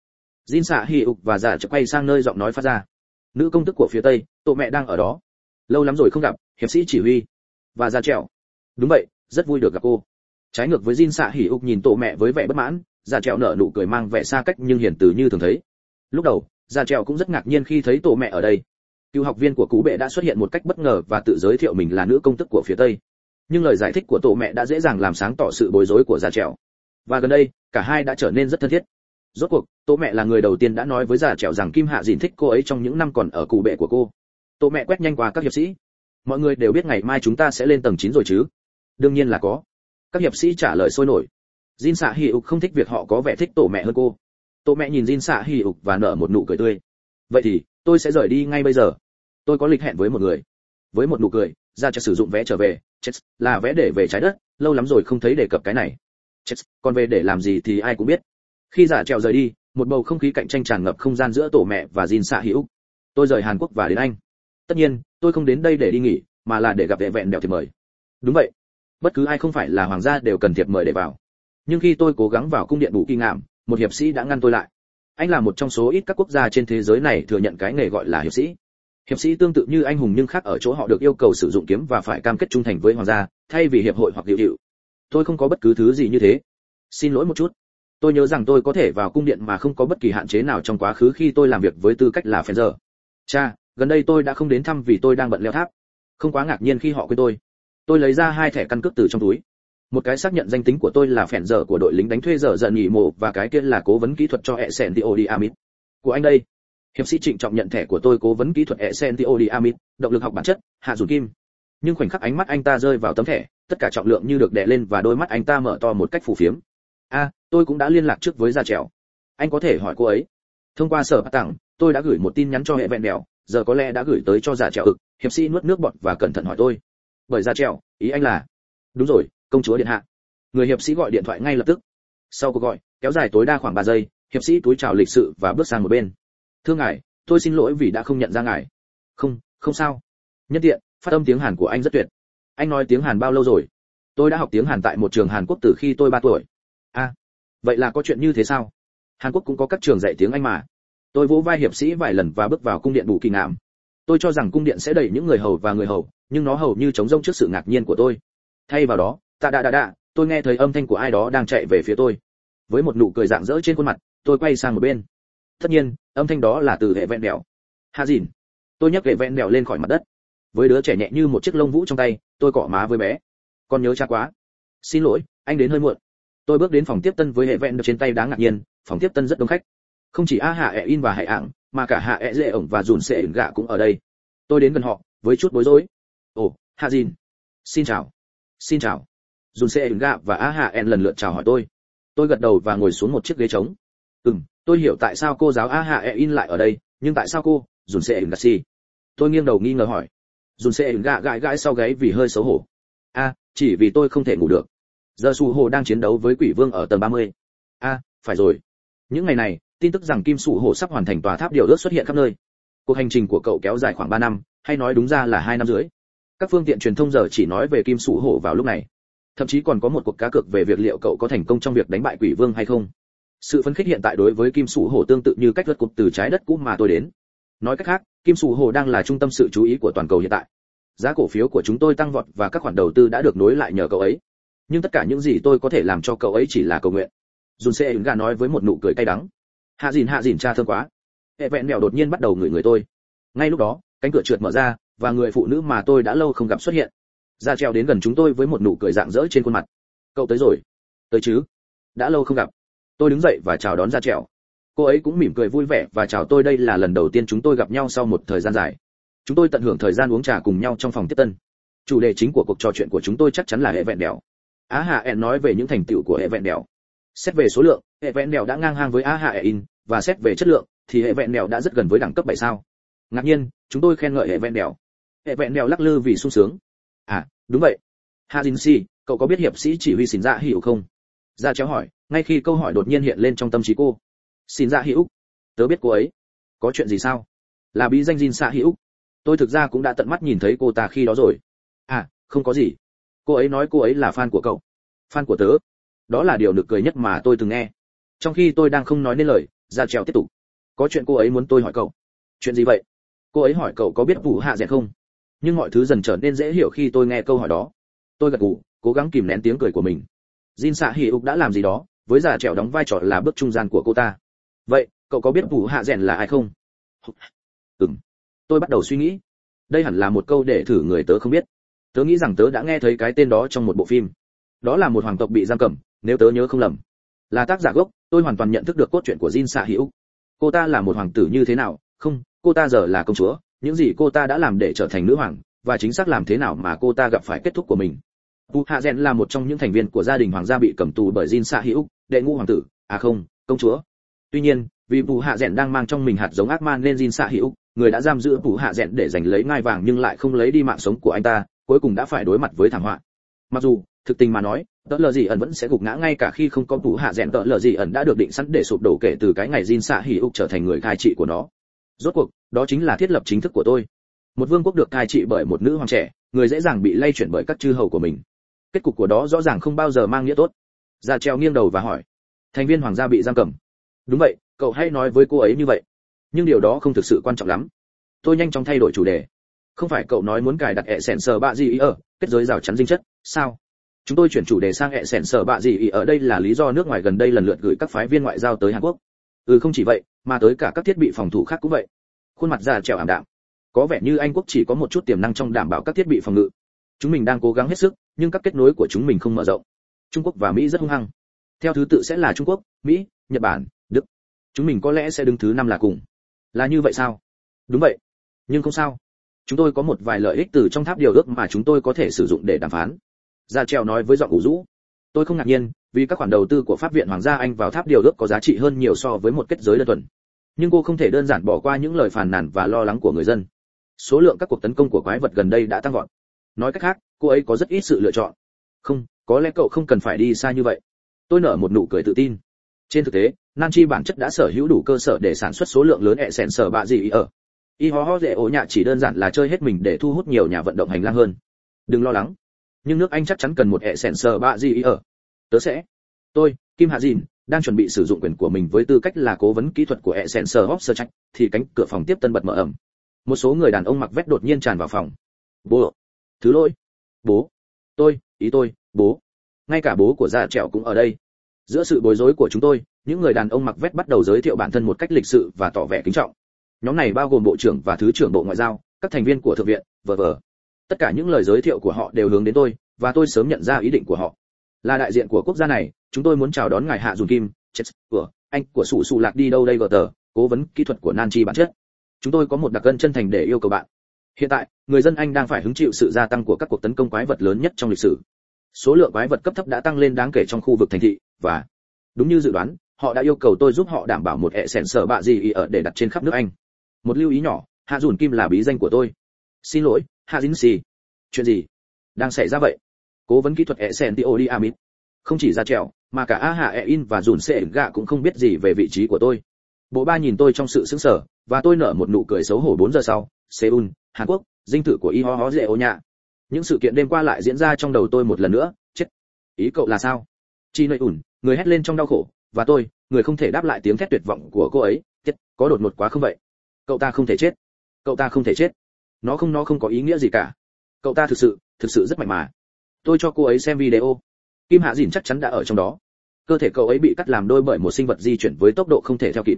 Jin xạ hi ục và giả chợt quay sang nơi giọng nói phát ra. Nữ công tức của phía tây, tổ mẹ đang ở đó lâu lắm rồi không gặp, hiệp sĩ chỉ huy. Và ra trèo đúng vậy, rất vui được gặp cô. Trái ngược với Jin xạ hỉ ục nhìn tổ mẹ với vẻ bất mãn ra trèo nở nụ cười mang vẻ xa cách nhưng hiền từ như thường thấy. Lúc đầu ra trèo cũng rất ngạc nhiên khi thấy tổ mẹ ở đây. Cựu học viên của cú bệ đã xuất hiện một cách bất ngờ và tự giới thiệu mình là nữ công tức của phía tây. Nhưng lời giải thích của tổ mẹ đã dễ dàng làm sáng tỏ sự bối rối của già trèo và gần đây, cả hai đã trở nên rất thân thiết. Rốt cuộc, tổ mẹ là người đầu tiên đã nói với già trèo rằng kim hạ dìn thích cô ấy trong những năm còn ở cụ bệ của cô tổ mẹ quét nhanh qua các hiệp sĩ. Mọi người đều biết ngày mai chúng ta sẽ lên tầng 9 rồi chứ? Đương nhiên là có. Các hiệp sĩ trả lời sôi nổi. Jin xạ hỉ ục không thích việc họ có vẻ thích tổ mẹ hơn cô. Tổ mẹ nhìn jin xạ hỉ ục và nở một nụ cười tươi. Vậy thì, tôi sẽ rời đi ngay bây giờ. Tôi có lịch hẹn với một người. Với một nụ cười, ra cho sử dụng vé trở về. Chết là vé để về trái đất. Lâu lắm rồi không thấy đề cập cái này. Chết còn về để làm gì thì ai cũng biết. Khi giả trèo rời đi, một bầu không khí cạnh tranh tràn ngập không gian giữa tổ mẹ và jin xạ hì ục. Tôi rời hàn quốc và đến anh tất nhiên, tôi không đến đây để đi nghỉ, mà là để gặp vệ vẹn đèo thiệp mời. Đúng vậy. Bất cứ ai không phải là hoàng gia đều cần thiệp mời để vào. Nhưng khi tôi cố gắng vào cung điện bù kỳ ngạm, một hiệp sĩ đã ngăn tôi lại. Anh là một trong số ít các quốc gia trên thế giới này thừa nhận cái nghề gọi là hiệp sĩ. Hiệp sĩ tương tự như anh hùng nhưng khác ở chỗ họ được yêu cầu sử dụng kiếm và phải cam kết trung thành với hoàng gia, thay vì hiệp hội hoặc hiệu hiệu tôi không có bất cứ thứ gì như thế. Xin lỗi một chút. Tôi nhớ rằng tôi có thể vào cung điện mà không có bất kỳ hạn chế nào trong quá khứ khi tôi làm việc với tư cách là phen giờ cha gần đây tôi đã không đến thăm vì tôi đang bận leo tháp. Không quá ngạc nhiên khi họ quên tôi. Tôi lấy ra hai thẻ căn cước từ trong túi. Một cái xác nhận danh tính của tôi là phèn dở của đội lính đánh thuê dở dần nghỉ mộ, và cái kia là cố vấn kỹ thuật cho e sen đi amit của anh đây. Hiệp sĩ trịnh trọng nhận thẻ của tôi cố vấn kỹ thuật e sen đi amit động lực học bản chất, hạ dù kim. Nhưng khoảnh khắc ánh mắt anh ta rơi vào tấm thẻ, tất cả trọng lượng như được đè lên và đôi mắt anh ta mở to một cách phù phiếm. A, tôi cũng đã liên lạc trước với gia trèo. Anh có thể hỏi cô ấy. Thông qua sở tặng, tôi đã gửi một tin nhắn cho hệ vẹn đèo giờ có lẽ đã gửi tới cho giả trèo ực hiệp sĩ nuốt nước bọt và cẩn thận hỏi tôi. Bởi giả trèo ý anh là đúng rồi công chúa điện hạ. Người hiệp sĩ gọi điện thoại ngay lập tức. Sau cuộc gọi kéo dài tối đa khoảng 3 giây hiệp sĩ túi chào lịch sự và bước sang một bên. Thưa ngài tôi xin lỗi vì đã không nhận ra ngài. Không không sao. Nhất tiện phát âm tiếng hàn của anh rất tuyệt. Anh nói tiếng hàn bao lâu rồi? Tôi đã học tiếng hàn tại một trường hàn quốc từ khi tôi 3 tuổi. A à, vậy là có chuyện như thế sao? Hàn quốc cũng có các trường dạy tiếng anh mà tôi vỗ vai hiệp sĩ vài lần và bước vào cung điện bù kỳ ngạm. Tôi cho rằng cung điện sẽ đầy những người hầu và người hầu, nhưng nó hầu như chống rông trước sự ngạc nhiên của tôi. Thay vào đó, tạ đạ đạ đạ, tôi nghe thấy âm thanh của ai đó đang chạy về phía tôi. Với một nụ cười rạng rỡ trên khuôn mặt, tôi quay sang một bên. Tất nhiên, âm thanh đó là từ hệ vẹn đèo. Hạ dìn. Tôi nhấc hệ vẹn đèo lên khỏi mặt đất. Với đứa trẻ nhẹ như một chiếc lông vũ trong tay, tôi cọ má với bé. Con nhớ cha quá. Xin lỗi, anh đến hơi muộn. Tôi bước đến phòng tiếp tân với hệ vẹn trên tay đáng ngạc nhiên, phòng tiếp tân rất đông khách không chỉ a hạ ẹ in và hệ ảng mà cả hạ ẹ dễ ổng và dùn sệ gạ cũng ở đây. Tôi đến gần họ, với chút bối rối. Ồ, hạ dìn. Xin chào. Xin chào. Dùn sệ gạ và a hạ ẹn lần lượt chào hỏi tôi. Tôi gật đầu và ngồi xuống một chiếc ghế trống. Ừm, tôi hiểu tại sao cô giáo a hạ e in lại ở đây, nhưng tại sao cô, dùn sệ gạ si? Tôi nghiêng đầu nghi ngờ hỏi. Dùn sệ gạ gãi gãi sau gáy vì hơi xấu hổ. A, chỉ vì tôi không thể ngủ được. Giờ su hồ đang chiến đấu với quỷ vương ở tầng 30. a, phải rồi. Những ngày này tin tức rằng kim sủ Hổ sắp hoàn thành tòa tháp điều ước xuất hiện khắp nơi. Cuộc hành trình của cậu kéo dài khoảng 3 năm, hay nói đúng ra là hai năm rưỡi. Các phương tiện truyền thông giờ chỉ nói về kim sủ Hổ vào lúc này. Thậm chí còn có một cuộc cá cược về việc liệu cậu có thành công trong việc đánh bại quỷ vương hay không. Sự phấn khích hiện tại đối với kim sủ Hổ tương tự như cách vượt cục từ trái đất cũ mà tôi đến. Nói cách khác, kim sủ Hổ đang là trung tâm sự chú ý của toàn cầu hiện tại. Giá cổ phiếu của chúng tôi tăng vọt và các khoản đầu tư đã được nối lại nhờ cậu ấy. Nhưng tất cả những gì tôi có thể làm cho cậu ấy chỉ là cầu nguyện. Dùn xe ứng gà nói với một nụ cười cay đắng hạ dìn hạ dìn cha thơm quá. Hệ vẹn mèo đột nhiên bắt đầu ngửi người tôi. Ngay lúc đó, cánh cửa trượt mở ra, và người phụ nữ mà tôi đã lâu không gặp xuất hiện. Ra treo đến gần chúng tôi với một nụ cười rạng rỡ trên khuôn mặt. Cậu tới rồi. Tới chứ? Đã lâu không gặp. Tôi đứng dậy và chào đón ra trèo. Cô ấy cũng mỉm cười vui vẻ và chào tôi đây là lần đầu tiên chúng tôi gặp nhau sau một thời gian dài. Chúng tôi tận hưởng thời gian uống trà cùng nhau trong phòng tiếp tân. Chủ đề chính của cuộc trò chuyện của chúng tôi chắc chắn là hệ vẹn đèo á hạ ẹn nói về những thành tựu của hệ vẹn đèo xét về số lượng hệ vẹn đèo đã ngang hàng với á hạ in và xét về chất lượng thì hệ vẹn đèo đã rất gần với đẳng cấp bảy sao ngạc nhiên chúng tôi khen ngợi hệ vẹn đèo hệ vẹn đèo lắc lư vì sung sướng à đúng vậy hạ dinh si cậu có biết hiệp sĩ chỉ huy xin dạ hiểu không ra chéo hỏi ngay khi câu hỏi đột nhiên hiện lên trong tâm trí cô xin dạ hữu tớ biết cô ấy có chuyện gì sao là bí danh Jin xạ Hữu. Tôi thực ra cũng đã tận mắt nhìn thấy cô ta khi đó rồi. À, không có gì. Cô ấy nói cô ấy là fan của cậu. Fan của tớ. Đó là điều được cười nhất mà tôi từng nghe. Trong khi tôi đang không nói nên lời, ra trèo tiếp tục. Có chuyện cô ấy muốn tôi hỏi cậu. Chuyện gì vậy? Cô ấy hỏi cậu có biết vụ hạ dẹt không? Nhưng mọi thứ dần trở nên dễ hiểu khi tôi nghe câu hỏi đó. Tôi gật gù, cố gắng kìm nén tiếng cười của mình. Jin Sa ục đã làm gì đó, với già trèo đóng vai trò là bước trung gian của cô ta. Vậy, cậu có biết vụ hạ rèn là ai không? Ừm. Tôi bắt đầu suy nghĩ. Đây hẳn là một câu để thử người tớ không biết. Tớ nghĩ rằng tớ đã nghe thấy cái tên đó trong một bộ phim. Đó là một hoàng tộc bị giam cầm, nếu tớ nhớ không lầm. Là tác giả gốc, tôi hoàn toàn nhận thức được cốt truyện của Jin Sa Hữu. Cô ta là một hoàng tử như thế nào? Không, cô ta giờ là công chúa, những gì cô ta đã làm để trở thành nữ hoàng, và chính xác làm thế nào mà cô ta gặp phải kết thúc của mình. U Hạ Gen là một trong những thành viên của gia đình hoàng gia bị cầm tù bởi Jin Sa Hữu, đệ ngũ hoàng tử, à không, công chúa. Tuy nhiên, vì U Hạ Gen đang mang trong mình hạt giống ác man nên Jin Sa Hữu, người đã giam giữ U Hạ Gen để giành lấy ngai vàng nhưng lại không lấy đi mạng sống của anh ta, cuối cùng đã phải đối mặt với thảm họa. Mặc dù, thực tình mà nói, tợ lờ gì ẩn vẫn sẽ gục ngã ngay cả khi không có tủ Hạ Gen tợ lờ gì ẩn đã được định sẵn để sụp đổ kể từ cái ngày Jin Sa úc trở thành người cai trị của nó. Rốt cuộc, đó chính là thiết lập chính thức của tôi. Một vương quốc được cai trị bởi một nữ hoàng trẻ, người dễ dàng bị lay chuyển bởi các chư hầu của mình. Kết cục của đó rõ ràng không bao giờ mang nghĩa tốt. Ra treo nghiêng đầu và hỏi. Thành viên hoàng gia bị giam cầm. Đúng vậy cậu hãy nói với cô ấy như vậy. Nhưng điều đó không thực sự quan trọng lắm. Tôi nhanh chóng thay đổi chủ đề. Không phải cậu nói muốn cài đặt hệ sẹn sờ bạ gì ý ở kết giới rào chắn dinh chất sao? Chúng tôi chuyển chủ đề sang hệ sẻn sở bạ gì ý, ở đây là lý do nước ngoài gần đây lần lượt gửi các phái viên ngoại giao tới hàn quốc. Ừ không chỉ vậy, mà tới cả các thiết bị phòng thủ khác cũng vậy. Khuôn mặt già trèo ảm đạm. Có vẻ như anh quốc chỉ có một chút tiềm năng trong đảm bảo các thiết bị phòng ngự. Chúng mình đang cố gắng hết sức, nhưng các kết nối của chúng mình không mở rộng. Trung quốc và mỹ rất hung hăng. Theo thứ tự sẽ là trung quốc, mỹ, nhật bản, đức. Chúng mình có lẽ sẽ đứng thứ năm là cùng. Là như vậy sao? Đúng vậy. Nhưng không sao. Chúng tôi có một vài lợi ích từ trong tháp điều ước mà chúng tôi có thể sử dụng để đàm phán gia treo nói với giọng ủ rũ. Tôi không ngạc nhiên, vì các khoản đầu tư của pháp viện hoàng gia anh vào tháp điều ước có giá trị hơn nhiều so với một kết giới đơn thuần. Nhưng cô không thể đơn giản bỏ qua những lời phàn nàn và lo lắng của người dân. Số lượng các cuộc tấn công của quái vật gần đây đã tăng vọt. Nói cách khác, cô ấy có rất ít sự lựa chọn. Không, có lẽ cậu không cần phải đi xa như vậy. Tôi nở một nụ cười tự tin. Trên thực tế nan chi bản chất đã sở hữu đủ cơ sở để sản xuất số lượng lớn ẹ sẻn sở bạ gì ở. Y ho ho dễ ổ nhạ chỉ đơn giản là chơi hết mình để thu hút nhiều nhà vận động hành lang hơn. Đừng lo lắng nhưng nước anh chắc chắn cần một hệ sẹn sờ bạ gì ở. Tớ sẽ. Tôi, kim hạ dìn, đang chuẩn bị sử dụng quyền của mình với tư cách là cố vấn kỹ thuật của hệ sẹn sờ hóc sơ trách thì cánh cửa phòng tiếp tân bật mở ẩm. Một số người đàn ông mặc vest đột nhiên tràn vào phòng. Bố. Thứ lỗi. Bố. Tôi, ý tôi, bố. Ngay cả bố của già trẻo cũng ở đây. Giữa sự bối rối của chúng tôi, những người đàn ông mặc vest bắt đầu giới thiệu bản thân một cách lịch sự và tỏ vẻ kính trọng. Nhóm này bao gồm bộ trưởng và thứ trưởng bộ ngoại giao, các thành viên của thượng viện vờ vờ tất cả những lời giới thiệu của họ đều hướng đến tôi, và tôi sớm nhận ra ý định của họ. Là đại diện của quốc gia này, chúng tôi muốn chào đón ngài hạ dùng kim, chết của anh, của sủ sụ lạc đi đâu đây gờ tờ, cố vấn kỹ thuật của nan chi bản chất. Chúng tôi có một đặc ân chân thành để yêu cầu bạn. Hiện tại, người dân anh đang phải hứng chịu sự gia tăng của các cuộc tấn công quái vật lớn nhất trong lịch sử. Số lượng quái vật cấp thấp đã tăng lên đáng kể trong khu vực thành thị, và, đúng như dự đoán, họ đã yêu cầu tôi giúp họ đảm bảo một hệ sẻn sở bạ gì ở để đặt trên khắp nước anh. Một lưu ý nhỏ, hạ dùn kim là bí danh của tôi. Xin lỗi hạ dính xì. Chuyện gì? Đang xảy ra vậy? Cố vấn kỹ thuật e sen tio đi à amit không chỉ ra trèo, mà cả a hạ e in và dùn sệ gạ cũng không biết gì về vị trí của tôi. Bộ ba nhìn tôi trong sự sững sờ, và tôi nở một nụ cười xấu hổ 4 giờ sau. Seoul, hàn quốc, dinh thự của y ho ho dễ ô nhạ những sự kiện đêm qua lại diễn ra trong đầu tôi một lần nữa. Chết. Ý cậu là sao? Chi nơi ủn, người hét lên trong đau khổ, và tôi, người không thể đáp lại tiếng thét tuyệt vọng của cô ấy. Chết, có đột ngột quá không vậy? Cậu ta không thể chết. Cậu ta không thể chết nó không nó không có ý nghĩa gì cả. Cậu ta thực sự thực sự rất mạnh mà. Tôi cho cô ấy xem video. Kim hạ dìn chắc chắn đã ở trong đó. Cơ thể cậu ấy bị cắt làm đôi bởi một sinh vật di chuyển với tốc độ không thể theo kịp.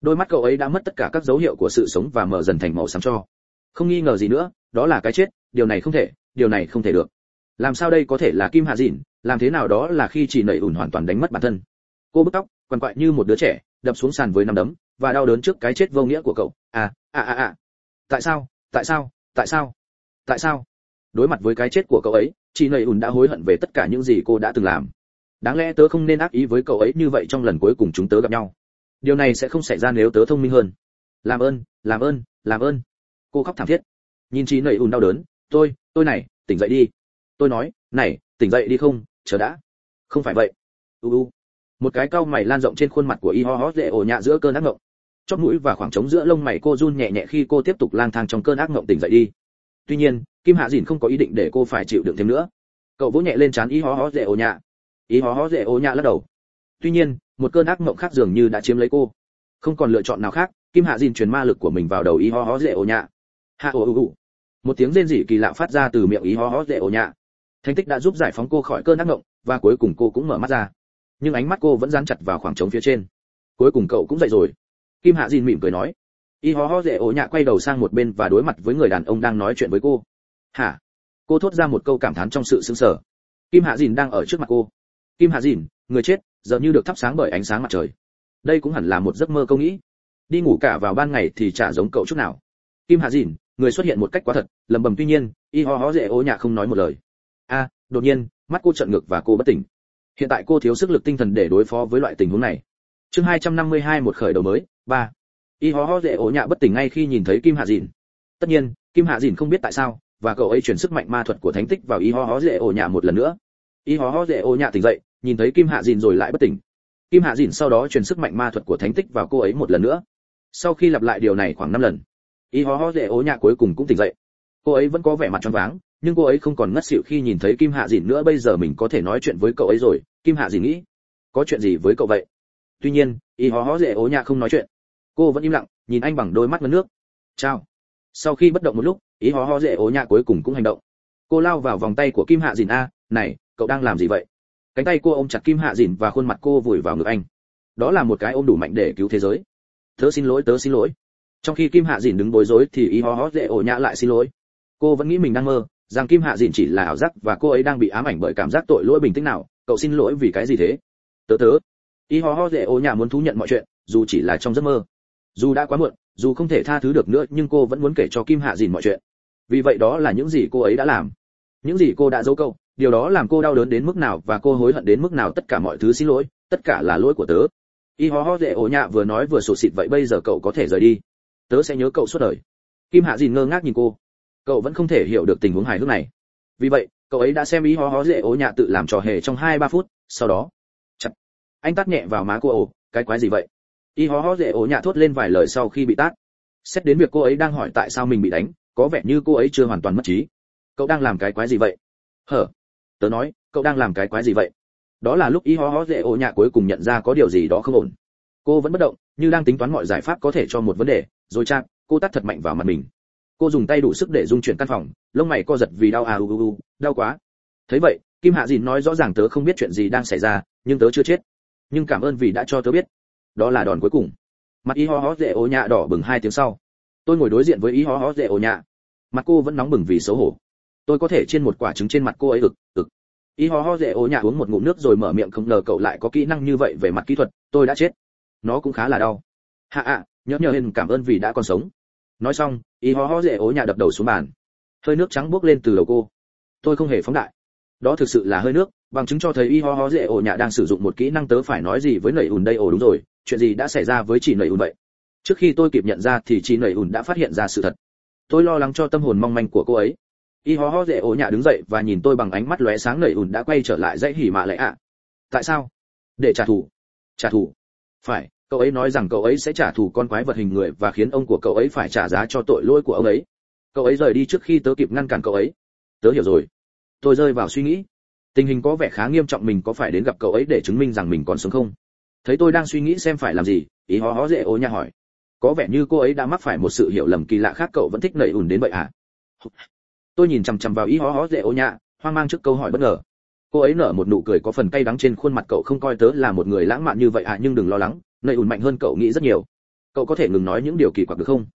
Đôi mắt cậu ấy đã mất tất cả các dấu hiệu của sự sống và mở dần thành màu xám cho. Không nghi ngờ gì nữa, đó là cái chết, điều này không thể, điều này không thể được. Làm sao đây có thể là kim hạ dìn, làm thế nào đó là khi chỉ nảy ủn hoàn toàn đánh mất bản thân. Cô bứt tóc, quằn quại như một đứa trẻ, đập xuống sàn với nắm đấm, và đau đớn trước cái chết vô nghĩa của cậu. À à à à. Tại sao? Tại sao tại sao tại sao? Đối mặt với cái chết của cậu ấy, chị nầy ùn đã hối hận về tất cả những gì cô đã từng làm. Đáng lẽ tớ không nên ác ý với cậu ấy như vậy trong lần cuối cùng chúng tớ gặp nhau. Điều này sẽ không xảy ra nếu tớ thông minh hơn. Làm ơn làm ơn làm ơn. Cô khóc thảm thiết. Nhìn chị nầy ùn đau đớn, tôi tôi này, tỉnh dậy đi. Tôi nói, này, tỉnh dậy đi không, chờ đã. Không phải vậy. U u. Một cái cau mày lan rộng trên khuôn mặt của y ho ho dễ ổ nhạ giữa cơn ác ngộng chóp mũi và khoảng trống giữa lông mày cô run nhẹ nhẹ khi cô tiếp tục lang thang trong cơn ác mộng tỉnh dậy đi. Tuy nhiên, kim hạ dìn không có ý định để cô phải chịu đựng thêm nữa. Cậu vỗ nhẹ lên trán ý hó hó dễ ô nhạ. Ý hó hó dễ ô nhạ lắc đầu. Tuy nhiên, một cơn ác mộng khác dường như đã chiếm lấy cô. Không còn lựa chọn nào khác, kim hạ dìn truyền ma lực của mình vào đầu ý hó hó dễ ô nhạ. Hạ ô ô một tiếng rên rỉ kỳ lạ phát ra từ miệng ý hó hó dễ ô nhạ. Thành tích đã giúp giải phóng cô khỏi cơn ác mộng, và cuối cùng cô cũng mở mắt ra. Nhưng ánh mắt cô vẫn dán chặt vào khoảng trống phía trên. Cuối cùng cậu cũng dậy rồi kim hạ dìn mỉm cười nói. Y ho ho dễ ổ nhạ quay đầu sang một bên và đối mặt với người đàn ông đang nói chuyện với cô. Hả? Cô thốt ra một câu cảm thán trong sự sững sờ. Kim hạ dìn đang ở trước mặt cô. Kim hạ dìn, người chết, giờ như được thắp sáng bởi ánh sáng mặt trời. Đây cũng hẳn là một giấc mơ câu nghĩ. Đi ngủ cả vào ban ngày thì chả giống cậu chút nào. Kim hạ dìn, người xuất hiện một cách quá thật, lầm bầm tuy nhiên, y ho ho dễ ố nhạ không nói một lời. A, đột nhiên, mắt cô trợn ngược và cô bất tỉnh. Hiện tại cô thiếu sức lực tinh thần để đối phó với loại tình huống này chương 252 một khởi đầu mới, ba. Y ho ho dễ ổ nhạ bất tỉnh ngay khi nhìn thấy kim hạ dìn. Tất nhiên, kim hạ dìn không biết tại sao, và cậu ấy chuyển sức mạnh ma thuật của thánh tích vào y ho ho dễ ổ nhạ một lần nữa. Y ho ho dễ ổ nhạ tỉnh dậy, nhìn thấy kim hạ dìn rồi lại bất tỉnh. Kim hạ dìn sau đó chuyển sức mạnh ma thuật của thánh tích vào cô ấy một lần nữa. Sau khi lặp lại điều này khoảng năm lần, y ho ho dễ ổ nhạ cuối cùng cũng tỉnh dậy. Cô ấy vẫn có vẻ mặt choáng váng, nhưng cô ấy không còn ngất xỉu khi nhìn thấy kim hạ dìn nữa. Bây giờ mình có thể nói chuyện với cậu ấy rồi. Kim hạ dìn nghĩ, có chuyện gì với cậu vậy? Tuy nhiên, y hó hó dễ ố nhạ không nói chuyện. Cô vẫn im lặng, nhìn anh bằng đôi mắt ngấn nước. Chào. Sau khi bất động một lúc ý hó hó dễ ố nhạ cuối cùng cũng hành động. Cô lao vào vòng tay của kim hạ dìn a, này, cậu đang làm gì vậy? Cánh tay cô ôm chặt kim hạ dìn và khuôn mặt cô vùi vào ngực anh. Đó là một cái ôm đủ mạnh để cứu thế giới. Tớ xin lỗi, tớ xin lỗi. Trong khi kim hạ dìn đứng bối rối thì ý hó hó dễ ổ nhạ lại xin lỗi. Cô vẫn nghĩ mình đang mơ, rằng kim hạ dìn chỉ là ảo giác và cô ấy đang bị ám ảnh bởi cảm giác tội lỗi bình tĩnh nào. Cậu xin lỗi vì cái gì thế? Tớ tớ y ho ho dễ ô nhà muốn thú nhận mọi chuyện, dù chỉ là trong giấc mơ. Dù đã quá muộn, dù không thể tha thứ được nữa, nhưng cô vẫn muốn kể cho kim hạ dìn mọi chuyện. Vì vậy đó là những gì cô ấy đã làm. Những gì cô đã giấu câu, điều đó làm cô đau đớn đến mức nào và cô hối hận đến mức nào, tất cả mọi thứ xin lỗi, tất cả là lỗi của tớ. Y ho ho dễ ổ nhạ vừa nói vừa sụt xịt vậy bây giờ cậu có thể rời đi. Tớ sẽ nhớ cậu suốt đời. Kim hạ dìn ngơ ngác nhìn cô. Cậu vẫn không thể hiểu được tình huống hài hước này. Vì vậy, cậu ấy đã xem ý ho ho dễ ố nhạ tự làm trò hề trong hai ba phút, sau đó anh tát nhẹ vào má cô ồ, cái quái gì vậy? Y hó hó dễ ổ nhạ thốt lên vài lời sau khi bị tát. Xét đến việc cô ấy đang hỏi tại sao mình bị đánh có vẻ như cô ấy chưa hoàn toàn mất trí. Cậu đang làm cái quái gì vậy? Hở? Tớ nói cậu đang làm cái quái gì vậy? Đó là lúc y ho ho dễ ổ nhạ cuối cùng nhận ra có điều gì đó không ổn. Cô vẫn bất động như đang tính toán mọi giải pháp có thể cho một vấn đề rồi chạc cô tắt thật mạnh vào mặt mình. Cô dùng tay đủ sức để dung chuyển căn phòng lông mày co giật vì đau à u u u đau quá. Thấy vậy kim hạ dìn nói rõ ràng tớ không biết chuyện gì đang xảy ra nhưng tớ chưa chết nhưng cảm ơn vì đã cho tớ biết. Đó là đòn cuối cùng. Mặt y ho ho dễ ổ nhạ đỏ bừng hai tiếng sau. Tôi ngồi đối diện với y ho ho dễ ổ nhạ. Mặt cô vẫn nóng bừng vì xấu hổ. Tôi có thể trên một quả trứng trên mặt cô ấy ực ực. Y ho ho dễ ổ nhạ uống một ngụm nước rồi mở miệng không ngờ cậu lại có kỹ năng như vậy về mặt kỹ thuật, tôi đã chết. Nó cũng khá là đau. Hạ ạ, nhớ nhờ hình cảm ơn vì đã còn sống. Nói xong, y ho ho dễ ổ nhạ đập đầu xuống bàn. Hơi nước trắng bốc lên từ đầu cô. Tôi không hề phóng đại. Đó thực sự là hơi nước bằng chứng cho thấy y ho ho dễ ổ nhạ đang sử dụng một kỹ năng tớ phải nói gì với nầy ùn đây ồ đúng rồi, chuyện gì đã xảy ra với chị nầy ùn vậy? Trước khi tôi kịp nhận ra thì chị nầy ùn đã phát hiện ra sự thật. Tôi lo lắng cho tâm hồn mong manh của cô ấy. Y ho ho dễ ổ nhạ đứng dậy và nhìn tôi bằng ánh mắt lóe sáng nầy ùn đã quay trở lại dãy hỉ mạ lẽ ạ. Tại sao? Để trả thù. Trả thù. Phải, cậu ấy nói rằng cậu ấy sẽ trả thù con quái vật hình người và khiến ông của cậu ấy phải trả giá cho tội lỗi của ông ấy. Cậu ấy rời đi trước khi tớ kịp ngăn cản cậu ấy. Tớ hiểu rồi. Tôi rơi vào suy nghĩ tình hình có vẻ khá nghiêm trọng, mình có phải đến gặp cậu ấy để chứng minh rằng mình còn sống không? Thấy tôi đang suy nghĩ xem phải làm gì, ý hó hó dễ ô nha hỏi. Có vẻ như cô ấy đã mắc phải một sự hiểu lầm kỳ lạ khác, cậu vẫn thích nảy ùn đến vậy à? Tôi nhìn chằm chằm vào ý hó hó dễ ô nha, hoang mang trước câu hỏi bất ngờ. Cô ấy nở một nụ cười có phần cay đắng trên khuôn mặt cậu không coi tớ là một người lãng mạn như vậy à nhưng đừng lo lắng nảy ùn mạnh hơn cậu nghĩ rất nhiều. Cậu có thể ngừng nói những điều kỳ quặc được không?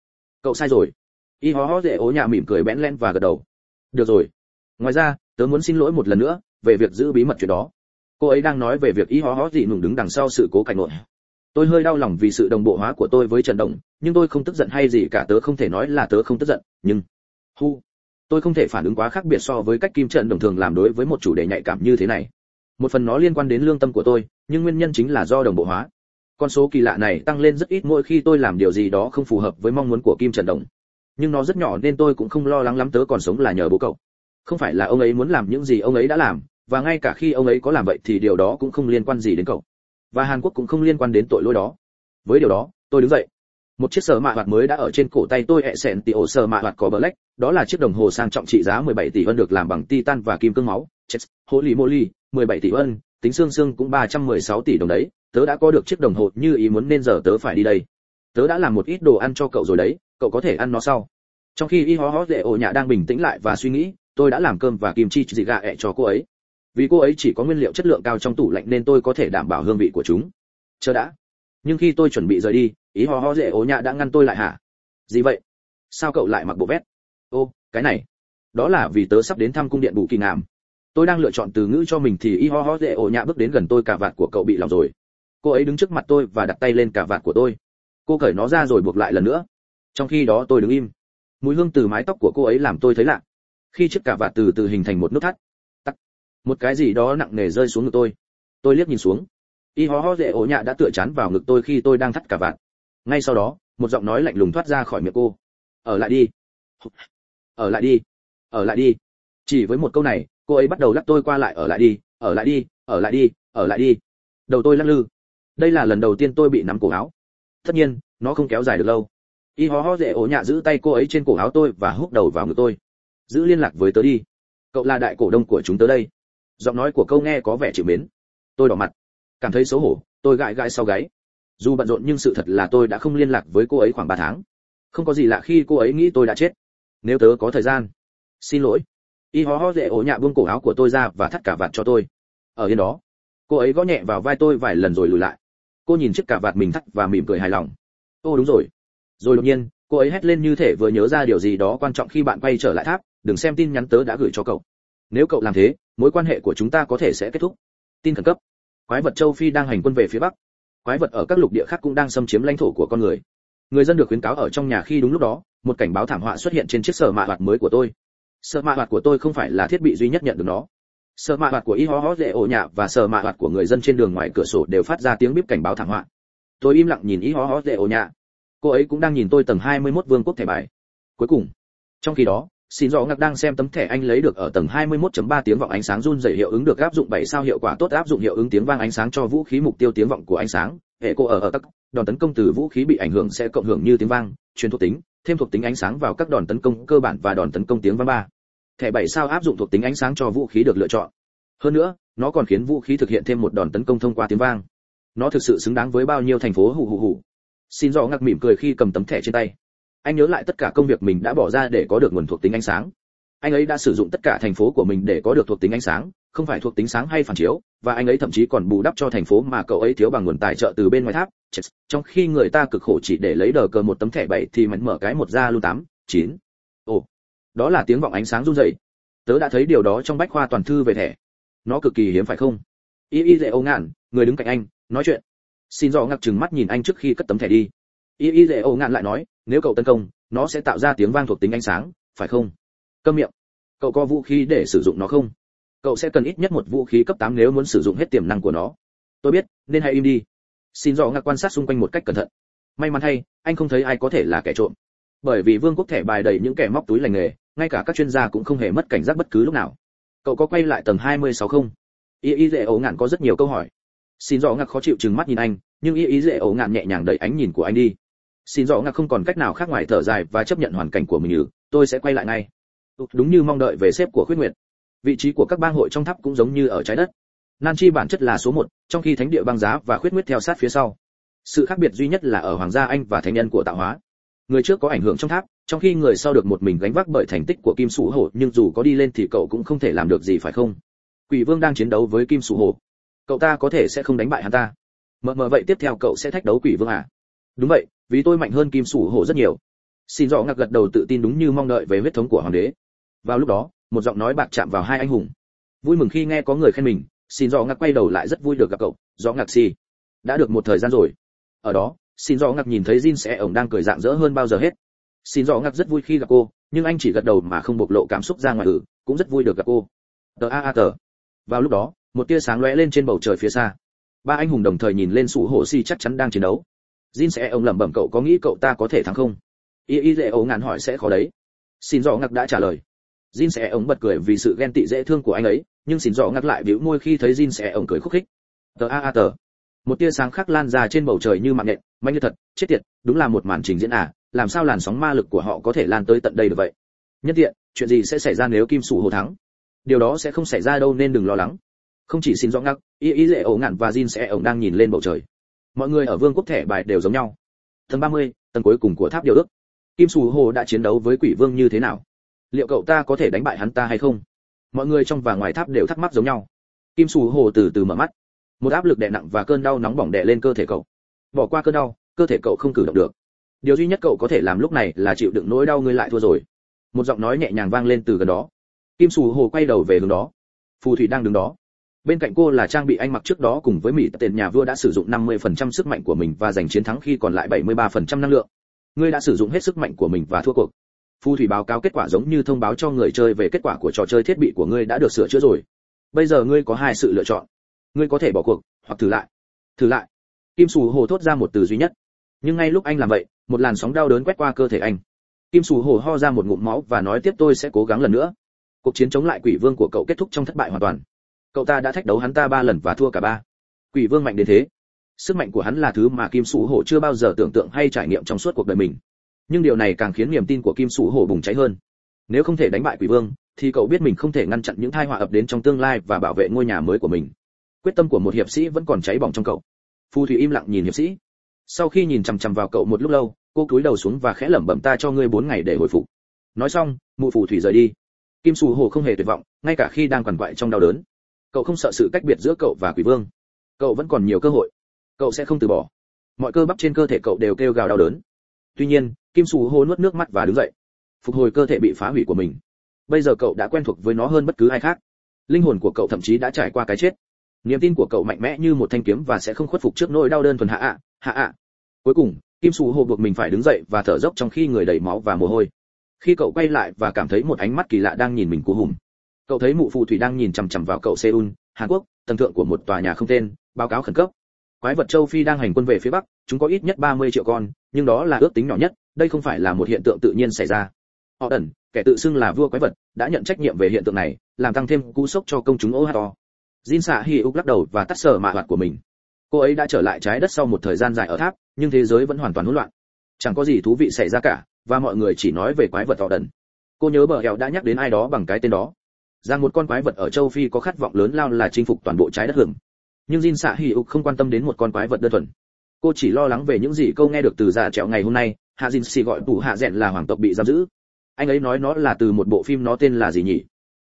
Cậu sai rồi. Y hó hó dễ ố nhà mỉm cười bẽn len và gật đầu. Được rồi. Ngoài ra, tớ muốn xin lỗi một lần nữa về việc giữ bí mật chuyện đó. Cô ấy đang nói về việc y hó hó dị nùng đứng đằng sau sự cố cảnh nội. Tôi hơi đau lòng vì sự đồng bộ hóa của tôi với trần Động, nhưng tôi không tức giận hay gì cả tớ không thể nói là tớ không tức giận nhưng hu tôi không thể phản ứng quá khác biệt so với cách kim Trần đồng thường làm đối với một chủ đề nhạy cảm như thế này. Một phần nó liên quan đến lương tâm của tôi nhưng nguyên nhân chính là do đồng bộ hóa. Con số kỳ lạ này tăng lên rất ít mỗi khi tôi làm điều gì đó không phù hợp với mong muốn của kim trần đồng. Nhưng nó rất nhỏ nên tôi cũng không lo lắng lắm tớ còn sống là nhờ bố cậu. Không phải là ông ấy muốn làm những gì ông ấy đã làm và ngay cả khi ông ấy có làm vậy thì điều đó cũng không liên quan gì đến cậu. Và hàn quốc cũng không liên quan đến tội lỗi đó. Với điều đó, tôi đứng dậy. Một chiếc sờ mạ hoạt mới đã ở trên cổ tay tôi hẹ sẹn tỷ ổ sờ mạ hoạt có black. Đó là chiếc đồng hồ sang trọng trị giá 17 tỷ won được làm bằng titan và kim cương máu. Chết holy moly 17 tỷ won tính xương xương cũng 316 tỷ đồng đấy. Tớ đã có được chiếc đồng hồ như ý muốn nên giờ tớ phải đi đây. Tớ đã làm một ít đồ ăn cho cậu rồi đấy, cậu có thể ăn nó sau. Trong khi y hó hó dễ ổ nhạ đang bình tĩnh lại và suy nghĩ, tôi đã làm cơm và kim chi dị gà ẹ cho cô ấy vì cô ấy chỉ có nguyên liệu chất lượng cao trong tủ lạnh nên tôi có thể đảm bảo hương vị của chúng. Chờ đã. Nhưng khi tôi chuẩn bị rời đi, ý ho ho dễ ố nhạ đã ngăn tôi lại hả? Gì vậy? Sao cậu lại mặc bộ vest? Ô, cái này. Đó là vì tớ sắp đến thăm cung điện bù kỳ ngàm. Tôi đang lựa chọn từ ngữ cho mình thì y ho ho dễ ổ nhạ bước đến gần tôi cả vạt của cậu bị lỏng rồi. Cô ấy đứng trước mặt tôi và đặt tay lên cả vạt của tôi. Cô cởi nó ra rồi buộc lại lần nữa. Trong khi đó tôi đứng im. Mùi hương từ mái tóc của cô ấy làm tôi thấy lạ. Khi chiếc cả vạt từ từ hình thành một nút thắt một cái gì đó nặng nề rơi xuống ngực tôi. Tôi liếc nhìn xuống. Y ho ho dễ ổ nhạ đã tựa chắn vào ngực tôi khi tôi đang thắt cả vạt. Ngay sau đó, một giọng nói lạnh lùng thoát ra khỏi miệng cô. Ở lại đi. Ở lại đi. Ở lại đi. Chỉ với một câu này, cô ấy bắt đầu lắc tôi qua lại, ở lại đi, ở lại đi, ở lại đi, ở lại đi. Đầu tôi lắc lư. Đây là lần đầu tiên tôi bị nắm cổ áo. Tất nhiên, nó không kéo dài được lâu. Y ho ho dễ ổ nhạ giữ tay cô ấy trên cổ áo tôi và húc đầu vào ngực tôi. Giữ liên lạc với tớ đi. Cậu là đại cổ đông của chúng tớ đây giọng nói của câu nghe có vẻ chịu mến. Tôi đỏ mặt, cảm thấy xấu hổ, tôi gãi gãi sau gáy. Dù bận rộn nhưng sự thật là tôi đã không liên lạc với cô ấy khoảng ba tháng. Không có gì lạ khi cô ấy nghĩ tôi đã chết. Nếu tớ có thời gian, xin lỗi. Y ho ho dễ ổ nhạ buông cổ áo của tôi ra và thắt cả vạt cho tôi. Ở yên đó, cô ấy gõ nhẹ vào vai tôi vài lần rồi lùi lại. Cô nhìn chiếc cả vạt mình thắt và mỉm cười hài lòng. Ô, đúng rồi. Rồi đột nhiên, cô ấy hét lên như thể vừa nhớ ra điều gì đó quan trọng khi bạn quay trở lại tháp. Đừng xem tin nhắn tớ đã gửi cho cậu nếu cậu làm thế, mối quan hệ của chúng ta có thể sẽ kết thúc. Tin khẩn cấp. Quái vật châu phi đang hành quân về phía bắc. Quái vật ở các lục địa khác cũng đang xâm chiếm lãnh thổ của con người. Người dân được khuyến cáo ở trong nhà khi đúng lúc đó, một cảnh báo thảm họa xuất hiện trên chiếc sở mạ hoạt mới của tôi. Sở mạ hoạt của tôi không phải là thiết bị duy nhất nhận được nó. Sở mạ hoạt của y ho ho dễ ổ nhạ và sở mạ hoạt của người dân trên đường ngoài cửa sổ đều phát ra tiếng bíp cảnh báo thảm họa. Tôi im lặng nhìn y ho ho dễ ổ nhạ. Cô ấy cũng đang nhìn tôi tầng 21 vương quốc thẻ bài. Cuối cùng, trong khi đó xin rõ ngạc đang xem tấm thẻ anh lấy được ở tầng 21.3 tiếng vọng ánh sáng run dày hiệu ứng được áp dụng 7 sao hiệu quả tốt, áp dụng hiệu ứng tiếng vang ánh sáng cho vũ khí mục tiêu tiếng vọng của ánh sáng. Hệ cô ở ở tắc, đòn tấn công từ vũ khí bị ảnh hưởng sẽ cộng hưởng như tiếng vang, truyền thuộc tính, thêm thuộc tính ánh sáng vào các đòn tấn công cơ bản và đòn tấn công tiếng vang ba. Thẻ 7 sao áp dụng thuộc tính ánh sáng cho vũ khí được lựa chọn. Hơn nữa, nó còn khiến vũ khí thực hiện thêm một đòn tấn công thông qua tiếng vang. Nó thực sự xứng đáng với bao nhiêu thành phố hù hù hù. Xin rõ ngạc mỉm cười khi cầm tấm thẻ trên tay anh nhớ lại tất cả công việc mình đã bỏ ra để có được nguồn thuộc tính ánh sáng. Anh ấy đã sử dụng tất cả thành phố của mình để có được thuộc tính ánh sáng, không phải thuộc tính sáng hay phản chiếu, và anh ấy thậm chí còn bù đắp cho thành phố mà cậu ấy thiếu bằng nguồn tài trợ từ bên ngoài tháp. Trong khi người ta cực khổ chỉ để lấy đờ cờ một tấm thẻ bảy thì mạnh mở cái một ra lưu tám, chín. Ồ, đó là tiếng vọng ánh sáng rung dậy tớ đã thấy điều đó trong bách khoa toàn thư về thẻ. Nó cực kỳ hiếm phải không? Y y dễ ngạn, người đứng cạnh anh, nói chuyện. Xin do ngạc chừng mắt nhìn anh trước khi cất tấm thẻ đi y y dễ ổ ngạn lại nói, nếu cậu tấn công, nó sẽ tạo ra tiếng vang thuộc tính ánh sáng, phải không? Câm miệng. Cậu có vũ khí để sử dụng nó không? Cậu sẽ cần ít nhất một vũ khí cấp 8 nếu muốn sử dụng hết tiềm năng của nó. Tôi biết, nên hãy im đi. Xin dò ngạc quan sát xung quanh một cách cẩn thận. May mắn hay, anh không thấy ai có thể là kẻ trộm. Bởi vì vương quốc thẻ bài đầy những kẻ móc túi lành nghề, ngay cả các chuyên gia cũng không hề mất cảnh giác bất cứ lúc nào. Cậu có quay lại tầng 26 không? Y y dễ ổ ngạn có rất nhiều câu hỏi. Xin dò ngạc khó chịu chừng mắt nhìn anh, nhưng y y dễ ổ ngạn nhẹ nhàng đẩy ánh nhìn của anh đi xin rõ ngạc không còn cách nào khác ngoài thở dài và chấp nhận hoàn cảnh của mình ừ tôi sẽ quay lại ngay. Ừ, đúng như mong đợi về xếp của khuyết nguyệt. Vị trí của các bang hội trong tháp cũng giống như ở trái đất. Nan chi bản chất là số một, trong khi thánh địa băng giá và khuyết nguyệt theo sát phía sau. Sự khác biệt duy nhất là ở hoàng gia anh và thánh nhân của tạo hóa. Người trước có ảnh hưởng trong tháp, trong khi người sau được một mình gánh vác bởi thành tích của kim sủ hổ, nhưng dù có đi lên thì cậu cũng không thể làm được gì phải không? Quỷ vương đang chiến đấu với kim sủ hổ. Cậu ta có thể sẽ không đánh bại hắn ta. Mờ mờ vậy tiếp theo cậu sẽ thách đấu quỷ vương à? Đúng vậy vì tôi mạnh hơn kim sủ hổ rất nhiều. Xin rõ ngạc gật đầu tự tin đúng như mong đợi về huyết thống của hoàng đế. Vào lúc đó, một giọng nói bạc chạm vào hai anh hùng. Vui mừng khi nghe có người khen mình, xin rõ ngạc quay đầu lại rất vui được gặp cậu rõ ngạc si đã được một thời gian rồi. Ở đó, xin rõ ngạc nhìn thấy jin sẽ ổng đang cười dạng dỡ hơn bao giờ hết. Xin rõ ngạc rất vui khi gặp cô, nhưng anh chỉ gật đầu mà không bộc lộ cảm xúc ra ngoài ử. cũng rất vui được gặp cô. Tờ a a tờ. Vào lúc đó, một tia sáng lóe lên trên bầu trời phía xa. Ba anh hùng đồng thời nhìn lên sủ hổ si chắc chắn đang chiến đấu. Jin sẽ ông lẩm bẩm cậu có nghĩ cậu ta có thể thắng không? Y Y dễ ấu ngàn hỏi sẽ khó đấy. Xin rõ ngặc đã trả lời. Jin sẽ ông bật cười vì sự ghen tị dễ thương của anh ấy, nhưng xin rõ ngặc lại bĩu môi khi thấy Jin sẽ ông cười khúc khích. Tờ a a tờ. Một tia sáng khác lan ra trên bầu trời như mạng nhện, mạnh như thật, chết tiệt, đúng là một màn trình diễn à, làm sao làn sóng ma lực của họ có thể lan tới tận đây được vậy? Nhất tiện, chuyện gì sẽ xảy ra nếu Kim Sủ Hồ thắng? Điều đó sẽ không xảy ra đâu nên đừng lo lắng. Không chỉ xin rõ ngạc, Y Y dễ ấu ngạn và Jin sẽ ông đang nhìn lên bầu trời mọi người ở vương quốc thẻ bài đều giống nhau. Tầng 30, tầng cuối cùng của tháp điều ước. Kim sù hồ đã chiến đấu với quỷ vương như thế nào? Liệu cậu ta có thể đánh bại hắn ta hay không? Mọi người trong và ngoài tháp đều thắc mắc giống nhau. Kim sù hồ từ từ mở mắt. Một áp lực đè nặng và cơn đau nóng bỏng đè lên cơ thể cậu. Bỏ qua cơn đau cơ thể cậu không cử động được. Điều duy nhất cậu có thể làm lúc này là chịu đựng nỗi đau ngươi lại thua rồi. Một giọng nói nhẹ nhàng vang lên từ gần đó. Kim sù hồ quay đầu về hướng đó. Phù thủy đang đứng đó bên cạnh cô là trang bị anh mặc trước đó cùng với mỹ tiền nhà vua đã sử dụng 50% sức mạnh của mình và giành chiến thắng khi còn lại 73% năng lượng. Ngươi đã sử dụng hết sức mạnh của mình và thua cuộc. Phù thủy báo cáo kết quả giống như thông báo cho người chơi về kết quả của trò chơi thiết bị của ngươi đã được sửa chữa rồi. Bây giờ ngươi có hai sự lựa chọn. Ngươi có thể bỏ cuộc, hoặc thử lại. Thử lại. Kim sù hồ thốt ra một từ duy nhất. Nhưng ngay lúc anh làm vậy, một làn sóng đau đớn quét qua cơ thể anh. Kim sù hồ ho ra một ngụm máu và nói tiếp tôi sẽ cố gắng lần nữa. Cuộc chiến chống lại quỷ vương của cậu kết thúc trong thất bại hoàn toàn cậu ta đã thách đấu hắn ta ba lần và thua cả ba. Quỷ vương mạnh đến thế. Sức mạnh của hắn là thứ mà kim sủ hổ chưa bao giờ tưởng tượng hay trải nghiệm trong suốt cuộc đời mình. Nhưng điều này càng khiến niềm tin của kim sủ hổ bùng cháy hơn. Nếu không thể đánh bại quỷ vương, thì cậu biết mình không thể ngăn chặn những tai họa ập đến trong tương lai và bảo vệ ngôi nhà mới của mình. Quyết tâm của một hiệp sĩ vẫn còn cháy bỏng trong cậu. Phù thủy im lặng nhìn hiệp sĩ. Sau khi nhìn chằm chằm vào cậu một lúc lâu, cô cúi đầu xuống và khẽ lẩm bẩm ta cho ngươi bốn ngày để hồi phục. Nói xong, mụ phù thủy rời đi. Kim sù hồ không hề tuyệt vọng, ngay cả khi đang quằn quại trong đau đớn cậu không sợ sự cách biệt giữa cậu và quỷ vương. Cậu vẫn còn nhiều cơ hội. Cậu sẽ không từ bỏ. Mọi cơ bắp trên cơ thể cậu đều kêu gào đau đớn. Tuy nhiên, kim sù hô nuốt nước mắt và đứng dậy. Phục hồi cơ thể bị phá hủy của mình. Bây giờ cậu đã quen thuộc với nó hơn bất cứ ai khác. Linh hồn của cậu thậm chí đã trải qua cái chết. Niềm tin của cậu mạnh mẽ như một thanh kiếm và sẽ không khuất phục trước nỗi đau đơn thuần hạ ạ hạ ạ. Cuối cùng, kim sù hồ buộc mình phải đứng dậy và thở dốc trong khi người đầy máu và mồ hôi. Khi cậu quay lại và cảm thấy một ánh mắt kỳ lạ đang nhìn mình của hùng cậu thấy mụ phù thủy đang nhìn chằm chằm vào cậu seoul, hàn quốc, tầng thượng của một tòa nhà không tên, báo cáo khẩn cấp. Quái vật châu phi đang hành quân về phía bắc, chúng có ít nhất 30 triệu con, nhưng đó là ước tính nhỏ nhất, đây không phải là một hiện tượng tự nhiên xảy ra. Họ ẩn, kẻ tự xưng là vua quái vật, đã nhận trách nhiệm về hiện tượng này, làm tăng thêm cú sốc cho công chúng ohato jin xạ hi úc lắc đầu và tắt sở mạ hoạt của mình. Cô ấy đã trở lại trái đất sau một thời gian dài ở tháp, nhưng thế giới vẫn hoàn toàn hỗn loạn. Chẳng có gì thú vị xảy ra cả, và mọi người chỉ nói về quái vật họ đần cô nhớ bờ hẹo đã nhắc đến ai đó bằng cái tên đó rằng một con quái vật ở châu phi có khát vọng lớn lao là chinh phục toàn bộ trái đất hưởng. Nhưng jin xạ hỉ ục không quan tâm đến một con quái vật đơn thuần. Cô chỉ lo lắng về những gì câu nghe được từ già trẹo ngày hôm nay, hạ jin xì gọi tủ hạ rẽn là hoàng tộc bị giam giữ. Anh ấy nói nó là từ một bộ phim nó tên là gì nhỉ?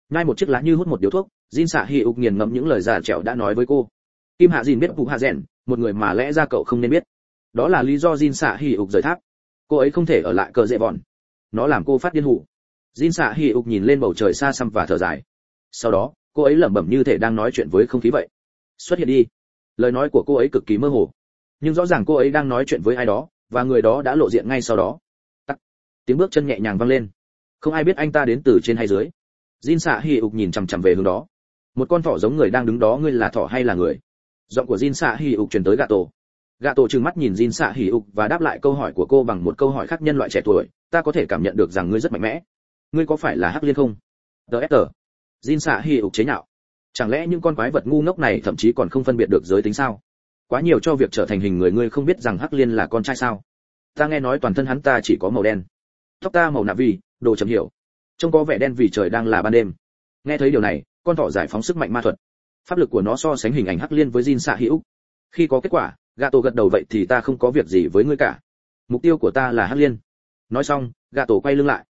Ngay một chiếc lá như hút một điếu thuốc, jin xạ hỉ ục nghiền ngẫm những lời già trẹo đã nói với cô. Kim hạ jin biết tủ hạ rẽn một người mà lẽ ra cậu không nên biết. Đó là lý do jin xạ hỉ ục rời tháp. Cô ấy không thể ở lại cờ dễ vòn. Nó làm cô phát điên hủ jin xạ hi úc nhìn lên bầu trời xa xăm và thở dài. Sau đó, cô ấy lẩm bẩm như thể đang nói chuyện với không khí vậy. Xuất hiện đi. Lời nói của cô ấy cực kỳ mơ hồ. Nhưng rõ ràng cô ấy đang nói chuyện với ai đó, và người đó đã lộ diện ngay sau đó. Tắc. tiếng bước chân nhẹ nhàng vang lên. Không ai biết anh ta đến từ trên hay dưới. Jin xạ hi ục nhìn chằm chằm về hướng đó. Một con thỏ giống người đang đứng đó, ngươi là thỏ hay là người? Giọng của jin xạ hi ục truyền tới gã tổ. Gã tổ trừng mắt nhìn jin xạ hi ục và đáp lại câu hỏi của cô bằng một câu hỏi khác nhân loại trẻ tuổi. Ta có thể cảm nhận được rằng ngươi rất mạnh mẽ ngươi có phải là hắc liên không? Tờ ép tờ jin xạ hi ục chế nhạo. Chẳng lẽ những con quái vật ngu ngốc này thậm chí còn không phân biệt được giới tính sao? Quá nhiều cho việc trở thành hình người ngươi không biết rằng hắc liên là con trai sao? Ta nghe nói toàn thân hắn ta chỉ có màu đen. Tóc ta màu nạ vì, đồ chấm hiểu. Trông có vẻ đen vì trời đang là ban đêm. Nghe thấy điều này, con thỏ giải phóng sức mạnh ma thuật. Pháp lực của nó so sánh hình ảnh hắc liên với Jin xạ hữu khi có kết quả gà tổ gật đầu vậy thì ta không có việc gì với ngươi cả. Mục tiêu của ta là hắc liên. Nói xong gà tổ quay lưng lại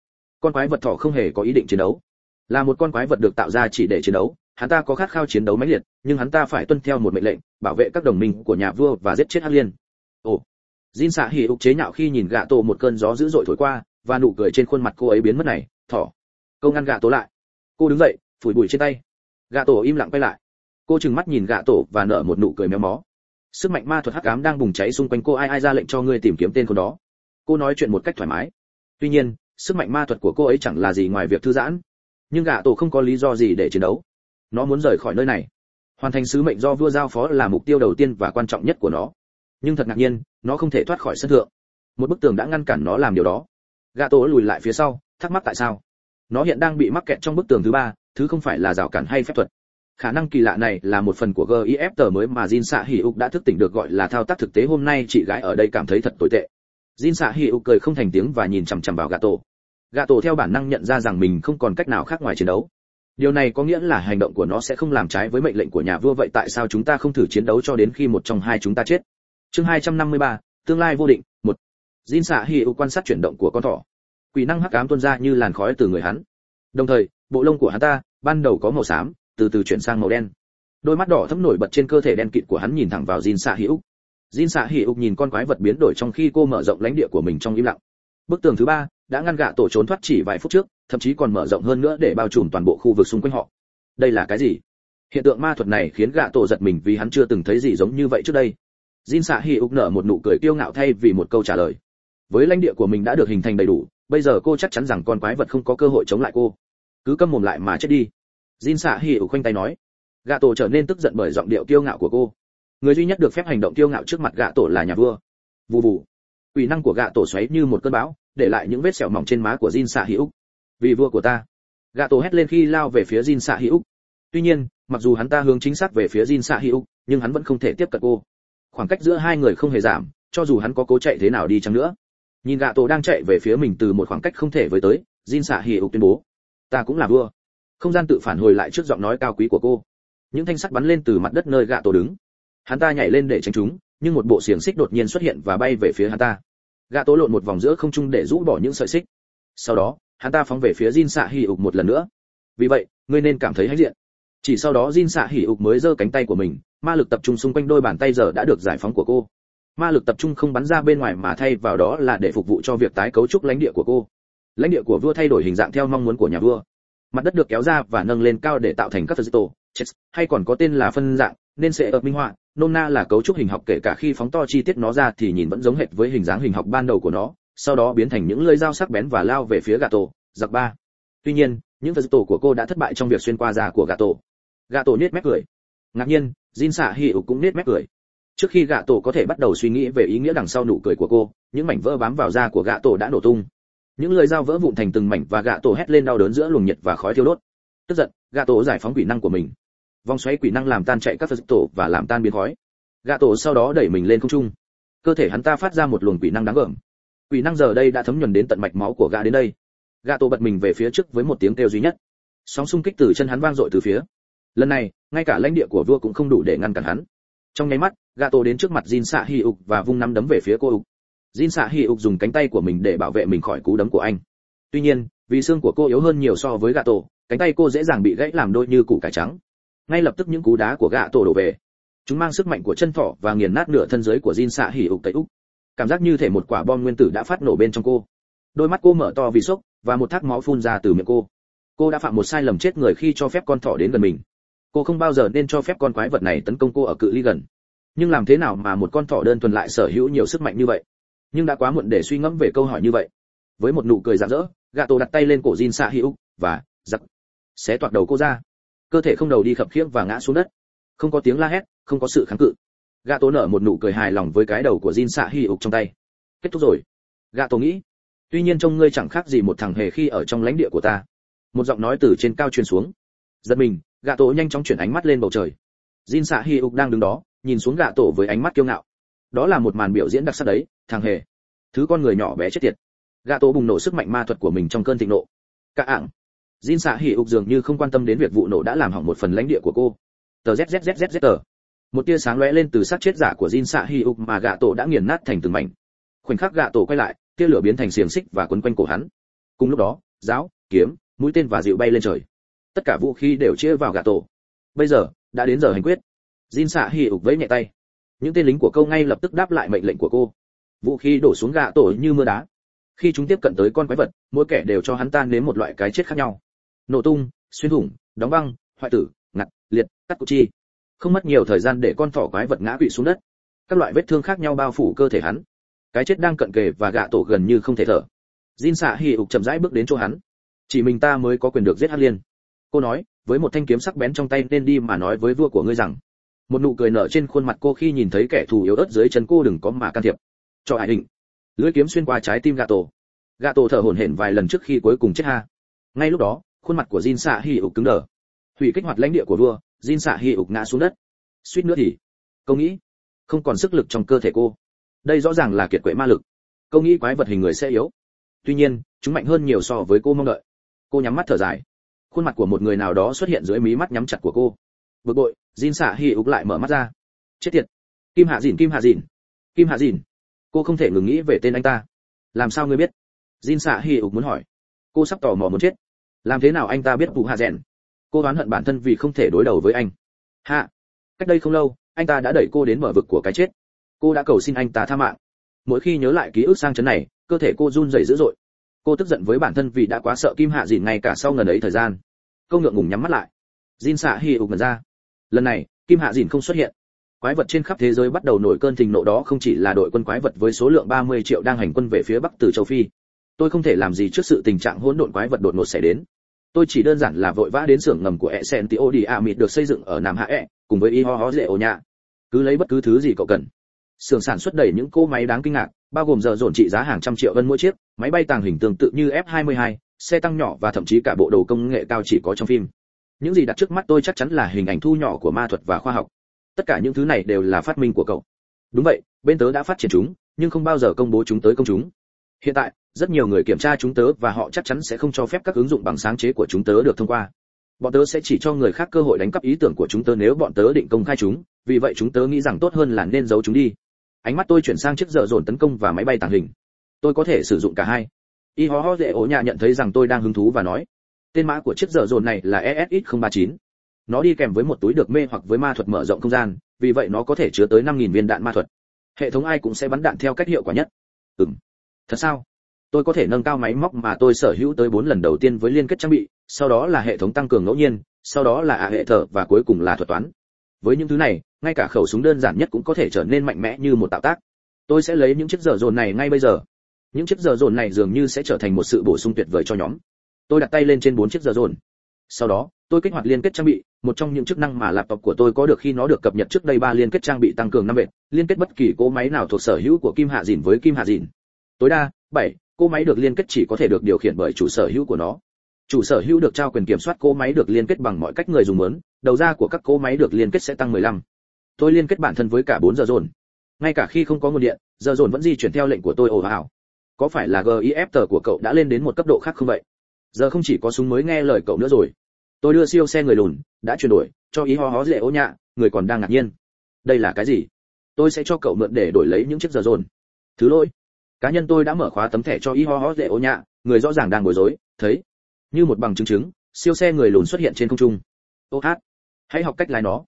con quái vật thỏ không hề có ý định chiến đấu. Là một con quái vật được tạo ra chỉ để chiến đấu, hắn ta có khát khao chiến đấu mãnh liệt, nhưng hắn ta phải tuân theo một mệnh lệnh, bảo vệ các đồng minh của nhà vua và giết chết hắc liên. Ồ, jin xạ hỉ ục chế nhạo khi nhìn gạ tổ một cơn gió dữ dội thổi qua, và nụ cười trên khuôn mặt cô ấy biến mất này. Thỏ câu ngăn gạ tổ lại. Cô đứng dậy, phủi bụi trên tay. Gạ tổ im lặng quay lại. Cô trừng mắt nhìn gạ tổ và nở một nụ cười méo mó. Sức mạnh ma thuật hắc ám đang bùng cháy xung quanh cô, ai ai ra lệnh cho ngươi tìm kiếm tên con đó. Cô nói chuyện một cách thoải mái. Tuy nhiên sức mạnh ma thuật của cô ấy chẳng là gì ngoài việc thư giãn. Nhưng gạ tổ không có lý do gì để chiến đấu. Nó muốn rời khỏi nơi này. Hoàn thành sứ mệnh do vua giao phó là mục tiêu đầu tiên và quan trọng nhất của nó. Nhưng thật ngạc nhiên, nó không thể thoát khỏi sân thượng. Một bức tường đã ngăn cản nó làm điều đó. Gạ tổ lùi lại phía sau, thắc mắc tại sao. Nó hiện đang bị mắc kẹt trong bức tường thứ ba, thứ không phải là rào cản hay phép thuật. Khả năng kỳ lạ này là một phần của gif tờ mới mà jin xạ hỉ ục đã thức tỉnh được gọi là thao tác thực tế hôm nay, chị gái ở đây cảm thấy thật tồi tệ jin xạ hỉ cười không thành tiếng và nhìn chằm chằm vào gà tổ gà tổ theo bản năng nhận ra rằng mình không còn cách nào khác ngoài chiến đấu. Điều này có nghĩa là hành động của nó sẽ không làm trái với mệnh lệnh của nhà vua vậy tại sao chúng ta không thử chiến đấu cho đến khi một trong hai chúng ta chết? Chương 253, tương lai vô định 1. jin xạ hi quan sát chuyển động của con thỏ. Quỷ năng hắc ám tuôn ra như làn khói từ người hắn. Đồng thời bộ lông của hắn ta ban đầu có màu xám từ từ chuyển sang màu đen. Đôi mắt đỏ thẫm nổi bật trên cơ thể đen kịt của hắn nhìn thẳng vào jin xạ hi jin xạ ục nhìn con quái vật biến đổi trong khi cô mở rộng lãnh địa của mình trong im lặng. Bức tường thứ ba đã ngăn gạ tổ trốn thoát chỉ vài phút trước, thậm chí còn mở rộng hơn nữa để bao trùm toàn bộ khu vực xung quanh họ. Đây là cái gì? Hiện tượng ma thuật này khiến gạ tổ giật mình vì hắn chưa từng thấy gì giống như vậy trước đây. Jin xạ Hỉ ục nở một nụ cười kiêu ngạo thay vì một câu trả lời. Với lãnh địa của mình đã được hình thành đầy đủ, bây giờ cô chắc chắn rằng con quái vật không có cơ hội chống lại cô. Cứ câm mồm lại mà chết đi. Jin xạ Hỉ ục khoanh tay nói. Gạ tổ trở nên tức giận bởi giọng điệu kiêu ngạo của cô người duy nhất được phép hành động kiêu ngạo trước mặt gạ tổ là nhà vua. Vù vù. Ủy năng của gạ tổ xoáy như một cơn bão, để lại những vết sẹo mỏng trên má của jin xạ hữu vì vua của ta. Gạ tổ hét lên khi lao về phía jin xạ hữu tuy nhiên, mặc dù hắn ta hướng chính xác về phía jin xạ hữu nhưng hắn vẫn không thể tiếp cận cô. Khoảng cách giữa hai người không hề giảm, cho dù hắn có cố chạy thế nào đi chăng nữa. Nhìn gạ tổ đang chạy về phía mình từ một khoảng cách không thể với tới, jin xạ hữu tuyên bố. Ta cũng là vua. Không gian tự phản hồi lại trước giọng nói cao quý của cô. Những thanh sắt bắn lên từ mặt đất nơi gạ tổ đứng hắn ta nhảy lên để tránh chúng, nhưng một bộ xiềng xích đột nhiên xuất hiện và bay về phía hắn ta. Gã tố lộn một vòng giữa không trung để rũ bỏ những sợi xích. Sau đó, hắn ta phóng về phía Jin xạ hỉ ục một lần nữa. Vì vậy, ngươi nên cảm thấy hãnh diện. Chỉ sau đó Jin xạ hỉ ục mới giơ cánh tay của mình, ma lực tập trung xung quanh đôi bàn tay giờ đã được giải phóng của cô. Ma lực tập trung không bắn ra bên ngoài mà thay vào đó là để phục vụ cho việc tái cấu trúc lãnh địa của cô. Lãnh địa của vua thay đổi hình dạng theo mong muốn của nhà vua. Mặt đất được kéo ra và nâng lên cao để tạo thành các phật hay còn có tên là phân dạng nên sẽ ở minh họa, nôm na là cấu trúc hình học kể cả khi phóng to chi tiết nó ra thì nhìn vẫn giống hệt với hình dáng hình học ban đầu của nó, sau đó biến thành những lưỡi dao sắc bén và lao về phía gà tổ giặc ba. Tuy nhiên, những vật tổ của cô đã thất bại trong việc xuyên qua da của gà tổ gà tổ nết mép cười. Ngạc nhiên, jin xạ hi ủ cũng nết mép cười. Trước khi gạ tổ có thể bắt đầu suy nghĩ về ý nghĩa đằng sau nụ cười của cô, những mảnh vỡ bám vào da của gạ tổ đã nổ tung. Những lưỡi dao vỡ vụn thành từng mảnh và gạ tổ hét lên đau đớn giữa luồng nhiệt và khói thiêu đốt. Tức giận gạ tổ giải phóng quỷ năng của mình vòng xoáy quỷ năng làm tan chạy các phật tổ và làm tan biến khói. Gạ tổ sau đó đẩy mình lên không trung. Cơ thể hắn ta phát ra một luồng quỷ năng đáng gờm. Quỷ năng giờ đây đã thấm nhuần đến tận mạch máu của gã đến đây. Gạ tổ bật mình về phía trước với một tiếng kêu duy nhất. Sóng xung kích từ chân hắn vang dội từ phía. Lần này, ngay cả lãnh địa của vua cũng không đủ để ngăn cản hắn. Trong nháy mắt gạ tổ đến trước mặt jin xạ hy ục và vung nắm đấm về phía cô ục jin xạ hy ục dùng cánh tay của mình để bảo vệ mình khỏi cú đấm của anh. Tuy nhiên, vì xương của cô yếu hơn nhiều so với gạ tổ, cánh tay cô dễ dàng bị gãy làm đôi như củ cải trắng ngay lập tức những cú đá của gạ tổ đổ về. Chúng mang sức mạnh của chân thỏ và nghiền nát nửa thân dưới của jin xạ hỉ ục tây úc. Cảm giác như thể một quả bom nguyên tử đã phát nổ bên trong cô. Đôi mắt cô mở to vì sốc, và một thác máu phun ra từ miệng cô. Cô đã phạm một sai lầm chết người khi cho phép con thỏ đến gần mình. Cô không bao giờ nên cho phép con quái vật này tấn công cô ở cự ly gần. Nhưng làm thế nào mà một con thỏ đơn thuần lại sở hữu nhiều sức mạnh như vậy? Nhưng đã quá muộn để suy ngẫm về câu hỏi như vậy. Với một nụ cười rạng rỡ gạ tổ đặt tay lên cổ jin xạ hữu và giặc xé toạc đầu cô ra cơ thể không đầu đi khập khiễng và ngã xuống đất. Không có tiếng la hét, không có sự kháng cự. Gã tổ nở một nụ cười hài lòng với cái đầu của jin xạ hy ục trong tay. Kết thúc rồi. Gã tổ nghĩ, tuy nhiên trông ngươi chẳng khác gì một thằng hề khi ở trong lãnh địa của ta. Một giọng nói từ trên cao truyền xuống. Giật mình, gã tổ nhanh chóng chuyển ánh mắt lên bầu trời. Jin xạ hy ục đang đứng đó, nhìn xuống gã tổ với ánh mắt kiêu ngạo. Đó là một màn biểu diễn đặc sắc đấy, thằng hề. Thứ con người nhỏ bé chết tiệt. Gã tổ bùng nổ sức mạnh ma thuật của mình trong cơn thịnh nộ. Cả ảng jin xạ hi ục dường như không quan tâm đến việc vụ nổ đã làm hỏng một phần lãnh địa của cô. Tờ zzzzz tờ một tia sáng lóe lên từ xác chết giả của jin xạ hi ục mà gạ tổ đã nghiền nát thành từng mảnh. Khoảnh khắc gạ tổ quay lại, tia lửa biến thành xiềng xích và quấn quanh cổ hắn. Cùng lúc đó, giáo, kiếm, mũi tên và dịu bay lên trời. Tất cả vũ khí đều chia vào gạ tổ. Bây giờ, đã đến giờ hành quyết. Jin xạ hi ục vẫy nhẹ tay. Những tên lính của câu ngay lập tức đáp lại mệnh lệnh của cô. Vũ khí đổ xuống gạ tổ như mưa đá. Khi chúng tiếp cận tới con quái vật, mỗi kẻ đều cho hắn ta nếm một loại cái chết khác nhau nổ tung, xuyên thủng, đóng băng, hoại tử, ngặt, liệt, cắt cụt chi. Không mất nhiều thời gian để con thỏ quái vật ngã quỵ xuống đất. Các loại vết thương khác nhau bao phủ cơ thể hắn. Cái chết đang cận kề và gạ tổ gần như không thể thở. Jin xạ hì ục chậm rãi bước đến chỗ hắn. Chỉ mình ta mới có quyền được giết hắn liên. Cô nói, với một thanh kiếm sắc bén trong tay nên đi mà nói với vua của ngươi rằng. Một nụ cười nở trên khuôn mặt cô khi nhìn thấy kẻ thù yếu ớt dưới chân cô đừng có mà can thiệp. Cho hải định. Lưỡi kiếm xuyên qua trái tim gạ tổ. Gạ tổ thở hổn hển vài lần trước khi cuối cùng chết ha. Ngay lúc đó khuôn mặt của jin xạ Hỉ ục cứng đờ. Hủy kích hoạt lãnh địa của vua jin xạ Hỉ ục ngã xuống đất. Suýt nữa thì câu nghĩ không còn sức lực trong cơ thể cô. Đây rõ ràng là kiệt quệ ma lực. Câu nghĩ quái vật hình người sẽ yếu. Tuy nhiên chúng mạnh hơn nhiều so với cô mong đợi. Cô nhắm mắt thở dài. Khuôn mặt của một người nào đó xuất hiện dưới mí mắt nhắm chặt của cô. Bực bội jin xạ Hỉ ục lại mở mắt ra. Chết tiệt. Kim hạ Dĩn, kim hạ Dĩn. kim hạ Dĩn. cô không thể ngừng nghĩ về tên anh ta. Làm sao ngươi biết? Jin xạ Hỉ ục muốn hỏi. Cô sắp tò mò muốn chết làm thế nào anh ta biết vụ hạ rèn? Cô đoán hận bản thân vì không thể đối đầu với anh. Hạ. Cách đây không lâu, anh ta đã đẩy cô đến mở vực của cái chết. Cô đã cầu xin anh ta tha mạng. Mỗi khi nhớ lại ký ức sang chấn này, cơ thể cô run rẩy dữ dội. Cô tức giận với bản thân vì đã quá sợ kim hạ dìn ngay cả sau ngần ấy thời gian. Câu ngượng ngùng nhắm mắt lại. Jin xạ hi ục ngần ra. Lần này, kim hạ dìn không xuất hiện. Quái vật trên khắp thế giới bắt đầu nổi cơn thịnh nộ đó không chỉ là đội quân quái vật với số lượng 30 triệu đang hành quân về phía bắc từ châu phi. Tôi không thể làm gì trước sự tình trạng hỗn độn quái vật đột ngột xảy đến tôi chỉ đơn giản là vội vã đến xưởng ngầm của Essentio di Amit được xây dựng ở Nam Hạ E, cùng với y Ho Dệ Nhà. Cứ lấy bất cứ thứ gì cậu cần. Xưởng sản xuất đầy những cô máy đáng kinh ngạc, bao gồm giờ dồn trị giá hàng trăm triệu vân mỗi chiếc, máy bay tàng hình tương tự như F22, xe tăng nhỏ và thậm chí cả bộ đồ công nghệ cao chỉ có trong phim. Những gì đặt trước mắt tôi chắc chắn là hình ảnh thu nhỏ của ma thuật và khoa học. Tất cả những thứ này đều là phát minh của cậu. Đúng vậy, bên tớ đã phát triển chúng, nhưng không bao giờ công bố chúng tới công chúng. Hiện tại, rất nhiều người kiểm tra chúng tớ và họ chắc chắn sẽ không cho phép các ứng dụng bằng sáng chế của chúng tớ được thông qua. Bọn tớ sẽ chỉ cho người khác cơ hội đánh cắp ý tưởng của chúng tớ nếu bọn tớ định công khai chúng vì vậy chúng tớ nghĩ rằng tốt hơn là nên giấu chúng đi. Ánh mắt tôi chuyển sang chiếc dở dồn tấn công và máy bay tàng hình. Tôi có thể sử dụng cả hai. Y ho ho dễ ố nhà nhận thấy rằng tôi đang hứng thú và nói tên mã của chiếc dở dồn này là esx 039 nó đi kèm với một túi được mê hoặc với ma thuật mở rộng không gian vì vậy nó có thể chứa tới 5.000 viên đạn ma thuật. Hệ thống ai cũng sẽ bắn đạn theo cách hiệu quả nhất. Ừm thật sao tôi có thể nâng cao máy móc mà tôi sở hữu tới 4 lần đầu tiên với liên kết trang bị, sau đó là hệ thống tăng cường ngẫu nhiên, sau đó là ạ hệ thở và cuối cùng là thuật toán. Với những thứ này, ngay cả khẩu súng đơn giản nhất cũng có thể trở nên mạnh mẽ như một tạo tác. Tôi sẽ lấy những chiếc giờ dồn này ngay bây giờ. Những chiếc giờ dồn này dường như sẽ trở thành một sự bổ sung tuyệt vời cho nhóm. Tôi đặt tay lên trên bốn chiếc giờ dồn. Sau đó, tôi kích hoạt liên kết trang bị, một trong những chức năng mà laptop của tôi có được khi nó được cập nhật trước đây ba liên kết trang bị tăng cường năm bệt, liên kết bất kỳ cỗ máy nào thuộc sở hữu của Kim Hạ Dìn với Kim Hạ Dìn. Tối đa, bảy. cô máy được liên kết chỉ có thể được điều khiển bởi chủ sở hữu của nó. Chủ sở hữu được trao quyền kiểm soát cô máy được liên kết bằng mọi cách người dùng muốn đầu ra của các cô máy được liên kết sẽ tăng 15. tôi liên kết bản thân với cả 4 giờ dồn. Ngay cả khi không có nguồn điện giờ dồn vẫn di chuyển theo lệnh của tôi ồ ào. Có phải là gif tờ của cậu đã lên đến một cấp độ khác không vậy? Giờ không chỉ có súng mới nghe lời cậu nữa rồi. Tôi đưa siêu xe người lùn đã chuyển đổi cho ý ho hó dễ ô nhạ người còn đang ngạc nhiên. Đây là cái gì? Tôi sẽ cho cậu mượn để đổi lấy những chiếc giờ dồn. Thứ lỗi cá nhân tôi đã mở khóa tấm thẻ cho y ho ho dễ ô nhạ, người rõ ràng đang bối rối, thấy, như một bằng chứng chứng, siêu xe người lùn xuất hiện trên không trung. Ô hát, hãy học cách lái nó.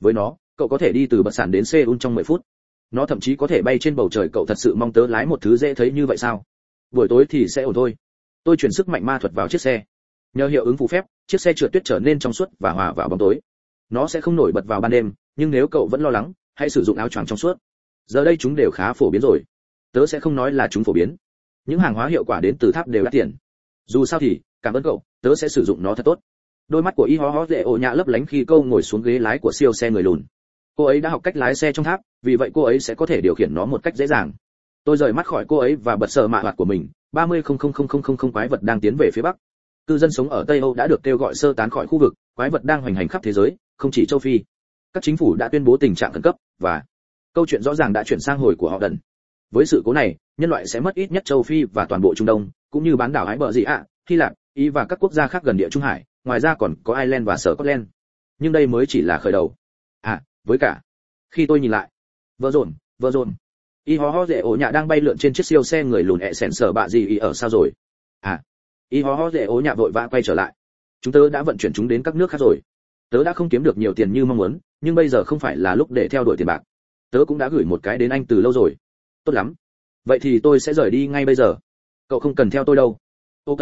Với nó, cậu có thể đi từ bậc sản đến seoul trong 10 phút. Nó thậm chí có thể bay trên bầu trời, cậu thật sự mong tớ lái một thứ dễ thấy như vậy sao? Buổi tối thì sẽ ổn thôi. Tôi chuyển sức mạnh ma thuật vào chiếc xe. Nhờ hiệu ứng phù phép, chiếc xe trượt tuyết trở nên trong suốt và hòa vào bóng tối. Nó sẽ không nổi bật vào ban đêm, nhưng nếu cậu vẫn lo lắng, hãy sử dụng áo choàng trong suốt. Giờ đây chúng đều khá phổ biến rồi tớ sẽ không nói là chúng phổ biến. Những hàng hóa hiệu quả đến từ tháp đều đắt tiền. Dù sao thì, cảm ơn cậu, tớ sẽ sử dụng nó thật tốt. Đôi mắt của y ho ho dễ ổ nhạ lấp lánh khi câu ngồi xuống ghế lái của siêu xe người lùn. Cô ấy đã học cách lái xe trong tháp, vì vậy cô ấy sẽ có thể điều khiển nó một cách dễ dàng. Tôi rời mắt khỏi cô ấy và bật sợ mạ hoạt của mình, ba mươi không không không không không không quái vật đang tiến về phía bắc. Cư dân sống ở tây âu đã được kêu gọi sơ tán khỏi khu vực, quái vật đang hoành hành khắp thế giới, không chỉ châu phi. Các chính phủ đã tuyên bố tình trạng khẩn cấp, và câu chuyện rõ ràng đã chuyển sang hồi của họ đần với sự cố này, nhân loại sẽ mất ít nhất châu phi và toàn bộ trung đông, cũng như bán đảo ái bờ gì ạ, hy lạp, ý và các quốc gia khác gần địa trung hải, ngoài ra còn có ireland và sở scotland. Nhưng đây mới chỉ là khởi đầu. À với cả, khi tôi nhìn lại, vợ dồn vợ dồn. Y ho ho dễ ổ nhạ đang bay lượn trên chiếc siêu xe người lùn ẹ sẻn sở bạ gì y ở sao rồi? À y ho ho dễ ổ nhạ vội vã quay trở lại. Chúng tớ đã vận chuyển chúng đến các nước khác rồi. Tớ đã không kiếm được nhiều tiền như mong muốn, nhưng bây giờ không phải là lúc để theo đuổi tiền bạc. Tớ cũng đã gửi một cái đến anh từ lâu rồi tốt lắm. Vậy thì tôi sẽ rời đi ngay bây giờ. Cậu không cần theo tôi đâu. Ok.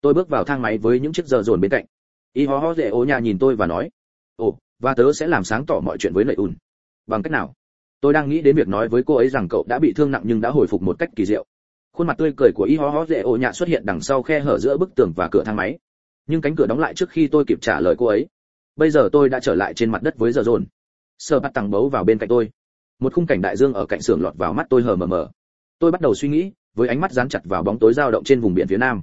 Tôi bước vào thang máy với những chiếc giờ dồn bên cạnh. Y ho ho dễ ố nhà nhìn tôi và nói, ồ, và tớ sẽ làm sáng tỏ mọi chuyện với lợi ùn. Bằng cách nào? Tôi đang nghĩ đến việc nói với cô ấy rằng cậu đã bị thương nặng nhưng đã hồi phục một cách kỳ diệu. Khuôn mặt tươi cười của y ho ho dễ ố nhà xuất hiện đằng sau khe hở giữa bức tường và cửa thang máy. Nhưng cánh cửa đóng lại trước khi tôi kịp trả lời cô ấy. Bây giờ tôi đã trở lại trên mặt đất với giờ dồn. Sơ bắt tăng bấu vào bên cạnh tôi một khung cảnh đại dương ở cạnh sườn lọt vào mắt tôi hờ mờ mờ. Tôi bắt đầu suy nghĩ, với ánh mắt dán chặt vào bóng tối dao động trên vùng biển phía nam.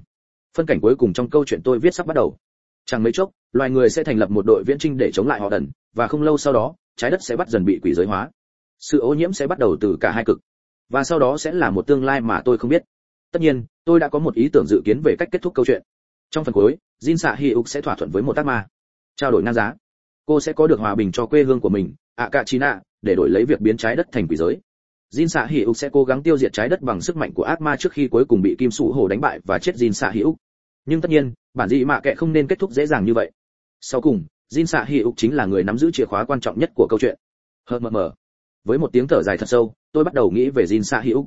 Phân cảnh cuối cùng trong câu chuyện tôi viết sắp bắt đầu. Chẳng mấy chốc, loài người sẽ thành lập một đội viễn trinh để chống lại họ đần và không lâu sau đó, trái đất sẽ bắt dần bị quỷ giới hóa. Sự ô nhiễm sẽ bắt đầu từ cả hai cực. Và sau đó sẽ là một tương lai mà tôi không biết. Tất nhiên, tôi đã có một ý tưởng dự kiến về cách kết thúc câu chuyện. Trong phần cuối, jin xạ hi ục sẽ thỏa thuận với một tác ma. Trao đổi ngang giá. Cô sẽ có được hòa bình cho quê hương của mình ạ cạ chi nạ để đổi lấy việc biến trái đất thành quỷ giới Jin Sa Hỉ Úc sẽ cố gắng tiêu diệt trái đất bằng sức mạnh của ác ma trước khi cuối cùng bị Kim Sủ Hồ đánh bại và chết Jin Sa Hỉ Úc. Nhưng tất nhiên, bản dị mạ kệ không nên kết thúc dễ dàng như vậy. Sau cùng, Jin Sa Hỉ Úc chính là người nắm giữ chìa khóa quan trọng nhất của câu chuyện. Hờ mờ mờ. Với một tiếng thở dài thật sâu, tôi bắt đầu nghĩ về Jin Sa Hỉ Úc.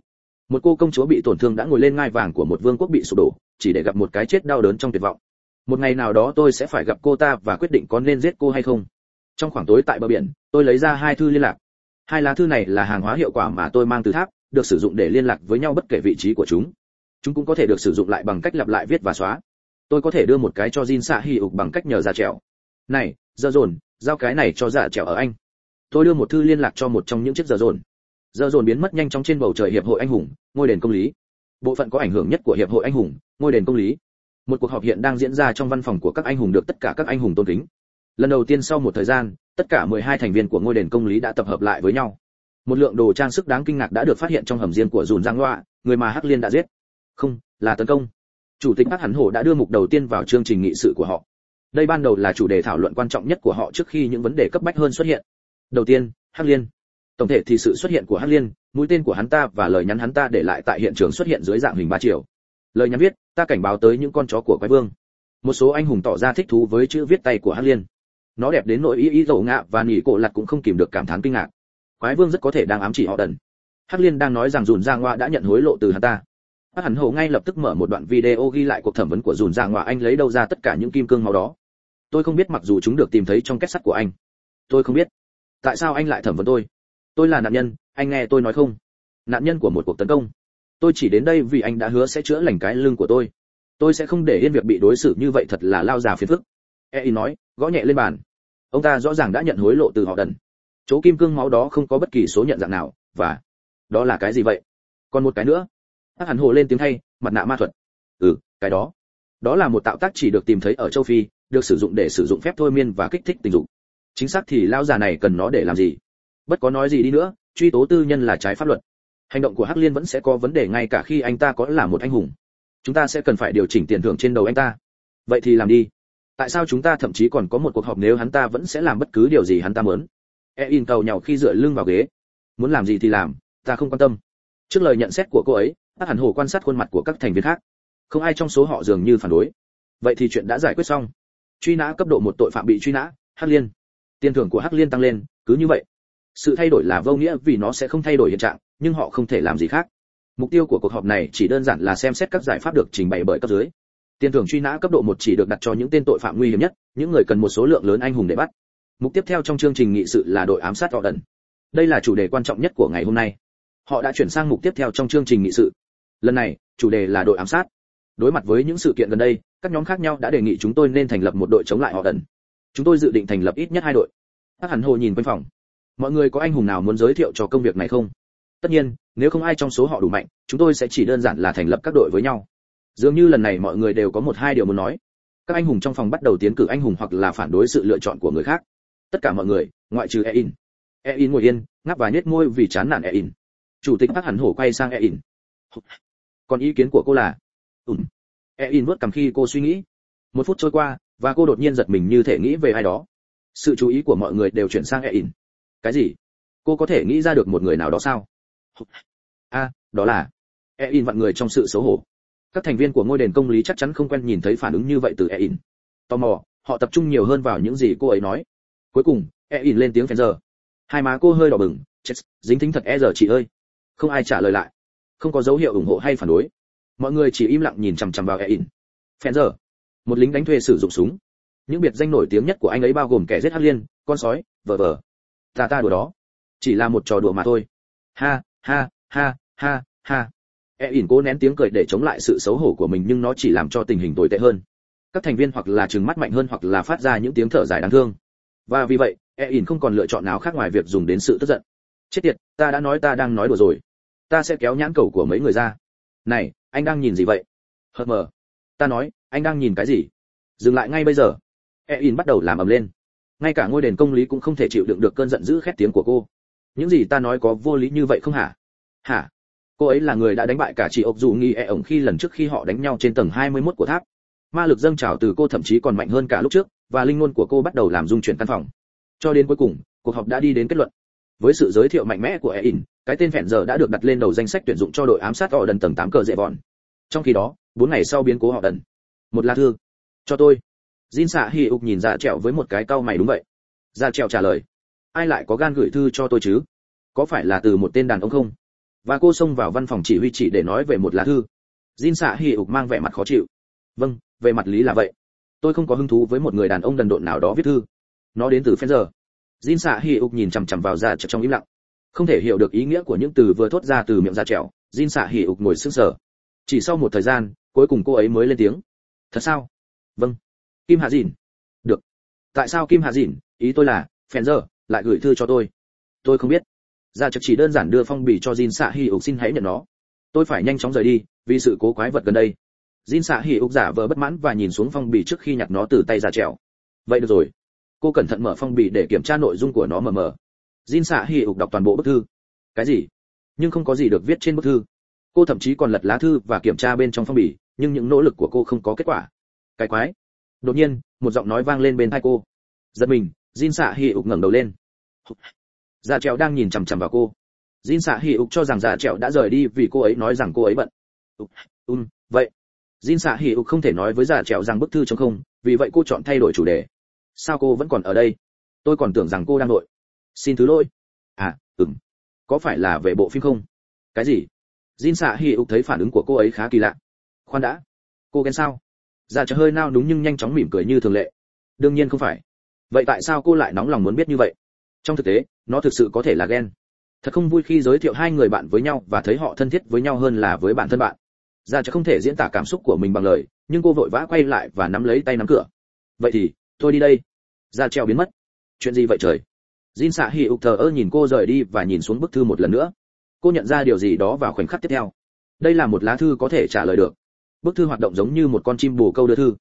Một cô công chúa bị tổn thương đã ngồi lên ngai vàng của một vương quốc bị sụp đổ, chỉ để gặp một cái chết đau đớn trong tuyệt vọng. Một ngày nào đó tôi sẽ phải gặp cô ta và quyết định có nên giết cô hay không. Trong khoảng tối tại bờ biển, tôi lấy ra hai thư liên lạc, hai lá thư này là hàng hóa hiệu quả mà tôi mang từ tháp, được sử dụng để liên lạc với nhau bất kể vị trí của chúng. Chúng cũng có thể được sử dụng lại bằng cách lặp lại viết và xóa. Tôi có thể đưa một cái cho Jin xạ hi ục bằng cách nhờ giả trèo này, giờ dồn, giao cái này cho giả trèo ở anh. Tôi đưa một thư liên lạc cho một trong những chiếc giờ dồn. Giờ dồn biến mất nhanh chóng trên bầu trời hiệp hội anh hùng, ngôi đền công lý. Bộ phận có ảnh hưởng nhất của hiệp hội anh hùng, ngôi đền công lý. Một cuộc họp hiện đang diễn ra trong văn phòng của các anh hùng được tất cả các anh hùng tôn kính. Lần đầu tiên sau một thời gian tất cả 12 thành viên của ngôi đền công lý đã tập hợp lại với nhau. Một lượng đồ trang sức đáng kinh ngạc đã được phát hiện trong hầm riêng của dùn giang loa người mà hắc liên đã giết. Không, là tấn công. Chủ tịch hắc Hắn hổ đã đưa mục đầu tiên vào chương trình nghị sự của họ. Đây ban đầu là chủ đề thảo luận quan trọng nhất của họ trước khi những vấn đề cấp bách hơn xuất hiện. Đầu tiên, hắc liên. Tổng thể thì sự xuất hiện của hắc liên, mũi tên của hắn ta và lời nhắn hắn ta để lại tại hiện trường xuất hiện dưới dạng hình ba chiều. Lời nhắn viết, ta cảnh báo tới những con chó của quái vương. Một số anh hùng tỏ ra thích thú với chữ viết tay của hắc liên nó đẹp đến nỗi ý ý dầu ngạ và nỉ cổ lặt cũng không kìm được cảm thán kinh ngạc. Quái vương rất có thể đang ám chỉ họ đần. Hắc liên đang nói rằng dùn dạ giang ngoa đã nhận hối lộ từ hắn ta. Bác hẳn hổ ngay lập tức mở một đoạn video ghi lại cuộc thẩm vấn của dùn dạ giang ngoa anh lấy đâu ra tất cả những kim cương màu đó? Tôi không biết, mặc dù chúng được tìm thấy trong kết sắt của anh. Tôi không biết. Tại sao anh lại thẩm vấn tôi? Tôi là nạn nhân, anh nghe tôi nói không? Nạn nhân của một cuộc tấn công. Tôi chỉ đến đây vì anh đã hứa sẽ chữa lành cái lưng của tôi. Tôi sẽ không để yên việc bị đối xử như vậy thật là lao già phiền phức e nói, gõ nhẹ lên bàn. Ông ta rõ ràng đã nhận hối lộ từ họ đần. Chỗ kim cương máu đó không có bất kỳ số nhận dạng nào, và đó là cái gì vậy? Còn một cái nữa. Hắc hẳn hồ lên tiếng thay, mặt nạ ma thuật. Ừ cái đó. Đó là một tạo tác chỉ được tìm thấy ở châu phi, được sử dụng để sử dụng phép thôi miên và kích thích tình dục. Chính xác thì lao già này cần nó để làm gì? Bất có nói gì đi nữa, truy tố tư nhân là trái pháp luật. Hành động của hắc liên vẫn sẽ có vấn đề ngay cả khi anh ta có là một anh hùng. Chúng ta sẽ cần phải điều chỉnh tiền thưởng trên đầu anh ta. Vậy thì làm đi tại sao chúng ta thậm chí còn có một cuộc họp nếu hắn ta vẫn sẽ làm bất cứ điều gì hắn ta muốn? E in cầu nhau khi dựa lưng vào ghế. Muốn làm gì thì làm, ta không quan tâm. Trước lời nhận xét của cô ấy bác hẳn hồ quan sát khuôn mặt của các thành viên khác. Không ai trong số họ dường như phản đối. Vậy thì chuyện đã giải quyết xong. Truy nã cấp độ một tội phạm bị truy nã, hắc liên. Tiền thưởng của hắc liên tăng lên, cứ như vậy. Sự thay đổi là vô nghĩa vì nó sẽ không thay đổi hiện trạng, nhưng họ không thể làm gì khác. Mục tiêu của cuộc họp này chỉ đơn giản là xem xét các giải pháp được trình bày bởi cấp dưới tiền thưởng truy nã cấp độ một chỉ được đặt cho những tên tội phạm nguy hiểm nhất, những người cần một số lượng lớn anh hùng để bắt. Mục tiếp theo trong chương trình nghị sự là đội ám sát họ đần. Đây là chủ đề quan trọng nhất của ngày hôm nay. Họ đã chuyển sang mục tiếp theo trong chương trình nghị sự. Lần này, chủ đề là đội ám sát. Đối mặt với những sự kiện gần đây, các nhóm khác nhau đã đề nghị chúng tôi nên thành lập một đội chống lại họ đần. Chúng tôi dự định thành lập ít nhất hai đội. Các hẳn hồ nhìn quanh phòng. Mọi người có anh hùng nào muốn giới thiệu cho công việc này không? Tất nhiên, nếu không ai trong số họ đủ mạnh, chúng tôi sẽ chỉ đơn giản là thành lập các đội với nhau dường như lần này mọi người đều có một hai điều muốn nói. Các anh hùng trong phòng bắt đầu tiến cử anh hùng hoặc là phản đối sự lựa chọn của người khác. Tất cả mọi người, ngoại trừ ein. Ein ngồi yên, ngáp và nhếch môi vì chán nản ein. Chủ tịch bác hẳn hổ quay sang ein. Còn ý kiến của cô là? Ừm. Ein vớt cầm khi cô suy nghĩ. Một phút trôi qua, và cô đột nhiên giật mình như thể nghĩ về ai đó. Sự chú ý của mọi người đều chuyển sang ein. Cái gì? Cô có thể nghĩ ra được một người nào đó sao? A, đó là ein vặn người trong sự xấu hổ các thành viên của ngôi đền công lý chắc chắn không quen nhìn thấy phản ứng như vậy từ ein. Tò mò, họ tập trung nhiều hơn vào những gì cô ấy nói. Cuối cùng, ein lên tiếng phèn giờ. Hai má cô hơi đỏ bừng, chết, dính thính thật e giờ chị ơi. Không ai trả lời lại. Không có dấu hiệu ủng hộ hay phản đối. Mọi người chỉ im lặng nhìn chằm chằm vào ein. Phèn giờ. Một lính đánh thuê sử dụng súng. Những biệt danh nổi tiếng nhất của anh ấy bao gồm kẻ giết hắc liên, con sói, vờ vờ. Ta ta đùa đó. Chỉ là một trò đùa mà thôi. Ha ha ha ha ha e ỉn cố nén tiếng cười để chống lại sự xấu hổ của mình nhưng nó chỉ làm cho tình hình tồi tệ hơn. Các thành viên hoặc là trừng mắt mạnh hơn hoặc là phát ra những tiếng thở dài đáng thương. Và vì vậy e ỉn không còn lựa chọn nào khác ngoài việc dùng đến sự tức giận. Chết tiệt, ta đã nói ta đang nói đùa rồi. Ta sẽ kéo nhãn cầu của mấy người ra. Này, anh đang nhìn gì vậy? Hờ mờ. Ta nói, anh đang nhìn cái gì? Dừng lại ngay bây giờ. E ỉn bắt đầu làm ầm lên. Ngay cả ngôi đền công lý cũng không thể chịu đựng được cơn giận dữ khét tiếng của cô. Những gì ta nói có vô lý như vậy không hả? Hả? Cô ấy là người đã đánh bại cả chị ốc dù nghi e ổng khi lần trước khi họ đánh nhau trên tầng 21 của tháp ma lực dâng trào từ cô thậm chí còn mạnh hơn cả lúc trước và linh ngôn của cô bắt đầu làm rung chuyển căn phòng cho đến cuối cùng cuộc họp đã đi đến kết luận với sự giới thiệu mạnh mẽ của E-In, cái tên phèn giờ đã được đặt lên đầu danh sách tuyển dụng cho đội ám sát họ đần tầng 8 cờ dễ vòn. Trong khi đó, bốn ngày sau biến cố họ đần. Một lá thư. Cho tôi. Jin xạ hi ục nhìn dạ trẹo với một cái cau mày đúng vậy. Dạ trẹo trả lời. Ai lại có gan gửi thư cho tôi chứ? Có phải là từ một tên đàn ông không? Và cô xông vào văn phòng chỉ huy chỉ để nói về một lá thư. Jin xạ Hỉ ục mang vẻ mặt khó chịu. Vâng, về mặt lý là vậy. Tôi không có hứng thú với một người đàn ông đần độn nào đó viết thư. Nó đến từ Fenzer Jin xạ Hỉ ục nhìn chằm chằm vào ra trong im lặng. Không thể hiểu được ý nghĩa của những từ vừa thốt ra từ miệng ra trẻo Jin xạ Hỉ ục ngồi sững sờ. Chỉ sau một thời gian, cuối cùng cô ấy mới lên tiếng. Thật sao? Vâng. Kim Hạ Dìn. Được. Tại sao Kim Hạ Dìn? Ý tôi là, Fenzer lại gửi thư cho tôi. Tôi không biết gia trẹo chỉ đơn giản đưa phong bì cho Jin Sạ Hỉ ục xin hãy nhận nó. Tôi phải nhanh chóng rời đi, vì sự cố quái vật gần đây. Jin Sạ Hỉ ục giả vờ bất mãn và nhìn xuống phong bì trước khi nhặt nó từ tay dạ trèo. Vậy được rồi, cô cẩn thận mở phong bì để kiểm tra nội dung của nó mờ mờ. Jin Sạ Hỉ ục đọc toàn bộ bức thư. Cái gì? Nhưng không có gì được viết trên bức thư. Cô thậm chí còn lật lá thư và kiểm tra bên trong phong bì nhưng những nỗ lực của cô không có kết quả. Cái quái. Đột nhiên một giọng nói vang lên bên tai cô. Giật mình jin Sạ Hỉ ục ngẩng đầu lên dạ trèo đang nhìn chằm chằm vào cô. Jin Sạ Hỉ ục cho rằng dạ trèo đã rời đi vì cô ấy nói rằng cô ấy bận. Ừm, um, vậy. Jin Sạ Hỉ ục không thể nói với dạ trèo rằng bức thư trống không vì vậy cô chọn thay đổi chủ đề. Sao cô vẫn còn ở đây? Tôi còn tưởng rằng cô đang nội xin thứ lỗi. À ừm. Có phải là về bộ phim không? Cái gì? Jin Sạ Hỉ ục thấy phản ứng của cô ấy khá kỳ lạ. Khoan đã. Cô ghen sao? Dạ cho hơi nao núng nhưng nhanh chóng mỉm cười như thường lệ. Đương nhiên không phải. Vậy tại sao cô lại nóng lòng muốn biết như vậy? Trong thực tế, nó thực sự có thể là ghen. Thật không vui khi giới thiệu hai người bạn với nhau và thấy họ thân thiết với nhau hơn là với bản thân bạn. Ra cho không thể diễn tả cảm xúc của mình bằng lời, nhưng cô vội vã quay lại và nắm lấy tay nắm cửa. Vậy thì, tôi đi đây. Ra treo biến mất. Chuyện gì vậy trời? Jin xạ hỉ ục thờ ơ nhìn cô rời đi và nhìn xuống bức thư một lần nữa. Cô nhận ra điều gì đó vào khoảnh khắc tiếp theo. Đây là một lá thư có thể trả lời được. Bức thư hoạt động giống như một con chim bồ câu đưa thư.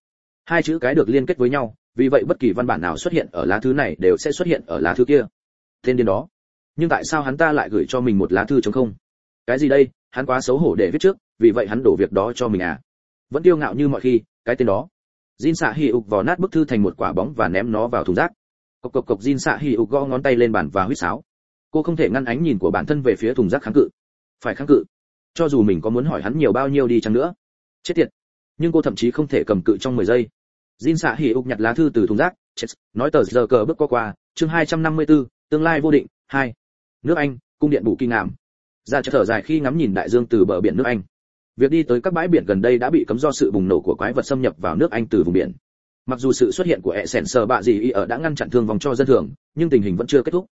Hai chữ cái được liên kết với nhau vì vậy bất kỳ văn bản nào xuất hiện ở lá thư này đều sẽ xuất hiện ở lá thư kia. Tên điên đó. Nhưng tại sao hắn ta lại gửi cho mình một lá thư chống không? Cái gì đây? Hắn quá xấu hổ để viết trước, vì vậy hắn đổ việc đó cho mình à? Vẫn kiêu ngạo như mọi khi, cái tên đó. Jin xạ hì ục vò nát bức thư thành một quả bóng và ném nó vào thùng rác. Cộc cộc cộc, Jin xạ hì ục gõ ngón tay lên bàn và huýt sáo. Cô không thể ngăn ánh nhìn của bản thân về phía thùng rác kháng cự. Phải kháng cự. Cho dù mình có muốn hỏi hắn nhiều bao nhiêu đi chăng nữa. Chết tiệt. Nhưng cô thậm chí không thể cầm cự trong 10 giây. Jin xạ hỉ ục nhặt lá thư từ thùng rác. Chết nói tờ giờ cờ bước qua qua chương 254, tương lai vô định hai. Nước anh cung điện bù kinh ngạm. ra cho thở dài khi ngắm nhìn đại dương từ bờ biển nước anh. Việc đi tới các bãi biển gần đây đã bị cấm do sự bùng nổ của quái vật xâm nhập vào nước anh từ vùng biển. Mặc dù sự xuất hiện của hệ sẻn sờ bạ gì ở đã ngăn chặn thương vong cho dân thường nhưng tình hình vẫn chưa kết thúc.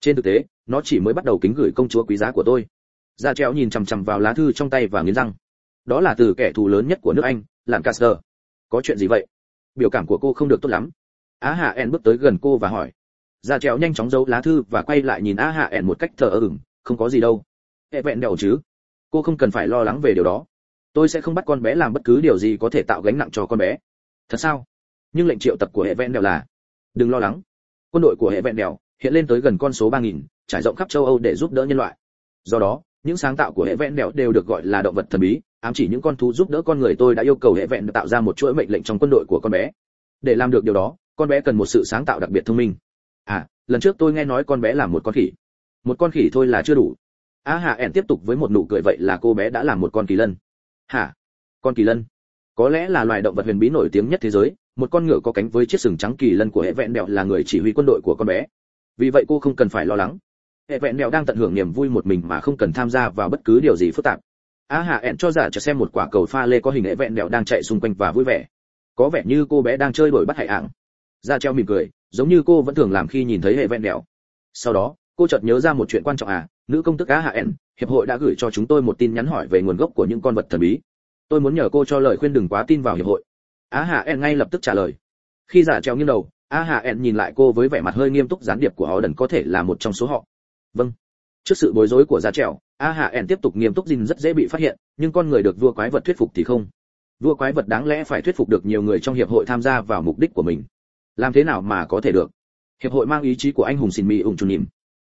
Trên thực tế nó chỉ mới bắt đầu kính gửi công chúa quý giá của tôi. Ra treo nhìn chằm chằm vào lá thư trong tay và nghiến răng. Đó là từ kẻ thù lớn nhất của nước anh lancaster. Có chuyện gì vậy? Biểu cảm của cô không được tốt lắm. Á hạ en bước tới gần cô và hỏi. Ra trèo nhanh chóng giấu lá thư và quay lại nhìn á hạ en một cách thờ ơ không có gì đâu. Hệ vẹn đèo chứ? Cô không cần phải lo lắng về điều đó. Tôi sẽ không bắt con bé làm bất cứ điều gì có thể tạo gánh nặng cho con bé. Thật sao? Nhưng lệnh triệu tập của hệ vẹn đèo là đừng lo lắng. Quân đội của hệ vẹn đèo hiện lên tới gần con số ba nghìn, trải rộng khắp châu âu để giúp đỡ nhân loại. Do đó những sáng tạo của hệ vẹn đèo đều được gọi là động vật thần bí, ám chỉ những con thú giúp đỡ con người tôi đã yêu cầu hệ vẹn tạo ra một chuỗi mệnh lệnh trong quân đội của con bé. Để làm được điều đó, con bé cần một sự sáng tạo đặc biệt thông minh. À lần trước tôi nghe nói con bé là một con khỉ. Một con khỉ thôi là chưa đủ. Á hạ ẻn tiếp tục với một nụ cười vậy là cô bé đã làm một con kỳ lân. Hả? Con kỳ lân? Có lẽ là loài động vật huyền bí nổi tiếng nhất thế giới, một con ngựa có cánh với chiếc sừng trắng kỳ lân của hệ vẹn đèo là người chỉ huy quân đội của con bé. Vì vậy cô không cần phải lo lắng hệ vẹn mèo đang tận hưởng niềm vui một mình mà không cần tham gia vào bất cứ điều gì phức tạp. Á hạ ẹn cho giả cho xem một quả cầu pha lê có hình hệ vẹn mèo đang chạy xung quanh và vui vẻ. Có vẻ như cô bé đang chơi đổi bắt hải ảng. Ra treo mỉm cười, giống như cô vẫn thường làm khi nhìn thấy hệ vẹn mèo. Sau đó, cô chợt nhớ ra một chuyện quan trọng à nữ công tức á hạ ẹn, hiệp hội đã gửi cho chúng tôi một tin nhắn hỏi về nguồn gốc của những con vật thần bí. Tôi muốn nhờ cô cho lời khuyên đừng quá tin vào hiệp hội. Á hạ ẹn ngay lập tức trả lời. Khi giả treo nghiêng đầu, á hạ ẹn nhìn lại cô với vẻ mặt hơi nghiêm túc gián điệp của họ đần có thể là một trong số họ vâng. Trước sự bối rối của giá trèo, a hạ ẻn tiếp tục nghiêm túc dinh rất dễ bị phát hiện, nhưng con người được vua quái vật thuyết phục thì không. Vua quái vật đáng lẽ phải thuyết phục được nhiều người trong hiệp hội tham gia vào mục đích của mình. Làm thế nào mà có thể được? Hiệp hội mang ý chí của anh hùng xin mỹ ủng chủ nhiệm.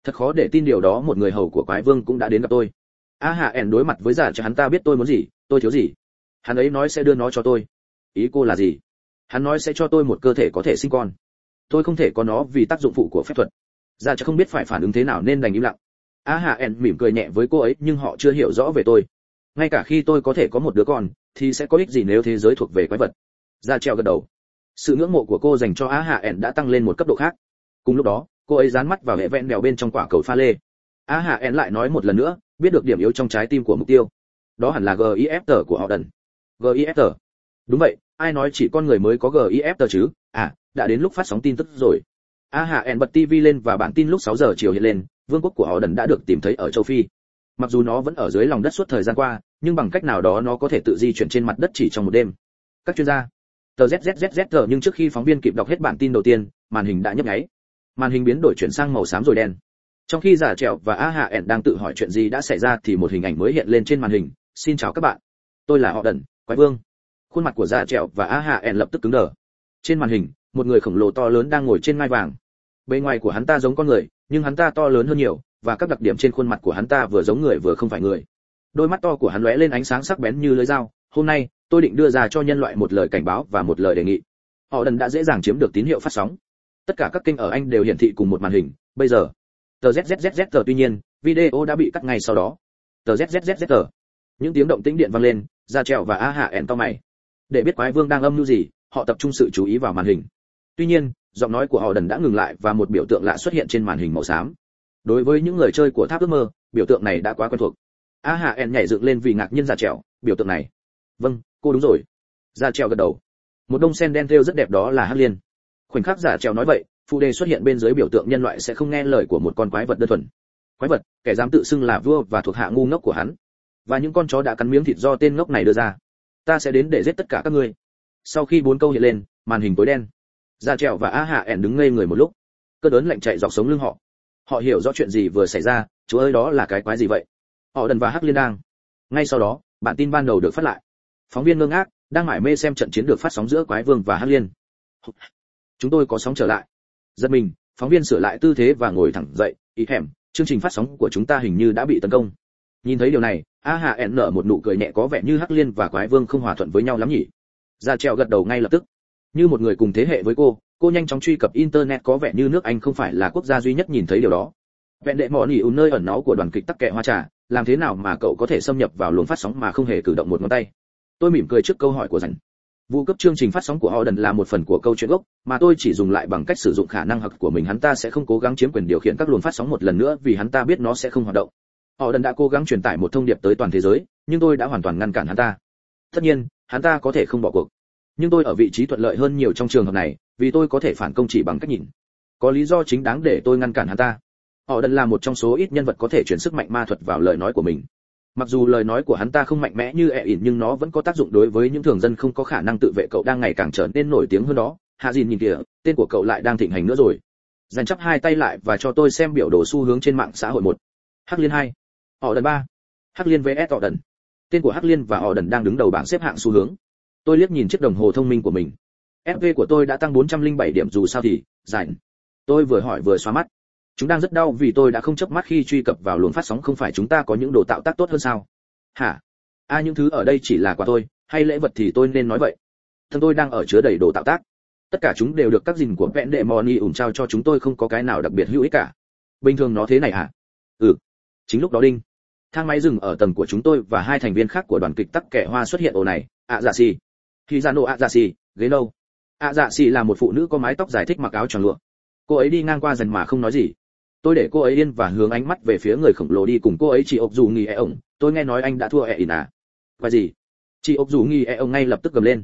thật khó để tin điều đó, một người hầu của quái vương cũng đã đến gặp tôi. A hạ ẻn đối mặt với giả cho hắn, ta biết tôi muốn gì, tôi thiếu gì. Hắn ấy nói sẽ đưa nó cho tôi. Ý cô là gì? Hắn nói sẽ cho tôi một cơ thể có thể sinh con. Tôi không thể có nó vì tác dụng phụ của phép thuật. Ra cho không biết phải phản ứng thế nào nên đành im lặng. A hạ ẻn mỉm cười nhẹ với cô ấy, nhưng họ chưa hiểu rõ về tôi. Ngay cả khi tôi có thể có một đứa con, thì sẽ có ích gì nếu thế giới thuộc về quái vật? Ra treo gật đầu. Sự ngưỡng mộ của cô dành cho a hạ ẻn đã tăng lên một cấp độ khác. Cùng lúc đó, cô ấy dán mắt vào hệ vẹn đèo bên trong quả cầu pha lê. A hạ en lại nói một lần nữa, biết được điểm yếu trong trái tim của mục tiêu. Đó hẳn là gif của họ đần. Gif đúng vậy, ai nói chỉ con người mới có gif chứ? À đã đến lúc phát sóng tin tức rồi a hạ en bật tv lên và bản tin lúc 6 giờ chiều hiện lên, vương quốc của họ đần đã được tìm thấy ở châu phi. Mặc dù nó vẫn ở dưới lòng đất suốt thời gian qua, nhưng bằng cách nào đó nó có thể tự di chuyển trên mặt đất chỉ trong một đêm. Các chuyên gia, tờ zzzzz nhưng trước khi phóng viên kịp đọc hết bản tin đầu tiên, màn hình đã nhấp nháy. Màn hình biến đổi chuyển sang màu xám rồi đen. Trong khi giả trẹo và a hạ ẻn đang tự hỏi chuyện gì đã xảy ra thì một hình ảnh mới hiện lên trên màn hình. Xin chào các bạn. Tôi là họ đần, quái vương. Khuôn mặt của giả trẹo và a hạ ẻn lập tức cứng đờ. Trên màn hình, một người khổng lồ to lớn đang ngồi trên ngai vàng bề ngoài của hắn ta giống con người, nhưng hắn ta to lớn hơn nhiều, và các đặc điểm trên khuôn mặt của hắn ta vừa giống người vừa không phải người. Đôi mắt to của hắn lóe lên ánh sáng sắc bén như lưỡi dao. Hôm nay, tôi định đưa ra cho nhân loại một lời cảnh báo và một lời đề nghị. Họ đần đã dễ dàng chiếm được tín hiệu phát sóng. Tất cả các kênh ở anh đều hiển thị cùng một màn hình. Bây giờ, tờ zzzz tờ tuy nhiên, video đã bị cắt ngay sau đó. Tờ zzzz tờ những tiếng động tĩnh điện vang lên ra trèo và a hạ ẻn to mày. Để biết quái vương đang âm mưu gì, họ tập trung sự chú ý vào màn hình. Tuy nhiên giọng nói của họ đần đã ngừng lại và một biểu tượng lạ xuất hiện trên màn hình màu xám. Đối với những người chơi của tháp ước mơ, biểu tượng này đã quá quen thuộc. A hạ en nhảy dựng lên vì ngạc nhiên ra trèo biểu tượng này. Vâng cô đúng rồi. Ra trèo gật đầu. Một đông sen đen thêu rất đẹp đó là hắc liên. Khoảnh khắc giả trèo nói vậy, phụ đề xuất hiện bên dưới biểu tượng nhân loại sẽ không nghe lời của một con quái vật đơn thuần. Quái vật, kẻ dám tự xưng là vua và thuộc hạ ngu ngốc của hắn. Và những con chó đã cắn miếng thịt do tên ngốc này đưa ra. Ta sẽ đến để giết tất cả các ngươi. Sau khi bốn câu hiện lên, màn hình tối đen. Gia trèo và a hạ ẻn đứng ngây người một lúc. Cơn đớn lạnh chạy dọc sống lưng họ. Họ hiểu rõ chuyện gì vừa xảy ra chú ơi, đó là cái quái gì vậy? Họ đần và hắc liên đang. Ngay sau đó, bản tin ban đầu được phát lại. Phóng viên ngơ ngác, đang mải mê xem trận chiến được phát sóng giữa quái vương và hắc liên. Chúng tôi có sóng trở lại. Giật mình, phóng viên sửa lại tư thế và ngồi thẳng dậy, ý hẻm chương trình phát sóng của chúng ta hình như đã bị tấn công. Nhìn thấy điều này, a hạ ẹn nở một nụ cười nhẹ có vẻ như hắc liên và quái vương không hòa thuận với nhau lắm nhỉ. Ra treo gật đầu ngay lập tức như một người cùng thế hệ với cô cô nhanh chóng truy cập internet có vẻ như nước anh không phải là quốc gia duy nhất nhìn thấy điều đó vẹn đệ mỏ nỉ ùn nơi ẩn náu của đoàn kịch tắc kệ hoa trà làm thế nào mà cậu có thể xâm nhập vào luồng phát sóng mà không hề cử động một ngón tay tôi mỉm cười trước câu hỏi của dành vụ cấp chương trình phát sóng của họ đần là một phần của câu chuyện gốc, mà tôi chỉ dùng lại bằng cách sử dụng khả năng học của mình hắn ta sẽ không cố gắng chiếm quyền điều khiển các luồng phát sóng một lần nữa vì hắn ta biết nó sẽ không hoạt động. Họ đần đã cố gắng truyền tải một thông điệp tới toàn thế giới, nhưng tôi đã hoàn toàn ngăn cản hắn ta. Tất nhiên, hắn ta có thể không bỏ cuộc. Nhưng tôi ở vị trí thuận lợi hơn nhiều trong trường hợp này, vì tôi có thể phản công chỉ bằng cách nhìn. Có lý do chính đáng để tôi ngăn cản hắn ta. họ đần là một trong số ít nhân vật có thể chuyển sức mạnh ma thuật vào lời nói của mình. Mặc dù lời nói của hắn ta không mạnh mẽ như ẹ ỉn nhưng nó vẫn có tác dụng đối với những thường dân không có khả năng tự vệ cậu đang ngày càng trở nên nổi tiếng hơn đó. Hạ dìn nhìn kìa tên của cậu lại đang thịnh hành nữa rồi. Dành chắp hai tay lại và cho tôi xem biểu đồ xu hướng trên mạng xã hội một. Hắc liên hai. Họ đần ba. Hắc liên vs họ đần. Tên của hắc liên và họ đần đang đứng đầu bảng xếp hạng xu hướng tôi liếc nhìn chiếc đồng hồ thông minh của mình. Fv của tôi đã tăng 407 điểm dù sao thì giải tôi vừa hỏi vừa xóa mắt. Chúng đang rất đau vì tôi đã không chớp mắt khi truy cập vào luồng phát sóng không phải chúng ta có những đồ tạo tác tốt hơn sao? Hả? A à, những thứ ở đây chỉ là quà tôi hay lễ vật thì tôi nên nói vậy? Thân tôi đang ở chứa đầy đồ tạo tác. Tất cả chúng đều được các dình của vẹn đệ moni ủn trao cho chúng tôi không có cái nào đặc biệt hữu ích cả. Bình thường nó thế này hả? Ừ. Chính lúc đó đinh. Thang máy dừng ở tầng của chúng tôi và hai thành viên khác của đoàn kịch tắc kẻ hoa xuất hiện ồ này. Ạ dạ xì khi ra nộ ạ dạ xì, ghế lâu ạ dạ xì là một phụ nữ có mái tóc dài thích mặc áo tròn lụa. Cô ấy đi ngang qua dần mà không nói gì. Tôi để cô ấy yên và hướng ánh mắt về phía người khổng lồ đi cùng cô ấy, chị ốc dù nghi e ổng. Tôi nghe nói anh đã thua e ỉn à và gì? Chị ốc dù nghi e ổng ngay lập tức gầm lên.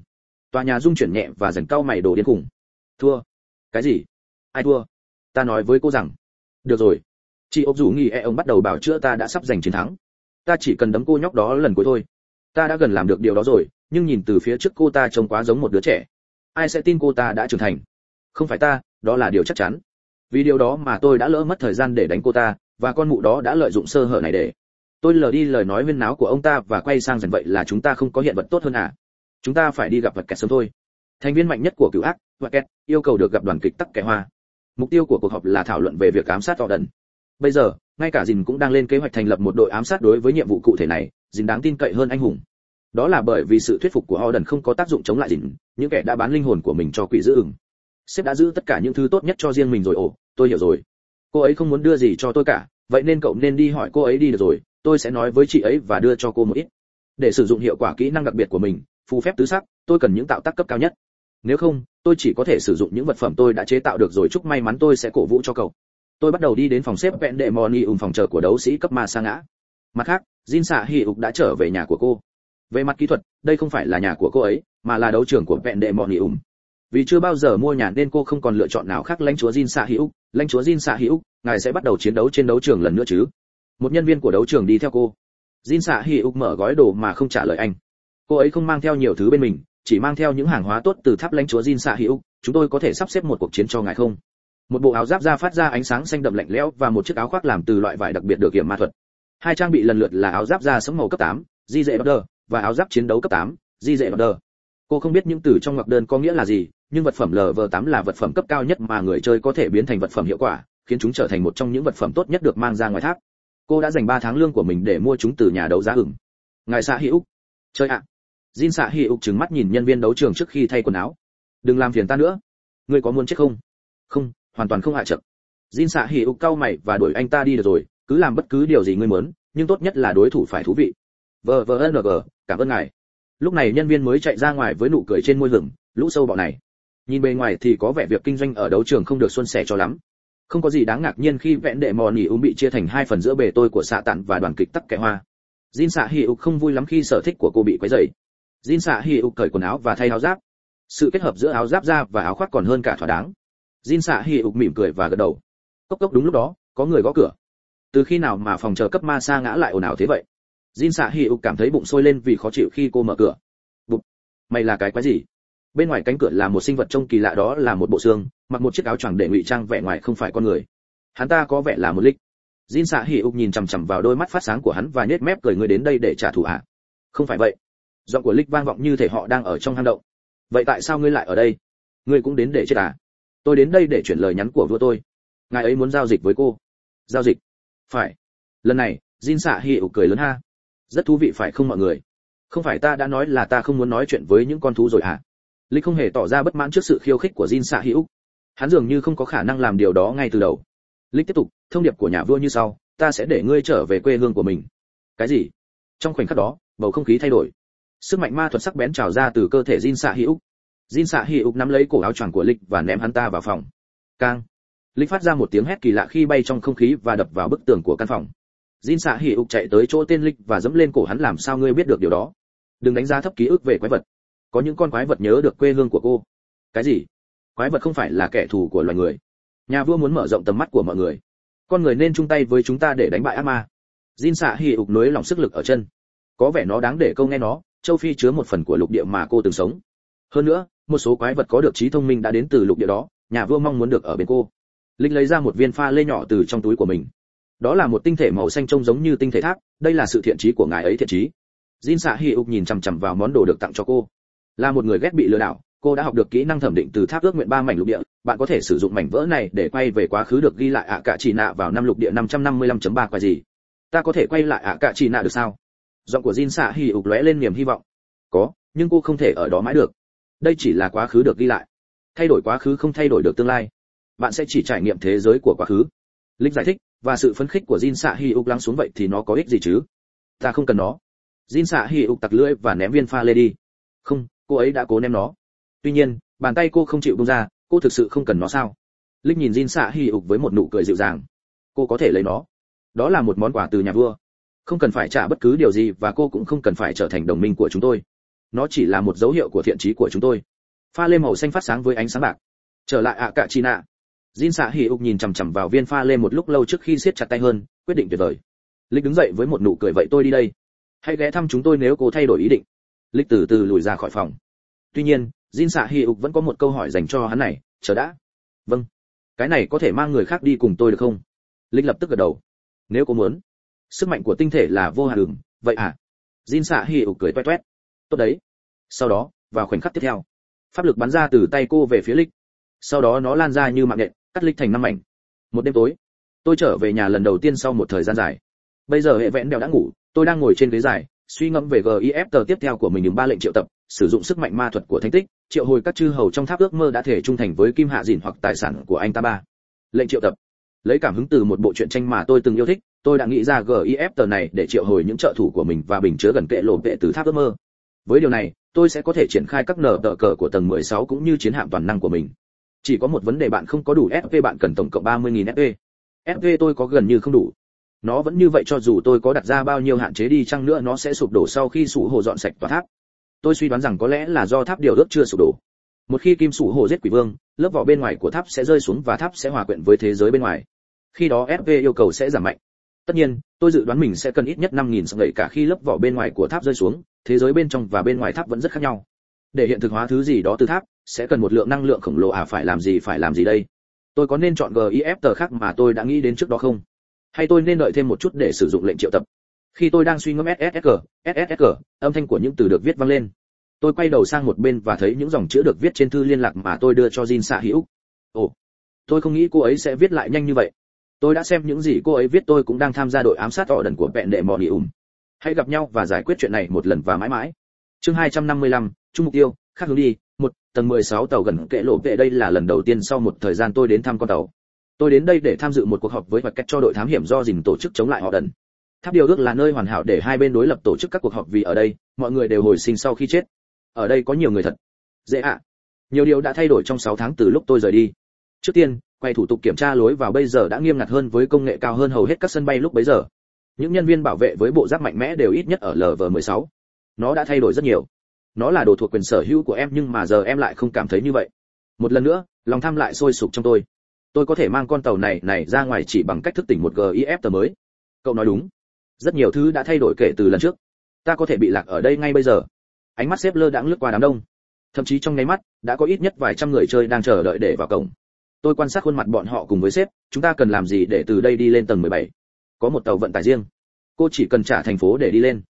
Tòa nhà rung chuyển nhẹ và dần cau mày đổ điên khủng thua. Cái gì? Ai thua? Ta nói với cô rằng. Được rồi. Chị ốc dù nghi e ổng bắt đầu bảo chữa ta đã sắp giành chiến thắng. Ta chỉ cần đấm cô nhóc đó lần cuối thôi. Ta đã gần làm được điều đó rồi nhưng nhìn từ phía trước cô ta trông quá giống một đứa trẻ. Ai sẽ tin cô ta đã trưởng thành? Không phải ta, đó là điều chắc chắn. Vì điều đó mà tôi đã lỡ mất thời gian để đánh cô ta, và con mụ đó đã lợi dụng sơ hở này để. Tôi lờ đi lời nói viên náo của ông ta và quay sang dần vậy là chúng ta không có hiện vật tốt hơn à? Chúng ta phải đi gặp vật kẹt sớm thôi. Thành viên mạnh nhất của cựu ác, vật kẹt yêu cầu được gặp đoàn kịch tắc kẻ hoa. Mục tiêu của cuộc họp là thảo luận về việc ám sát tọ đần. Bây giờ, ngay cả dìn cũng đang lên kế hoạch thành lập một đội ám sát đối với nhiệm vụ cụ thể này. Dìn đáng tin cậy hơn anh hùng đó là bởi vì sự thuyết phục của họ đần không có tác dụng chống lại gì. những kẻ đã bán linh hồn của mình cho quỷ giữ ửng. Sếp đã giữ tất cả những thứ tốt nhất cho riêng mình rồi, ồ, tôi hiểu rồi. Cô ấy không muốn đưa gì cho tôi cả, vậy nên cậu nên đi hỏi cô ấy đi được rồi, tôi sẽ nói với chị ấy và đưa cho cô một ít. Để sử dụng hiệu quả kỹ năng đặc biệt của mình, phù phép tứ sắc, tôi cần những tạo tác cấp cao nhất. Nếu không, tôi chỉ có thể sử dụng những vật phẩm tôi đã chế tạo được rồi, chúc may mắn tôi sẽ cổ vũ cho cậu. Tôi bắt đầu đi đến phòng xếp vẹn đệ moni ùm phòng chờ của đấu sĩ cấp ma sa ngã. Mặt khác, jin xạ hì ục đã trở về nhà của cô về mặt kỹ thuật đây không phải là nhà của cô ấy mà là đấu trường của vẹn đệ moni ủng. vì chưa bao giờ mua nhà nên cô không còn lựa chọn nào khác lãnh chúa Jin Sa Hữu, lãnh chúa Jin Sa Hữu, ngài sẽ bắt đầu chiến đấu trên đấu trường lần nữa chứ? Một nhân viên của đấu trường đi theo cô. Jin Sa Hữu mở gói đồ mà không trả lời anh. Cô ấy không mang theo nhiều thứ bên mình, chỉ mang theo những hàng hóa tốt từ tháp lãnh chúa Jin Sa Hữu, chúng tôi có thể sắp xếp một cuộc chiến cho ngài không? Một bộ áo giáp da phát ra ánh sáng xanh đậm lạnh lẽo và một chiếc áo khoác làm từ loại vải đặc biệt được kiểm ma thuật. Hai trang bị lần lượt là áo giáp da sống màu cấp 8, Di Dệ Order, và áo giáp chiến đấu cấp 8, Di Dệ Order. Cô không biết những từ trong ngoặc đơn có nghĩa là gì, nhưng vật phẩm LV8 là vật phẩm cấp cao nhất mà người chơi có thể biến thành vật phẩm hiệu quả, khiến chúng trở thành một trong những vật phẩm tốt nhất được mang ra ngoài tháp. Cô đã dành 3 tháng lương của mình để mua chúng từ nhà đấu giá ửng. Ngài xã Hữu, chơi ạ. À. Jin xã Hữu trừng mắt nhìn nhân viên đấu trường trước khi thay quần áo. Đừng làm phiền ta nữa. Ngươi có muốn chết không? Không, hoàn toàn không hạ chậm. Jin xã Hữu cau mày và đuổi anh ta đi được rồi, cứ làm bất cứ điều gì ngươi muốn, nhưng tốt nhất là đối thủ phải thú vị. Vờ vờ NG, cảm ơn ngài. Lúc này nhân viên mới chạy ra ngoài với nụ cười trên môi rừng lũ sâu bọ này. Nhìn bề ngoài thì có vẻ việc kinh doanh ở đấu trường không được xuân sẻ cho lắm. Không có gì đáng ngạc nhiên khi vẽn đệ mò nỉ úng bị chia thành hai phần giữa bề tôi của xạ tặn và đoàn kịch tắc kẽ hoa. Jin xạ hi ục không vui lắm khi sở thích của cô bị quấy rầy. Jin xạ hi ục cởi quần áo và thay áo giáp. Sự kết hợp giữa áo giáp da và áo khoác còn hơn cả thỏa đáng. Jin xạ hi ục mỉm cười và gật đầu. Cốc cốc đúng lúc đó có người gõ cửa. Từ khi nào mà phòng chờ cấp ma sa ngã lại ồn ào thế vậy? Jin Sa hi cảm thấy bụng sôi lên vì khó chịu khi cô mở cửa. Bụng mày là cái quái gì? Bên ngoài cánh cửa là một sinh vật trông kỳ lạ đó là một bộ xương, mặc một chiếc áo choàng để ngụy trang vẻ ngoài không phải con người. Hắn ta có vẻ là một lịch. jin Sa hỉ nhìn chằm chằm vào đôi mắt phát sáng của hắn và nhếch mép cười người đến đây để trả thù ạ à. không phải vậy. Giọng của lịch vang vọng như thể họ đang ở trong hang động. Vậy tại sao ngươi lại ở đây? Ngươi cũng đến để chết à? Tôi đến đây để chuyển lời nhắn của vua tôi. Ngài ấy muốn giao dịch với cô. Giao dịch? Phải. Lần này, jin Sa hi cười lớn ha rất thú vị phải không mọi người? Không phải ta đã nói là ta không muốn nói chuyện với những con thú rồi à lịch không hề tỏ ra bất mãn trước sự khiêu khích của jin xạ hữu hắn dường như không có khả năng làm điều đó ngay từ đầu. Lịch tiếp tục, thông điệp của nhà vua như sau, ta sẽ để ngươi trở về quê hương của mình. Cái gì? Trong khoảnh khắc đó, bầu không khí thay đổi. Sức mạnh ma thuật sắc bén trào ra từ cơ thể jin xạ hi jin xạ hữu nắm lấy cổ áo choàng của lịch và ném hắn ta vào phòng. Cang lịch phát ra một tiếng hét kỳ lạ khi bay trong không khí và đập vào bức tường của căn phòng jin xạ hỉ ục chạy tới chỗ tên lịch và dẫm lên cổ hắn làm sao ngươi biết được điều đó? Đừng đánh giá thấp ký ức về quái vật. Có những con quái vật nhớ được quê hương của cô. Cái gì? Quái vật không phải là kẻ thù của loài người. Nhà vua muốn mở rộng tầm mắt của mọi người. Con người nên chung tay với chúng ta để đánh bại ác ma. Jin xạ hỉ ục nối lòng sức lực ở chân. Có vẻ nó đáng để câu nghe nó, châu phi chứa một phần của lục địa mà cô từng sống. Hơn nữa, một số quái vật có được trí thông minh đã đến từ lục địa đó, nhà vua mong muốn được ở bên cô. Linh lấy ra một viên pha lê nhỏ từ trong túi của mình đó là một tinh thể màu xanh trông giống như tinh thể tháp. đây là sự thiện trí của ngài ấy thiện trí. Jin xạ hi ục nhìn chằm chằm vào món đồ được tặng cho cô. Là một người ghét bị lừa đảo, cô đã học được kỹ năng thẩm định từ tháp ước nguyện ba mảnh lục địa. Bạn có thể sử dụng mảnh vỡ này để quay về quá khứ được ghi lại ạ cả chỉ nạ vào năm lục địa 555.3 quay gì. Ta có thể quay lại ạ cả chỉ nạ được sao? Giọng của jin xạ hi ục lóe lên niềm hy vọng. Có, nhưng cô không thể ở đó mãi được. Đây chỉ là quá khứ được ghi lại. Thay đổi quá khứ không thay đổi được tương lai. Bạn sẽ chỉ trải nghiệm thế giới của quá khứ. Linh giải thích và sự phấn khích của jin xạ hi ục lắng xuống vậy thì nó có ích gì chứ? Ta không cần nó. Jin xạ hi ục tặc lưỡi và ném viên pha lê đi. Không, cô ấy đã cố ném nó. Tuy nhiên, bàn tay cô không chịu buông ra, cô thực sự không cần nó sao? Linh nhìn jin xạ hi ục với một nụ cười dịu dàng. Cô có thể lấy nó. Đó là một món quà từ nhà vua. Không cần phải trả bất cứ điều gì và cô cũng không cần phải trở thành đồng minh của chúng tôi. Nó chỉ là một dấu hiệu của thiện trí của chúng tôi. Pha lê màu xanh phát sáng với ánh sáng bạc. Trở lại ạ cạ chi jin Sạ Hỉ ục nhìn chằm chằm vào viên pha lê một lúc lâu trước khi siết chặt tay hơn, quyết định tuyệt vời. Lịch đứng dậy với một nụ cười, vậy tôi đi đây. Hãy ghé thăm chúng tôi nếu cô thay đổi ý định. Lịch từ từ lùi ra khỏi phòng. Tuy nhiên, jin Sạ Hỉ ục vẫn có một câu hỏi dành cho hắn này, chờ đã. Vâng. Cái này có thể mang người khác đi cùng tôi được không? Lịch lập tức gật đầu. Nếu cô muốn. Sức mạnh của tinh thể là vô hạn đường. Vậy à? Jin Sạ Hỉ ục cười toe toét. Tốt đấy. Sau đó, vào khoảnh khắc tiếp theo, pháp lực bắn ra từ tay cô về phía lịch. Sau đó nó lan ra như mạng nhện cắt lịch thành năm mảnh. Một đêm tối, tôi trở về nhà lần đầu tiên sau một thời gian dài. Bây giờ hệ vẽn đèo đã ngủ, tôi đang ngồi trên ghế dài, suy ngẫm về gif tờ tiếp theo của mình những ba lệnh triệu tập, sử dụng sức mạnh ma thuật của thánh tích, triệu hồi các chư hầu trong tháp ước mơ đã thể trung thành với kim hạ dìn hoặc tài sản của anh ta ba. Lệnh triệu tập. Lấy cảm hứng từ một bộ truyện tranh mà tôi từng yêu thích, tôi đã nghĩ ra gif tờ này để triệu hồi những trợ thủ của mình và bình chứa gần kệ lộ vệ từ tháp ước mơ. Với điều này, tôi sẽ có thể triển khai các nở tờ cờ của tầng 16 cũng như chiến hạm toàn năng của mình chỉ có một vấn đề bạn không có đủ fp bạn cần tổng cộng 30.000 fp fp tôi có gần như không đủ. Nó vẫn như vậy cho dù tôi có đặt ra bao nhiêu hạn chế đi chăng nữa nó sẽ sụp đổ sau khi sủ hồ dọn sạch tòa tháp. Tôi suy đoán rằng có lẽ là do tháp điều ước chưa sụp đổ. Một khi kim sủ hồ giết quỷ vương, lớp vỏ bên ngoài của tháp sẽ rơi xuống và tháp sẽ hòa quyện với thế giới bên ngoài. Khi đó fp yêu cầu sẽ giảm mạnh. Tất nhiên, tôi dự đoán mình sẽ cần ít nhất 5.000 sợi ngậy cả khi lớp vỏ bên ngoài của tháp rơi xuống, thế giới bên trong và bên ngoài tháp vẫn rất khác nhau. Để hiện thực hóa thứ gì đó từ tháp sẽ cần một lượng năng lượng khổng lồ à phải làm gì phải làm gì đây? Tôi có nên chọn gif tờ khác mà tôi đã nghĩ đến trước đó không? Hay tôi nên đợi thêm một chút để sử dụng lệnh triệu tập? Khi tôi đang suy ngẫm ssg ssg âm thanh của những từ được viết vang lên. Tôi quay đầu sang một bên và thấy những dòng chữ được viết trên thư liên lạc mà tôi đưa cho Jin xạ hữu ồ tôi không nghĩ cô ấy sẽ viết lại nhanh như vậy. Tôi đã xem những gì cô ấy viết tôi cũng đang tham gia đội ám sát tỏ đần của vẹn đệ mò nỉ hãy gặp nhau và giải quyết chuyện này một lần và mãi mãi. Chương 255, chung mục tiêu khác hướng đi một, tầng 16 tàu gần kệ lộ vệ đây là lần đầu tiên sau một thời gian tôi đến thăm con tàu. Tôi đến đây để tham dự một cuộc họp với hoạch cách cho đội thám hiểm do dình tổ chức chống lại họ đần. Tháp điều ước là nơi hoàn hảo để hai bên đối lập tổ chức các cuộc họp vì ở đây, mọi người đều hồi sinh sau khi chết. Ở đây có nhiều người thật. Dễ ạ. Nhiều điều đã thay đổi trong 6 tháng từ lúc tôi rời đi. Trước tiên, quay thủ tục kiểm tra lối vào bây giờ đã nghiêm ngặt hơn với công nghệ cao hơn hầu hết các sân bay lúc bấy giờ. Những nhân viên bảo vệ với bộ giáp mạnh mẽ đều ít nhất ở lv16 nó đã thay đổi rất nhiều nó là đồ thuộc quyền sở hữu của em nhưng mà giờ em lại không cảm thấy như vậy. Một lần nữa, lòng tham lại sôi sục trong tôi. Tôi có thể mang con tàu này này ra ngoài chỉ bằng cách thức tỉnh một gif tờ mới. Cậu nói đúng. Rất nhiều thứ đã thay đổi kể từ lần trước. Ta có thể bị lạc ở đây ngay bây giờ. Ánh mắt xếp lơ đãng lướt qua đám đông. Thậm chí trong nháy mắt, đã có ít nhất vài trăm người chơi đang chờ đợi để vào cổng. Tôi quan sát khuôn mặt bọn họ cùng với sếp, chúng ta cần làm gì để từ đây đi lên tầng 17. có một tàu vận tải riêng. Cô chỉ cần trả thành phố để đi lên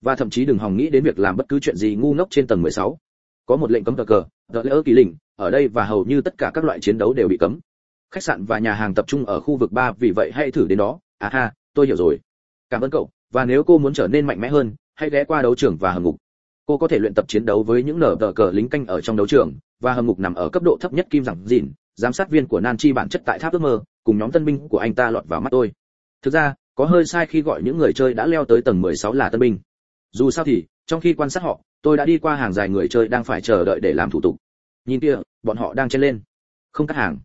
và thậm chí đừng hòng nghĩ đến việc làm bất cứ chuyện gì ngu ngốc trên tầng 16. Có một lệnh cấm cờ cờ, đợt lỡ kỳ lĩnh, ở đây và hầu như tất cả các loại chiến đấu đều bị cấm. Khách sạn và nhà hàng tập trung ở khu vực 3 vì vậy hãy thử đến đó. À ha, tôi hiểu rồi. Cảm ơn cậu, và nếu cô muốn trở nên mạnh mẽ hơn, hãy ghé qua đấu trường và hầm ngục. Cô có thể luyện tập chiến đấu với những nở tờ cờ lính canh ở trong đấu trường, và hầm ngục nằm ở cấp độ thấp nhất kim rằng dịn, giám sát viên của Nan Chi bản chất tại tháp ước mơ, cùng nhóm tân binh của anh ta lọt vào mắt tôi. Thực ra, có hơi sai khi gọi những người chơi đã leo tới tầng 16 là tân binh. Dù sao thì, trong khi quan sát họ, tôi đã đi qua hàng dài người chơi đang phải chờ đợi để làm thủ tục. Nhìn kia, bọn họ đang chen lên. Không cắt hàng.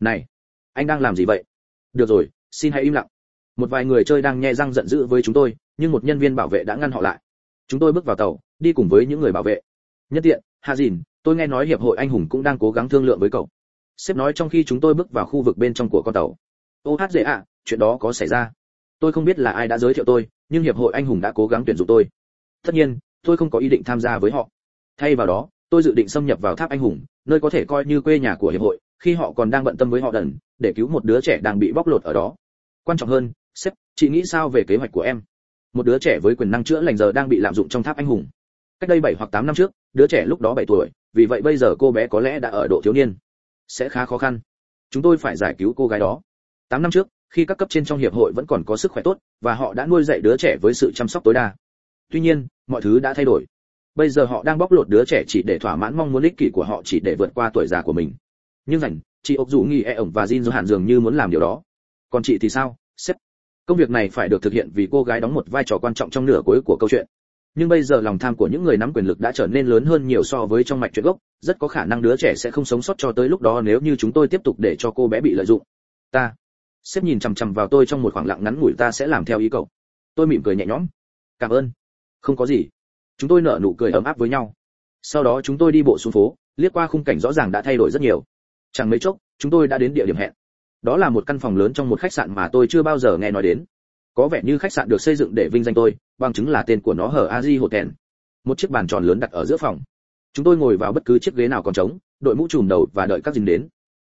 Này, anh đang làm gì vậy? Được rồi, xin hãy im lặng. Một vài người chơi đang nhe răng giận dữ với chúng tôi, nhưng một nhân viên bảo vệ đã ngăn họ lại. Chúng tôi bước vào tàu, đi cùng với những người bảo vệ. Nhất tiện, Hà Dìn, tôi nghe nói hiệp hội anh hùng cũng đang cố gắng thương lượng với cậu. Sếp nói trong khi chúng tôi bước vào khu vực bên trong của con tàu. Ô hát dễ ạ, chuyện đó có xảy ra. Tôi không biết là ai đã giới thiệu tôi, nhưng hiệp hội anh hùng đã cố gắng tuyển dụng tôi. Tất nhiên, tôi không có ý định tham gia với họ. Thay vào đó, tôi dự định xâm nhập vào tháp anh hùng, nơi có thể coi như quê nhà của hiệp hội, khi họ còn đang bận tâm với họ đần, để cứu một đứa trẻ đang bị bóc lột ở đó. Quan trọng hơn, sếp, chị nghĩ sao về kế hoạch của em? Một đứa trẻ với quyền năng chữa lành giờ đang bị lạm dụng trong tháp anh hùng. Cách đây 7 hoặc 8 năm trước, đứa trẻ lúc đó 7 tuổi, vì vậy bây giờ cô bé có lẽ đã ở độ thiếu niên. Sẽ khá khó khăn. Chúng tôi phải giải cứu cô gái đó. 8 năm trước, khi các cấp trên trong hiệp hội vẫn còn có sức khỏe tốt và họ đã nuôi dạy đứa trẻ với sự chăm sóc tối đa. Tuy nhiên, mọi thứ đã thay đổi. Bây giờ họ đang bóc lột đứa trẻ chỉ để thỏa mãn mong muốn ích kỷ của họ chỉ để vượt qua tuổi già của mình. Nhưng rảnh, chị ốc dù nghi e ổng và Jin Hàn dường như muốn làm điều đó. Còn chị thì sao, sếp? Công việc này phải được thực hiện vì cô gái đóng một vai trò quan trọng trong nửa cuối của câu chuyện. Nhưng bây giờ lòng tham của những người nắm quyền lực đã trở nên lớn hơn nhiều so với trong mạch chuyện gốc, rất có khả năng đứa trẻ sẽ không sống sót cho tới lúc đó nếu như chúng tôi tiếp tục để cho cô bé bị lợi dụng. Ta, sếp nhìn chằm chằm vào tôi trong một khoảng lặng ngắn ngủi ta sẽ làm theo ý cậu. Tôi mỉm cười nhẹ nhõm. Cảm ơn. Không có gì. Chúng tôi nở nụ cười ấm áp với nhau. Sau đó chúng tôi đi bộ xuống phố, liếc qua khung cảnh rõ ràng đã thay đổi rất nhiều. Chẳng mấy chốc, chúng tôi đã đến địa điểm hẹn. Đó là một căn phòng lớn trong một khách sạn mà tôi chưa bao giờ nghe nói đến. Có vẻ như khách sạn được xây dựng để vinh danh tôi bằng chứng là tên của nó hở aji hotel. Một chiếc bàn tròn lớn đặt ở giữa phòng. Chúng tôi ngồi vào bất cứ chiếc ghế nào còn trống đội mũ trùm đầu và đợi các dìn đến.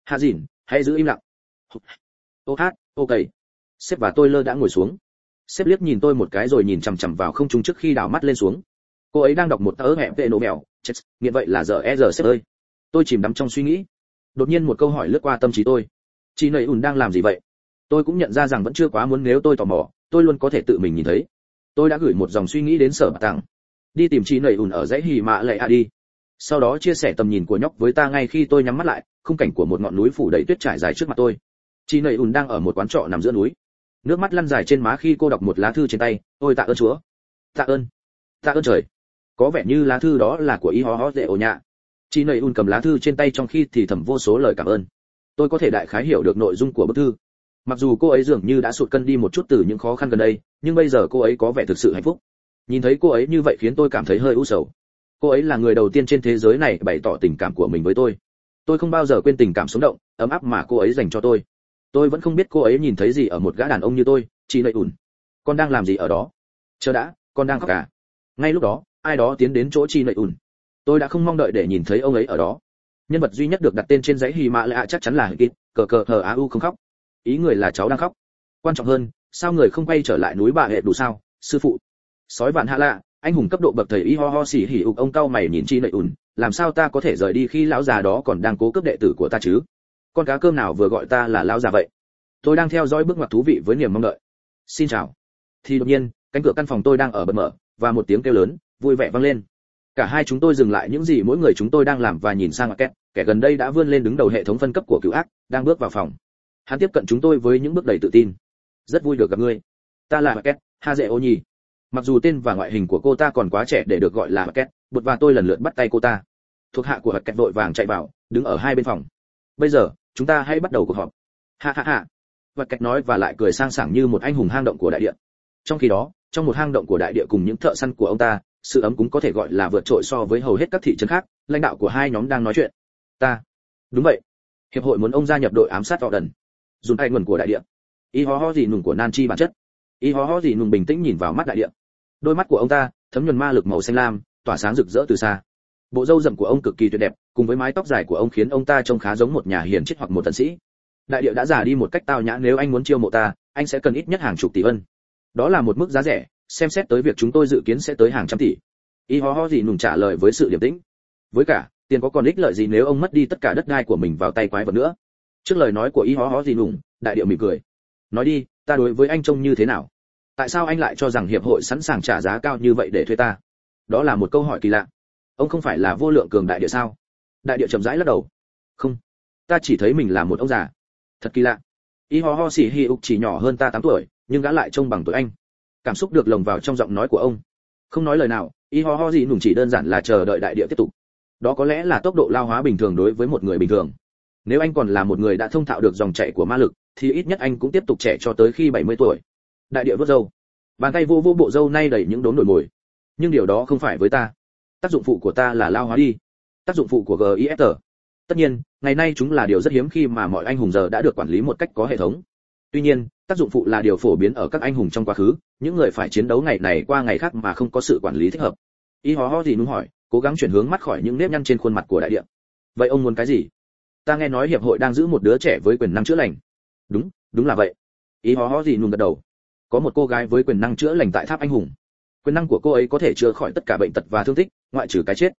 Hạ dìn hãy giữ im lặng. Ô hát ok sếp và tôi lơ đã ngồi xuống sếp liếc nhìn tôi một cái rồi nhìn chằm chằm vào không trung trước khi đảo mắt lên xuống. Cô ấy đang đọc một tờ hẹp vệ nổ mèo. Chết, nghiện vậy là giờ e giờ sếp ơi. Tôi chìm đắm trong suy nghĩ. Đột nhiên một câu hỏi lướt qua tâm trí tôi. Chị nầy ùn đang làm gì vậy? Tôi cũng nhận ra rằng vẫn chưa quá muốn nếu tôi tò mò, tôi luôn có thể tự mình nhìn thấy. Tôi đã gửi một dòng suy nghĩ đến sở bà tặng. Đi tìm chị nầy ùn ở dãy hì mạ lệ a đi. Sau đó chia sẻ tầm nhìn của nhóc với ta ngay khi tôi nhắm mắt lại, khung cảnh của một ngọn núi phủ đầy tuyết trải dài trước mặt tôi. Chị nầy ùn đang ở một quán trọ nằm giữa núi nước mắt lăn dài trên má khi cô đọc một lá thư trên tay. Ôi, tạ ơn chúa. Tạ ơn. Tạ ơn trời. Có vẻ như lá thư đó là của y ho ho dễ ổ nhạ. Chị nầy un cầm lá thư trên tay trong khi thì thầm vô số lời cảm ơn. Tôi có thể đại khái hiểu được nội dung của bức thư. Mặc dù cô ấy dường như đã sụt cân đi một chút từ những khó khăn gần đây, nhưng bây giờ cô ấy có vẻ thực sự hạnh phúc. Nhìn thấy cô ấy như vậy khiến tôi cảm thấy hơi u sầu. Cô ấy là người đầu tiên trên thế giới này bày tỏ tình cảm của mình với tôi. Tôi không bao giờ quên tình cảm sống động, ấm áp mà cô ấy dành cho tôi tôi vẫn không biết cô ấy nhìn thấy gì ở một gã đàn ông như tôi, chị nậy ủn. Con đang làm gì ở đó? Chờ đã, con đang khóc cả ngay lúc đó, ai đó tiến đến chỗ chị nậy ủn. Tôi đã không mong đợi để nhìn thấy ông ấy ở đó. Nhân vật duy nhất được đặt tên trên giấy hy mã lạ chắc chắn là hình kít cờ cờ hờ a u không khóc. Ý người là cháu đang khóc. Quan trọng hơn, sao người không quay trở lại núi bà hệ đủ sao, sư phụ? Sói vạn hạ lạ, anh hùng cấp độ bậc thầy y ho ho xỉ hỉ ục ông cao mày nhìn chi nậy ùn làm sao ta có thể rời đi khi lão già đó còn đang cố cướp đệ tử của ta chứ? Con cá cơm nào vừa gọi ta là lão già vậy? Tôi đang theo dõi bước ngoặt thú vị với niềm mong đợi. Xin chào. Thì đột nhiên cánh cửa căn phòng tôi đang ở bật mở và một tiếng kêu lớn vui vẻ vang lên. Cả hai chúng tôi dừng lại những gì mỗi người chúng tôi đang làm và nhìn sang mặt kẹt. Kẻ gần đây đã vươn lên đứng đầu hệ thống phân cấp của cựu ác đang bước vào phòng. Hắn tiếp cận chúng tôi với những bước đầy tự tin. Rất vui được gặp ngươi. Ta là mặt kẹt. ha dễ ô nhi mặc dù tên và ngoại hình của cô ta còn quá trẻ để được gọi là mặt kẹt, bột và tôi lần lượt bắt tay cô ta. Thuộc hạ của Market vội vàng chạy vào đứng ở hai bên phòng. Bây giờ chúng ta hãy bắt đầu cuộc họp. Ha ha ha. Market nói và lại cười sang sảng như một anh hùng hang động của đại địa. Trong khi đó, trong một hang động của đại địa cùng những thợ săn của ông ta, sự ấm cũng có thể gọi là vượt trội so với hầu hết các thị trấn khác, lãnh đạo của hai nhóm đang nói chuyện. Ta. Đúng vậy. Hiệp hội muốn ông gia nhập đội ám sát họ đần dùng tay nguồn của đại địa. Y ho ho gì nùng của nan chi bản chất. Y ho ho gì nùng bình tĩnh nhìn vào mắt đại địa. Đôi mắt của ông ta, thấm nhuần ma lực màu xanh lam, tỏa sáng rực rỡ từ xa. Bộ râu rậm của ông cực kỳ tuyệt đẹp cùng với mái tóc dài của ông khiến ông ta trông khá giống một nhà hiền triết hoặc một tần sĩ. Đại điệu đã già đi một cách tao nhã, nếu anh muốn chiêu mộ ta, anh sẽ cần ít nhất hàng chục tỷ ân. Đó là một mức giá rẻ, xem xét tới việc chúng tôi dự kiến sẽ tới hàng trăm tỷ. Y ho ho gì nùng trả lời với sự điềm tĩnh. Với cả, tiền có còn ích lợi gì nếu ông mất đi tất cả đất đai của mình vào tay quái vật nữa? Trước lời nói của y ho ho gì nùng, đại điệu mỉm cười. Nói đi, ta đối với anh trông như thế nào? Tại sao anh lại cho rằng hiệp hội sẵn sàng trả giá cao như vậy để thuê ta? Đó là một câu hỏi kỳ lạ. Ông không phải là vô lượng cường đại địa sao? Đại địa chậm rãi lắc đầu. Không, ta chỉ thấy mình là một ông già. Thật kỳ lạ. Y ho ho xì hi ục chỉ nhỏ hơn ta tám tuổi, nhưng gã lại trông bằng tuổi anh. Cảm xúc được lồng vào trong giọng nói của ông. Không nói lời nào y ho ho gì nùng chỉ đơn giản là chờ đợi đại địa tiếp tục. Đó có lẽ là tốc độ lao hóa bình thường đối với một người bình thường. Nếu anh còn là một người đã thông thạo được dòng chảy của ma lực, thì ít nhất anh cũng tiếp tục trẻ cho tới khi 70 tuổi. Đại địa vớt dâu bàn tay vô vô bộ dâu nay đầy những đốm nổi mồi. Nhưng điều đó không phải với ta. Tác dụng phụ của ta là lao hóa đi tác dụng phụ của gifr tất nhiên, ngày nay chúng là điều rất hiếm khi mà mọi anh hùng giờ đã được quản lý một cách có hệ thống. Tuy nhiên, tác dụng phụ là điều phổ biến ở các anh hùng trong quá khứ, những người phải chiến đấu ngày này qua ngày khác mà không có sự quản lý thích hợp. Y hó ho gì đúng hỏi, cố gắng chuyển hướng mắt khỏi những nếp nhăn trên khuôn mặt của đại địa. Vậy ông muốn cái gì? Ta nghe nói hiệp hội đang giữ một đứa trẻ với quyền năng chữa lành. Đúng đúng là vậy. Ý hó hó gì nung gật đầu. Có một cô gái với quyền năng chữa lành tại tháp anh hùng. Quyền năng của cô ấy có thể chữa khỏi tất cả bệnh tật và thương tích, ngoại trừ cái chết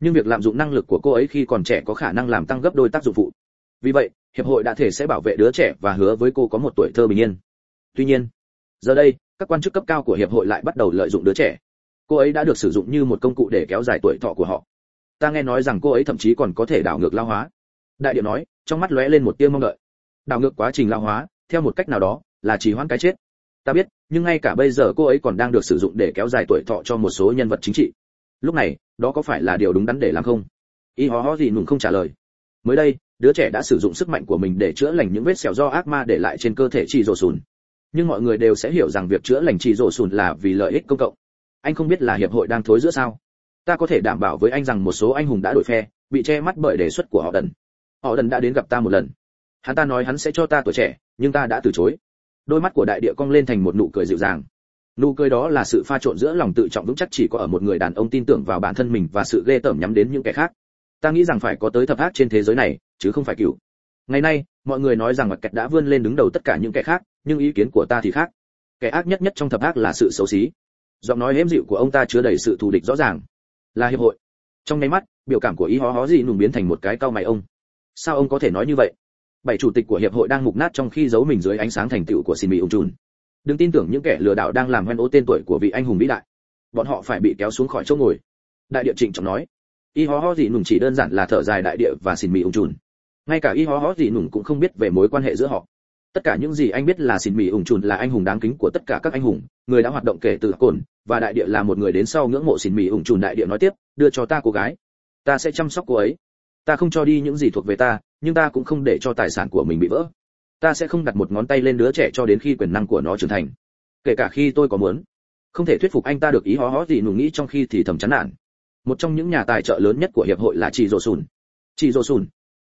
nhưng việc lạm dụng năng lực của cô ấy khi còn trẻ có khả năng làm tăng gấp đôi tác dụng phụ. Vì vậy, hiệp hội đã thể sẽ bảo vệ đứa trẻ và hứa với cô có một tuổi thơ bình yên. Tuy nhiên, giờ đây, các quan chức cấp cao của hiệp hội lại bắt đầu lợi dụng đứa trẻ. Cô ấy đã được sử dụng như một công cụ để kéo dài tuổi thọ của họ. Ta nghe nói rằng cô ấy thậm chí còn có thể đảo ngược lao hóa. Đại điệu nói, trong mắt lóe lên một tia mong đợi. Đảo ngược quá trình lao hóa, theo một cách nào đó, là trì hoãn cái chết. Ta biết, nhưng ngay cả bây giờ cô ấy còn đang được sử dụng để kéo dài tuổi thọ cho một số nhân vật chính trị lúc này, đó có phải là điều đúng đắn để làm không? Y hó hó gì nùng không trả lời. Mới đây, đứa trẻ đã sử dụng sức mạnh của mình để chữa lành những vết sẹo do ác ma để lại trên cơ thể chị rổ sùn. Nhưng mọi người đều sẽ hiểu rằng việc chữa lành chị rổ sùn là vì lợi ích công cộng. Anh không biết là hiệp hội đang thối giữa sao? Ta có thể đảm bảo với anh rằng một số anh hùng đã đổi phe, bị che mắt bởi đề xuất của họ đần. Họ đần đã đến gặp ta một lần. Hắn ta nói hắn sẽ cho ta tuổi trẻ, nhưng ta đã từ chối. Đôi mắt của đại địa cong lên thành một nụ cười dịu dàng nụ cười đó là sự pha trộn giữa lòng tự trọng vững chắc chỉ có ở một người đàn ông tin tưởng vào bản thân mình và sự ghê tởm nhắm đến những kẻ khác. Ta nghĩ rằng phải có tới thập ác trên thế giới này, chứ không phải cửu ngày nay, mọi người nói rằng mặt kẹt đã vươn lên đứng đầu tất cả những kẻ khác, nhưng ý kiến của ta thì khác. Kẻ ác nhất nhất trong thập ác là sự xấu xí. Giọng nói hếm dịu của ông ta chứa đầy sự thù địch rõ ràng. Là hiệp hội. Trong nháy mắt, biểu cảm của ý hó hó gì nùng biến thành một cái cau mày ông. Sao ông có thể nói như vậy? Bảy chủ tịch của hiệp hội đang mục nát trong khi giấu mình dưới ánh sáng thành tựu của xin mỹ ung trùn đừng tin tưởng những kẻ lừa đảo đang làm hoen ố tên tuổi của vị anh hùng vĩ đại. Bọn họ phải bị kéo xuống khỏi chỗ ngồi. Đại địa trịnh trọng nói. Y ho ho gì nùng chỉ đơn giản là thở dài đại địa và xin mì ung trùn. Ngay cả y ho ho gì nùng cũng không biết về mối quan hệ giữa họ. Tất cả những gì anh biết là xin mì ung trùn là anh hùng đáng kính của tất cả các anh hùng, người đã hoạt động kể từ cồn, và đại địa là một người đến sau ngưỡng mộ xin mì ung trùn đại địa nói tiếp, đưa cho ta cô gái. Ta sẽ chăm sóc cô ấy. Ta không cho đi những gì thuộc về ta, nhưng ta cũng không để cho tài sản của mình bị vỡ ta sẽ không đặt một ngón tay lên đứa trẻ cho đến khi quyền năng của nó trưởng thành. Kể cả khi tôi có muốn. Không thể thuyết phục anh ta được ý hó hó gì nù nghĩ trong khi thì thầm chán nản. Một trong những nhà tài trợ lớn nhất của hiệp hội là chị rồ sùn. Chị rồ sùn.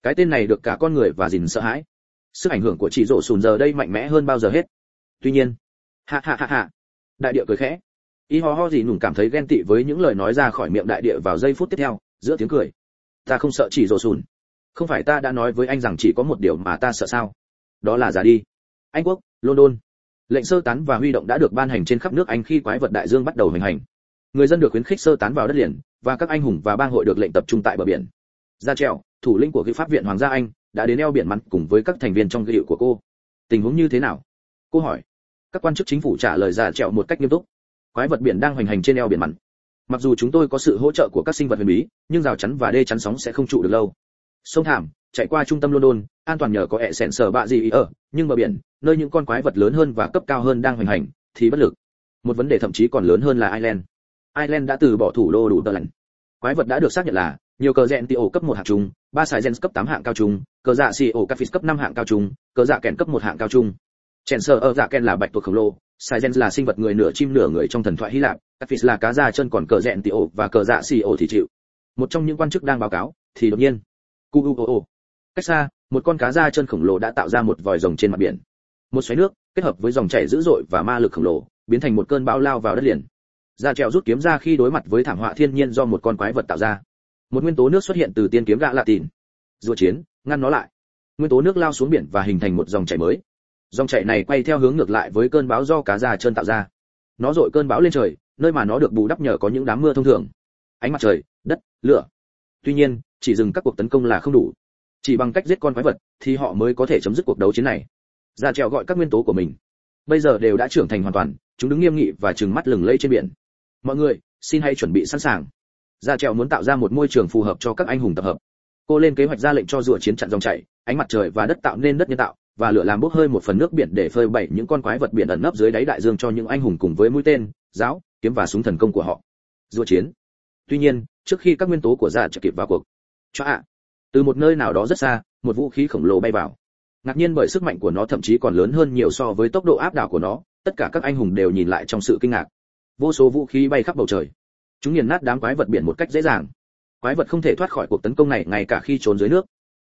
Cái tên này được cả con người và dìn sợ hãi. Sức ảnh hưởng của chị rồ sùn giờ đây mạnh mẽ hơn bao giờ hết. Tuy nhiên, ha ha ha ha. Đại địa cười khẽ. Ý ho ho gì nùng cảm thấy ghen tị với những lời nói ra khỏi miệng đại địa vào giây phút tiếp theo, giữa tiếng cười. Ta không sợ chỉ rồ sùn. Không phải ta đã nói với anh rằng chỉ có một điều mà ta sợ sao? Đó là giả đi. Anh quốc, london. Lệnh sơ tán và huy động đã được ban hành trên khắp nước anh khi quái vật đại dương bắt đầu hành hành. Người dân được khuyến khích sơ tán vào đất liền, và các anh hùng và bang hội được lệnh tập trung tại bờ biển. Ra trèo, thủ lĩnh của cái pháp viện hoàng gia anh, đã đến eo biển mặn cùng với các thành viên trong ghi hiệu của cô. Tình huống như thế nào? Cô hỏi. Các quan chức chính phủ trả lời giả trèo một cách nghiêm túc. Quái vật biển đang hoành hành trên eo biển mặn mặc dù chúng tôi có sự hỗ trợ của các sinh vật huyền bí, nhưng rào chắn và đê chắn sóng sẽ không trụ được lâu. Sông thảm chạy qua trung tâm london, an toàn nhờ có hệ sẹn sở bạ gì ý ở, nhưng bờ biển, nơi những con quái vật lớn hơn và cấp cao hơn đang hoành hành, thì bất lực. Một vấn đề thậm chí còn lớn hơn là ireland. Ireland đã từ bỏ thủ đô đủ tờ lạnh. Quái vật đã được xác nhận là, nhiều cờ rèn tio cấp một hạng trung, ba sài gen cấp 8 hạng cao trung, cờ dạ xì ổ cafis cấp 5 hạng cao trung, cờ dạ kèn cấp một hạng cao trung. Chèn sở ở dạ kèn là bạch tuộc khổng lồ sài gen là sinh vật người nửa chim nửa người trong thần thoại hy lạp cafis là cá da chân còn cờ rèn tio và cờ dạ xì ổ thì chịu. Một trong những quan chức đang báo cáo, thì đột nhiên, cu u cách xa, một con cá da chân khổng lồ đã tạo ra một vòi rồng trên mặt biển. Một xoáy nước, kết hợp với dòng chảy dữ dội và ma lực khổng lồ, biến thành một cơn bão lao vào đất liền. Da trèo rút kiếm ra khi đối mặt với thảm họa thiên nhiên do một con quái vật tạo ra. Một nguyên tố nước xuất hiện từ tiên kiếm gạ lạ tìn. Rùa chiến, ngăn nó lại. Nguyên tố nước lao xuống biển và hình thành một dòng chảy mới. Dòng chảy này quay theo hướng ngược lại với cơn bão do cá da trơn tạo ra. Nó dội cơn bão lên trời, nơi mà nó được bù đắp nhờ có những đám mưa thông thường. Ánh mặt trời, đất, lửa. Tuy nhiên, chỉ dừng các cuộc tấn công là không đủ chỉ bằng cách giết con quái vật, thì họ mới có thể chấm dứt cuộc đấu chiến này. Ra trèo gọi các nguyên tố của mình. Bây giờ đều đã trưởng thành hoàn toàn, chúng đứng nghiêm nghị và trừng mắt lừng lẫy trên biển. Mọi người, xin hãy chuẩn bị sẵn sàng. Ra trèo muốn tạo ra một môi trường phù hợp cho các anh hùng tập hợp. Cô lên kế hoạch ra lệnh cho rùa chiến chặn dòng chảy, ánh mặt trời và đất tạo nên đất nhân tạo, và lửa làm bốc hơi một phần nước biển để phơi bày những con quái vật biển ẩn nấp dưới đáy đại dương cho những anh hùng cùng với mũi tên, giáo, kiếm và súng thần công của họ. Rùa chiến. Tuy nhiên, trước khi các nguyên tố của ra kịp vào cuộc. Cho ạ từ một nơi nào đó rất xa, một vũ khí khổng lồ bay vào. Ngạc nhiên bởi sức mạnh của nó thậm chí còn lớn hơn nhiều so với tốc độ áp đảo của nó, tất cả các anh hùng đều nhìn lại trong sự kinh ngạc. Vô số vũ khí bay khắp bầu trời. Chúng nghiền nát đám quái vật biển một cách dễ dàng. Quái vật không thể thoát khỏi cuộc tấn công này ngay cả khi trốn dưới nước.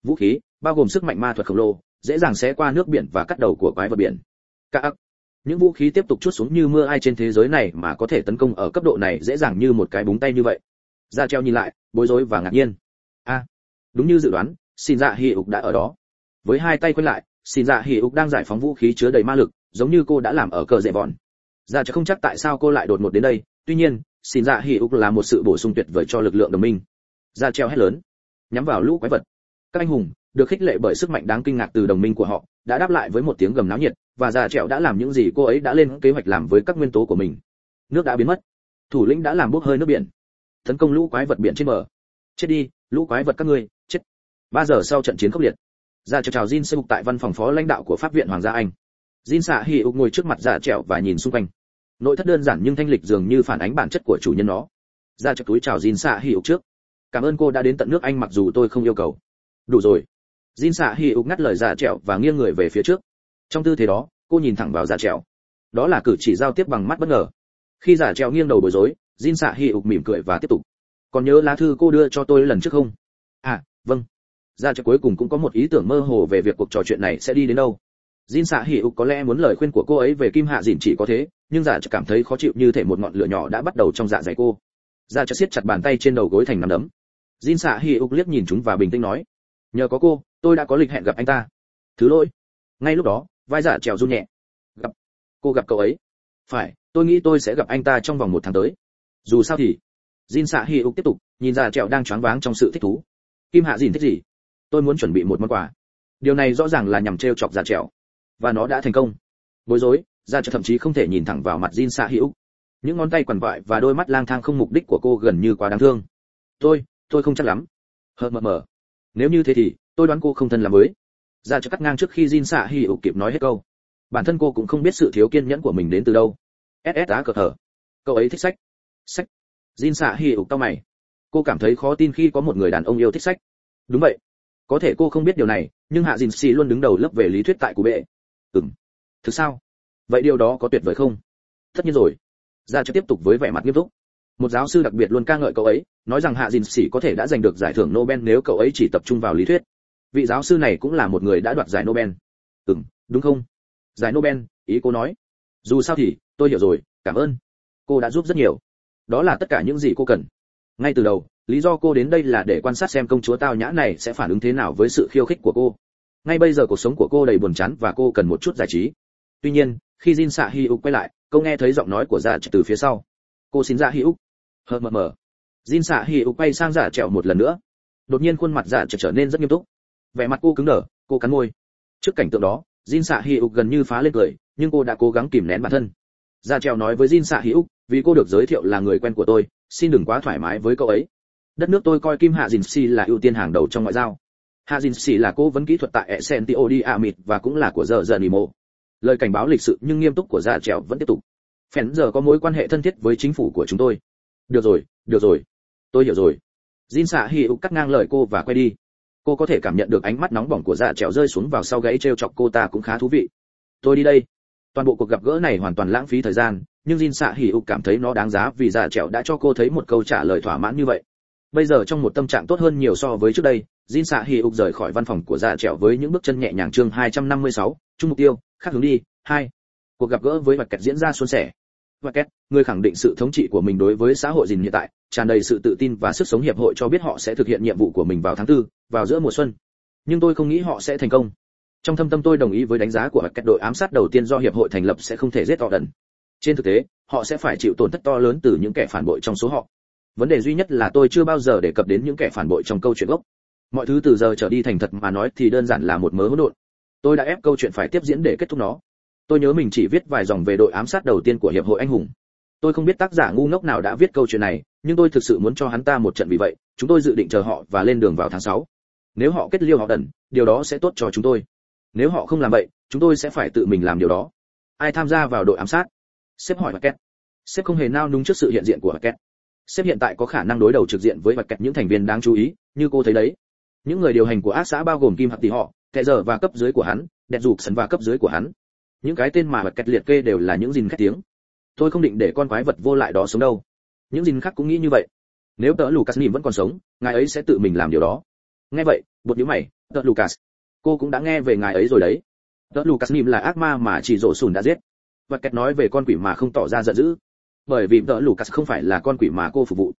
Vũ khí, bao gồm sức mạnh ma thuật khổng lồ, dễ dàng sẽ qua nước biển và cắt đầu của quái vật biển. Các những vũ khí tiếp tục chút xuống như mưa ai trên thế giới này mà có thể tấn công ở cấp độ này dễ dàng như một cái búng tay như vậy. Ra treo nhìn lại, bối rối và ngạc nhiên. A đúng như dự đoán xin dạ hì ục đã ở đó. Với hai tay quay lại xin dạ hì ục đang giải phóng vũ khí chứa đầy ma lực, giống như cô đã làm ở cờ dễ vòn ra chắc không chắc tại sao cô lại đột ngột đến đây, tuy nhiên xin dạ hì ục là một sự bổ sung tuyệt vời cho lực lượng đồng minh. Ra treo hét lớn, nhắm vào lũ quái vật. Các anh hùng, được khích lệ bởi sức mạnh đáng kinh ngạc từ đồng minh của họ, đã đáp lại với một tiếng gầm náo nhiệt, và dạ già trẹo đã làm những gì cô ấy đã lên kế hoạch làm với các nguyên tố của mình. Nước đã biến mất. Thủ lĩnh đã làm bốc hơi nước biển. Tấn công lũ quái vật biển trên bờ. Chết đi, lũ quái vật các ngươi ba giờ sau trận chiến khốc liệt. Dạ Ra trèo chào Jin Seuk tại văn phòng phó lãnh đạo của pháp viện hoàng gia anh. Jin xạ hỉ ục ngồi trước mặt dạ giả trèo và nhìn xung quanh. Nội thất đơn giản nhưng thanh lịch dường như phản ánh bản chất của chủ nhân nó. Dạ Ra trèo túi chào Jin xạ hỉ ục trước. Cảm ơn cô đã đến tận nước anh mặc dù tôi không yêu cầu. Đủ rồi. Jin xạ hỉ ục ngắt lời giả trèo và nghiêng người về phía trước. Trong tư thế đó, cô nhìn thẳng vào giả trèo. đó là cử chỉ giao tiếp bằng mắt bất ngờ. Khi giả trèo nghiêng đầu bối rối, Jin xạ hỉ ục mỉm cười và tiếp tục. Còn nhớ lá thư cô đưa cho tôi lần trước không? À vâng ra cho cuối cùng cũng có một ý tưởng mơ hồ về việc cuộc trò chuyện này sẽ đi đến đâu. Jin xạ hỉ ục có lẽ muốn lời khuyên của cô ấy về kim hạ dìn chỉ có thế, nhưng dạ giả cho cảm thấy khó chịu như thể một ngọn lửa nhỏ đã bắt đầu trong dạ dày cô. Dạ ra cho siết chặt bàn tay trên đầu gối thành nắm đấm. Jin xạ hỉ ục liếc nhìn chúng và bình tĩnh nói, nhờ có cô, tôi đã có lịch hẹn gặp anh ta. Thứ lỗi. Ngay lúc đó, vai dạ giả trèo run nhẹ. Gặp, cô gặp cậu ấy. Phải, tôi nghĩ tôi sẽ gặp anh ta trong vòng một tháng tới. Dù sao thì, Jin xạ hỉ ục tiếp tục, nhìn giả trèo đang choáng váng trong sự thích thú. Kim hạ dìn thích gì? Tôi muốn chuẩn bị một món quà. Điều này rõ ràng là nhằm trêu chọc giả trèo và nó đã thành công. Bối rối ra cho thậm chí không thể nhìn thẳng vào mặt Jin xạ hữu những ngón tay quằn quại và đôi mắt lang thang không mục đích của cô gần như quá đáng thương. Tôi tôi không chắc lắm. Hờ mờ mờ. Nếu như thế thì, tôi đoán cô không thân làm mới ra cho cắt ngang trước khi Jin xạ hữu kịp nói hết câu. Bản thân cô cũng không biết sự thiếu kiên nhẫn của mình đến từ đâu. Ss á cờ thở cậu ấy thích sách. Sách. Jin xạ hữu cau mày. Cô cảm thấy khó tin khi có một người đàn ông yêu thích sách. Đúng vậy có thể cô không biết điều này, nhưng hạ dìn xì luôn đứng đầu lớp về lý thuyết tại cụ bệ. Ừm. Thực sao? Vậy điều đó có tuyệt vời không? Tất nhiên rồi. Ra cho tiếp tục với vẻ mặt nghiêm túc. Một giáo sư đặc biệt luôn ca ngợi cậu ấy, nói rằng hạ dìn xì có thể đã giành được giải thưởng nobel nếu cậu ấy chỉ tập trung vào lý thuyết. Vị giáo sư này cũng là một người đã đoạt giải nobel. Ừm, đúng không? Giải nobel, ý cô nói. Dù sao thì, tôi hiểu rồi, cảm ơn. Cô đã giúp rất nhiều. Đó là tất cả những gì cô cần. Ngay từ đầu lý do cô đến đây là để quan sát xem công chúa tao nhã này sẽ phản ứng thế nào với sự khiêu khích của cô. Ngay bây giờ cuộc sống của cô đầy buồn chán và cô cần một chút giải trí. Tuy nhiên, khi jin xạ hi uk quay lại, cô nghe thấy giọng nói của giả dạ từ phía sau. Cô xin Dạ hi uk. Hờ mờ mờ. Jin xạ hi uk quay sang Dạ trẹo một lần nữa. Đột nhiên khuôn mặt Dạ trở trở nên rất nghiêm túc. Vẻ mặt cô cứng đờ, cô cắn môi. Trước cảnh tượng đó, jin xạ hi uk gần như phá lên cười, nhưng cô đã cố gắng kìm nén bản thân. Dạ trèo nói với jin xạ hi uk, vì cô được giới thiệu là người quen của tôi, xin đừng quá thoải mái với cậu ấy đất nước tôi coi kim hạ dìn xì là ưu tiên hàng đầu trong ngoại giao. Hạ dìn xì là cố vấn kỹ thuật tại essentio di amid và cũng là của giờ giờ nimo lời cảnh báo lịch sự nhưng nghiêm túc của gia trèo vẫn tiếp tục. Phèn giờ có mối quan hệ thân thiết với chính phủ của chúng tôi. Được rồi được rồi. Tôi hiểu rồi. Jin xạ hi ụ cắt ngang lời cô và quay đi. Cô có thể cảm nhận được ánh mắt nóng bỏng của dạ trèo rơi xuống vào sau gáy trêu chọc cô ta cũng khá thú vị. Tôi đi đây. Toàn bộ cuộc gặp gỡ này hoàn toàn lãng phí thời gian, nhưng jin xạ hỉ ục cảm thấy nó đáng giá vì dạ trèo đã cho cô thấy một câu trả lời thỏa mãn như vậy bây giờ trong một tâm trạng tốt hơn nhiều so với trước đây jin xạ hì ục rời khỏi văn phòng của dạ trẻo với những bước chân nhẹ nhàng chương 256, chung mục tiêu khác hướng đi hai. Cuộc gặp gỡ với vật kẹt diễn ra suôn sẻ. Vật kẹt người khẳng định sự thống trị của mình đối với xã hội dình hiện tại tràn đầy sự tự tin và sức sống hiệp hội cho biết họ sẽ thực hiện nhiệm vụ của mình vào tháng tư vào giữa mùa xuân. Nhưng tôi không nghĩ họ sẽ thành công. Trong thâm tâm tôi đồng ý với đánh giá của vật kẹt đội ám sát đầu tiên do hiệp hội thành lập sẽ không thể giết họ đần. Trên thực tế họ sẽ phải chịu tổn thất to lớn từ những kẻ phản bội trong số họ vấn đề duy nhất là tôi chưa bao giờ đề cập đến những kẻ phản bội trong câu chuyện gốc. Mọi thứ từ giờ trở đi thành thật mà nói thì đơn giản là một mớ hỗn độn. Tôi đã ép câu chuyện phải tiếp diễn để kết thúc nó. Tôi nhớ mình chỉ viết vài dòng về đội ám sát đầu tiên của hiệp hội anh hùng. Tôi không biết tác giả ngu ngốc nào đã viết câu chuyện này, nhưng tôi thực sự muốn cho hắn ta một trận vì vậy, chúng tôi dự định chờ họ và lên đường vào tháng 6. nếu họ kết liêu họ đần, điều đó sẽ tốt cho chúng tôi. Nếu họ không làm vậy, chúng tôi sẽ phải tự mình làm điều đó. Ai tham gia vào đội ám sát? Sếp hỏi Market. sếp không hề nao núng trước sự hiện diện của kẹt sếp hiện tại có khả năng đối đầu trực diện với Market những thành viên đáng chú ý, như cô thấy đấy. Những người điều hành của ác xã bao gồm kim hạt tỷ họ kẻ giờ và cấp dưới của hắn, đẹp dục sần và cấp dưới của hắn. Những cái tên mà Market liệt kê đều là những gìn khét tiếng. Tôi không định để con quái vật vô lại đó sống đâu. Những gìn khác cũng nghĩ như vậy. Nếu tớ lucas nhìn vẫn còn sống, ngài ấy sẽ tự mình làm điều đó. Nghe vậy, bột nhíu mày, tớ lucas, cô cũng đã nghe về ngài ấy rồi đấy. Tớ lucas nhìn là ác ma mà chỉ rổ sùn đã giết. Và kẹt nói về con quỷ mà không tỏ ra giận dữ bởi vì tớ lucas không phải là con quỷ mà cô phục vụ.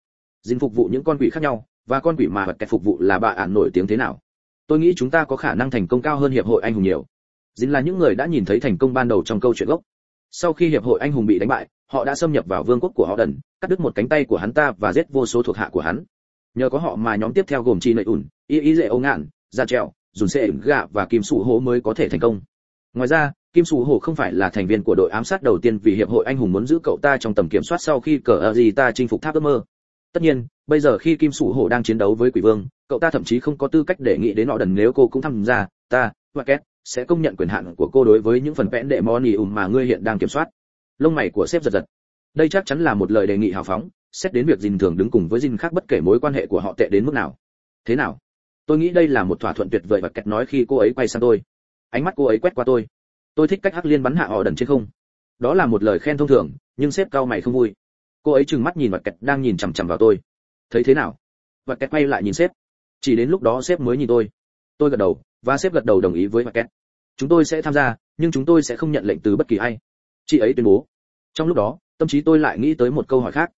Dinh phục vụ những con quỷ khác nhau, và con quỷ mà vật kẹt phục vụ là bà ản nổi tiếng thế nào? Tôi nghĩ chúng ta có khả năng thành công cao hơn hiệp hội anh hùng nhiều. Dính là những người đã nhìn thấy thành công ban đầu trong câu chuyện gốc. Sau khi hiệp hội anh hùng bị đánh bại, họ đã xâm nhập vào vương quốc của họ đần, cắt đứt một cánh tay của hắn ta và giết vô số thuộc hạ của hắn. Nhờ có họ mà nhóm tiếp theo gồm chi nội ủn y y dễ âu ngạn ra trèo, dùn xe gạ và kim sụ hố mới có thể thành công. Ngoài ra kim sủ hổ không phải là thành viên của đội ám sát đầu tiên vì hiệp hội anh hùng muốn giữ cậu ta trong tầm kiểm soát sau khi cờ ở gì ta chinh phục tháp ước mơ. Tất nhiên, bây giờ khi kim sủ hổ đang chiến đấu với quỷ vương, cậu ta thậm chí không có tư cách để nghĩ đến họ đần nếu cô cũng tham gia, ta và két sẽ công nhận quyền hạn của cô đối với những phần vẽ đệ monium mà ngươi hiện đang kiểm soát. Lông mày của sếp giật giật. Đây chắc chắn là một lời đề nghị hào phóng, xét đến việc Jin thường đứng cùng với Jin khác bất kể mối quan hệ của họ tệ đến mức nào. Thế nào? Tôi nghĩ đây là một thỏa thuận tuyệt vời và kẹt nói khi cô ấy quay sang tôi. Ánh mắt cô ấy quét qua tôi tôi thích cách hắc liên bắn hạ họ đần trên không. Đó là một lời khen thông thường, nhưng sếp cao mày không vui. Cô ấy trừng mắt nhìn vật kẹt đang nhìn chằm chằm vào tôi. Thấy thế nào? Vật kẹt quay lại nhìn sếp. Chỉ đến lúc đó sếp mới nhìn tôi. Tôi gật đầu, và sếp gật đầu đồng ý với vật kẹt. Chúng tôi sẽ tham gia, nhưng chúng tôi sẽ không nhận lệnh từ bất kỳ ai. Chị ấy tuyên bố. Trong lúc đó, tâm trí tôi lại nghĩ tới một câu hỏi khác.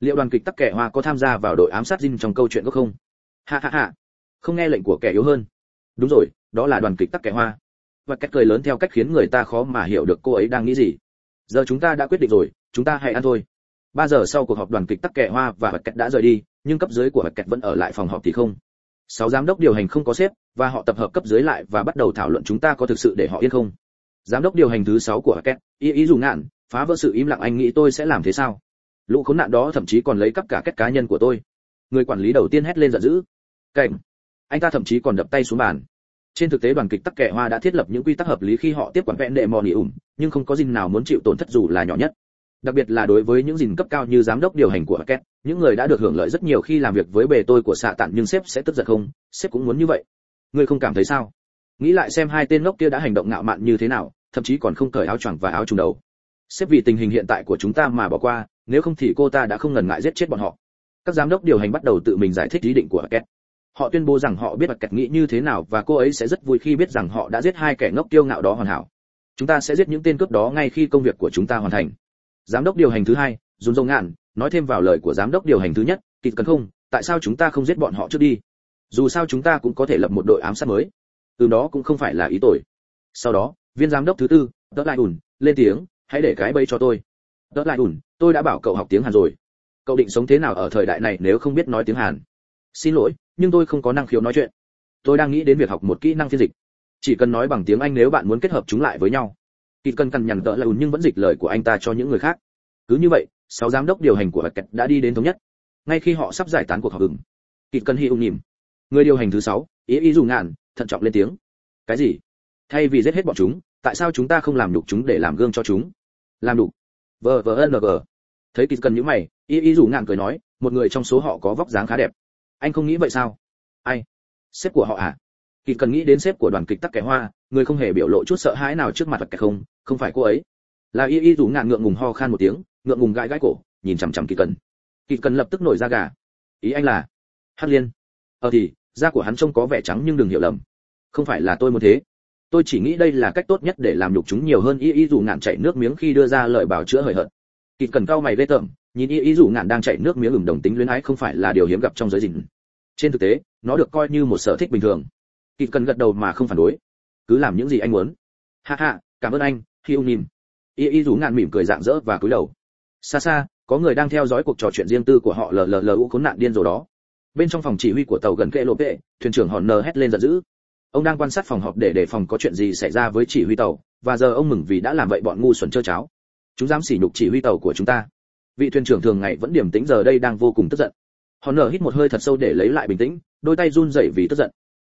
Liệu đoàn kịch tắc kẻ hoa có tham gia vào đội ám sát dinh trong câu chuyện có không? Ha ha ha. Không nghe lệnh của kẻ yếu hơn. Đúng rồi, đó là đoàn kịch tắc kẻ hoa và cách cười lớn theo cách khiến người ta khó mà hiểu được cô ấy đang nghĩ gì giờ chúng ta đã quyết định rồi chúng ta hãy ăn thôi ba giờ sau cuộc họp đoàn kịch tắc kẹ hoa và vật kẹt đã rời đi nhưng cấp dưới của vật kẹt vẫn ở lại phòng họp thì không sáu giám đốc điều hành không có sếp và họ tập hợp cấp dưới lại và bắt đầu thảo luận chúng ta có thực sự để họ yên không giám đốc điều hành thứ sáu của Hackett, ý ý dù ngạn, phá vỡ sự im lặng anh nghĩ tôi sẽ làm thế sao? Lũ khốn nạn đó thậm chí còn lấy cắp cả kết cá nhân của tôi. Người quản lý đầu tiên hét lên giận dữ. Cảnh. Anh ta thậm chí còn đập tay xuống bàn. Trên thực tế đoàn kịch Tắc kẻ Hoa đã thiết lập những quy tắc hợp lý khi họ tiếp quản vẹn đệ mò nỉ ủng, nhưng không có gì nào muốn chịu tổn thất dù là nhỏ nhất. Đặc biệt là đối với những gìn cấp cao như giám đốc điều hành của Hackett, những người đã được hưởng lợi rất nhiều khi làm việc với bề tôi của xạ tản nhưng sếp sẽ tức giận không? Sếp cũng muốn như vậy. Ngươi không cảm thấy sao? Nghĩ lại xem hai tên ngốc kia đã hành động ngạo mạn như thế nào, thậm chí còn không cởi áo choàng và áo trùng đầu xếp vì tình hình hiện tại của chúng ta mà bỏ qua nếu không thì cô ta đã không ngần ngại giết chết bọn họ các giám đốc điều hành bắt đầu tự mình giải thích ý định của Hackett. Họ tuyên bố rằng họ biết Hackett nghĩ như thế nào và cô ấy sẽ rất vui khi biết rằng họ đã giết hai kẻ ngốc tiêu ngạo đó hoàn hảo. Chúng ta sẽ giết những tên cướp đó ngay khi công việc của chúng ta hoàn thành. Giám đốc điều hành thứ hai, Jun Dong Ngạn, nói thêm vào lời của giám đốc điều hành thứ nhất, kịch cần không, tại sao chúng ta không giết bọn họ trước đi? Dù sao chúng ta cũng có thể lập một đội ám sát mới. Từ đó cũng không phải là ý tội. Sau đó, viên giám đốc thứ tư, Đỡ Lại ủn, lên tiếng, hãy để cái bẫy cho tôi đỡ lại ủn tôi đã bảo cậu học tiếng hàn rồi cậu định sống thế nào ở thời đại này nếu không biết nói tiếng hàn xin lỗi, nhưng tôi không có năng khiếu nói chuyện. Tôi đang nghĩ đến việc học một kỹ năng phiên dịch. Chỉ cần nói bằng tiếng anh nếu bạn muốn kết hợp chúng lại với nhau. Kịt cần cằn nhằn tợ lại ủn nhưng vẫn dịch lời của anh ta cho những người khác. Cứ như vậy, sáu giám đốc điều hành của kẹt đã đi đến thống nhất. Ngay khi họ sắp giải tán cuộc họp ừng kịt cần hi ung nhìm người điều hành thứ sáu, ý ý dù ngạn, thận trọng lên tiếng. Cái gì? Thay vì giết hết bọn chúng, tại sao chúng ta không làm đục chúng để làm gương cho chúng? Làm đủ vờ vờ vờ thấy kịt cần những mày y y rủ ngạn cười nói, một người trong số họ có vóc dáng khá đẹp anh không nghĩ vậy sao? Ai? Sếp của họ à? Kỳ cần nghĩ đến sếp của đoàn kịch tắc kẻ hoa, người không hề biểu lộ chút sợ hãi nào trước mặt vật kẻ không không phải cô ấy. Là y y rủ ngạn ngượng ngùng ho khan một tiếng, ngượng ngùng gãi gãi cổ, nhìn chằm chằm kỳ cần. Kỳ cần lập tức nổi da gà. Ý anh là, hắc liên ờ thì, da của hắn trông có vẻ trắng nhưng đừng hiểu lầm. Không phải là tôi muốn thế. Tôi chỉ nghĩ đây là cách tốt nhất để làm nhục chúng nhiều hơn y y dù ngạn chảy nước miếng khi đưa ra lời bảo chữa hời hợt. Kịt cần cao mày ghê tởm nhìn y y dù ngạn đang chảy nước miếng ửng đồng tính luyến ái không phải là điều hiếm gặp trong giới dình trên thực tế, nó được coi như một sở thích bình thường. Kỳ cần gật đầu mà không phản đối. Cứ làm những gì anh muốn. Ha ha, cảm ơn anh khi ông nhìn y y rủ ngạn mỉm cười dạng dỡ và cúi đầu. Xa xa, có người đang theo dõi cuộc trò chuyện riêng tư của họ lờ lờ lờ u khốn nạn điên rồi đó. Bên trong phòng chỉ huy của tàu gần kệ lộ vệ, thuyền trưởng hòn nờ hét lên giận dữ. Ông đang quan sát phòng họp để đề phòng có chuyện gì xảy ra với chỉ huy tàu, và giờ ông mừng vì đã làm vậy bọn ngu xuẩn trơ cháo. Chúng dám sỉ nhục chỉ huy tàu của chúng ta vị thuyền trưởng thường ngày vẫn điềm tĩnh giờ đây đang vô cùng tức giận. Hòn nở hít một hơi thật sâu để lấy lại bình tĩnh, đôi tay run rẩy vì tức giận.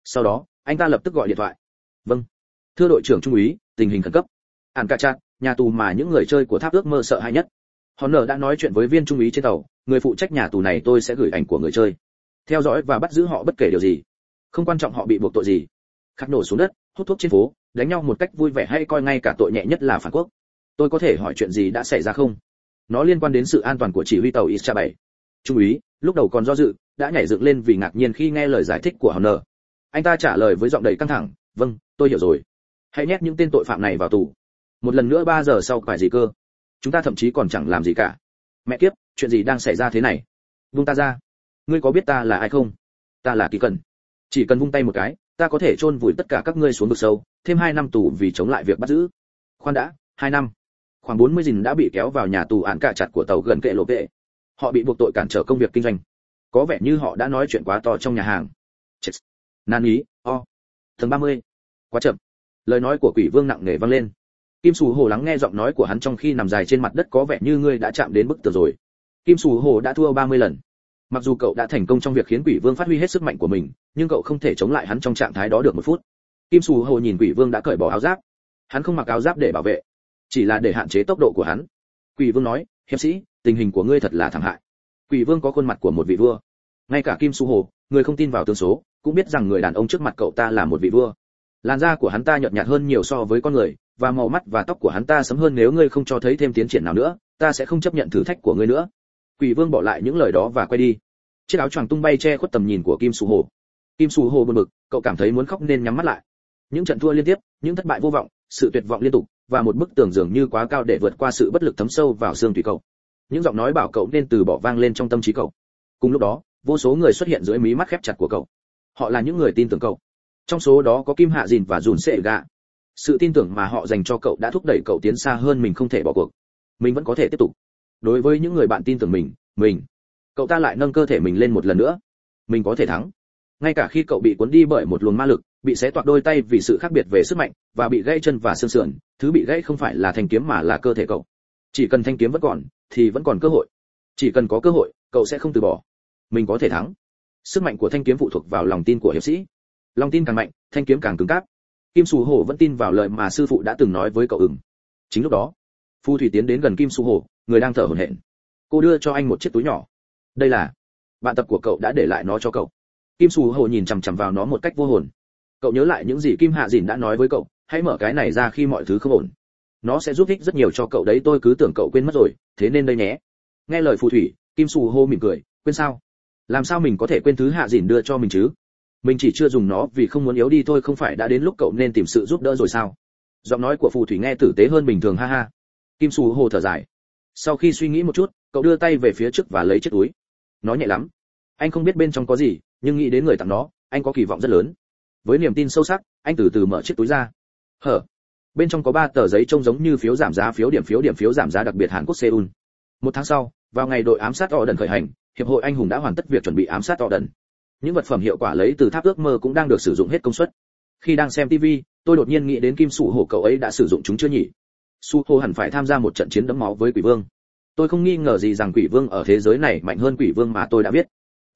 Sau đó, anh ta lập tức gọi điện thoại. Vâng thưa đội trưởng trung úy, tình hình khẩn cấp. Ản cả chặt nhà tù mà những người chơi của tháp ước mơ sợ hãi nhất. Hòn nở đã nói chuyện với viên trung úy trên tàu, người phụ trách nhà tù này tôi sẽ gửi ảnh của người chơi. Theo dõi và bắt giữ họ bất kể điều gì. Không quan trọng họ bị buộc tội gì. Khắc nổ xuống đất, hút thuốc trên phố, đánh nhau một cách vui vẻ hay coi ngay cả tội nhẹ nhất là phản quốc. Tôi có thể hỏi chuyện gì đã xảy ra không? Nó liên quan đến sự an toàn của chỉ huy tàu isha 7. trung úy, lúc đầu còn do dự, đã nhảy dựng lên vì ngạc nhiên khi nghe lời giải thích của honor. Anh ta trả lời với giọng đầy căng thẳng vâng tôi hiểu rồi. Hãy nhét những tên tội phạm này vào tù. Một lần nữa ba giờ sau phải gì cơ? Chúng ta thậm chí còn chẳng làm gì cả. Mẹ kiếp, chuyện gì đang xảy ra thế này? Vung ta ra. Ngươi có biết ta là ai không? Ta là kỳ cần chỉ cần vung tay một cái, ta có thể chôn vùi tất cả các ngươi xuống vực sâu, thêm hai năm tù vì chống lại việc bắt giữ. Khoan đã, hai năm khoảng 40 dìn đã bị kéo vào nhà tù án cả chặt của tàu gần kệ lộ vệ. Họ bị buộc tội cản trở công việc kinh doanh. Có vẻ như họ đã nói chuyện quá to trong nhà hàng. Chết. Nan ý, o. Tầng 30. quá chậm. Lời nói của quỷ vương nặng nề vang lên. Kim sù hồ lắng nghe giọng nói của hắn trong khi nằm dài trên mặt đất có vẻ như ngươi đã chạm đến bức tường rồi. Kim sù hồ đã thua 30 lần. Mặc dù cậu đã thành công trong việc khiến quỷ vương phát huy hết sức mạnh của mình, nhưng cậu không thể chống lại hắn trong trạng thái đó được một phút. Kim sù hồ nhìn quỷ vương đã cởi bỏ áo giáp. Hắn không mặc áo giáp để bảo vệ chỉ là để hạn chế tốc độ của hắn. Quỷ vương nói, hiệp sĩ, tình hình của ngươi thật là thảm hại. Quỷ vương có khuôn mặt của một vị vua. Ngay cả kim su hồ, người không tin vào tương số, cũng biết rằng người đàn ông trước mặt cậu ta là một vị vua. Làn da của hắn ta nhợt nhạt hơn nhiều so với con người, và màu mắt và tóc của hắn ta sẫm hơn nếu ngươi không cho thấy thêm tiến triển nào nữa, ta sẽ không chấp nhận thử thách của ngươi nữa. Quỷ vương bỏ lại những lời đó và quay đi. Chiếc áo choàng tung bay che khuất tầm nhìn của kim su hồ. Kim su hồ buồn bực, cậu cảm thấy muốn khóc nên nhắm mắt lại. Những trận thua liên tiếp, những thất bại vô vọng sự tuyệt vọng liên tục, và một bức tường dường như quá cao để vượt qua sự bất lực thấm sâu vào xương tùy cậu. Những giọng nói bảo cậu nên từ bỏ vang lên trong tâm trí cậu. Cùng lúc đó, vô số người xuất hiện dưới mí mắt khép chặt của cậu. Họ là những người tin tưởng cậu. Trong số đó có kim hạ dìn và dùn sệ gạ. Sự tin tưởng mà họ dành cho cậu đã thúc đẩy cậu tiến xa hơn mình không thể bỏ cuộc. Mình vẫn có thể tiếp tục. Đối với những người bạn tin tưởng mình mình, cậu ta lại nâng cơ thể mình lên một lần nữa. Mình có thể thắng ngay cả khi cậu bị cuốn đi bởi một luồng ma lực, bị xé toạc đôi tay vì sự khác biệt về sức mạnh, và bị gãy chân và xương sườn, thứ bị gãy không phải là thanh kiếm mà là cơ thể cậu. Chỉ cần thanh kiếm vẫn còn, thì vẫn còn cơ hội. Chỉ cần có cơ hội, cậu sẽ không từ bỏ. Mình có thể thắng. Sức mạnh của thanh kiếm phụ thuộc vào lòng tin của hiệp sĩ. Lòng tin càng mạnh, thanh kiếm càng cứng cáp. Kim sù hổ vẫn tin vào lời mà sư phụ đã từng nói với cậu ừng chính lúc đó, phu thủy tiến đến gần kim Sù hổ, người đang thở hổn hển. Cô đưa cho anh một chiếc túi nhỏ. Đây là bạn tập của cậu đã để lại nó cho cậu kim sù hồ nhìn chằm chằm vào nó một cách vô hồn. Cậu nhớ lại những gì kim hạ dìn đã nói với cậu, hãy mở cái này ra khi mọi thứ không ổn. Nó sẽ giúp ích rất nhiều cho cậu đấy, tôi cứ tưởng cậu quên mất rồi, thế nên đây nhé. Nghe lời phù thủy, kim Sù hô mỉm cười, quên sao? Làm sao mình có thể quên thứ hạ dìn đưa cho mình chứ? Mình chỉ chưa dùng nó vì không muốn yếu đi thôi, không phải đã đến lúc cậu nên tìm sự giúp đỡ rồi sao? Giọng nói của phù thủy nghe tử tế hơn bình thường, ha ha. Kim Sù hô thở dài. Sau khi suy nghĩ một chút, cậu đưa tay về phía trước và lấy chiếc túi. Nó nhẹ lắm. Anh không biết bên trong có gì nhưng nghĩ đến người tặng nó, anh có kỳ vọng rất lớn. Với niềm tin sâu sắc, anh từ từ mở chiếc túi ra. Hở? Bên trong có ba tờ giấy trông giống như phiếu giảm giá, phiếu điểm phiếu điểm, phiếu giảm giá đặc biệt hàn quốc, seoul. Một tháng sau, vào ngày đội ám sát họ đần khởi hành, hiệp hội anh hùng đã hoàn tất việc chuẩn bị ám sát họ đần những vật phẩm hiệu quả lấy từ tháp ước mơ cũng đang được sử dụng hết công suất. Khi đang xem tv tôi đột nhiên nghĩ đến kim sủ hổ cậu ấy đã sử dụng chúng chưa nhỉ? Su hô hẳn phải tham gia một trận chiến đẫm máu với quỷ vương. Tôi không nghi ngờ gì rằng quỷ vương ở thế giới này mạnh hơn quỷ vương mà tôi đã biết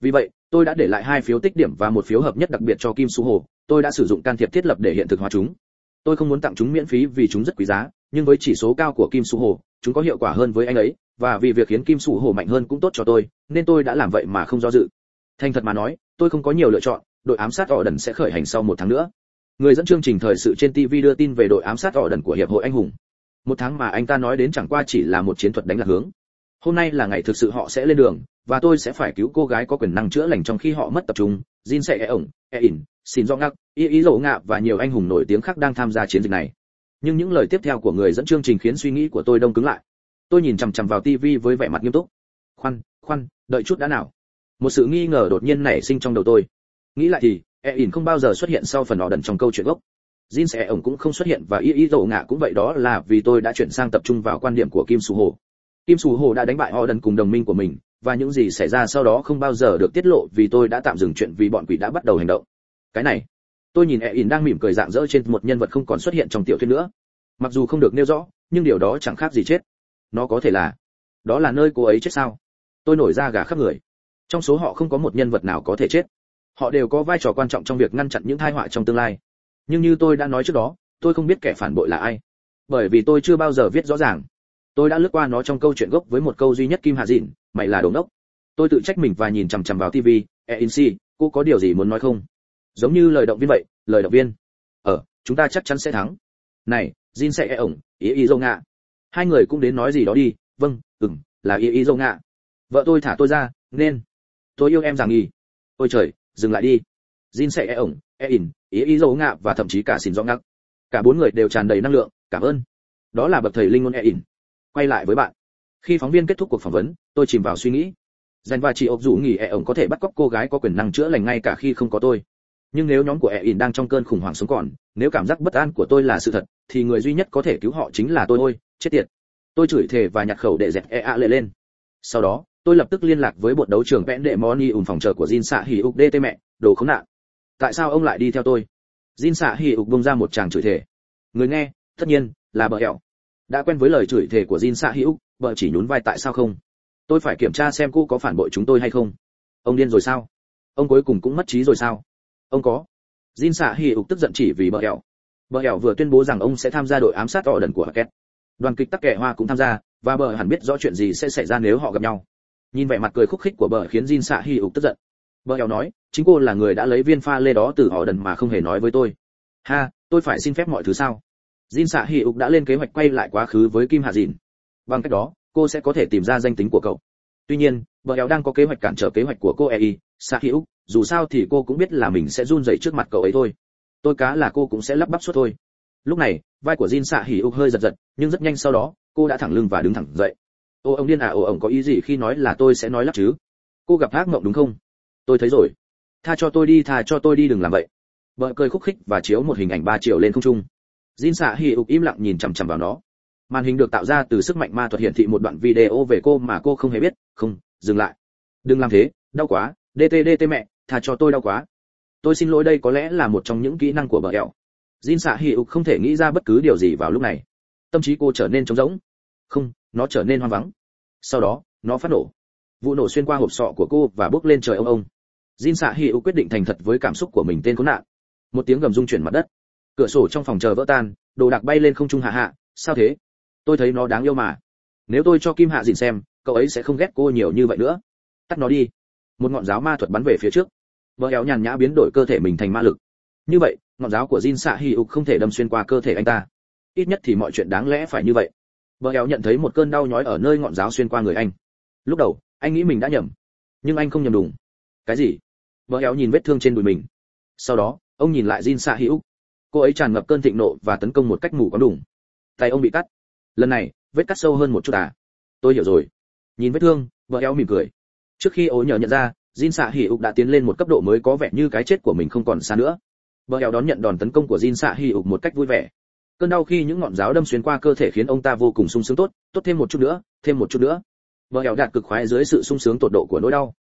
vì vậy, tôi đã để lại hai phiếu tích điểm và một phiếu hợp nhất đặc biệt cho kim su hồ. Tôi đã sử dụng can thiệp thiết lập để hiện thực hóa chúng. Tôi không muốn tặng chúng miễn phí vì chúng rất quý giá, nhưng với chỉ số cao của kim su hồ, chúng có hiệu quả hơn với anh ấy, và vì việc khiến kim su hồ mạnh hơn cũng tốt cho tôi, nên tôi đã làm vậy mà không do dự. Thành thật mà nói, tôi không có nhiều lựa chọn, đội ám sát ỏ đần sẽ khởi hành sau một tháng nữa. Người dẫn chương trình thời sự trên tv đưa tin về đội ám sát ỏ đần của hiệp hội anh hùng. Một tháng mà anh ta nói đến chẳng qua chỉ là một chiến thuật đánh lạc hướng. Hôm nay là ngày thực sự họ sẽ lên đường và tôi sẽ phải cứu cô gái có quyền năng chữa lành trong khi họ mất tập trung. Jin sẽ e ổng E-in, xin do ngắc y ý lộ ngạ và nhiều anh hùng nổi tiếng khác đang tham gia chiến dịch này. Nhưng những lời tiếp theo của người dẫn chương trình khiến suy nghĩ của tôi đông cứng lại. Tôi nhìn chằm chằm vào tv với vẻ mặt nghiêm túc. Khoan khoan đợi chút đã nào. Một sự nghi ngờ đột nhiên nảy sinh trong đầu tôi. Nghĩ lại thì E-in không bao giờ xuất hiện sau phần họ đần trong câu chuyện gốc. Jin sẽ e ổng cũng không xuất hiện và y ý lộ ngạ cũng vậy đó là vì tôi đã chuyển sang tập trung vào quan điểm của Kim Sù Hồ. Kim Sù Hồ đã đánh bại họ đần cùng đồng minh của mình, và những gì xảy ra sau đó không bao giờ được tiết lộ vì tôi đã tạm dừng chuyện vì bọn quỷ đã bắt đầu hành động. Cái này, tôi nhìn E đang mỉm cười dạng dỡ trên một nhân vật không còn xuất hiện trong tiểu thuyết nữa. Mặc dù không được nêu rõ, nhưng điều đó chẳng khác gì chết. Nó có thể là, đó là nơi cô ấy chết sao? Tôi nổi da gà khắp người. Trong số họ không có một nhân vật nào có thể chết. Họ đều có vai trò quan trọng trong việc ngăn chặn những tai họa trong tương lai nhưng như tôi đã nói trước đó tôi không biết kẻ phản bội là ai bởi vì tôi chưa bao giờ viết rõ ràng tôi đã lướt qua nó trong câu chuyện gốc với một câu duy nhất kim hạ dịn, mày là đồ ngốc. Tôi tự trách mình và nhìn chằm chằm vào tv e in si, cô có điều gì muốn nói không? Giống như lời động viên vậy, lời động viên. Ờ chúng ta chắc chắn sẽ thắng. Này, jin sẽ e ổng ý ý dâu ngạ hai người cũng đến nói gì đó đi. Vâng ừm, là ý ý dâu ngạ vợ tôi thả tôi ra, nên. Tôi yêu em rằng nghi. Ôi trời, dừng lại đi. Jin sẽ e ổng e in ý ý dâu ngạ và thậm chí cả xin rõ ngắc cả bốn người đều tràn đầy năng lượng, cảm ơn. Đó là bậc thầy linh ngôn e in quay lại với bạn. Khi phóng viên kết thúc cuộc phỏng vấn, tôi chìm vào suy nghĩ. Dành và chị ốc dụ nghỉ e ổng có thể bắt cóc cô gái có quyền năng chữa lành ngay cả khi không có tôi. Nhưng nếu nhóm của e ỉn đang trong cơn khủng hoảng sống còn, nếu cảm giác bất an của tôi là sự thật, thì người duy nhất có thể cứu họ chính là tôi thôi, chết tiệt. Tôi chửi thề và nhặt khẩu để dẹp e a lệ lên. Sau đó, tôi lập tức liên lạc với bộ đấu trường vẽn đệ moni ùn phòng chờ của jin xạ hỉ ục dt mẹ, đồ khốn nạn. Tại sao ông lại đi theo tôi? Jin xạ hỉ ục bông ra một tràng chửi thề. Người nghe, tất nhiên là bờ hẹo đã quen với lời chửi thề của jin Sa Hữu, vợ chỉ nhún vai tại sao không? Tôi phải kiểm tra xem cô có phản bội chúng tôi hay không. Ông điên rồi sao? Ông cuối cùng cũng mất trí rồi sao? Ông có. Jin Sa Hữu tức giận chỉ vì bờ hẹo. Bờ hẹo vừa tuyên bố rằng ông sẽ tham gia đội ám sát tọ đần của Hackett. đoàn kịch tắc kẻ hoa cũng tham gia và bờ hẳn biết rõ chuyện gì sẽ xảy ra nếu họ gặp nhau. Nhìn vẻ mặt cười khúc khích của bờ khiến jin Sa Hữu tức giận. Bờ hẹo nói chính cô là người đã lấy viên pha lê đó từ họ đần mà không hề nói với tôi. Ha tôi phải xin phép mọi thứ sao? Jin Sạ hỉ ục đã lên kế hoạch quay lại quá khứ với kim hạ dìn. Bằng cách đó, cô sẽ có thể tìm ra danh tính của cậu. Tuy nhiên vợ éo đang có kế hoạch cản trở kế hoạch của cô ei Sạ hỉ ục dù sao thì cô cũng biết là mình sẽ run rẩy trước mặt cậu ấy thôi. Tôi cá là cô cũng sẽ lắp bắp suốt thôi. Lúc này, vai của jin Sạ hỉ ục hơi giật giật, nhưng rất nhanh sau đó, cô đã thẳng lưng và đứng thẳng dậy. Ô, ông điên à ô, ông có ý gì khi nói là tôi sẽ nói lắp chứ? Cô gặp ác mộng đúng không? Tôi thấy rồi. Tha cho tôi đi, tha cho tôi đi, đừng làm vậy. Vợ cười khúc khích và chiếu một hình ảnh ba triệu lên không trung jin xạ hì ục im lặng nhìn chằm chằm vào nó. Màn hình được tạo ra từ sức mạnh ma thuật hiển thị một đoạn video về cô mà cô không hề biết. Không, dừng lại. Đừng làm thế, đau quá. Dt dt mẹ, tha cho tôi đau quá. Tôi xin lỗi đây có lẽ là một trong những kỹ năng của bờ eo. jin xạ hì ục không thể nghĩ ra bất cứ điều gì vào lúc này. Tâm trí cô trở nên trống rỗng. Không, nó trở nên hoang vắng. Sau đó, nó phát nổ. Vụ nổ xuyên qua hộp sọ của cô và bước lên trời ông ông. Jin Sạ Hỉ quyết định thành thật với cảm xúc của mình tên khốn nạn. Một tiếng gầm rung chuyển mặt đất. Cửa sổ trong phòng chờ vỡ tan, đồ đạc bay lên không trung hạ hạ, sao thế? Tôi thấy nó đáng yêu mà. Nếu tôi cho Kim Hạ Dìn xem, cậu ấy sẽ không ghét cô nhiều như vậy nữa. Tắt nó đi. Một ngọn giáo ma thuật bắn về phía trước. Vợ éo nhàn nhã biến đổi cơ thể mình thành ma lực. Như vậy, ngọn giáo của Jin xạ hy ục không thể đâm xuyên qua cơ thể anh ta. Ít nhất thì mọi chuyện đáng lẽ phải như vậy. Vợ éo nhận thấy một cơn đau nhói ở nơi ngọn giáo xuyên qua người anh. Lúc đầu, anh nghĩ mình đã nhầm, nhưng anh không nhầm đúng. Cái gì? vợ éo nhìn vết thương trên đùi mình sau đó ông nhìn lại jin xạ hữu cô ấy tràn ngập cơn thịnh nộ và tấn công một cách mù quáng đủng tay ông bị cắt. Lần này, vết cắt sâu hơn một chút à? Tôi hiểu rồi. Nhìn vết thương, vợ eo mỉm cười. Trước khi ố nhờ nhận ra, jin xạ hỉ ục đã tiến lên một cấp độ mới có vẻ như cái chết của mình không còn xa nữa. Vợ eo đón nhận đòn tấn công của jin xạ hỉ ục một cách vui vẻ. Cơn đau khi những ngọn giáo đâm xuyên qua cơ thể khiến ông ta vô cùng sung sướng tốt. Tốt thêm một chút nữa, thêm một chút nữa. Vợ eo đạt cực khoái dưới sự sung sướng tột độ của nỗi đau.